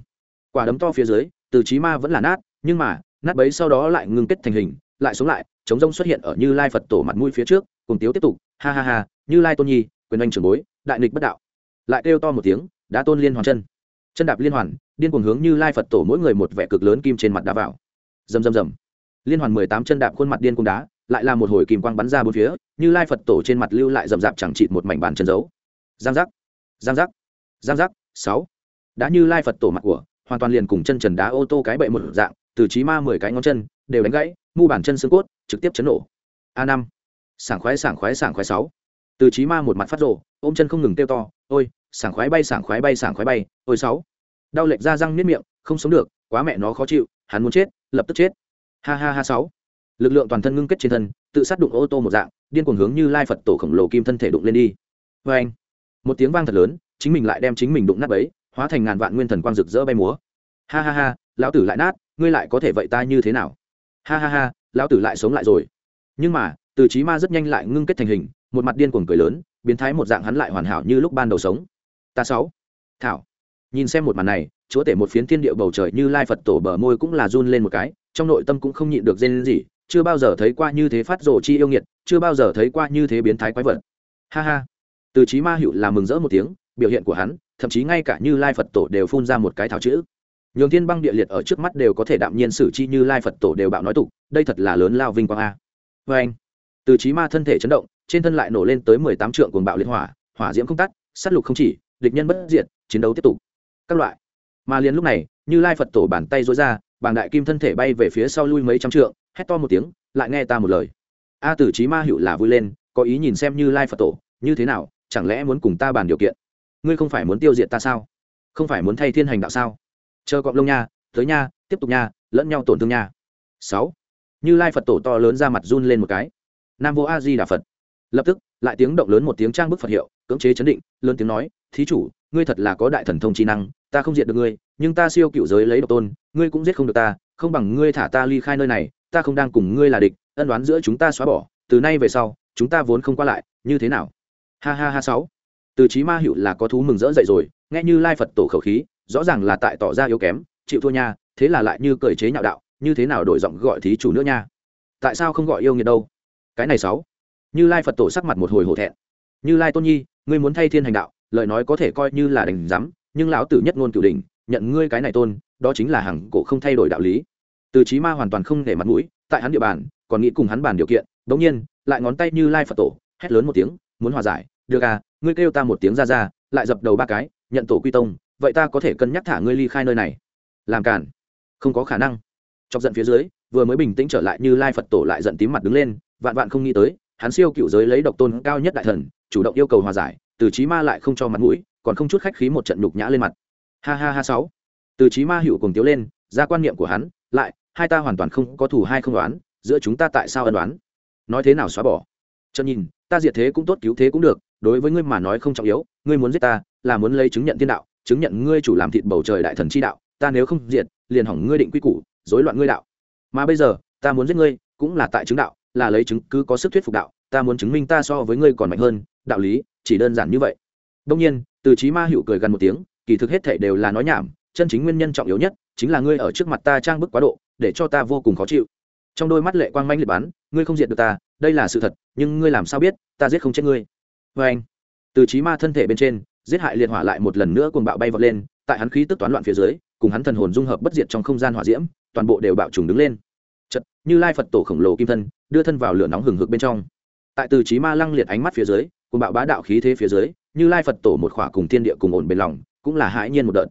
Speaker 1: quả đấm to phía dưới, từ trí ma vẫn là nát, nhưng mà, nát bấy sau đó lại ngưng kết thành hình, lại sống lại, chống rông xuất hiện ở như lai phật tổ mặt mũi phía trước, cùng tiếu tiếp tục, ha ha ha, như lai tôn nhi, quyền anh trưởng bối, đại nghịch bất đạo. Lại kêu to một tiếng, đã tôn liên hoàn chân. Chân đạp liên hoàn, điên cuồng hướng như lai phật tổ mỗi người một vẻ cực lớn kim trên mặt đá vào. Rầm rầm rầm. Liên hoàn mười tám chân đạp khuôn mặt điên cuồng đá lại là một hồi kim quang bắn ra bốn phía, như lai phật tổ trên mặt lưu lại rậm rạp chẳng chịt một mảnh bàn chân dấu. Giang giác giang giác giang giác, sáu. Đã như lai phật tổ mặt của, hoàn toàn liền cùng chân trần đá ô tô cái bậy một dạng, từ trí ma mười cái ngón chân, đều đánh gãy, mu bản chân xương cốt, trực tiếp chấn nổ. A năm. Sảng khoái sảng khoái sảng khoái sáu. Từ trí ma một mặt phát rồ, ôm chân không ngừng kêu to, ôi, sảng khoái bay, sảng khoái bay, sảng khoái bay, ôi sáu. Đau lệch ra răng miết miệng, không sống được, quá mẹ nó khó chịu, hắn muốn chết, lập tức chết. Ha ha ha sáu lực lượng toàn thân ngưng kết trên thân, tự sát đụng ô tô một dạng, điên cuồng hướng như lai phật tổ khổng lồ kim thân thể đụng lên đi. Vê anh, một tiếng vang thật lớn, chính mình lại đem chính mình đụng nát ấy hóa thành ngàn vạn nguyên thần quang rực rỡ bay múa. Ha ha ha, lão tử lại nát, ngươi lại có thể vậy ta như thế nào? Ha ha ha, lão tử lại sống lại rồi. Nhưng mà, từ trí ma rất nhanh lại ngưng kết thành hình, một mặt điên cuồng cười lớn, biến thái một dạng hắn lại hoàn hảo như lúc ban đầu sống. Ta sáu, thảo. Nhìn xem một màn này, chúa tể một phiến thiên địa bầu trời như lai phật tổ bờ môi cũng là run lên một cái, trong nội tâm cũng không nhịn được rên gì chưa bao giờ thấy qua như thế phát rồ chi yêu nghiệt, chưa bao giờ thấy qua như thế biến thái quái vật. Ha ha. Từ chí ma hữu là mừng rỡ một tiếng, biểu hiện của hắn, thậm chí ngay cả như lai phật tổ đều phun ra một cái thảo chữ. Nhường thiên băng địa liệt ở trước mắt đều có thể đạm nhiên xử chi như lai phật tổ đều bạo nói tục, đây thật là lớn lao vinh quang a. Vê anh, từ chí ma thân thể chấn động, trên thân lại nổ lên tới mười tám trượng cuồng bạo liệt hỏa hỏa diễm không tắt, sát lục không chỉ, địch nhân bất diệt, chiến đấu tiếp tục. Các loại. Mà liền lúc này, như lai phật tổ bàn tay rối ra, bàng đại kim thân thể bay về phía sau lui mấy trăm trượng hét to một tiếng, lại nghe ta một lời. A tử trí ma hữu là vui lên, có ý nhìn xem như lai phật tổ, như thế nào, chẳng lẽ muốn cùng ta bàn điều kiện? Ngươi không phải muốn tiêu diệt ta sao? Không phải muốn thay thiên hành đạo sao? Chờ cọp lông nha, tới nha, tiếp tục nha, lẫn nhau tổn thương nha. Sáu. Như lai phật tổ to lớn ra mặt run lên một cái. Nam vô a di đà phật. Lập tức, lại tiếng động lớn một tiếng trang bức phật hiệu, cưỡng chế chấn định, lớn tiếng nói, thí chủ, ngươi thật là có đại thần thông trí năng, ta không diệt được ngươi, nhưng ta siêu cựu giới lấy độc tôn, ngươi cũng giết không được ta, không bằng ngươi thả ta ly khai nơi này ta không đang cùng ngươi là địch, ân đoán giữa chúng ta xóa bỏ, từ nay về sau, chúng ta vốn không qua lại, như thế nào? Ha ha ha, sáu. Từ trí ma hiệu là có thú mừng rỡ dậy rồi, nghe như lai phật tổ khẩu khí, rõ ràng là tại tỏ ra yếu kém, chịu thua nha, thế là lại như cởi chế nhạo đạo, như thế nào đổi giọng gọi thí chủ nữa nha? Tại sao không gọi yêu nghiệt đâu? Cái này sáu. Như lai phật tổ sắc mặt một hồi hổ thẹn. Như lai tôn nhi, ngươi muốn thay thiên hành đạo, lời nói có thể coi như là đành rắm nhưng lão tử nhất ngôn cửu đình nhận ngươi cái này tôn, đó chính là hằng cổ không thay đổi đạo lý từ trí ma hoàn toàn không để mặt mũi, tại hắn địa bàn, còn nghĩ cùng hắn bàn điều kiện bỗng nhiên, lại ngón tay như lai phật tổ, hét lớn một tiếng, muốn hòa giải, được à ngươi kêu ta một tiếng ra ra, lại dập đầu ba cái, nhận tổ quy tông, vậy ta có thể cân nhắc thả ngươi ly khai nơi này. Làm cản. Không có khả năng. Chọc giận phía dưới, vừa mới bình tĩnh trở lại như lai phật tổ lại giận tím mặt đứng lên, vạn vạn không nghĩ tới, hắn siêu cựu giới lấy độc tôn cao nhất đại thần, chủ động yêu cầu hòa giải, từ trí ma lại không cho mặt mũi, còn không chút khách khí một trận nhục nhã lên mặt. Ha ha ha sáu. Từ trí ma hữu cùng tiếu lên, ra quan niệm của hắn lại, hai ta hoàn toàn không có thủ hai không đoán, giữa chúng ta tại sao ân đoán? Nói thế nào xóa bỏ? Cho nhìn, ta diệt thế cũng tốt, cứu thế cũng được, đối với ngươi mà nói không trọng yếu, ngươi muốn giết ta, là muốn lấy chứng nhận thiên đạo, chứng nhận ngươi chủ làm thịt bầu trời đại thần chi đạo, ta nếu không diệt, liền hỏng ngươi định quy củ, rối loạn ngươi đạo. Mà bây giờ, ta muốn giết ngươi, cũng là tại chứng đạo, là lấy chứng, cứ có sức thuyết phục đạo, ta muốn chứng minh ta so với ngươi còn mạnh hơn, đạo lý, chỉ đơn giản như vậy. Đông nhiên, từ trí ma hữu cười gần một tiếng, kỳ thực hết thể đều là nói nhảm, chân chính nguyên nhân trọng yếu nhất chính là ngươi ở trước mặt ta trang bức quá độ, để cho ta vô cùng khó chịu. Trong đôi mắt lệ quang manh liệt bắn, ngươi không diệt được ta, đây là sự thật, nhưng ngươi làm sao biết, ta giết không chết ngươi. Vê anh, từ trí ma thân thể bên trên, giết hại liệt hỏa lại một lần nữa cùng bạo bay vọt lên, tại hắn khí tức toán loạn phía dưới, cùng hắn thần hồn dung hợp bất diệt trong không gian hỏa diễm, toàn bộ đều bạo trùng đứng lên. Chật, như lai phật tổ khổng lồ kim thân, đưa thân vào lửa nóng hừng hực bên trong. Tại từ trí ma lăng liệt ánh mắt phía dưới cùng bạo bá đạo khí thế phía dưới, như lai phật tổ một khỏa cùng thiên địa cùng ổn bên lòng, cũng là hãi nhiên một đợt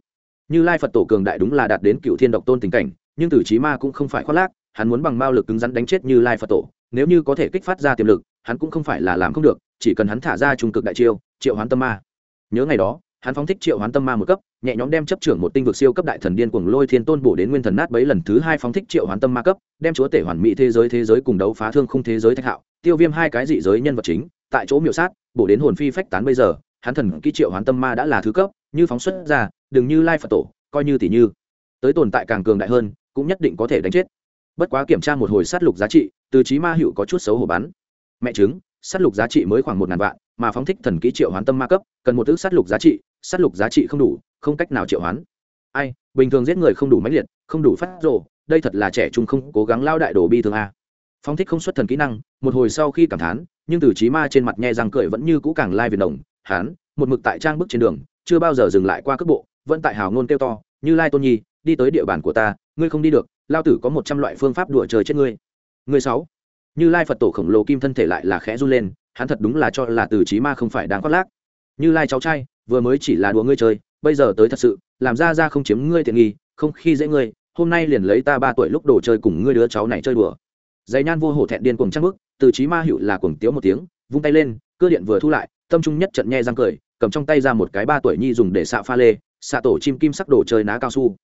Speaker 1: như lai phật tổ cường đại đúng là đạt đến cựu thiên độc tôn tình cảnh, nhưng tử trí ma cũng không phải khoác lác, hắn muốn bằng mao lực cứng rắn đánh chết như lai phật tổ. Nếu như có thể kích phát ra tiềm lực, hắn cũng không phải là làm không được, chỉ cần hắn thả ra trung cực đại chiêu, triệu hoán tâm ma. Nhớ ngày đó, hắn phóng thích triệu hoán tâm ma một cấp, nhẹ nhóm đem chấp trưởng một tinh vực siêu cấp đại thần điên cuồng lôi thiên tôn bổ đến nguyên thần nát bấy lần thứ hai phóng thích triệu hoán tâm ma cấp, đem chúa tể hoàn mỹ thế giới thế giới cùng đấu phá thương khung thế giới thạch hạo, tiêu viêm hai cái dị giới nhân vật chính, tại chỗ miểu sát, bổ đến hồn phi phách tán bây giờ, hắn thần ký triệu hoán tâm ma đã là thứ cấp, như phóng xuất ra đừng như lai phật tổ, coi như tỷ như. Tới tồn tại càng cường đại hơn, cũng nhất định có thể đánh chết. Bất quá kiểm tra một hồi sát lục giá trị, từ trí ma hữu có chút xấu hổ bắn. Mẹ chứng sát lục giá trị mới khoảng một ngàn vạn, mà phóng thích thần ký triệu hoán tâm ma cấp, cần một ước sát lục giá trị, sát lục giá trị không đủ, không cách nào triệu hoán. Ai, bình thường giết người không đủ mãnh liệt, không đủ phát rộ đây thật là trẻ trung không cố gắng lao đại đồ bi thường a. Phóng thích không xuất thần kỹ năng, một hồi sau khi cảm thán, nhưng từ trí ma trên mặt nhe răng cười vẫn như cũ càng lai việt đồng, hán, một mực tại trang bức trên đường, chưa bao giờ dừng lại qua cước bộ vẫn tại hào ngôn kêu to, như lai tôn nhi, đi tới địa bàn của ta, ngươi không đi được, lao tử có một trăm loại phương pháp đùa trời chết ngươi. Ngươi sáu. Như lai phật tổ khổng lồ kim thân thể lại là khẽ run lên, hắn thật đúng là cho là từ trí ma không phải đáng khoác lác. Như lai cháu trai, vừa mới chỉ là đùa ngươi chơi, bây giờ tới thật sự, làm ra ra không chiếm ngươi tiện nghi, không khi dễ ngươi, hôm nay liền lấy ta ba tuổi lúc đồ chơi cùng ngươi đứa cháu này chơi đùa. Dày nhan vô hổ thẹn điên cuồng trăng bức từ trí ma hữu là cuồng tiếu một tiếng, vung tay lên cưa điện vừa thu lại, tâm trung nhất trận nhe răng cười cầm trong tay ra một cái ba tuổi nhi dùng để xạ pha lê, xạ tổ chim kim sắc đồ chơi ná cao su.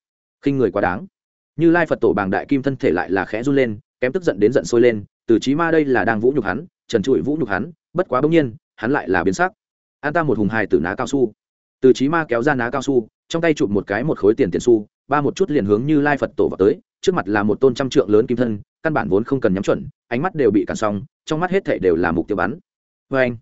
Speaker 1: Khinh người quá đáng. Như lai phật tổ bàng đại kim thân thể lại là khẽ run lên, kém tức giận đến giận sôi lên, từ trí ma đây là đang vũ nhục hắn, trần trụi vũ nhục hắn, bất quá bỗng nhiên, hắn lại là biến sắc. An ta một hùng hài từ ná cao su. Từ trí ma kéo ra ná cao su, trong tay chụp một cái một khối tiền tiền su ba một chút liền hướng như lai phật tổ vào tới, trước mặt là một tôn trăm trượng lớn kim thân, căn bản vốn không cần nhắm chuẩn, ánh mắt đều bị cản xong, trong mắt hết thể đều là mục tiêu bắn. Vê anh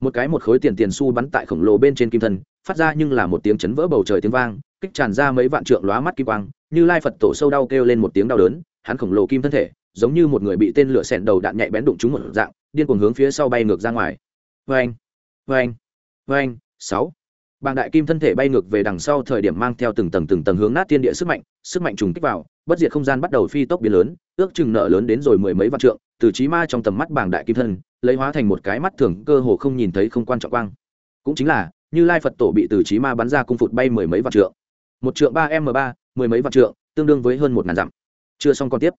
Speaker 1: một cái một khối tiền tiền xu bắn tại khổng lồ bên trên kim thân, phát ra nhưng là một tiếng chấn vỡ bầu trời tiếng vang, kích tràn ra mấy vạn trượng lóa mắt kim quang, như lai phật tổ sâu đau kêu lên một tiếng đau đớn, hắn khổng lồ kim thân thể, giống như một người bị tên lửa xẹn đầu đạn nhạy bén đụng trúng một dạng, điên cuồng hướng phía sau bay ngược ra ngoài. Vang vang vang sáu. Bàng đại kim thân thể bay ngược về đằng sau thời điểm mang theo từng tầng từng tầng hướng nát thiên địa sức mạnh sức mạnh trùng kích vào, bất diệt không gian bắt đầu phi tốc biến lớn, ước chừng nợ lớn đến rồi mười mấy vạn trượng, từ trí ma trong tầm mắt bàng đại kim thân lấy hóa thành một cái mắt thường cơ hồ không nhìn thấy không quan trọng quang. Cũng chính là, như lai phật tổ bị từ trí ma bắn ra cung phụt bay mười mấy vạn trượng. Một trượng ba m ba, mười mấy vạn trượng, tương đương với hơn một ngàn dặm. Chưa xong còn tiếp.